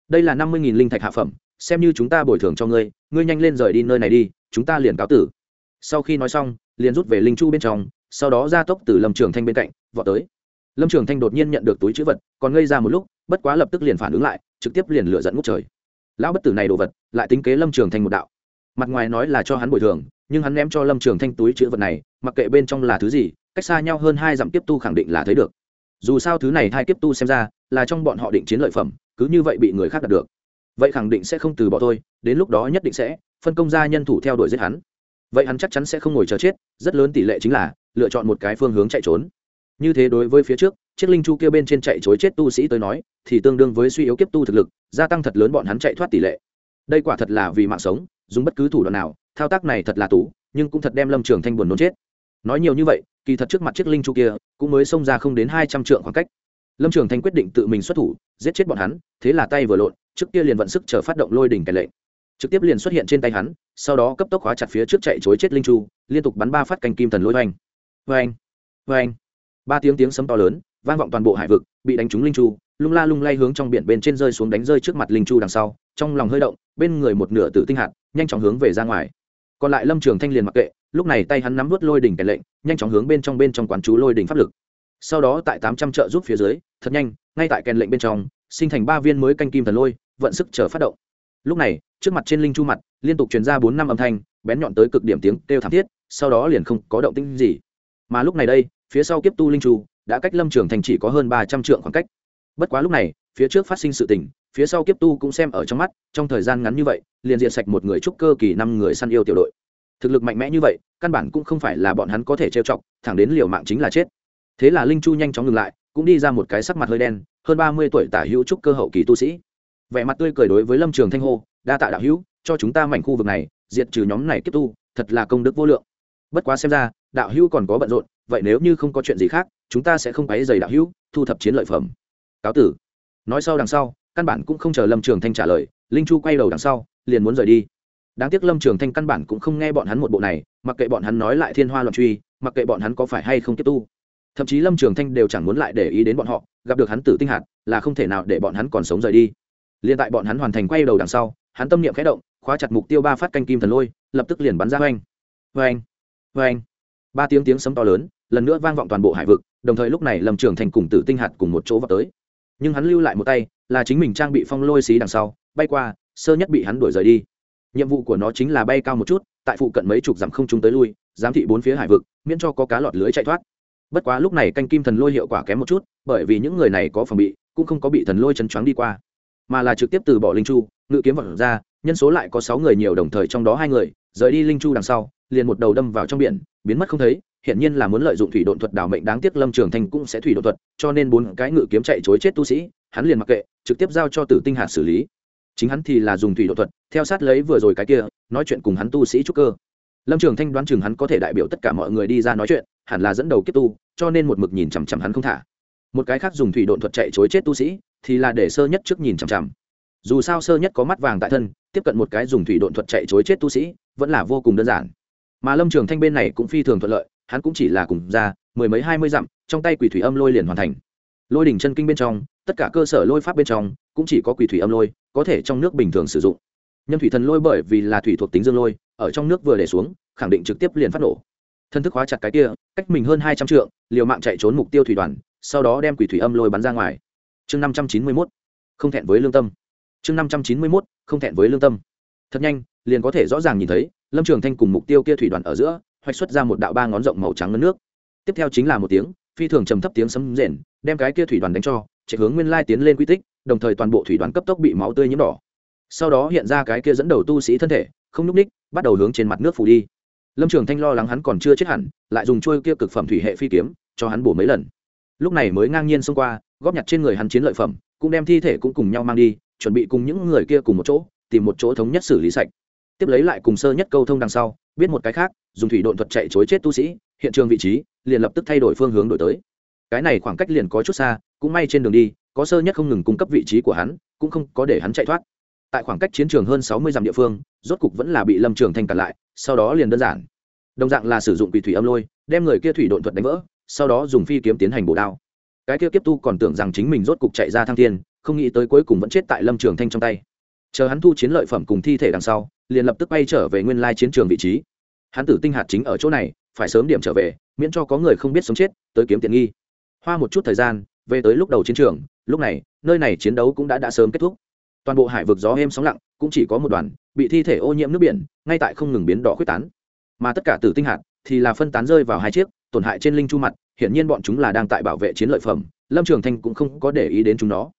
đây là năm mươi nghìn linh thạch hạ phẩm xem như chúng ta bồi thường cho ngươi ngươi nhanh lên rời đi nơi này đi chúng ta liền cáo tử sau khi nói xong liền rút về linh chu bên trong sau đó ra tốc từ lâm trường thanh bên cạnh vọt tới lâm trường thanh đột nhiên nhận được túi chữ vật còn ngây ra một lúc bất quá lập tức liền phản ứng lại trực tiếp liền lựa dẫn ngút trời lão bất tử này đồ vật lại tính kế lâm trường thanh một đạo mặt ngoài nói là cho hắn bồi thường nhưng hắn ném cho lâm trường thanh túi chữ vật này mặc kệ bên trong là thứ gì cách xa nhau hơn hai dặm tiếp tu khẳng định là thấy được. Dù sao thứ này hai tiếp tu xem ra là trong bọn họ định chiến lợi phẩm, cứ như vậy bị người khác đạt được. Vậy khẳng định sẽ không từ bỏ thôi, đến lúc đó nhất định sẽ phân công ra nhân thủ theo đuổi giết hắn. Vậy hắn chắc chắn sẽ không ngồi chờ chết, rất lớn tỷ lệ chính là lựa chọn một cái phương hướng chạy trốn. Như thế đối với phía trước, chiếc linh chu kia bên trên chạy chối chết tu sĩ tới nói, thì tương đương với suy yếu kiếp tu thực lực, gia tăng thật lớn bọn hắn chạy thoát tỷ lệ. Đây quả thật là vì mạng sống, dùng bất cứ thủ đoạn nào, thao tác này thật là tú nhưng cũng thật đem lâm trường thanh buồn nôn chết nói nhiều như vậy, kỳ thật trước mặt chiếc linh chu kia cũng mới xông ra không đến hai trăm trượng khoảng cách. Lâm trường thanh quyết định tự mình xuất thủ, giết chết bọn hắn, thế là tay vừa lộn, trước kia liền vận sức chờ phát động lôi đỉnh kẻ lệnh trực tiếp liền xuất hiện trên tay hắn, sau đó cấp tốc khóa chặt phía trước chạy chối chết linh chu, liên tục bắn ba phát canh kim thần lôi oanh. Oanh oanh. Ba tiếng tiếng sấm to lớn, vang vọng toàn bộ hải vực, bị đánh trúng linh chu, lung la lung lay hướng trong biển bên trên rơi xuống đánh rơi trước mặt linh chu đằng sau, trong lòng hơi động, bên người một nửa tử tinh hạt, nhanh chóng hướng về ra ngoài còn lại lâm trường thanh liền mặc kệ lúc này tay hắn nắm vớt lôi đỉnh kèn lệnh nhanh chóng hướng bên trong bên trong quán chú lôi đỉnh pháp lực sau đó tại tám trăm trợ giúp phía dưới thật nhanh ngay tại kèn lệnh bên trong sinh thành ba viên mới canh kim thần lôi vận sức chờ phát động lúc này trước mặt trên linh chu mặt liên tục truyền ra bốn năm âm thanh bén nhọn tới cực điểm tiếng kêu thảm thiết sau đó liền không có động tĩnh gì mà lúc này đây phía sau kiếp tu linh chu đã cách lâm trường thành chỉ có hơn ba trăm trượng khoảng cách bất quá lúc này phía trước phát sinh sự tình phía sau kiếp tu cũng xem ở trong mắt, trong thời gian ngắn như vậy, liền diệt sạch một người trúc cơ kỳ năm người săn yêu tiểu đội. Thực lực mạnh mẽ như vậy, căn bản cũng không phải là bọn hắn có thể trêu chọc, thẳng đến liều mạng chính là chết. Thế là linh chu nhanh chóng ngừng lại, cũng đi ra một cái sắc mặt hơi đen, hơn ba mươi tuổi tả hữu trúc cơ hậu kỳ tu sĩ. Vẻ mặt tươi cười đối với lâm trường thanh hô, đa tạ đạo hữu, cho chúng ta mảnh khu vực này, diệt trừ nhóm này kiếp tu, thật là công đức vô lượng. Bất quá xem ra, đạo hữu còn có bận rộn, vậy nếu như không có chuyện gì khác, chúng ta sẽ không quấy dày đạo hữu, thu thập chiến lợi phẩm. Cáo tử. Nói sau đằng sau căn bản cũng không chờ lâm trường thanh trả lời, linh chu quay đầu đằng sau, liền muốn rời đi. Đáng tiếc lâm trường thanh căn bản cũng không nghe bọn hắn một bộ này, mặc kệ bọn hắn nói lại thiên hoa loạn truy, mặc kệ bọn hắn có phải hay không tiếp tu. Thậm chí lâm trường thanh đều chẳng muốn lại để ý đến bọn họ, gặp được hắn tử tinh hạt, là không thể nào để bọn hắn còn sống rời đi. Liền tại bọn hắn hoàn thành quay đầu đằng sau, hắn tâm niệm khẽ động, khóa chặt mục tiêu ba phát canh kim thần lôi, lập tức liền bắn ra oanh. Oanh oanh. Ba tiếng tiếng sấm to lớn, lần nữa vang vọng toàn bộ hải vực, đồng thời lúc này lâm trường thành cùng tử tinh hạt cùng một chỗ vào tới nhưng hắn lưu lại một tay, là chính mình trang bị phong lôi xí đằng sau, bay qua, sơ nhất bị hắn đuổi rời đi. Nhiệm vụ của nó chính là bay cao một chút, tại phụ cận mấy chục dặm không chúng tới lui, giám thị bốn phía hải vực, miễn cho có cá lọt lưới chạy thoát. Bất quá lúc này canh kim thần lôi hiệu quả kém một chút, bởi vì những người này có phòng bị, cũng không có bị thần lôi chân choáng đi qua. Mà là trực tiếp từ bỏ linh chu, ngự kiếm vật ra, nhân số lại có sáu người nhiều đồng thời trong đó hai người, rời đi linh chu đằng sau, liền một đầu đâm vào trong biển, biến mất không thấy hiện nhiên là muốn lợi dụng thủy độn thuật đảo mệnh đáng tiếc lâm trường thanh cũng sẽ thủy độn thuật, cho nên bốn cái ngự kiếm chạy chối chết tu sĩ, hắn liền mặc kệ, trực tiếp giao cho tử tinh hạt xử lý. Chính hắn thì là dùng thủy độn thuật, theo sát lấy vừa rồi cái kia, nói chuyện cùng hắn tu sĩ trúc cơ. Lâm trường thanh đoán chừng hắn có thể đại biểu tất cả mọi người đi ra nói chuyện, hẳn là dẫn đầu kiếp tu, cho nên một mực nhìn chằm chằm hắn không thả. Một cái khác dùng thủy độn thuật chạy chối chết tu sĩ, thì là để sơ nhất trước nhìn chằm chằm. Dù sao sơ nhất có mắt vàng tại thân, tiếp cận một cái dùng thủy độn thuật chạy chối chết tu sĩ, vẫn là vô cùng đơn giản. Mà lâm trường thanh bên này cũng phi thường thuận lợi hắn cũng chỉ là cùng ra mười mấy hai mươi dặm, trong tay quỷ thủy âm lôi liền hoàn thành. Lôi đỉnh chân kinh bên trong, tất cả cơ sở lôi pháp bên trong, cũng chỉ có quỷ thủy âm lôi, có thể trong nước bình thường sử dụng. Nhâm thủy thần lôi bởi vì là thủy thuộc tính dương lôi, ở trong nước vừa để xuống, khẳng định trực tiếp liền phát nổ. Thân thức hóa chặt cái kia, cách mình hơn hai trăm trượng, liều mạng chạy trốn mục tiêu thủy đoàn, sau đó đem quỷ thủy âm lôi bắn ra ngoài. Chương năm trăm chín mươi mốt, không thẹn với lương tâm. Chương năm trăm chín mươi mốt, không thẹn với lương tâm. Thật nhanh, liền có thể rõ ràng nhìn thấy, lâm trường thanh cùng mục tiêu kia thủy đoàn ở giữa hoạch xuất ra một đạo ba ngón rộng màu trắng ngấn nước. Tiếp theo chính là một tiếng, phi thường trầm thấp tiếng sấm rền, đem cái kia thủy đoàn đánh cho, chạy hướng nguyên lai tiến lên quy tích, đồng thời toàn bộ thủy đoàn cấp tốc bị máu tươi nhiễm đỏ. Sau đó hiện ra cái kia dẫn đầu tu sĩ thân thể, không n ú c ních, bắt đầu hướng trên mặt nước phủ đi. Lâm trường thanh lo lắng hắn còn chưa chết hẳn, lại dùng trôi kia cực phẩm thủy hệ phi kiếm, cho hắn bổ mấy lần. Lúc này mới ngang nhiên xông qua, góp nhặt trên người hắn chiến lợi phẩm, cũng đem thi thể cũng cùng nhau mang đi, chuẩn bị cùng những người kia cùng một chỗ, tìm một chỗ thống nhất xử lý sạch tiếp lấy lại cùng sơ nhất câu thông đằng sau, biết một cái khác, dùng thủy độn thuật chạy chối chết tu sĩ, hiện trường vị trí, liền lập tức thay đổi phương hướng đổi tới. Cái này khoảng cách liền có chút xa, cũng may trên đường đi, có sơ nhất không ngừng cung cấp vị trí của hắn, cũng không có để hắn chạy thoát. Tại khoảng cách chiến trường hơn sáu mươi dặm địa phương, rốt cục vẫn là bị lâm trường thanh cản lại, sau đó liền đơn giản. Đồng dạng là sử dụng quỷ thủy âm lôi, đem người kia thủy độn thuật đánh vỡ, sau đó dùng phi kiếm tiến hành bổ đao. Cái kia kiếp tu còn tưởng rằng chính mình rốt cục chạy ra thăng thiên, không nghĩ tới cuối cùng vẫn chết tại lâm trường thanh trong tay. Chờ hắn thu chiến lợi phẩm cùng thi thể đằng sau liền lập tức bay trở về nguyên lai chiến trường vị trí. Hắn tử tinh hạt chính ở chỗ này, phải sớm điểm trở về, miễn cho có người không biết sống chết, tới kiếm tiện nghi. Hoa một chút thời gian, về tới lúc đầu chiến trường, lúc này, nơi này chiến đấu cũng đã đã sớm kết thúc. Toàn bộ hải vực gió êm sóng lặng, cũng chỉ có một đoàn, bị thi thể ô nhiễm nước biển, ngay tại không ngừng biến đỏ quyết tán. Mà tất cả tử tinh hạt thì là phân tán rơi vào hai chiếc, tổn hại trên linh chu mặt, hiển nhiên bọn chúng là đang tại bảo vệ chiến lợi phẩm, lâm trường thanh cũng không có để ý đến chúng nó.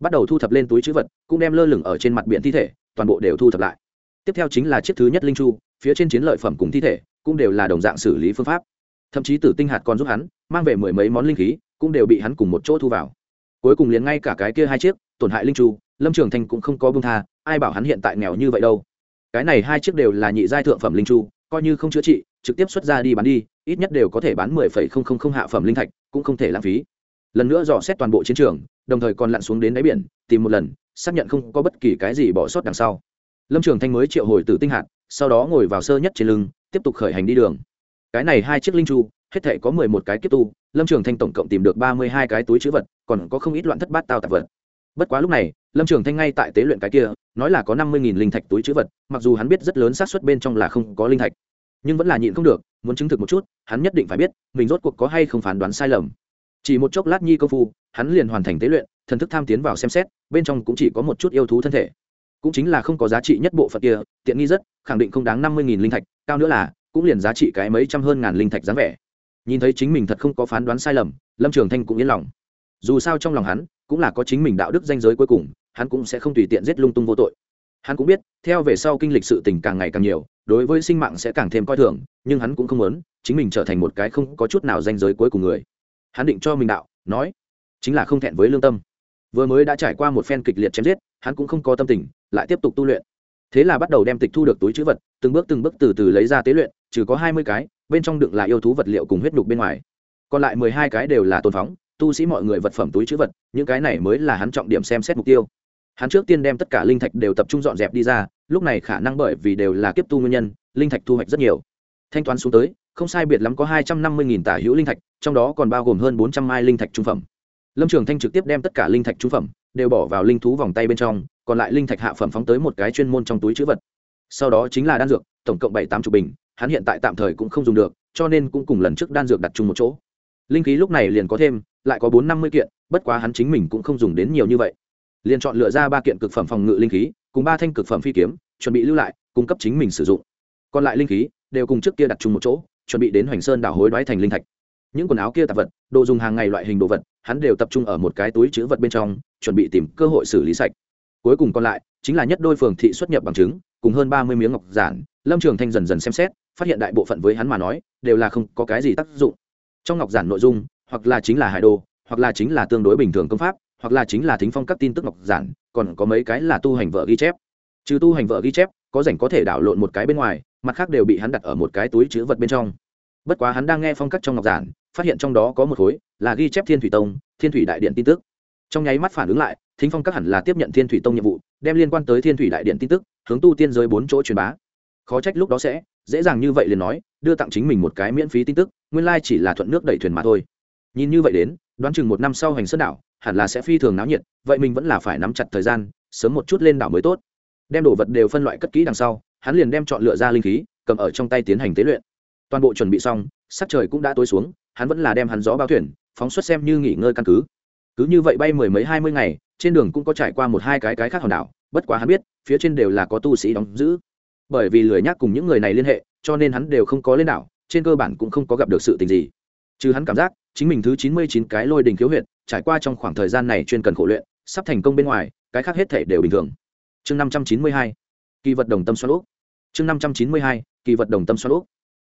Bắt đầu thu thập lên túi chữ vật, cũng đem lơ lửng ở trên mặt biển thi thể, toàn bộ đều thu thập lại tiếp theo chính là chiếc thứ nhất linh chu, phía trên chiến lợi phẩm cùng thi thể cũng đều là đồng dạng xử lý phương pháp. Thậm chí tử tinh hạt còn giúp hắn mang về mười mấy món linh khí, cũng đều bị hắn cùng một chỗ thu vào. Cuối cùng liền ngay cả cái kia hai chiếc tổn hại linh chu, lâm trường thanh cũng không có bông tha, ai bảo hắn hiện tại nghèo như vậy đâu. Cái này hai chiếc đều là nhị giai thượng phẩm linh chu, coi như không chữa trị, trực tiếp xuất ra đi bán đi, ít nhất đều có thể bán mười phẩy không không không hạ phẩm linh thạch, cũng không thể lãng phí. Lần nữa dò xét toàn bộ chiến trường, đồng thời còn lặn xuống đến đáy biển, tìm một lần, xác nhận không có bất kỳ cái gì bỏ sót đằng sau lâm trường thanh mới triệu hồi tử tinh hạt, sau đó ngồi vào sơ nhất trên lưng, tiếp tục khởi hành đi đường. Cái này hai chiếc linh chu, hết thể có mười một cái kiếp tu, lâm trường thanh tổng cộng tìm được ba mươi hai cái túi chữ vật, còn có không ít loạn thất bát tao tạp vật. Bất quá lúc này, lâm trường thanh ngay tại tế luyện cái kia, nói là có năm mươi linh thạch túi chữ vật, mặc dù hắn biết rất lớn xác suất bên trong là không có linh thạch, nhưng vẫn là nhịn không được, muốn chứng thực một chút, hắn nhất định phải biết, mình rốt cuộc có hay không phán đoán sai lầm. Chỉ một chốc lát nhi công phu, hắn liền hoàn thành tế luyện, thần thức tham tiến vào xem xét, bên trong cũng chỉ có một chút yêu thú thân thể cũng chính là không có giá trị nhất bộ phận kia, tiện nghi rất, khẳng định không đáng năm mươi nghìn linh thạch, cao nữa là, cũng liền giá trị cái mấy trăm hơn ngàn linh thạch dáng vẻ. Nhìn thấy chính mình thật không có phán đoán sai lầm, lâm trường thanh cũng yên lòng. Dù sao trong lòng hắn, cũng là có chính mình đạo đức danh giới cuối cùng, hắn cũng sẽ không tùy tiện giết lung tung vô tội. Hắn cũng biết, theo về sau kinh lịch sự tình càng ngày càng nhiều, đối với sinh mạng sẽ càng thêm coi thường, nhưng hắn cũng không muốn, chính mình trở thành một cái không có chút nào danh giới cuối cùng người. Hắn định cho mình đạo, nói, chính là không thẹn với lương tâm vừa mới đã trải qua một phen kịch liệt chém giết, hắn cũng không có tâm tình, lại tiếp tục tu luyện. Thế là bắt đầu đem tịch thu được túi chữ vật, từng bước từng bước từ từ lấy ra tế luyện, trừ có hai mươi cái, bên trong đựng là yêu thú vật liệu cùng huyết đục bên ngoài. Còn lại mười hai cái đều là tôn phóng, tu sĩ mọi người vật phẩm túi chữ vật, những cái này mới là hắn trọng điểm xem xét mục tiêu. Hắn trước tiên đem tất cả linh thạch đều tập trung dọn dẹp đi ra, lúc này khả năng bởi vì đều là kiếp tu nguyên nhân, linh thạch thu hoạch rất nhiều. Thanh toán xuống tới, không sai biệt lắm có hai trăm năm mươi nghìn tả hữu linh thạch, trong đó còn bao gồm hơn bốn trăm mai linh thạch trung phẩm lâm trường thanh trực tiếp đem tất cả linh thạch trung phẩm đều bỏ vào linh thú vòng tay bên trong, còn lại linh thạch hạ phẩm phóng tới một cái chuyên môn trong túi chữ vật. Sau đó chính là đan dược, tổng cộng bảy tám chục bình, hắn hiện tại tạm thời cũng không dùng được, cho nên cũng cùng lần trước đan dược đặt chung một chỗ. Linh khí lúc này liền có thêm, lại có bốn năm mươi kiện, bất quá hắn chính mình cũng không dùng đến nhiều như vậy. Liền chọn lựa ra ba kiện cực phẩm phòng ngự linh khí, cùng ba thanh cực phẩm phi kiếm, chuẩn bị lưu lại, cung cấp chính mình sử dụng. Còn lại linh khí đều cùng trước kia đặt chung một chỗ, chuẩn bị đến hoành sơn đảo hối đoái thành linh thạch. Những quần áo kia tạp vật, đồ dùng hàng ngày loại hình đồ vật hắn đều tập trung ở một cái túi chữ vật bên trong, chuẩn bị tìm cơ hội xử lý sạch. Cuối cùng còn lại, chính là nhất đôi phường thị xuất nhập bằng chứng, cùng hơn ba mươi miếng ngọc giản, lâm trường thanh dần dần xem xét, phát hiện đại bộ phận với hắn mà nói, đều là không có cái gì tác dụng. Trong ngọc giản nội dung, hoặc là chính là hải đồ, hoặc là chính là tương đối bình thường công pháp, hoặc là chính là thính phong các tin tức ngọc giản, còn có mấy cái là tu hành vợ ghi chép. Trừ tu hành vợ ghi chép, có rảnh có thể đảo lộn một cái bên ngoài, mặt khác đều bị hắn đặt ở một cái túi chữ vật bên trong bất quá hắn đang nghe phong cách trong ngọc giản, phát hiện trong đó có một khối, là ghi chép thiên thủy tông, thiên thủy đại điện tin tức. Trong nháy mắt phản ứng lại, thính phong các hẳn là tiếp nhận thiên thủy tông nhiệm vụ, đem liên quan tới thiên thủy đại điện tin tức, hướng tu tiên giới bốn chỗ truyền bá. Khó trách lúc đó sẽ, dễ dàng như vậy liền nói, đưa tặng chính mình một cái miễn phí tin tức, nguyên lai chỉ là thuận nước đẩy thuyền mà thôi. Nhìn như vậy đến, đoán chừng một năm sau hành sơn đảo, hẳn là sẽ phi thường náo nhiệt, vậy mình vẫn là phải nắm chặt thời gian, sớm một chút lên đảo mới tốt. Đem đồ vật đều phân loại cất kỹ đằng sau, hắn liền đem chọn lựa ra linh khí, cầm ở trong tay tiến hành tế luyện toàn bộ chuẩn bị xong, sắc trời cũng đã tối xuống, hắn vẫn là đem hắn gió bao thuyền, phóng xuất xem như nghỉ ngơi căn cứ. Cứ như vậy bay mười mấy, hai mươi ngày, trên đường cũng có trải qua một hai cái cái khác hòn đảo, bất quá hắn biết, phía trên đều là có tu sĩ đóng giữ. Bởi vì lười nhác cùng những người này liên hệ, cho nên hắn đều không có lên đảo, trên cơ bản cũng không có gặp được sự tình gì. Chứ hắn cảm giác, chính mình thứ chín mươi chín cái lôi đình khiếu huyện trải qua trong khoảng thời gian này chuyên cần khổ luyện, sắp thành công bên ngoài, cái khác hết thể đều bình thường. Chương năm trăm chín mươi hai, kỳ vật đồng tâm xoắn úp chương năm trăm chín mươi hai, kỳ vật đồng tâm xoắn úp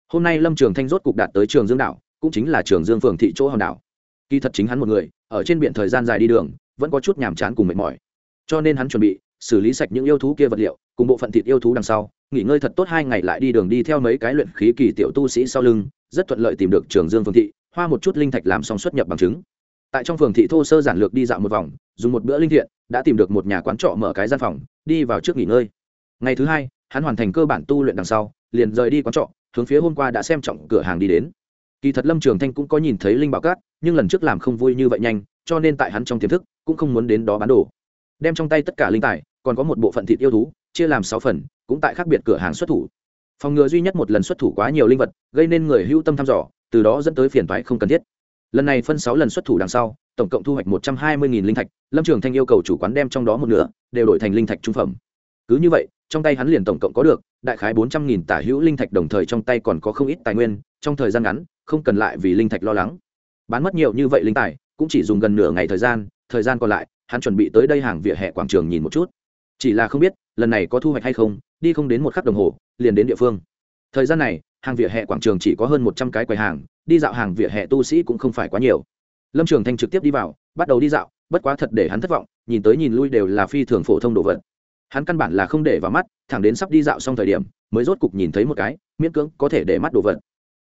hôm nay lâm trường thanh rốt cục đạt tới trường dương đảo, cũng chính là trường dương phường thị chỗ hòn đảo. Kỳ thật chính hắn một người, ở trên biển thời gian dài đi đường, vẫn có chút nhàm chán cùng mệt mỏi. Cho nên hắn chuẩn bị xử lý sạch những yêu thú kia vật liệu, cùng bộ phận thịt yêu thú đằng sau, nghỉ ngơi thật tốt hai ngày lại đi đường đi theo mấy cái luyện khí kỳ tiểu tu sĩ sau lưng, rất thuận lợi tìm được trường dương phường thị, hoa một chút linh thạch làm xong xuất nhập bằng chứng. Tại trong phường thị thô sơ giản lược đi dạo một vòng, dùng một bữa linh thiện, đã tìm được một nhà quán trọ mở cái gian phòng, đi vào trước nghỉ ngơi. Ngày thứ hai, hắn hoàn thành cơ bản tu luyện đằng sau, liền rời đi quán trọ hướng phía hôm qua đã xem trọng cửa hàng đi đến. Kỳ thật lâm trường thanh cũng có nhìn thấy linh bảo cát, nhưng lần trước làm không vui như vậy nhanh, cho nên tại hắn trong tiềm thức, cũng không muốn đến đó bán đồ. Đem trong tay tất cả linh tài, còn có một bộ phận thịt yêu thú, chia làm sáu phần, cũng tại khác biệt cửa hàng xuất thủ. Phòng ngừa duy nhất một lần xuất thủ quá nhiều linh vật, gây nên người hữu tâm thăm dò, từ đó dẫn tới phiền toái không cần thiết. Lần này phân sáu lần xuất thủ đằng sau, tổng cộng thu hoạch một trăm hai mươi linh thạch, lâm trường thanh yêu cầu chủ quán đem trong đó một nửa, đều đổi thành linh thạch trung phẩm. Cứ như vậy, trong tay hắn liền tổng cộng có được đại khái bốn trăm nghìn tả hữu linh thạch đồng thời trong tay còn có không ít tài nguyên, trong thời gian ngắn, không cần lại vì linh thạch lo lắng. Bán mất nhiều như vậy linh tài, cũng chỉ dùng gần nửa ngày thời gian thời gian còn lại, hắn chuẩn bị tới đây hàng vỉa hè quảng trường nhìn một chút. Chỉ là không biết, lần này có thu hoạch hay không, đi không đến một khắc đồng hồ, liền đến địa phương. Thời gian này, hàng vỉa hè quảng trường chỉ có hơn một trăm cái quầy hàng, đi dạo hàng vỉa hè tu sĩ cũng không phải quá nhiều. Lâm trường thanh trực tiếp đi vào, bắt đầu đi dạo, bất quá thật để hắn thất vọng, nhìn tới nhìn lui đều là phi thường phổ thông đồ vật hắn căn bản là không để vào mắt, thẳng đến sắp đi dạo xong thời điểm, mới rốt cục nhìn thấy một cái, miễn cưỡng có thể để mắt đồ vật.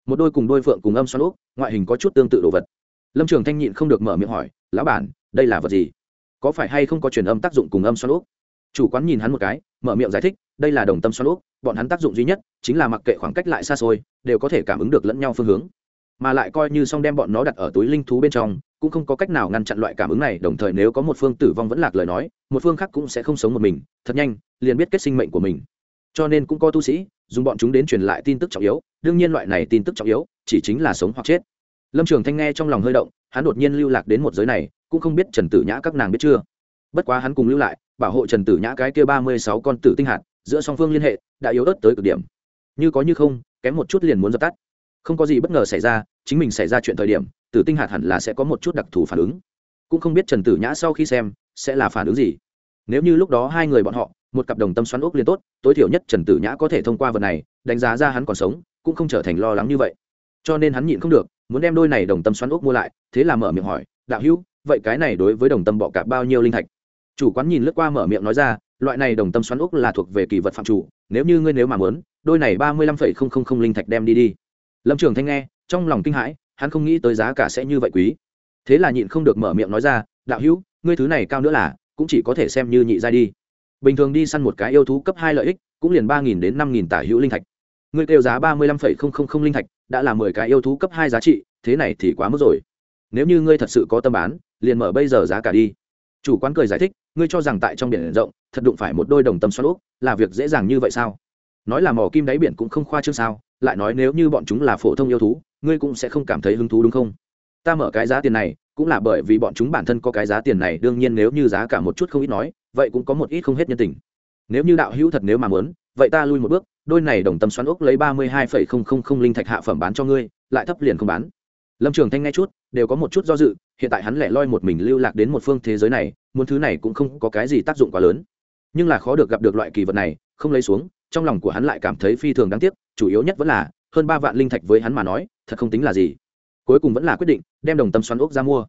Một đôi cùng đôi phượng cùng âm xoan úp ngoại hình có chút tương tự đồ vật. Lâm trường thanh nhịn không được mở miệng hỏi, lão bản, đây là vật gì? Có phải hay không có truyền âm tác dụng cùng âm xoan úp chủ quán nhìn hắn một cái, mở miệng giải thích, đây là đồng tâm xoan úp bọn hắn tác dụng duy nhất chính là mặc kệ khoảng cách lại xa xôi, đều có thể cảm ứng được lẫn nhau phương hướng. Mà lại coi như xong đem bọn nó đặt ở túi linh thú bên trong, cũng không có cách nào ngăn chặn loại cảm ứng này, đồng thời nếu có một phương tử vong vẫn lạc lời nói một phương khác cũng sẽ không sống một mình, thật nhanh, liền biết kết sinh mệnh của mình. Cho nên cũng có tu sĩ, dùng bọn chúng đến truyền lại tin tức trọng yếu, đương nhiên loại này tin tức trọng yếu, chỉ chính là sống hoặc chết. Lâm trường thanh nghe trong lòng hơi động, hắn đột nhiên lưu lạc đến một giới này, cũng không biết trần tử nhã các nàng biết chưa. Bất quá hắn cùng lưu lại, bảo hộ trần tử nhã cái kia ba mươi sáu con tử tinh hạt, giữa song phương liên hệ, đã yếu ớt tới cực điểm. Như có như không, kém một chút liền muốn dập tắt. Không có gì bất ngờ xảy ra, chính mình xảy ra chuyện thời điểm, tử tinh hạt hẳn là sẽ có một chút đặc thù phản ứng. Cũng không biết trần tử nhã sau khi xem sẽ là phản ứng gì? Nếu như lúc đó hai người bọn họ, một cặp đồng tâm xoắn ốc liên tốt, tối thiểu nhất trần tử nhã có thể thông qua vật này, đánh giá ra hắn còn sống, cũng không trở thành lo lắng như vậy. Cho nên hắn nhịn không được, muốn đem đôi này đồng tâm xoắn ốc mua lại, thế là mở miệng hỏi, đạo hữu, vậy cái này đối với đồng tâm bọ cạp bao nhiêu linh thạch? Chủ quán nhìn lướt qua mở miệng nói ra, loại này đồng tâm xoắn ốc là thuộc về kỳ vật phạm chủ, nếu như ngươi nếu mà muốn, đôi này ba mươi lăm phẩy không không không linh thạch đem đi đi. Lâm trường thanh nghe, trong lòng kinh hãi, hắn không nghĩ tới giá cả sẽ như vậy quý. Thế là nhịn không được mở miệng nói ra, đạo hữu ngươi thứ này cao nữa là, cũng chỉ có thể xem như nhị giai đi. Bình thường đi săn một cái yêu thú cấp hai lợi ích, cũng liền ba nghìn đến năm nghìn tả hữu linh thạch. Ngươi kêu giá ba mươi lăm phẩy không không không linh thạch, đã là mười cái yêu thú cấp hai giá trị, thế này thì quá mức rồi. Nếu như ngươi thật sự có tâm bán, liền mở bây giờ giá cả đi. Chủ quán cười giải thích, ngươi cho rằng tại trong biển rộng, thật đụng phải một đôi đồng tâm xoắn úp là việc dễ dàng như vậy sao? Nói là mỏ kim đáy biển cũng không khoa trương sao, lại nói nếu như bọn chúng là phổ thông yêu thú, ngươi cũng sẽ không cảm thấy hứng thú đúng không? Ta mở cái giá tiền này cũng là bởi vì bọn chúng bản thân có cái giá tiền này, đương nhiên nếu như giá cả một chút không ít nói, vậy cũng có một ít không hết nhân tình. Nếu như đạo hữu thật nếu mà muốn, vậy ta lui một bước, đôi này đồng tâm xoắn ốc lấy ba mươi hai phẩy không không không linh thạch hạ phẩm bán cho ngươi, lại thấp liền không bán. Lâm trường thanh nghe chút, đều có một chút do dự, hiện tại hắn lẻ loi một mình lưu lạc đến một phương thế giới này, muốn thứ này cũng không có cái gì tác dụng quá lớn. Nhưng là khó được gặp được loại kỳ vật này, không lấy xuống, trong lòng của hắn lại cảm thấy phi thường đáng tiếc, chủ yếu nhất vẫn là, hơn ba vạn linh thạch với hắn mà nói, thật không tính là gì cuối cùng vẫn là quyết định đem đồng tâm xoắn ốc ra mua.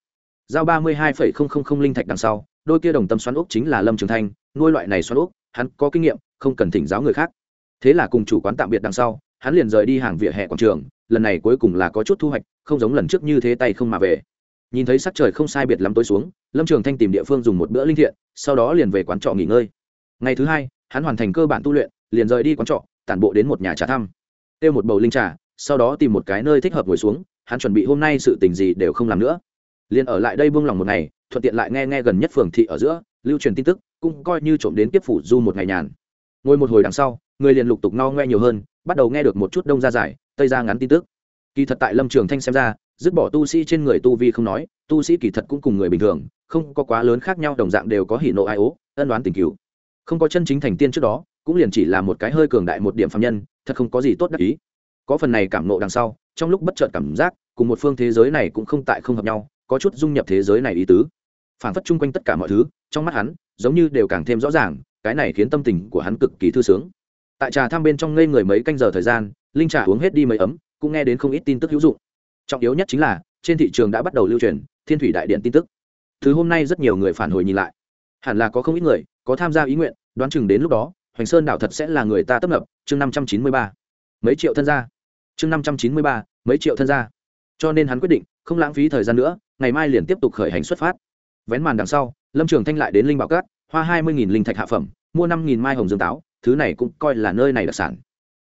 Giao ba mươi hai phẩy không không không linh thạch đằng sau, đôi kia đồng tâm xoắn ốc chính là lâm trường thanh, nuôi loại này xoắn ốc, hắn có kinh nghiệm, không cần thỉnh giáo người khác. Thế là cùng chủ quán tạm biệt đằng sau, hắn liền rời đi hàng vỉa hè quảng trường, lần này cuối cùng là có chút thu hoạch, không giống lần trước như thế tay không mà về. Nhìn thấy sắc trời không sai biệt lắm tối xuống, lâm trường thanh tìm địa phương dùng một bữa linh thiện, sau đó liền về quán trọ nghỉ ngơi. Ngày thứ hai, hắn hoàn thành cơ bản tu luyện, liền rời đi quán trọ, tản bộ đến một nhà trà thăm. Kêu một bầu linh trà, sau đó tìm một cái nơi thích hợp ngồi xuống hắn chuẩn bị hôm nay sự tình gì đều không làm nữa. Liền ở lại đây buông lòng một ngày, thuận tiện lại nghe nghe gần nhất phường thị ở giữa, lưu truyền tin tức, cũng coi như trộm đến tiếp phủ du một ngày nhàn. Ngồi một hồi đằng sau, người liền lục tục no ngoe nhiều hơn, bắt đầu nghe được một chút đông ra giải, tây ra ngắn tin tức. Kỳ thật tại lâm trường thanh xem ra, dứt bỏ tu sĩ trên người tu vi không nói, tu sĩ kỳ thật cũng cùng người bình thường, không có quá lớn khác nhau, đồng dạng đều có hỉ nộ ai ố, ân đoán tình cứu không có chân chính thành tiên trước đó, cũng liền chỉ là một cái hơi cường đại một điểm phạm nhân, thật không có gì tốt đắc ý. Có phần này cảm nộ đằng sau trong lúc bất chợt cảm giác, cùng một phương thế giới này cũng không tại không hợp nhau, có chút dung nhập thế giới này ý tứ. Phản phất chung quanh tất cả mọi thứ, trong mắt hắn, giống như đều càng thêm rõ ràng, cái này khiến tâm tình của hắn cực kỳ thư sướng. Tại trà thăm bên trong ngây người mấy canh giờ thời gian, linh trà uống hết đi mấy ấm, cũng nghe đến không ít tin tức hữu dụng. Trọng yếu nhất chính là, trên thị trường đã bắt đầu lưu truyền, thiên thủy đại điện tin tức. Thứ hôm nay rất nhiều người phản hồi nhìn lại. Hẳn là có không ít người, có tham gia ý nguyện, đoán chừng đến lúc đó, hoành sơn đảo thật sẽ là người ta tấp nập, chương năm trăm chín mươi ba. Mấy triệu thân gia chương năm trăm chín mươi ba, mấy triệu thân gia. Cho nên hắn quyết định, không lãng phí thời gian nữa, ngày mai liền tiếp tục khởi hành xuất phát. Vén màn đằng sau, lâm trường thanh lại đến linh bảo cát, hoa hai mươi linh thạch hạ phẩm, mua năm mai hồng dương táo, thứ này cũng coi là nơi này đặc sản.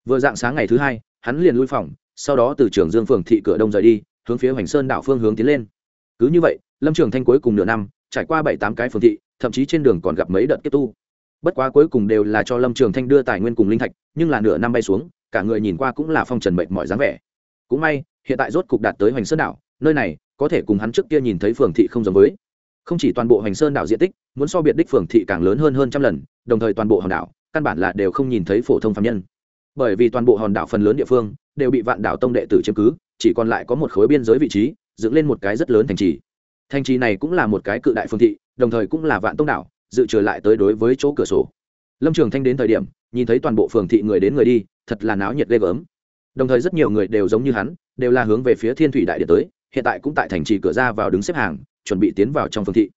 Vừa dạng sáng ngày thứ hai, hắn liền lui phòng, sau đó từ trường dương phường thị cửa đông rời đi, hướng phía hoành sơn đảo phương hướng tiến lên. Cứ như vậy, lâm trường thanh cuối cùng nửa năm, trải qua bảy tám cái phường thị, thậm chí trên đường còn gặp mấy đợt kết tu. Bất quá cuối cùng đều là cho lâm trường thanh đưa tài nguyên cùng linh thạch, nhưng là nửa năm bay xuống cả người nhìn qua cũng là phong trần mệt mọi dáng vẻ. Cũng may, hiện tại rốt cục đạt tới hoành sơn đảo, nơi này, có thể cùng hắn trước kia nhìn thấy phường thị không giống với. Không chỉ toàn bộ hoành sơn đảo diện tích, muốn so biệt đích phường thị càng lớn hơn hơn trăm lần, đồng thời toàn bộ hòn đảo, căn bản là đều không nhìn thấy phổ thông phạm nhân. Bởi vì toàn bộ hòn đảo phần lớn địa phương, đều bị vạn đảo tông đệ tử chiếm cứ, chỉ còn lại có một khối biên giới vị trí, dựng lên một cái rất lớn thành trì. Thành trì này cũng là một cái cự đại phương thị, đồng thời cũng là vạn tông đảo, dự trừ lại tới đối với chỗ cửa sổ. Lâm trường thanh đến thời điểm nhìn thấy toàn bộ phường thị người đến người đi, thật là náo nhiệt ghê gớm. Đồng thời rất nhiều người đều giống như hắn, đều là hướng về phía thiên thủy đại điện tới, hiện tại cũng tại thành trì cửa ra vào đứng xếp hàng, chuẩn bị tiến vào trong phường thị.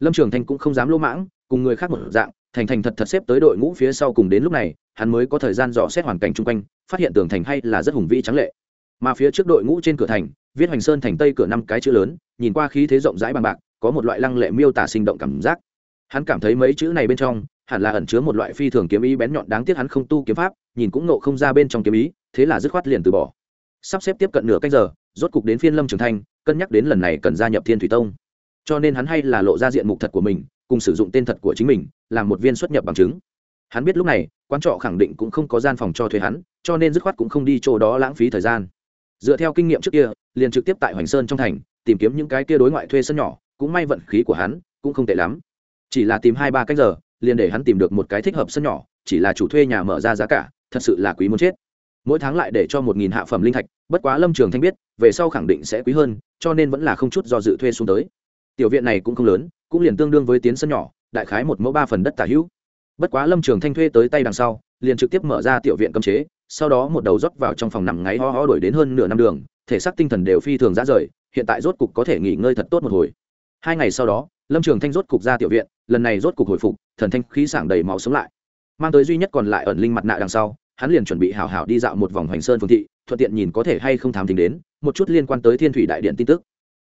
Lâm trường thanh cũng không dám lỗ mãng, cùng người khác một dạng, thành thành thật thật xếp tới đội ngũ phía sau cùng đến lúc này, hắn mới có thời gian dò xét hoàn cảnh chung quanh, phát hiện tường thành hay là rất hùng vĩ trắng lệ. Mà phía trước đội ngũ trên cửa thành, viết hoành sơn thành tây cửa năm cái chữ lớn, nhìn qua khí thế rộng rãi bằng bạc, có một loại lăng lệ miêu tả sinh động cảm giác. Hắn cảm thấy mấy chữ này bên trong hẳn là ẩn chứa một loại phi thường kiếm ý bén nhọn đáng tiếc hắn không tu kiếm pháp, nhìn cũng nộ không ra bên trong kiếm ý, thế là dứt khoát liền từ bỏ. Sắp xếp tiếp cận nửa canh giờ, rốt cục đến phiên lâm trường thanh, cân nhắc đến lần này cần gia nhập thiên thủy tông. Cho nên hắn hay là lộ ra diện mục thật của mình, cùng sử dụng tên thật của chính mình, làm một viên xuất nhập bằng chứng. Hắn biết lúc này quan trọ khẳng định cũng không có gian phòng cho thuê hắn, cho nên dứt khoát cũng không đi chỗ đó lãng phí thời gian. Dựa theo kinh nghiệm trước kia, liền trực tiếp tại hoành sơn trong thành, tìm kiếm những cái kia đối ngoại thuê sân nhỏ, cũng may vận khí của hắn cũng không tệ lắm. Chỉ là tìm hai ba cách giờ liền để hắn tìm được một cái thích hợp sân nhỏ, chỉ là chủ thuê nhà mở ra giá cả, thật sự là quý muốn chết. Mỗi tháng lại để cho một nghìn hạ phẩm linh thạch, bất quá lâm trường thanh biết, về sau khẳng định sẽ quý hơn, cho nên vẫn là không chút do dự thuê xuống tới. Tiểu viện này cũng không lớn, cũng liền tương đương với tiến sân nhỏ, đại khái một mẫu ba phần đất tả hữu. Bất quá lâm trường thanh thuê tới tay đằng sau, liền trực tiếp mở ra tiểu viện cấm chế, sau đó một đầu rót vào trong phòng nằm ngáy ho ho đổi đến hơn nửa năm đường, thể xác tinh thần đều phi thường ra rời, hiện tại rốt cục có thể nghỉ ngơi thật tốt một hồi. Hai ngày sau đó, lâm trường thanh rốt cục ra tiểu viện, lần này rốt cục hồi phục thần thanh khí sảng đầy máu sống lại. Mang tới duy nhất còn lại ẩn linh mặt nạ đằng sau, hắn liền chuẩn bị hào hào đi dạo một vòng hoành sơn phương thị, thuận tiện nhìn có thể hay không thám tính đến, một chút liên quan tới thiên thủy đại điện tin tức.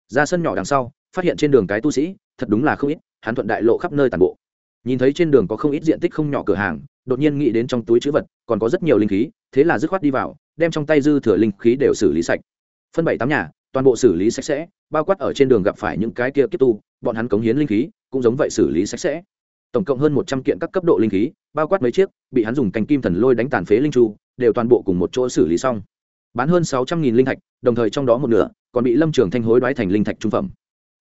Ra sân nhỏ đằng sau, phát hiện trên đường cái tu sĩ, thật đúng là không ít, hắn thuận đại lộ khắp nơi tàn bộ. Nhìn thấy trên đường có không ít diện tích không nhỏ cửa hàng, đột nhiên nghĩ đến trong túi chữ vật, còn có rất nhiều linh khí, thế là dứt khoát đi vào, đem trong tay dư thừa linh khí đều xử lý sạch. Phân bảy tám nhà, toàn bộ xử lý sạch sẽ, bao quát ở trên đường gặp phải những cái kia kiếp tu, bọn hắn cống hiến linh khí, cũng giống vậy xử lý sạch sẽ tổng cộng hơn một trăm kiện các cấp độ linh khí, bao quát mấy chiếc, bị hắn dùng cành kim thần lôi đánh tàn phế linh chu, đều toàn bộ cùng một chỗ xử lý xong. Bán hơn sáu trăm nghìn linh thạch, đồng thời trong đó một nửa còn bị lâm trường thanh hối đoái thành linh thạch trung phẩm.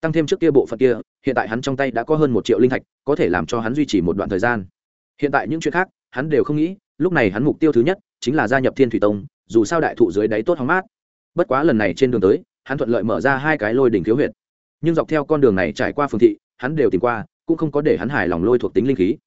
Tăng thêm trước kia bộ phận kia, hiện tại hắn trong tay đã có hơn một triệu linh thạch, có thể làm cho hắn duy trì một đoạn thời gian. Hiện tại những chuyện khác, hắn đều không nghĩ, lúc này hắn mục tiêu thứ nhất chính là gia nhập thiên thủy tông, dù sao đại thụ dưới đáy tốt hóng mát. Bất quá lần này trên đường tới, hắn thuận lợi mở ra hai cái lôi đỉnh thiếu huyệt. Nhưng dọc theo con đường này trải qua phường thị, hắn đều tìm qua cũng không có để hắn hài lòng lôi thuộc tính linh khí.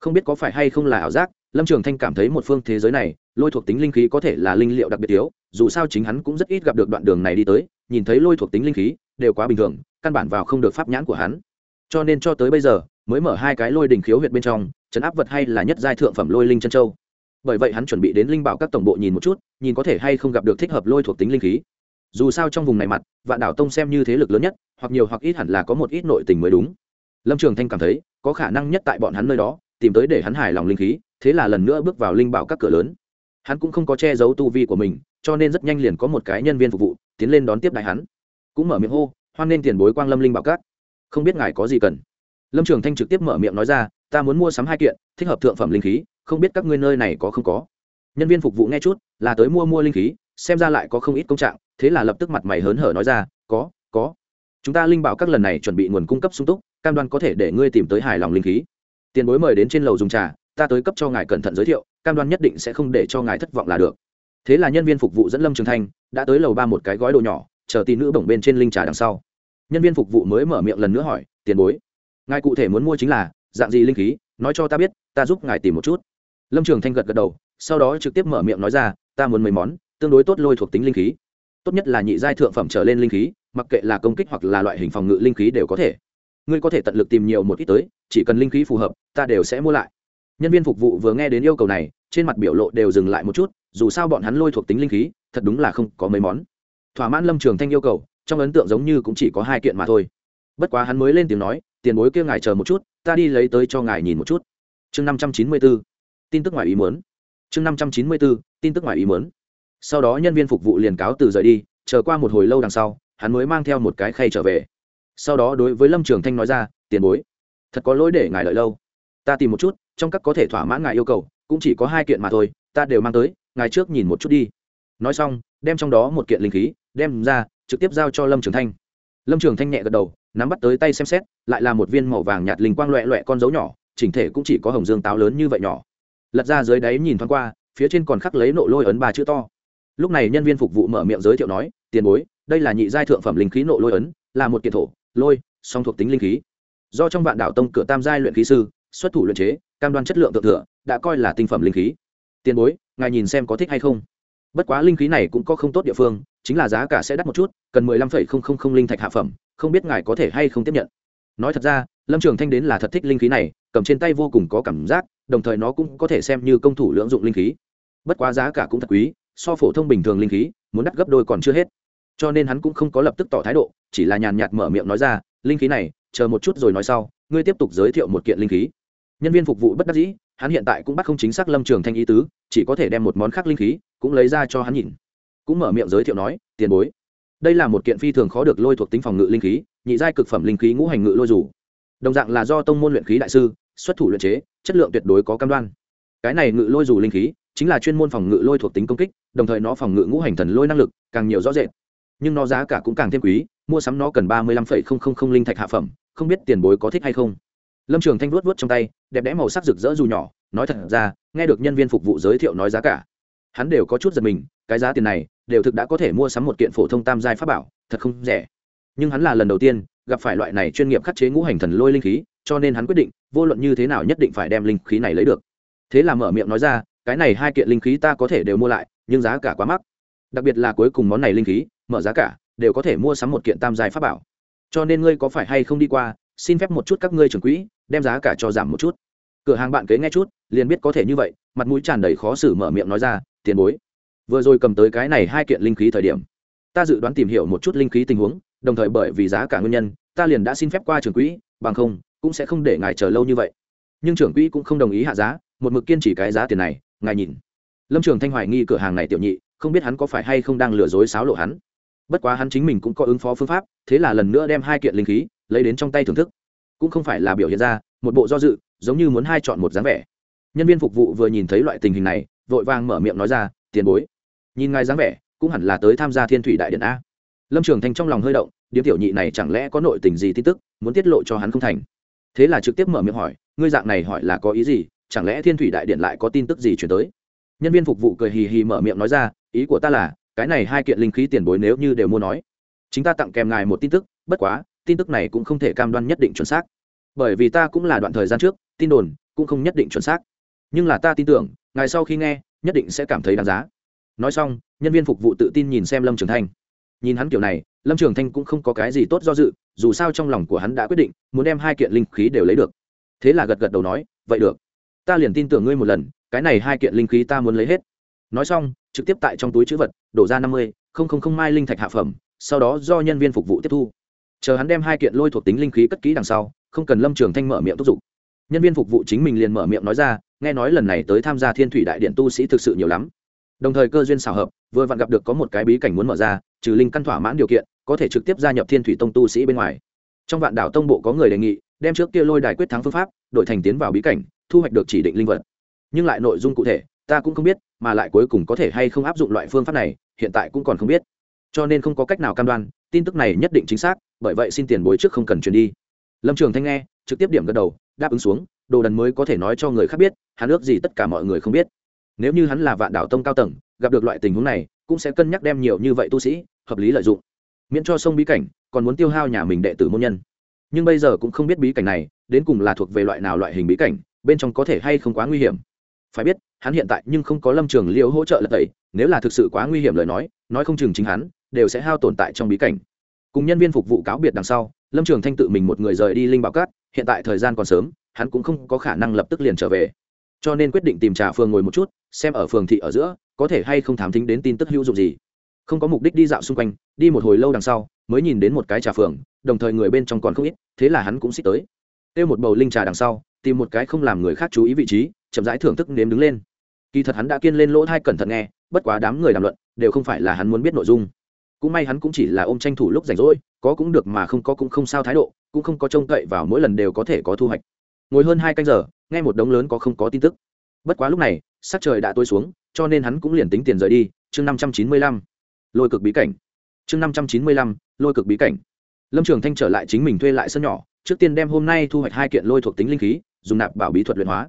Không biết có phải hay không là ảo giác, lâm trường thanh cảm thấy một phương thế giới này, lôi thuộc tính linh khí có thể là linh liệu đặc biệt yếu, dù sao chính hắn cũng rất ít gặp được đoạn đường này đi tới, nhìn thấy lôi thuộc tính linh khí, đều quá bình thường, căn bản vào không được pháp nhãn của hắn. Cho nên cho tới bây giờ, mới mở hai cái lôi đình khiếu huyệt bên trong chấn áp vật hay là nhất giai thượng phẩm lôi linh chân châu. Bởi vậy hắn chuẩn bị đến linh bảo các tổng bộ nhìn một chút, nhìn có thể hay không gặp được thích hợp lôi thuộc tính linh khí. Dù sao trong vùng này mặt, vạn đảo tông xem như thế lực lớn nhất, hoặc nhiều hoặc ít hẳn là có một ít nội tình mới đúng lâm trường thanh cảm thấy, có khả năng nhất tại bọn hắn nơi đó, tìm tới để hắn hài lòng linh khí, thế là lần nữa bước vào linh bảo các cửa lớn. Hắn cũng không có che giấu tu vi của mình, cho nên rất nhanh liền có một cái nhân viên phục vụ, tiến lên đón tiếp đại hắn. Cũng mở miệng hô, hoan nên tiền bối quang lâm linh bảo các. Không biết ngài có gì cần? Lâm trường thanh trực tiếp mở miệng nói ra, ta muốn mua sắm hai kiện, thích hợp thượng phẩm linh khí, không biết các ngươi nơi này có không có? Nhân viên phục vụ nghe chút, là tới mua mua linh khí, xem ra lại có không ít công trạng, thế là lập tức mặt mày hớn hở nói ra, có có chúng ta linh bảo các lần này chuẩn bị nguồn cung cấp sung túc, cam đoan có thể để ngươi tìm tới hài lòng linh khí. Tiền bối mời đến trên lầu dùng trà, ta tới cấp cho ngài cẩn thận giới thiệu, cam đoan nhất định sẽ không để cho ngài thất vọng là được. Thế là nhân viên phục vụ dẫn lâm trường thanh, đã tới lầu ba một cái gói đồ nhỏ, chờ tỷ nữ bổng bên trên linh trà đằng sau. Nhân viên phục vụ mới mở miệng lần nữa hỏi, tiền bối, ngài cụ thể muốn mua chính là dạng gì linh khí? Nói cho ta biết, ta giúp ngài tìm một chút. Lâm trường thanh gật gật đầu, sau đó trực tiếp mở miệng nói ra, ta muốn mấy món, tương đối tốt lôi thuộc tính linh khí tốt nhất là nhị giai thượng phẩm trở lên linh khí, mặc kệ là công kích hoặc là loại hình phòng ngự linh khí đều có thể. Ngươi có thể tận lực tìm nhiều một ít tới, chỉ cần linh khí phù hợp, ta đều sẽ mua lại. Nhân viên phục vụ vừa nghe đến yêu cầu này, trên mặt biểu lộ đều dừng lại một chút, dù sao bọn hắn lôi thuộc tính linh khí, thật đúng là không có mấy món. Thỏa mãn lâm trường thanh yêu cầu, trong ấn tượng giống như cũng chỉ có hai kiện mà thôi. Bất quá hắn mới lên tiếng nói, tiền bối kia ngài chờ một chút, ta đi lấy tới cho ngài nhìn một chút. Chương năm trăm chín mươi b ố tin tức ngoài ý muốn. Chương năm trăm chín mươi b ố tin tức ngoài ý muốn sau đó nhân viên phục vụ liền cáo từ rời đi, chờ qua một hồi lâu đằng sau, hắn mới mang theo một cái khay trở về. Sau đó đối với lâm trường thanh nói ra, tiền bối, thật có lỗi để ngài đợi lâu. Ta tìm một chút, trong các có thể thỏa mãn ngài yêu cầu, cũng chỉ có hai kiện mà thôi, ta đều mang tới, ngài trước nhìn một chút đi. Nói xong, đem trong đó một kiện linh khí, đem ra, trực tiếp giao cho lâm trường thanh. Lâm trường thanh nhẹ gật đầu, nắm bắt tới tay xem xét, lại là một viên màu vàng nhạt linh quang loẹ loẹ con dấu nhỏ, chỉnh thể cũng chỉ có hồng dương táo lớn như vậy nhỏ. Lật ra dưới đáy nhìn thoáng qua, phía trên còn khắc lấy nộ lôi ấn ba chữ to lúc này nhân viên phục vụ mở miệng giới thiệu nói, tiền bối, đây là nhị giai thượng phẩm linh khí nộ lôi ấn, là một kiện thổ, lôi, song thuộc tính linh khí. Do trong vạn đảo tông cửa tam giai luyện khí sư, xuất thủ luyện chế, cam đoan chất lượng thượng thừa, đã coi là tinh phẩm linh khí. Tiền bối, ngài nhìn xem có thích hay không? Bất quá linh khí này cũng có không tốt địa phương, chính là giá cả sẽ đắt một chút, cần mười lăm phẩy không không không linh thạch hạ phẩm, không biết ngài có thể hay không tiếp nhận. Nói thật ra, lâm trường thanh đến là thật thích linh khí này, cầm trên tay vô cùng có cảm giác, đồng thời nó cũng có thể xem như công thủ lưỡng dụng linh khí. Bất quá giá cả cũng thật quý so phổ thông bình thường linh khí muốn đắt gấp đôi còn chưa hết. Cho nên hắn cũng không có lập tức tỏ thái độ chỉ là nhàn nhạt mở miệng nói ra linh khí này chờ một chút rồi nói sau ngươi tiếp tục giới thiệu một kiện linh khí. Nhân viên phục vụ bất đắc dĩ hắn hiện tại cũng bắt không chính xác lâm trường thanh ý tứ chỉ có thể đem một món khác linh khí cũng lấy ra cho hắn nhìn. Cũng mở miệng giới thiệu nói tiền bối đây là một kiện phi thường khó được lôi thuộc tính phòng ngự linh khí nhị giai cực phẩm linh khí ngũ hành ngự lôi dù, đồng dạng là do tông môn luyện khí đại sư xuất thủ luyện chế chất lượng tuyệt đối có cam đoan. Cái này ngự lôi dù linh khí chính là chuyên môn phòng ngự lôi thuộc tính công kích, đồng thời nó phòng ngự ngũ hành thần lôi năng lực càng nhiều rõ rệt. Nhưng nó giá cả cũng càng thêm quý, mua sắm nó cần ba mươi lăm phẩy không không không linh thạch hạ phẩm, không biết tiền bối có thích hay không. Lâm trường thanh vuốt vuốt trong tay, đẹp đẽ màu sắc rực rỡ dù nhỏ, nói thật ra, nghe được nhân viên phục vụ giới thiệu nói giá cả, hắn đều có chút giật mình, cái giá tiền này, đều thực đã có thể mua sắm một kiện phổ thông tam giai pháp bảo, thật không rẻ. Nhưng hắn là lần đầu tiên, gặp phải loại này chuyên nghiệp khắc chế ngũ hành thần lôi linh khí, cho nên hắn quyết định, vô luận như thế nào nhất định phải đem linh khí này lấy được. Thế là mở miệng nói ra cái này hai kiện linh khí ta có thể đều mua lại, nhưng giá cả quá mắc. Đặc biệt là cuối cùng món này linh khí, mở giá cả, đều có thể mua sắm một kiện tam giai pháp bảo. Cho nên ngươi có phải hay không đi qua, xin phép một chút các ngươi trưởng quỹ, đem giá cả cho giảm một chút. Cửa hàng bạn kế nghe chút, liền biết có thể như vậy, mặt mũi tràn đầy khó xử mở miệng nói ra, tiền bối, vừa rồi cầm tới cái này hai kiện linh khí thời điểm, ta dự đoán tìm hiểu một chút linh khí tình huống, đồng thời bởi vì giá cả nguyên nhân, ta liền đã xin phép qua trưởng quỹ, bằng không, cũng sẽ không để ngài chờ lâu như vậy. Nhưng trưởng quỹ cũng không đồng ý hạ giá, một mực kiên trì cái giá tiền này ngài nhìn. Lâm trường thanh hoài nghi cửa hàng này tiểu nhị, không biết hắn có phải hay không đang lừa dối sáo lộ hắn. Bất quá hắn chính mình cũng có ứng phó phương pháp, thế là lần nữa đem hai kiện linh khí lấy đến trong tay thưởng thức. Cũng không phải là biểu hiện ra, một bộ do dự, giống như muốn hai chọn một dáng vẻ. Nhân viên phục vụ vừa nhìn thấy loại tình hình này, vội vàng mở miệng nói ra, tiền bối, nhìn ngài dáng vẻ, cũng hẳn là tới tham gia thiên thủy đại điện a. Lâm trường thanh trong lòng hơi động, điếm tiểu nhị này chẳng lẽ có nội tình gì tin tức, muốn tiết lộ cho hắn không thành. Thế là trực tiếp mở miệng hỏi, ngươi dạng này hỏi là có ý gì? Chẳng lẽ thiên thủy đại điện lại có tin tức gì chuyển tới? Nhân viên phục vụ cười hì hì mở miệng nói ra, ý của ta là, cái này hai kiện linh khí tiền bối nếu như đều mua nói, chính ta tặng kèm ngài một tin tức, bất quá, tin tức này cũng không thể cam đoan nhất định chuẩn xác. Bởi vì ta cũng là đoạn thời gian trước, tin đồn cũng không nhất định chuẩn xác. Nhưng là ta tin tưởng, ngài sau khi nghe, nhất định sẽ cảm thấy đáng giá. Nói xong, nhân viên phục vụ tự tin nhìn xem lâm trường thanh. Nhìn hắn kiểu này, lâm trường thanh cũng không có cái gì tốt do dự, dù sao trong lòng của hắn đã quyết định, muốn đem hai kiện linh khí đều lấy được. Thế là gật gật đầu nói, vậy được ta liền tin tưởng ngươi một lần, cái này hai kiện linh khí ta muốn lấy hết. Nói xong, trực tiếp tại trong túi chữ vật, đổ ra năm mươi, không không không mai linh thạch hạ phẩm, sau đó do nhân viên phục vụ tiếp thu. Chờ hắn đem hai kiện lôi thuộc tính linh khí cất kỹ đằng sau, không cần lâm trường thanh mở miệng thúc giục. Nhân viên phục vụ chính mình liền mở miệng nói ra, nghe nói lần này tới tham gia thiên thủy đại điện tu sĩ thực sự nhiều lắm. Đồng thời cơ duyên xảo hợp, vừa vặn gặp được có một cái bí cảnh muốn mở ra, trừ linh căn thỏa mãn điều kiện, có thể trực tiếp gia nhập thiên thủy tông tu sĩ bên ngoài. Trong vạn đảo tông bộ có người đề nghị, đem trước kia lôi đài quyết thắng phương pháp, đổi thành tiến vào bí cảnh thu hoạch được chỉ định linh vật. Nhưng lại nội dung cụ thể, ta cũng không biết, mà lại cuối cùng có thể hay không áp dụng loại phương pháp này, hiện tại cũng còn không biết. Cho nên không có cách nào cam đoan, tin tức này nhất định chính xác, bởi vậy xin tiền bối trước không cần truyền đi. Lâm trường thanh nghe, trực tiếp điểm gật đầu, đáp ứng xuống, đồ đần mới có thể nói cho người khác biết, hắn ước gì tất cả mọi người không biết. Nếu như hắn là vạn đảo tông cao tầng, gặp được loại tình huống này, cũng sẽ cân nhắc đem nhiều như vậy tu sĩ, hợp lý lợi dụng. Miễn cho sông bí cảnh, còn muốn tiêu hao nhà mình đệ tử môn nhân. Nhưng bây giờ cũng không biết bí cảnh này, đến cùng là thuộc về loại nào loại hình bí cảnh bên trong có thể hay không quá nguy hiểm. Phải biết, hắn hiện tại nhưng không có lâm trường liễu hỗ trợ lật tẩy, nếu là thực sự quá nguy hiểm lời nói nói không chừng chính hắn đều sẽ hao tồn tại trong bí cảnh. Cùng nhân viên phục vụ cáo biệt đằng sau, lâm trường thanh tự mình một người rời đi linh bảo cát, hiện tại thời gian còn sớm, hắn cũng không có khả năng lập tức liền trở về. Cho nên quyết định tìm trà phường ngồi một chút, xem ở phường thị ở giữa, có thể hay không thám thính đến tin tức hữu dụng gì. Không có mục đích đi dạo xung quanh, đi một hồi lâu đằng sau, mới nhìn đến một cái trà phường, đồng thời người bên trong còn không ít, thế là hắn cũng xích tới. Kêu một bầu linh trà đằng sau tìm một cái không làm người khác chú ý vị trí, chậm rãi thưởng thức nếm đứng lên. Kỳ thật hắn đã kiên lên lỗ thai cẩn thận nghe, bất quá đám người đàm luận, đều không phải là hắn muốn biết nội dung. Cũng may hắn cũng chỉ là ôm tranh thủ lúc rảnh rỗi, có cũng được mà không có cũng không sao thái độ, cũng không có trông cậy vào mỗi lần đều có thể có thu hoạch. Ngồi hơn hai canh giờ, nghe một đống lớn có không có tin tức. Bất quá lúc này, sắc trời đã tối xuống, cho nên hắn cũng liền tính tiền rời đi, chương năm trăm chín mươi lăm, lôi cực bí cảnh. Chương năm trăm chín mươi lăm, lôi cực bí cảnh. Lâm trường thanh trở lại chính mình thuê lại sân nhỏ, trước tiên đem hôm nay thu hoạch hai kiện lôi thuộc tính linh khí dùng nạp bảo bí thuật luyện hóa.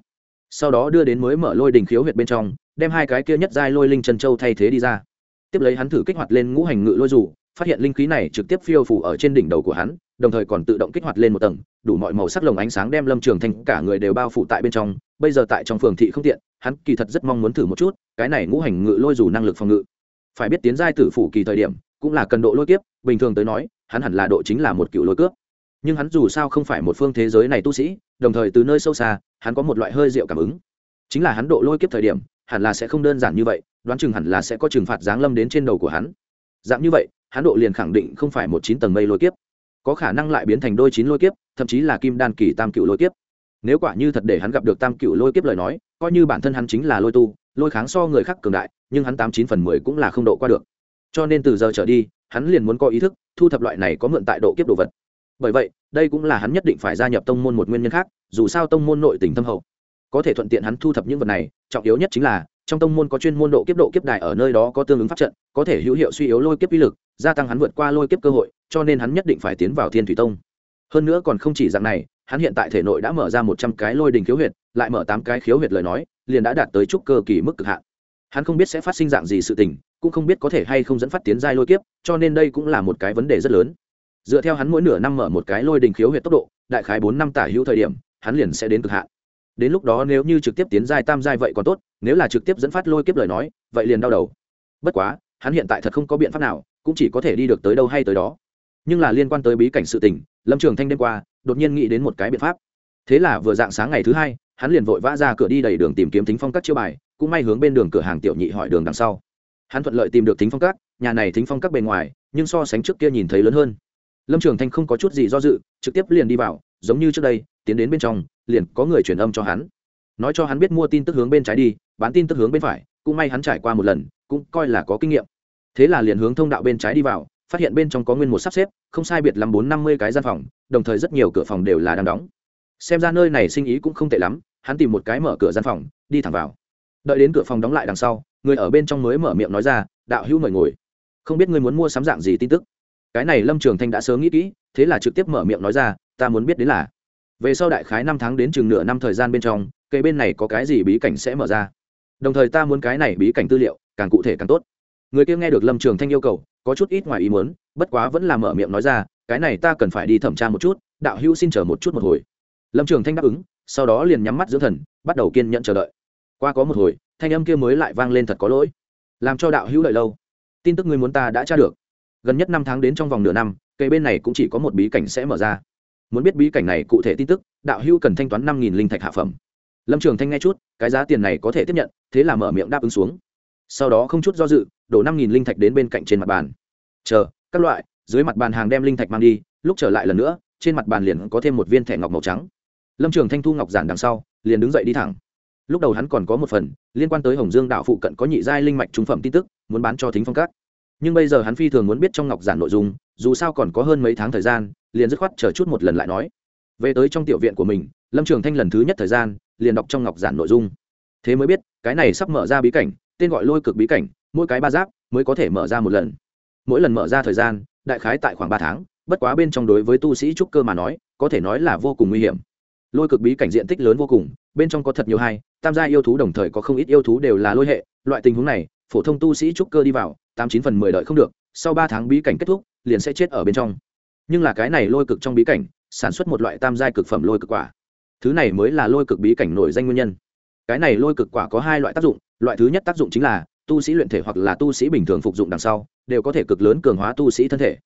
Sau đó đưa đến mới mở lôi đình khiếu huyệt bên trong, đem hai cái kia nhất giai lôi linh chân châu thay thế đi ra. Tiếp lấy hắn thử kích hoạt lên ngũ hành ngự lôi rủ phát hiện linh khí này trực tiếp phiêu phủ ở trên đỉnh đầu của hắn, đồng thời còn tự động kích hoạt lên một tầng, đủ mọi màu sắc lồng ánh sáng đem lâm trường thành cả người đều bao phủ tại bên trong. Bây giờ tại trong phường thị không tiện, hắn kỳ thật rất mong muốn thử một chút, cái này ngũ hành ngự lôi dù năng lực phòng ngự. Phải biết tiến giai tử phủ kỳ thời điểm, cũng là cần độ lôi kiếp, bình thường tới nói, hắn hẳn là độ chính là một cựu lôi cướp nhưng hắn dù sao không phải một phương thế giới này tu sĩ đồng thời từ nơi sâu xa, hắn có một loại hơi rượu cảm ứng. Chính là hắn độ lôi kiếp thời điểm, hẳn là sẽ không đơn giản như vậy, đoán chừng hẳn là sẽ có trừng phạt giáng lâm đến trên đầu của hắn. Dạng như vậy, hắn độ liền khẳng định không phải một chín tầng mây lôi kiếp. Có khả năng lại biến thành đôi chín lôi kiếp, thậm chí là kim đan kỳ tam cựu lôi kiếp. Nếu quả như thật để hắn gặp được tam cựu lôi kiếp lời nói, coi như bản thân hắn chính là lôi tu, lôi kháng so người khác cường đại, nhưng hắn tám chín phần mười cũng là không độ qua được. Cho nên từ giờ trở đi, hắn liền muốn có ý thức thu thập loại này có mượn tại độ kiếp đồ vật bởi vậy, đây cũng là hắn nhất định phải gia nhập tông môn một nguyên nhân khác, dù sao tông môn nội tình thâm hậu. Có thể thuận tiện hắn thu thập những vật này, trọng yếu nhất chính là, trong tông môn có chuyên môn độ kiếp độ kiếp đài ở nơi đó có tương ứng pháp trận, có thể hữu hiệu suy yếu lôi kiếp uy lực, gia tăng hắn vượt qua lôi kiếp cơ hội, cho nên hắn nhất định phải tiến vào thiên thủy tông. Hơn nữa còn không chỉ dạng này, hắn hiện tại thể nội đã mở ra một trăm cái lôi đình khiếu huyệt, lại mở tám cái khiếu huyệt lời nói, liền đã đạt tới trúc cơ kỳ mức cực hạn. Hắn không biết sẽ phát sinh dạng gì sự tình, cũng không biết có thể hay không dẫn phát tiến giai lôi kiếp, cho nên đây cũng là một cái vấn đề rất lớn dựa theo hắn mỗi nửa năm mở một cái lôi đình khiếu huyệt tốc độ, đại khái bốn năm tả hữu thời điểm, hắn liền sẽ đến cực hạn. Đến lúc đó nếu như trực tiếp tiến giai tam giai vậy còn tốt, nếu là trực tiếp dẫn phát lôi kiếp lời nói, vậy liền đau đầu. Bất quá, hắn hiện tại thật không có biện pháp nào, cũng chỉ có thể đi được tới đâu hay tới đó. Nhưng là liên quan tới bí cảnh sự tình, lâm trường thanh đêm qua, đột nhiên nghĩ đến một cái biện pháp. Thế là vừa dạng sáng ngày thứ hai, hắn liền vội vã ra cửa đi đầy đường tìm kiếm thính phong các chiêu bài, cũng may hướng bên đường cửa hàng tiểu nhị hỏi đường đằng sau. Hắn thuận lợi tìm được thính phong các, nhà này thính phong các bề ngoài, nhưng so sánh trước kia nhìn thấy lớn hơn lâm trường thanh không có chút gì do dự, trực tiếp liền đi vào, giống như trước đây, tiến đến bên trong, liền có người truyền âm cho hắn. Nói cho hắn biết mua tin tức hướng bên trái đi, bán tin tức hướng bên phải, cũng may hắn trải qua một lần, cũng coi là có kinh nghiệm. Thế là liền hướng thông đạo bên trái đi vào, phát hiện bên trong có nguyên một sắp xếp, không sai biệt lắm bốn năm mươi cái gian phòng, đồng thời rất nhiều cửa phòng đều là đang đóng. Xem ra nơi này sinh ý cũng không tệ lắm, hắn tìm một cái mở cửa gian phòng, đi thẳng vào. Đợi đến cửa phòng đóng lại đằng sau, người ở bên trong mới mở miệng nói ra, đạo hữu mời ngồi. Không biết ngươi muốn mua sắm dạng gì tin tức? Cái này lâm trường thanh đã sớm nghĩ kỹ thế là trực tiếp mở miệng nói ra ta muốn biết đến là về sau đại khái năm tháng đến chừng nửa năm thời gian bên trong cây bên này có cái gì bí cảnh sẽ mở ra đồng thời ta muốn cái này bí cảnh tư liệu càng cụ thể càng tốt người kia nghe được lâm trường thanh yêu cầu có chút ít ngoài ý muốn bất quá vẫn là mở miệng nói ra cái này ta cần phải đi thẩm tra một chút đạo hữu xin chờ một chút một hồi lâm trường thanh đáp ứng sau đó liền nhắm mắt dưỡng thần bắt đầu kiên nhận chờ đợi qua có một hồi thanh âm kia mới lại vang lên thật có lỗi làm cho đạo hữu đợi lâu tin tức người muốn ta đã tra được gần nhất năm tháng đến trong vòng nửa năm cây bên này cũng chỉ có một bí cảnh sẽ mở ra. Muốn biết bí cảnh này cụ thể tin tức, đạo hữu cần thanh toán năm nghìn linh thạch hạ phẩm. Lâm trường thanh nghe chút, cái giá tiền này có thể tiếp nhận, thế là mở miệng đáp ứng xuống. Sau đó không chút do dự, đổ năm nghìn linh thạch đến bên cạnh trên mặt bàn. Chờ, các loại, dưới mặt bàn hàng đem linh thạch mang đi, lúc trở lại lần nữa, trên mặt bàn liền có thêm một viên thẻ ngọc màu trắng. Lâm trường thanh thu ngọc giản đằng sau, liền đứng dậy đi thẳng. Lúc đầu hắn còn có một phần, liên quan tới hồng dương đạo phụ cận có nhị giai linh mạch trung phẩm tin tức, muốn bán cho thính phong các nhưng bây giờ hắn phi thường muốn biết trong ngọc giản nội dung, dù sao còn có hơn mấy tháng thời gian, liền dứt khoát chờ chút một lần lại nói. Về tới trong tiểu viện của mình, lâm trường thanh lần thứ nhất thời gian, liền đọc trong ngọc giản nội dung. Thế mới biết, cái này sắp mở ra bí cảnh, tên gọi lôi cực bí cảnh, mỗi cái ba giáp mới có thể mở ra một lần. Mỗi lần mở ra thời gian, đại khái tại khoảng ba tháng, bất quá bên trong đối với tu sĩ trúc cơ mà nói, có thể nói là vô cùng nguy hiểm. Lôi cực bí cảnh diện tích lớn vô cùng, bên trong có thật nhiều hai, tam gia yêu thú đồng thời có không ít yêu thú đều là lôi hệ, loại tình huống này phổ thông tu sĩ trúc cơ đi vào, tám chín phần mười đợi không được, sau ba tháng bí cảnh kết thúc, liền sẽ chết ở bên trong. Nhưng là cái này lôi cực trong bí cảnh, sản xuất một loại tam giai cực phẩm lôi cực quả. Thứ này mới là lôi cực bí cảnh nổi danh nguyên nhân. Cái này lôi cực quả có hai loại tác dụng, loại thứ nhất tác dụng chính là, tu sĩ luyện thể hoặc là tu sĩ bình thường phục dụng đằng sau, đều có thể cực lớn cường hóa tu sĩ thân thể.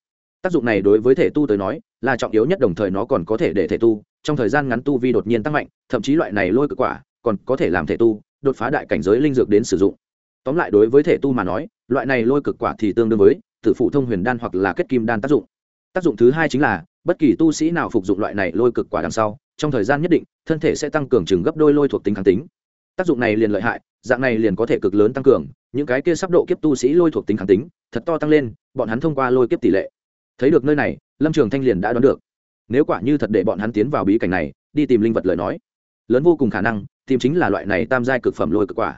Tác dụng này đối với thể tu tới nói, là trọng yếu nhất, đồng thời nó còn có thể để thể tu, trong thời gian ngắn tu vi đột nhiên tăng mạnh, thậm chí loại này lôi cực quả còn có thể làm thể tu, đột phá đại cảnh giới linh dược đến sử dụng tóm lại đối với thể tu mà nói, loại này lôi cực quả thì tương đương với tử phụ thông huyền đan hoặc là kết kim đan tác dụng. Tác dụng thứ hai chính là, bất kỳ tu sĩ nào phục dụng loại này lôi cực quả đằng sau, trong thời gian nhất định, thân thể sẽ tăng cường chừng gấp đôi lôi thuộc tính kháng tính. Tác dụng này liền lợi hại, dạng này liền có thể cực lớn tăng cường, những cái kia sắp độ kiếp tu sĩ lôi thuộc tính kháng tính, thật to tăng lên, bọn hắn thông qua lôi kiếp tỷ lệ. Thấy được nơi này, lâm trường thanh liền đã đoán được. Nếu quả như thật để bọn hắn tiến vào bí cảnh này, đi tìm linh vật lời nói. Lớn vô cùng khả năng, tìm chính là loại này tam giai cực phẩm lôi cực quả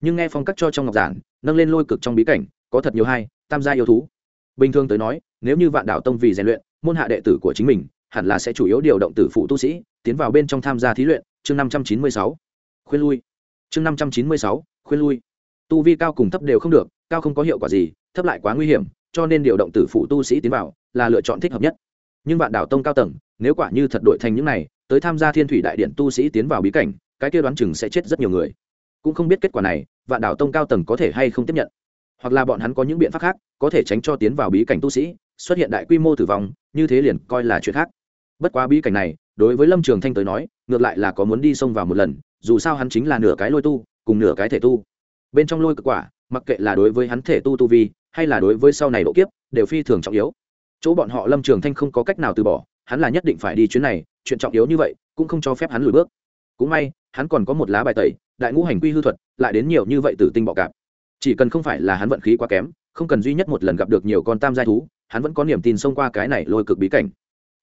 nhưng nghe phong cách cho trong ngọc giản, nâng lên lôi cực trong bí cảnh, có thật nhiều hai tam gia yêu thú. Bình thường tới nói, nếu như vạn đạo tông vì rèn luyện, môn hạ đệ tử của chính mình, hẳn là sẽ chủ yếu điều động tử phụ tu sĩ, tiến vào bên trong tham gia thí luyện, chương năm trăm chín mươi sáu. Khuyên lui. Chương năm trăm chín mươi sáu, khuyên lui. Tu vi cao cùng thấp đều không được, cao không có hiệu quả gì, thấp lại quá nguy hiểm, cho nên điều động tử phụ tu sĩ tiến vào là lựa chọn thích hợp nhất. Nhưng vạn đảo tông cao tầng, nếu quả như thật đội thành những này, tới tham gia thiên thủy đại điện tu sĩ tiến vào bí cảnh, cái kia đoán chừng sẽ chết rất nhiều người cũng không biết kết quả này, vạn đảo tông cao tầng có thể hay không tiếp nhận. Hoặc là bọn hắn có những biện pháp khác, có thể tránh cho tiến vào bí cảnh tu sĩ, xuất hiện đại quy mô tử vong, như thế liền coi là chuyện khác. Bất quá bí cảnh này, đối với lâm trường thanh tới nói, ngược lại là có muốn đi xông vào một lần, dù sao hắn chính là nửa cái lôi tu, cùng nửa cái thể tu. Bên trong lôi cực quả, mặc kệ là đối với hắn thể tu tu vi, hay là đối với sau này độ kiếp, đều phi thường trọng yếu. Chỗ bọn họ lâm trường thanh không có cách nào từ bỏ, hắn là nhất định phải đi chuyến này, chuyện trọng yếu như vậy, cũng không cho phép hắn lùi bước. Cũng may, hắn còn có một lá bài tẩy đại ngũ hành quy hư thuật, lại đến nhiều như vậy tử tinh bọ cạp. Chỉ cần không phải là hắn vận khí quá kém, không cần duy nhất một lần gặp được nhiều con tam giai thú, hắn vẫn có niềm tin xông qua cái này lôi cực bí cảnh.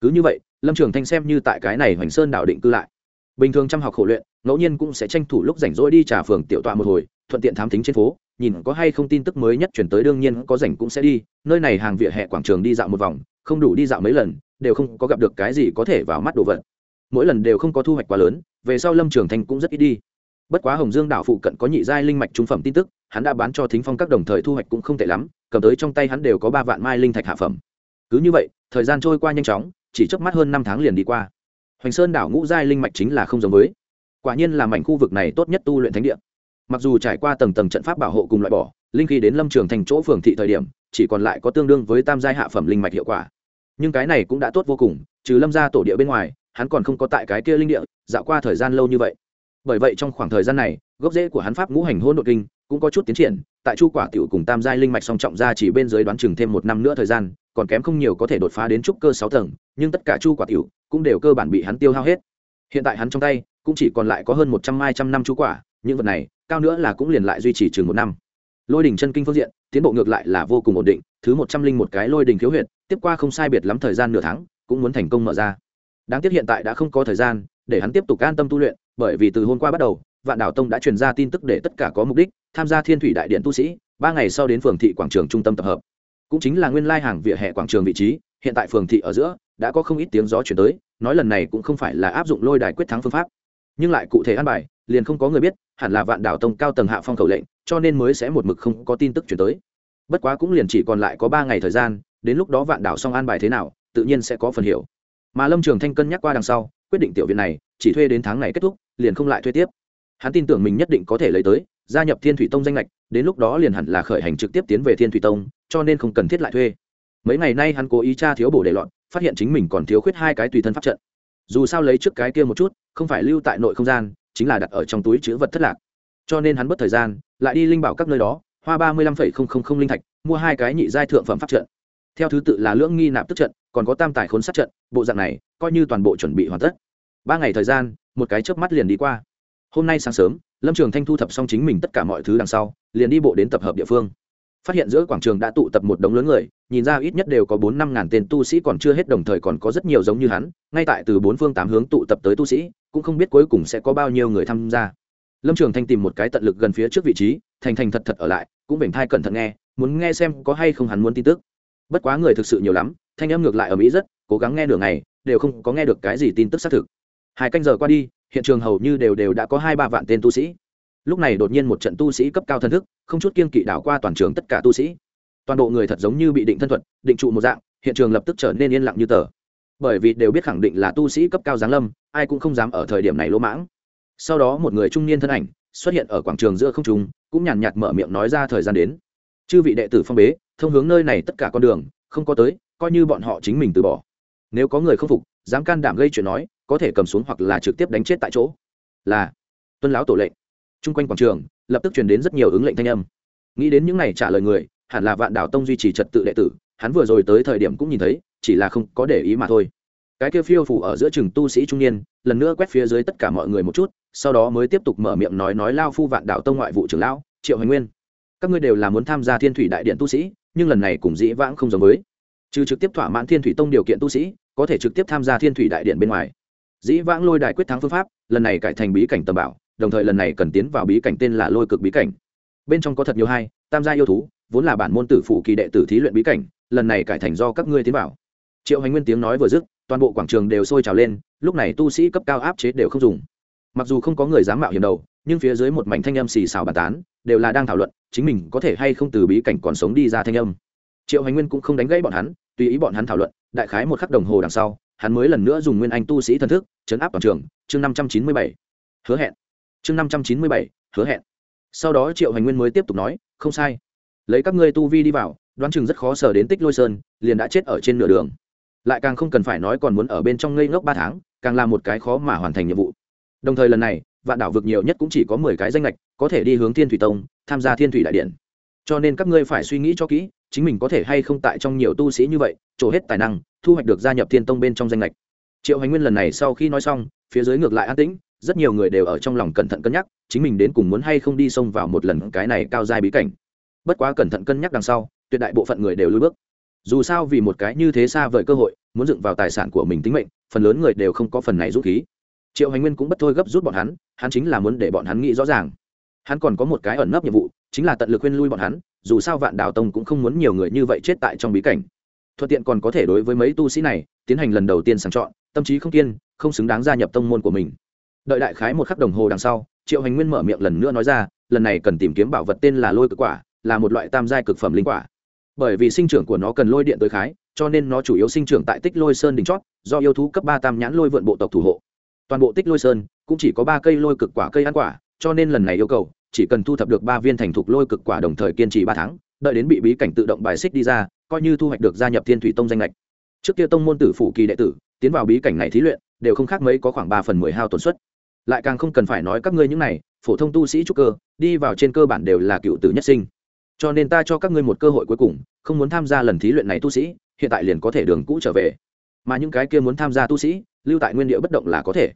Cứ như vậy, lâm trường thanh xem như tại cái này hoành sơn đảo định cư lại. Bình thường chăm học khổ luyện, ngẫu nhiên cũng sẽ tranh thủ lúc rảnh rỗi đi trả phường tiểu tọa một hồi, thuận tiện thám tính trên phố, nhìn có hay không tin tức mới nhất chuyển tới đương nhiên có rảnh cũng sẽ đi, nơi này hàng vỉa hè quảng trường đi dạo một vòng, không đủ đi dạo mấy lần, đều không có gặp được cái gì có thể vào mắt đồ vật. Mỗi lần đều không có thu hoạch quá lớn, về sau lâm trường thanh cũng rất ít đi bất quá hồng dương đảo phụ cận có nhị giai linh mạch trung phẩm tin tức, hắn đã bán cho thính phong các đồng thời thu hoạch cũng không tệ lắm, cầm tới trong tay hắn đều có ba vạn mai linh thạch hạ phẩm. Cứ như vậy, thời gian trôi qua nhanh chóng, chỉ chớp mắt hơn năm tháng liền đi qua. Hoành sơn đảo ngũ giai linh mạch chính là không giống với. Quả nhiên là mảnh khu vực này tốt nhất tu luyện thánh địa. Mặc dù trải qua tầng tầng trận pháp bảo hộ cùng loại bỏ, linh khí đến lâm trường thành chỗ phường thị thời điểm, chỉ còn lại có tương đương với tam giai hạ phẩm linh mạch hiệu quả. Nhưng cái này cũng đã tốt vô cùng, trừ lâm ra tổ địa bên ngoài, hắn còn không có tại cái kia linh địa, dạo qua thời gian lâu như vậy bởi vậy trong khoảng thời gian này, gốc rễ của hắn pháp ngũ hành hôn đ ộ kinh cũng có chút tiến triển, tại chu quả tiểu cùng tam giai linh mạch song trọng ra chỉ bên dưới đoán chừng thêm một năm nữa thời gian, còn kém không nhiều có thể đột phá đến trúc cơ sáu tầng, nhưng tất cả chu quả tiểu cũng đều cơ bản bị hắn tiêu hao hết. Hiện tại hắn trong tay cũng chỉ còn lại có hơn một trăm hai trăm năm chu quả, những vật này cao nữa là cũng liền lại duy trì chừng một năm. Lôi đỉnh chân kinh phương diện, tiến bộ ngược lại là vô cùng ổn định, thứ một trăm linh một cái lôi đỉnh khiếu huyệt, tiếp qua không sai biệt lắm thời gian nửa tháng, cũng muốn thành công mở ra. Đáng tiếc hiện tại đã không có thời gian để hắn tiếp tục an tâm tu luyện bởi vì từ hôm qua bắt đầu, vạn đảo tông đã truyền ra tin tức để tất cả có mục đích, tham gia thiên thủy đại điện tu sĩ, ba ngày sau đến phường thị quảng trường trung tâm tập hợp. Cũng chính là nguyên lai hàng vỉa hè quảng trường vị trí, hiện tại phường thị ở giữa, đã có không ít tiếng gió chuyển tới, nói lần này cũng không phải là áp dụng lôi đài quyết thắng phương pháp. Nhưng lại cụ thể an bài, liền không có người biết, hẳn là vạn đảo tông cao tầng hạ phong khẩu lệnh, cho nên mới sẽ một mực không có tin tức chuyển tới. Bất quá cũng liền chỉ còn lại có ba ngày thời gian, đến lúc đó vạn đảo xong an bài thế nào, tự nhiên sẽ có phần hiểu. Mà lâm trường thanh cân nhắc qua đằng sau quyết định tiểu viện này, chỉ thuê đến tháng này kết thúc, liền không lại thuê tiếp. Hắn tin tưởng mình nhất định có thể lấy tới, gia nhập thiên thủy tông danh lệch đến lúc đó liền hẳn là khởi hành trực tiếp tiến về thiên thủy tông, cho nên không cần thiết lại thuê. Mấy ngày nay hắn cố ý tra thiếu bổ để lọt, phát hiện chính mình còn thiếu khuyết hai cái tùy thân pháp trận. Dù sao lấy trước cái kia một chút, không phải lưu tại nội không gian, chính là đặt ở trong túi chữ vật thất lạc. Cho nên hắn mất thời gian, lại đi linh bảo các nơi đó, hoa ba mươi lăm phẩy không không không linh thạch, mua hai cái nhị giai thượng phẩm pháp trận. Theo thứ tự là lưỡng nghi nạp tức trận, còn có tam tài khốn sát trận bộ dạng này coi như toàn bộ chuẩn bị hoàn tất. Ba ngày thời gian, một cái chớp mắt liền đi qua. Hôm nay sáng sớm, lâm trường thanh thu thập xong chính mình tất cả mọi thứ đằng sau, liền đi bộ đến tập hợp địa phương. Phát hiện giữa quảng trường đã tụ tập một đống lớn người, nhìn ra ít nhất đều có bốn năm ngàn tên tu sĩ còn chưa hết đồng thời còn có rất nhiều giống như hắn, ngay tại từ bốn phương tám hướng tụ tập tới tu sĩ, cũng không biết cuối cùng sẽ có bao nhiêu người tham gia. Lâm trường thanh tìm một cái tận lực gần phía trước vị trí, thành thành thật thật ở lại, cũng vểnh thai cẩn thận nghe, muốn nghe xem có hay không hắn muốn tin tức. Bất quá người thực sự nhiều lắm, thanh âm ngược lại ở mỹ rất cố gắng nghe nửa ngày, đều không có nghe được cái gì tin tức xác thực. Hai canh giờ qua đi, hiện trường hầu như đều đều đã có hai ba vạn tên tu sĩ. Lúc này đột nhiên một trận tu sĩ cấp cao thân thức, không chút kiên kỵ đảo qua toàn trường tất cả tu sĩ. Toàn bộ người thật giống như bị định thân thuật, định trụ một dạng, hiện trường lập tức trở nên yên lặng như tờ. Bởi vì đều biết khẳng định là tu sĩ cấp cao giáng lâm, ai cũng không dám ở thời điểm này lỗ mãng. Sau đó một người trung niên thân ảnh xuất hiện ở quảng trường giữa không trung, cũng nhàn nhạt mở miệng nói ra thời gian đến. Chư vị đệ tử phong bế, thông hướng nơi này tất cả con đường, không có tới, coi như bọn họ chính mình từ bỏ nếu có người không phục, dám can đảm gây chuyện nói, có thể cầm xuống hoặc là trực tiếp đánh chết tại chỗ. Là, tuân lão tổ lệnh. Chung quanh quảng trường, lập tức truyền đến rất nhiều ứng lệnh thanh âm. Nghĩ đến những này trả lời người, hẳn là vạn đảo tông duy trì trật tự đệ tử, hắn vừa rồi tới thời điểm cũng nhìn thấy, chỉ là không có để ý mà thôi. Cái kia phiêu phủ ở giữa chừng tu sĩ trung niên, lần nữa quét phía dưới tất cả mọi người một chút, sau đó mới tiếp tục mở miệng nói nói lao phu vạn đảo tông ngoại vụ trưởng lão, triệu hoành nguyên. Các ngươi đều là muốn tham gia thiên thủy đại điện tu sĩ, nhưng lần này cùng dĩ vãng không giống với trừ trực tiếp thỏa mãn thiên thủy tông điều kiện tu sĩ, có thể trực tiếp tham gia thiên thủy đại điện bên ngoài. Dĩ vãng lôi đại quyết thắng phương pháp, lần này cải thành bí cảnh tầm bảo, đồng thời lần này cần tiến vào bí cảnh tên là lôi cực bí cảnh. Bên trong có thật nhiều hai, tam gia yêu thú, vốn là bản môn tử phụ kỳ đệ tử thí luyện bí cảnh, lần này cải thành do các ngươi tiến vào. Triệu hành nguyên tiếng nói vừa dứt, toàn bộ quảng trường đều sôi trào lên, lúc này tu sĩ cấp cao áp chế đều không dùng. Mặc dù không có người dám mạo hiểm đầu, nhưng phía dưới một mảnh thanh âm xì xào bàn tán, đều là đang thảo luận, chính mình có thể hay không từ bí cảnh còn sống đi ra thanh âm triệu hành nguyên cũng không đánh gãy bọn hắn, tùy ý bọn hắn thảo luận, đại khái một khắc đồng hồ đằng sau, hắn mới lần nữa dùng nguyên anh tu sĩ thân thức, chấn áp toàn trường, chương năm trăm chín mươi bảy. Hứa hẹn. Chương năm trăm chín mươi bảy, hứa hẹn. Sau đó triệu hành nguyên mới tiếp tục nói, không sai. Lấy các ngươi tu vi đi vào, đoán chừng rất khó sở đến tích lôi sơn, liền đã chết ở trên nửa đường. Lại càng không cần phải nói còn muốn ở bên trong ngây ngốc ba tháng, càng là một cái khó mà hoàn thành nhiệm vụ. Đồng thời lần này, vạn đảo vực nhiều nhất cũng chỉ có mười cái danh lệch có thể đi hướng thiên thủy tông, tham gia thiên thủy đại điện. Cho nên các ngươi phải suy nghĩ cho kỹ chính mình có thể hay không tại trong nhiều tu sĩ như vậy, trổ hết tài năng, thu hoạch được gia nhập thiên tông bên trong danh lệch triệu hành nguyên lần này sau khi nói xong, phía dưới ngược lại an tĩnh, rất nhiều người đều ở trong lòng cẩn thận cân nhắc, chính mình đến cùng muốn hay không đi xông vào một lần cái này cao dài bí cảnh. Bất quá cẩn thận cân nhắc đằng sau, tuyệt đại bộ phận người đều lùi bước. Dù sao vì một cái như thế xa vời cơ hội, muốn dựng vào tài sản của mình tính mệnh, phần lớn người đều không có phần này rút khí. Triệu hành nguyên cũng bất thôi gấp rút bọn hắn hắn chính là muốn để bọn hắn nghĩ rõ ràng. Hắn còn có một cái ẩn nấp nhiệm vụ, chính là tận lực khuyên lui bọn hắn dù sao vạn đảo tông cũng không muốn nhiều người như vậy chết tại trong bí cảnh. Thuận tiện còn có thể đối với mấy tu sĩ này tiến hành lần đầu tiên sàng chọn, tâm trí không kiên, không xứng đáng gia nhập tông môn của mình. Đợi đại khái một khắc đồng hồ đằng sau, triệu hành nguyên mở miệng lần nữa nói ra, lần này cần tìm kiếm bảo vật tên là lôi cực quả, là một loại tam giai cực phẩm linh quả. Bởi vì sinh trưởng của nó cần lôi điện tới khái, cho nên nó chủ yếu sinh trưởng tại tích lôi sơn đỉnh chót, do yêu thú cấp ba tam nhãn lôi vượn bộ tộc thủ hộ. Toàn bộ tích lôi sơn cũng chỉ có ba cây lôi cực quả cây ăn quả, cho nên lần này yêu cầu chỉ cần thu thập được ba viên thành thục lôi cực quả đồng thời kiên trì ba tháng, đợi đến bị bí cảnh tự động bài xích đi ra, coi như thu hoạch được gia nhập thiên thủy tông danh lệch trước kia tông môn tử phủ kỳ đệ tử, tiến vào bí cảnh này thí luyện, đều không khác mấy có khoảng ba phần mười hao tổn suất. Lại càng không cần phải nói các ngươi những này, phổ thông tu sĩ trúc cơ, đi vào trên cơ bản đều là cựu tử nhất sinh. Cho nên ta cho các ngươi một cơ hội cuối cùng, không muốn tham gia lần thí luyện này tu sĩ, hiện tại liền có thể đường cũ trở về. Mà những cái kia muốn tham gia tu sĩ, lưu tại nguyên địa bất động là có thể.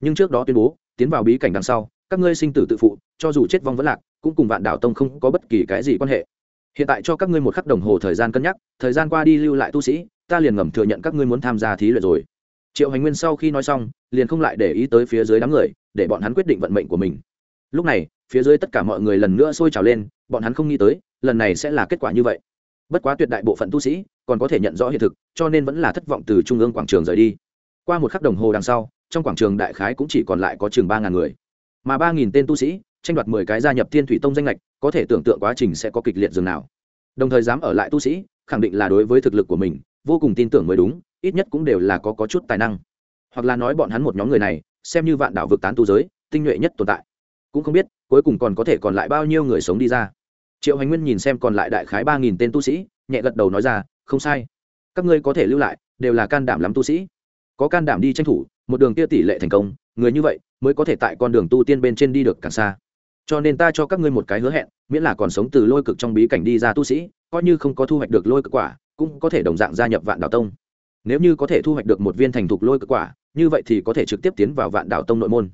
Nhưng trước đó tuyên bố, tiến vào bí cảnh đằng sau các ngươi sinh tử tự phụ, cho dù chết vong vẫn lạc, cũng cùng vạn đảo tông không có bất kỳ cái gì quan hệ. Hiện tại cho các ngươi một khắc đồng hồ thời gian cân nhắc, thời gian qua đi lưu lại tu sĩ, ta liền ngầm thừa nhận các ngươi muốn tham gia thí luyện rồi. Triệu hành nguyên sau khi nói xong, liền không lại để ý tới phía dưới đám người, để bọn hắn quyết định vận mệnh của mình. Lúc này, phía dưới tất cả mọi người lần nữa sôi trào lên, bọn hắn không nghĩ tới, lần này sẽ là kết quả như vậy. Bất quá tuyệt đại bộ phận tu sĩ, còn có thể nhận rõ hiện thực, cho nên vẫn là thất vọng từ trung ương quảng trường rời đi. Qua một khắc đồng hồ đằng sau, trong quảng trường đại khái cũng chỉ còn lại có chừng ba ngàn người mà ba nghìn tên tu sĩ tranh đoạt mười cái gia nhập thiên thủy tông danh lệch có thể tưởng tượng quá trình sẽ có kịch liệt dường nào. Đồng thời dám ở lại tu sĩ khẳng định là đối với thực lực của mình vô cùng tin tưởng mới đúng ít nhất cũng đều là có, có chút tài năng. Hoặc là nói bọn hắn một nhóm người này xem như vạn đảo vực tán tu giới tinh nhuệ nhất tồn tại. Cũng không biết cuối cùng còn có thể còn lại bao nhiêu người sống đi ra. Triệu hành nguyên nhìn xem còn lại đại khái ba nghìn tên tu sĩ nhẹ gật đầu nói ra không sai. Các ngươi có thể lưu lại đều là can đảm lắm tu sĩ. Có can đảm đi tranh thủ một đường kia tỷ lệ thành công người như vậy mới có thể tại con đường tu tiên bên trên đi được càng xa. Cho nên ta cho các ngươi một cái hứa hẹn, miễn là còn sống từ lôi cực trong bí cảnh đi ra tu sĩ, coi như không có thu hoạch được lôi cực quả, cũng có thể đồng dạng gia nhập vạn đảo tông. Nếu như có thể thu hoạch được một viên thành thục lôi cực quả, như vậy thì có thể trực tiếp tiến vào vạn đảo tông nội môn.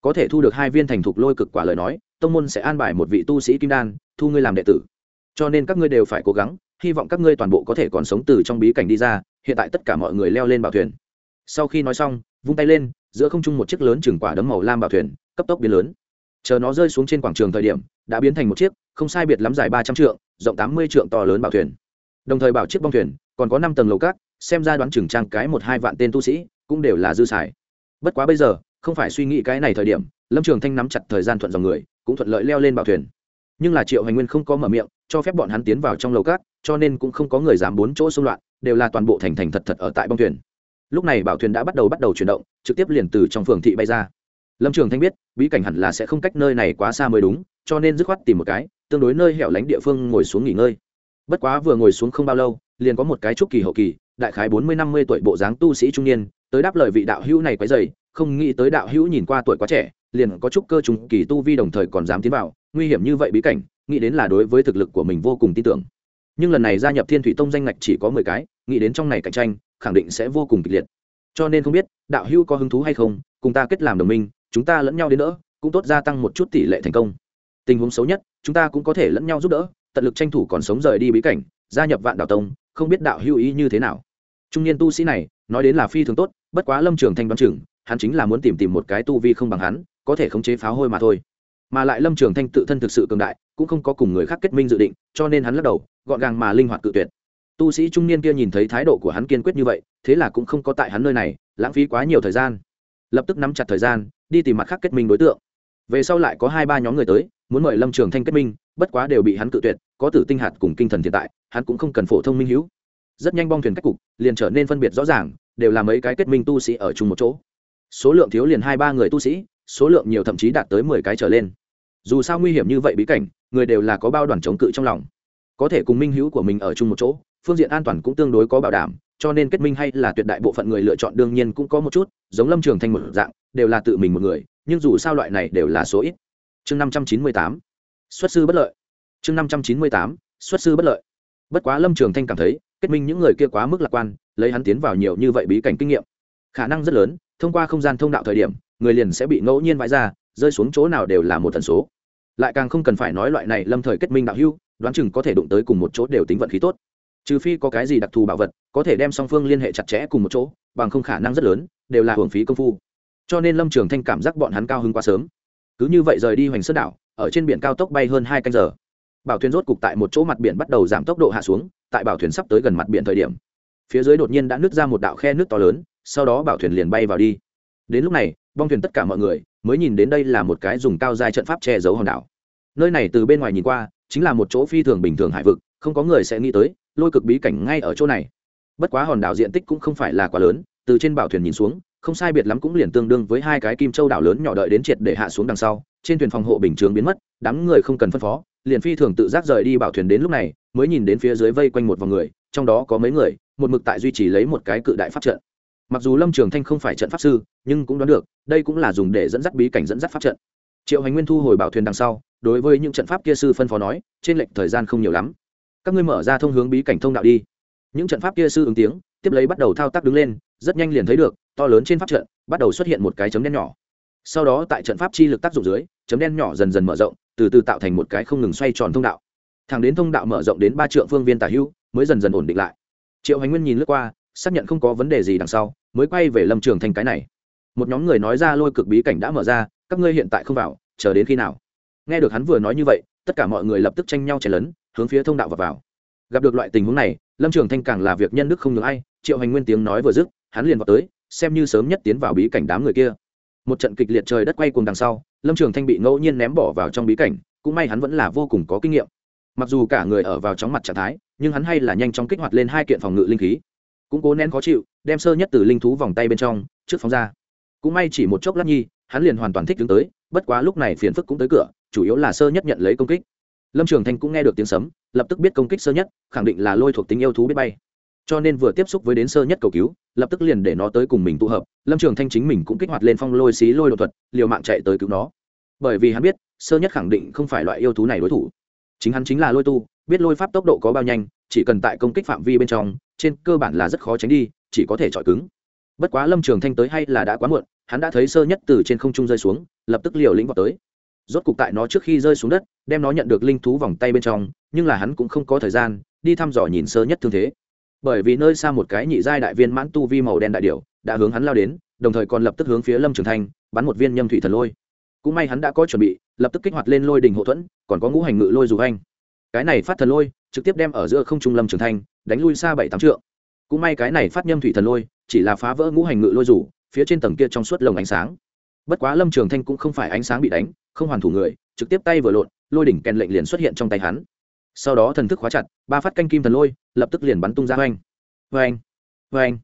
Có thể thu được hai viên thành thục lôi cực quả lời nói, tông môn sẽ an bài một vị tu sĩ kim đan, thu ngươi làm đệ tử. Cho nên các ngươi đều phải cố gắng, hy vọng các ngươi toàn bộ có thể còn sống từ trong bí cảnh đi ra, hiện tại tất cả mọi người leo lên bảo thuyền. Sau khi nói xong, vung tay lên giữa không trung một chiếc lớn chừng quả đấm màu lam bảo thuyền, cấp tốc biến lớn. Chờ nó rơi xuống trên quảng trường thời điểm, đã biến thành một chiếc, không sai biệt lắm dài ba trăm trượng, rộng tám mươi trượng to lớn bảo thuyền. Đồng thời bảo chiếc bong thuyền, còn có năm tầng lầu cát, xem ra đoán chừng trang cái một hai vạn tên tu sĩ, cũng đều là dư xài. Bất quá bây giờ, không phải suy nghĩ cái này thời điểm, lâm trường thanh nắm chặt thời gian thuận dòng người, cũng thuận lợi leo lên bảo thuyền. Nhưng là triệu hành nguyên không có mở miệng, cho phép bọn hắn tiến vào trong lầu cát, cho nên cũng không có người dám bốn chỗ xung loạn, đều là toàn bộ thành thành thật thật ở tại bong thuyền lúc này bảo thuyền đã bắt đầu bắt đầu chuyển động, trực tiếp liền từ trong phường thị bay ra. Lâm trường thanh biết, bí cảnh hẳn là sẽ không cách nơi này quá xa mới đúng, cho nên dứt khoát tìm một cái, tương đối nơi hẻo lánh địa phương ngồi xuống nghỉ ngơi. Bất quá vừa ngồi xuống không bao lâu, liền có một cái trúc kỳ hậu kỳ, đại khái bốn mươi năm mươi tuổi bộ dáng tu sĩ trung niên, tới đáp lời vị đạo hữu này quấy dày không nghĩ tới đạo hữu nhìn qua tuổi quá trẻ, liền có chút cơ trùng kỳ tu vi đồng thời còn dám tiến vào, nguy hiểm như vậy bí cảnh, nghĩ đến là đối với thực lực của mình vô cùng tin tưởng nhưng lần này gia nhập thiên thủy tông danh ngạch chỉ có mười cái, nghĩ đến trong này cạnh tranh, khẳng định sẽ vô cùng kịch liệt. Cho nên không biết, đạo hữu có hứng thú hay không, cùng ta kết làm đồng minh, chúng ta lẫn nhau đến đỡ, cũng tốt gia tăng một chút tỷ lệ thành công. Tình huống xấu nhất, chúng ta cũng có thể lẫn nhau giúp đỡ, tận lực tranh thủ còn sống rời đi bí cảnh, gia nhập vạn đạo tông, không biết đạo hữu ý như thế nào. Trung niên tu sĩ này, nói đến là phi thường tốt, bất quá lâm trường thanh đoán chừng, hắn chính là muốn tìm tìm một cái tu vi không bằng hắn, có thể khống chế pháo hôi mà thôi. Mà lại lâm trường thanh tự thân thực sự cường đại, cũng không có cùng người khác kết minh dự định, cho nên hắn lắc đầu gọn gàng mà linh hoạt cự tuyệt. Tu sĩ trung niên kia nhìn thấy thái độ của hắn kiên quyết như vậy, thế là cũng không có tại hắn nơi này, lãng phí quá nhiều thời gian. Lập tức nắm chặt thời gian, đi tìm mặt khác kết minh đối tượng. Về sau lại có hai ba nhóm người tới, muốn mời lâm trường thanh kết minh, bất quá đều bị hắn cự tuyệt, có tử tinh hạt cùng kinh thần hiện tại, hắn cũng không cần phổ thông minh hữu. Rất nhanh bong thuyền cách cục, liền trở nên phân biệt rõ ràng, đều là mấy cái kết minh tu sĩ ở chung một chỗ. Số lượng thiếu liền hai ba người tu sĩ, số lượng nhiều thậm chí đạt tới mười cái trở lên. Dù sao nguy hiểm như vậy bí cảnh, người đều là có bao đoàn chống cự trong lòng có thể cùng minh hữu của mình ở chung một chỗ, phương diện an toàn cũng tương đối có bảo đảm, cho nên kết minh hay là tuyệt đại bộ phận người lựa chọn đương nhiên cũng có một chút, giống lâm trường thanh một dạng, đều là tự mình một người, nhưng dù sao loại này đều là số ít. Chương năm trăm chín mươi tám, xuất sư bất lợi. Chương năm trăm chín mươi tám, xuất sư bất lợi. Bất quá lâm trường thanh cảm thấy, kết minh những người kia quá mức lạc quan, lấy hắn tiến vào nhiều như vậy bí cảnh kinh nghiệm, khả năng rất lớn, thông qua không gian thông đạo thời điểm, người liền sẽ bị ngẫu nhiên vãi ra, rơi xuống chỗ nào đều là một tần số lại càng không cần phải nói loại này lâm thời kết minh đạo hưu đoán chừng có thể đụng tới cùng một chỗ đều tính vận khí tốt. Trừ phi có cái gì đặc thù bảo vật, có thể đem song phương liên hệ chặt chẽ cùng một chỗ, bằng không khả năng rất lớn, đều là hưởng phí công phu. Cho nên lâm trường thanh cảm giác bọn hắn cao hơn quá sớm. Cứ như vậy rời đi hoành sơn đảo, ở trên biển cao tốc bay hơn hai canh giờ. Bảo thuyền rốt cục tại một chỗ mặt biển bắt đầu giảm tốc độ hạ xuống, tại bảo thuyền sắp tới gần mặt biển thời điểm. Phía dưới đột nhiên đã nứt ra một đạo khe nước to lớn, sau đó bảo thuyền liền bay vào đi. Đến lúc này, bong thuyền tất cả mọi người mới nhìn đến đây là một cái dùng cao dài trận pháp che giấu hòn đảo. Nơi này từ bên ngoài nhìn qua, chính là một chỗ phi thường bình thường hải vực, không có người sẽ nghĩ tới, lôi cực bí cảnh ngay ở chỗ này. Bất quá hòn đảo diện tích cũng không phải là quá lớn, từ trên bảo thuyền nhìn xuống, không sai biệt lắm cũng liền tương đương với hai cái kim châu đảo lớn nhỏ đợi đến triệt để hạ xuống đằng sau, trên thuyền phòng hộ bình chướng biến mất, đám người không cần phân phó, liền phi thường tự giác rời đi bảo thuyền đến lúc này, mới nhìn đến phía dưới vây quanh một vòng người, trong đó có mấy người, một mực tại duy trì lấy một cái cự đại pháp trận mặc dù lâm trường thanh không phải trận pháp sư, nhưng cũng đoán được, đây cũng là dùng để dẫn dắt bí cảnh dẫn dắt pháp trận. Triệu hành nguyên thu hồi bảo thuyền đằng sau, đối với những trận pháp kia sư phân phó nói, trên lệnh thời gian không nhiều lắm. Các ngươi mở ra thông hướng bí cảnh thông đạo đi. Những trận pháp kia sư ứng tiếng, tiếp lấy bắt đầu thao tác đứng lên, rất nhanh liền thấy được, to lớn trên pháp trận, bắt đầu xuất hiện một cái chấm đen nhỏ. Sau đó tại trận pháp chi lực tác dụng dưới, chấm đen nhỏ dần dần mở rộng, từ từ tạo thành một cái không ngừng xoay tròn thông đạo. Thẳng đến thông đạo mở rộng đến ba triệu phương viên tả hữu mới dần dần ổn định lại. Triệu hành nguyên nhìn lướt qua xác nhận không có vấn đề gì đằng sau mới quay về lâm trường thanh cái này. Một nhóm người nói ra lôi cực bí cảnh đã mở ra các ngươi hiện tại không vào chờ đến khi nào? Nghe được hắn vừa nói như vậy tất cả mọi người lập tức tranh nhau chen lớn hướng phía thông đạo vào, vào. gặp được loại tình huống này lâm trường thanh càng là việc nhân đức không ngừng ai triệu hành nguyên tiếng nói vừa dứt hắn liền vào tới xem như sớm nhất tiến vào bí cảnh đám người kia. Một trận kịch liệt trời đất quay cùng đằng sau lâm trường thanh bị ngẫu nhiên ném bỏ vào trong bí cảnh cũng may hắn vẫn là vô cùng có kinh nghiệm. Mặc dù cả người ở vào chóng mặt trạng thái nhưng hắn hay là nhanh chóng kích hoạt lên hai kiện phòng ngự linh khí cũng cố nén khó chịu, đem sơ nhất từ linh thú vòng tay bên trong, trước phóng ra. Cũng may chỉ một chốc lát nhi, hắn liền hoàn toàn thích đứng tới, bất quá lúc này phiền phức cũng tới cửa, chủ yếu là sơ nhất nhận lấy công kích. Lâm trường thanh cũng nghe được tiếng sấm, lập tức biết công kích sơ nhất, khẳng định là lôi thuộc tính yêu thú biết bay. Cho nên vừa tiếp xúc với đến sơ nhất cầu cứu, lập tức liền để nó tới cùng mình tụ hợp, lâm trường thanh chính mình cũng kích hoạt lên phong lôi xí lôi đột thuật, liều mạng chạy tới cứu nó. Bởi vì hắn biết, sơ nhất khẳng định không phải loại yêu thú này đối thủ. Chính hắn chính là lôi tu, biết lôi pháp tốc độ có bao nhanh, chỉ cần tại công kích phạm vi bên trong trên cơ bản là rất khó tránh đi, chỉ có thể chọi cứng. Bất quá lâm trường thanh tới hay là đã quá muộn, hắn đã thấy sơ nhất từ trên không trung rơi xuống, lập tức liều lĩnh vào tới. Rốt cục tại nó trước khi rơi xuống đất, đem nó nhận được linh thú vòng tay bên trong, nhưng là hắn cũng không có thời gian đi thăm dò nhìn sơ nhất thương thế. Bởi vì nơi xa một cái nhị giai đại viên mãn tu vi màu đen đại điệu đã hướng hắn lao đến, đồng thời còn lập tức hướng phía lâm trường thanh bắn một viên nhâm thủy thần lôi. Cũng may hắn đã có chuẩn bị, lập tức kích hoạt lên lôi đình hậu thuẫn, còn có ngũ hành ngự lôi dù anh. Cái này phát thần lôi trực tiếp đem ở giữa không trung lâm trường thanh, đánh lui xa bảy tám trượng. Cũng may cái này phát nhâm thủy thần lôi, chỉ là phá vỡ ngũ hành ngự lôi rủ, phía trên tầng kia trong suốt lồng ánh sáng. Bất quá lâm trường thanh cũng không phải ánh sáng bị đánh, không hoàn thủ người, trực tiếp tay vừa lộn, lôi đỉnh kèn lệnh liền xuất hiện trong tay hắn. Sau đó thần thức khóa chặt, ba phát canh kim thần lôi, lập tức liền bắn tung ra oanh. Oanh oanh.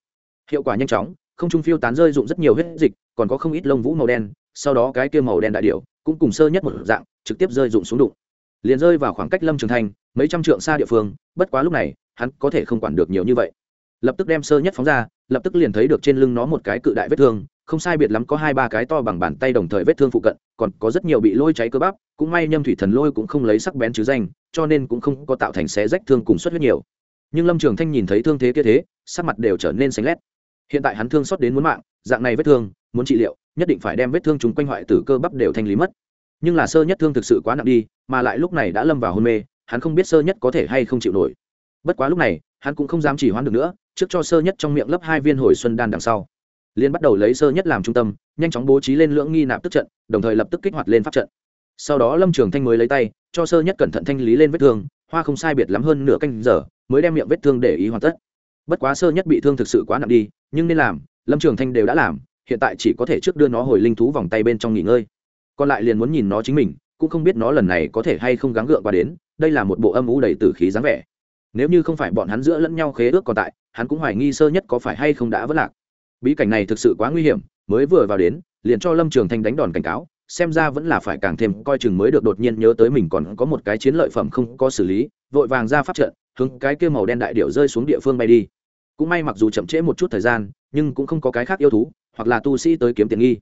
Hiệu quả nhanh chóng, không trung phiêu tán rơi dụng rất nhiều huyết dịch, còn có không ít lông vũ màu đen, sau đó cái kia màu đen đại điệu cũng cùng sơ nhất một dạng, trực tiếp rơi dụng xuống đụng. Liền rơi vào khoảng cách lâm trường thanh mấy trăm trượng xa địa phương, bất quá lúc này, hắn có thể không quản được nhiều như vậy. Lập tức đem sơ nhất phóng ra, lập tức liền thấy được trên lưng nó một cái cự đại vết thương, không sai biệt lắm có hai ba cái to bằng bàn tay đồng thời vết thương phụ cận, còn có rất nhiều bị lôi cháy cơ bắp, cũng may nhâm thủy thần lôi cũng không lấy sắc bén chứ danh, cho nên cũng không có tạo thành xé rách thương cùng xuất huyết nhiều. Nhưng lâm trường thanh nhìn thấy thương thế kia thế, sắc mặt đều trở nên xanh lét. Hiện tại hắn thương xót đến muốn mạng, dạng này vết thương, muốn trị liệu, nhất định phải đem vết thương chúng quanh hoại tử cơ bắp đều thanh lý mất. Nhưng là sơ nhất thương thực sự quá nặng đi, mà lại lúc này đã lâm vào hôn mê hắn không biết sơ nhất có thể hay không chịu nổi. Bất quá lúc này, hắn cũng không dám chỉ hoãn được nữa, trước cho sơ nhất trong miệng lấp hai viên hồi xuân đan đằng sau. Liên bắt đầu lấy sơ nhất làm trung tâm, nhanh chóng bố trí lên lưỡng nghi nạp tức trận, đồng thời lập tức kích hoạt lên pháp trận. Sau đó lâm trường thanh mới lấy tay, cho sơ nhất cẩn thận thanh lý lên vết thương, hoa không sai biệt lắm hơn nửa canh giờ, mới đem miệng vết thương để ý hoàn tất. Bất quá sơ nhất bị thương thực sự quá nặng đi, nhưng nên làm, lâm trường thanh đều đã làm, hiện tại chỉ có thể trước đưa nó hồi linh thú vòng tay bên trong nghỉ ngơi. Còn lại liền muốn nhìn nó chính mình, cũng không biết nó lần này có thể hay không gắng gượng qua đến đây là một bộ âm u đầy tử khí dáng vẻ. Nếu như không phải bọn hắn giữa lẫn nhau khế ước còn tại, hắn cũng hoài nghi sơ nhất có phải hay không đã vất lạc. Bí cảnh này thực sự quá nguy hiểm, mới vừa vào đến, liền cho lâm trường thanh đánh đòn cảnh cáo, xem ra vẫn là phải càng thêm coi chừng mới được đột nhiên nhớ tới mình còn có một cái chiến lợi phẩm không có xử lý, vội vàng ra pháp trận, hướng cái kia màu đen đại điệu rơi xuống địa phương bay đi. Cũng may mặc dù chậm trễ một chút thời gian, nhưng cũng không có cái khác yêu thú, hoặc là tu sĩ tới kiếm tiền nghi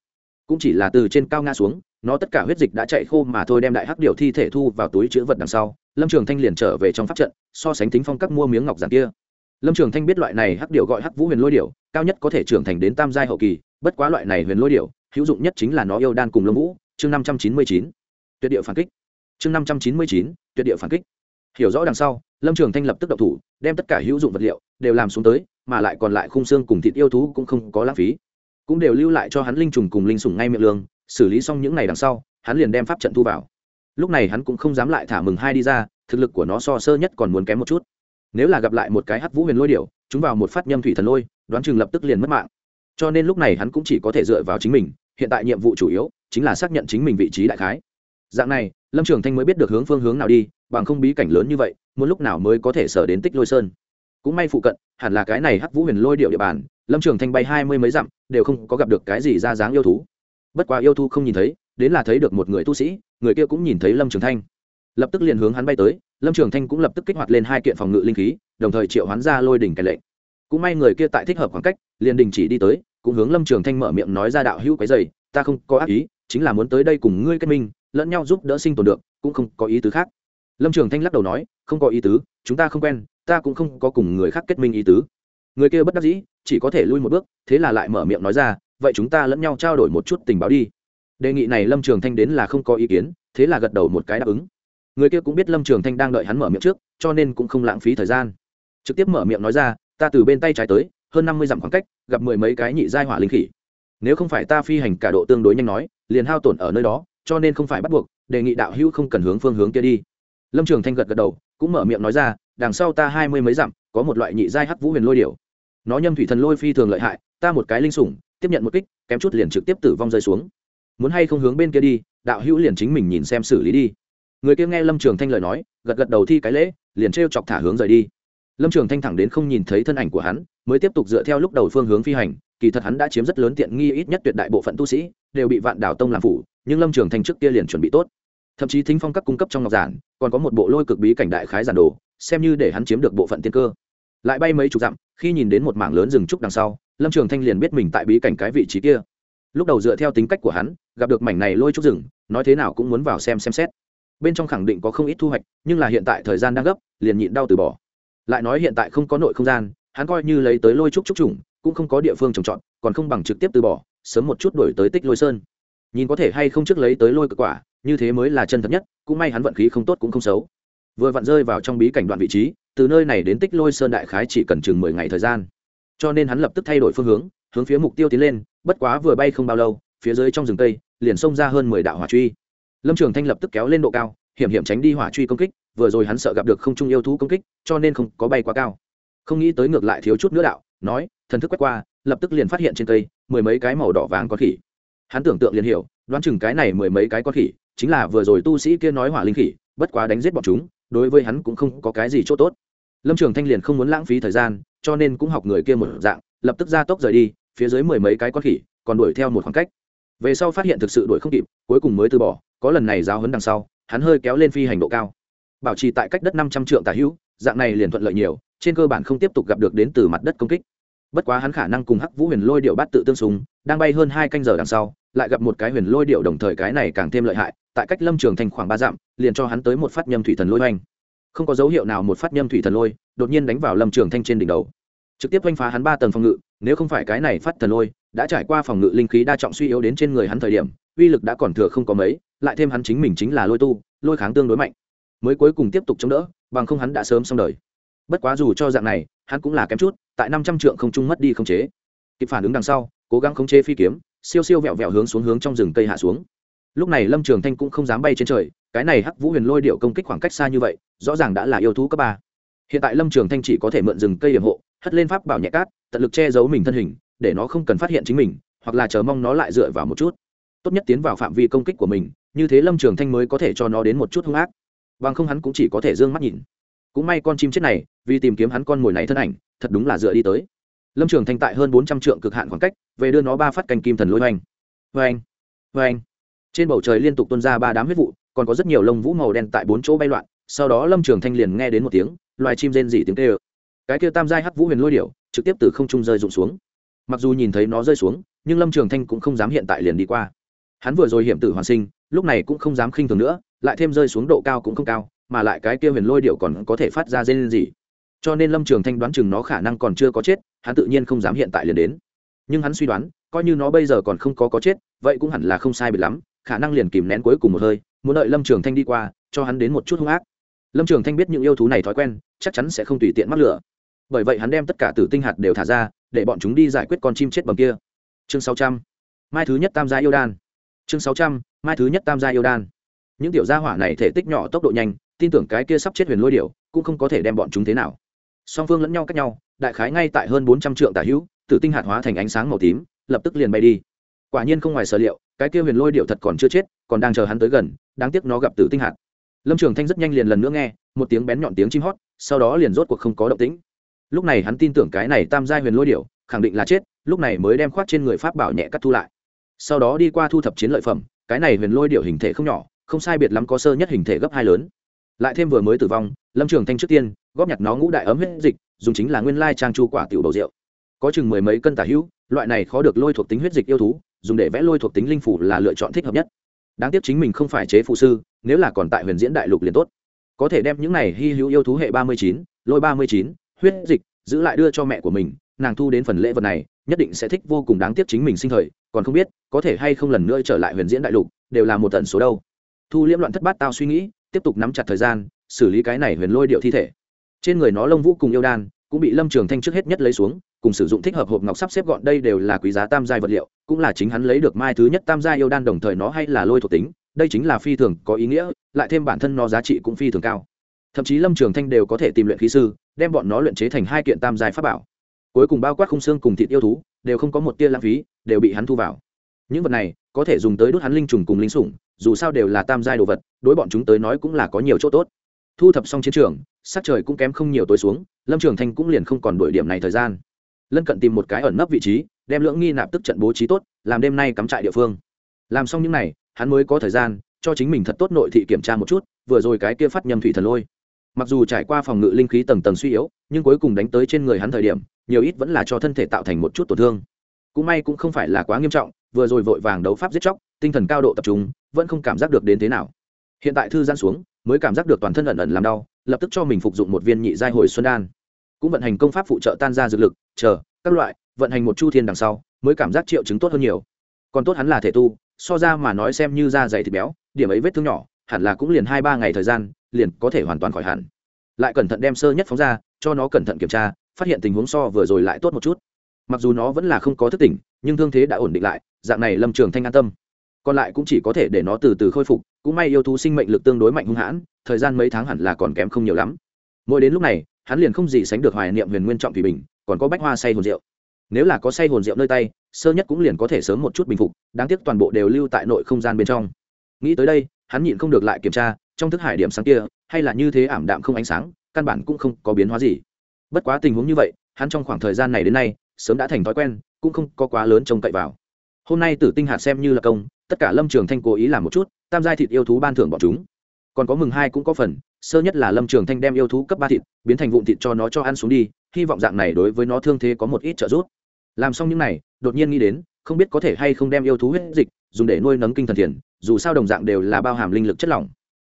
cũng chỉ là từ trên cao nga xuống nó tất cả huyết dịch đã chạy khô mà thôi đem đại hắc điều thi thể thu vào túi chữ vật đằng sau lâm trường thanh liền trở về trong pháp trận so sánh tính phong các mua miếng ngọc giản kia. Lâm trường thanh biết loại này hắc điều gọi hắc vũ huyền lôi điều, cao nhất có thể trưởng thành đến tam giai hậu kỳ bất quá loại này huyền lôi điều, hữu dụng nhất chính là nó yêu đan cùng lâm vũ chương năm trăm chín mươi chín. Tuyệt địa phản kích. Chương năm trăm chín mươi chín tuyệt địa phản kích. Hiểu rõ đằng sau lâm trường thanh lập tức độc thủ đem tất cả hữu dụng vật liệu đều làm xuống tới mà lại còn lại khung xương cùng thịt yêu thú cũng không có lãng phí cũng đều lưu lại cho hắn linh trùng cùng linh sủng ngay miệng lương, xử lý xong những ngày đằng sau, hắn liền đem pháp trận thu vào. Lúc này hắn cũng không dám lại thả mừng hai đi ra, thực lực của nó so sơ nhất còn muốn kém một chút. Nếu là gặp lại một cái hắc vũ huyền lôi điệu chúng vào một phát nhâm thủy thần lôi, đoán chừng lập tức liền mất mạng. Cho nên lúc này hắn cũng chỉ có thể dựa vào chính mình, hiện tại nhiệm vụ chủ yếu chính là xác nhận chính mình vị trí đại khái. Dạng này, lâm trường thanh mới biết được hướng phương hướng nào đi, bằng không bí cảnh lớn như vậy, muốn lúc nào mới có thể sở đến tích lôi sơn. Cũng may phụ cận, hẳn là cái này hắc vũ huyền lôi điệu địa bàn lâm trường thanh bay hai mươi mấy dặm, đều không có gặp được cái gì ra dáng yêu thú. Bất quá yêu thú không nhìn thấy, đến là thấy được một người tu sĩ, người kia cũng nhìn thấy lâm trường thanh. Lập tức liền hướng hắn bay tới, lâm trường thanh cũng lập tức kích hoạt lên hai kiện phòng ngự linh khí, đồng thời triệu hắn ra lôi đỉnh cái lệnh. Cũng may người kia tại thích hợp khoảng cách, liền đình chỉ đi tới, cũng hướng lâm trường thanh mở miệng nói ra đạo hữu cái dày ta không có ác ý, chính là muốn tới đây cùng ngươi kết minh, lẫn nhau giúp đỡ sinh tồn được, cũng không có ý tứ khác. Lâm trường thanh lắc đầu nói, không có ý tứ, chúng ta không quen, ta cũng không có cùng người khác kết minh ý tứ người kia bất đắc dĩ, chỉ có thể lui một bước, thế là lại mở miệng nói ra, vậy chúng ta lẫn nhau trao đổi một chút tình báo đi. Đề nghị này lâm trường thanh đến là không có ý kiến, thế là gật đầu một cái đáp ứng. Người kia cũng biết lâm trường thanh đang đợi hắn mở miệng trước, cho nên cũng không lãng phí thời gian. Trực tiếp mở miệng nói ra, ta từ bên tay trái tới, hơn năm mươi dặm khoảng cách, gặp mười mấy cái nhị giai hỏa linh khỉ. Nếu không phải ta phi hành cả độ tương đối nhanh nói, liền hao tổn ở nơi đó, cho nên không phải bắt buộc, đề nghị đạo hữu không cần hướng phương hướng kia đi. Lâm trường thanh gật gật đầu, cũng mở miệng nói ra, đằng sau ta hai mươi mấy dặm, có một loại nhị giai hắc vũ huyền lôi điều nó nhâm thủy thần lôi phi thường lợi hại, ta một cái linh sủng, tiếp nhận một kích, kém chút liền trực tiếp tử vong rơi xuống. Muốn hay không hướng bên kia đi, đạo hữu liền chính mình nhìn xem xử lý đi. Người kia nghe lâm trường thanh lời nói, gật gật đầu thi cái lễ, liền t chọc thả hướng rời đi. Lâm trường thanh thẳng đến không nhìn thấy thân ảnh của hắn, mới tiếp tục dựa theo lúc đầu phương hướng phi hành, kỳ thật hắn đã chiếm rất lớn tiện nghi ít nhất tuyệt đại bộ phận tu sĩ, đều bị vạn đảo tông làm phủ, nhưng lâm trường thanh trước kia liền chuẩn bị tốt. Thậm chí thính phong các cung cấp trong ngọc giản, còn có một bộ lôi cực bí cảnh đại khái giản đồ, xem như để hắn chiếm được bộ phận tiên cơ lại bay mấy chục dặm, khi nhìn đến một mảng lớn rừng trúc đằng sau, lâm trường thanh liền biết mình tại bí cảnh cái vị trí kia. Lúc đầu dựa theo tính cách của hắn, gặp được mảnh này lôi trúc rừng, nói thế nào cũng muốn vào xem xem xét. Bên trong khẳng định có không ít thu hoạch, nhưng là hiện tại thời gian đang gấp, liền nhịn đau từ bỏ. Lại nói hiện tại không có nội không gian, hắn coi như lấy tới lôi trúc trúc trùng, cũng không có địa phương trồng trọt, còn không bằng trực tiếp từ bỏ, sớm một chút đổi tới tích lôi sơn. Nhìn có thể hay không trước lấy tới lôi cực quả, như thế mới là chân thật nhất, cũng may hắn vận khí không tốt cũng không xấu. Vừa vặn rơi vào trong bí cảnh đoạn vị trí từ nơi này đến tích lôi sơn đại khái chỉ cần chừng mười ngày thời gian. Cho nên hắn lập tức thay đổi phương hướng hướng phía mục tiêu tiến lên, bất quá vừa bay không bao lâu, phía dưới trong rừng tây liền xông ra hơn mười đạo hỏa truy. Lâm trường thanh lập tức kéo lên độ cao, hiểm hiểm tránh đi hỏa truy công kích, vừa rồi hắn sợ gặp được không trung yêu thú công kích, cho nên không có bay quá cao. Không nghĩ tới ngược lại thiếu chút nữa đạo, nói, thần thức quét qua, lập tức liền phát hiện trên cây, mười mấy cái màu đỏ vàng con khỉ. Hắn tưởng tượng liền hiểu, đoán chừng cái này mười mấy cái con khỉ, chính là vừa rồi tu sĩ kia nói hỏa linh khỉ, bất quá đánh giết bọn chúng, đối với hắn cũng không có cái gì chỗ tốt lâm trường thanh liền không muốn lãng phí thời gian, cho nên cũng học người kia một dạng, lập tức ra tốc rời đi, phía dưới mười mấy cái con khỉ, còn đuổi theo một khoảng cách. Về sau phát hiện thực sự đuổi không kịp, cuối cùng mới từ bỏ, có lần này giáo hấn đằng sau, hắn hơi kéo lên phi hành độ cao. Bảo trì tại cách đất năm trăm trượng tà hữu, dạng này liền thuận lợi nhiều, trên cơ bản không tiếp tục gặp được đến từ mặt đất công kích. Bất quá hắn khả năng cùng hắc vũ huyền lôi điệu bát tự tương súng đang bay hơn hai canh giờ đằng sau, lại gặp một cái huyền lôi điệu đồng thời cái này càng thêm lợi hại, tại cách lâm trường thành khoảng ba dặm, liền cho hắn tới một phát nhâm thủy thần lôi oanh không có dấu hiệu nào một phát nhâm thủy thần lôi, đột nhiên đánh vào lâm trường thanh trên đỉnh đầu. Trực tiếp oanh phá hắn ba tầng phòng ngự, nếu không phải cái này phát thần lôi, đã trải qua phòng ngự linh khí đa trọng suy yếu đến trên người hắn thời điểm, uy lực đã còn thừa không có mấy, lại thêm hắn chính mình chính là lôi tu, lôi kháng tương đối mạnh. Mới cuối cùng tiếp tục chống đỡ, bằng không hắn đã sớm xong đời. Bất quá dù cho dạng này, hắn cũng là kém chút, tại năm trăm trượng không trung mất đi không chế. Kịp phản ứng đằng sau, cố gắng khống chế phi kiếm, siêu siêu vẹo vẹo hướng xuống hướng trong rừng cây hạ xuống. Lúc này lâm trường thanh cũng không dám bay trên trời cái này hắc vũ huyền lôi điệu công kích khoảng cách xa như vậy, rõ ràng đã là yêu thú cấp ba. Hiện tại lâm trường thanh chỉ có thể mượn rừng cây hiểm hộ, hất lên pháp bảo nhẹ cát, tận lực che giấu mình thân hình, để nó không cần phát hiện chính mình, hoặc là chờ mong nó lại dựa vào một chút. Tốt nhất tiến vào phạm vi công kích của mình, như thế lâm trường thanh mới có thể cho nó đến một chút hung ác. Bằng không hắn cũng chỉ có thể d ư ơ n g mắt nhìn. Cũng may con chim chết này, vì tìm kiếm hắn con mồi này thân ảnh, thật đúng là dựa đi tới. Lâm trường thanh tại hơn bốn trăm trượng cực hạn khoảng cách, về đưa nó ba phát canh kim thần lôi hoành. Hoành! Hoành! Trên bầu trời liên tục tuân ra ba đám huyết vụ còn có rất nhiều lông vũ màu đen tại bốn chỗ bay loạn, sau đó lâm trường thanh liền nghe đến một tiếng, loài chim rên dỉ tiếng tê ơ cái kia tam giai hắc vũ huyền lôi điệu trực tiếp từ không trung rơi rụng xuống. Mặc dù nhìn thấy nó rơi xuống, nhưng lâm trường thanh cũng không dám hiện tại liền đi qua. Hắn vừa rồi hiểm tử hoàn sinh, lúc này cũng không dám khinh thường nữa, lại thêm rơi xuống độ cao cũng không cao, mà lại cái kia huyền lôi điệu còn có thể phát ra dây lên gì cho nên lâm trường thanh đoán chừng nó khả năng còn chưa có chết, hắn tự nhiên không dám hiện tại liền đến. Nhưng hắn suy đoán, coi như nó bây giờ còn không có có chết, vậy cũng hẳn là không sai biệt lắm, khả năng liền kìm nén cuối cùng một hơi muốn đợi lâm trường thanh đi qua, cho hắn đến một chút hung ác. Lâm trường thanh biết những yêu thú này thói quen, chắc chắn sẽ không tùy tiện mắc lửa bởi vậy hắn đem tất cả tử tinh hạt đều thả ra, để bọn chúng đi giải quyết con chim chết bầm kia. Chương sáu trăm. Mai thứ nhất tam gia yêu đan. Chương sáu trăm, mai thứ nhất tam gia yêu đan. Những tiểu gia hỏa này thể tích nhỏ, tốc độ nhanh, tin tưởng cái kia sắp chết huyền lôi điểu, cũng không có thể đem bọn chúng thế nào. Song phương lẫn nhau cách nhau, đại khái ngay tại hơn bốn trăm triệu tả hữu, tử tinh hạt hóa thành ánh sáng màu tím, lập tức liền bay đi quả nhiên không ngoài sở liệu, cái kia huyền lôi điệu thật còn chưa chết, còn đang chờ hắn tới gần, đáng tiếc nó gặp tử tinh hạt. Lâm trường thanh rất nhanh liền lần nữa nghe, một tiếng bén nhọn tiếng chim hót, sau đó liền rốt cuộc không có động tĩnh. Lúc này hắn tin tưởng cái này tam giai huyền lôi điệu khẳng định là chết, lúc này mới đem khoác trên người pháp bảo nhẹ cắt thu lại. Sau đó đi qua thu thập chiến lợi phẩm, cái này huyền lôi điệu hình thể không nhỏ, không sai biệt lắm có sơ nhất hình thể gấp hai lớn. Lại thêm vừa mới tử vong, lâm trường thanh trước tiên, góp nhặt nó ngũ đại ấm huyết dịch, dùng chính là nguyên lai trang chu quả tiểu bầu rượu. Có chừng mười mấy cân tả hữu, loại này khó được lôi thuộc tính huyết dịch yêu thú dùng để vẽ lôi thuộc tính linh phủ là lựa chọn thích hợp nhất. Đáng tiếc chính mình không phải chế phụ sư, nếu là còn tại huyền diễn đại lục liền tốt. Có thể đem những này hy hữu yêu thú hệ ba mươi chín, lôi ba mươi chín, huyết dịch giữ lại đưa cho mẹ của mình, nàng thu đến phần lễ vật này, nhất định sẽ thích vô cùng đáng tiếc chính mình sinh thời, còn không biết có thể hay không lần nữa trở lại huyền diễn đại lục, đều là một tận số đâu. Thu liễm loạn thất bát tao suy nghĩ, tiếp tục nắm chặt thời gian, xử lý cái này huyền lôi điệu thi thể. Trên người nó lông vũ cùng yêu đan cũng bị lâm trường thanh trước hết nhất lấy xuống, cùng sử dụng thích hợp hộp ngọc sắp xếp gọn, đây đều là quý giá tam giai vật liệu, cũng là chính hắn lấy được mai thứ nhất tam giai yêu đan đồng thời nó hay là lôi thuộc tính, đây chính là phi thường có ý nghĩa, lại thêm bản thân nó giá trị cũng phi thường cao. Thậm chí lâm trường thanh đều có thể tìm luyện khí sư, đem bọn nó luyện chế thành hai kiện tam giai pháp bảo. Cuối cùng bao quát khung xương cùng thịt yêu thú, đều không có một tia lãng phí, đều bị hắn thu vào. Những vật này, có thể dùng tới đốt hắn linh trùng cùng linh sủng, dù sao đều là tam giai đồ vật, đối bọn chúng tới nói cũng là có nhiều chỗ tốt thu thập xong chiến trường, sắc trời cũng kém không nhiều tối xuống, lâm trường thanh cũng liền không còn đổi điểm này thời gian. Lân cận tìm một cái ẩn nấp vị trí, đem lưỡng nghi nạp tức trận bố trí tốt, làm đêm nay cắm trại địa phương. Làm xong những n à y hắn mới có thời gian, cho chính mình thật tốt nội thị kiểm tra một chút, vừa rồi cái kia phát nhầm thủy thần lôi. Mặc dù trải qua phòng ngự linh khí tầng tầng suy yếu, nhưng cuối cùng đánh tới trên người hắn thời điểm, nhiều ít vẫn là cho thân thể tạo thành một chút tổn thương. Cũng may cũng không phải là quá nghiêm trọng, vừa rồi vội vàng đấu pháp giết chóc, tinh thần cao độ tập trung, vẫn không cảm giác được đến thế nào. Hiện tại thư gian xuống mới cảm giác được toàn thân ẩn ẩn làm đau, lập tức cho mình phục dụng một viên nhị giai hồi xuân đan. Cũng vận hành công pháp phụ trợ tan ra dược lực, chờ, các loại, vận hành một chu thiên đằng sau, mới cảm giác triệu chứng tốt hơn nhiều. Còn tốt hắn là thể tu, so ra mà nói xem như da dày thịt béo, điểm ấy vết thương nhỏ, hẳn là cũng liền hai ba ngày thời gian, liền có thể hoàn toàn khỏi hẳn. Lại cẩn thận đem sơ nhất phóng ra, cho nó cẩn thận kiểm tra, phát hiện tình huống so vừa rồi lại tốt một chút. Mặc dù nó vẫn là không có thức tỉnh, nhưng thương thế đã ổn định lại, dạng này lâm trường thanh an tâm còn lại cũng chỉ có thể để nó từ từ khôi phục, cũng may yêu thú sinh mệnh lực tương đối mạnh hung hãn, thời gian mấy tháng hẳn là còn kém không nhiều lắm. Mỗi đến lúc này, hắn liền không gì sánh được hoài niệm huyền nguyên trọng thủy bình, còn có bách hoa say hồn rượu. Nếu là có say hồn rượu nơi tay, sơ nhất cũng liền có thể sớm một chút bình phục, đáng tiếc toàn bộ đều lưu tại nội không gian bên trong. Nghĩ tới đây, hắn nhịn không được lại kiểm tra, trong thức hải điểm sáng kia, hay là như thế ảm đạm không ánh sáng, căn bản cũng không có biến hóa gì. Bất quá tình huống như vậy, hắn trong khoảng thời gian này đến nay, sớm đã thành thói quen, cũng không có quá lớn trông cậy vào. Hôm nay tử tinh hạt xem như là công tất cả lâm trường thanh cố ý làm một chút, tam giai thịt yêu thú ban thưởng bọn chúng. Còn có mừng hai cũng có phần, sơ nhất là lâm trường thanh đem yêu thú cấp ba thịt, biến thành vụn thịt cho nó cho ăn xuống đi, hy vọng dạng này đối với nó thương thế có một ít trợ giúp. Làm xong những này, đột nhiên nghĩ đến, không biết có thể hay không đem yêu thú huyết dịch, dùng để nuôi nấng kinh thần thiền, dù sao đồng dạng đều là bao hàm linh lực chất lỏng.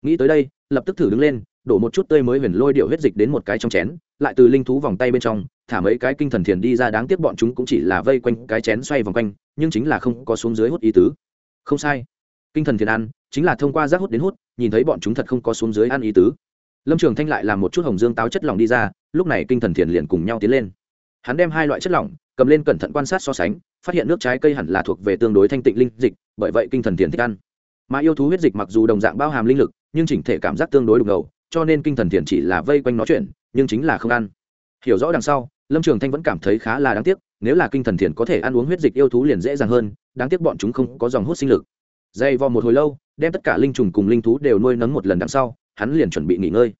Nghĩ tới đây, lập tức thử đứng lên, đổ một chút tươi mới huyền lôi điệu huyết dịch đến một cái trong chén, lại từ linh thú vòng tay bên trong, thả mấy cái kinh thần thiền đi ra, đáng tiếc bọn chúng cũng chỉ là vây quanh cái chén xoay vòng quanh, nhưng chính là không có xuống dưới hút ý tứ không sai. Kinh thần thiền ăn chính là thông qua rác hút đến hút, nhìn thấy bọn chúng thật không có xuống dưới ăn ý tứ. Lâm trường thanh lại làm một chút hồng dương táo chất lỏng đi ra, lúc này kinh thần thiền liền cùng nhau tiến lên. Hắn đem hai loại chất lỏng, cầm lên cẩn thận quan sát so sánh, phát hiện nước trái cây hẳn là thuộc về tương đối thanh tịnh linh dịch, bởi vậy kinh thần thiền thích ăn. Mà yêu thú huyết dịch mặc dù đồng dạng bao hàm linh lực, nhưng chỉnh thể cảm giác tương đối đục ngầu, cho nên kinh thần thiền chỉ là vây quanh nó chuyện, nhưng chính là không ăn. Hiểu rõ đằng sau, lâm trường thanh vẫn cảm thấy khá là đáng tiếc, nếu là kinh thần thiền có thể ăn uống huyết dịch yêu thú liền dễ dàng hơn đáng tiếc bọn chúng không có dòng hút sinh lực. Dày vò một hồi lâu, đem tất cả linh trùng cùng linh thú đều nuôi nấng một lần đằng sau, hắn liền chuẩn bị nghỉ ngơi.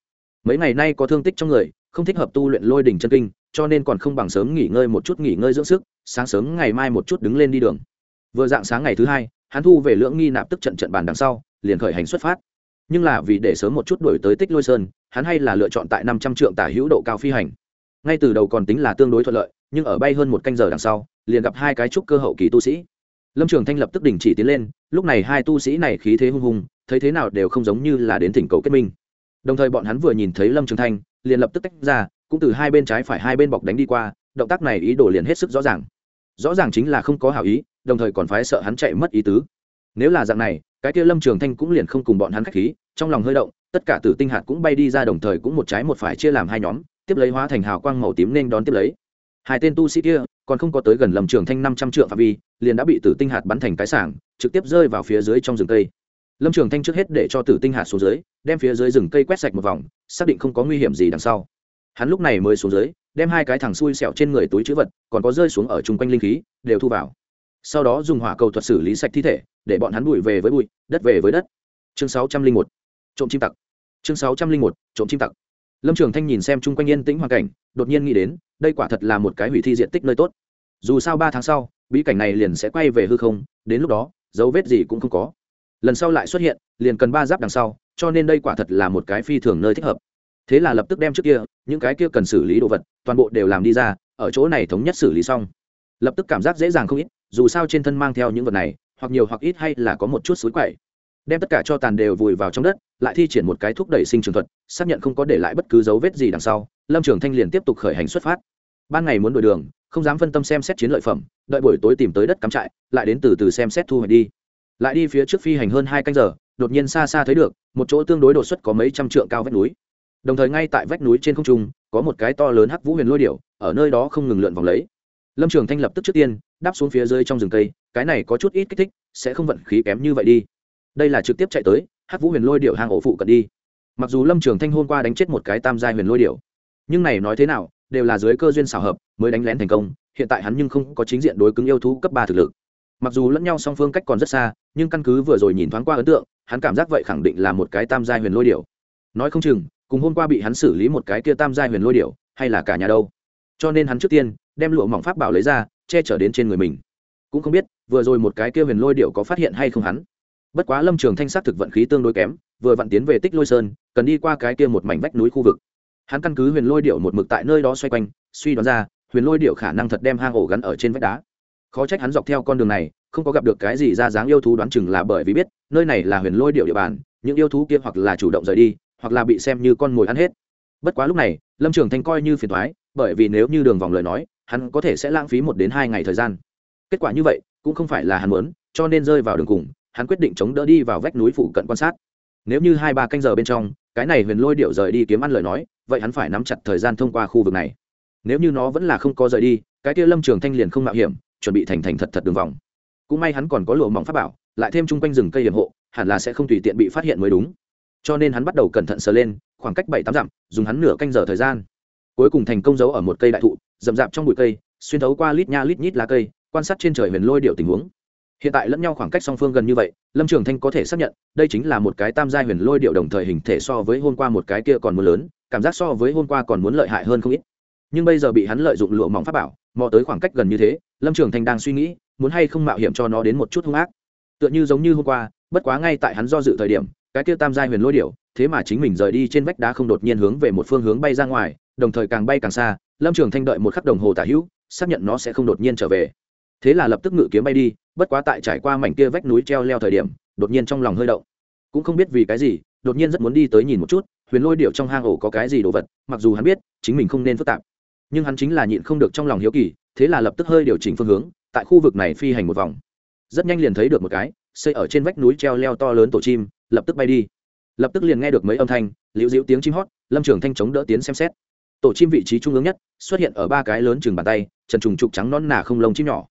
Mấy ngày nay có thương tích trong người, không thích hợp tu luyện lôi đỉnh chân kinh, cho nên còn không bằng sớm nghỉ ngơi một chút, nghỉ ngơi dưỡng sức, sáng sớm ngày mai một chút đứng lên đi đường. Vừa dạng sáng ngày thứ hai, hắn thu về lưỡng nghi nạp tức trận trận bàn đằng sau, liền khởi hành xuất phát. Nhưng là vì để sớm một chút đổi tới tích lôi sơn, hắn hay là lựa chọn tại năm trăm trượng tả hữu độ cao phi hành. Ngay từ đầu còn tính là tương đối thuận lợi, nhưng ở bay hơn một canh giờ đằng sau, liền gặp hai cái trúc cơ hậu kỳ tu sĩ lâm trường thanh lập tức đình chỉ tiến lên, lúc này hai tu sĩ này khí thế hung hùng, thấy thế nào đều không giống như là đến thỉnh cầu kết minh. Đồng thời bọn hắn vừa nhìn thấy lâm trường thanh, liền lập tức tách ra, cũng từ hai bên trái phải hai bên bọc đánh đi qua, động tác này ý đồ liền hết sức rõ ràng. Rõ ràng chính là không có hảo ý, đồng thời còn phái sợ hắn chạy mất ý tứ. Nếu là dạng này, cái kia lâm trường thanh cũng liền không cùng bọn hắn k h á c h khí, trong lòng hơi động, tất cả tử tinh hạt cũng bay đi ra đồng thời cũng một trái một phải chia làm hai nhóm, tiếp lấy hóa thành hào quang màu tím nên đón tiếp lấy. Hai tên tu sĩ kia còn không có tới gần lâm trường thanh năm trăm triệu phạm vi, liền đã bị tử tinh hạt bắn thành cái sảng, trực tiếp rơi vào phía dưới trong rừng cây. Lâm trường thanh trước hết để cho tử tinh hạt xuống dưới, đem phía dưới rừng cây quét sạch một vòng, xác định không có nguy hiểm gì đằng sau. Hắn lúc này mới xuống dưới, đem hai cái thằng xui xẹo trên người túi chữ vật, còn có rơi xuống ở chung quanh linh khí, đều thu vào. Sau đó dùng hỏa cầu thuật xử lý sạch thi thể, để bọn hắn bụi về với bụi, đất về với đất. Chương sáu trăm linh một, trộm chim tặc. Chương sáu trăm linh một, trộm chim tặc lâm trường thanh nhìn xem chung quanh yên tĩnh hoàn cảnh, đột nhiên nghĩ đến, đây quả thật là một cái hủy thi diện tích nơi tốt. Dù sao ba tháng sau, bí cảnh này liền sẽ quay về hư không, đến lúc đó, dấu vết gì cũng không có. Lần sau lại xuất hiện, liền cần ba giáp đằng sau, cho nên đây quả thật là một cái phi thường nơi thích hợp. Thế là lập tức đem trước kia, những cái kia cần xử lý đồ vật, toàn bộ đều làm đi ra, ở chỗ này thống nhất xử lý xong. Lập tức cảm giác dễ dàng không ít, dù sao trên thân mang theo những vật này, hoặc nhiều hoặc ít hay là có một chút xối quậy đem tất cả cho tàn đều vùi vào trong đất, lại thi triển một cái thúc đẩy sinh trường thuật, xác nhận không có để lại bất cứ dấu vết gì đằng sau, lâm trường thanh liền tiếp tục khởi hành xuất phát. Ban ngày muốn đổi đường, không dám phân tâm xem xét chiến lợi phẩm, đợi buổi tối tìm tới đất cắm trại, lại đến từ từ xem xét thu hoạch đi. Lại đi phía trước phi hành hơn hai canh giờ, đột nhiên xa xa thấy được, một chỗ tương đối đột xuất có mấy trăm trượng cao vách núi. Đồng thời ngay tại vách núi trên không trung, có một cái to lớn hắc vũ huyền lôi điểu, ở nơi đó không ngừng lượn vòng lấy. Lâm trường thanh lập tức trước tiên, đáp xuống phía dưới trong rừng cây, cái này có chút ít kích thích, sẽ không vận khí kém như vậy đi đây là trực tiếp chạy tới, hắc vũ huyền lôi điểu hang ổ phụ cận đi. Mặc dù lâm trường thanh hôm qua đánh chết một cái tam giai huyền lôi điểu, nhưng này nói thế nào, đều là dưới cơ duyên xảo hợp, mới đánh lén thành công, hiện tại hắn nhưng không có chính diện đối cứng yêu thú cấp ba thực lực. Mặc dù lẫn nhau song phương cách còn rất xa, nhưng căn cứ vừa rồi nhìn thoáng qua ấn tượng, hắn cảm giác vậy khẳng định là một cái tam giai huyền lôi điểu. Nói không chừng, cùng hôm qua bị hắn xử lý một cái kia tam giai huyền lôi điểu, hay là cả nhà đâu. Cho nên hắn trước tiên, đem lụa mỏng pháp bảo lấy ra, che chở đến trên người mình. Cũng không biết, vừa rồi một cái kia huyền lôi điệu có phát hiện hay không hắn bất quá lâm trường thanh sắc thực vận khí tương đối kém, vừa vặn tiến về tích lôi sơn, cần đi qua cái kia một mảnh vách núi khu vực. Hắn căn cứ huyền lôi điệu một mực tại nơi đó xoay quanh, suy đoán ra, huyền lôi điệu khả năng thật đem hang ổ gắn ở trên vách đá. Khó trách hắn dọc theo con đường này, không có gặp được cái gì ra dáng yêu thú đoán chừng là bởi vì biết, nơi này là huyền lôi điệu địa bàn, những yêu thú kia hoặc là chủ động rời đi, hoặc là bị xem như con mồi ăn hết. Bất quá lúc này, lâm trường thanh coi như phiền thoái bởi vì nếu như đường vòng lời nói, hắn có thể sẽ lãng phí một đến hai ngày thời gian. Kết quả như vậy, cũng không phải là hắn muốn, cho nên rơi vào đường cùng hắn quyết định chống đỡ đi vào vách núi phụ cận quan sát. Nếu như hai ba canh giờ bên trong, cái này huyền lôi điệu rời đi kiếm ăn lời nói, vậy hắn phải nắm chặt thời gian thông qua khu vực này. Nếu như nó vẫn là không có rời đi, cái kia lâm trường thanh liền không mạo hiểm, chuẩn bị thành thành thật thật đường vòng. Cũng may hắn còn có lụa mỏng pháp bảo, lại thêm chung quanh rừng cây hiểm hộ, hẳn là sẽ không tùy tiện bị phát hiện mới đúng. Cho nên hắn bắt đầu cẩn thận sờ lên, khoảng cách bảy tám dặm, dùng hắn nửa canh giờ thời gian. Cuối cùng thành công giấu ở một cây đại thụ, rậm rạp trong bụi cây, xuyên thấu qua lít nha lít nhít lá cây, quan sát trên trời huyền lôi điệu tình huống hiện tại lẫn nhau khoảng cách song phương gần như vậy, lâm trường thanh có thể xác nhận, đây chính là một cái tam gia huyền lôi điệu đồng thời hình thể so với hôm qua một cái kia còn muốn lớn, cảm giác so với hôm qua còn muốn lợi hại hơn không ít. Nhưng bây giờ bị hắn lợi dụng lụa mỏng pháp bảo, mò tới khoảng cách gần như thế, lâm trường thanh đang suy nghĩ, muốn hay không mạo hiểm cho nó đến một chút hung ác. Tựa như giống như hôm qua, bất quá ngay tại hắn do dự thời điểm, cái kia tam gia huyền lôi điệu, thế mà chính mình rời đi trên vách đá không đột nhiên hướng về một phương hướng bay ra ngoài, đồng thời càng bay càng xa, lâm trường thanh đợi một khắc đồng hồ tả hữu, xác nhận nó sẽ không đột nhiên trở về thế là lập tức ngự kiếm bay đi, bất quá tại trải qua mảnh kia vách núi treo leo thời điểm, đột nhiên trong lòng hơi động. Cũng không biết vì cái gì, đột nhiên rất muốn đi tới nhìn một chút, huyền lôi điệu trong hang ổ có cái gì đồ vật, mặc dù hắn biết, chính mình không nên phức tạp. Nhưng hắn chính là nhịn không được trong lòng hiếu kỳ, thế là lập tức hơi điều chỉnh phương hướng, tại khu vực này phi hành một vòng. Rất nhanh liền thấy được một cái, xây ở trên vách núi treo leo to lớn tổ chim, lập tức bay đi. Lập tức liền nghe được mấy âm thanh, liễu diễu tiếng chim hót, lâm trường thanh chống đỡ tiến xem xét. Tổ chim vị trí trung ương nhất, xuất hiện ở ba cái lớn chừng bàn tay, trần trùng trục trắng non nà không lông chim nhỏ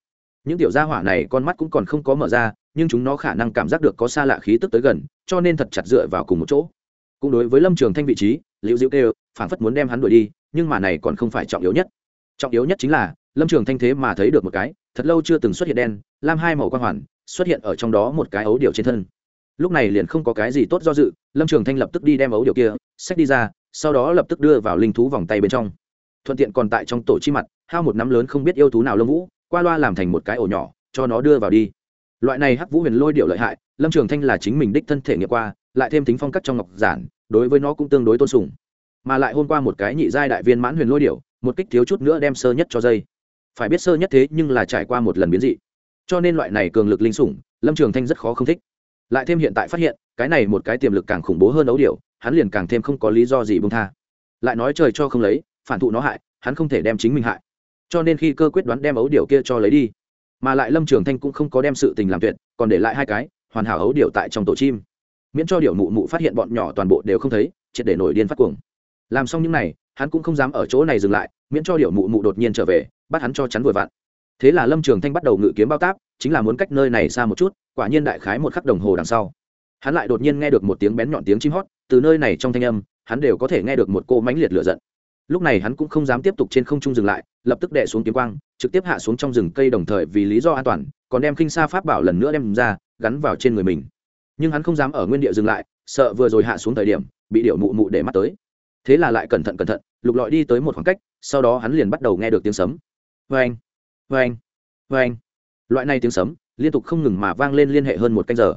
những tiểu gia hỏa này con mắt cũng còn không có mở ra, nhưng chúng nó khả năng cảm giác được có xa lạ khí tức tới gần, cho nên thật chặt dựa vào cùng một chỗ. Cũng đối với lâm trường thanh vị trí, liễu diễu kêu phản phất muốn đem hắn đuổi đi, nhưng mà này còn không phải trọng yếu nhất. Trọng yếu nhất chính là, lâm trường thanh thế mà thấy được một cái, thật lâu chưa từng xuất hiện đen, lam hai màu quang hoàn, xuất hiện ở trong đó một cái ấu điều trên thân. Lúc này liền không có cái gì tốt do dự, lâm trường thanh lập tức đi đem ấu điều kia, xách đi ra, sau đó lập tức đưa vào linh thú vòng tay bên trong. Thuận tiện còn tại trong tổ chi mặt, hao một nắm lớn không biết yêu thú nào lông vũ qua loa làm thành một cái ổ nhỏ, cho nó đưa vào đi. Loại này hắc vũ huyền lôi điệu lợi hại, lâm trường thanh là chính mình đích thân thể nghiệm qua, lại thêm tính phong cách trong ngọc giản, đối với nó cũng tương đối tôn sùng. Mà lại hôm qua một cái nhị giai đại viên mãn huyền lôi điệu một kích thiếu chút nữa đem sơ nhất cho dây. Phải biết sơ nhất thế nhưng là trải qua một lần biến dị. Cho nên loại này cường lực linh sủng, lâm trường thanh rất khó không thích. Lại thêm hiện tại phát hiện, cái này một cái tiềm lực càng khủng bố hơn ấu điệu hắn liền càng thêm không có lý do gì bông tha. Lại nói trời cho không lấy, phản thụ nó hại, hắn không thể đem chính mình hại cho nên khi cơ quyết đoán đem ấu điệu kia cho lấy đi, mà lại lâm trường thanh cũng không có đem sự tình làm tuyệt, còn để lại hai cái, hoàn hảo ấu điệu tại trong tổ chim. Miễn cho điệu mụ mụ phát hiện bọn nhỏ toàn bộ đều không thấy, triệt để nổi điên phát cuồng. Làm xong những n à y hắn cũng không dám ở chỗ này dừng lại, miễn cho điệu mụ mụ đột nhiên trở về, bắt hắn cho chắn vội vặn. Thế là lâm trường thanh bắt đầu ngự kiếm bao táp, chính là muốn cách nơi này xa một chút, quả nhiên đại khái một khắc đồng hồ đằng sau. Hắn lại đột nhiên nghe được một tiếng bén nhọn tiếng chim hót, từ nơi này trong thanh âm, hắn đều có thể nghe được một cô mãnh liệt lửa giận. Lúc này hắn cũng không dám tiếp tục trên không trung dừng lại lập tức đè xuống kiếm quang, trực tiếp hạ xuống trong rừng cây đồng thời vì lý do an toàn, còn đem khinh xa pháp bảo lần nữa đem ra, gắn vào trên người mình. Nhưng hắn không dám ở nguyên địa dừng lại, sợ vừa rồi hạ xuống thời điểm, bị điệu mụ mụ để mắt tới. Thế là lại cẩn thận cẩn thận, lục lọi đi tới một khoảng cách, sau đó hắn liền bắt đầu nghe được tiếng sấm. Vê anh vê anh vê anh loại này tiếng sấm, liên tục không ngừng mà vang lên liên hệ hơn một canh giờ.